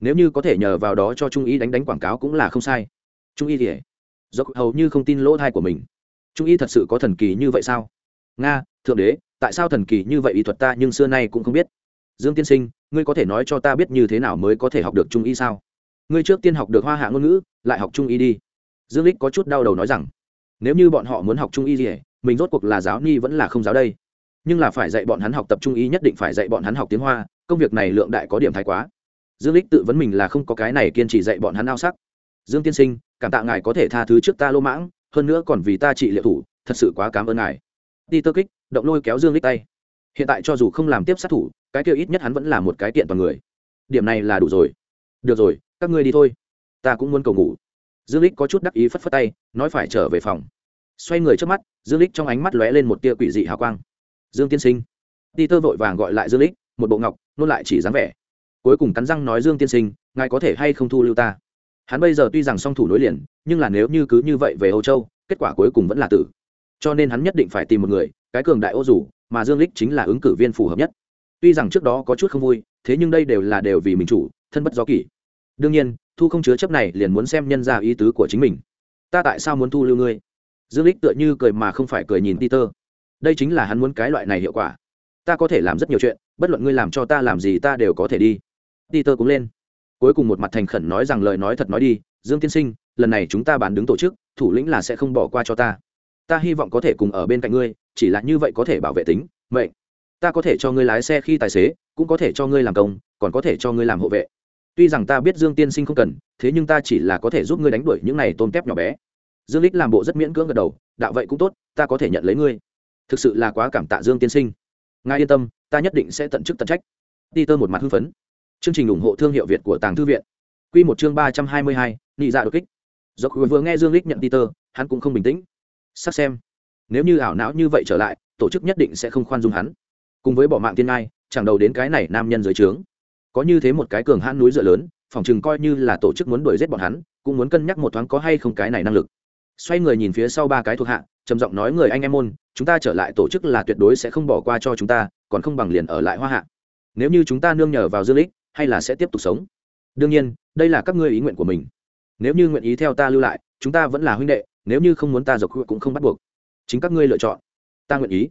nếu như có thể nhờ vào đó cho trung ý đánh đánh quảng cáo cũng là không sai. Trung ý ỉa dốc hầu như không tin lỗ thai của mình trung y thật sự có thần kỳ như vậy sao? Nga, thượng đế, tại sao thần kỳ như vậy y thuật ta nhưng xưa nay cũng không biết. Dương tiên sinh, ngươi có thể nói cho ta biết như thế nào mới có thể học được trung y sao? Ngươi trước tiên học được hoa hạ ngôn ngữ, lại học trung y đi. Dương lích có chút đau đầu nói rằng, nếu như bọn họ muốn học trung y gì mình rốt cuộc là giáo ni vẫn là không giáo đây. Nhưng là phải dạy bọn hắn học tập trung y nhất định phải dạy bọn hắn học tiếng hoa, công việc này lượng đại có điểm thái quá. Dương lích tự vấn mình là không có cái này kiên trì dạy bọn hắn ao sắc. Dương tiên sinh, cảm tạ ngài có thể tha thứ trước ta lô mãng hơn nữa còn vì ta trị liệu thủ, thật sự quá cảm ơn ngài. Đi tơ kích, động lôi kéo dương lích tay. Hiện tại cho dù không làm tiếp sát thủ, cái kia ít nhất hắn vẫn là một cái kiện toàn người. Điểm này là đủ rồi. Được rồi, các ngươi đi thôi. Ta cũng muốn cầu ngủ. Dương lích có chút đắc ý phất phất tay, nói phải trở về phòng. Xoay người trước mắt, dương lích trong ánh mắt lóe lên một tia quỷ dị hào quang. Dương tiên sinh. Đi tơ vội vàng gọi lại dương lích một bộ ngọc, nôn lại chỉ dáng vẻ. Cuối cùng cắn răng nói dương tiên sinh, ngài có thể hay không thu lưu ta? Hắn bây giờ tuy rằng song thủ nối liền, nhưng là nếu như cứ như vậy về âu châu, kết quả cuối cùng vẫn là tử. Cho nên hắn nhất định phải tìm một người, cái cường đại ô dù, mà dương lích chính là ứng cử viên phù hợp nhất. Tuy rằng trước đó có chút không vui, thế nhưng đây đều là đều vì mình chủ, thân bất do kỷ. Đương nhiên, thu không chứa chấp này liền muốn xem nhân ra ý tứ của chính mình. Ta tại sao muốn thu lưu ngươi? Dương lích tựa như cười mà không phải cười nhìn peter. Đây chính là hắn muốn cái loại này hiệu quả. Ta có thể làm rất nhiều chuyện, bất luận ngươi làm cho ta làm gì ta đều có thể đi. Peter cũng lên cuối cùng một mặt thành khẩn nói rằng lời nói thật nói đi, dương tiên sinh, lần này chúng ta bán đứng tổ chức, thủ lĩnh là sẽ không bỏ qua cho ta. Ta hy vọng có thể cùng ở bên cạnh ngươi, chỉ là như vậy có thể bảo vệ tính, mệnh. Ta có thể cho ngươi lái xe khi tài xế, cũng có thể cho ngươi làm công, còn có thể cho ngươi làm hộ vệ. Tuy rằng ta biết dương tiên sinh không cần, thế nhưng ta chỉ là có thể giúp ngươi đánh đuổi những này tôn kép nhỏ bé. Dương lích làm bộ rất miễn cưỡng gật đầu, đạo vậy cũng tốt, ta có thể nhận lấy ngươi. Thực sự là quá cảm tạ dương tiên sinh. Ngài yên tâm, ta nhất định sẽ tận chức tận trách. Ti tơ một mặt hưng phấn chương trình ủng hộ thương hiệu việt của tàng thư viện. Quy một chương ba trăm hai mươi hai nị dạ đột kích. Do vừa nghe dương Lịch nhận Peter, hắn cũng không bình tĩnh. Sắc xem nếu như ảo não như vậy trở lại tổ chức nhất định sẽ không khoan dung hắn. Cùng với bỏ mạng tiên ai chẳng đầu đến cái này nam nhân dưới trướng. Có như thế một cái cường hãn núi dựa lớn phòng chừng coi như là tổ chức muốn đuổi giết bọn hắn cũng muốn cân nhắc một thoáng có hay không cái này năng lực. Xoay người nhìn phía sau ba cái thuộc hạ trầm giọng nói người anh em môn chúng ta trở lại tổ chức là tuyệt đối sẽ không bỏ qua cho chúng ta còn không bằng liền ở lại hoa hạ. Nếu như chúng ta nương nhờ vào dương Lịch, hay là sẽ tiếp tục sống? Đương nhiên, đây là các ngươi ý nguyện của mình. Nếu như nguyện ý theo ta lưu lại, chúng ta vẫn là huynh đệ, nếu như không muốn ta dọc cũng không bắt buộc. Chính các ngươi lựa chọn. Ta nguyện ý.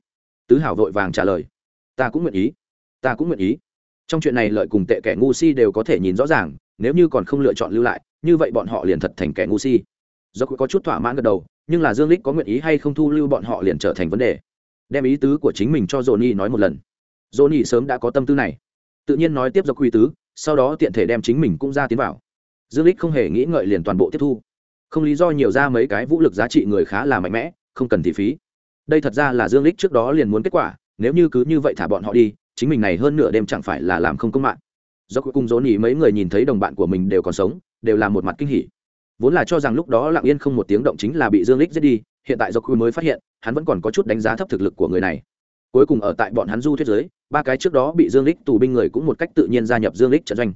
Tứ hảo vội vàng trả lời. Ta cũng nguyện ý. Ta cũng nguyện ý. Trong chuyện này lợi cùng tệ kẻ ngu si đều có thể nhìn rõ ràng, nếu như còn không lựa chọn lưu lại, như vậy bọn họ liền thật thành kẻ ngu si. Do có chút thỏa mãn gật đầu, nhưng là dương lích có nguyện ý hay không thu lưu bọn họ liền trở thành vấn đề. Đem ý tứ của chính mình cho johnny nói một lần. Johnny sớm đã có tâm tư này tự nhiên nói tiếp do quy tứ, sau đó tiện thể đem chính mình cũng ra tiến vào. Dương lích không hề nghĩ ngợi liền toàn bộ tiếp thu. Không lý do nhiều ra mấy cái vũ lực giá trị người khá là mạnh mẽ, không cần thị phí. Đây thật ra là dương lích trước đó liền muốn kết quả, nếu như cứ như vậy thả bọn họ đi, chính mình này hơn nửa đêm chẳng phải là làm không công mạng. Do cuối cùng dỗ nỉ mấy người nhìn thấy đồng bạn của mình đều còn sống, đều là một mặt kinh hỉ. Vốn là cho rằng lúc đó lặng yên không một tiếng động chính là bị dương lích giết đi, hiện tại do cuối mới phát hiện, hắn vẫn còn có chút đánh giá thấp thực lực của người này cuối cùng ở tại bọn hắn du thuyết giới, ba cái trước đó bị dương lích tù binh người cũng một cách tự nhiên gia nhập dương lích trận doanh.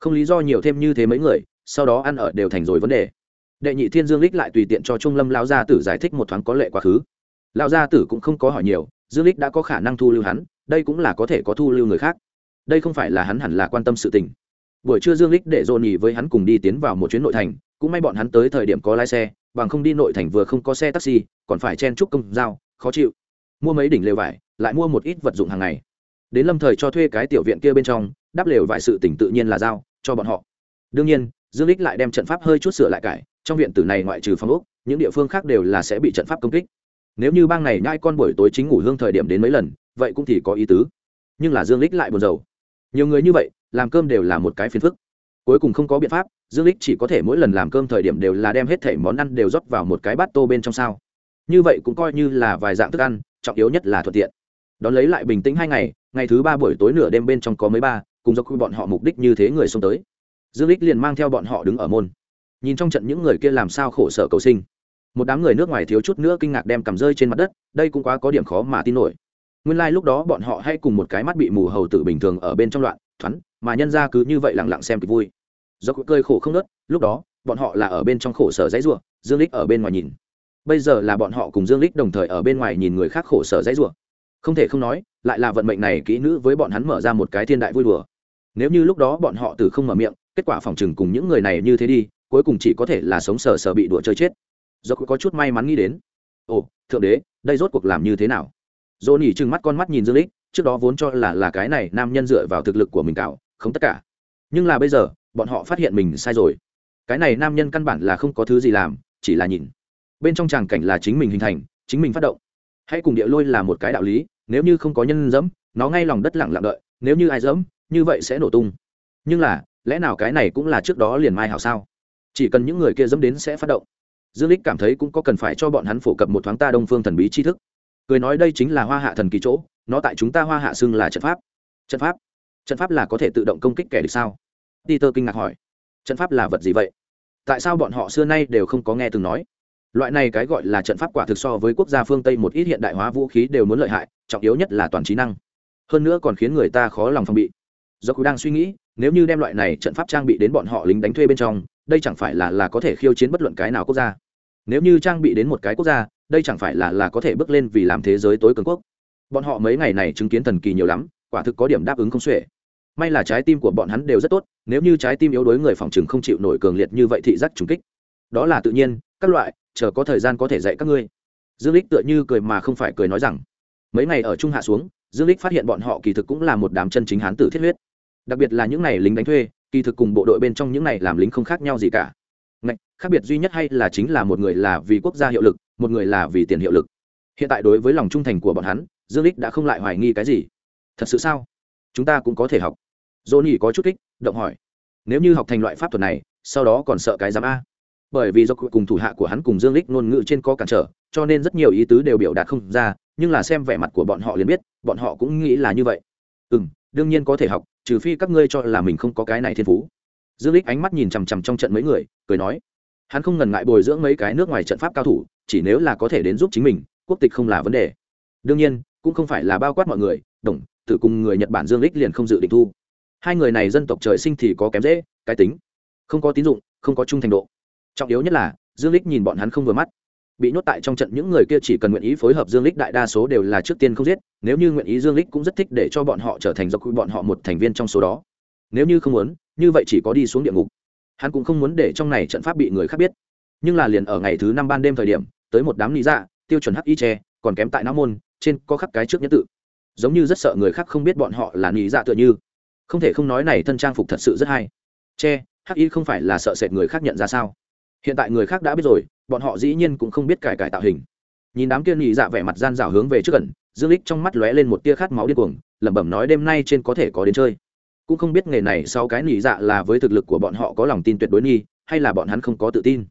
Không lý do nhiều thêm như thế mấy người, sau đó ăn ở đều thành rồi vấn đề. Đệ nhị thiên dương lích lại tùy tiện cho trung lâm lao gia tử giải thích một thoáng có lệ quá khứ. Lao gia tử cũng không có hỏi nhiều, dương lích đã có khả năng thu lưu hắn, đây cũng là có thể có thu lưu người khác. Đây không phải là hắn hẳn là quan tâm sự tình. Buổi trưa dương lích để dồn nhì với hắn cùng đi tiến vào một chuyến nội thành, cũng may bọn hắn tới thời điểm có lái xe, bằng không đi nội thành vừa không có xe taxi, còn phải chen chúc công giao, khó chịu. Mua mấy đỉnh lều vải lại mua một ít vật dụng hàng ngày. Đến lâm thời cho thuê cái tiểu viện kia bên trong, đắp lều vài sự tỉnh tự nhiên là giao cho bọn họ. Đương nhiên, dương lích lại đem trận pháp hơi chút sửa lại cải, trong viện tử này ngoại trừ phong ốc, những địa phương khác đều là sẽ bị trận pháp công kích. Nếu như bang này nhai con buổi tối chính ngủ hương thời điểm đến mấy lần, vậy cũng thì có ý tứ. Nhưng là dương lích lại buồn rầu. Nhiều người như vậy, làm cơm đều là một cái phiền phức. Cuối cùng không có biện pháp, dương lích chỉ có thể mỗi lần làm cơm thời điểm đều là đem hết thảy món ăn đều rót vào một cái bát tô bên trong sao. Như vậy cũng coi như là vài dạng thức ăn, trọng yếu nhất là thuận tiện đón lấy lại bình tĩnh hai ngày ngày thứ ba buổi tối nửa đêm bên trong có mấy ba cùng do quy bọn họ mục đích như thế người xông tới. Dương lích liền mang theo bọn họ đứng ở môn. Nhìn trong trận những người kia làm sao khổ sở cầu sinh. Một đám người nước ngoài thiếu chút nữa kinh ngạc đem cầm rơi trên mặt đất đây cũng quá có điểm khó mà tin nổi. Nguyên Lai lúc đó bọn họ hay cùng một cái mắt bị mù hầu tử bình thường ở bên trong loạn thoắn mà nhân ra cứ như vậy lặng lặng xem kịch vui. Do cuộc cơi khổ không nớt lúc đó bọn họ là ở bên trong khổ sở dãy rủa, dương lích ở bên ngoài nhìn. Bây giờ là bọn họ cùng dương lích đồng thời ở bên ngoài nhìn người khác khổ sở dãy rủa không thể không nói, lại là vận mệnh này kỹ nữ với bọn hắn mở ra một cái thiên đại vui đùa. Nếu như lúc đó bọn họ từ không mở miệng, kết quả phòng trừng cùng những người này như thế đi, cuối cùng chỉ có thể là sống sờ sờ bị đùa chơi chết. Do có chút may mắn nghĩ đến. Ồ, thượng đế, đây rốt cuộc làm như thế nào? Dỗ nỉ trừng mắt con mắt nhìn dương lích trước đó vốn cho là là cái này nam nhân dựa vào thực lực của mình cạo, không tất cả. Nhưng là bây giờ, bọn họ phát hiện mình sai rồi. Cái này nam nhân căn bản là không có thứ gì làm, chỉ là nhìn. Bên trong tràng cảnh là chính mình hình thành, chính mình phát động hãy cùng địa lôi là một cái đạo lý, nếu như không có nhân dẫm, nó ngay lòng đất lặng lặng đợi, nếu như ai dẫm, như vậy sẽ nổ tung. Nhưng là, lẽ nào cái này cũng là trước đó liền mai hảo sao? Chỉ cần những người kia dẫm đến sẽ phát động. Dương lích cảm thấy cũng có cần phải cho bọn hắn phổ cập một thoáng ta đông phương thần bí tri thức. Cười nói đây chính là hoa hạ thần kỳ chỗ, nó tại chúng ta hoa hạ xưng là trận pháp. Trận pháp? Trận pháp là có thể tự động công kích kẻ địch sao? Peter kinh ngạc hỏi. Trận pháp là vật gì vậy? Tại sao bọn họ xưa nay đều không có nghe từng nói? Loại này cái gọi là trận pháp quả thực so với quốc gia phương tây một ít hiện đại hóa vũ khí đều muốn lợi hại, trọng yếu nhất là toàn trí năng. Hơn nữa còn khiến người ta khó lòng phòng bị. Do cụ đang suy nghĩ, nếu như đem loại này trận pháp trang bị đến bọn họ lính đánh thuê bên trong, đây chẳng phải là là có thể khiêu chiến bất luận cái nào quốc gia. Nếu như trang bị đến một cái quốc gia, đây chẳng phải là là có thể bước lên vì làm thế giới tối cường quốc. Bọn họ mấy ngày này chứng kiến thần kỳ nhiều lắm, quả thực có điểm đáp ứng không xuể. May là trái tim của bọn hắn đều rất tốt, nếu như trái tim yếu đuối người phòng chừng không chịu nổi cường liệt như vậy thị giác trùng kích. Đó là tự nhiên, các loại chờ có thời gian có thể dạy các ngươi. Dương lích tựa như cười mà không phải cười nói rằng mấy ngày ở trung hạ xuống dương lích phát hiện bọn họ kỳ thực cũng là một đám chân chính hán tử thiết huyết. Đặc biệt là những này lính đánh thuê kỳ thực cùng bộ đội bên trong những này làm lính không khác nhau gì cả. Ngạch, khác biệt duy nhất hay là chính là một người là vì quốc gia hiệu lực một người là vì tiền hiệu lực. Hiện tại đối với lòng trung thành của bọn hắn dương lích đã không lại hoài nghi cái gì. Thật sự sao? Chúng ta cũng có thể học. Johnny có chút kích động hỏi. Nếu như học thành loại pháp thuật này sau đó còn sợ cái giám a? Bởi vì do cùng thủ hạ của hắn cùng dương lích ngôn ngữ trên có cản trở, cho nên rất nhiều ý tứ đều biểu đạt không ra, nhưng là xem vẻ mặt của bọn họ liền biết, bọn họ cũng nghĩ là như vậy. Ừ đương nhiên có thể học, trừ phi các ngươi cho là mình không có cái này thiên phú. Dương lích ánh mắt nhìn chằm chằm trong trận mấy người, cười nói, hắn không ngần ngại bồi dưỡng mấy cái nước ngoài trận pháp cao thủ, chỉ nếu là có thể đến giúp chính mình, quốc tịch không là vấn đề. Đương nhiên, cũng không phải là bao quát mọi người, đồng tự cùng người nhật bản dương lích liền không dự định thu. Hai người này dân tộc trời sinh thì có kém dễ, cái tính, không có tín dụng, không có trung thành độ trọng yếu nhất là, dương lích nhìn bọn hắn không vừa mắt. Bị nhốt tại trong trận những người kia chỉ cần nguyện ý phối hợp dương lích đại đa số đều là trước tiên không giết, nếu như nguyện ý dương lích cũng rất thích để cho bọn họ trở thành do quy bọn họ một thành viên trong số đó. Nếu như không muốn, như vậy chỉ có đi xuống địa ngục. Hắn cũng không muốn để trong này trận pháp bị người khác biết. Nhưng là liền ở ngày thứ năm ban đêm thời điểm, tới một đám lý dạ tiêu chuẩn hắc y tre, còn kém tại não môn, trên có khắc cái trước nhất tự. Giống như rất sợ người khác không biết bọn họ là lý dạ tựa như. Không thể không nói này thân trang phục thật sự rất hay. Che, hắc y không phải là sợ sệt người khác nhận ra sao? Hiện tại người khác đã biết rồi, bọn họ dĩ nhiên cũng không biết cải cải tạo hình. Nhìn đám kia nhị dạ vẻ mặt gian rào hướng về trước gần, dương lích trong mắt lóe lên một tia khát máu điên cuồng, lẩm bẩm nói đêm nay trên có thể có đến chơi. Cũng không biết nghề này sau cái nhị dạ là với thực lực của bọn họ có lòng tin tuyệt đối nghi, hay là bọn hắn không có tự tin.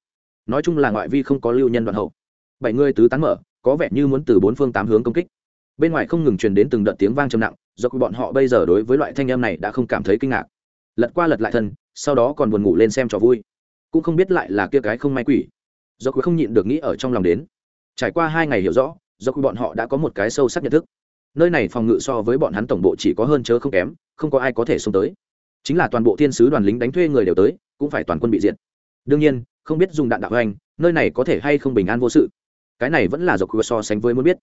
Nói chung là ngoại vi không có lưu nhân đoạn hậu. Bảy người tứ tán mở, có vẻ như muốn từ bốn phương tám hướng công kích. Bên ngoài không ngừng truyền đến từng đợt tiếng vang trầm nặng, do bọn họ bây giờ đối với loại thanh âm này đã không cảm thấy kinh ngạc. Lật qua lật lại thân, sau đó còn buồn ngủ lên xem trò vui cũng không biết lại là kia cái không may quỷ. Do quý không nhịn được nghĩ ở trong lòng đến. Trải qua hai ngày hiểu rõ do quý bọn họ đã có một cái sâu sắc nhận thức. Nơi này phòng ngự so với bọn hắn tổng bộ chỉ có hơn chớ không kém không có ai có thể xông tới. Chính là toàn bộ thiên sứ đoàn lính đánh thuê người đều tới cũng phải toàn quân bị diệt. Đương nhiên không biết dùng đạn đạo hoành, nơi này có thể hay không bình an vô sự. Cái này vẫn là do quý so sánh với muốn biết.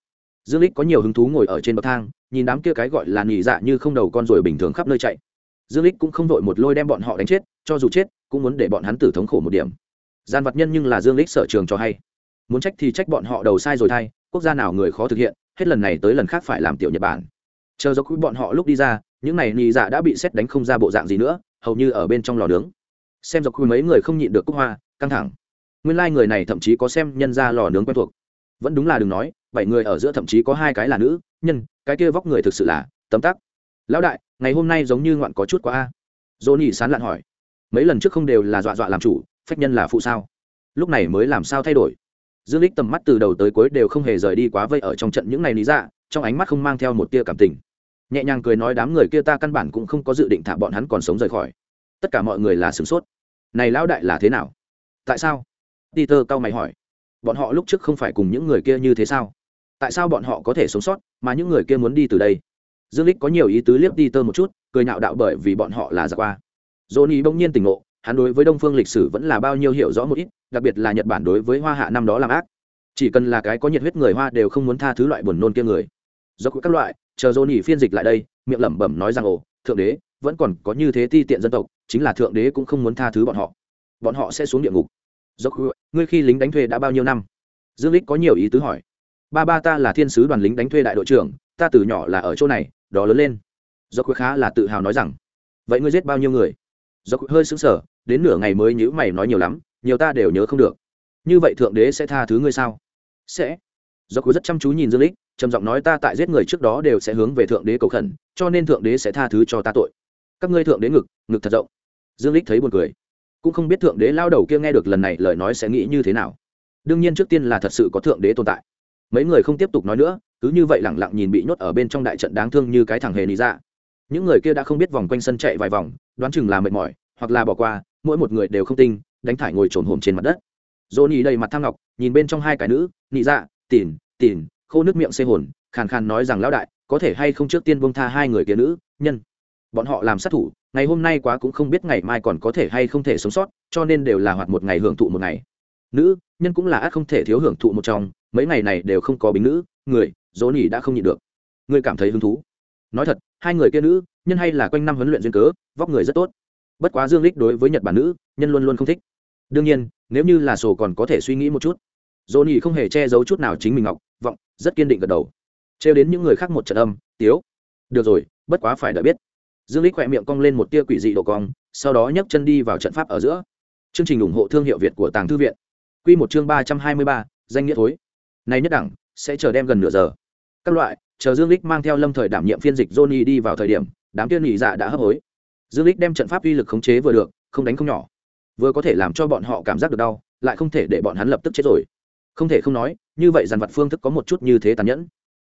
Dương lích có nhiều hứng thú ngồi ở trên bậc thang nhìn đám kia cái gọi là nhị dạ như không đầu con ruồi bình thường khắp nơi chạy. Dương lích cũng không vội một lôi đem bọn họ đánh chết cho dù chết cũng muốn để bọn hắn tử thống khổ một điểm. Gian vật nhân nhưng là dương lích sở trường cho hay. Muốn trách thì trách bọn họ đầu sai rồi thay, quốc gia nào người khó thực hiện, hết lần này tới lần khác phải làm tiểu nhật bản. Chờ do quý bọn họ lúc đi ra, những này nhị dạ đã bị xét đánh không ra bộ dạng gì nữa, hầu như ở bên trong lò nướng. Xem dọc quý mấy người không nhịn được cúc hoa, căng thẳng. Nguyên lai like người này thậm chí có xem nhân ra lò nướng quen thuộc. Vẫn đúng là đừng nói, bảy người ở giữa thậm chí có hai cái là nữ, nhân, cái kia vóc người thực sự là tấm tắc. Lão đại, ngày hôm nay giống như ngoạn có chút quá a. Dỗ nhị sán lạn hỏi mấy lần trước không đều là dọa dọa làm chủ, phách nhân là phụ sao? Lúc này mới làm sao thay đổi? Dương lích tầm mắt từ đầu tới cuối đều không hề rời đi quá vây ở trong trận những ngày lý dạ trong ánh mắt không mang theo một tia cảm tình. Nhẹ nhàng cười nói đám người kia ta căn bản cũng không có dự định thả bọn hắn còn sống rời khỏi. Tất cả mọi người là sửng sốt. Này lão đại là thế nào? Tại sao? Peter cau mày hỏi. Bọn họ lúc trước không phải cùng những người kia như thế sao? Tại sao bọn họ có thể sống sót, mà những người kia muốn đi từ đây? Dương lích có nhiều ý tứ liếc đi một chút, cười nhạo đạo bởi vì bọn họ là giặc qua johnny bỗng nhiên tỉnh ngộ, hắn đối với đông phương lịch sử vẫn là bao nhiêu hiểu rõ một ít, đặc biệt là nhật bản đối với hoa hạ năm đó làm ác. Chỉ cần là cái có nhiệt huyết người hoa đều không muốn tha thứ loại buồn nôn kia người. Do các loại, chờ johnny phiên dịch lại đây, miệng lẩm bẩm nói rằng, ồ, thượng đế, vẫn còn có như thế ti tiện dân tộc, chính là thượng đế cũng không muốn tha thứ bọn họ. Bọn họ sẽ xuống địa ngục. Do ngươi khi lính đánh thuê đã bao nhiêu năm? Dương Lịch có nhiều ý tứ hỏi. Ba ba ta là thiên sứ đoàn lính đánh thuê đại đội trưởng, ta từ nhỏ là ở chỗ này, đó lớn lên. Do khá là tự hào nói rằng, vậy ngươi giết bao nhiêu người? Do hơi sững sờ, đến nửa ngày mới nhữ mày nói nhiều lắm, nhiều ta đều nhớ không được. Như vậy thượng đế sẽ tha thứ ngươi sao? Sẽ. Do cứ rất chăm chú nhìn dương lích trầm giọng nói, ta tại giết người trước đó đều sẽ hướng về thượng đế cầu khẩn, cho nên thượng đế sẽ tha thứ cho ta tội. Các ngươi thượng đế ngực ngực thật rộng. Dương lích thấy buồn cười. Cũng không biết thượng đế lao đầu kia nghe được lần này lời nói sẽ nghĩ như thế nào. Đương nhiên trước tiên là thật sự có thượng đế tồn tại. Mấy người không tiếp tục nói nữa, cứ như vậy lẳng lặng nhìn bị nhốt ở bên trong đại trận đáng thương như cái thằng hề lý ra dạ. những người kia đã không biết vòng quanh sân chạy vài vòng đoán chừng là mệt mỏi, hoặc là bỏ qua, mỗi một người đều không tinh đánh thải ngồi trồn hồm trên mặt đất. Dỗ nỉ đầy mặt thang ngọc, nhìn bên trong hai cái nữ, nị dạ tỉn tỉn, khô nước miệng xê hồn, khàn khàn nói rằng lão đại, có thể hay không trước tiên bông tha hai người kia nữ, nhân. Bọn họ làm sát thủ, ngày hôm nay quá cũng không biết ngày mai còn có thể hay không thể sống sót, cho nên đều là hoạt một ngày hưởng thụ một ngày. Nữ, nhân cũng là ác không thể thiếu hưởng thụ một trong, mấy ngày này đều không có bính nữ, người dỗ nỉ đã không nhịn được. Người cảm thấy hứng thú nói thật hai người kia nữ nhân hay là quanh năm huấn luyện duyên cớ vóc người rất tốt. Bất quá dương lích đối với nhật bản nữ nhân luôn luôn không thích. Đương nhiên nếu như là sổ còn có thể suy nghĩ một chút. Dỗ nhị không hề che giấu chút nào chính mình ngọc vọng rất kiên định gật đầu. Trêu đến những người khác một trận âm tiếu được rồi bất quá phải đợi biết. Dương lích khỏe miệng cong lên một tia quỷ dị độ cong sau đó nhấc chân đi vào trận pháp ở giữa. Chương trình ủng hộ thương hiệu việt của tàng thư viện. Quy một chương ba trăm hai mươi ba, danh nghĩa thối. Này nhất đẳng sẽ chờ đem gần nửa giờ. Các loại chờ dương lích mang theo lâm thời đảm nhiệm phiên dịch johnny đi vào thời điểm, đám tiên nhị dạ đã hấp hối. Dương lích đem trận pháp uy lực khống chế vừa được, không đánh không nhỏ. Vừa có thể làm cho bọn họ cảm giác được đau, lại không thể để bọn hắn lập tức chết rồi. Không thể không nói, như vậy dàn vật phương thức có một chút như thế tàn nhẫn.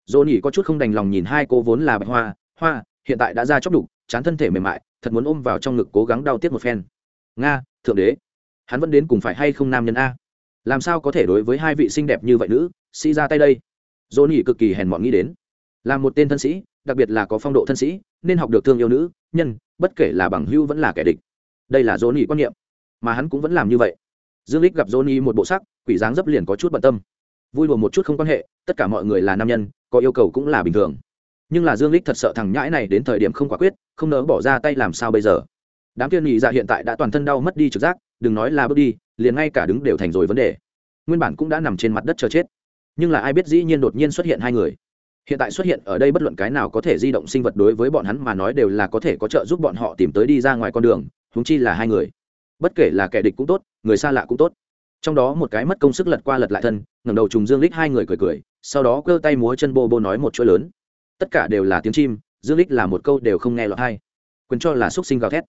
Johnny có chút không đành lòng nhìn hai cô vốn là bạch hoa hoa, hiện tại đã ra chóc đục, chán thân thể mềm mại, thật muốn ôm vào trong ngực cố gắng đau tiếc một phen. Nga, thượng đế, hắn vẫn đến cùng phải hay không nam nhân a? Làm sao có thể đối với hai vị xinh đẹp như vậy nữ, sĩ ra tay đây? Dỗ nỉ cực kỳ hèn mọn nghĩ đến là một tên thân sĩ, đặc biệt là có phong độ thân sĩ, nên học được thương yêu nữ, nhân, bất kể là bằng hưu vẫn là kẻ địch. Đây là dỗ nỉ quan niệm, mà hắn cũng vẫn làm như vậy. Dương lích gặp dỗ nỉ một bộ sắc, quỷ dáng dấp liền có chút bận tâm. Vui đùa một chút không quan hệ, tất cả mọi người là nam nhân, có yêu cầu cũng là bình thường. Nhưng là dương lích thật sợ thằng nhãi này đến thời điểm không quả quyết, không nỡ bỏ ra tay làm sao bây giờ. Đám kia nhị dạ hiện tại đã toàn thân đau mất đi trực giác, đừng nói là bước đi, liền ngay cả đứng đều thành rồi vấn đề. Nguyên bản cũng đã nằm trên mặt đất chờ chết. Nhưng là ai biết dĩ nhiên đột nhiên xuất hiện hai người hiện tại xuất hiện ở đây bất luận cái nào có thể di động sinh vật đối với bọn hắn mà nói đều là có thể có trợ giúp bọn họ tìm tới đi ra ngoài con đường húng chi là hai người. Bất kể là kẻ địch cũng tốt, người xa lạ cũng tốt. Trong đó một cái mất công sức lật qua lật lại thân, ngẩng đầu trùng dương lích hai người cười cười, sau đó cơ tay múa chân bô bô nói một chuỗi lớn. Tất cả đều là tiếng chim, dương lích là một câu đều không nghe lọt hay quyền cho là xúc sinh gào thét.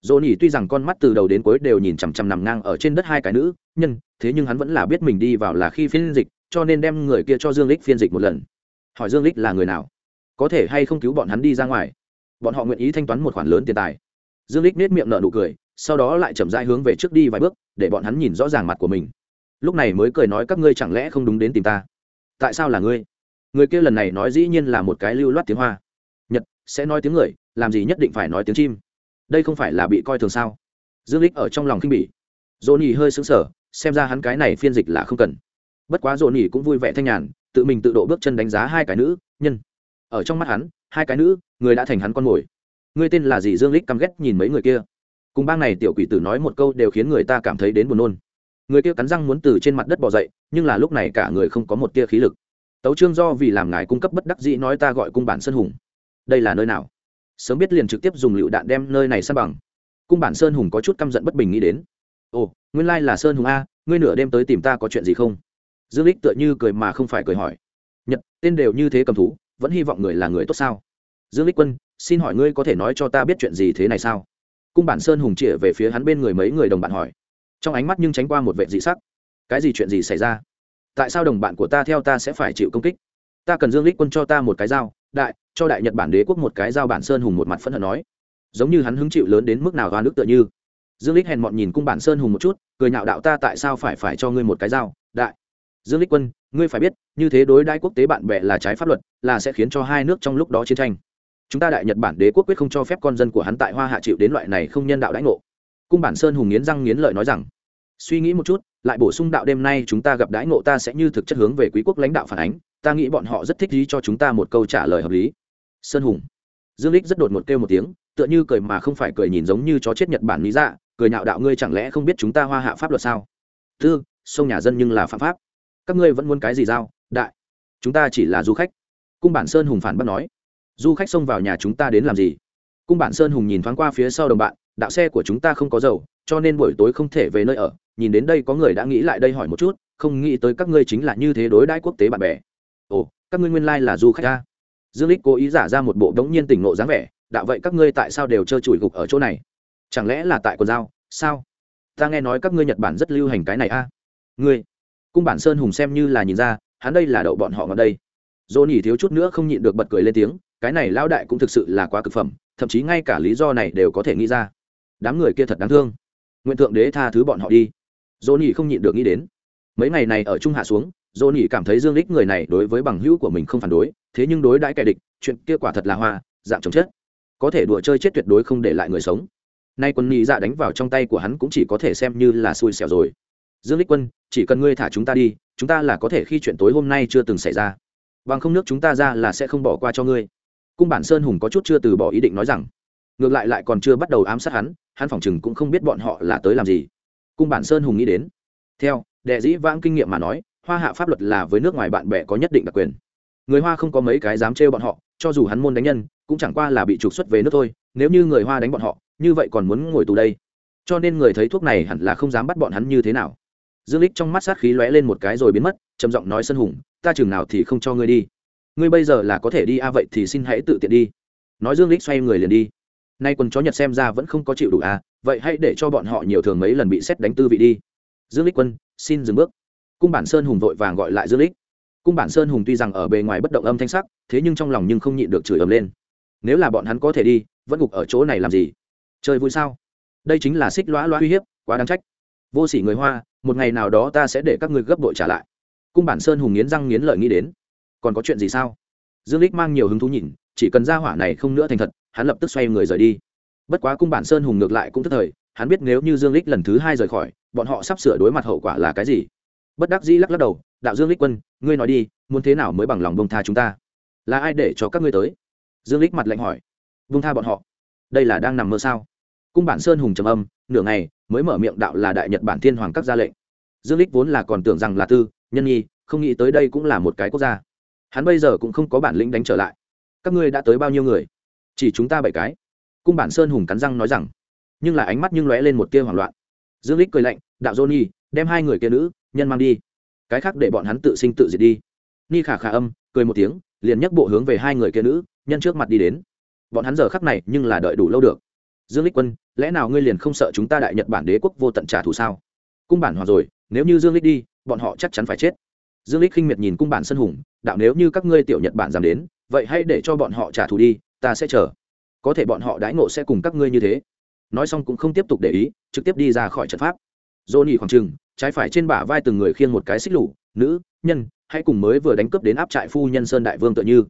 Dỗ nhỉ tuy rằng con mắt từ đầu đến cuối đều nhìn chằm chằm nằm ngang ở trên đất hai cái nữ nhân thế nhưng hắn vẫn là biết mình đi vào là khi phiên dịch, cho nên đem người kia cho dương lích phiên dịch một lần hỏi dương lích là người nào? Có thể hay không cứu bọn hắn đi ra ngoài? Bọn họ nguyện ý thanh toán một khoản lớn tiền tài. Dương lích nết miệng nở nụ cười, sau đó lại chậm rãi hướng về trước đi vài bước, để bọn hắn nhìn rõ ràng mặt của mình. Lúc này mới cười nói các ngươi chẳng lẽ không đúng đến tìm ta? Tại sao là ngươi? Người kia lần này nói dĩ nhiên là một cái lưu loát tiếng hoa. Nhật, sẽ nói tiếng người, làm gì nhất định phải nói tiếng chim? Đây không phải là bị coi thường sao? Dương lích ở trong lòng khinh bỉ. Dỗ nhì hơi sững sờ, xem ra hắn cái này phiên dịch là không cần. Bất quá dỗ nhì cũng vui vẻ thanh nhàn tự mình tự độ bước chân đánh giá hai cái nữ, nhân. Ở trong mắt hắn, hai cái nữ, người đã thành hắn con mồi. Người tên là gì? Dương lích căm ghét nhìn mấy người kia. Cùng bang này tiểu quỷ tử nói một câu đều khiến người ta cảm thấy đến buồn nôn. Người kia cắn răng muốn từ trên mặt đất bỏ dậy, nhưng là lúc này cả người không có một tia khí lực. Tấu trương do vì làm ngài cung cấp bất đắc dĩ nói ta gọi cung bản sơn hùng. Đây là nơi nào? Sớm biết liền trực tiếp dùng lựu đạn đem nơi này săn bằng. Cung bản sơn hùng có chút căm giận bất bình nghĩ đến. Ồ, nguyên lai là sơn hùng a, ngươi nửa đêm tới tìm ta có chuyện gì không? Dương lích tựa như cười mà không phải cười hỏi. Nhật, tên đều như thế cầm thú, vẫn hy vọng người là người tốt sao? Dương lích quân, xin hỏi ngươi có thể nói cho ta biết chuyện gì thế này sao? Cung bản sơn hùng chĩa về phía hắn bên người mấy người đồng bạn hỏi. Trong ánh mắt nhưng tránh qua một vệ dị sắc. Cái gì chuyện gì xảy ra? Tại sao đồng bạn của ta theo ta sẽ phải chịu công kích? Ta cần dương lích quân cho ta một cái dao, đại, cho đại nhật bản đế quốc một cái dao bản sơn hùng một mặt phẫn hận nói. Giống như hắn hứng chịu lớn đến mức nào hoa nước tựa như. Dương lích hèn mọn nhìn cung bản sơn hùng một chút, cười nhạo đạo ta tại sao phải phải cho ngươi một cái dao, đại dương lích quân, ngươi phải biết, như thế đối đãi quốc tế bạn bè là trái pháp luật, là sẽ khiến cho hai nước trong lúc đó chiến tranh. Chúng ta đại nhật bản đế quốc quyết không cho phép con dân của hắn tại hoa hạ chịu đến loại này không nhân đạo đãi ngộ. Cung bản sơn hùng nghiến răng nghiến lợi nói rằng, suy nghĩ một chút, lại bổ sung đạo đêm nay chúng ta gặp đãi ngộ ta sẽ như thực chất hướng về quý quốc lãnh đạo phản ánh, ta nghĩ bọn họ rất thích ý cho chúng ta một câu trả lời hợp lý. Sơn hùng. Dương lích rất đột một kêu một tiếng, tựa như cười mà không phải cười nhìn giống như chó chết nhật bản lý dạ cười nhạo đạo ngươi chẳng lẽ không biết chúng ta hoa hạ pháp luật sao? Tư, sông nhà dân nhưng là phạm pháp các ngươi vẫn muốn cái gì giao, đại, chúng ta chỉ là du khách. Cung bản sơn hùng phản bác nói, du khách xông vào nhà chúng ta đến làm gì? Cung bản sơn hùng nhìn thoáng qua phía sau đồng bạn, đạo xe của chúng ta không có dầu, cho nên buổi tối không thể về nơi ở. Nhìn đến đây có người đã nghĩ lại đây hỏi một chút, không nghĩ tới các ngươi chính là như thế đối đãi quốc tế bạn bè. Ồ, các ngươi nguyên lai là du khách ta dương lích cố ý giả ra một bộ đống nhiên tỉnh nộ dáng vẻ, đạo vậy các ngươi tại sao đều chơi chùi gục ở chỗ này? Chẳng lẽ là tại quần dao? Sao? Ta nghe nói các ngươi nhật bản rất lưu hành cái này a. Ngươi cung bản sơn hùng xem như là nhìn ra, hắn đây là đậu bọn họ ngọn đây. Dỗ nhỉ thiếu chút nữa không nhịn được bật cười lên tiếng, cái này lão đại cũng thực sự là quá cực phẩm, thậm chí ngay cả lý do này đều có thể nghĩ ra. Đám người kia thật đáng thương. Nguyện thượng đế tha thứ bọn họ đi. Dỗ nhỉ không nhịn được nghĩ đến. Mấy ngày này ở trung hạ xuống, dỗ nhỉ cảm thấy dương lích người này đối với bằng hữu của mình không phản đối, thế nhưng đối đãi kẻ địch, chuyện kia quả thật là hoa, dạng chồng chết. Có thể đùa chơi chết tuyệt đối không để lại người sống. Nay quân nhị dạ đánh vào trong tay của hắn cũng chỉ có thể xem như là xui xẻo rồi dương lích quân, chỉ cần ngươi thả chúng ta đi, chúng ta là có thể khi chuyện tối hôm nay chưa từng xảy ra. Bằng không nước chúng ta ra là sẽ không bỏ qua cho ngươi. Cung bản sơn hùng có chút chưa từ bỏ ý định nói rằng, ngược lại lại còn chưa bắt đầu ám sát hắn hắn phỏng chừng cũng không biết bọn họ là tới làm gì. Cung bản sơn hùng nghĩ đến, theo đệ dĩ vãng kinh nghiệm mà nói, hoa hạ pháp luật là với nước ngoài bạn bè có nhất định đặc quyền. Người hoa không có mấy cái dám trêu bọn họ, cho dù hắn môn đánh nhân, cũng chẳng qua là bị trục xuất về nước thôi, nếu như người hoa đánh bọn họ, như vậy còn muốn ngồi tù đây. Cho nên người thấy thuốc này hẳn là không dám bắt bọn hắn như thế nào dương lích trong mắt sát khí lóe lên một cái rồi biến mất, trầm giọng nói sân hùng, ta chừng nào thì không cho ngươi đi. Ngươi bây giờ là có thể đi a, vậy thì xin hãy tự tiện đi. Nói dương lích xoay người liền đi. Nay quần chó nhật xem ra vẫn không có chịu đủ a, vậy hãy để cho bọn họ nhiều thường mấy lần bị xét đánh tư vị đi. Dương lích quân, xin dừng bước. Cung bản sơn hùng vội vàng gọi lại dương lích cung bản sơn hùng tuy rằng ở bề ngoài bất động âm thanh sắc, thế nhưng trong lòng nhưng không nhịn được chửi ầm lên. Nếu là bọn hắn có thể đi, vẫn gục ở chỗ này làm gì? Chơi vui sao? Đây chính là xích lõa loa uy hiếp, quá đáng trách. Vô sỉ người hoa một ngày nào đó ta sẽ để các ngươi gấp đội trả lại. Cung bản sơn hùng nghiến răng nghiến lợi nghĩ đến. Còn có chuyện gì sao? Dương lích mang nhiều hứng thú nhìn, chỉ cần ra hỏa này không nữa thành thật, hắn lập tức xoay người rời đi. Bất quá cung bản sơn hùng ngược lại cũng tức thời, hắn biết nếu như dương lích lần thứ hai rời khỏi, bọn họ sắp sửa đối mặt hậu quả là cái gì. Bất đắc dĩ lắc lắc đầu, đạo dương lích quân, ngươi nói đi, muốn thế nào mới bằng lòng bông tha chúng ta? Là ai để cho các ngươi tới? Dương lích mặt lạnh hỏi. Bông tha bọn họ? Đây là đang nằm mơ sao? Cung bản sơn hùng trầm âm, nửa ngày mới mở miệng đạo là đại nhật bản thiên hoàng các gia lệnh. Dương lích vốn là còn tưởng rằng là tư nhân nhi không nghĩ tới đây cũng là một cái quốc gia. Hắn bây giờ cũng không có bản lĩnh đánh trở lại. Các ngươi đã tới bao nhiêu người? Chỉ chúng ta bảy cái. Cung bản sơn hùng cắn răng nói rằng. Nhưng là ánh mắt nhưng lóe lên một tia hoảng loạn. Dương lích cười lạnh đạo johnny, đem hai người kia nữ nhân mang đi. Cái khác để bọn hắn tự sinh tự diệt đi. Ni khả khả âm cười một tiếng liền nhấc bộ hướng về hai người kia nữ nhân trước mặt đi đến. Bọn hắn giờ khắc này nhưng là đợi đủ lâu được dương lích quân lẽ nào ngươi liền không sợ chúng ta đại nhật bản đế quốc vô tận trả thù sao? Cung bản hòa rồi nếu như dương lích đi bọn họ chắc chắn phải chết. Dương lích khinh miệt nhìn cung bản sân hùng đạo nếu như các ngươi tiểu nhật bản dám đến vậy hãy để cho bọn họ trả thù đi ta sẽ chờ. Có thể bọn họ đãi ngộ sẽ cùng các ngươi như thế. Nói xong cũng không tiếp tục để ý trực tiếp đi ra khỏi trận pháp. Dô nhị khoảng trừng trái phải trên bả vai từng người khiêng một cái xích lũ, nữ nhân hãy cùng mới vừa đánh cướp đến áp trại phu nhân sơn đại vương tựa như.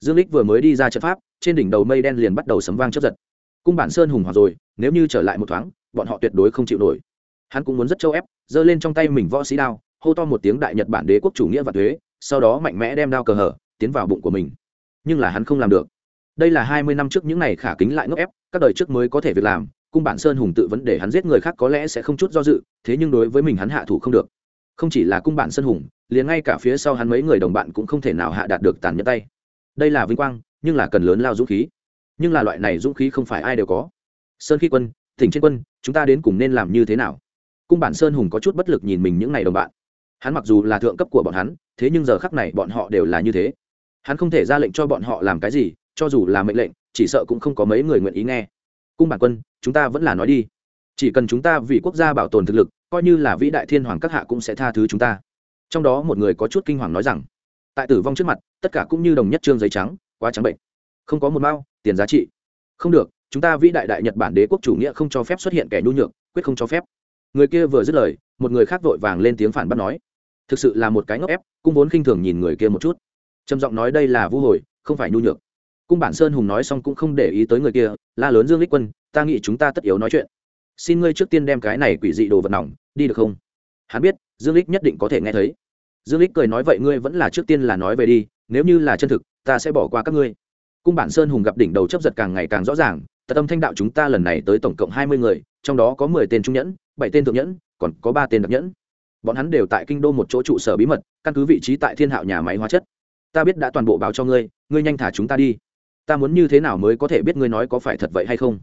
Dương lích vừa mới đi ra trận pháp trên đỉnh đầu mây đen liền bắt đầu sấm vang chớp giật cung bản sơn hùng hòa rồi, nếu như trở lại một thoáng, bọn họ tuyệt đối không chịu nổi. Hắn cũng muốn rất châu ép, giơ lên trong tay mình võ sĩ đao, hô to một tiếng đại nhật bản đế quốc chủ nghĩa và thuế, sau đó mạnh mẽ đem đao cờ hở, tiến vào bụng của mình. Nhưng là hắn không làm được. Đây là hai mươi năm trước những ngày khả kính lại ngốc ép, các đời trước mới có thể việc làm, cung bản sơn hùng tự vấn để hắn giết người khác có lẽ sẽ không chút do dự, thế nhưng đối với mình hắn hạ thủ không được. Không chỉ là cung bản sơn hùng, liền ngay cả phía sau hắn mấy người đồng bạn cũng không thể nào hạ đạt được tàn nhẫn tay. Đây là vinh quang, nhưng là cần lớn lao dũng khí nhưng là loại này dũng khí không phải ai đều có. Sơn khi quân tỉnh trên quân, chúng ta đến cùng nên làm như thế nào? Cung bản sơn hùng có chút bất lực nhìn mình những ngày đồng bạn. Hắn mặc dù là thượng cấp của bọn hắn, thế nhưng giờ khắc này bọn họ đều là như thế. Hắn không thể ra lệnh cho bọn họ làm cái gì, cho dù là mệnh lệnh, chỉ sợ cũng không có mấy người nguyện ý nghe. Cung bản quân, chúng ta vẫn là nói đi. Chỉ cần chúng ta vì quốc gia bảo tồn thực lực, coi như là vĩ đại thiên hoàng các hạ cũng sẽ tha thứ chúng ta. Trong đó một người có chút kinh hoàng nói rằng, tại tử vong trước mặt, tất cả cũng như đồng nhất trương giấy trắng, quá trắng bệnh. Không có một mao tiền giá trị. Không được, chúng ta vĩ đại đại nhật bản đế quốc chủ nghĩa không cho phép xuất hiện kẻ nhu nhược, quyết không cho phép. Người kia vừa dứt lời, một người khác vội vàng lên tiếng phản bác nói, thực sự là một cái ngốc ép cung vốn khinh thường nhìn người kia một chút. Trầm giọng nói, đây là vũ hồi, không phải nhu nhược. Cung bản sơn hùng nói xong cũng không để ý tới người kia, la lớn dương lích quân, ta nghĩ chúng ta tất yếu nói chuyện. Xin ngươi trước tiên đem cái này quỷ dị đồ vật nỏng đi được không? Hắn biết, dương lích nhất định có thể nghe thấy. Dương lích cười nói, vậy ngươi vẫn là trước tiên là nói về đi, nếu như là chân thực, ta sẽ bỏ qua các ngươi cung bản sơn hùng gặp đỉnh đầu chấp giật càng ngày càng rõ ràng tật âm thanh đạo chúng ta lần này tới tổng cộng hai mươi người, trong đó có mười tên trung nhẫn, bảy tên thượng nhẫn, còn có ba tên đặc nhẫn. Bọn hắn đều tại kinh đô một chỗ trụ sở bí mật, căn cứ vị trí tại thiên hạo nhà máy hóa chất. Ta biết đã toàn bộ báo cho ngươi ngươi nhanh thả chúng ta đi. Ta muốn như thế nào mới có thể biết ngươi nói có phải thật vậy hay không?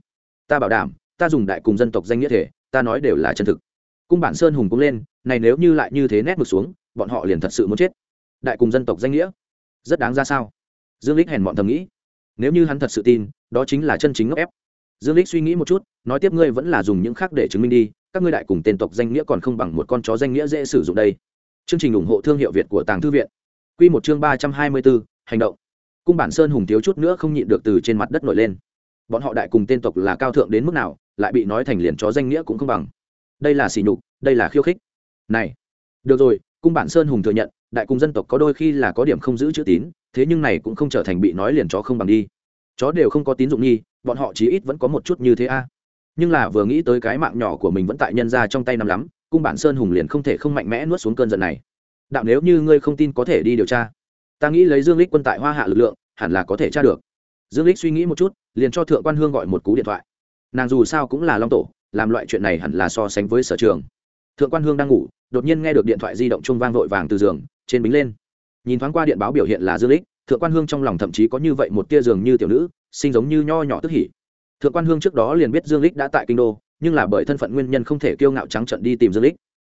Ta bảo đảm, ta dùng đại cùng dân tộc danh nghĩa thể, ta nói đều là chân thực. Cung bản sơn hùng cũng lên, này nếu như lại như thế nét mực xuống, bọn họ liền thật sự muốn chết. Đại cùng dân tộc danh nghĩa. Rất đáng ra sao? Dương lích hèn bọn thầm nghĩ nếu như hắn thật sự tin đó chính là chân chính ngốc ép. Dương lích suy nghĩ một chút nói tiếp ngươi vẫn là dùng những khác để chứng minh đi các ngươi đại cùng tên tộc danh nghĩa còn không bằng một con chó danh nghĩa dễ sử dụng đây. Chương trình ủng hộ thương hiệu việt của tàng thư viện. Quy một chương ba trăm hai mươi 324, hành động. Cung bản sơn hùng thiếu chút nữa không nhịn được từ trên mặt đất nổi lên. Bọn họ đại cùng tên tộc là cao thượng đến mức nào lại bị nói thành liền chó danh nghĩa cũng không bằng. Đây là sỉ nhục đây là khiêu khích. Này được rồi cung bản sơn hùng thừa nhận đại cùng dân tộc có đôi khi là có điểm không giữ chữ tín thế nhưng này cũng không trở thành bị nói liền chó không bằng đi. Chó đều không có tín dụng nghi, bọn họ chí ít vẫn có một chút như thế a. Nhưng là vừa nghĩ tới cái mạng nhỏ của mình vẫn tại nhân ra trong tay nằm lắm, cung bản sơn hùng liền không thể không mạnh mẽ nuốt xuống cơn giận này. Đạo nếu như ngươi không tin có thể đi điều tra, ta nghĩ lấy dương lích quân tại hoa hạ lực lượng, hẳn là có thể tra được. Dương lích suy nghĩ một chút, liền cho thượng quan hương gọi một cú điện thoại. Nàng dù sao cũng là long tổ, làm loại chuyện này hẳn là so sánh với sở trường. Thượng quan hương đang ngủ, đột nhiên nghe được điện thoại di động chung vang vội vàng từ giường, trên bính lên nhìn thoáng qua điện báo biểu hiện là dương lích, thượng quan hương trong lòng thậm chí có như vậy một tia dường như tiểu nữ, sinh giống như nho nhỏ tức hỉ. Thượng quan hương trước đó liền biết dương lích đã tại kinh đô, nhưng là bởi thân phận nguyên nhân không thể kiêu ngạo trắng trận đi tìm dương lích.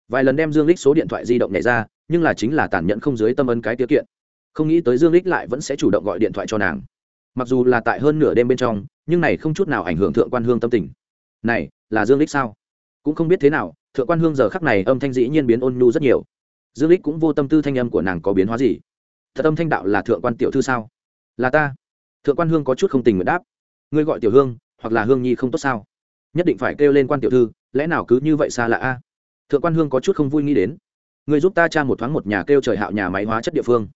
Vài lần đem dương lích số điện thoại di động nhảy ra, nhưng là chính là tàn nhẫn không dưới tâm ân cái tiêu kiện. Không nghĩ tới dương lích lại vẫn sẽ chủ động gọi điện thoại cho nàng. Mặc dù là tại hơn nửa đêm bên trong, nhưng này không chút nào ảnh hưởng thượng quan hương tâm tình. Này, là dương lích sao? Cũng không biết thế nào, thượng quan hương giờ khắc này âm thanh dĩ nhiên biến ôn nhu rất nhiều dương lích cũng vô tâm tư thanh âm của nàng có biến hóa gì? Thật âm thanh đạo là thượng quan tiểu thư sao? Là ta. Thượng quan hương có chút không tình nguyện đáp. Ngươi gọi tiểu hương, hoặc là hương nhi không tốt sao? Nhất định phải kêu lên quan tiểu thư, lẽ nào cứ như vậy xa lạ a? Thượng quan hương có chút không vui nghĩ đến. Ngươi giúp ta tra một thoáng một nhà kêu trời hạo nhà máy hóa chất địa phương.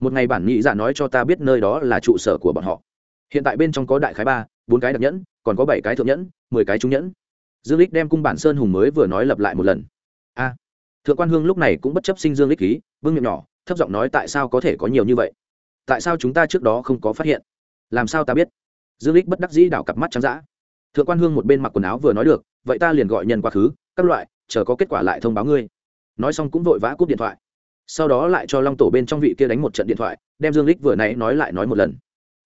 Một ngày bản nhị giả nói cho ta biết nơi đó là trụ sở của bọn họ. Hiện tại bên trong có đại khái ba, bốn cái đặc nhẫn, còn có bảy cái thượng nhẫn, mười cái trung nhẫn. Dương lích đem cung bản sơn hùng mới vừa nói lập lại một lần. A thượng quan hương lúc này cũng bất chấp sinh dương lích khí vương miệng nhỏ, thấp giọng nói tại sao có thể có nhiều như vậy? Tại sao chúng ta trước đó không có phát hiện? Làm sao ta biết? Dương lích bất đắc dĩ đảo cặp mắt trắng dã. Thượng quan hương một bên mặc quần áo vừa nói được, vậy ta liền gọi nhân quá khứ, các loại, chờ có kết quả lại thông báo ngươi. Nói xong cũng vội vã cúp điện thoại. Sau đó lại cho long tổ bên trong vị kia đánh một trận điện thoại, đem dương lích vừa nãy nói lại nói một lần.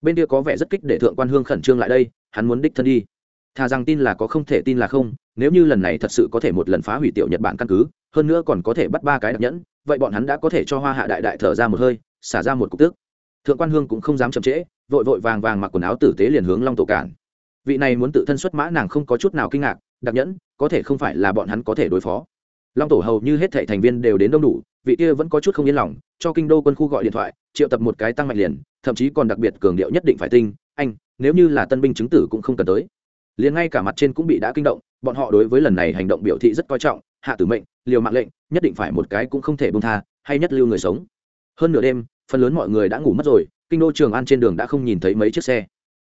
Bên kia có vẻ rất kích để thượng quan hương khẩn trương lại đây, hắn muốn đích thân đi thà rằng tin là có không thể tin là không, nếu như lần này thật sự có thể một lần phá hủy tiểu nhật bản căn cứ, hơn nữa còn có thể bắt ba cái đặc nhẫn, vậy bọn hắn đã có thể cho hoa hạ đại đại thở ra một hơi, xả ra một cục tức. Thượng quan hương cũng không dám chậm trễ, vội vội vàng vàng mặc quần áo tử tế liền hướng long tổ cản. Vị này muốn tự thân xuất mã nàng không có chút nào kinh ngạc, đặc nhẫn, có thể không phải là bọn hắn có thể đối phó. Long tổ hầu như hết thệ thành viên đều đến đông đủ, vị kia vẫn có chút không yên lòng, cho kinh đô quân khu gọi điện thoại, triệu tập một cái tăng mạnh liền, thậm chí còn đặc biệt cường điệu nhất định phải tinh, anh, nếu như là tân binh chứng tử cũng không cần tới liền ngay cả mặt trên cũng bị đã kinh động, bọn họ đối với lần này hành động biểu thị rất coi trọng, hạ tử mệnh, liều mạng lệnh, nhất định phải một cái cũng không thể bông tha, hay nhất lưu người sống. Hơn nửa đêm, phần lớn mọi người đã ngủ mất rồi, kinh đô trường an trên đường đã không nhìn thấy mấy chiếc xe.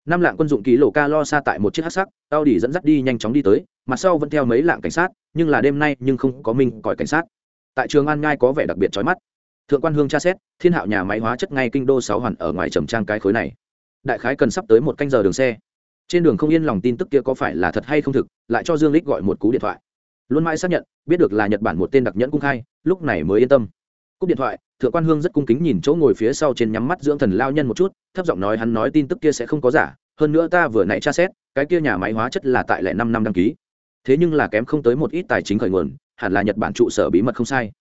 Năm lạng quân dụng ký lộ ca lo xa tại một chiếc hát sắc tao đỉ dẫn dắt đi nhanh chóng đi tới, mặt sau vẫn theo mấy lạng cảnh sát, nhưng là đêm nay nhưng không có minh còi cảnh sát. Tại trường an ngai có vẻ đặc biệt trói mắt. Thượng quan hương tra xét, thiên hạo nhà máy hóa chất ngay kinh đô sáu hoàn ở ngoài trầm trang cái khối này. Đại khái cần sắp tới một canh giờ đường xe trên đường không yên lòng tin tức kia có phải là thật hay không thực, lại cho dương lích gọi một cú điện thoại. Luôn mãi xác nhận, biết được là nhật bản một tên đặc nhẫn cung khai, lúc này mới yên tâm. Cúp điện thoại, thượng quan hương rất cung kính nhìn chỗ ngồi phía sau trên nhắm mắt dưỡng thần lao nhân một chút, thấp giọng nói hắn nói tin tức kia sẽ không có giả, hơn nữa ta vừa nãy tra xét, cái kia nhà máy hóa chất là tại lẻ năm năm đăng ký. Thế nhưng là kém không tới một ít tài chính khởi nguồn, hẳn là nhật bản trụ sở bí mật không sai.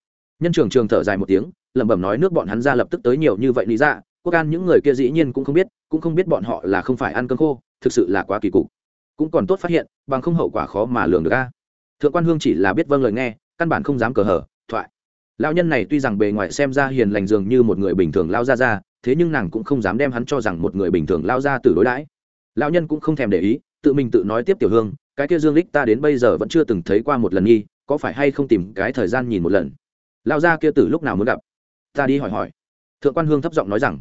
Nhân trường trường thở dài một tiếng, lẩm bẩm nói nước bọn hắn ra lập tức tới nhiều như vậy lý ra, quốc an những người kia dĩ nhiên cũng không biết, cũng không biết bọn họ là không phải ăn cơm khô thực sự là quá kỳ cục. Cũng còn tốt phát hiện, bằng không hậu quả khó mà lường được a. Thượng quan hương chỉ là biết vâng lời nghe, căn bản không dám cờ hở, thoại. Lão nhân này tuy rằng bề ngoài xem ra hiền lành dường như một người bình thường lao ra ra thế nhưng nàng cũng không dám đem hắn cho rằng một người bình thường lao ra từ đối đãi. Lão nhân cũng không thèm để ý, tự mình tự nói tiếp tiểu hương, cái kia dương lích ta đến bây giờ vẫn chưa từng thấy qua một lần nghi, có phải hay không tìm cái thời gian nhìn một lần? Lao ra kia từ lúc nào muốn gặp? Ta đi hỏi hỏi. Thượng quan hương thấp giọng nói rằng,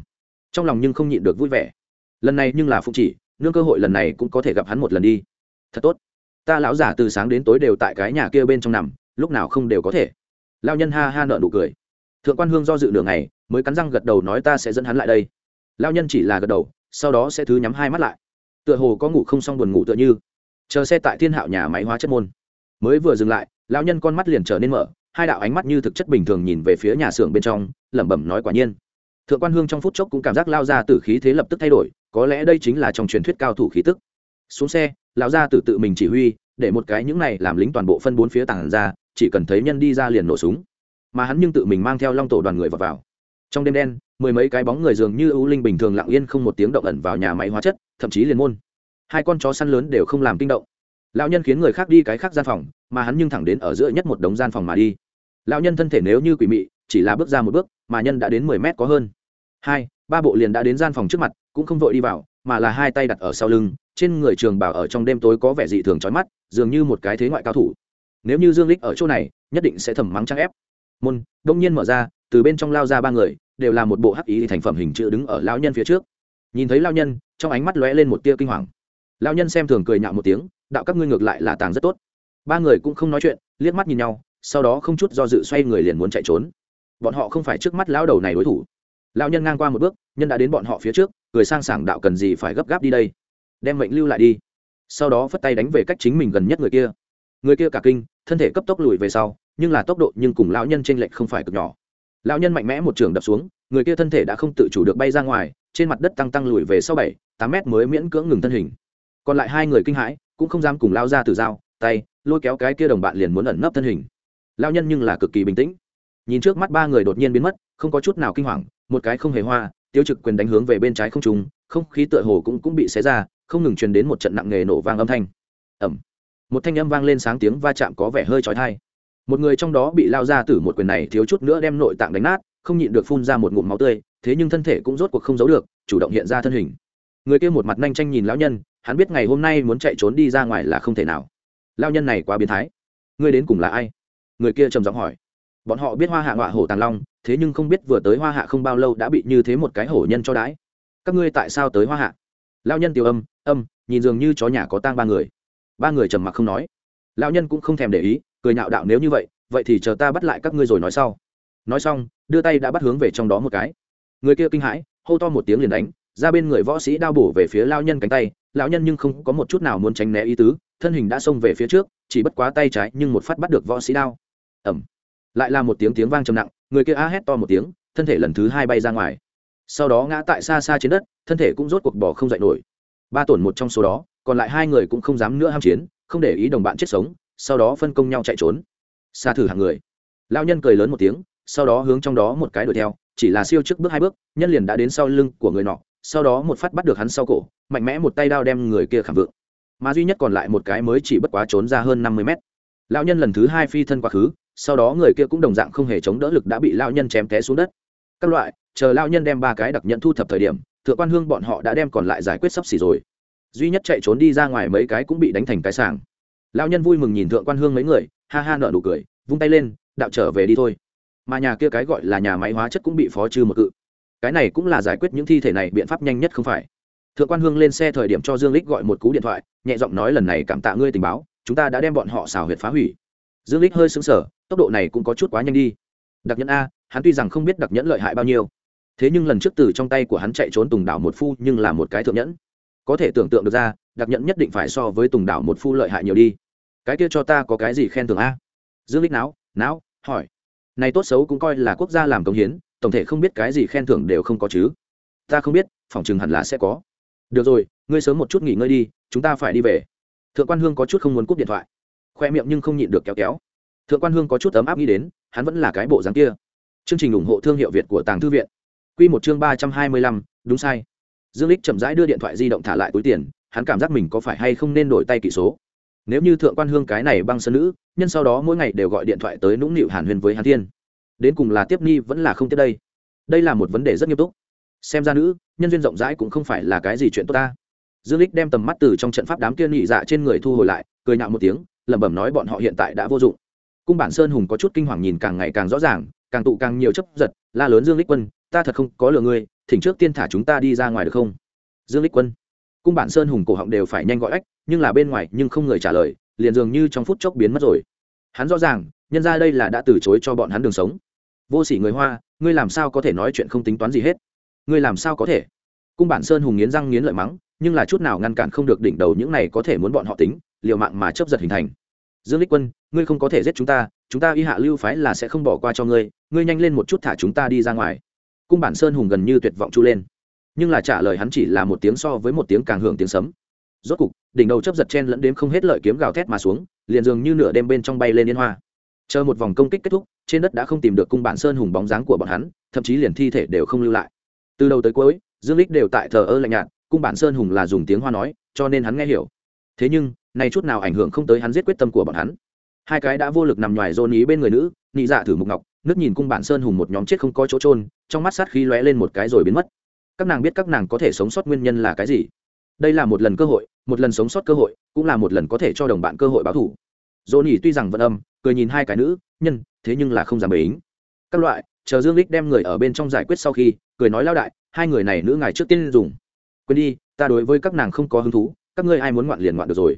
trong lòng nhưng không nhịn được vui vẻ. Lần này nhưng là phụ chỉ nương cơ hội lần này cũng có thể gặp hắn một lần đi. Thật tốt. Ta lão giả từ sáng đến tối đều tại cái nhà kia bên trong nằm, lúc nào không đều có thể. Lao nhân ha ha nợ nụ cười. Thượng quan hương do dự nửa ngày, mới cắn răng gật đầu nói ta sẽ dẫn hắn lại đây. Lao nhân chỉ là gật đầu, sau đó sẽ thứ nhắm hai mắt lại. Tựa hồ có ngủ không xong buồn ngủ tựa như. Chờ xe tại thiên hạo nhà máy hóa chất môn. Mới vừa dừng lại lao nhân con mắt liền trở nên mở, hai đạo ánh mắt như thực chất bình thường nhìn về phía nhà xưởng bên trong, lẩm bẩm nói quả nhiên. Thượng quan hương trong phút chốc cũng cảm giác lao ra từ khí thế lập tức thay đổi có lẽ đây chính là trong truyền thuyết cao thủ khí tức. Xuống xe lão gia tử tự mình chỉ huy để một cái những này làm lính toàn bộ phân bốn phía tảng ra chỉ cần thấy nhân đi ra liền nổ súng. Mà hắn nhưng tự mình mang theo long tổ đoàn người vào, vào. trong đêm đen mười mấy cái bóng người dường như ưu linh bình thường lặng yên không một tiếng động ẩn vào nhà máy hóa chất thậm chí liền môn. Hai con chó săn lớn đều không làm kinh động. Lão nhân khiến người khác đi cái khác gian phòng mà hắn nhưng thẳng đến ở giữa nhất một đống gian phòng mà đi. Lão nhân thân thể nếu như quỷ mị chỉ là bước ra một bước mà nhân đã đến mười mét có hơn. Hai ba bộ liền đã đến gian phòng trước mặt, cũng không vội đi vào, mà là hai tay đặt ở sau lưng, trên người trường bảo ở trong đêm tối có vẻ dị thường trói mắt, dường như một cái thế ngoại cao thủ. Nếu như dương lích ở chỗ này, nhất định sẽ thầm mắng trang ép. Môn, đông nhiên mở ra, từ bên trong lao ra ba người, đều là một bộ hắc ý thành phẩm hình chữ đứng ở lão nhân phía trước. Nhìn thấy lao nhân, trong ánh mắt lóe lên một tia kinh hoàng. Lao nhân xem thường cười nhạo một tiếng, đạo các ngươi ngược lại là tàng rất tốt. Ba người cũng không nói chuyện, liếc mắt nhìn nhau, sau đó không chút do dự xoay người liền muốn chạy trốn. Bọn họ không phải trước mắt lão đầu này đối thủ lão nhân ngang qua một bước, nhân đã đến bọn họ phía trước, cười sang sảng đạo cần gì phải gấp gáp đi đây. Đem mệnh lưu lại đi. Sau đó phất tay đánh về cách chính mình gần nhất người kia. Người kia cả kinh, thân thể cấp tốc lùi về sau, nhưng là tốc độ nhưng cùng lão nhân t r ê n lệch không phải cực nhỏ. Lão nhân mạnh mẽ một trường đập xuống, người kia thân thể đã không tự chủ được bay ra ngoài, trên mặt đất tăng tăng lùi về sau bảy, tám mét mới miễn cưỡng ngừng thân hình. Còn lại hai người kinh hãi, cũng không dám cùng lao ra từ dao tay, lôi kéo cái kia đồng bạn liền muốn ẩn nấp thân hình. Lao nhân nhưng là cực kỳ bình tĩnh. Nhìn trước mắt ba người đột nhiên biến mất, không có chút nào kinh hoàng một cái không hề hoa, tiêu trực quyền đánh hướng về bên trái không trùng không khí tựa hồ cũng cũng bị xé ra, không ngừng truyền đến một trận nặng nề nổ vang âm thanh. Ẩm một thanh âm vang lên sáng tiếng va chạm có vẻ hơi trói thai một người trong đó bị lao ra từ một quyền này thiếu chút nữa đem nội tạng đánh nát, không nhịn được phun ra một ngụm máu tươi, thế nhưng thân thể cũng rốt cuộc không giấu được, chủ động hiện ra thân hình. Người kia một mặt nhanh tranh nhìn lão nhân, hắn biết ngày hôm nay muốn chạy trốn đi ra ngoài là không thể nào. Lao nhân này quá biến thái. Ngươi đến cùng là ai? Người kia trầm giọng hỏi. Bọn họ biết hoa hạ ngọa hổ tàng long thế nhưng không biết vừa tới hoa hạ không bao lâu đã bị như thế một cái hổ nhân cho đãi các ngươi tại sao tới hoa hạ? Lao nhân tiểu âm âm, nhìn dường như chó nhà có tang ba người. Ba người trầm mặc không nói. Lao nhân cũng không thèm để ý, cười nhạo đạo nếu như vậy vậy thì chờ ta bắt lại các ngươi rồi nói sau. Nói xong, đưa tay đã bắt hướng về trong đó một cái. Người kia kinh hãi, hô to một tiếng liền đánh, ra bên người võ sĩ đao bổ về phía lao nhân cánh tay. Lão nhân nhưng không có một chút nào muốn tránh né ý tứ, thân hình đã xông về phía trước, chỉ bất quá tay trái nhưng một phát bắt được võ sĩ đao. Ẩm lại là một tiếng tiếng vang trầm nặng người kia a hét to một tiếng, thân thể lần thứ hai bay ra ngoài. Sau đó ngã tại xa xa trên đất, thân thể cũng rốt cuộc bỏ không dậy nổi. Ba tổn một trong số đó, còn lại hai người cũng không dám nữa ham chiến, không để ý đồng bạn chết sống, sau đó phân công nhau chạy trốn. Xa thử hàng người. Lao nhân cười lớn một tiếng, sau đó hướng trong đó một cái đuổi theo, chỉ là siêu trước bước hai bước, nhân liền đã đến sau lưng của người nọ, sau đó một phát bắt được hắn sau cổ, mạnh mẽ một tay đao đem người kia khảm vượng. Mà duy nhất còn lại một cái mới chỉ bất quá trốn ra hơn năm mươi mét lão nhân lần thứ hai phi thân quá khứ, sau đó người kia cũng đồng dạng không hề chống đỡ lực đã bị lão nhân chém té xuống đất. Các loại, chờ lão nhân đem ba cái đặc nhận thu thập thời điểm, thượng quan hương bọn họ đã đem còn lại giải quyết sắp xỉ rồi. Duy nhất chạy trốn đi ra ngoài mấy cái cũng bị đánh thành cái sàng Lão nhân vui mừng nhìn thượng quan hương mấy người, ha ha nợ nụ cười, vung tay lên, đạo trở về đi thôi. Mà nhà kia cái gọi là nhà máy hóa chất cũng bị phó trừ một cự. Cái này cũng là giải quyết những thi thể này biện pháp nhanh nhất không phải. Thượng quan hương lên xe thời điểm cho dương lích gọi một cú điện thoại, nhẹ giọng nói, lần này cảm tạ ngươi tình báo chúng ta đã đem bọn họ xào huyệt phá hủy. Dương lích hơi sững sờ, tốc độ này cũng có chút quá nhanh đi. Đặc nhẫn a, hắn tuy rằng không biết đặc nhẫn lợi hại bao nhiêu, thế nhưng lần trước từ trong tay của hắn chạy trốn tùng đảo một phu nhưng là một cái thượng nhẫn. Có thể tưởng tượng được ra, đặc nhẫn nhất định phải so với tùng đảo một phu lợi hại nhiều đi. Cái kia cho ta có cái gì khen thưởng a? Dương lích não não hỏi. Này tốt xấu cũng coi là quốc gia làm công hiến, tổng thể không biết cái gì khen thưởng đều không có chứ. Ta không biết, phòng chừng hẳn là sẽ có. Được rồi, ngươi sớm một chút nghỉ ngơi đi, chúng ta phải đi về thượng quan hương có chút không muốn cúp điện thoại. Khoe miệng nhưng không nhịn được kéo kéo. Thượng quan hương có chút ấm áp nghĩ đến, hắn vẫn là cái bộ dáng kia. Chương trình ủng hộ thương hiệu việt của tàng thư viện. Q một chương ba trăm hai mươi lăm, đúng sai. Dương lích chậm rãi đưa điện thoại di động thả lại túi tiền, hắn cảm giác mình có phải hay không nên đổi tay kỷ số. Nếu như thượng quan hương cái này băng sơn nữ, nhân sau đó mỗi ngày đều gọi điện thoại tới nũng nịu hàn huyền với hàn thiên đến cùng là tiếp ni vẫn là không tiếp đây. Đây là một vấn đề rất nghiêm túc. Xem ra nữ, nhân duyên rộng rãi cũng không phải là cái gì chuyện tốt ta dương lích đem tầm mắt từ trong trận pháp đám kia nhị dạ trên người thu hồi lại, cười nhạo một tiếng, lẩm bẩm nói bọn họ hiện tại đã vô dụng. Cung bản sơn hùng có chút kinh hoàng nhìn càng ngày càng rõ ràng, càng tụ càng nhiều chấp giật, la lớn dương lích quân, ta thật không có lừa ngươi, thỉnh trước tiên thả chúng ta đi ra ngoài được không? Dương lích quân. Cung bản sơn hùng cổ họng đều phải nhanh gọi ách, nhưng là bên ngoài nhưng không người trả lời, liền dường như trong phút chốc biến mất rồi. Hắn rõ ràng, nhân ra đây là đã từ chối cho bọn hắn đường sống. Vô sỉ người hoa, ngươi làm sao có thể nói chuyện không tính toán gì hết? Ngươi làm sao có thể? Cung bản sơn hùng nghiến răng nghiến lợi mắng nhưng là chút nào ngăn cản không được đỉnh đầu những này có thể muốn bọn họ tính, liều mạng mà chấp giật hình thành. Dương lích quân, ngươi không có thể giết chúng ta chúng ta y hạ lưu phái là sẽ không bỏ qua cho ngươi ngươi nhanh lên một chút thả chúng ta đi ra ngoài. Cung bản sơn hùng gần như tuyệt vọng chu lên. Nhưng là trả lời hắn chỉ là một tiếng so với một tiếng càng hưởng tiếng sấm. Rốt cục, đỉnh đầu chấp giật chen lẫn đếm không hết lợi kiếm gào thét mà xuống, liền dường như nửa đêm bên trong bay lên liên hoa. Chờ một vòng công kích kết thúc, trên đất đã không tìm được cung bản sơn hùng bóng dáng của bọn hắn, thậm chí liền thi thể đều không lưu lại. Từ đầu tới cuối, dương lích đều tại thờ ơ lạnh nhạt cung bản sơn hùng là dùng tiếng hoa nói, cho nên hắn nghe hiểu. Thế nhưng, này chút nào ảnh hưởng không tới hắn giết quyết tâm của bọn hắn. Hai cái đã vô lực nằm ngoài dôn ý bên người nữ nị dạ thử mục ngọc, nước nhìn cung bản sơn hùng một nhóm chết không có chỗ trôn trong mắt sát khí lóe lên một cái rồi biến mất. Các nàng biết các nàng có thể sống sót nguyên nhân là cái gì. Đây là một lần cơ hội, một lần sống sót cơ hội, cũng là một lần có thể cho đồng bạn cơ hội báo thủ dồn nhỉ tuy rằng vận âm, cười nhìn hai cái nữ, nhân, thế nhưng là không giảm dám ính các loại, chờ dương lích đem người ở bên trong giải quyết sau khi, cười nói lao đại, hai người này nữ ngài trước tiên dùng quên đi, ta đối với các nàng không có hứng thú, các ngươi ai muốn ngoạn liền ngoạn được rồi.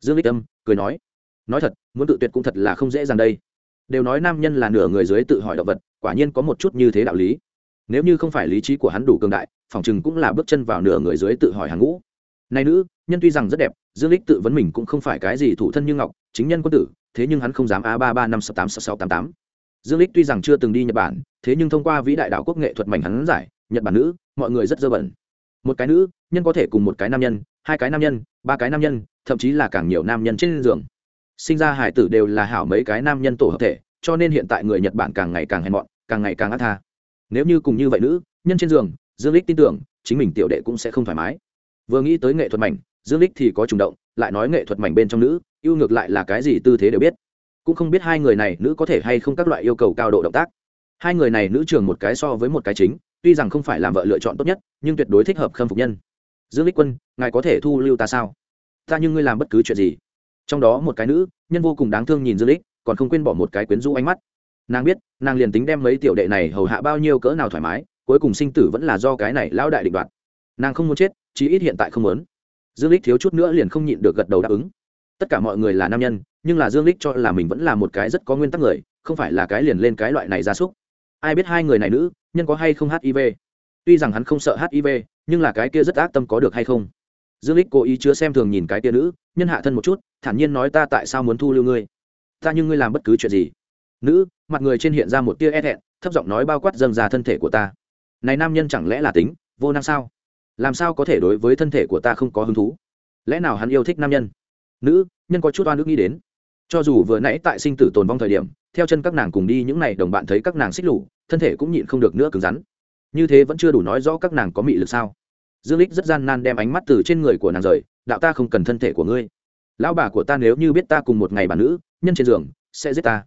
Dương lích âm cười nói nói thật, muốn tự tuyệt cũng thật là không dễ dàng đây. Đều nói nam nhân là nửa người dưới tự hỏi động vật, quả nhiên có một chút như thế đạo lý. Nếu như không phải lý trí của hắn đủ cường đại, phòng chừng cũng là bước chân vào nửa người dưới tự hỏi hàng ngũ. Này nữ, nhân tuy rằng rất đẹp, dương lích tự vấn mình cũng không phải cái gì thủ thân như ngọc, chính nhân quân tử, thế nhưng hắn không dám a ba ba năm sáu tám sáu tám tám. Dương lích tuy rằng chưa từng đi nhật bản, thế nhưng thông qua vĩ đại đạo quốc nghệ thuật mảnh hắn giải, nhật bản nữ, mọi người rất dơ bẩn một cái nữ, nhân có thể cùng một cái nam nhân, hai cái nam nhân, ba cái nam nhân, thậm chí là càng nhiều nam nhân trên giường. Sinh ra hải tử đều là hảo mấy cái nam nhân tổ hợp thể, cho nên hiện tại người nhật bản càng ngày càng hèn mọn, càng ngày càng ác tha. Nếu như cùng như vậy nữ, nhân trên giường, dương lích tin tưởng, chính mình tiểu đệ cũng sẽ không thoải mái. Vừa nghĩ tới nghệ thuật mảnh, dương lích thì có trùng động, lại nói nghệ thuật mảnh bên trong nữ, yêu ngược lại là cái gì tư thế đều biết. Cũng không biết hai người này nữ có thể hay không các loại yêu cầu cao độ động tác. Hai người này nữ trường một cái so với một cái chính tuy rằng không phải làm vợ lựa chọn tốt nhất, nhưng tuyệt đối thích hợp khâm phục nhân. Dương lích quân, ngài có thể thu lưu ta sao? Ta nhưng ngươi làm bất cứ chuyện gì? Trong đó một cái nữ, nhân vô cùng đáng thương nhìn dương lích, còn không quên bỏ một cái quyến rũ ánh mắt. Nàng biết, nàng liền tính đem mấy tiểu đệ này hầu hạ bao nhiêu cỡ nào thoải mái, cuối cùng sinh tử vẫn là do cái này lão đại định đoạt. Nàng không muốn chết, chí ít hiện tại không muốn. Dương lích thiếu chút nữa liền không nhịn được gật đầu đáp ứng. Tất cả mọi người là nam nhân, nhưng là dương lích cho là mình vẫn là một cái rất có nguyên tắc người, không phải là cái liền lên cái loại này ra súc ai biết hai người này nữ, nhân có hay không hiv tuy rằng hắn không sợ hiv nhưng là cái kia rất ác tâm có được hay không? Dương lích cố ý chứa xem thường nhìn cái kia nữ, nhân hạ thân một chút, thản nhiên nói ta tại sao muốn thu lưu ngươi? Ta nhưng ngươi làm bất cứ chuyện gì? Nữ, mặt người trên hiện ra một tia e thẹn, thấp giọng nói bao quát dâng ra thân thể của ta. Này nam nhân chẳng lẽ là tính, vô năng sao? Làm sao có thể đối với thân thể của ta không có hứng thú? Lẽ nào hắn yêu thích nam nhân? Nữ, nhân có chút oan ức nghĩ đến. Cho dù vừa nãy tại sinh tử tồn vong thời điểm, theo chân các nàng cùng đi, những n à y đồng bạn thấy các nàng xích lủ thân thể cũng nhịn không được nữa cứng rắn. Như thế vẫn chưa đủ nói rõ các nàng có mị lực sao? Dương lích rất gian nan đem ánh mắt từ trên người của nàng rời, đạo ta không cần thân thể của ngươi. Lão bà của ta nếu như biết ta cùng một ngày bà nữ, nhân trên giường, sẽ giết ta.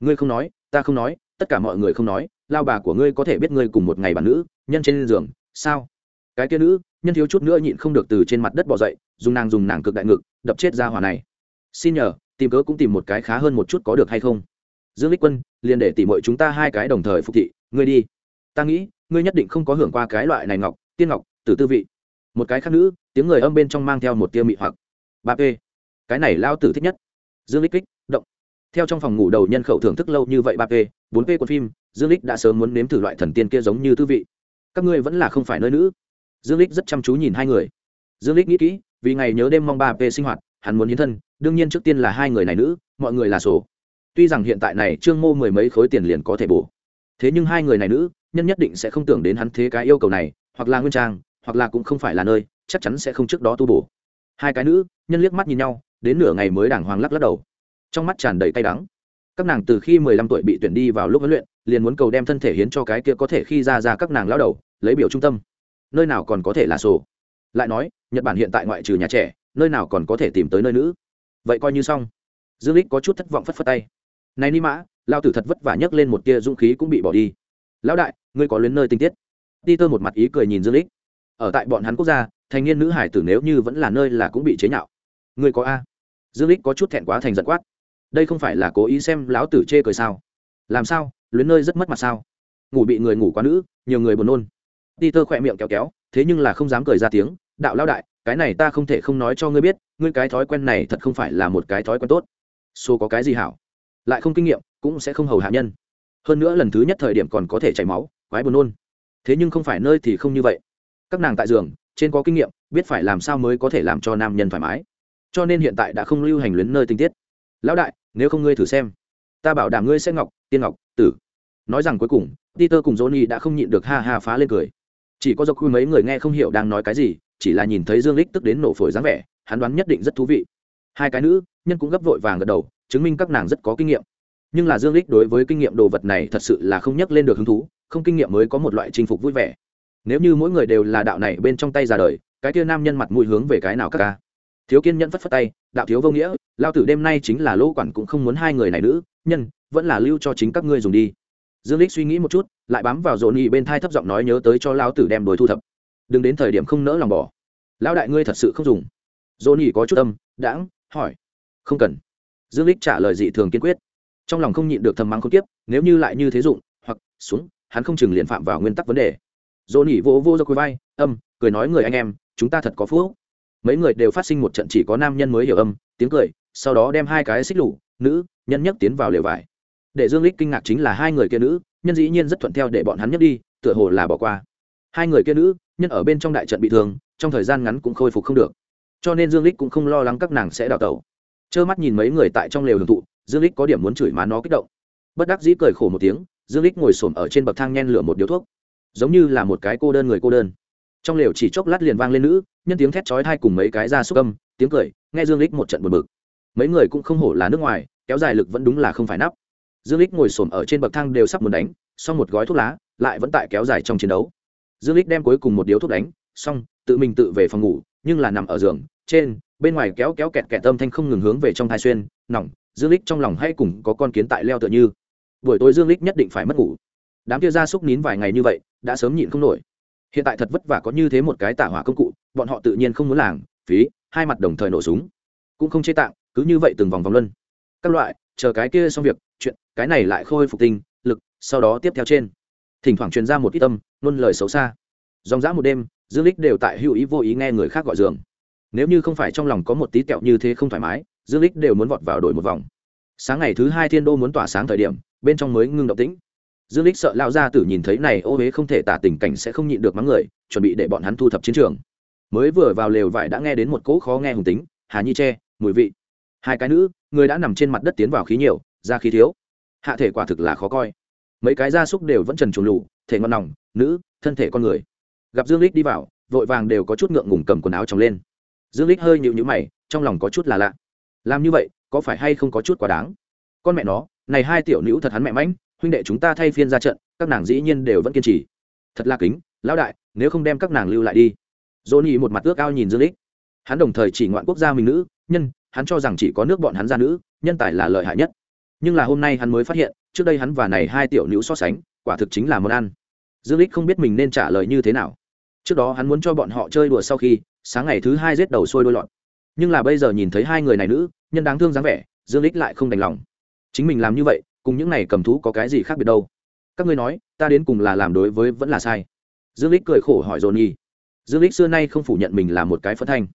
Ngươi không nói, ta không nói, tất cả mọi người không nói lao bà của ngươi có thể biết ngươi cùng một ngày bà nữ, nhân trên giường, sao? Cái kia nữ, nhân thiếu chút nữa nhịn không được từ trên mặt đất bỏ dậy, dùng nàng dùng nàng cực đại ngực, đập chết ra hỏa này. Xin nhờ, tìm cớ cũng tìm một cái khá hơn một chút có được hay không? Dương lích quân liền để tỉ mọi chúng ta hai cái đồng thời phục thị, ngươi đi. Ta nghĩ, ngươi nhất định không có hưởng qua cái loại này ngọc, tiên ngọc, tử tư vị. Một cái khác nữ, tiếng người âm bên trong mang theo một tia mị hoặc. Ba p cái này lao tử thích nhất. Dương lích kích, động. Theo trong phòng ngủ đầu nhân khẩu thưởng thức lâu như vậy ba p bốn p của phim, dương lích đã sớm muốn nếm thử loại thần tiên kia giống như tư vị. Các ngươi vẫn là không phải nơi nữ. Dương lích rất chăm chú nhìn hai người. Dương lích nghĩ kỹ, vì ngày nhớ đêm mong ba p sinh hoạt, hắn muốn hiến thân, đương nhiên trước tiên là hai người này nữ, mọi người là sổ tuy rằng hiện tại này trương mô mười mấy khối tiền liền có thể bổ thế nhưng hai người này nữ, nhân nhất định sẽ không tưởng đến hắn thế cái yêu cầu này, hoặc là nguyên trang, hoặc là cũng không phải là nơi, chắc chắn sẽ không trước đó tu bổ. Hai cái nữ, nhân liếc mắt nhìn nhau, đến nửa ngày mới đàng hoàng lắc lắc đầu. Trong mắt tràn đầy cay đắng. Các nàng từ khi mười lăm tuổi bị tuyển đi vào lúc huấn luyện, liền muốn cầu đem thân thể hiến cho cái kia có thể khi ra ra các nàng lao đầu, lấy biểu trung tâm. Nơi nào còn có thể là sổ? Lại nói, nhật bản hiện tại ngoại trừ nhà trẻ, nơi nào còn có thể tìm tới nơi nữ? Vậy coi như xong. Dương lích có chút thất vọng phất phất tay này ni mã, lao tử thật vất vả nhấc lên một tia dũng khí cũng bị bỏ đi. Lão đại, ngươi có luyến nơi tinh tiết. Ti tơ một mặt ý cười nhìn dương lích. Ở tại bọn hắn quốc gia, thành niên nữ hải tử nếu như vẫn là nơi là cũng bị chế nhạo. Ngươi có a. Dương lích có chút thẹn quá thành giận quát. Đây không phải là cố ý xem lão tử chê cười sao? Làm sao? Luyến nơi rất mất mặt sao? Ngủ bị người ngủ quá nữ, nhiều người buồn nôn. Ti tơ khỏe miệng kéo kéo, thế nhưng là không dám cười ra tiếng. Đạo lão đại, cái này ta không thể không nói cho ngươi biết, ngươi cái thói quen này thật không phải là một cái thói quen tốt. Số có cái gì hảo? Lại không kinh nghiệm, cũng sẽ không hầu hạ nhân. Hơn nữa lần thứ nhất thời điểm còn có thể chảy máu, quái buồn nôn. Thế nhưng không phải nơi thì không như vậy. Các nàng tại giường, trên có kinh nghiệm, biết phải làm sao mới có thể làm cho nam nhân thoải mái. Cho nên hiện tại đã không lưu hành luyến nơi tinh tiết. Lão đại, nếu không ngươi thử xem. Ta bảo đảm ngươi sẽ ngọc, tiên ngọc, tử. Nói rằng cuối cùng, peter cùng johnny đã không nhịn được ha ha phá lên cười. Chỉ có do quy mấy người nghe không hiểu đang nói cái gì, chỉ là nhìn thấy dương lích tức đến nổ phổi dáng vẻ, hắn đoán nhất định rất thú vị hai cái nữ, nhân cũng gấp vội vàng gật đầu, chứng minh các nàng rất có kinh nghiệm. Nhưng là dương lích đối với kinh nghiệm đồ vật này thật sự là không nhắc lên được hứng thú, không kinh nghiệm mới có một loại chinh phục vui vẻ. Nếu như mỗi người đều là đạo này bên trong tay ra đời, cái kia nam nhân mặt mũi hướng về cái nào các ca? Thiếu kiên nhẫn phất phất tay, đạo thiếu vô nghĩa, lao tử đêm nay chính là lỗ quản cũng không muốn hai người này nữ, nhân, vẫn là lưu cho chính các ngươi dùng đi. Dương lích suy nghĩ một chút, lại bám vào dồn nhị bên thai thấp giọng nói nhớ tới cho lao tử đem đồi thu thập. Đừng đến thời điểm không nỡ lòng bỏ. Lão đại ngươi thật sự không dùng. Dỗ nhị có chút tâm đãng hỏi. Không cần. Dương lích trả lời dị thường kiên quyết. Trong lòng không nhịn được thầm mắng không tiếp nếu như lại như thế dụng, hoặc, xuống, hắn không chừng liền phạm vào nguyên tắc vấn đề. Dỗ nỉ vỗ vô do cúi vai, âm, cười nói người anh em, chúng ta thật có phước mấy người đều phát sinh một trận chỉ có nam nhân mới hiểu âm, tiếng cười, sau đó đem hai cái xích lủ nữ, nhân nhất tiến vào lều vải. Để dương lích kinh ngạc chính là hai người kia nữ, nhân dĩ nhiên rất thuận theo để bọn hắn nhất đi, tựa hồ là bỏ qua. Hai người kia nữ, nhân ở bên trong đại trận bị thương, trong thời gian ngắn cũng khôi phục không được cho nên dương lích cũng không lo lắng các nàng sẽ đào tẩu. Trơ mắt nhìn mấy người tại trong lều hưởng thụ, dương lích có điểm muốn chửi má nó kích động. Bất đắc dĩ cười khổ một tiếng, dương lích ngồi xổm ở trên bậc thang nhen lửa một điếu thuốc. Giống như là một cái cô đơn người cô đơn. Trong lều chỉ chốc lát liền vang lên nữ, nhân tiếng thét chói thai cùng mấy cái ra xúc âm, tiếng cười, nghe dương lích một trận buồn bực. Mấy người cũng không hổ là nước ngoài, kéo dài lực vẫn đúng là không phải nắp. Dương lích ngồi xổm ở trên bậc thang đều sắp muốn đánh, xong một gói thuốc lá, lại vẫn tại kéo dài trong chiến đấu. Dương lích đem cuối cùng một điếu thuốc đánh, xong, tự mình tự về phòng ngủ, nhưng là nằm ở giường trên, bên ngoài kéo kéo kẹt kẹt âm thanh không ngừng hướng về trong thai xuyên, nỏng, dương lích trong lòng hay cùng có con kiến tại leo tựa như. Buổi tối dương lích nhất định phải mất ngủ. Đám kia ra xúc nín vài ngày như vậy, đã sớm nhịn không nổi. Hiện tại thật vất vả có như thế một cái tả hỏa công cụ, bọn họ tự nhiên không muốn làng phí, hai mặt đồng thời nổ súng. Cũng không chế tạng, cứ như vậy từng vòng vòng luân. Các loại, chờ cái kia xong việc, chuyện, cái này lại khôi phục tinh, lực, sau đó tiếp theo trên. Thỉnh thoảng truyền ra một ít tâm luôn lời xấu xa. Dòng dã một đêm, dương lích đều tại hữu ý vô ý nghe người khác gọi giường nếu như không phải trong lòng có một tí kẹo như thế không thoải mái, dương lích đều muốn vọt vào đổi một vòng. Sáng ngày thứ hai thiên đô muốn tỏa sáng thời điểm, bên trong mới ngưng động tĩnh. Dương lích sợ lao ra tử nhìn thấy này, ô huế không thể tả tình cảnh sẽ không nhịn được mắng người, chuẩn bị để bọn hắn thu thập chiến trường. Mới vừa vào lều vải đã nghe đến một cỗ khó nghe hùng tính, hà nhi tre mùi vị. Hai cái nữ, người đã nằm trên mặt đất tiến vào khí nhiều ra khí thiếu. Hạ thể quả thực là khó coi. Mấy cái gia súc đều vẫn trần trùng lù, thể ngon nòng, nữ, thân thể con người. Gặp dương lích đi vào, vội vàng đều có chút ngượng ngùng cầm quần áo trồng lên dương lích hơi nhịu nhữ mày, trong lòng có chút là lạ. Làm như vậy, có phải hay không có chút quá đáng? Con mẹ nó, này hai tiểu nữ thật hắn mẹ mãnh, huynh đệ chúng ta thay phiên ra trận, các nàng dĩ nhiên đều vẫn kiên trì. Thật là kính, lão đại, nếu không đem các nàng lưu lại đi. Dỗ nhị một mặt ước ao nhìn dương lích hắn đồng thời chỉ ngoạn quốc gia mình nữ, nhân, hắn cho rằng chỉ có nước bọn hắn ra nữ, nhân tài là lợi hại nhất. Nhưng là hôm nay hắn mới phát hiện, trước đây hắn và này hai tiểu nữ so sánh, quả thực chính là món ăn. Dương lích không biết mình nên trả lời như thế nào. Trước đó hắn muốn cho bọn họ chơi đùa sau khi sáng ngày thứ hai giết đầu sôi đôi lọt nhưng là bây giờ nhìn thấy hai người này nữ, nhân đáng thương dáng vẻ, dương lích lại không đành lòng. Chính mình làm như vậy, cùng những này cầm thú có cái gì khác biệt đâu? Các ngươi nói, ta đến cùng là làm đối với vẫn là sai? Dương lích cười khổ hỏi dồn nhi. Dương lích xưa nay không phủ nhận mình là một cái phân thanh.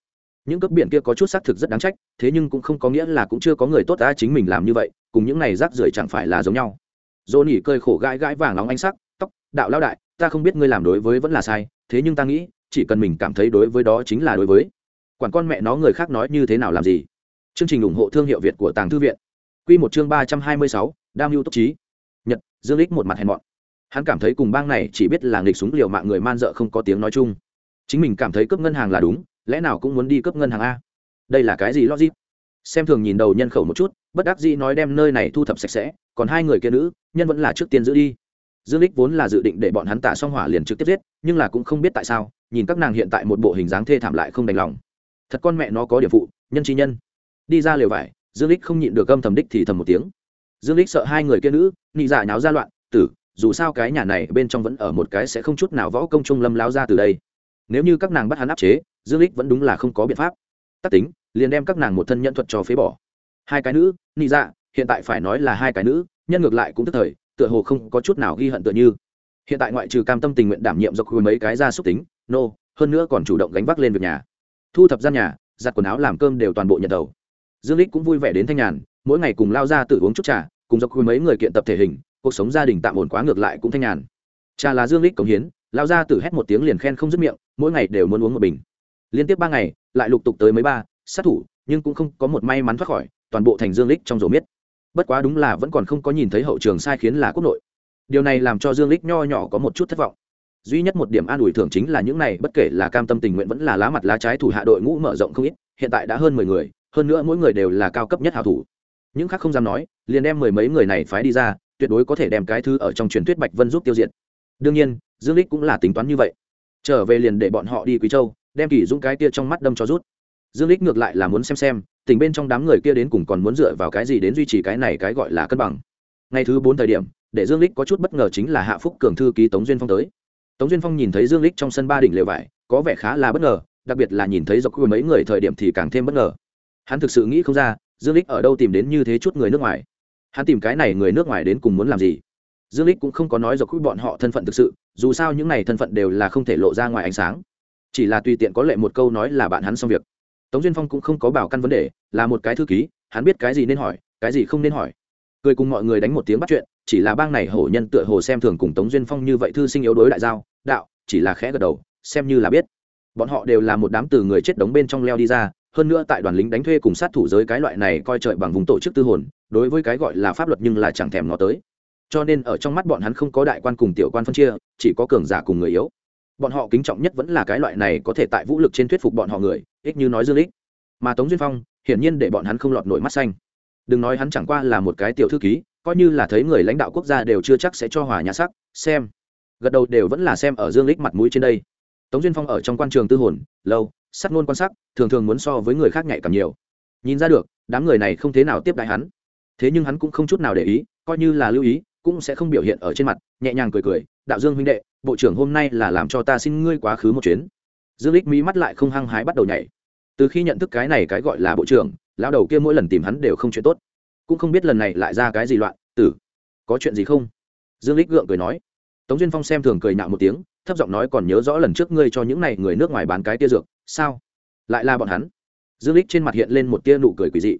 Những cấp biển kia có chút xác thực rất đáng trách, thế nhưng cũng không có nghĩa là cũng chưa có người tốt ta chính mình làm như vậy, cùng những này rác rưởi chẳng phải là giống nhau. Dồn nhi cười khổ gãi gãi vàng nóng ánh sắc, tóc, đạo lao đại, ta không biết ngươi làm đối với vẫn là sai, thế nhưng ta nghĩ chỉ cần mình cảm thấy đối với đó chính là đối với. Quản con mẹ nó người khác nói như thế nào làm gì. Chương trình ủng hộ thương hiệu việt của tàng thư viện. Q một chương ba trăm hai mươi sáu, đam mưu tốc trí nhật, dương lích một mặt hèn mọn. Hắn cảm thấy cùng bang này chỉ biết là nghịch súng liều mạng người man dợ không có tiếng nói chung. Chính mình cảm thấy cướp ngân hàng là đúng, lẽ nào cũng muốn đi cướp ngân hàng a? Đây là cái gì logic? Xem thường nhìn đầu nhân khẩu một chút, bất đắc dĩ nói đem nơi này thu thập sạch sẽ, còn hai người kia nữ, nhân vẫn là trước tiên giữ đi dương lích vốn là dự định để bọn hắn tả xong hỏa liền trực tiếp giết, nhưng là cũng không biết tại sao, nhìn các nàng hiện tại một bộ hình dáng thê thảm lại không đành lòng. Thật con mẹ nó có điểm phụ, nhân chi nhân. Đi ra lều vải, dương lích không nhịn được âm thầm đích thì thầm một tiếng. Dương lích sợ hai người kia nữ nhị giả dạ nháo ra loạn, tử, dù sao cái nhà này bên trong vẫn ở một cái sẽ không chút nào võ công trung lâm láo ra từ đây. Nếu như các nàng bắt hắn áp chế, dương lích vẫn đúng là không có biện pháp. Tắc tính, liền đem các nàng một thân nhận thuật cho phế bỏ. Hai cái nữ nhị dạ hiện tại phải nói là hai cái nữ, nhân ngược lại cũng tức thời tựa hồ không có chút nào ghi hận tựa như. Hiện tại ngoại trừ cam tâm tình nguyện đảm nhiệm do khuya mấy cái ra xúc tính, nô, hơn nữa còn chủ động gánh vác lên việc nhà. Thu thập gian nhà, giặt quần áo làm cơm đều toàn bộ nhận đầu. Dương lích cũng vui vẻ đến thanh nhàn, mỗi ngày cùng lao ra tự uống chút trà, cùng do khuya mấy người kiện tập thể hình, cuộc sống gia đình tạm ổn quá ngược lại cũng thanh nhàn. Trà là dương lích cống hiến, lao ra tự hét một tiếng liền khen không dứt miệng, mỗi ngày đều muốn uống một bình. Liên tiếp ba ngày, lại lục tục tới mấy ba, sát thủ, nhưng cũng không có một may mắn thoát khỏi, toàn bộ thành dương lích trong rổ miết bất quá đúng là vẫn còn không có nhìn thấy hậu trường sai khiến là quốc nội. Điều này làm cho dương lích nho nhỏ có một chút thất vọng. Duy nhất một điểm an ủi thưởng chính là những này, bất kể là cam tâm tình nguyện vẫn là lá mặt lá trái thủ hạ đội ngũ mở rộng không ít, hiện tại đã hơn mười người, hơn nữa mỗi người đều là cao cấp nhất hào thủ. Những khác không dám nói, liền đem mười mấy người này phái đi ra, tuyệt đối có thể đem cái thứ ở trong truyền thuyết bạch vân giúp tiêu diệt. Đương nhiên, dương lích cũng là tính toán như vậy. Trở về liền để bọn họ đi quý châu, đem kỳ dũng cái tia trong mắt đâm cho rút dương lích ngược lại là muốn xem xem, tình bên trong đám người kia đến cùng còn muốn dựa vào cái gì đến duy trì cái này cái gọi là cân bằng. Ngày thứ bốn thời điểm, để dương lích có chút bất ngờ chính là hạ phúc cường thư ký tống duyên phong tới. Tống duyên phong nhìn thấy dương lích trong sân ba đỉnh lều vải, có vẻ khá là bất ngờ, đặc biệt là nhìn thấy dọc mấy người thời điểm thì càng thêm bất ngờ. Hắn thực sự nghĩ không ra, dương lích ở đâu tìm đến như thế chút người nước ngoài. Hắn tìm cái này người nước ngoài đến cùng muốn làm gì? Dương lích cũng không có nói dọc bọn họ thân phận thực sự, dù sao những này thân phận đều là không thể lộ ra ngoài ánh sáng. Chỉ là tùy tiện có lệ một câu nói là bạn hắn xong việc tống duyên phong cũng không có bảo căn vấn đề, là một cái thư ký, hắn biết cái gì nên hỏi, cái gì không nên hỏi. Cười cùng mọi người đánh một tiếng bắt chuyện, chỉ là bang này hổ nhân tựa hồ xem thường cùng tống duyên phong như vậy thư sinh yếu đối đại giao, đạo, chỉ là khẽ gật đầu, xem như là biết. Bọn họ đều là một đám từ người chết đống bên trong leo đi ra, hơn nữa tại đoàn lính đánh thuê cùng sát thủ giới cái loại này coi trời bằng vùng tổ chức tư hồn, đối với cái gọi là pháp luật nhưng là chẳng thèm nó tới. Cho nên ở trong mắt bọn hắn không có đại quan cùng tiểu quan phân chia, chỉ có cường giả cùng người yếu bọn họ kính trọng nhất vẫn là cái loại này có thể tại vũ lực trên thuyết phục bọn họ người ích như nói dương lích. Mà tống duyên phong, hiển nhiên để bọn hắn không lọt nổi mắt xanh. Đừng nói hắn chẳng qua là một cái tiểu thư ký, coi như là thấy người lãnh đạo quốc gia đều chưa chắc sẽ cho hòa nhà sắc, xem. Gật đầu đều vẫn là xem ở dương lích mặt mũi trên đây. Tống duyên phong ở trong quan trường tư hồn, lâu, sắc ngôn quan sắc, thường thường muốn so với người khác nhạy cảm nhiều. Nhìn ra được, đám người này không thế nào tiếp đại hắn. Thế nhưng hắn cũng không chút nào để ý, coi như là lưu ý cũng sẽ không biểu hiện ở trên mặt, nhẹ nhàng cười cười, đạo dương huynh đệ, bộ trưởng hôm nay là làm cho ta xin ngươi quá khứ một chuyến. Dương lích mí mắt lại không hăng hái bắt đầu nhảy. Từ khi nhận thức cái này cái gọi là bộ trưởng, lão đầu kia mỗi lần tìm hắn đều không chuyện tốt. Cũng không biết lần này lại ra cái gì loạn, tử, có chuyện gì không? Dương lích gượng cười nói. Tống duyên phong xem thường cười nạo một tiếng, thấp giọng nói, còn nhớ rõ lần trước ngươi cho những này người nước ngoài bán cái tia dược, sao? Lại là bọn hắn? Dương lích trên mặt hiện lên một tia nụ cười quỷ dị.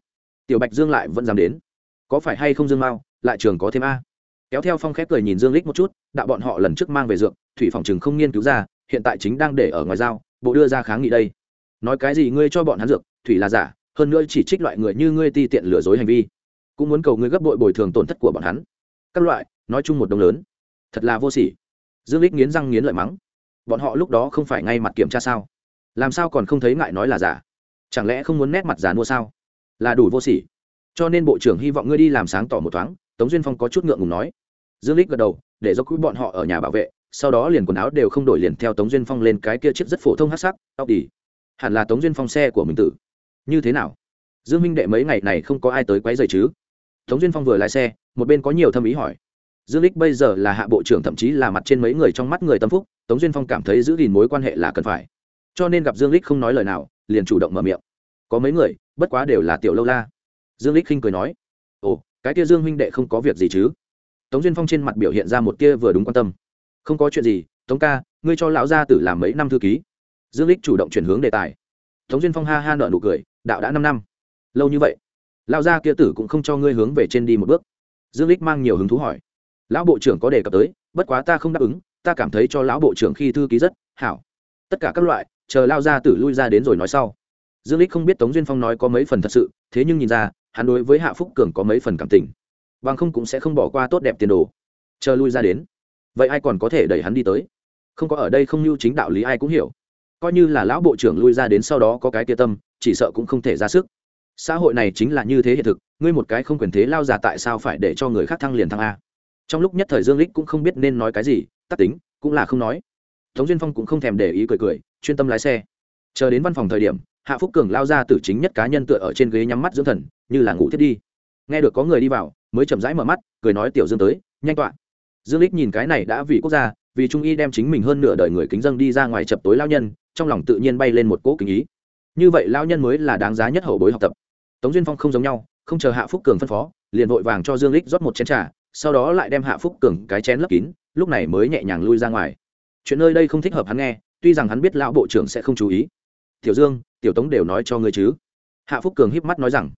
Tiểu bạch dương lại vẫn dám đến. Có phải hay không dương mao? Lại trường có thêm a kéo theo phong khép cười nhìn dương lích một chút, đạo bọn họ lần trước mang về dược, thủy phòng chừng không nghiên cứu ra, hiện tại chính đang để ở ngoài giao, bộ đưa ra kháng nghị đây. Nói cái gì ngươi cho bọn hắn dược, thủy là giả, hơn nữa chỉ trích loại người như ngươi ti tiện lừa dối hành vi, cũng muốn cầu ngươi gấp bội bồi thường tổn thất của bọn hắn. Các loại, nói chung một đồng lớn. Thật là vô sỉ. Dương lích nghiến răng nghiến lợi mắng. Bọn họ lúc đó không phải ngay mặt kiểm tra sao? Làm sao còn không thấy ngại nói là giả? Chẳng lẽ không muốn nét mặt giả mua sao? Là đủ vô sỉ cho nên bộ trưởng hy vọng ngươi đi làm sáng tỏ một thoáng, tống duyên phong có chút ngượng ngùng nói. Dương lích gật đầu, để do quý bọn họ ở nhà bảo vệ, sau đó liền quần áo đều không đổi liền theo tống duyên phong lên cái kia chiếc rất phổ thông hát sắc, tóc đi hẳn là tống duyên phong xe của mình tử. Như thế nào? Dương minh đệ mấy ngày này không có ai tới quấy rầy chứ? Tống duyên phong vừa lái xe, một bên có nhiều thâm ý hỏi. Dương lích bây giờ là hạ bộ trưởng thậm chí là mặt trên mấy người trong mắt người tâm phúc, tống duyên phong cảm thấy giữ gìn mối quan hệ là cần phải. Cho nên gặp dương lích không nói lời nào, liền chủ động mở miệng. Có mấy người, bất quá đều là tiểu lâu la dương lích khinh cười nói, ồ, cái kia dương huynh đệ không có việc gì chứ? Tống duyên phong trên mặt biểu hiện ra một kia vừa đúng quan tâm. Không có chuyện gì, tống ca, ngươi cho lão gia tử làm mấy năm thư ký. Dương lích chủ động chuyển hướng đề tài. Tống duyên phong ha ha nợ nụ cười, đạo đã năm năm. Lâu như vậy, lão gia kia tử cũng không cho ngươi hướng về trên đi một bước. Dương lích mang nhiều hứng thú hỏi. Lão bộ trưởng có đề cập tới, bất quá ta không đáp ứng, ta cảm thấy cho lão bộ trưởng khi thư ký rất hảo. Tất cả các loại, chờ lao gia tử lui ra đến rồi nói sau. Dương lích không biết tống duyên phong nói có mấy phần thật sự, thế nhưng nhìn ra hắn đối với hạ phúc cường có mấy phần cảm tình. Bằng không cũng sẽ không bỏ qua tốt đẹp tiền đồ. Chờ lui ra đến. Vậy ai còn có thể đẩy hắn đi tới? Không có ở đây không lưu chính đạo lý ai cũng hiểu. Coi như là lão bộ trưởng lui ra đến sau đó có cái tia tâm, chỉ sợ cũng không thể ra sức. Xã hội này chính là như thế hiện thực, ngươi một cái không quyền thế lao già tại sao phải để cho người khác thăng liền thăng a? Trong lúc nhất thời dương lích cũng không biết nên nói cái gì, tắc tính, cũng là không nói. Tống duyên phong cũng không thèm để ý cười cười, chuyên tâm lái xe. Chờ đến văn phòng thời điểm, hạ phúc cường lao ra từ chính nhất cá nhân tựa ở trên ghế nhắm mắt dưỡng thần như là ngủ thiết đi. Nghe được có người đi vào, mới chậm rãi mở mắt, cười nói tiểu dương tới, nhanh tọa. Dương lích nhìn cái này đã vì quốc gia, vì trung y đem chính mình hơn nửa đời người kính dân đi ra ngoài chập tối lao nhân, trong lòng tự nhiên bay lên một cỗ kính ý. Như vậy lao nhân mới là đáng giá nhất hậu bối học tập. Tống duyên phong không giống nhau, không chờ hạ phúc cường phân phó, liền vội vàng cho dương lích rót một chén trà, sau đó lại đem hạ phúc cường cái chén lấp kín, lúc này mới nhẹ nhàng lui ra ngoài. Chuyện nơi đây không thích hợp hắn nghe, tuy rằng hắn biết lão bộ trưởng sẽ không chú ý. Tiểu dương, tiểu tống đều nói cho ngươi chứ. Hạ phúc cường híp mắt nói rằng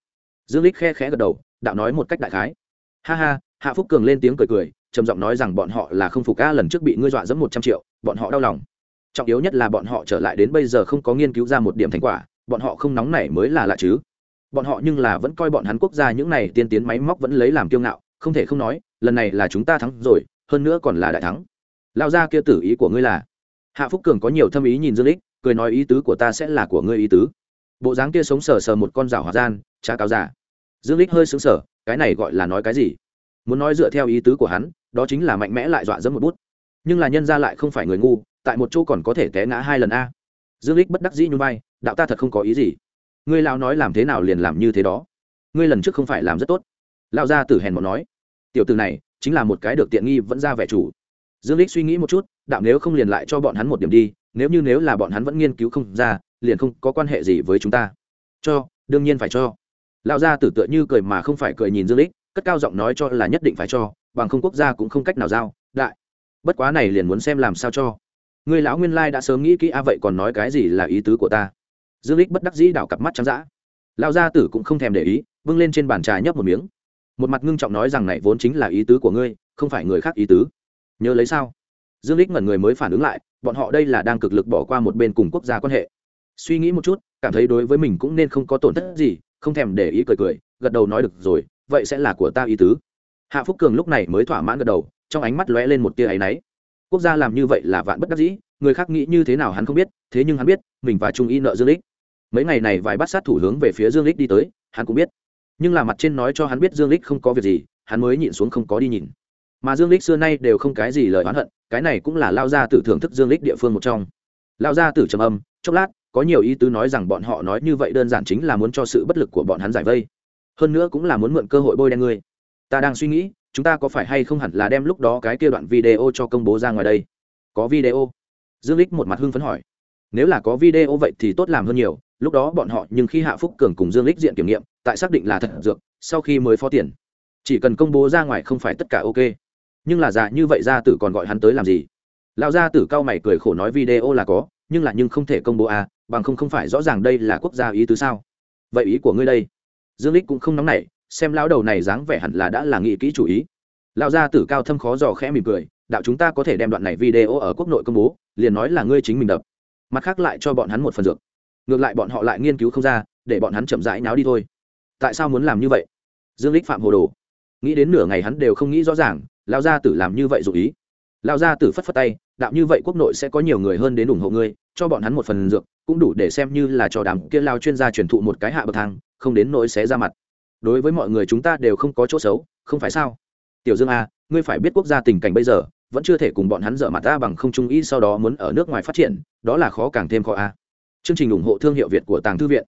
dương lích khe khẽ gật đầu, đạo nói một cách đại khái. Ha ha, hạ phúc cường lên tiếng cười cười, trầm giọng nói rằng bọn họ là không phục a, lần trước bị ngươi dọa dẫm một trăm triệu, bọn họ đau lòng. Trọng yếu nhất là bọn họ trở lại đến bây giờ không có nghiên cứu ra một điểm thành quả, bọn họ không nóng nảy mới là lạ chứ. Bọn họ nhưng là vẫn coi bọn hắn quốc gia những này tiên tiến máy móc vẫn lấy làm kiêu ngạo, không thể không nói, lần này là chúng ta thắng rồi, hơn nữa còn là đại thắng. Lao ra kia tử ý của ngươi là. Hạ phúc cường có nhiều thâm ý nhìn dương lích cười nói ý tứ của ta sẽ là của ngươi ý tứ. Bộ dáng kia sống sờ sờ một con rào hòa gian, trá cáo giả dương lích hơi sững sờ, cái này gọi là nói cái gì? Muốn nói dựa theo ý tứ của hắn, đó chính là mạnh mẽ lại dọa dẫm một bút. Nhưng là nhân ra lại không phải người ngu, tại một chỗ còn có thể té ngã hai lần a. Dương lích bất đắc dĩ nhún bay đạo ta thật không có ý gì. Ngươi lão nói làm thế nào liền làm như thế đó. Ngươi lần trước không phải làm rất tốt. Lão gia tử hèn một nói. Tiểu tử này, chính là một cái được tiện nghi vẫn ra vẻ chủ. Dương lích suy nghĩ một chút, đạo nếu không liền lại cho bọn hắn một điểm đi, nếu như nếu là bọn hắn vẫn nghiên cứu không ra, liền không có quan hệ gì với chúng ta. Cho, đương nhiên phải cho lão gia tử tựa như cười mà không phải cười nhìn dương lích, cất cao giọng nói cho là nhất định phải cho, bằng không quốc gia cũng không cách nào giao, đại. Bất quá này liền muốn xem làm sao cho. Người lão nguyên lai đã sớm nghĩ kỹ a vậy còn nói cái gì là ý tứ của ta? Dương lích bất đắc dĩ đảo cặp mắt trắng dã. Lão gia tử cũng không thèm để ý vâng lên trên bàn trà nhấp một miếng. Một mặt ngưng trọng nói rằng này vốn chính là ý tứ của ngươi, không phải người khác ý tứ. Nhớ lấy sao? Dương lích ngẩn người mới phản ứng lại, bọn họ đây là đang cực lực bỏ qua một bên cùng quốc gia quan hệ. Suy nghĩ một chút, cảm thấy đối với mình cũng nên không có tổn thất gì không thèm để ý cười cười, gật đầu nói được rồi, vậy sẽ là của ta ý tứ. Hạ phúc cường lúc này mới thỏa mãn gật đầu, trong ánh mắt lóe lên một tia áy náy. Quốc gia làm như vậy là vạn bất đắc dĩ, người khác nghĩ như thế nào hắn không biết, thế nhưng hắn biết, mình và trung y nợ dương lích. Mấy ngày này vài bắt sát thủ hướng về phía dương lích đi tới, hắn cũng biết. Nhưng là mặt trên nói cho hắn biết dương lích không có việc gì, hắn mới nhịn xuống không có đi nhìn. Mà dương lích xưa nay đều không cái gì lời oán hận, cái này cũng là lao gia tử thưởng thức dương lích địa phương một trong. Lao gia tử trầm âm, chốc lát có nhiều ý tứ nói rằng bọn họ nói như vậy đơn giản chính là muốn cho sự bất lực của bọn hắn giải vây. Hơn nữa cũng là muốn mượn cơ hội bôi đen ngươi. Ta đang suy nghĩ, chúng ta có phải hay không hẳn là đem lúc đó cái kia đoạn video cho công bố ra ngoài đây? Có video? Dương lích một mặt hưng phấn hỏi. Nếu là có video vậy thì tốt làm hơn nhiều, lúc đó bọn họ nhưng khi hạ phúc cường cùng dương lích diện kiểm nghiệm, tại xác định là thật dược, sau khi mới phó tiền. Chỉ cần công bố ra ngoài không phải tất cả ok. Nhưng là già như vậy gia tử còn gọi hắn tới làm gì? Lão gia tử cao mày cười khổ nói video là có, nhưng là nhưng không thể công bố à bằng không không phải rõ ràng đây là quốc gia ý tứ sao? Vậy ý của ngươi đây? Dương lích cũng không nóng nảy, xem lão đầu này dáng vẻ hẳn là đã là nghị kỹ chủ ý. Lão gia tử cao thâm khó dò khẽ mỉm cười, đạo chúng ta có thể đem đoạn này video ở quốc nội công bố, liền nói là ngươi chính mình đập. Mặt khác lại cho bọn hắn một phần dược. Ngược lại bọn họ lại nghiên cứu không ra, để bọn hắn chậm rãi náo đi thôi. Tại sao muốn làm như vậy? Dương lích phạm hồ đồ. Nghĩ đến nửa ngày hắn đều không nghĩ rõ ràng, lão gia tử làm như vậy dụ ý. Lão gia tử phất phất tay đạo như vậy quốc nội sẽ có nhiều người hơn đến ủng hộ ngươi, cho bọn hắn một phần dược, cũng đủ để xem như là cho đám kia lao chuyên gia truyền thụ một cái hạ bậc thang, không đến nỗi xé ra mặt. Đối với mọi người chúng ta đều không có chỗ xấu, không phải sao? Tiểu dương a, ngươi phải biết quốc gia tình cảnh bây giờ, vẫn chưa thể cùng bọn hắn dở mặt ta bằng không trung ý sau đó muốn ở nước ngoài phát triển, đó là khó càng thêm khó a. Chương trình ủng hộ thương hiệu việt của tàng thư viện.